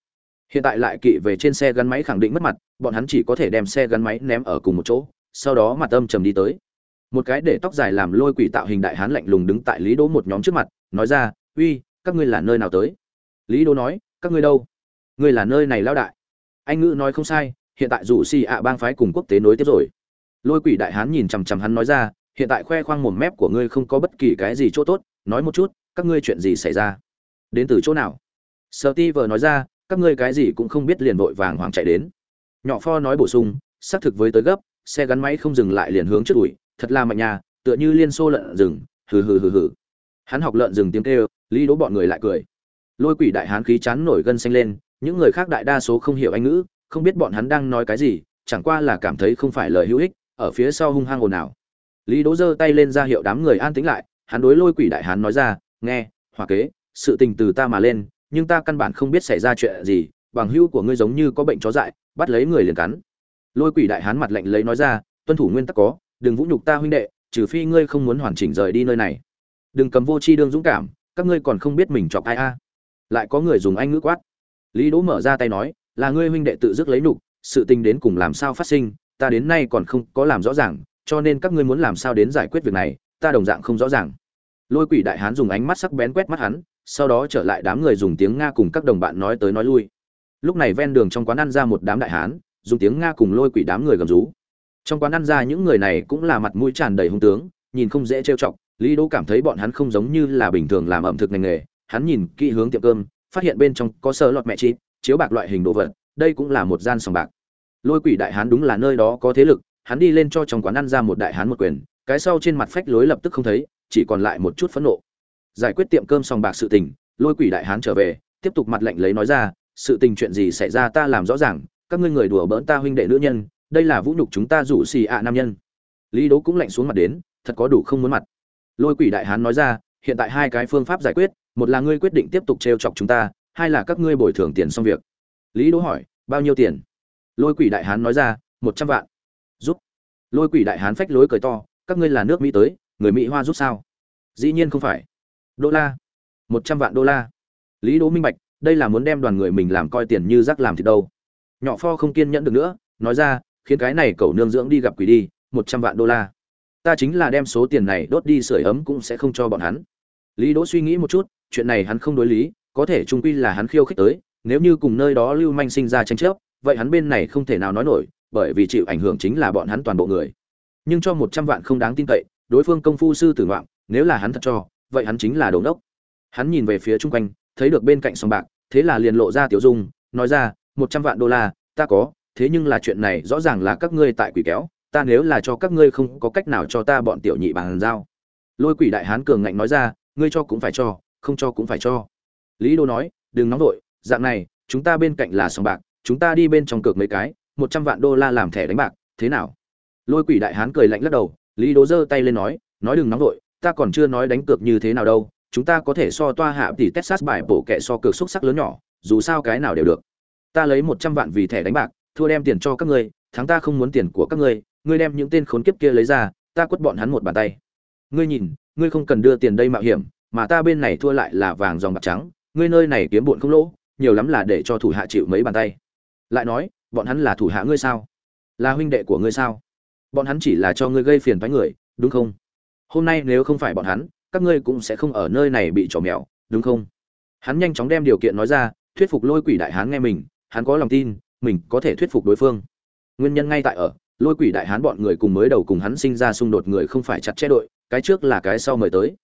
hiện tại lại kỵ về trên xe gắn máy khẳng định mất mặt, bọn hắn chỉ có thể đem xe gắn máy ném ở cùng một chỗ, sau đó mặt âm trầm đi tới. Một cái để tóc dài làm lôi quỷ tạo hình đại hán lạnh lùng đứng tại lý đỗ một nhóm trước mặt, nói ra, uy, các ngươi là nơi nào tới? Lý đỗ nói, các ngươi đâu? Ngươi là nơi này lao đại. Anh ngữ nói không sai, hiện tại dù xì ạ bang phái cùng quốc tế nối tiếp rồi. Lôi quỷ đại hán nhìn chằm chằm hắn nói ra, hiện tại khoe khoang mồm mép của ngươi không có bất kỳ cái gì chỗ tốt, nói một chút, các ngươi chuyện gì xảy ra? Đến từ chỗ nào? Sợ ti vờ nói ra các ngươi cái gì cũng không biết liền vội vàng hoàng chạy đến. Nhỏ pho nói bổ sung, xác thực với tới gấp, xe gắn máy không dừng lại liền hướng trước đuổi, thật là mạnh nhà tựa như liên xô lợn rừng, hừ hừ hừ hừ. Hắn học lợn rừng tiếng kêu, lý đố bọn người lại cười. Lôi quỷ đại hán khí chán nổi gân xanh lên, những người khác đại đa số không hiểu anh ngữ, không biết bọn hắn đang nói cái gì, chẳng qua là cảm thấy không phải lời hữu ích, ở phía sau hung hăng ồn ào. Lý đố giơ tay lên ra hiệu đám người an tĩnh lại, hắn đối lôi quỷ đại hán nói ra, nghe, hòa kế, sự tình từ ta mà lên nhưng ta căn bản không biết xảy ra chuyện gì, bằng hữu của ngươi giống như có bệnh chó dại, bắt lấy người liền cắn. Lôi quỷ đại hán mặt lạnh lấy nói ra, tuân thủ nguyên tắc có, đừng vũ nhục ta huynh đệ, trừ phi ngươi không muốn hoàn chỉnh rời đi nơi này. Đừng cầm vô tri đương dũng cảm, các ngươi còn không biết mình chọc ai a. Lại có người dùng anh ngữ quát. Lý đỗ mở ra tay nói, là ngươi huynh đệ tự dứt lấy nhục, sự tình đến cùng làm sao phát sinh, ta đến nay còn không có làm rõ ràng, cho nên các ngươi muốn làm sao đến giải quyết việc này, ta đồng dạng không rõ ràng. Lôi quỷ đại hán dùng ánh mắt sắc bén quét mắt hắn sau đó trở lại đám người dùng tiếng nga cùng các đồng bạn nói tới nói lui. Lúc này ven đường trong quán ăn ra một đám đại hán, dùng tiếng nga cùng lôi quỷ đám người gầm rú. Trong quán ăn ra những người này cũng là mặt mũi tràn đầy hung tướng, nhìn không dễ trêu chọc, lý đỗ cảm thấy bọn hắn không giống như là bình thường làm ẩm thực ngành nghề. Hắn nhìn kỹ hướng tiệm cơm, phát hiện bên trong có sơ lọt mẹ chị chiếu bạc loại hình đồ vật, đây cũng là một gian sòng bạc. Lôi quỷ đại hán đúng là nơi đó có thế lực, hắn đi lên cho trong quán ăn ra một đại hán một quyền, cái sau trên mặt phách lối lập tức không thấy, chỉ còn lại một chút phẫn nộ giải quyết tiệm cơm sòng bạc sự tình, lôi quỷ đại hán trở về, tiếp tục mặt lạnh lấy nói ra, sự tình chuyện gì xảy ra ta làm rõ ràng, các ngươi người đùa bỡn ta huynh đệ nữ nhân, đây là vũ nhục chúng ta rủ xì ạ nam nhân. Lý đỗ cũng lạnh xuống mặt đến, thật có đủ không muốn mặt. Lôi quỷ đại hán nói ra, hiện tại hai cái phương pháp giải quyết, một là ngươi quyết định tiếp tục trêu chọc chúng ta, hai là các ngươi bồi thường tiền xong việc. Lý đỗ hỏi, bao nhiêu tiền? Lôi quỷ đại hán nói ra, một trăm vạn. Giúp. Lôi quỷ đại hán phách lối cười to, các ngươi là nước mỹ tới, người mỹ hoa giúp sao? Dĩ nhiên không phải đô la. Một trăm vạn đô la. Lý đỗ minh bạch, đây là muốn đem đoàn người mình làm coi tiền như rác làm thì đâu. Nhỏ pho không kiên nhẫn được nữa, nói ra, khiến cái này cậu nương dưỡng đi gặp quỷ đi, một trăm vạn đô la. Ta chính là đem số tiền này đốt đi sưởi ấm cũng sẽ không cho bọn hắn. Lý đỗ suy nghĩ một chút, chuyện này hắn không đối lý, có thể trung quy là hắn khiêu khích tới, nếu như cùng nơi đó lưu manh sinh ra tranh chấp, vậy hắn bên này không thể nào nói nổi, bởi vì chịu ảnh hưởng chính là bọn hắn toàn bộ người. Nhưng cho một trăm vạn không đáng tin cậy, đối phương công phu sư tử ngoạn nếu là hắn thật cho vậy hắn chính là đồ ngốc. Hắn nhìn về phía chung quanh, thấy được bên cạnh sòng bạc, thế là liền lộ ra tiểu dung, nói ra, một trăm vạn đô la, ta có, thế nhưng là chuyện này rõ ràng là các ngươi tại quỷ kéo, ta nếu là cho các ngươi không có cách nào cho ta bọn tiểu nhị bằng giao. Lôi quỷ đại hán cường ngạnh nói ra, ngươi cho cũng phải cho, không cho cũng phải cho. Lý đô nói, đừng nóng vội, dạng này, chúng ta bên cạnh là sòng bạc, chúng ta đi bên trong cược mấy cái, một trăm vạn đô la làm thẻ đánh bạc, thế nào? Lôi quỷ đại hán cười lạnh lắc đầu, lý đô giơ tay lên nói nói đừng nóng vội ta còn chưa nói đánh cược như thế nào đâu, chúng ta có thể so toa hạ tỷ texas bài bổ kệ so cược xúc sắc lớn nhỏ, dù sao cái nào đều được. Ta lấy một trăm vạn vì thẻ đánh bạc, thua đem tiền cho các ngươi, thắng ta không muốn tiền của các ngươi ngươi đem những tên khốn kiếp kia lấy ra, ta quất bọn hắn một bàn tay. Ngươi nhìn, ngươi không cần đưa tiền đây mạo hiểm, mà ta bên này thua lại là vàng dòng bạc trắng, ngươi nơi này kiếm bụn không lỗ, nhiều lắm là để cho thủ hạ chịu mấy bàn tay. Lại nói, bọn hắn là thủ hạ ngươi sao? Là huynh đệ của ngươi sao? Bọn hắn chỉ là cho ngươi gây phiền thoái người, đúng không? Hôm nay nếu không phải bọn hắn, các ngươi cũng sẽ không ở nơi này bị trò mèo, đúng không? Hắn nhanh chóng đem điều kiện nói ra, thuyết phục lôi quỷ đại hán nghe mình, hắn có lòng tin, mình có thể thuyết phục đối phương. Nguyên nhân ngay tại ở, lôi quỷ đại hán bọn người cùng mới đầu cùng hắn sinh ra xung đột người không phải chặt chẽ đội, cái trước là cái sau mời tới.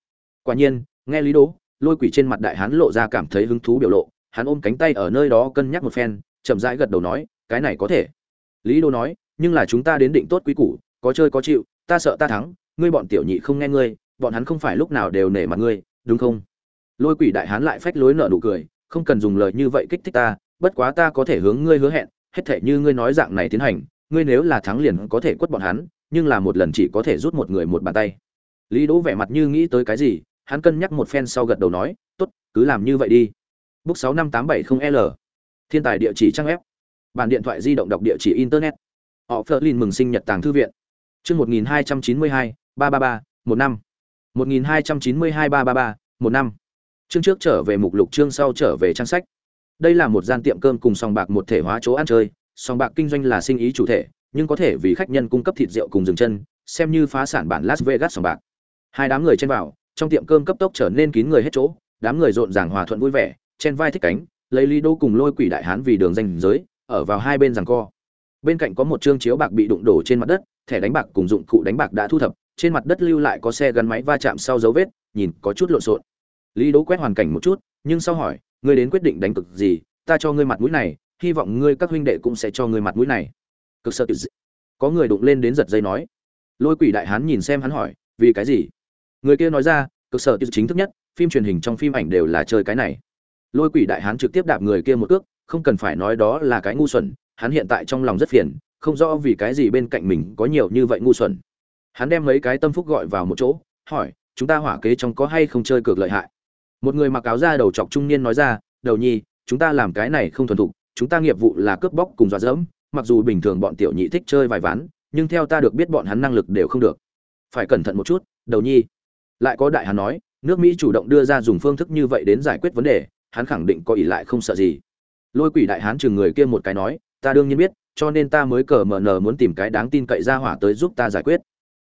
Quả nhiên, nghe lý đố lôi quỷ trên mặt đại hán lộ ra cảm thấy hứng thú biểu lộ, hắn ôm cánh tay ở nơi đó cân nhắc một phen, chậm rãi gật đầu nói, cái này có thể. Lý đô nói, nhưng là chúng ta đến định tốt quý củ, có chơi có chịu, ta sợ ta thắng ngươi bọn tiểu nhị không nghe ngươi, bọn hắn không phải lúc nào đều nể mặt ngươi, đúng không? Lôi quỷ đại hán lại phách lối nợ nụ cười, không cần dùng lời như vậy kích thích ta, bất quá ta có thể hướng ngươi hứa hẹn, hết thể như ngươi nói dạng này tiến hành, ngươi nếu là thắng liền có thể quất bọn hắn, nhưng là một lần chỉ có thể rút một người một bàn tay. Lý đỗ vẻ mặt như nghĩ tới cái gì, hắn cân nhắc một phen sau gật đầu nói, tốt, cứ làm như vậy đi. Book sáu năm tám bảy không l. Thiên tài địa chỉ trang web. Bản điện thoại di động đọc địa chỉ internet. Họ phơ lin mừng sinh nhật tàng thư viện. Chương một nghìn hai trăm chín mươi hai ba ba ba, một năm. một nghìn hai trăm chín mươi hai ba ba ba, một năm. Chương trước trở về mục lục, chương sau trở về trang sách. Đây là một gian tiệm cơm cùng sòng bạc một thể hóa chỗ ăn chơi. Sòng bạc kinh doanh là sinh ý chủ thể, nhưng có thể vì khách nhân cung cấp thịt rượu cùng dừng chân, xem như phá sản bản las vegas sòng bạc. Hai đám người trên vào, trong tiệm cơm cấp tốc trở nên kín người hết chỗ. Đám người rộn ràng hòa thuận vui vẻ, chen vai thích cánh, lấy lý đô cùng lôi quỷ đại hán vì đường danh giới, ở vào hai bên rằng co. Bên cạnh có một chương chiếu bạc bị đụng đổ trên mặt đất, thẻ đánh bạc cùng dụng cụ đánh bạc đã thu thập trên mặt đất lưu lại có xe gắn máy va chạm sau dấu vết, nhìn có chút lộn xộn. Lý đỗ quét hoàn cảnh một chút, nhưng sau hỏi, ngươi đến quyết định đánh cực gì? Ta cho ngươi mặt mũi này, hy vọng ngươi các huynh đệ cũng sẽ cho ngươi mặt mũi này. Cực sợ có người đụng lên đến giật dây nói. Lôi quỷ đại hán nhìn xem hắn hỏi, vì cái gì? Người kia nói ra, cực sợ chính thức nhất, phim truyền hình trong phim ảnh đều là chơi cái này. Lôi quỷ đại hán trực tiếp đạp người kia một cước, không cần phải nói đó là cái ngu xuẩn, hắn hiện tại trong lòng rất phiền, không rõ vì cái gì bên cạnh mình có nhiều như vậy ngu xuẩn hắn đem mấy cái tâm phúc gọi vào một chỗ, hỏi, chúng ta hỏa kế trong có hay không chơi cược lợi hại? Một người mặc áo da đầu chọc trung niên nói ra, đầu nhi, chúng ta làm cái này không thuần thục, chúng ta nghiệp vụ là cướp bóc cùng dọa dẫm, mặc dù bình thường bọn tiểu nhị thích chơi vài ván, nhưng theo ta được biết bọn hắn năng lực đều không được. Phải cẩn thận một chút, đầu nhi. Lại có đại hắn nói, nước mỹ chủ động đưa ra dùng phương thức như vậy đến giải quyết vấn đề, hắn khẳng định có ỷ lại không sợ gì. Lôi quỷ đại hán chừng người kia một cái nói, ta đương nhiên biết, cho nên ta mới cờ mờ nờ muốn tìm cái đáng tin cậy ra hỏa tới giúp ta giải quyết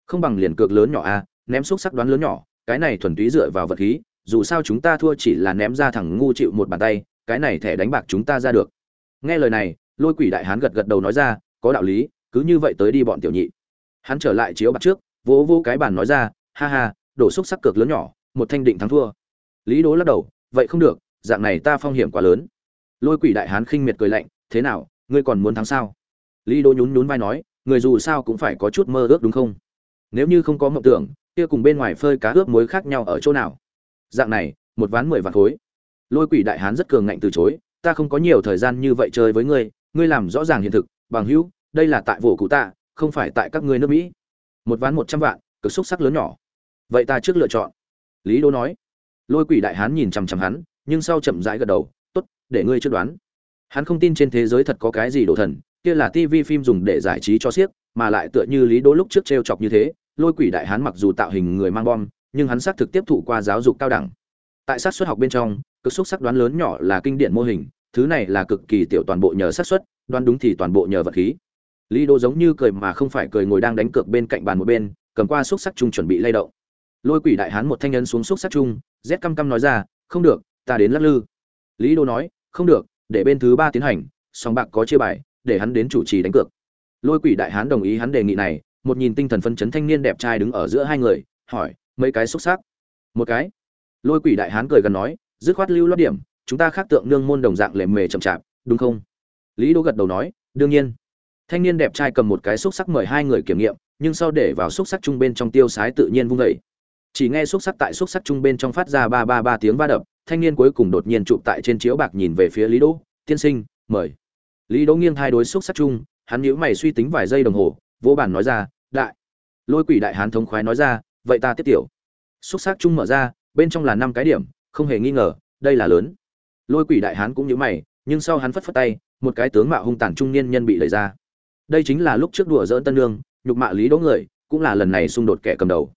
không bằng liền cược lớn nhỏ a, ném xúc sắc đoán lớn nhỏ, cái này thuần túy dựa vào vật khí, dù sao chúng ta thua chỉ là ném ra thằng ngu chịu một bàn tay, cái này thẻ đánh bạc chúng ta ra được. Nghe lời này, lôi quỷ đại hán gật gật đầu nói ra, có đạo lý, cứ như vậy tới đi bọn tiểu nhị. Hắn trở lại chiếu bạc trước, vỗ vỗ cái bàn nói ra, ha ha, đổ xúc sắc cược lớn nhỏ, một thanh định thắng thua. Lý đố lắc đầu, vậy không được, dạng này ta phong hiểm quá lớn. Lôi quỷ đại hán khinh miệt cười lạnh, thế nào, ngươi còn muốn thắng sao? Lý Đố nhún nhún vai nói, người dù sao cũng phải có chút mơ ước đúng không? Nếu như không có mộng tưởng, kia cùng bên ngoài phơi cá ướp muối khác nhau ở chỗ nào? Dạng này, một ván mười vạn khối. Lôi quỷ đại hán rất cường ngạnh từ chối, ta không có nhiều thời gian như vậy chơi với ngươi ngươi làm rõ ràng hiện thực, bằng hữu, đây là tại vụ cụ ta không phải tại các ngươi nước mỹ. Một ván một trăm vạn, cực xúc sắc lớn nhỏ. Vậy ta trước lựa chọn. Lý đỗ nói. Lôi quỷ đại hán nhìn chằm chằm hắn, nhưng sau chậm rãi gật đầu, tốt, để ngươi trước đoán. Hắn không tin trên thế giới thật có cái gì đồ thần, kia là tivi phim dùng để giải trí cho siếc, mà lại tựa như lý đỗ lúc trước t chọc như thế lôi quỷ đại hán mặc dù tạo hình người mang bom, nhưng hắn xác thực tiếp thụ qua giáo dục cao đẳng. Tại sát xuất học bên trong, cực xúc sắc đoán lớn nhỏ là kinh điển mô hình, thứ này là cực kỳ tiểu toàn bộ nhờ xác suất đoán đúng thì toàn bộ nhờ vật khí. Lý đô giống như cười mà không phải cười ngồi đang đánh cược bên cạnh bàn một bên, cầm qua xúc sắc chung chuẩn bị lay động. Lôi quỷ đại hán một thanh nhân xuống xúc sắc chung rét căm căm nói ra, không được, ta đến lắc lư. Lý đô nói, không được, để bên thứ ba tiến hành, song bạc có chia bài, để hắn đến chủ trì đánh cược. Lôi quỷ đại hán đồng ý hắn đề nghị này một nhìn tinh thần phân chấn thanh niên đẹp trai đứng ở giữa hai người, hỏi, mấy cái xúc sắc một cái. Lôi quỷ đại hán cười gần nói, dứt khoát lưu lót điểm, chúng ta khác tượng nương môn đồng dạng lề mề chậm chạp, đúng không? Lý đỗ gật đầu nói, đương nhiên. Thanh niên đẹp trai cầm một cái xúc sắc mời hai người kiểm nghiệm, nhưng sau để vào xúc sắc trung bên trong tiêu sái tự nhiên vung dậy. Chỉ nghe xúc sắc tại xúc sắc trung bên trong phát ra ba ba ba tiếng va đập, thanh niên cuối cùng đột nhiên chụp tại trên chiếu bạc nhìn về phía lý đỗ, tiên sinh, mời. Lý đỗ nghiêng hai đối xúc sắc chung, hắn nhíu mày suy tính vài giây đồng hồ vô bản nói ra, đại, lôi quỷ đại hán thống khoái nói ra, vậy ta tiếp tiểu. Xúc sắc chung mở ra, bên trong là năm cái điểm, không hề nghi ngờ, đây là lớn. Lôi quỷ đại hán cũng nhớ mày, nhưng sau hắn phất phất tay, một cái tướng mạo hung tàn trung niên nhân bị đẩy ra. Đây chính là lúc trước đùa dỡn tân lương nhục mạ lý đỗ người, cũng là lần này xung đột kẻ cầm đầu.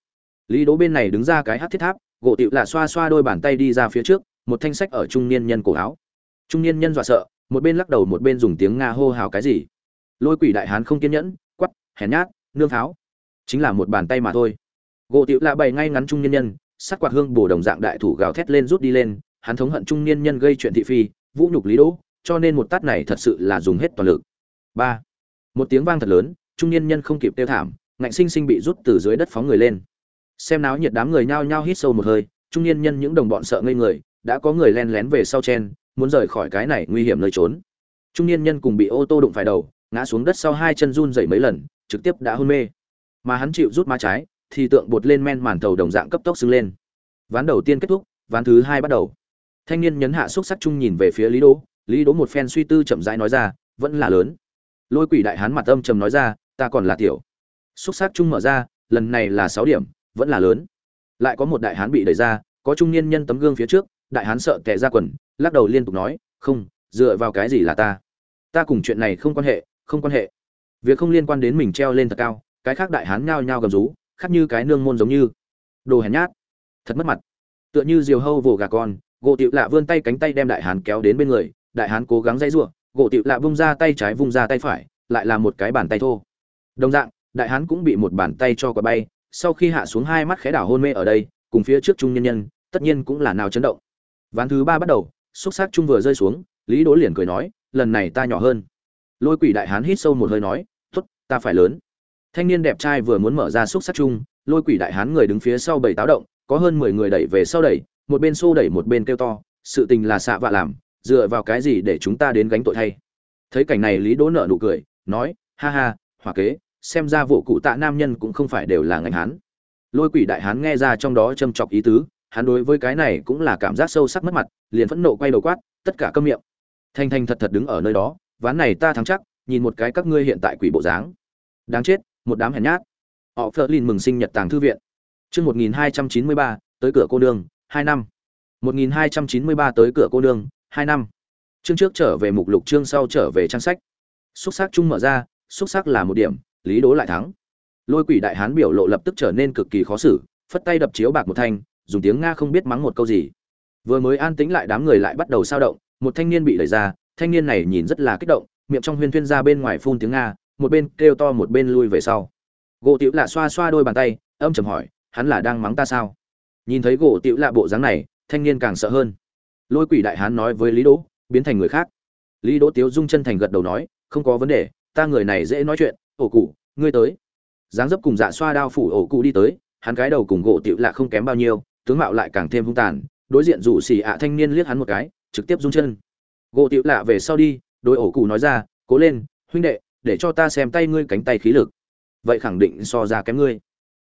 Lý đỗ bên này đứng ra cái hát thiết tháp, gỗ tịu là xoa xoa đôi bàn tay đi ra phía trước, một thanh sách ở trung niên nhân cổ áo. Trung niên nhân dọa sợ, một bên lắc đầu một bên dùng tiếng nga hô hào cái gì. Lôi quỷ đại hán không kiên nhẫn hèn nhát, nương tháo chính là một bàn tay mà thôi. Gỗ tiệu lạ bày ngay ngắn trung niên nhân, sắc quạt hương bổ đồng dạng đại thủ gào thét lên rút đi lên, hắn thống hận trung niên nhân gây chuyện thị phi, vũ nhục lý đỗ, cho nên một tát này thật sự là dùng hết toàn lực. Ba. Một tiếng vang thật lớn, trung niên nhân không kịp tiêu thảm, ngạnh sinh sinh bị rút từ dưới đất phóng người lên. Xem náo nhiệt đám người nhao nhao hít sâu một hơi, trung niên nhân những đồng bọn sợ ngây người, đã có người len lén về sau chen, muốn rời khỏi cái này nguy hiểm nơi trốn. Trung niên nhân cùng bị ô tô đụng phải đầu, ngã xuống đất sau hai chân run dậy mấy lần trực tiếp đã hôn mê. Mà hắn chịu rút má trái, thì tượng bột lên men màn thầu đồng dạng cấp tốc xưng lên. Ván đầu tiên kết thúc, ván thứ hai bắt đầu. Thanh niên nhấn hạ xúc sắc chung nhìn về phía lý đỗ. Lý đỗ một phen suy tư chậm rãi nói ra, vẫn là lớn. Lôi quỷ đại hán mặt âm trầm nói ra, ta còn là tiểu. Xúc sắc chung mở ra, lần này là sáu điểm, vẫn là lớn. Lại có một đại hán bị đẩy ra, có trung niên nhân tấm gương phía trước, đại hán sợ tệ ra quần, lắc đầu liên tục nói, không, dựa vào cái gì là ta? Ta cùng chuyện này không quan hệ, không quan hệ việc không liên quan đến mình treo lên thật cao, cái khác đại hán nhao nhao gầm rú, khác như cái nương môn giống như. Đồ hèn nhát. Thật mất mặt. Tựa như diều hâu vồ gà con, gỗ Tiệu lạ vươn tay cánh tay đem đại hán kéo đến bên người, đại hán cố gắng dây giụa, gỗ Tiệu lạ vung ra tay trái vung ra tay phải, lại là một cái bàn tay thô. Đồng dạng, đại hán cũng bị một bàn tay cho quả bay, sau khi hạ xuống hai mắt khẽ đảo hôn mê ở đây, cùng phía trước trung nhân nhân, tất nhiên cũng là nào chấn động. Ván thứ ba bắt đầu, xúc sắc trung vừa rơi xuống, lý đỗ liền cười nói, lần này ta nhỏ hơn. Lôi quỷ đại hán hít sâu một hơi nói ta phải lớn. Thanh niên đẹp trai vừa muốn mở ra xúc sắc chung, lôi quỷ đại hán người đứng phía sau bảy táo động, có hơn mười người đẩy về sau đẩy, một bên xô đẩy một bên kêu to, sự tình là xạ vạ làm, dựa vào cái gì để chúng ta đến gánh tội thay? Thấy cảnh này lý đỗ nợ nụ cười, nói, ha ha hỏa kế, xem ra vụ cụ tạ nam nhân cũng không phải đều là ngành hán. Lôi quỷ đại hán nghe ra trong đó châm chọc ý tứ, hắn đối với cái này cũng là cảm giác sâu sắc mất mặt, liền phẫn nộ quay đầu quát, tất cả câm miệng. Thanh thanh thật thật đứng ở nơi đó, ván này ta thắng chắc nhìn một cái các ngươi hiện tại quỷ bộ dáng. Đáng chết, một đám hèn nhát. Họ phớt lên mừng sinh nhật tàng thư viện. Chương một nghìn hai trăm chín mươi ba, tới cửa cô nương, hai năm. một nghìn hai trăm chín mươi ba tới cửa cô nương, hai năm. Chương trước trở về mục lục, chương sau trở về trang sách. Xúc sắc chung mở ra, xúc sắc là một điểm, lý đố lại thắng. Lôi quỷ đại hán biểu lộ lập tức trở nên cực kỳ khó xử, phất tay đập chiếu bạc một thanh, dùng tiếng nga không biết mắng một câu gì. Vừa mới an tĩnh lại đám người lại bắt đầu sao động, một thanh niên bị đẩy ra, thanh niên này nhìn rất là kích động miệng trong huyên thuyên ra bên ngoài phun tiếng nga, một bên kêu to một bên lui về sau. Gỗ tiểu lạ xoa xoa đôi bàn tay, âm chầm hỏi, hắn là đang mắng ta sao? Nhìn thấy gỗ tiểu lạ bộ dáng này, thanh niên càng sợ hơn. Lôi quỷ đại hán nói với lý đỗ, biến thành người khác. Lý đỗ tiếu dung chân thành gật đầu nói, không có vấn đề, ta người này dễ nói chuyện, ổ cụ, ngươi tới. Dáng dấp cùng dạ xoa đao phủ ổ cụ đi tới, hắn cái đầu cùng gỗ tiểu lạ không kém bao nhiêu, tướng mạo lại càng thêm hung tàn, đối diện rủ xì ạ thanh niên liếc hắn một cái, trực tiếp rung chân. Gỗ tiểu lạ về sau đi đôi ổ cụ nói ra, cố lên, huynh đệ, để cho ta xem tay ngươi cánh tay khí lực. Vậy khẳng định so ra kém ngươi.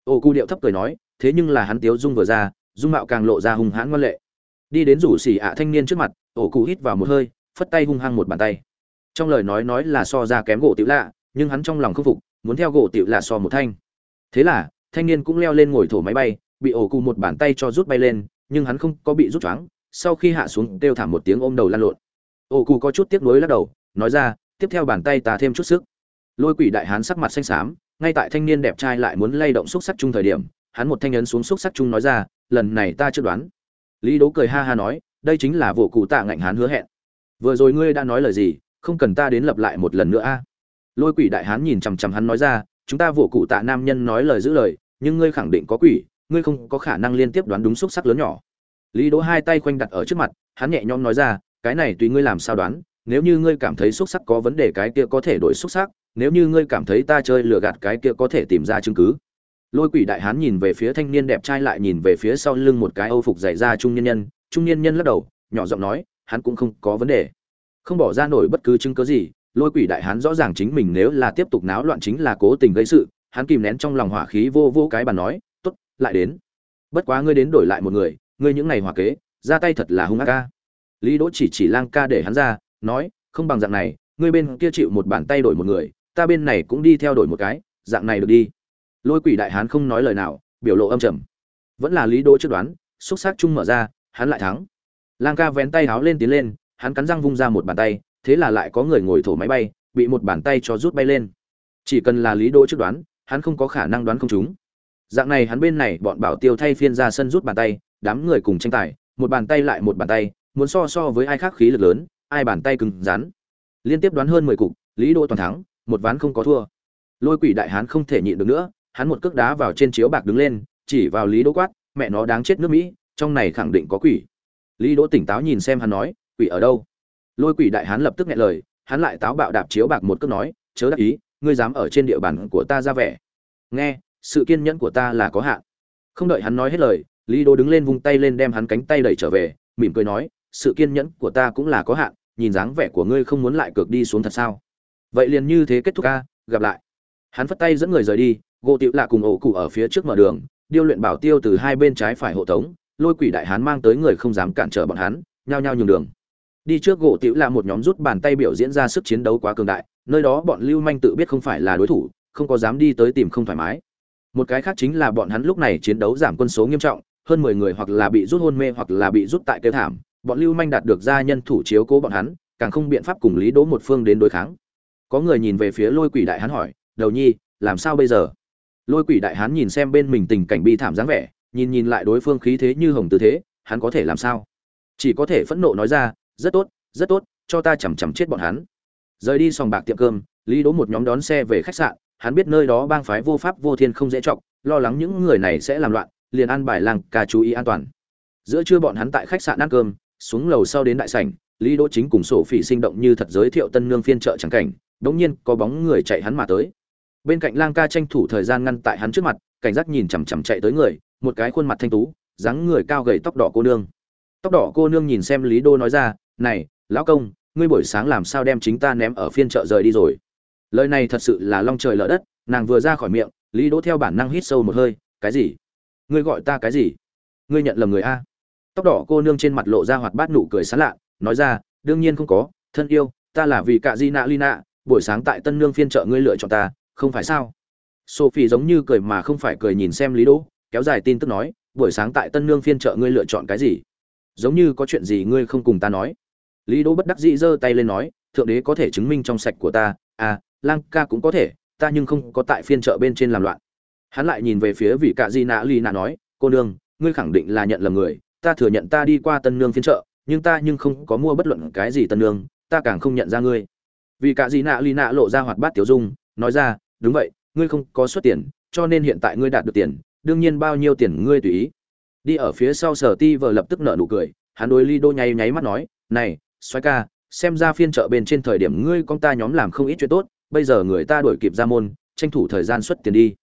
Ổ cụ điệu thấp cười nói, thế nhưng là hắn tiếu dung vừa ra, dung mạo càng lộ ra hung hãn ngoan lệ. Đi đến rủ xỉ ạ thanh niên trước mặt, ổ cụ hít vào một hơi, phất tay hung hăng một bàn tay. Trong lời nói nói là so ra kém gỗ tiểu lạ, nhưng hắn trong lòng khâm phục, muốn theo gỗ tiểu lạ so một thanh. Thế là, thanh niên cũng leo lên ngồi thổ máy bay, bị ổ cụ một bàn tay cho rút bay lên, nhưng hắn không có bị rút choáng, sau khi hạ xuống kêu thảm một tiếng ôm đầu lăn lộn ô cụ có chút tiếc nuối lắc đầu, nói ra, tiếp theo bàn tay ta thêm chút sức. Lôi quỷ đại hán sắc mặt xanh xám, ngay tại thanh niên đẹp trai lại muốn lay động xúc sắc chung thời điểm, hắn một thanh ấn xuống xúc sắc chung nói ra, lần này ta chưa đoán. Lý đố cười ha ha nói, đây chính là vụ cụ tạ ngạnh hán hứa hẹn. Vừa rồi ngươi đã nói lời gì, không cần ta đến lập lại một lần nữa a. Lôi quỷ đại hán nhìn chằm chằm hắn nói ra, chúng ta vụ cụ tạ nam nhân nói lời giữ lời, nhưng ngươi khẳng định có quỷ, ngươi không có khả năng liên tiếp đoán đúng xúc sắc lớn nhỏ. Lý đố hai tay khoanh đặt ở trước mặt, hắn nhẹ nhõm nói ra cái này tùy ngươi làm sao đoán, nếu như ngươi cảm thấy xúc sắc có vấn đề cái kia có thể đổi xúc sắc, nếu như ngươi cảm thấy ta chơi lừa gạt cái kia có thể tìm ra chứng cứ. Lôi quỷ đại hán nhìn về phía thanh niên đẹp trai lại nhìn về phía sau lưng một cái âu phục dày ra trung niên nhân, trung niên nhân lắc đầu, nhỏ giọng nói, hắn cũng không có vấn đề. Không bỏ ra nổi bất cứ chứng cứ gì, lôi quỷ đại hán rõ ràng chính mình nếu là tiếp tục náo loạn chính là cố tình gây sự, hắn kìm nén trong lòng hỏa khí vô vô cái bàn nói, tốt, lại đến. Bất quá ngươi đến đổi lại một người, ngươi những ngày hòa kế, ra tay thật là hung ác ca lý đỗ chỉ chỉ lang ca để hắn ra, nói, không bằng dạng này, ngươi bên kia chịu một bàn tay đổi một người, ta bên này cũng đi theo đổi một cái, dạng này được đi. Lôi quỷ đại hán không nói lời nào, biểu lộ âm trầm. Vẫn là lý đỗ trước đoán, xúc sắc chung mở ra, hắn lại thắng. Lang ca vén tay háo lên tiến lên, hắn cắn răng vung ra một bàn tay, thế là lại có người ngồi thổ máy bay, bị một bàn tay cho rút bay lên. Chỉ cần là lý đỗ trước đoán, hắn không có khả năng đoán không chúng dạng này hắn bên này bọn bảo tiêu thay phiên ra sân rút bàn tay, đám người cùng tranh tài, một bàn tay lại một bàn tay muốn so so với ai khác khí lực lớn, ai bàn tay cứng rắn. Liên tiếp đoán hơn mười cục, lý đỗ toàn thắng, một ván không có thua. Lôi quỷ đại hán không thể nhịn được nữa, hắn một cước đá vào trên chiếu bạc đứng lên, chỉ vào lý đỗ quát, mẹ nó đáng chết nước mỹ, trong này khẳng định có quỷ. Lý đỗ tỉnh táo nhìn xem hắn nói, quỷ ở đâu? Lôi quỷ đại hán lập tức nghe lời, hắn lại táo bạo đạp chiếu bạc một cước nói, chớ đắc ý, ngươi dám ở trên địa bàn của ta ra vẻ. Nghe, sự kiên nhẫn của ta là có hạn. Không đợi hắn nói hết lời, lý đỗ đứng lên vung tay lên đem hắn cánh tay đẩy trở về, mỉm cười nói sự kiên nhẫn của ta cũng là có hạn, nhìn dáng vẻ của ngươi không muốn lại cược đi xuống thật sao? Vậy liền như thế kết thúc ca, gặp lại. Hắn phất tay dẫn người rời đi, gỗ tiệu lạ cùng ổ cụ ở phía trước mở đường, điêu luyện bảo tiêu từ hai bên trái phải hộ tống, lôi quỷ đại hán mang tới người không dám cản trở bọn hắn, nhao nhao nhường đường. Đi trước gỗ tiệu lạ một nhóm rút bàn tay biểu diễn ra sức chiến đấu quá cường đại, nơi đó bọn lưu manh tự biết không phải là đối thủ, không có dám đi tới tìm không thoải mái. Một cái khác chính là bọn hắn lúc này chiến đấu giảm quân số nghiêm trọng, hơn mười người hoặc là bị rút hôn mê hoặc là bị rút tại kêu thảm bọn lưu manh đạt được gia nhân thủ chiếu cố bọn hắn, càng không biện pháp cùng lý đỗ một phương đến đối kháng. Có người nhìn về phía lôi quỷ đại hán hỏi, đầu nhi, làm sao bây giờ? Lôi quỷ đại hán nhìn xem bên mình tình cảnh bi thảm dáng vẻ, nhìn nhìn lại đối phương khí thế như hồng tư thế, hắn có thể làm sao? Chỉ có thể phẫn nộ nói ra, rất tốt rất tốt, cho ta chằm chằm chết bọn hắn. Rời đi sòng bạc tiệm cơm, lý đỗ một nhóm đón xe về khách sạn, hắn biết nơi đó bang phái vô pháp vô thiên không dễ trọng lo lắng những người này sẽ làm loạn, liền ăn bài làng ca chú ý an toàn. Giữa trưa bọn hắn tại khách sạn ăn cơm xuống lầu sau đến đại sảnh, lý đỗ chính cùng sổ phỉ sinh động như thật giới thiệu tân nương phiên chợ chẳng cảnh, đống nhiên có bóng người chạy hắn mà tới. Bên cạnh lang ca tranh thủ thời gian ngăn tại hắn trước mặt, cảnh giác nhìn chằm chằm chạy tới người, một cái khuôn mặt thanh tú, dáng người cao gầy tóc đỏ cô nương. Tóc đỏ cô nương nhìn xem lý đô nói ra, này, lão công, ngươi buổi sáng làm sao đem chính ta ném ở phiên chợ rời đi rồi? Lời này thật sự là long trời lở đất, nàng vừa ra khỏi miệng, lý đỗ theo bản năng hít sâu một hơi, cái gì? Ngươi gọi ta cái gì? Ngươi nhận lầm người a? Tóc đỏ cô nương trên mặt lộ ra hoạt bát nụ cười sán lạ, nói ra, đương nhiên không có, thân yêu, ta là vì cả di nạ lina buổi sáng tại tân nương phiên chợ ngươi lựa chọn ta, không phải sao? Sophie giống như cười mà không phải cười nhìn xem lý đỗ, kéo dài tin tức nói, buổi sáng tại tân nương phiên chợ ngươi lựa chọn cái gì? Giống như có chuyện gì ngươi không cùng ta nói. Lý đỗ bất đắc dĩ giơ tay lên nói, thượng đế có thể chứng minh trong sạch của ta à lang ca cũng có thể, ta nhưng không có tại phiên chợ bên trên làm loạn. Hắn lại nhìn về phía vị cạ di nạ ly nạ nói, cô nương, ngươi khẳng định là nhận lầm người ta thừa nhận ta đi qua tân nương phiên chợ, nhưng ta nhưng không có mua bất luận cái gì tân nương, ta càng không nhận ra ngươi. Vì cả gì nạ ly nạ lộ ra hoạt bát tiểu dung, nói ra, đúng vậy, ngươi không có xuất tiền, cho nên hiện tại ngươi đạt được tiền, đương nhiên bao nhiêu tiền ngươi tùy ý. Đi ở phía sau sở ti vờ lập tức nở nụ cười, hắn đối ly đô nháy nháy mắt nói, này xoáy ca, xem ra phiên chợ bên trên thời điểm ngươi con ta nhóm làm không ít chuyện tốt, bây giờ người ta đổi kịp ra môn, tranh thủ thời gian xuất tiền đi.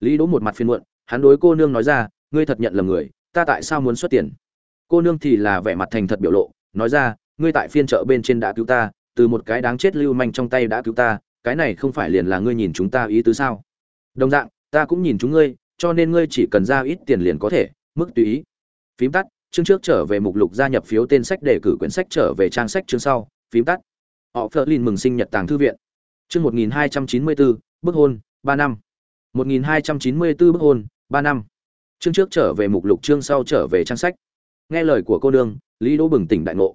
Lý đỗ một mặt phiên muộn, hắn đối cô nương nói ra, ngươi thật nhận lầm người, ta tại sao muốn xuất tiền? Cô nương thì là vẻ mặt thành thật biểu lộ, nói ra, ngươi tại phiên chợ bên trên đã cứu ta, từ một cái đáng chết lưu manh trong tay đã cứu ta, cái này không phải liền là ngươi nhìn chúng ta ý tứ sao? Đồng dạng, ta cũng nhìn chúng ngươi, cho nên ngươi chỉ cần ra ít tiền liền có thể, mức tùy ý. Phím tắt, chương trước trở về mục lục gia nhập phiếu tên sách để cử quyển sách trở về trang sách chương sau, phím tắt. Họ phớt lên mừng sinh nhật tàng thư viện. Chương một nghìn hai trăm chín mươi bốn bức hôn, ba năm. Một nghìn hai trăm chín mươi bốn bức hôn, ba năm. Chương trước trở về mục lục chương sau trở về trang sách nghe lời của cô nương lý đỗ bừng tỉnh đại ngộ.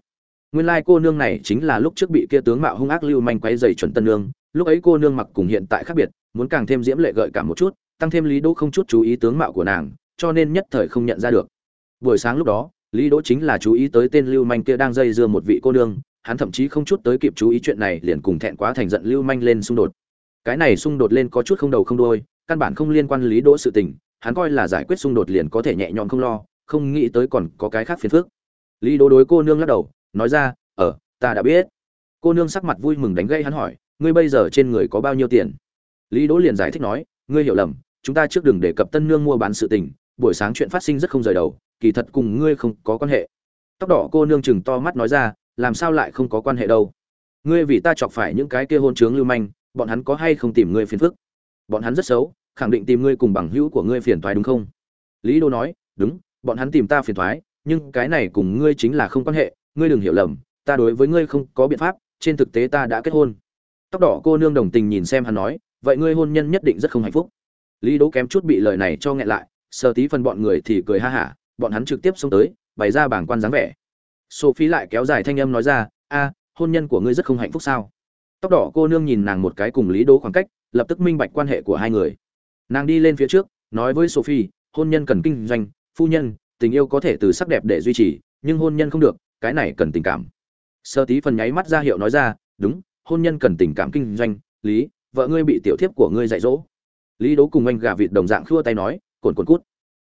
Nguyên lai cô nương này chính là lúc trước bị kia tướng mạo hung ác lưu manh quấy dày chuẩn tân nương lúc ấy cô nương mặc cùng hiện tại khác biệt muốn càng thêm diễm lệ gợi cả một chút tăng thêm lý đỗ không chút chú ý tướng mạo của nàng cho nên nhất thời không nhận ra được. Buổi sáng lúc đó lý đỗ chính là chú ý tới tên lưu manh kia đang dây dưa một vị cô nương hắn thậm chí không chút tới kịp chú ý chuyện này liền cùng thẹn quá thành giận lưu manh lên xung đột. Cái này xung đột lên có chút không đầu không đuôi, căn bản không liên quan lý đỗ sự tình hắn coi là giải quyết xung đột liền có thể nhẹ nhõm không lo không nghĩ tới còn có cái khác phiền phức. Lý đỗ đối cô nương lắc đầu nói ra ở ờ, ta đã biết. Cô nương sắc mặt vui mừng đánh gây hắn hỏi ngươi bây giờ trên người có bao nhiêu tiền? Lý đỗ liền giải thích nói ngươi hiểu lầm chúng ta trước đừng đề cập tân nương mua bán sự tình buổi sáng chuyện phát sinh rất không rời đầu kỳ thật cùng ngươi không có quan hệ. Tóc đỏ cô nương chừng to mắt nói ra làm sao lại không có quan hệ đâu? Ngươi vì ta chọc phải những cái kia hôn trướng lưu manh bọn hắn có hay không tìm ngươi phiền phức? Bọn hắn rất xấu khẳng định tìm ngươi cùng bằng hữu của ngươi phiền toái đúng không? Lý đô nói đúng bọn hắn tìm ta phiền toái nhưng cái này cùng ngươi chính là không quan hệ, ngươi đừng hiểu lầm, ta đối với ngươi không có biện pháp, trên thực tế ta đã kết hôn. Tóc đỏ cô nương đồng tình nhìn xem hắn nói, vậy ngươi hôn nhân nhất định rất không hạnh phúc. Lý đỗ kém chút bị lời này cho nghẹn lại sơ tí phần bọn người thì cười ha hả, bọn hắn trực tiếp xông tới, bày ra bảng quan dáng vẻ. Sophie lại kéo dài thanh âm nói ra, a, hôn nhân của ngươi rất không hạnh phúc sao? Tóc đỏ cô nương nhìn nàng một cái cùng lý đỗ khoảng cách, lập tức minh bạch quan hệ của hai người. Nàng đi lên phía trước, nói với sophie, hôn nhân cần kinh doanh phu nhân, tình yêu có thể từ sắc đẹp để duy trì, nhưng hôn nhân không được, cái này cần tình cảm. Sơ tí phần nháy mắt ra hiệu nói ra, đúng, hôn nhân cần tình cảm kinh doanh, lý, vợ ngươi bị tiểu thiếp của ngươi dạy dỗ. Lý đố cùng anh gà vịt đồng dạng khua tay nói cồn cồn cút.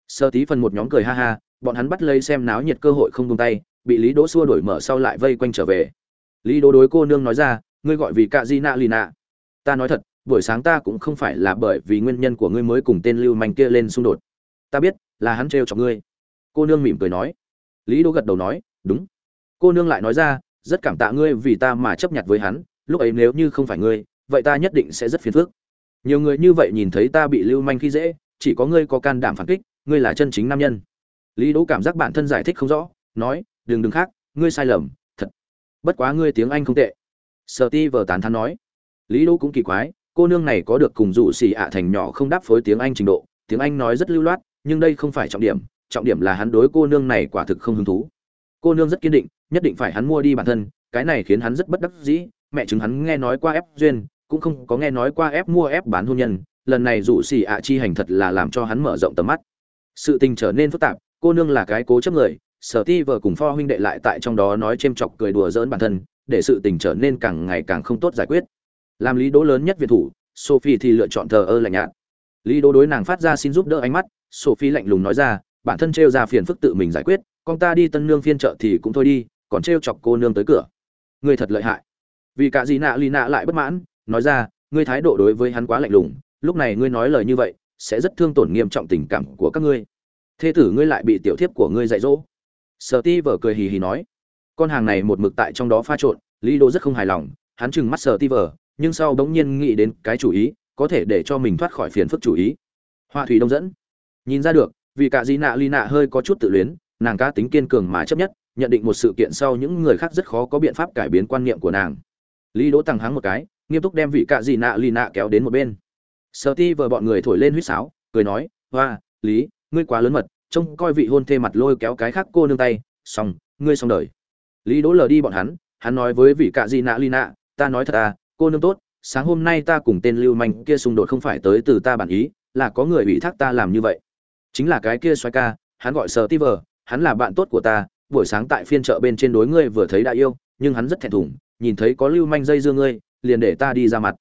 Sơ tí phần một nhóm cười ha ha, bọn hắn bắt lấy xem náo nhiệt cơ hội không buông tay, bị lý đỗ xua đổi mở sau lại vây quanh trở về. Lý đỗ đối cô nương nói ra, ngươi gọi vì cạ di nạ lì nạ ta nói thật, buổi sáng ta cũng không phải là bởi vì nguyên nhân của ngươi mới cùng tên lưu manh kia lên xung đột. Ta biết là hắn trêu cho ngươi. Cô nương mỉm cười nói. Lý đỗ gật đầu nói, đúng. Cô nương lại nói ra, rất cảm tạ ngươi vì ta mà chấp nhận với hắn, lúc ấy nếu như không phải ngươi, vậy ta nhất định sẽ rất phiền phức. Nhiều người như vậy nhìn thấy ta bị lưu manh khi dễ, chỉ có ngươi có can đảm phản kích, ngươi là chân chính nam nhân. Lý đỗ cảm giác bản thân giải thích không rõ, nói, đừng đừng khác, ngươi sai lầm, thật. Bất quá ngươi tiếng anh không tệ. Sợ ti vờ tán thán nói. Lý đỗ cũng kỳ quái, cô nương này có được cùng dụ xì ạ thành nhỏ không đáp phối tiếng anh trình độ, tiếng anh nói rất lưu loát nhưng đây không phải trọng điểm trọng điểm là hắn đối cô nương này quả thực không hứng thú. Cô nương rất kiên định, nhất định phải hắn mua đi bản thân, cái này khiến hắn rất bất đắc dĩ. Mẹ chứng hắn nghe nói qua ép duyên, cũng không có nghe nói qua ép mua ép bán hôn nhân, lần này rủ xì ạ chi hành thật là làm cho hắn mở rộng tầm mắt. Sự tình trở nên phức tạp, cô nương là cái cố chấp người, sở ti vợ cùng pho huynh đệ lại tại trong đó nói chêm chọc cười đùa dỡn bản thân, để sự tình trở nên càng ngày càng không tốt giải quyết. Làm lý đỗ lớn nhất việt thủ, sophie thì lựa chọn thờ ơ lạnh nhạt. Lý đỗ đối nàng phát ra xin giúp đỡ ánh mắt sophie lạnh lùng nói ra bản thân trêu ra phiền phức tự mình giải quyết con ta đi tân nương phiên chợ thì cũng thôi đi còn trêu chọc cô nương tới cửa. Ngươi thật lợi hại. Vì cả gì nạ Lina nạ lại bất mãn nói ra ngươi thái độ đối với hắn quá lạnh lùng lúc này ngươi nói lời như vậy sẽ rất thương tổn nghiêm trọng tình cảm của các ngươi. Thê tử ngươi lại bị tiểu thiếp của ngươi dạy dỗ. Steve ti cười hì hì nói con hàng này một mực tại trong đó pha trộn lý đô rất không hài lòng hắn chừng mắt Steve, ti nhưng sau bỗng nhiên nghĩ đến cái chủ ý có thể để cho mình thoát khỏi phiền phức chủ ý. Hoa thủy đông dẫn nhìn ra được, vì cả di nạ ly nạ hơi có chút tự luyến, nàng cá tính kiên cường mà chấp nhất, nhận định một sự kiện sau những người khác rất khó có biện pháp cải biến quan niệm của nàng. Lý đỗ tăng hắng một cái, nghiêm túc đem vị cạ dị nạ lì nạ kéo đến một bên. Sợ ti vợ bọn người thổi lên huýt sáo, cười nói, hoa, lý, ngươi quá lớn mật, trông coi vị hôn thê mặt lôi kéo cái khác cô nương tay, xong, ngươi xong đời. Lý đỗ lờ đi bọn hắn hắn nói với vị cạ dị nạ lì nạ, ta nói thật à cô nương tốt, sáng hôm nay ta cùng tên lưu manh kia xung đột không phải tới từ ta bản ý, là có người ủy thác ta làm như vậy chính là cái kia xoay ca, hắn gọi sờ ti vờ, hắn là bạn tốt của ta, buổi sáng tại phiên chợ bên trên đối ngươi vừa thấy đã yêu, nhưng hắn rất thẹn thùng, nhìn thấy có lưu manh dây dưa ngươi, liền để ta đi ra mặt.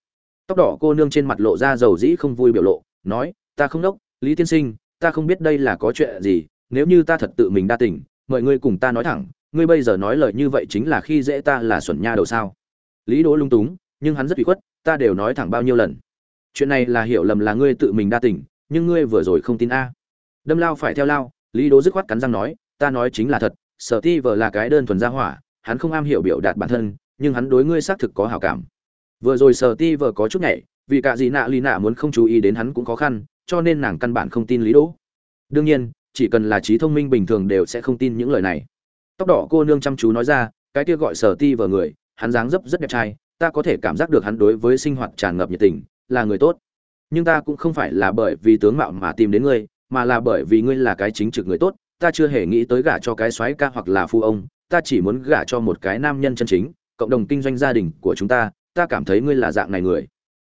Tóc đỏ cô nương trên mặt lộ ra dầu dĩ không vui biểu lộ, nói, ta không đốc, lý tiên sinh, ta không biết đây là có chuyện gì, nếu như ta thật tự mình đa tình, mời ngươi cùng ta nói thẳng, ngươi bây giờ nói lời như vậy chính là khi dễ ta là xuẩn nha đầu sao? Lý đỗ lung túng, nhưng hắn rất bị khuất, ta đều nói thẳng bao nhiêu lần. Chuyện này là hiểu lầm là ngươi tự mình đa tình, nhưng ngươi vừa rồi không tin a đâm lao phải theo lao, lý đỗ dứt khoát cắn răng nói, ta nói chính là thật, sở ti vờ là cái đơn thuần gia hỏa, hắn không am hiểu biểu đạt bản thân, nhưng hắn đối ngươi xác thực có hảo cảm. Vừa rồi sở ti vờ có chút nhảy, vì cả gì nạ ly nạ muốn không chú ý đến hắn cũng khó khăn, cho nên nàng căn bản không tin lý đỗ. Đương nhiên, chỉ cần là trí thông minh bình thường đều sẽ không tin những lời này. Tóc đỏ cô nương chăm chú nói ra, cái kia gọi sở ti vờ người, hắn dáng dấp rất đẹp trai, ta có thể cảm giác được hắn đối với sinh hoạt tràn ngập nhiệt tình, là người tốt. Nhưng ta cũng không phải là bởi vì tướng mạo mà tìm đến ngươi mà là bởi vì ngươi là cái chính trực người tốt, ta chưa hề nghĩ tới gả cho cái soái ca hoặc là phu ông, ta chỉ muốn gả cho một cái nam nhân chân chính, cộng đồng kinh doanh gia đình của chúng ta ta cảm thấy ngươi là dạng này người.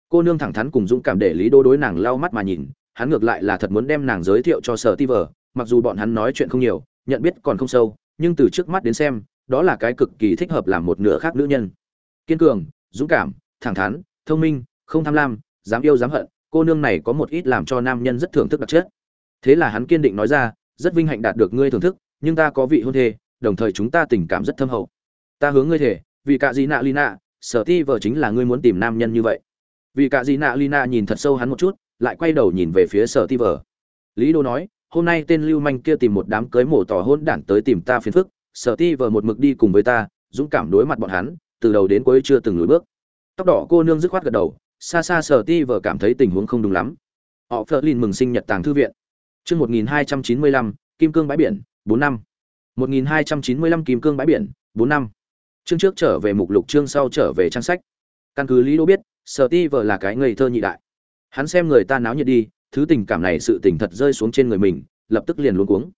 Cô nương thẳng thắn cùng dũng cảm để lý đô đối nàng lau mắt mà nhìn, hắn ngược lại là thật muốn đem nàng giới thiệu cho sở ti vờ, mặc dù bọn hắn nói chuyện không nhiều, nhận biết còn không sâu, nhưng từ trước mắt đến xem, đó là cái cực kỳ thích hợp làm một nửa khác nữ nhân. Kiên cường, dũng cảm, thẳng thắn, thông minh, không tham lam, dám yêu dám hận, cô nương này có một ít làm cho nam nhân rất thưởng thức đặc chất thế là hắn kiên định nói ra, rất vinh hạnh đạt được ngươi thưởng thức, nhưng ta có vị hôn thê, đồng thời chúng ta tình cảm rất thâm hậu. Ta hướng ngươi thể vì cả gì nạ lina, sở ti vợ chính là ngươi muốn tìm nam nhân như vậy. Vì cả gì nạ lina nhìn thật sâu hắn một chút, lại quay đầu nhìn về phía sở ti vợ lý đô nói, hôm nay tên lưu manh kia tìm một đám cưới mổ tỏ hôn đản tới tìm ta phiền phức, sở ti vợ một mực đi cùng với ta, dũng cảm đối mặt bọn hắn, từ đầu đến cuối chưa từng lùi bước. Tóc đỏ cô nương dứt khoát gật đầu, xa xa sở ti vợ cảm thấy tình huống không đúng lắm. Họ phớt lên mừng sinh nhật tàng thư viện chương một nghìn hai trăm chín mươi lăm kim cương bãi biển bốn năm. một nghìn hai trăm chín mươi lăm kim cương bãi biển bốn năm. Chương trước trở về mục lục chương sau trở về trang sách. Căn cứ lý đô biết Steve là cái ngây thơ nhị đại. Hắn xem người ta náo nhiệt đi thứ tình cảm này sự tình thật rơi xuống trên người mình lập tức liền luống cuống.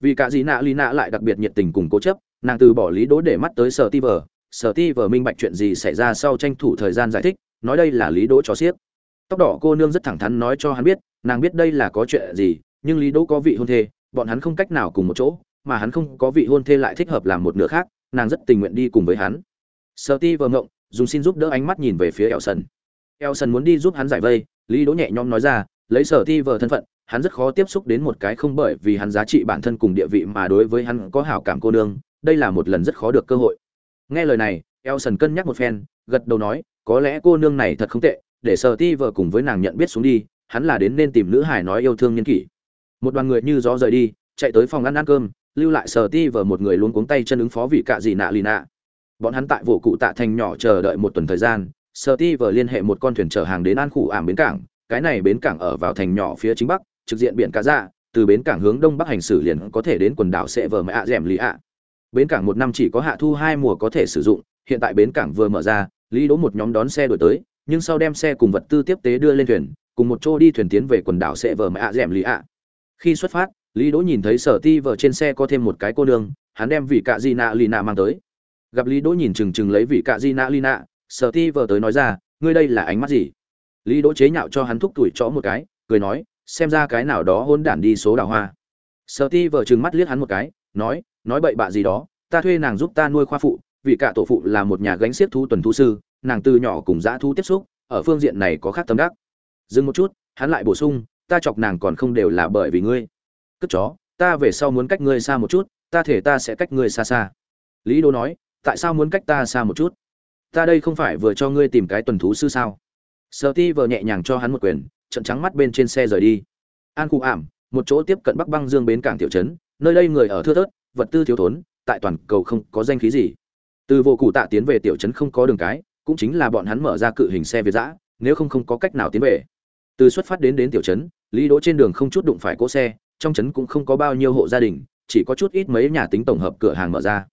Vì cả dĩ nạ lý nạ lại đặc biệt nhiệt tình cùng cố chấp nàng từ bỏ lý đỗ để mắt tới Steve, Steve minh bạch chuyện gì xảy ra sau tranh thủ thời gian giải thích nói đây là lý đỗ cho xiếc. Tóc đỏ cô nương rất thẳng thắn nói cho hắn biết nàng biết đây là có chuyện gì nhưng lý đỗ có vị hôn thê, bọn hắn không cách nào cùng một chỗ, mà hắn không có vị hôn thê lại thích hợp làm một nửa khác, nàng rất tình nguyện đi cùng với hắn. Sợ ti vờ ngộng dùng xin giúp đỡ ánh mắt nhìn về phía eo sần eo sần muốn đi giúp hắn giải vây, lý đỗ nhẹ nhõm nói ra, lấy sở ti vờ thân phận, hắn rất khó tiếp xúc đến một cái không bởi vì hắn giá trị bản thân cùng địa vị mà đối với hắn có hảo cảm cô nương, đây là một lần rất khó được cơ hội. Nghe lời này, elson cân nhắc một phen, gật đầu nói, có lẽ cô nương này thật không tệ, để sở ti vờ cùng với nàng nhận biết xuống đi, hắn là đến nên tìm nữ hải nói yêu thương nhân kỷ một đoàn người như gió rời đi, chạy tới phòng ăn ăn cơm, lưu lại sờ ti vờ một người luôn cuống tay chân ứng phó vị cạ gì nạ lì nạ. Bọn hắn tại vụ cụ tạ thành nhỏ chờ đợi một tuần thời gian sờ ti vờ liên hệ một con thuyền chở hàng đến an khủ ảm bến cảng, cái này bến cảng ở vào thành nhỏ phía chính bắc, trực diện biển cá dạ từ bến cảng hướng đông bắc hành xử liền có thể đến quần đảo sẽ vờ mẹ ạ dẻm lý ạ. Bến cảng một năm chỉ có hạ thu hai mùa có thể sử dụng, hiện tại bến cảng vừa mở ra, lý đỗ một nhóm đón xe đổi tới, nhưng sau đem xe cùng vật tư tiếp tế đưa lên thuyền, cùng một chỗ đi thuyền tiến về quần đảo sẽ vờ mẹ ạ dẻm lý ạ khi xuất phát, lý đỗ nhìn thấy sở ti vợ trên xe có thêm một cái cô nương, hắn đem vị cạ di nạ lina mang tới. Gặp lý đỗ nhìn chừng chừng lấy vị cạ di nạ lina sở ti vợ tới nói ra, ngươi đây là ánh mắt gì? Lý đỗ chế nhạo cho hắn thúc tuổi chó một cái, cười nói, xem ra cái nào đó hôn đản đi số đào hoa. Sở ti vợ trừng mắt liếc hắn một cái, nói nói bậy bạ gì đó, ta thuê nàng giúp ta nuôi khoa phụ vì cả tổ phụ là một nhà gánh xiếc thú tuần thú sư, nàng từ nhỏ cùng dã thú tiếp xúc, ở phương diện này có khác tâm đắc. Dừng một chút, hắn lại bổ sung ta chọc nàng còn không đều là bởi vì ngươi. Cất chó, ta về sau muốn cách ngươi xa một chút, ta thể ta sẽ cách ngươi xa xa. Lý đô nói, tại sao muốn cách ta xa một chút? Ta đây không phải vừa cho ngươi tìm cái tuần thú sư sao? Sợ ti vợ nhẹ nhàng cho hắn một quyền trận trắng mắt bên trên xe rời đi. An khu ảm, một chỗ tiếp cận bắc băng dương bến cảng tiểu trấn, nơi đây người ở thưa thớt, vật tư thiếu thốn, tại toàn cầu không có danh khí gì. Từ vô cụ tạ tiến về tiểu trấn không có đường cái, cũng chính là bọn hắn mở ra cự hình xe việt giã nếu không không có cách nào tiến về từ xuất phát đến đến tiểu trấn, lý đỗ trên đường không chút đụng phải cỗ xe, trong trấn cũng không có bao nhiêu hộ gia đình, chỉ có chút ít mấy nhà tính tổng hợp cửa hàng mở ra.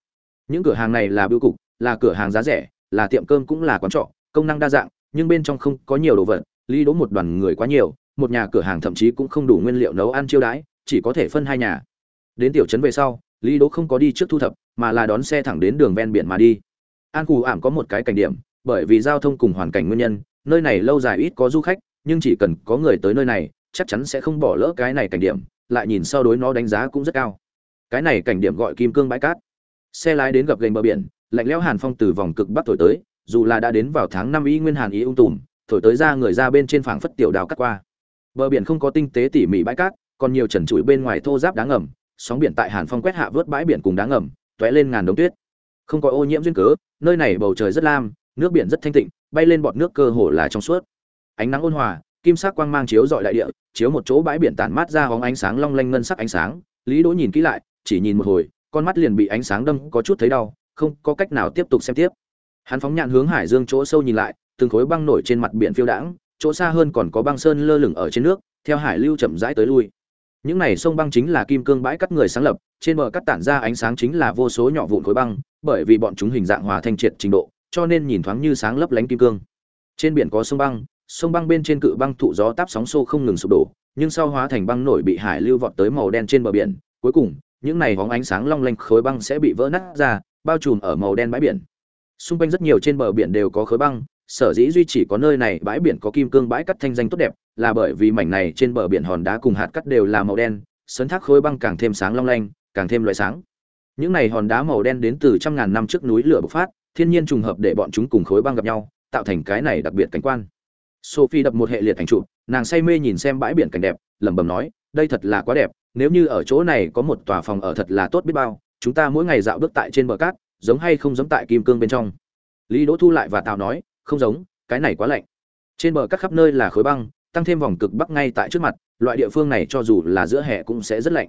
Những cửa hàng này là bưu cục, là cửa hàng giá rẻ, là tiệm cơm cũng là quán trọ, công năng đa dạng, nhưng bên trong không có nhiều đồ vật, lý đỗ một đoàn người quá nhiều, một nhà cửa hàng thậm chí cũng không đủ nguyên liệu nấu ăn chiêu đãi, chỉ có thể phân hai nhà. Đến tiểu trấn về sau, lý đỗ không có đi trước thu thập, mà là đón xe thẳng đến đường ven biển mà đi. An cù ảm có một cái cảnh điểm, bởi vì giao thông cùng hoàn cảnh nguyên nhân, nơi này lâu dài ít có du khách nhưng chỉ cần có người tới nơi này, chắc chắn sẽ không bỏ lỡ cái này cảnh điểm, lại nhìn sau đối nó đánh giá cũng rất cao. Cái này cảnh điểm gọi kim cương bãi cát. Xe lái đến gập gành bờ biển, lạnh lẽo hàn phong từ vòng cực bắc thổi tới, dù là đã đến vào tháng năm y nguyên hàn ý ung tùm, thổi tới ra người ra bên trên phảng phất tiểu đào cắt qua. Bờ biển không có tinh tế tỉ mỉ bãi cát, còn nhiều trần trụi bên ngoài thô giáp đá ngầm, sóng biển tại hàn phong quét hạ vớt bãi biển cùng đá ngầm, tóe lên ngàn đống tuyết. Không có ô nhiễm duyên cớ, nơi này bầu trời rất lam, nước biển rất thanh tịnh, bay lên bọt nước cơ hồ là trong suốt ánh nắng ôn hòa, kim sắc quang mang chiếu dọi đại địa, chiếu một chỗ bãi biển tản mát ra hóng ánh sáng long lanh ngân sắc ánh sáng. Lý đỗ nhìn kỹ lại, chỉ nhìn một hồi, con mắt liền bị ánh sáng đâm có chút thấy đau, không có cách nào tiếp tục xem tiếp. Hắn phóng nhạn hướng hải dương chỗ sâu nhìn lại, từng khối băng nổi trên mặt biển phiêu đãng, chỗ xa hơn còn có băng sơn lơ lửng ở trên nước, theo hải lưu chậm rãi tới lui. Những này sông băng chính là kim cương bãi cắt người sáng lập, trên bờ cắt tản ra ánh sáng chính là vô số nhỏ vụn khối băng, bởi vì bọn chúng hình dạng hòa thanh triệt trình độ, cho nên nhìn thoáng như sáng lấp lánh kim cương. Trên biển có sông băng sông băng bên trên cự băng thụ gió táp sóng xô không ngừng sụp đổ, nhưng sau hóa thành băng nổi bị hải lưu vọt tới màu đen trên bờ biển, cuối cùng, những này hóng ánh sáng long lanh khối băng sẽ bị vỡ nát ra, bao trùm ở màu đen bãi biển. Xung quanh rất nhiều trên bờ biển đều có khối băng, sở dĩ duy chỉ có nơi này bãi biển có kim cương bãi cắt thanh danh tốt đẹp, là bởi vì mảnh này trên bờ biển hòn đá cùng hạt cắt đều là màu đen, sấn thác khối băng càng thêm sáng long lanh, càng thêm loại sáng. Những này hòn đá màu đen đến từ trăm ngàn năm trước núi lửa bộc phát, thiên nhiên trùng hợp để bọn chúng cùng khối băng gặp nhau, tạo thành cái này đặc biệt cảnh quan sophie đập một hệ liệt ảnh trụ nàng say mê nhìn xem bãi biển cảnh đẹp, lẩm bẩm nói, đây thật là quá đẹp, nếu như ở chỗ này có một tòa phòng ở thật là tốt biết bao, chúng ta mỗi ngày dạo bước tại trên bờ cát, giống hay không giống tại kim cương bên trong. Lý đỗ thu lại và tào nói, không giống, cái này quá lạnh. Trên bờ cát khắp nơi là khối băng, tăng thêm vòng cực bắc ngay tại trước mặt, loại địa phương này cho dù là giữa hè cũng sẽ rất lạnh.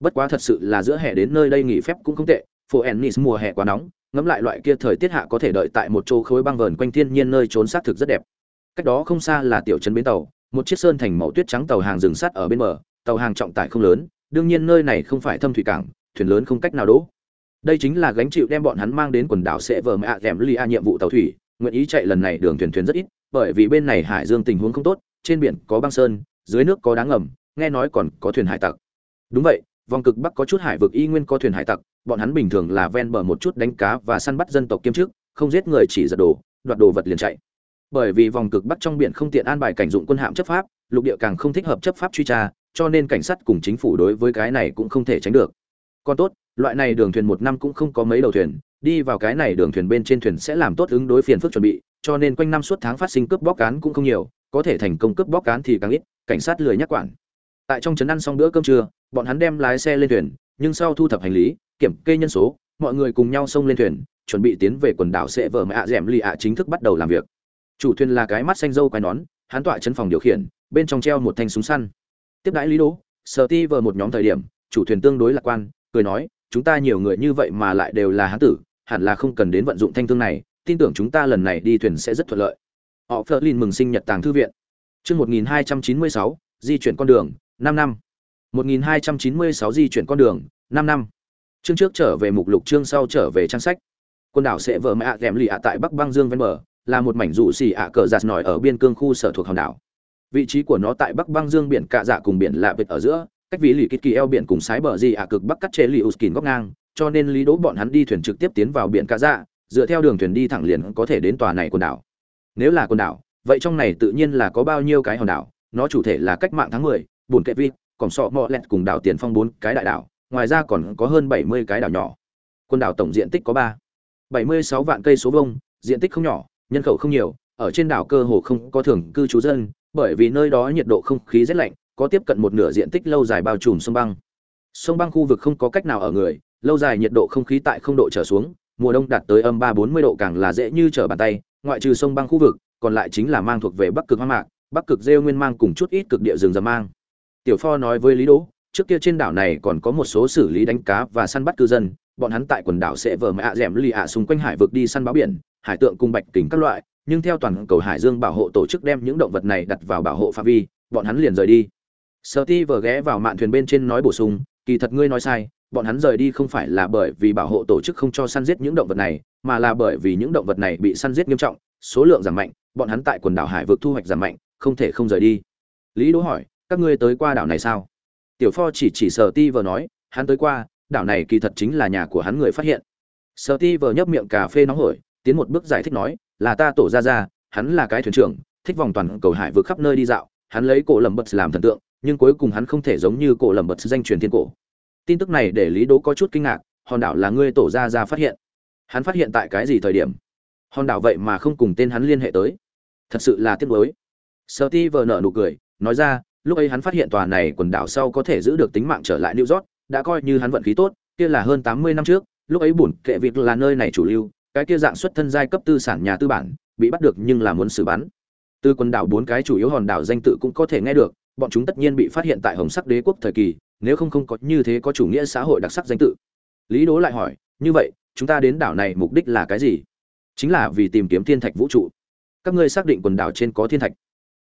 Bất quá thật sự là giữa hè đến nơi đây nghỉ phép cũng không tệ, phố ennis mùa hè quá nóng, ngẫm lại loại kia thời tiết hạ có thể đợi tại một chỗ khối băng vờn quanh thiên nhiên nơi trốn sát thực rất đẹp cách đó không xa là tiểu trấn bến tàu, một chiếc sơn thành màu tuyết trắng tàu hàng dừng sắt ở bên bờ, tàu hàng trọng tải không lớn, đương nhiên nơi này không phải thâm thủy cảng, thuyền lớn không cách nào đỗ. Đây chính là gánh chịu đem bọn hắn mang đến quần đảo sẽ vờ mạ kèm lia nhiệm vụ tàu thủy, nguyện ý chạy lần này đường thuyền thuyền rất ít, bởi vì bên này hải dương tình huống không tốt, trên biển có băng sơn, dưới nước có đá ngầm, nghe nói còn có thuyền hải tặc. Đúng vậy, vòng cực bắc có chút hải vực y nguyên có thuyền hải tặc, bọn hắn bình thường là ven bờ một chút đánh cá và săn bắt dân tộc kiêm trước không giết người chỉ giật đồ, đoạt đồ vật liền chạy bởi vì vòng cực bắc trong biển không tiện an bài cảnh dụng quân hạm chấp pháp, lục địa càng không thích hợp chấp pháp truy tra, cho nên cảnh sát cùng chính phủ đối với cái này cũng không thể tránh được. Còn tốt, loại này đường thuyền một năm cũng không có mấy đầu thuyền, đi vào cái này đường thuyền bên trên thuyền sẽ làm tốt ứng đối phiền phức chuẩn bị, cho nên quanh năm suốt tháng phát sinh cướp bóc cán cũng không nhiều, có thể thành công cướp bóc cán thì càng ít, cảnh sát lười nhắc quản. Tại trong trấn ăn xong bữa cơm trưa, bọn hắn đem lái xe lên thuyền, nhưng sau thu thập hành lý, kiểm kê nhân số, mọi người cùng nhau xông lên thuyền, chuẩn bị tiến về quần đảo sẽ vợ mẹ ạ dẻm lì ạ chính thức bắt đầu làm việc chủ thuyền là cái mắt xanh dâu quai nón hắn tọa chân phòng điều khiển bên trong treo một thanh súng săn. Tiếp đãi lý đỗ sở ti vờ một nhóm thời điểm chủ thuyền tương đối lạc quan cười nói chúng ta nhiều người như vậy mà lại đều là hán tử hẳn là không cần đến vận dụng thanh thương này tin tưởng chúng ta lần này đi thuyền sẽ rất thuận lợi. Họ phớt lên mừng sinh nhật tàng thư viện. Chương 1296, di chuyển con đường 5 năm. 1296 di chuyển con đường 5 năm. Chương trước trở về mục lục chương sau trở về trang sách. Quần đảo sẽ vợ mẹ ạ ghém lì ạ tại bắc băng dương ven bờ là một mảnh rủ xì ạ cờ giạt nổi ở biên cương khu sở thuộc hòn đảo. Vị trí của nó tại bắc băng dương biển cạ dạ cùng biển lạ vệt ở giữa cách ví lì kít kỳ eo biển cùng sái bờ gì ạ cực bắc cắt chế lì uskin góc ngang cho nên lý đỗ bọn hắn đi thuyền trực tiếp tiến vào biển cạ dạ dựa theo đường thuyền đi thẳng liền có thể đến tòa này quần đảo. Nếu là quần đảo vậy trong này tự nhiên là có bao nhiêu cái hòn đảo nó chủ thể là cách mạng tháng 10, bùn kệ vịt còn sọ mọ lẹt cùng đảo tiền phong bốn cái đại đảo ngoài ra còn có hơn 70 cái đảo nhỏ. Quần đảo tổng diện tích có ba. 76 vạn cây số vuông diện tích không nhỏ nhân khẩu không nhiều, ở trên đảo cơ hồ không có thường cư trú dân, bởi vì nơi đó nhiệt độ không khí rất lạnh, có tiếp cận một nửa diện tích lâu dài bao trùm sông băng. Sông băng khu vực không có cách nào ở người, lâu dài nhiệt độ không khí tại không độ trở xuống, mùa đông đạt tới âm ba bốn mươi độ càng là dễ như trở bàn tay, ngoại trừ sông băng khu vực, còn lại chính là mang thuộc về bắc cực hoang mạc, bắc cực rêu nguyên mang cùng chút ít cực địa rừng rậm mang. Tiểu pho nói với lý đỗ, trước kia trên đảo này còn có một số xử lý đánh cá và săn bắt cư dân, bọn hắn tại quần đảo sẽ vờ mẹ ạ d lì ạ xung quanh hải vực đi săn báo biển hải tượng cùng bạch kính các loại, nhưng theo toàn cầu hải dương bảo hộ tổ chức đem những động vật này đặt vào bảo hộ phạm vi, bọn hắn liền rời đi. Sơ ti vừa ghé vào mạn thuyền bên trên nói bổ sung, kỳ thật ngươi nói sai, bọn hắn rời đi không phải là bởi vì bảo hộ tổ chức không cho săn giết những động vật này, mà là bởi vì những động vật này bị săn giết nghiêm trọng, số lượng giảm mạnh, bọn hắn tại quần đảo hải vực thu hoạch giảm mạnh, không thể không rời đi. Lý đỗ hỏi, các ngươi tới qua đảo này sao? Tiểu pho chỉ chỉ sở ti vừa nói, hắn tới qua, đảo này kỳ thật chính là nhà của hắn người phát hiện. Sở ti vừa nhấp miệng cà phê nóng hổi tiến một bước giải thích nói, là ta tổ ra ra hắn là cái thuyền trưởng, thích vòng toàn cầu hải vực khắp nơi đi dạo, hắn lấy cổ lầm bật làm thần tượng, nhưng cuối cùng hắn không thể giống như cổ lầm bật danh truyền thiên cổ. Tin tức này để lý đỗ có chút kinh ngạc, hòn đảo là ngươi tổ ra ra phát hiện. Hắn phát hiện tại cái gì thời điểm? Hòn đảo vậy mà không cùng tên hắn liên hệ tới. Thật sự là tiếc nuối. Sợ ti vờ nở nụ cười, nói ra, lúc ấy hắn phát hiện tòa này quần đảo sau có thể giữ được tính mạng trở lại new york, đã coi như hắn vận khí tốt, kia là hơn tám mươi năm trước, lúc ấy bùn kệ việc là nơi này chủ lưu cái kia dạng xuất thân giai cấp tư sản nhà tư bản, bị bắt được nhưng là muốn xử bắn. Từ quần đảo bốn cái chủ yếu hòn đảo danh tự cũng có thể nghe được, bọn chúng tất nhiên bị phát hiện tại hồng sắc đế quốc thời kỳ, nếu không không có như thế có chủ nghĩa xã hội đặc sắc danh tự. Lý đố lại hỏi, như vậy, chúng ta đến đảo này mục đích là cái gì? Chính là vì tìm kiếm thiên thạch vũ trụ. Các ngươi xác định quần đảo trên có thiên thạch.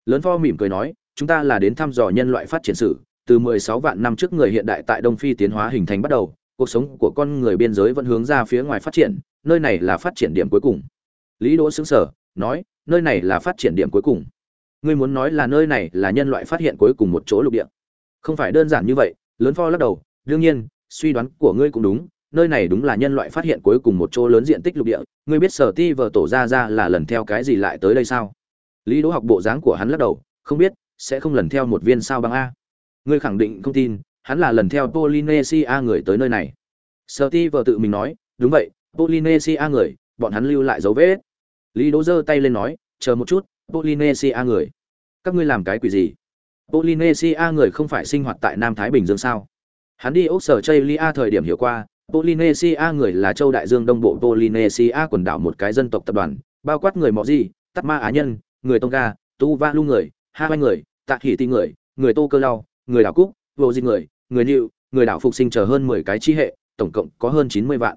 Lớn pho mỉm cười nói, chúng ta là đến thăm dò nhân loại phát triển sử, từ 16 vạn năm trước người hiện đại tại đông phi tiến hóa hình thành bắt đầu, cuộc sống của con người biên giới vẫn hướng ra phía ngoài phát triển nơi này là phát triển điểm cuối cùng. Lý đỗ xứng sở nói, nơi này là phát triển điểm cuối cùng. Ngươi muốn nói là nơi này là nhân loại phát hiện cuối cùng một chỗ lục địa. Không phải đơn giản như vậy, lớn pho lắc đầu, đương nhiên, suy đoán của ngươi cũng đúng, nơi này đúng là nhân loại phát hiện cuối cùng một chỗ lớn diện tích lục địa. Ngươi biết sở ti vờ tổ ra ra là lần theo cái gì lại tới đây sao? Lý đỗ học bộ dáng của hắn lắc đầu, không biết, sẽ không lần theo một viên sao băng a. Ngươi khẳng định không tin, hắn là lần theo polynesia người tới nơi này. Sở ti vờ tự mình nói, đúng vậy polynesia người, bọn hắn lưu lại dấu vết. Lý đỗ giơ tay lên nói, chờ một chút, polynesia người. Các ngươi làm cái quỷ gì? Polynesia người không phải sinh hoạt tại nam thái bình dương sao? Hắn đi ốc sở chây thời điểm hiểu qua, polynesia người là châu đại dương đông bộ polynesia quần đảo một cái dân tộc tập đoàn, bao quát người mọ gì tắt ma á nhân, người tonga, tu va lu người hai người, tạ hỉ ti người người tô cơ lau, người đảo cúc, vô di người người nịu người đảo phục sinh chờ hơn mười cái chi hệ, tổng cộng có hơn chín mươi vạn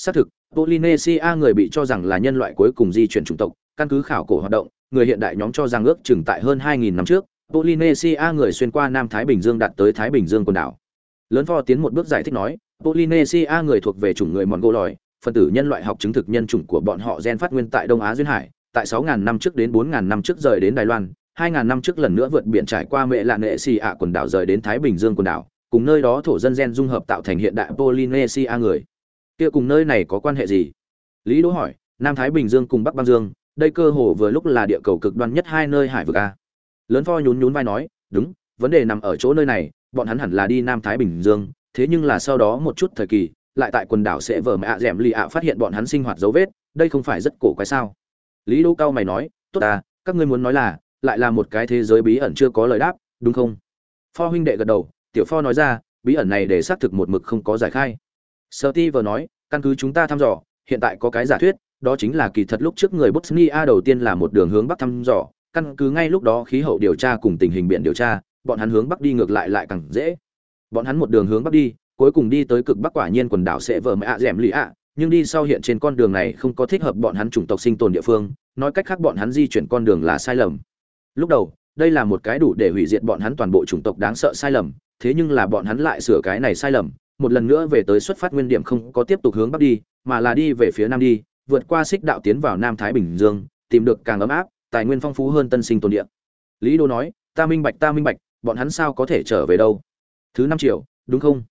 xác thực, polynesia người bị cho rằng là nhân loại cuối cùng di chuyển chủng tộc, căn cứ khảo cổ hoạt động, người hiện đại nhóm cho rằng ước chừng tại hơn 2.000 năm trước, polynesia người xuyên qua nam thái bình dương đạt tới thái bình dương quần đảo. Lớn pho tiến một bước giải thích nói, polynesia người thuộc về chủng người mòn gỗ lòi phân tử nhân loại học chứng thực nhân chủng của bọn họ gen phát nguyên tại đông á duyên hải, tại 6.000 năm trước đến 4.000 năm trước rời đến đài loan 2.000 năm trước lần nữa vượt biển trải qua mẹ lạ nệ xì ạ quần đảo rời đến thái bình dương quần đảo, cùng nơi đó thổ dân gen dung hợp tạo thành hiện đại polynesia người kia cùng nơi này có quan hệ gì? Lý đỗ hỏi, nam thái bình dương cùng bắc băng dương, đây cơ hồ vừa lúc là địa cầu cực đoan nhất hai nơi hải vực a. Lớn pho nhún nhún vai nói, đúng, vấn đề nằm ở chỗ nơi này, bọn hắn hẳn là đi nam thái bình dương, thế nhưng là sau đó một chút thời kỳ, lại tại quần đảo sẽ vờ mạ d ẻ m lì ạ phát hiện bọn hắn sinh hoạt dấu vết, đây không phải rất cổ quái sao? Lý đỗ cao mày nói, tốt à các ngươi muốn nói là, lại là một cái thế giới bí ẩn chưa có lời đáp, đúng không? Pho huynh đệ gật đầu, tiểu pho nói ra, bí ẩn này để xác thực một mực không có giải khai. Sở Ti vừa nói, căn cứ chúng ta thăm dò, hiện tại có cái giả thuyết, đó chính là kỳ thật lúc trước người Bosnia đầu tiên là một đường hướng bắc thăm dò, căn cứ ngay lúc đó khí hậu điều tra cùng tình hình biển điều tra, bọn hắn hướng bắc đi ngược lại lại càng dễ. Bọn hắn một đường hướng bắc đi, cuối cùng đi tới cực bắc quả nhiên quần đảo sẽ vờ mẹ dẻm lì ạ, nhưng đi sau hiện trên con đường này không có thích hợp bọn hắn chủng tộc sinh tồn địa phương, nói cách khác bọn hắn di chuyển con đường là sai lầm. Lúc đầu, đây là một cái đủ để hủy diệt bọn hắn toàn bộ chủng tộc đáng sợ sai lầm, thế nhưng là bọn hắn lại sửa cái này sai lầm, một lần nữa về tới xuất phát nguyên điểm không có tiếp tục hướng bắc đi, mà là đi về phía nam đi, vượt qua xích đạo tiến vào Nam Thái Bình Dương, tìm được càng ấm áp, tài nguyên phong phú hơn tân sinh tồn địa. Lý Đô nói, ta minh bạch ta minh bạch, bọn hắn sao có thể trở về đâu? Thứ năm triệu, đúng không?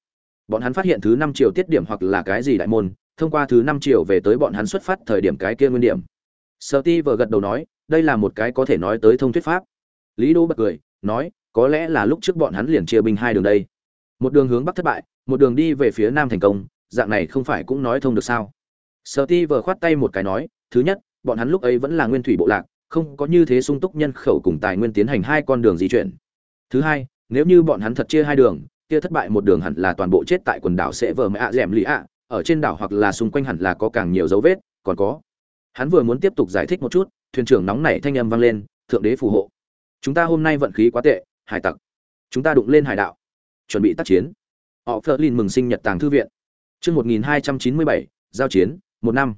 Bọn hắn phát hiện thứ năm triệu tiết điểm hoặc là cái gì đại môn, thông qua thứ năm triệu về tới bọn hắn xuất phát thời điểm cái kia nguyên điểm. Steve gật đầu nói, đây là một cái có thể nói tới thông thuyết pháp. Lý Đô bật cười, nói, có lẽ là lúc trước bọn hắn liền chia binh hai đường đây. Một đường hướng bắc thất bại, một đường đi về phía nam thành công, dạng này không phải cũng nói thông được sao? Sợ ti vờ khoát tay một cái nói, thứ nhất, bọn hắn lúc ấy vẫn là nguyên thủy bộ lạc, không có như thế sung túc nhân khẩu cùng tài nguyên tiến hành hai con đường di chuyển. Thứ hai, nếu như bọn hắn thật chia hai đường, kia thất bại một đường hẳn là toàn bộ chết tại quần đảo sẽ vờ mẹ ạ dẻm lì ạ, ở trên đảo hoặc là xung quanh hẳn là có càng nhiều dấu vết, còn có. Hắn vừa muốn tiếp tục giải thích một chút, thuyền trưởng nóng nảy thanh âm vang lên, thượng đế phù hộ. Chúng ta hôm nay vận khí quá tệ, hải tặc. Chúng ta đụng lên hải đạo. Chuẩn bị tác chiến họ phơ lin mừng sinh nhật tàng thư viện. Chương một nghìn hai trăm chín mươi bảy, giao chiến, một năm.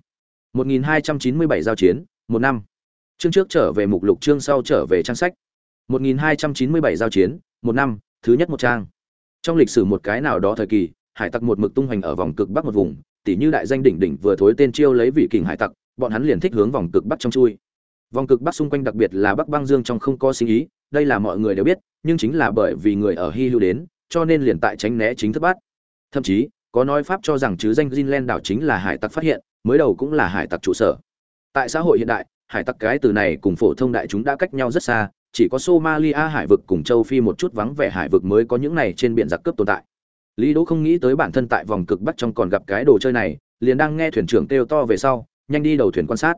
một nghìn hai trăm chín mươi bảy giao chiến, một năm. Chương trước trở về mục lục, chương sau trở về trang sách. một nghìn hai trăm chín mươi bảy giao chiến, một năm, thứ nhất một trang. Trong lịch sử một cái nào đó thời kỳ, hải tặc một mực tung hoành ở vòng cực bắc một vùng tỷ như đại danh đỉnh đỉnh vừa thối tên chiêu lấy vị kình hải tặc, bọn hắn liền thích hướng vòng cực bắc trong chui. Vòng cực bắc xung quanh đặc biệt là bắc băng dương trong không có sinh ý, đây là mọi người đều biết, nhưng chính là bởi vì người ở hy lưu đến cho nên liền tại tránh né chính thức bắt. Thậm chí, có nói pháp cho rằng chứ danh Greenland đảo chính là hải tặc phát hiện, mới đầu cũng là hải tặc trụ sở. Tại xã hội hiện đại, hải tặc cái từ này cùng phổ thông đại chúng đã cách nhau rất xa, chỉ có Somalia hải vực cùng châu Phi một chút vắng vẻ hải vực mới có những này trên biển giặc cướp tồn tại. Lý Đỗ không nghĩ tới bản thân tại vòng cực bắc trong còn gặp cái đồ chơi này, liền đang nghe thuyền trưởng kêu to về sau, nhanh đi đầu thuyền quan sát.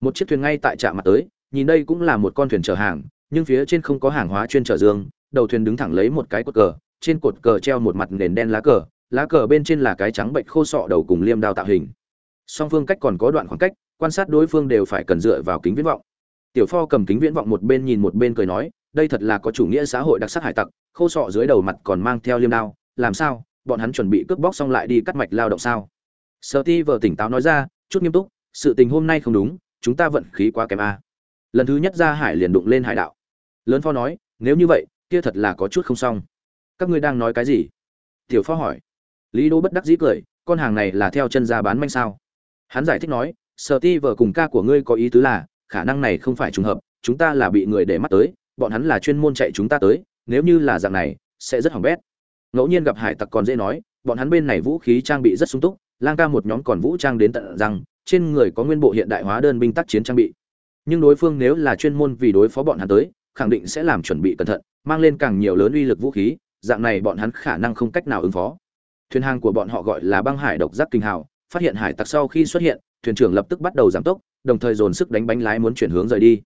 Một chiếc thuyền ngay tại trạm mặt tới, nhìn đây cũng là một con thuyền chở hàng, nhưng phía trên không có hàng hóa chuyên chở dương, đầu thuyền đứng thẳng lấy một cái cột cờ, trên cột cờ treo một mặt nền đen lá cờ lá cờ bên trên là cái trắng bệnh khô sọ đầu cùng liêm đao tạo hình. Song phương cách còn có đoạn khoảng cách, quan sát đối phương đều phải cần dựa vào kính viễn vọng. Tiểu pho cầm kính viễn vọng một bên nhìn một bên cười nói, đây thật là có chủ nghĩa xã hội đặc sắc hải tặc, khô sọ dưới đầu mặt còn mang theo liêm đao, làm sao, bọn hắn chuẩn bị cướp bóc xong lại đi cắt mạch lao động sao? Sợ ti vợ tỉnh táo nói ra, chút nghiêm túc, sự tình hôm nay không đúng, chúng ta vận khí quá kém a. Lần thứ nhất ra hải liền đụng lên hải đạo. Lớn pho nói, nếu như vậy, kia thật là có chút không xong các ngươi đang nói cái gì? Tiểu phó hỏi. Lý đỗ bất đắc dĩ cười con hàng này là theo chân ra bán manh sao? Hắn giải thích nói sở ti vợ cùng ca của ngươi có ý tứ là khả năng này không phải trùng hợp chúng ta là bị người để mắt tới bọn hắn là chuyên môn chạy chúng ta tới nếu như là dạng này sẽ rất hỏng bét. Ngẫu nhiên gặp hải tặc còn dễ nói bọn hắn bên này vũ khí trang bị rất sung túc lang ca một nhóm còn vũ trang đến tận rằng, trên người có nguyên bộ hiện đại hóa đơn binh tác chiến trang bị. Nhưng đối phương nếu là chuyên môn vì đối phó bọn hắn tới khẳng định sẽ làm chuẩn bị cẩn thận mang lên càng nhiều lớn uy lực vũ khí dạng này bọn hắn khả năng không cách nào ứng phó. Thuyền hàng của bọn họ gọi là băng hải độc giác kinh hào, phát hiện hải tặc sau khi xuất hiện, thuyền trưởng lập tức bắt đầu giảm tốc, đồng thời dồn sức đánh bánh lái muốn chuyển hướng rời đi.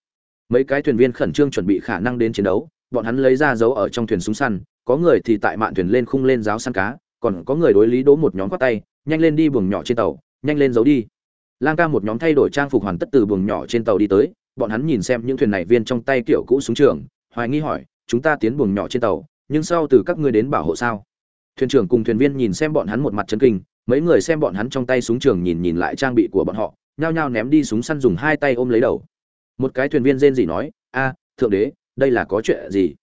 Mấy cái thuyền viên khẩn trương chuẩn bị khả năng đến chiến đấu, bọn hắn lấy ra dấu ở trong thuyền súng săn, có người thì tại mạn thuyền lên khung lên giáo săn cá, còn có người đối lý đỗ một nhóm quát tay, nhanh lên đi buồng nhỏ trên tàu, nhanh lên giấu đi. Lang ca một nhóm thay đổi trang phục hoàn tất từ buồng nhỏ trên tàu đi tới, bọn hắn nhìn xem những thuyền này viên trong tay kiểu cũ súng trường, hoài nghi hỏi, chúng ta tiến buồng nhỏ trên tàu nhưng sau từ các ngươi đến bảo hộ sao? Thuyền trưởng cùng thuyền viên nhìn xem bọn hắn một mặt chân kinh, mấy người xem bọn hắn trong tay súng trường nhìn nhìn lại trang bị của bọn họ, nhao nhao ném đi súng săn dùng hai tay ôm lấy đầu. Một cái thuyền viên rên gì nói, a, thượng đế, đây là có chuyện gì?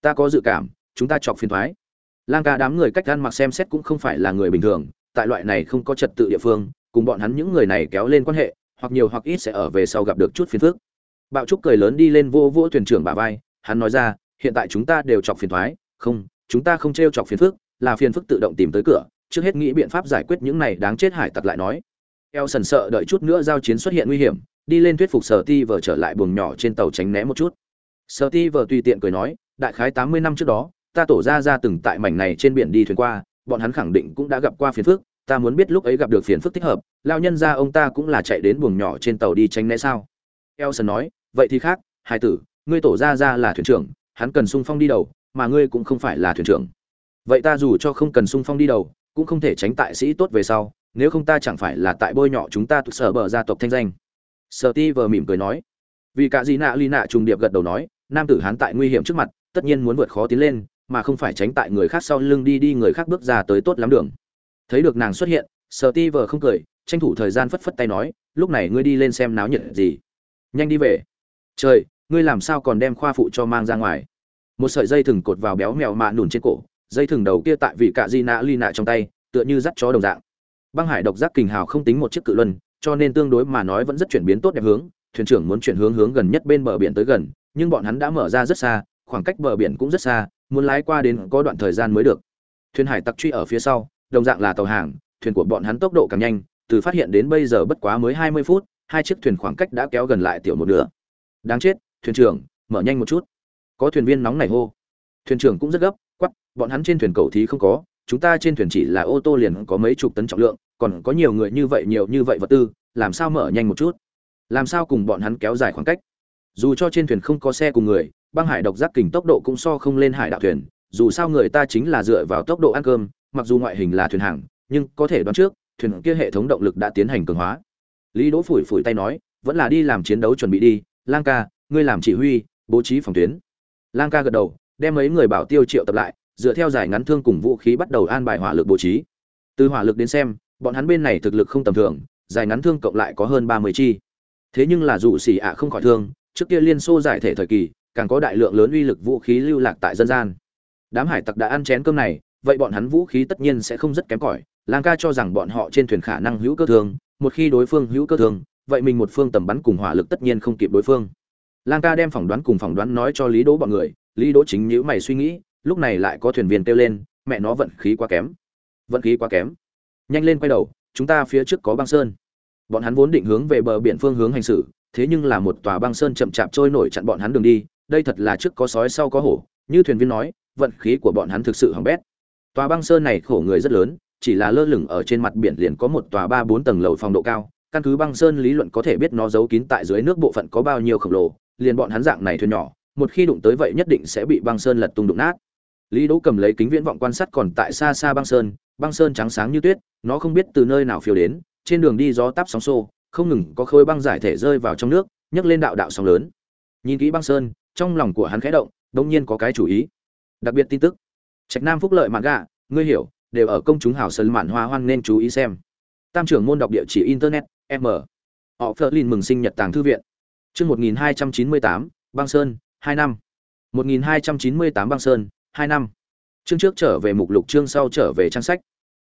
Ta có dự cảm, chúng ta chọc phiền thoái. Lang ca đám người cách ăn mặc xem xét cũng không phải là người bình thường, tại loại này không có trật tự địa phương, cùng bọn hắn những người này kéo lên quan hệ, hoặc nhiều hoặc ít sẽ ở về sau gặp được chút phiền phức. Bạo trúc cười lớn đi lên vô vô thuyền trưởng bà vai, hắn nói ra, hiện tại chúng ta đều chọc phiền thoái không, chúng ta không t r e o chọc phiền phức, là phiền phức tự động tìm tới cửa, trước hết nghĩ biện pháp giải quyết những này đáng chết hải tặc lại nói. Eo sần sợ đợi chút nữa giao chiến xuất hiện nguy hiểm, đi lên thuyết phục sở ti vờ trở lại buồng nhỏ trên tàu tránh né một chút. Sở ti vờ tùy tiện cười nói, đại khái tám mươi năm trước đó, ta tổ ra ra từng tại mảnh này trên biển đi thuyền qua, bọn hắn khẳng định cũng đã gặp qua phiền phức, ta muốn biết lúc ấy gặp được phiền phức thích hợp lao nhân ra ông ta cũng là chạy đến buồng nhỏ trên tàu đi tránh né sao? Elson nói, vậy thì khác hai tử, ngươi tổ ra ra là thuyền trưởng, hắn cần sung phong đi đầu mà ngươi cũng không phải là thuyền trưởng. Vậy ta dù cho không cần sung phong đi đầu, cũng không thể tránh tại sĩ tốt về sau, nếu không ta chẳng phải là tại bôi nhọ chúng ta tụ sở bờ gia tộc thanh danh. Sợ ti vờ mỉm cười nói. Vì cả gì nạ ly nạ trùng điệp gật đầu nói, nam tử hán tại nguy hiểm trước mặt, tất nhiên muốn vượt khó tiến lên, mà không phải tránh tại người khác sau lưng đi đi người khác bước ra tới tốt lắm đường. Thấy được nàng xuất hiện sợ ti vờ không cười, tranh thủ thời gian phất phất tay nói, lúc này ngươi đi lên xem náo nhiệt gì. Nhanh đi về. Trời, ngươi làm sao còn đem khoa phụ cho mang ra ngoài? Một sợi dây thừng cột vào béo mèo mạ nùn trên cổ, dây thừng đầu kia tại vị cạ di nạ ly nạ trong tay, tựa như dắt chó đồng dạng. Băng hải độc giác kình hào không tính một chiếc cự luân, cho nên tương đối mà nói vẫn rất chuyển biến tốt đẹp hướng, thuyền trưởng muốn chuyển hướng hướng gần nhất bên bờ biển tới gần, nhưng bọn hắn đã mở ra rất xa, khoảng cách bờ biển cũng rất xa, muốn lái qua đến có đoạn thời gian mới được. Thuyền hải tặc truy ở phía sau, đồng dạng là tàu hàng, thuyền của bọn hắn tốc độ càng nhanh, từ phát hiện đến bây giờ bất quá mới hai mươi phút, hai chiếc thuyền khoảng cách đã kéo gần lại tiểu một nửa. Đáng chết, thuyền trưởng, mở nhanh một chút có thuyền viên nóng này hô. Thuyền trưởng cũng rất gấp quắp bọn hắn trên thuyền cầu thí không có, chúng ta trên thuyền chỉ là ô tô liền có mấy chục tấn trọng lượng, còn có nhiều người như vậy, nhiều như vậy vật tư, làm sao mở nhanh một chút? Làm sao cùng bọn hắn kéo dài khoảng cách? Dù cho trên thuyền không có xe cùng người, băng hải độc giác kình tốc độ cũng so không lên hải đạo thuyền, dù sao người ta chính là dựa vào tốc độ ăn cơm, mặc dù ngoại hình là thuyền hàng, nhưng có thể đoán trước, thuyền kia hệ thống động lực đã tiến hành cường hóa. Lý đỗ phủi phủi tay nói, vẫn là đi làm chiến đấu chuẩn bị đi, lang ca, ngươi làm chỉ huy, bố trí phòng tuyến lang ca gật đầu, đem mấy người bảo tiêu triệu tập lại, dựa theo giải ngắn thương cùng vũ khí bắt đầu an bài hỏa lực bố trí. Từ hỏa lực đến xem, bọn hắn bên này thực lực không tầm thường, giải ngắn thương cộng lại có hơn ba mươi chi. Thế nhưng là dù xỉ ạ không khỏi thương, trước kia liên xô giải thể thời kỳ, càng có đại lượng lớn uy lực vũ khí lưu lạc tại dân gian. Đám hải tặc đã ăn chén cơm này, vậy bọn hắn vũ khí tất nhiên sẽ không rất kém cỏi. Lang ca cho rằng bọn họ trên thuyền khả năng hữu cơ thương, một khi đối phương hữu cơ thương, vậy mình một phương tầm bắn cùng hỏa lực tất nhiên không kịp đối phương lang ca đem phỏng đoán cùng phỏng đoán nói cho lý đỗ bọn người, lý đỗ chính nhữ mày suy nghĩ, lúc này lại có thuyền viên kêu lên, mẹ nó, vận khí quá kém. Vận khí quá kém? Nhanh lên quay đầu, chúng ta phía trước có băng sơn. Bọn hắn vốn định hướng về bờ biển phương hướng hành xử, thế nhưng là một tòa băng sơn chậm chạp trôi nổi chặn bọn hắn đường đi, đây thật là trước có sói sau có hổ, như thuyền viên nói, vận khí của bọn hắn thực sự hỏng bét. Tòa băng sơn này khổ người rất lớn, chỉ là lơ lửng ở trên mặt biển liền có một tòa ba bốn tầng lầu phòng độ cao, căn cứ băng sơn lý luận có thể biết nó giấu kín tại dưới nước bộ phận có bao nhiêu khổng lồ liền bọn hắn dạng này thuyền nhỏ, một khi đụng tới vậy nhất định sẽ bị băng sơn lật tung đụng nát. Lý đỗ cầm lấy kính viễn vọng quan sát còn tại xa xa băng sơn băng sơn trắng sáng như tuyết, nó không biết từ nơi nào phiêu đến, trên đường đi gió táp sóng xô, không ngừng có khối băng giải thể rơi vào trong nước, nhấc lên đạo đạo sóng lớn. Nhìn kỹ băng sơn, trong lòng của hắn khẽ động đông nhiên có cái chủ ý. Đặc biệt tin tức. Trạch nam phúc lợi mạn gạ, ngươi hiểu, đều ở công chúng hào sơn mạn hoa hoan nên chú ý xem. Tam trưởng môn đọc địa chỉ internet, m. Họ phớt lên mừng sinh nhật tàng thư viện chương một nghìn hai trăm chín mươi tám, băng sơn, hai năm. một nghìn hai trăm chín mươi tám băng sơn, hai năm. Chương trước trở về mục lục, chương sau trở về trang sách.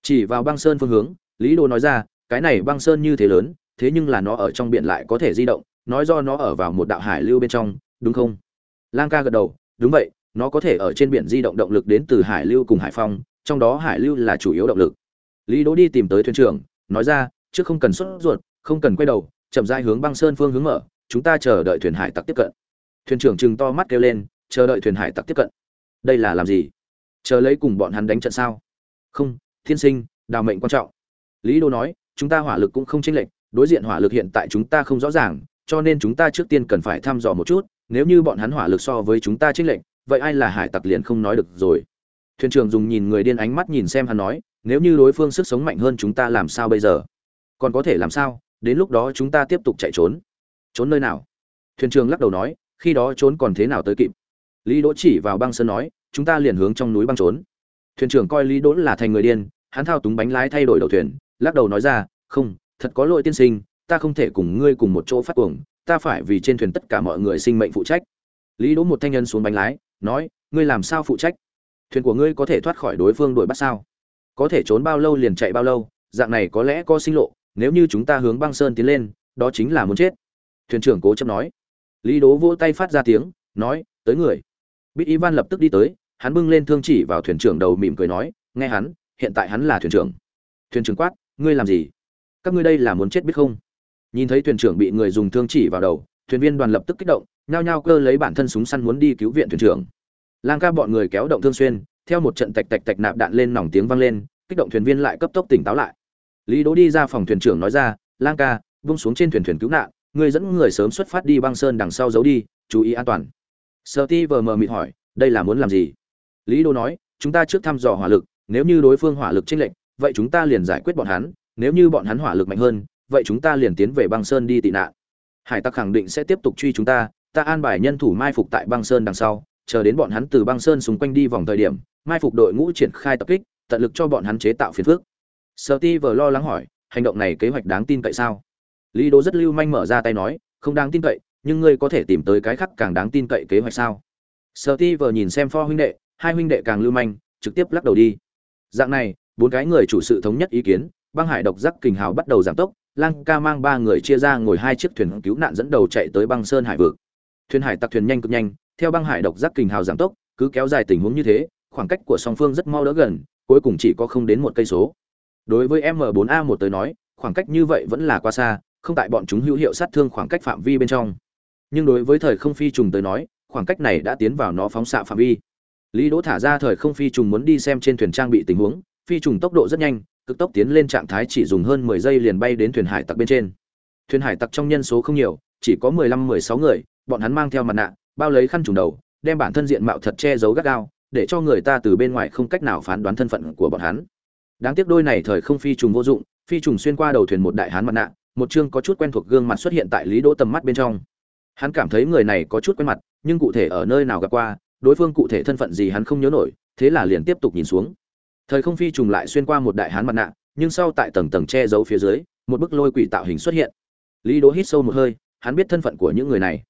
Chỉ vào băng sơn phương hướng, lý đô nói ra, cái này băng sơn như thế lớn, thế nhưng là nó ở trong biển lại có thể di động, nói do nó ở vào một đạo hải lưu bên trong, đúng không? Lang ca gật đầu, đúng vậy, nó có thể ở trên biển di động động lực đến từ hải lưu cùng hải phong, trong đó hải lưu là chủ yếu động lực. Lý đỗ đi tìm tới thuyền trưởng, nói ra, trước không cần xuất ruột, không cần quay đầu, chậm rãi hướng băng sơn phương hướng mở chúng ta chờ đợi thuyền hải tặc tiếp cận. Thuyền trưởng chừng to mắt kêu lên, chờ đợi thuyền hải tặc tiếp cận. Đây là làm gì? Chờ lấy cùng bọn hắn đánh trận sao? Không, thiên sinh, đào mệnh quan trọng. Lý đô nói, chúng ta hỏa lực cũng không chênh lệch, đối diện hỏa lực hiện tại chúng ta không rõ ràng, cho nên chúng ta trước tiên cần phải thăm dò một chút, nếu như bọn hắn hỏa lực so với chúng ta chênh lệch, vậy ai là hải tặc liền không nói được rồi. Thuyền trưởng dùng nhìn người điên ánh mắt nhìn xem hắn nói, nếu như đối phương sức sống mạnh hơn chúng ta làm sao bây giờ? Còn có thể làm sao? Đến lúc đó chúng ta tiếp tục chạy trốn trốn nơi nào? Thuyền trưởng lắc đầu nói, khi đó trốn còn thế nào tới kịp? Lý đỗ chỉ vào băng sơn nói, chúng ta liền hướng trong núi băng trốn. Thuyền trưởng coi lý đỗ là thành người điên, hắn thao túng bánh lái thay đổi đầu thuyền, lắc đầu nói ra, không, thật có lỗi tiên sinh, ta không thể cùng ngươi cùng một chỗ phát cuồng, ta phải vì trên thuyền tất cả mọi người sinh mệnh phụ trách. Lý đỗ một thanh nhân xuống bánh lái, nói, ngươi làm sao phụ trách? Thuyền của ngươi có thể thoát khỏi đối phương đuổi bắt sao? Có thể trốn bao lâu liền chạy bao lâu, dạng này có lẽ có sinh lộ, nếu như chúng ta hướng băng sơn tiến lên, đó chính là muốn chết thuyền trưởng cố chấp nói. Lý đố vỗ tay phát ra tiếng, nói, tới người. Bít ivan lập tức đi tới, hắn bưng lên thương chỉ vào thuyền trưởng đầu mỉm cười nói, nghe hắn, hiện tại hắn là thuyền trưởng. Thuyền trưởng quát, ngươi làm gì? Các ngươi đây là muốn chết biết không? Nhìn thấy thuyền trưởng bị người dùng thương chỉ vào đầu, thuyền viên đoàn lập tức kích động, nhao nhao cơ lấy bản thân súng săn muốn đi cứu viện thuyền trưởng. Lang ca bọn người kéo động thương xuyên, theo một trận tạch tạch tạch nạp đạn lên nòng tiếng vang lên, kích động thuyền viên lại cấp tốc tỉnh táo lại. Lý đỗ đi ra phòng thuyền trưởng nói ra, lang ca, vung xuống trên thuyền thuyền cứu nạn người dẫn người sớm xuất phát đi băng sơn đằng sau giấu đi, chú ý an toàn. Sợ ti vờ mờ mịt hỏi, đây là muốn làm gì? Lý Đô nói, chúng ta trước thăm dò hỏa lực, nếu như đối phương hỏa lực chênh lệch, vậy chúng ta liền giải quyết bọn hắn, nếu như bọn hắn hỏa lực mạnh hơn, vậy chúng ta liền tiến về băng sơn đi tị nạn. Hải tặc khẳng định sẽ tiếp tục truy chúng ta ta an bài nhân thủ mai phục tại băng sơn đằng sau, chờ đến bọn hắn từ băng sơn xung quanh đi vòng thời điểm, mai phục đội ngũ triển khai tập kích, tận lực cho bọn hắn chế tạo phiền phức. Sợ ti vờ lo lắng hỏi, hành động này kế hoạch đáng tin cậy sao? Lý đỗ rất lưu manh mở ra tay nói, không đáng tin cậy, nhưng ngươi có thể tìm tới cái khác càng đáng tin cậy kế hoạch sao? Sợ ti vờ nhìn xem pho huynh đệ, hai huynh đệ càng lưu manh, trực tiếp lắc đầu đi. Dạng này, bốn cái người chủ sự thống nhất ý kiến, băng hải độc giác kình hào bắt đầu giảm tốc, lang ca mang ba người chia ra ngồi hai chiếc thuyền cứu nạn dẫn đầu chạy tới băng sơn hải vực. Thuyền hải tặc thuyền nhanh cực nhanh, theo băng hải độc giác kình hào giảm tốc, cứ kéo dài tình huống như thế, khoảng cách của song phương rất mau đỡ gần, cuối cùng chỉ có không đến một cây số. Đối với m 4 a 1 tới nói, khoảng cách như vậy vẫn là quá xa không tại bọn chúng hữu hiệu sát thương khoảng cách phạm vi bên trong. Nhưng đối với thời không phi trùng tới nói, khoảng cách này đã tiến vào nó phóng xạ phạm vi. Lý đỗ thả ra thời không phi trùng muốn đi xem trên thuyền trang bị tình huống, phi trùng tốc độ rất nhanh, cực tốc tiến lên trạng thái chỉ dùng hơn 10 giây liền bay đến thuyền hải tặc bên trên. Thuyền hải tặc trong nhân số không nhiều, chỉ có 15-16 người, bọn hắn mang theo mặt nạ, bao lấy khăn trùng đầu, đem bản thân diện mạo thật che giấu gắt gao, để cho người ta từ bên ngoài không cách nào phán đoán thân phận của bọn hắn. Đáng tiếc đôi này thời không phi trùng vô dụng, phi trùng xuyên qua đầu thuyền một đại hán mặt nạ một chương có chút quen thuộc gương mặt xuất hiện tại lý đỗ tầm mắt bên trong. Hắn cảm thấy người này có chút quen mặt, nhưng cụ thể ở nơi nào gặp qua, đối phương cụ thể thân phận gì hắn không nhớ nổi, thế là liền tiếp tục nhìn xuống. Thời không phi trùng lại xuyên qua một đại hán mặt nạ, nhưng sau tại tầng tầng che giấu phía dưới, một bức lôi quỷ tạo hình xuất hiện. Lý đỗ hít sâu một hơi, hắn biết thân phận của những người này.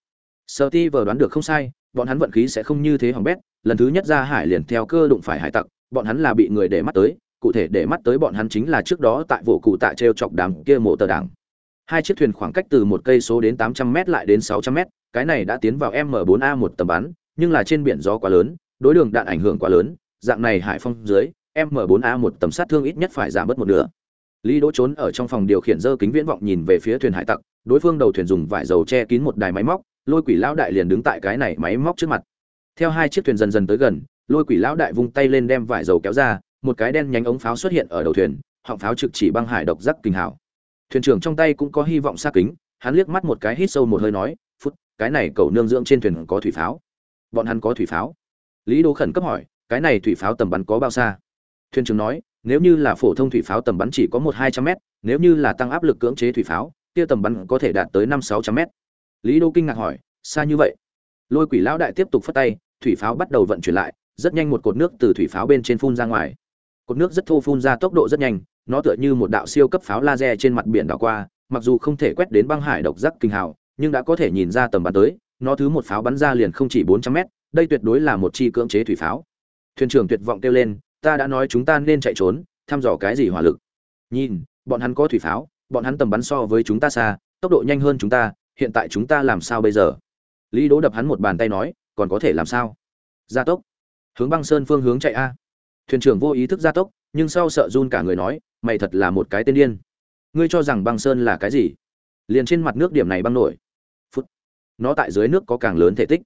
Sợ ti vờ đoán được không sai, bọn hắn vận khí sẽ không như thế hỏng bét, lần thứ nhất ra hải liền theo cơ đụng phải hải tặc, bọn hắn là bị người để mắt tới, cụ thể để mắt tới bọn hắn chính là trước đó tại vụ cụ tạ t r e o chọc đám kia mộ tờ đảng hai chiếc thuyền khoảng cách từ một cây số đến tám trăm m lại đến sáu trăm m cái này đã tiến vào M4A1 tầm bắn, nhưng là trên biển gió quá lớn, đối đường đạn ảnh hưởng quá lớn, dạng này hải phong dưới M4A1 tầm sát thương ít nhất phải giảm bớt một nửa. Lý đỗ trốn ở trong phòng điều khiển dơ kính viễn vọng nhìn về phía thuyền hải tặc, đối phương đầu thuyền dùng vải dầu che kín một đài máy móc, lôi quỷ lão đại liền đứng tại cái này máy móc trước mặt. Theo hai chiếc thuyền dần dần tới gần, lôi quỷ lão đại vung tay lên đem vải dầu kéo ra, một cái đen nhánh ống pháo xuất hiện ở đầu thuyền, họng pháo trực chỉ băng hải độc giác kinh hảo thuyền trưởng trong tay cũng có hy vọng xa kính, hắn liếc mắt một cái hít sâu một hơi nói, phút, cái này cầu nương dưỡng trên thuyền có thủy pháo. Bọn hắn có thủy pháo. Lý đô khẩn cấp hỏi, cái này thủy pháo tầm bắn có bao xa? Thuyền trưởng nói, nếu như là phổ thông thủy pháo tầm bắn chỉ có một hai trăm mét, nếu như là tăng áp lực cưỡng chế thủy pháo, kia tầm bắn có thể đạt tới năm sáu trăm mét. Lý đô kinh ngạc hỏi, xa như vậy? Lôi quỷ lão đại tiếp tục phất tay, thủy pháo bắt đầu vận chuyển lại, rất nhanh một cột nước từ thủy pháo bên trên phun ra ngoài cột nước rất thô phun ra tốc độ rất nhanh, nó tựa như một đạo siêu cấp pháo laser trên mặt biển đảo qua, mặc dù không thể quét đến băng hải độc giác kinh hào, nhưng đã có thể nhìn ra tầm bắn tới, nó thứ một pháo bắn ra liền không chỉ bốn trăm mét, đây tuyệt đối là một chi cưỡng chế thủy pháo. Thuyền trưởng tuyệt vọng kêu lên, ta đã nói chúng ta nên chạy trốn, thăm dò cái gì hỏa lực? Nhìn, bọn hắn có thủy pháo, bọn hắn tầm bắn so với chúng ta xa, tốc độ nhanh hơn chúng ta, hiện tại chúng ta làm sao bây giờ? Lý đỗ đập hắn một bàn tay nói, còn có thể làm sao? Gia tốc. Hướng băng sơn phương hướng chạy a thuyền trưởng vô ý thức gia tốc, nhưng sau sợ run cả người nói, mày thật là một cái tên điên. Ngươi cho rằng băng sơn là cái gì? Liền trên mặt nước điểm này băng nổi. Phút. Nó tại dưới nước có càng lớn thể tích.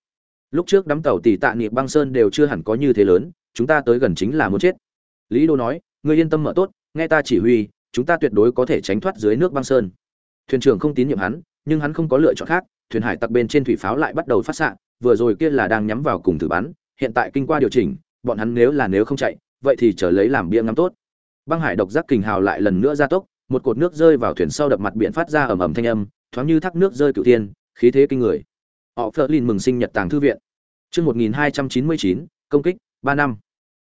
Lúc trước đám tàu tỷ tạ niệm băng sơn đều chưa hẳn có như thế lớn, chúng ta tới gần chính là muốn chết. Lý đô nói, ngươi yên tâm mở tốt, nghe ta chỉ huy, chúng ta tuyệt đối có thể tránh thoát dưới nước băng sơn. Thuyền trưởng không tín nhiệm hắn, nhưng hắn không có lựa chọn khác, thuyền hải tặc bên trên thủy pháo lại bắt đầu phát xạ, vừa rồi kia là đang nhắm vào cùng thử bắn, hiện tại kinh qua điều chỉnh, bọn hắn nếu là nếu không chạy vậy thì trở lấy làm bia ngắm tốt. Băng hải độc giác kình hào lại lần nữa ra tốc một cột nước rơi vào thuyền sau đập mặt biển phát ra ầm ầm thanh âm thoáng như thác nước rơi cửu thiên khí thế kinh người. Họ phớt lên mừng sinh nhật tàng thư viện. Chương 1299, công kích ba năm.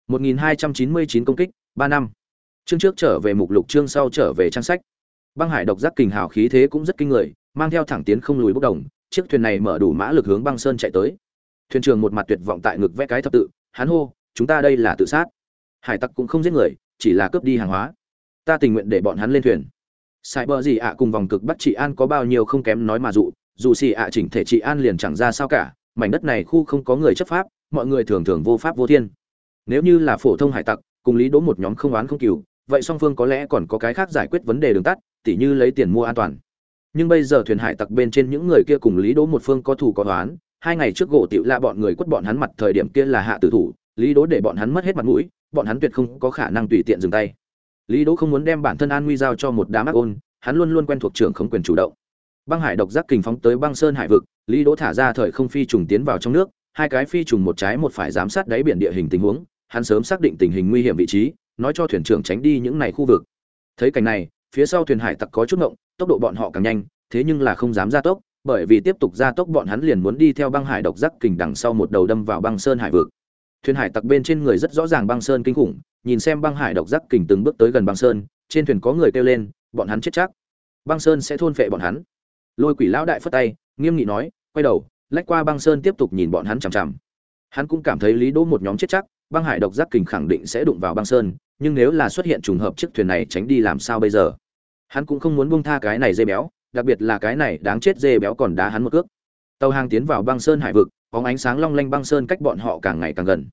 1299 công kích ba năm. Chương trước trở về mục lục chương sau trở về trang sách. Băng hải độc giác kình hào khí thế cũng rất kinh người mang theo thẳng tiến không lùi bốc đồng chiếc thuyền này mở đủ mã lực hướng băng sơn chạy tới. Thuyền trưởng một mặt tuyệt vọng tại ngực vẽ cái thập tự hắn hô chúng ta đây là tự sát hải tặc cũng không giết người, chỉ là cướp đi hàng hóa. Ta tình nguyện để bọn hắn lên thuyền. Sai bờ gì ạ cùng vòng cực bắt trị an có bao nhiêu không kém nói mà dụ, dù xì ạ chỉnh thể trị an liền chẳng ra sao cả, mảnh đất này khu không có người chấp pháp, mọi người thường thường vô pháp vô thiên. Nếu như là phổ thông hải tặc, cùng lý đỗ một nhóm không oán không cừu vậy song phương có lẽ còn có cái khác giải quyết vấn đề đường tắt, tỉ như lấy tiền mua an toàn. Nhưng bây giờ thuyền hải tặc bên trên những người kia cùng lý đỗ một phương có thù có oán, hai ngày trước gỗ tiểu la bọn người quất bọn hắn mặt thời điểm kia là hạ tử thủ, lý đỗ để bọn hắn mất hết mặt mũi bọn hắn tuyệt không có khả năng tùy tiện dừng tay. Lý đỗ không muốn đem bản thân an nguy giao cho một đám ác ôn, hắn luôn luôn quen thuộc trưởng khống quyền chủ động. Băng hải độc giác kình phóng tới băng sơn hải vực, lý đỗ thả ra thời không phi trùng tiến vào trong nước, hai cái phi trùng một trái một phải giám sát đáy biển địa hình tình huống, hắn sớm xác định tình hình nguy hiểm vị trí, nói cho thuyền trưởng tránh đi những này khu vực. Thấy cảnh này, phía sau thuyền hải tặc có chút ngộng, tốc độ bọn họ càng nhanh, thế nhưng là không dám gia tốc, bởi vì tiếp tục gia tốc bọn hắn liền muốn đi theo băng hải độc giác kình đằng sau một đầu đâm vào băng sơn hải vực thuyền hải tặc bên trên người rất rõ ràng băng sơn kinh khủng, nhìn xem băng hải độc giác kình từng bước tới gần băng sơn, trên thuyền có người kêu lên, bọn hắn chết chắc. Băng sơn sẽ thôn phệ bọn hắn. Lôi quỷ lão đại phất tay, nghiêm nghị nói, quay đầu, lách qua băng sơn tiếp tục nhìn bọn hắn chằm chằm. Hắn cũng cảm thấy lý đỗ một nhóm chết chắc, băng hải độc giác kình khẳng định sẽ đụng vào băng sơn, nhưng nếu là xuất hiện trùng hợp chiếc thuyền này tránh đi làm sao bây giờ? Hắn cũng không muốn buông tha cái này dê béo, đặc biệt là cái này đáng chết dê béo còn đá hắn một cước. Tàu hàng tiến vào băng sơn hải vực có ánh sáng long lanh băng sơn cách bọn họ càng ngày càng gần.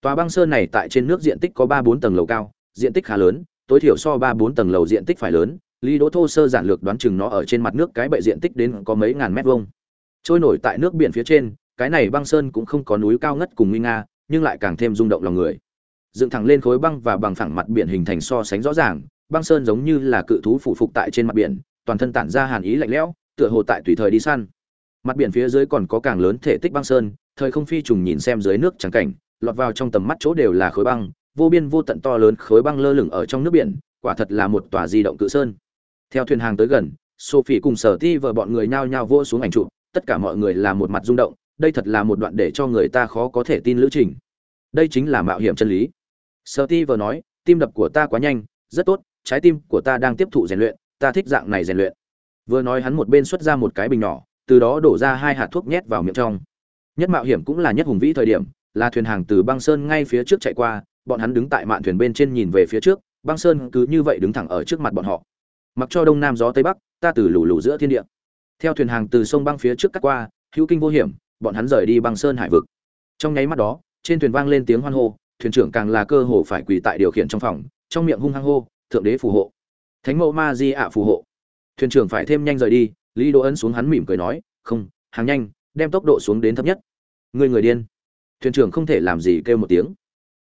Tòa băng sơn này tại trên nước diện tích có ba bốn tầng lầu cao, diện tích khá lớn, tối thiểu so ba bốn tầng lầu diện tích phải lớn, lý đỗ thô sơ giản lược đoán chừng nó ở trên mặt nước cái bệ diện tích đến có mấy ngàn mét vuông. Trôi nổi tại nước biển phía trên, cái này băng sơn cũng không có núi cao ngất cùng nguy nga, nhưng lại càng thêm rung động lòng người. Dựng thẳng lên khối băng và bằng phẳng mặt biển hình thành so sánh rõ ràng, băng sơn giống như là cự thú phủ phục tại trên mặt biển, toàn thân tản ra hàn ý lạnh lẽo, tựa hồ tại tùy thời đi săn mặt biển phía dưới còn có càng lớn thể tích băng sơn thời không phi trùng nhìn xem dưới nước trắng cảnh lọt vào trong tầm mắt chỗ đều là khối băng vô biên vô tận to lớn khối băng lơ lửng ở trong nước biển quả thật là một tòa di động cự sơn. Theo thuyền hàng tới gần sophie cùng sở ti vợ bọn người nhao nhao vô xuống ảnh trụ, tất cả mọi người là một mặt rung động đây thật là một đoạn để cho người ta khó có thể tin lữ trình. Đây chính là mạo hiểm chân lý. Sở ti vợ nói tim đập của ta quá nhanh rất tốt trái tim của ta đang tiếp thụ rèn luyện ta thích dạng này rèn luyện. Vừa nói hắn một bên xuất ra một cái bình nhỏ từ đó đổ ra hai hạt thuốc nhét vào miệng trong. Nhất mạo hiểm cũng là nhất hùng vĩ thời điểm, là thuyền hàng từ băng sơn ngay phía trước chạy qua, bọn hắn đứng tại mạn thuyền bên trên nhìn về phía trước, băng sơn cứ như vậy đứng thẳng ở trước mặt bọn họ. Mặc cho đông nam gió tây bắc, ta từ lù lù giữa thiên địa. Theo thuyền hàng từ sông băng phía trước cắt qua, hữu kinh vô hiểm, bọn hắn rời đi băng sơn hải vực. Trong nháy mắt đó, trên thuyền vang lên tiếng hoan hô, thuyền trưởng càng là cơ hồ phải quỳ tại điều khiển trong phòng, trong miệng hung hăng hô, thượng đế phù hộ. Thánh mẫu ma di ạ phù hộ. Thuyền trưởng phải thêm nhanh rời đi lý đỗ ấn xuống hắn mỉm cười nói, không, hàng nhanh, đem tốc độ xuống đến thấp nhất. Người người điên. Thuyền trưởng không thể làm gì kêu một tiếng.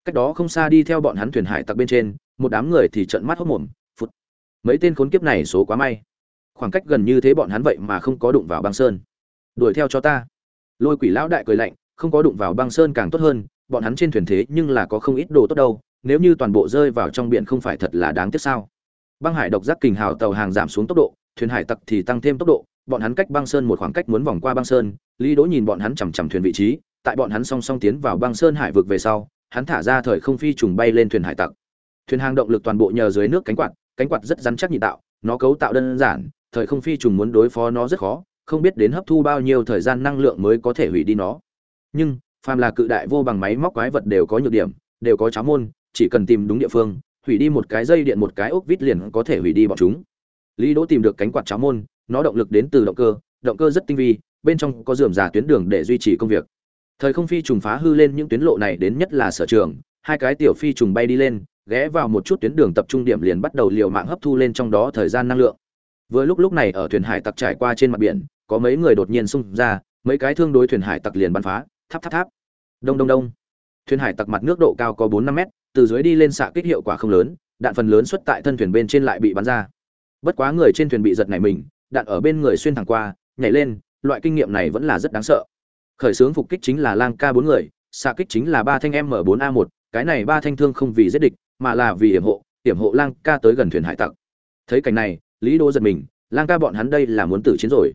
Cách đó không xa đi theo bọn hắn thuyền hải tặc bên trên, một đám người thì trợn mắt hốt mồm phút mấy tên khốn kiếp này số quá may. Khoảng cách gần như thế bọn hắn vậy mà không có đụng vào băng sơn. Đuổi theo cho ta. Lôi quỷ lão đại cười lạnh, không có đụng vào băng sơn càng tốt hơn, bọn hắn trên thuyền thế nhưng là có không ít đồ tốt đâu, nếu như toàn bộ rơi vào trong biển không phải thật là đáng tiếc sao? Băng hải độc giác kình hào tàu hàng giảm xuống tốc độ thuyền hải tặc thì tăng thêm tốc độ, bọn hắn cách băng sơn một khoảng cách muốn vòng qua băng sơn, lý đỗ nhìn bọn hắn chằm chằm thuyền vị trí, tại bọn hắn song song tiến vào băng sơn hải vực về sau, hắn thả ra thời không phi trùng bay lên thuyền hải tặc. Thuyền hàng động lực toàn bộ nhờ dưới nước cánh quạt cánh quạt rất rắn chắc nhị tạo, nó cấu tạo đơn giản, thời không phi trùng muốn đối phó nó rất khó, không biết đến hấp thu bao nhiêu thời gian năng lượng mới có thể hủy đi nó. Nhưng, phàm là cự đại vô bằng máy móc quái vật đều có nhược điểm, đều có cháo môn, chỉ cần tìm đúng địa phương, hủy đi một cái dây điện một cái ốc vít liền có thể hủy đi bọn chúng lý đỗ tìm được cánh quạt cháo môn, nó động lực đến từ động cơ động cơ rất tinh vi, bên trong có dườm giả tuyến đường để duy trì công việc. Thời không phi trùng phá hư lên những tuyến lộ này đến nhất là sở trường, hai cái tiểu phi trùng bay đi lên, ghé vào một chút tuyến đường tập trung điểm liền bắt đầu liều mạng hấp thu lên trong đó thời gian năng lượng. Vừa lúc lúc này ở thuyền hải tặc trải qua trên mặt biển, có mấy người đột nhiên xung ra, mấy cái thương đối thuyền hải tặc liền bắn phá, tháp tháp tháp. Đông đông đông. Thuyền hải tặc mặt nước độ cao có bốn năm mét, từ dưới đi lên xạ kích hiệu quả không lớn, đạn phần lớn xuất tại thân thuyền bên trên lại bị bắn ra bất quá người trên thuyền bị giật này mình, đạn ở bên người xuyên thẳng qua, nhảy lên, loại kinh nghiệm này vẫn là rất đáng sợ. Khởi xướng phục kích chính là lang ca bốn người, xạ kích chính là ba thanh m 4 a 1 cái này ba thanh thương không vì giết địch, mà là vì hiểm hộ hiểm hộ lang ca tới gần thuyền hải tặc. Thấy cảnh này, lý đô giật mình, lang ca bọn hắn đây là muốn tử chiến rồi.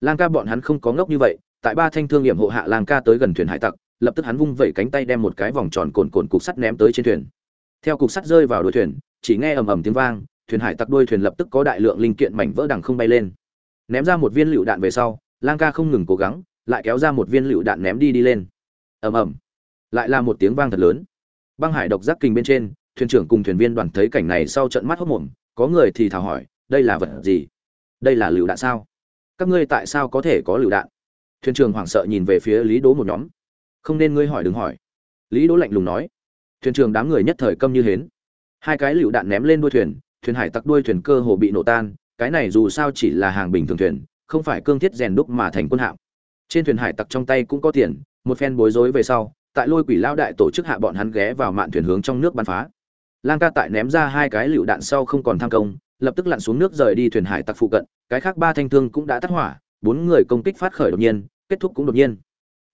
Lang ca bọn hắn không có ngốc như vậy, tại ba thanh thương hiểm hộ hạ lang ca tới gần thuyền hải tặc, lập tức hắn vung vẩy cánh tay đem một cái vòng tròn cồn cồn cục sắt ném tới trên thuyền. Theo cục sắt rơi vào đuôi thuyền, chỉ nghe ầm ầm tiếng vang thuyền hải tặc đuôi thuyền lập tức có đại lượng linh kiện mảnh vỡ đằng không bay lên. Ném ra một viên lựu đạn về sau, lang ca không ngừng cố gắng, lại kéo ra một viên lựu đạn ném đi đi lên. Ầm ầm. Lại là một tiếng vang thật lớn. Băng hải độc giác kình bên trên, thuyền trưởng cùng thuyền viên đoàn thấy cảnh này sau trận mắt hốc mồm có người thì thào hỏi, đây là vật gì? Đây là lựu đạn sao? Các ngươi tại sao có thể có lựu đạn? Thuyền trưởng hoảng sợ nhìn về phía lý đố một nhóm. Không nên ngươi hỏi đừng hỏi. Lý đố lạnh lùng nói. Thuyền trưởng đám người nhất thời câm như hến. Hai cái lựu đạn ném lên đuôi thuyền thuyền hải tặc đuôi thuyền cơ hồ bị nổ tan, cái này dù sao chỉ là hàng bình thường thuyền, không phải cương thiết rèn đúc mà thành quân hạm. Trên thuyền hải tặc trong tay cũng có tiền, một phen bối rối về sau, tại lôi quỷ lao đại tổ chức hạ bọn hắn ghé vào mạn thuyền hướng trong nước bắn phá. Lang ca tại ném ra hai cái lựu đạn sau không còn tham công, lập tức lặn xuống nước rời đi thuyền hải tặc phụ cận, cái khác ba thanh thương cũng đã tắt hỏa, bốn người công kích phát khởi đột nhiên, kết thúc cũng đột nhiên.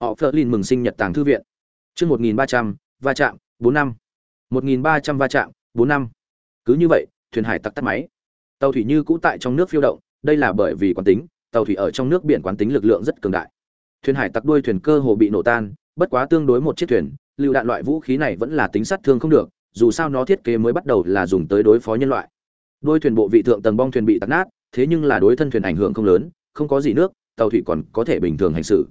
Họ phớt lên mừng sinh nhật tàng thư viện. Chương một nghìn ba trăm, va chạm, bốn năm. Một nghìn ba trăm va chạm, bốn năm. Cứ như vậy thuyền hải tặc tắt máy. Tàu thủy như cũ tại trong nước phiêu động, đây là bởi vì quán tính, tàu thủy ở trong nước biển quán tính lực lượng rất cường đại. Thuyền hải tặc đuôi thuyền cơ hồ bị nổ tan, bất quá tương đối một chiếc thuyền, lựu đạn loại vũ khí này vẫn là tính sát thương không được, dù sao nó thiết kế mới bắt đầu là dùng tới đối phó nhân loại. Đôi thuyền bộ vị thượng tầng bong thuyền bị tắt nát, thế nhưng là đối thân thuyền ảnh hưởng không lớn, không có gì nước, tàu thủy còn có thể bình thường hành xử.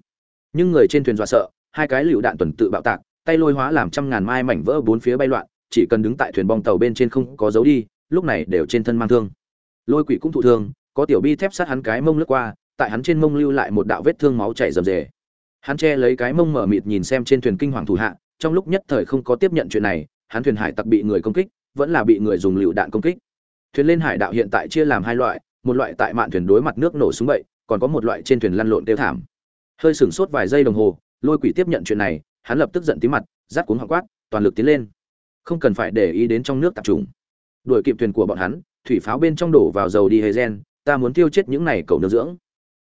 Nhưng người trên thuyền dọa sợ, hai cái lựu đạn tuần tự bạo tạc, tay lôi hóa làm trăm ngàn mai mảnh vỡ bốn phía bay loạn, chỉ cần đứng tại thuyền bong tàu bên trên không có dấu đi lúc này đều trên thân mang thương. Lôi quỷ cũng thụ thương, có tiểu bi thép sát hắn cái mông lướt qua, tại hắn trên mông lưu lại một đạo vết thương máu chảy rầm rề. Hắn che lấy cái mông mở mịt nhìn xem trên thuyền kinh hoàng thủ hạ, trong lúc nhất thời không có tiếp nhận chuyện này, hắn thuyền hải tặc bị người công kích, vẫn là bị người dùng lựu đạn công kích. Thuyền lên hải đạo hiện tại chia làm hai loại, một loại tại mạn thuyền đối mặt nước nổ súng bậy, còn có một loại trên thuyền lăn lộn tiêu thảm. Hơi sửng sốt vài giây đồng hồ, lôi quỷ tiếp nhận chuyện này, hắn lập tức giận tí mặt, rát cuống hoảng quát, toàn lực tiến lên. Không cần phải để ý đến trong nước tập trung đuổi kịp thuyền của bọn hắn, thủy pháo bên trong đổ vào dầu đi hề gen, ta muốn tiêu chết những này cầu nương dưỡng.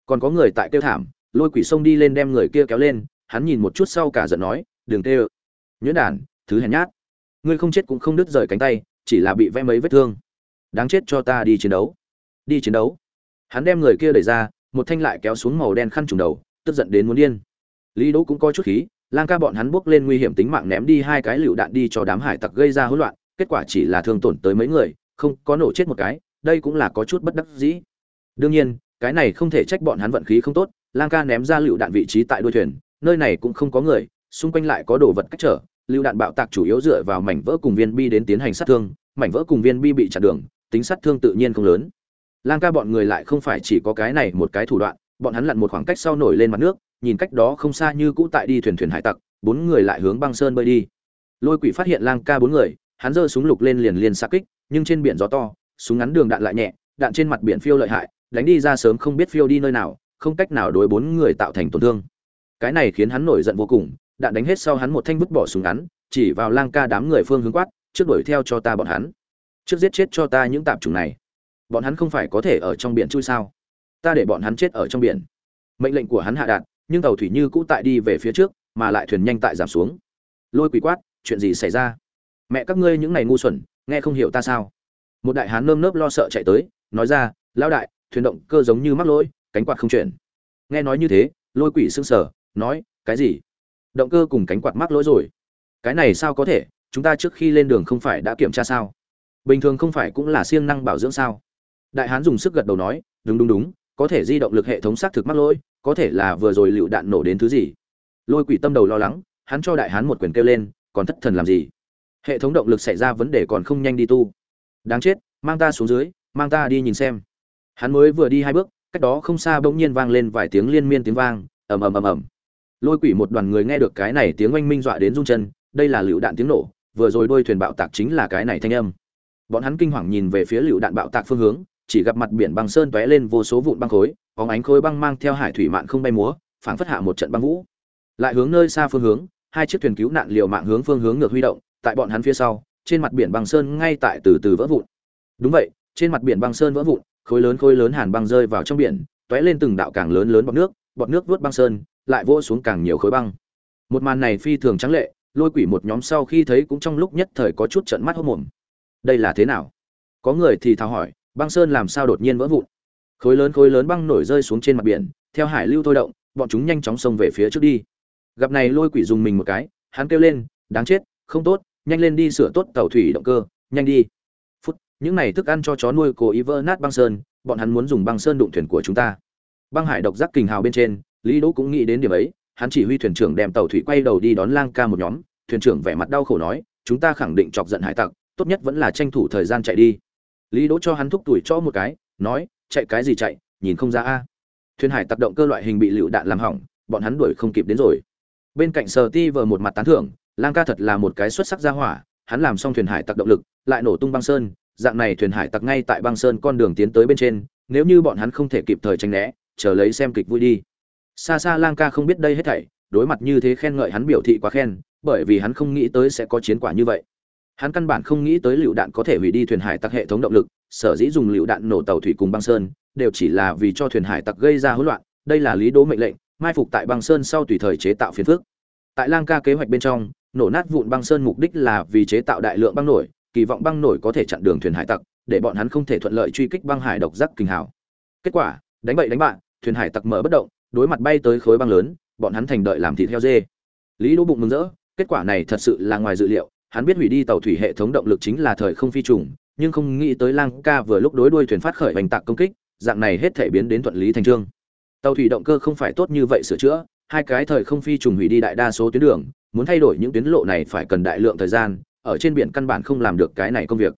Còn có người tại tiêu thảm, lôi quỷ sông đi lên đem người kia kéo lên, hắn nhìn một chút sau cả giận nói, đừng tê ơ. Nhuyễn đản, thứ hèn nhát. Ngươi không chết cũng không đứt rời cánh tay, chỉ là bị vẽ mấy vết thương. Đáng chết cho ta đi chiến đấu. Đi chiến đấu. Hắn đem người kia đẩy ra, một thanh lại kéo xuống màu đen khăn trùng đầu, tức giận đến muốn điên. Lý đỗ cũng có chút khí, lang ca bọn hắn bước lên nguy hiểm tính mạng ném đi hai cái lựu đạn đi cho đám hải tặc gây ra hỗn loạn kết quả chỉ là thương tổn tới mấy người, không có nổ chết một cái, đây cũng là có chút bất đắc dĩ. Đương nhiên, cái này không thể trách bọn hắn vận khí không tốt, lang ca ném ra lựu đạn vị trí tại đuôi thuyền, nơi này cũng không có người, xung quanh lại có đồ vật cách trở, lựu đạn bạo tạc chủ yếu dựa vào mảnh vỡ cùng viên bi đến tiến hành sát thương, mảnh vỡ cùng viên bi bị chặn đường, tính sát thương tự nhiên không lớn. Lang ca bọn người lại không phải chỉ có cái này một cái thủ đoạn, bọn hắn lặn một khoảng cách sau nổi lên mặt nước, nhìn cách đó không xa như cũ tại đi thuyền thuyền hải tặc, bốn người lại hướng băng sơn bơi đi. Lôi quỷ phát hiện lang ca bốn người hắn giơ súng lục lên liền liền xạ kích, nhưng trên biển gió to, súng ngắn đường đạn lại nhẹ, đạn trên mặt biển phiêu lợi hại, đánh đi ra sớm không biết phiêu đi nơi nào, không cách nào đối bốn người tạo thành tổn thương. Cái này khiến hắn nổi giận vô cùng, đạn đánh hết sau hắn một thanh vứt bỏ súng ngắn, chỉ vào lang ca đám người phương hướng quát, trước đuổi theo cho ta bọn hắn. Trước giết chết cho ta những tạp chủng này. Bọn hắn không phải có thể ở trong biển chui sao? Ta để bọn hắn chết ở trong biển. Mệnh lệnh của hắn hạ đạn, nhưng tàu thủy như cũ tại đi về phía trước, mà lại thuyền nhanh tại giảm xuống. Lôi quỷ quát, chuyện gì xảy ra? Mẹ các ngươi những này ngu xuẩn, nghe không hiểu ta sao? Một đại hán nơm nớp lo sợ chạy tới, nói ra, lão đại, thuyền động cơ giống như mắc lỗi, cánh quạt không chuyển. Nghe nói như thế, lôi quỷ sững sở nói, cái gì? Động cơ cùng cánh quạt mắc lỗi rồi. Cái này sao có thể? Chúng ta trước khi lên đường không phải đã kiểm tra sao? Bình thường không phải cũng là siêng năng bảo dưỡng sao? Đại hán dùng sức gật đầu nói, đúng đúng đúng, có thể di động lực hệ thống xác thực mắc lỗi, có thể là vừa rồi lựu đạn nổ đến thứ gì. Lôi quỷ tâm đầu lo lắng, hắn cho đại hán một quyền kêu lên, còn thất thần làm gì? Hệ thống động lực xảy ra vấn đề còn không nhanh đi tu. Đáng chết, mang ta xuống dưới, mang ta đi nhìn xem. Hắn mới vừa đi hai bước, cách đó không xa bỗng nhiên vang lên vài tiếng liên miên tiếng vang, ầm ầm ầm ầm. Lôi quỷ một đoàn người nghe được cái này tiếng oanh minh dọa đến rung chân, đây là lựu đạn tiếng nổ, vừa rồi đôi thuyền bạo tạc chính là cái này thanh âm. Bọn hắn kinh hoàng nhìn về phía lựu đạn bạo tạc phương hướng, chỉ gặp mặt biển băng sơn tóe lên vô số vụn băng khối có ánh khối băng mang theo hải thủy mạn không bay múa, phảng phất hạ một trận băng vũ. Lại hướng nơi xa phương hướng, hai chiếc thuyền cứu nạn liều mạng hướng phương hướng ngược huy động tại bọn hắn phía sau, trên mặt biển băng sơn ngay tại từ từ vỡ vụn. Đúng vậy, trên mặt biển băng sơn vỡ vụn, khối lớn khối lớn hàn băng rơi vào trong biển, tóe lên từng đạo càng lớn lớn bọt nước bọt nước vớt băng sơn, lại vỗ xuống càng nhiều khối băng. Một màn này phi thường trắng lệ, lôi quỷ một nhóm sau khi thấy cũng trong lúc nhất thời có chút trận mắt hốc mồm đây là thế nào? Có người thì thào hỏi, băng sơn làm sao đột nhiên vỡ vụn? Khối lớn khối lớn băng nổi rơi xuống trên mặt biển, theo hải lưu thôi động, bọn chúng nhanh chóng xông về phía trước đi. Gặp này lôi quỷ dùng mình một cái, hắn kêu lên, đáng chết, không tốt nhanh lên đi sửa tốt tàu thủy động cơ, nhanh đi. Phút, những này thức ăn cho chó nuôi cố ý vỡ nát băng sơn, bọn hắn muốn dùng băng sơn đụng thuyền của chúng ta. Băng hải độc giác kình hào bên trên, lý đỗ cũng nghĩ đến điểm ấy, hắn chỉ huy thuyền trưởng đem tàu thủy quay đầu đi đón lang ca một nhóm, thuyền trưởng vẻ mặt đau khổ nói, chúng ta khẳng định chọc giận hải tặc, tốt nhất vẫn là tranh thủ thời gian chạy đi. Lý đỗ cho hắn thúc tuổi cho một cái, nói, chạy cái gì chạy, nhìn không ra a. Thuyền hải tặc động cơ loại hình bị lựu đạn làm hỏng, bọn hắn đuổi không kịp đến rồi. Bên cạnh sờ ti vờ một mặt tán thưởng lang ca thật là một cái xuất sắc gia hỏa, hắn làm xong thuyền hải tặc động lực, lại nổ tung băng sơn, dạng này thuyền hải tặc ngay tại băng sơn con đường tiến tới bên trên, nếu như bọn hắn không thể kịp thời tránh né, chờ lấy xem kịch vui đi. Xa xa lang ca không biết đây hết thảy, đối mặt như thế khen ngợi hắn biểu thị quá khen, bởi vì hắn không nghĩ tới sẽ có chiến quả như vậy. Hắn căn bản không nghĩ tới lựu đạn có thể hủy đi thuyền hải tặc hệ thống động lực, sở dĩ dùng lựu đạn nổ tàu thủy cùng băng sơn, đều chỉ là vì cho thuyền hải tặc gây ra hỗn loạn, đây là lý đố mệnh lệnh, mai phục tại băng sơn sau tùy thời chế tạo phiền phức. Tại lang ca kế hoạch bên trong nổ nát vụn băng sơn mục đích là vì chế tạo đại lượng băng nổi, kỳ vọng băng nổi có thể chặn đường thuyền hải tặc, để bọn hắn không thể thuận lợi truy kích băng hải độc giác kinh hào. Kết quả, đánh bậy đánh bạn thuyền hải tặc mở bất động, đối mặt bay tới khối băng lớn, bọn hắn thành đợi làm thịt heo dê. Lý đỗ bụng mừng rỡ, kết quả này thật sự là ngoài dự liệu, hắn biết hủy đi tàu thủy hệ thống động lực chính là thời không phi trùng, nhưng không nghĩ tới lang ca vừa lúc đối đuôi thuyền phát khởi hành tạc công kích, dạng này hết thể biến đến thuận lý thành trương. Tàu thủy động cơ không phải tốt như vậy sửa chữa, hai cái thời không phi trùng hủy đi đại đa số tuyến đường muốn thay đổi những tuyến lộ này phải cần đại lượng thời gian, ở trên biển căn bản không làm được cái này công việc.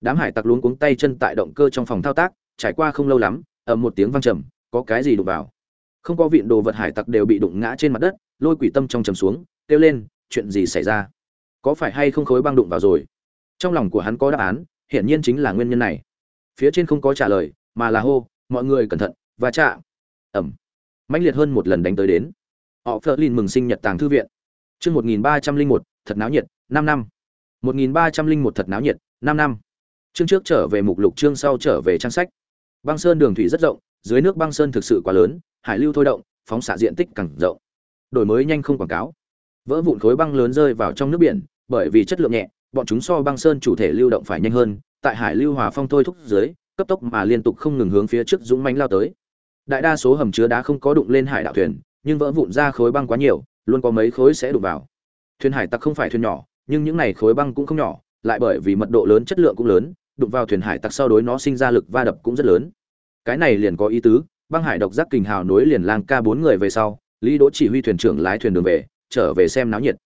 Đám hải tặc luống cuống tay chân tại động cơ trong phòng thao tác, trải qua không lâu lắm, ầm một tiếng vang trầm, có cái gì đụng vào? Không có vịn đồ vật hải tặc đều bị đụng ngã trên mặt đất, lôi quỷ tâm trong trầm xuống, kêu lên, chuyện gì xảy ra? Có phải hay không khối băng đụng vào rồi? Trong lòng của hắn có đáp án, hiển nhiên chính là nguyên nhân này. Phía trên không có trả lời, mà là hô, mọi người cẩn thận và chạm. Ẩm mãnh liệt hơn một lần đánh tới đến. Họ phớt lên mừng sinh nhật tàng thư viện chương một nghìn ba trăm linh một, thật náo nhiệt, năm năm. một nghìn ba trăm linh một, thật náo nhiệt, năm năm. Chương trước trở về mục lục, chương sau trở về trang sách. Băng sơn đường thủy rất rộng, dưới nước băng sơn thực sự quá lớn, hải lưu thôi động, phóng xạ diện tích càng rộng. Đổi mới nhanh không quảng cáo. Vỡ vụn khối băng lớn rơi vào trong nước biển, bởi vì chất lượng nhẹ, bọn chúng so băng sơn chủ thể lưu động phải nhanh hơn, tại hải lưu hòa phong thôi thúc dưới, cấp tốc mà liên tục không ngừng hướng phía trước dũng mãnh lao tới. Đại đa số hầm chứa đá không có đụng lên hải đạo thuyền, nhưng vỡ vụn ra khối băng quá nhiều luôn có mấy khối sẽ đụng vào. Thuyền hải tặc không phải thuyền nhỏ, nhưng những này khối băng cũng không nhỏ, lại bởi vì mật độ lớn, chất lượng cũng lớn, đụng vào thuyền hải tặc sau đối nó sinh ra lực va đập cũng rất lớn. Cái này liền có ý tứ, băng hải độc giác kình hào nối liền lang ca bốn người về sau, lý đỗ chỉ huy thuyền trưởng lái thuyền đường về, trở về xem náo nhiệt.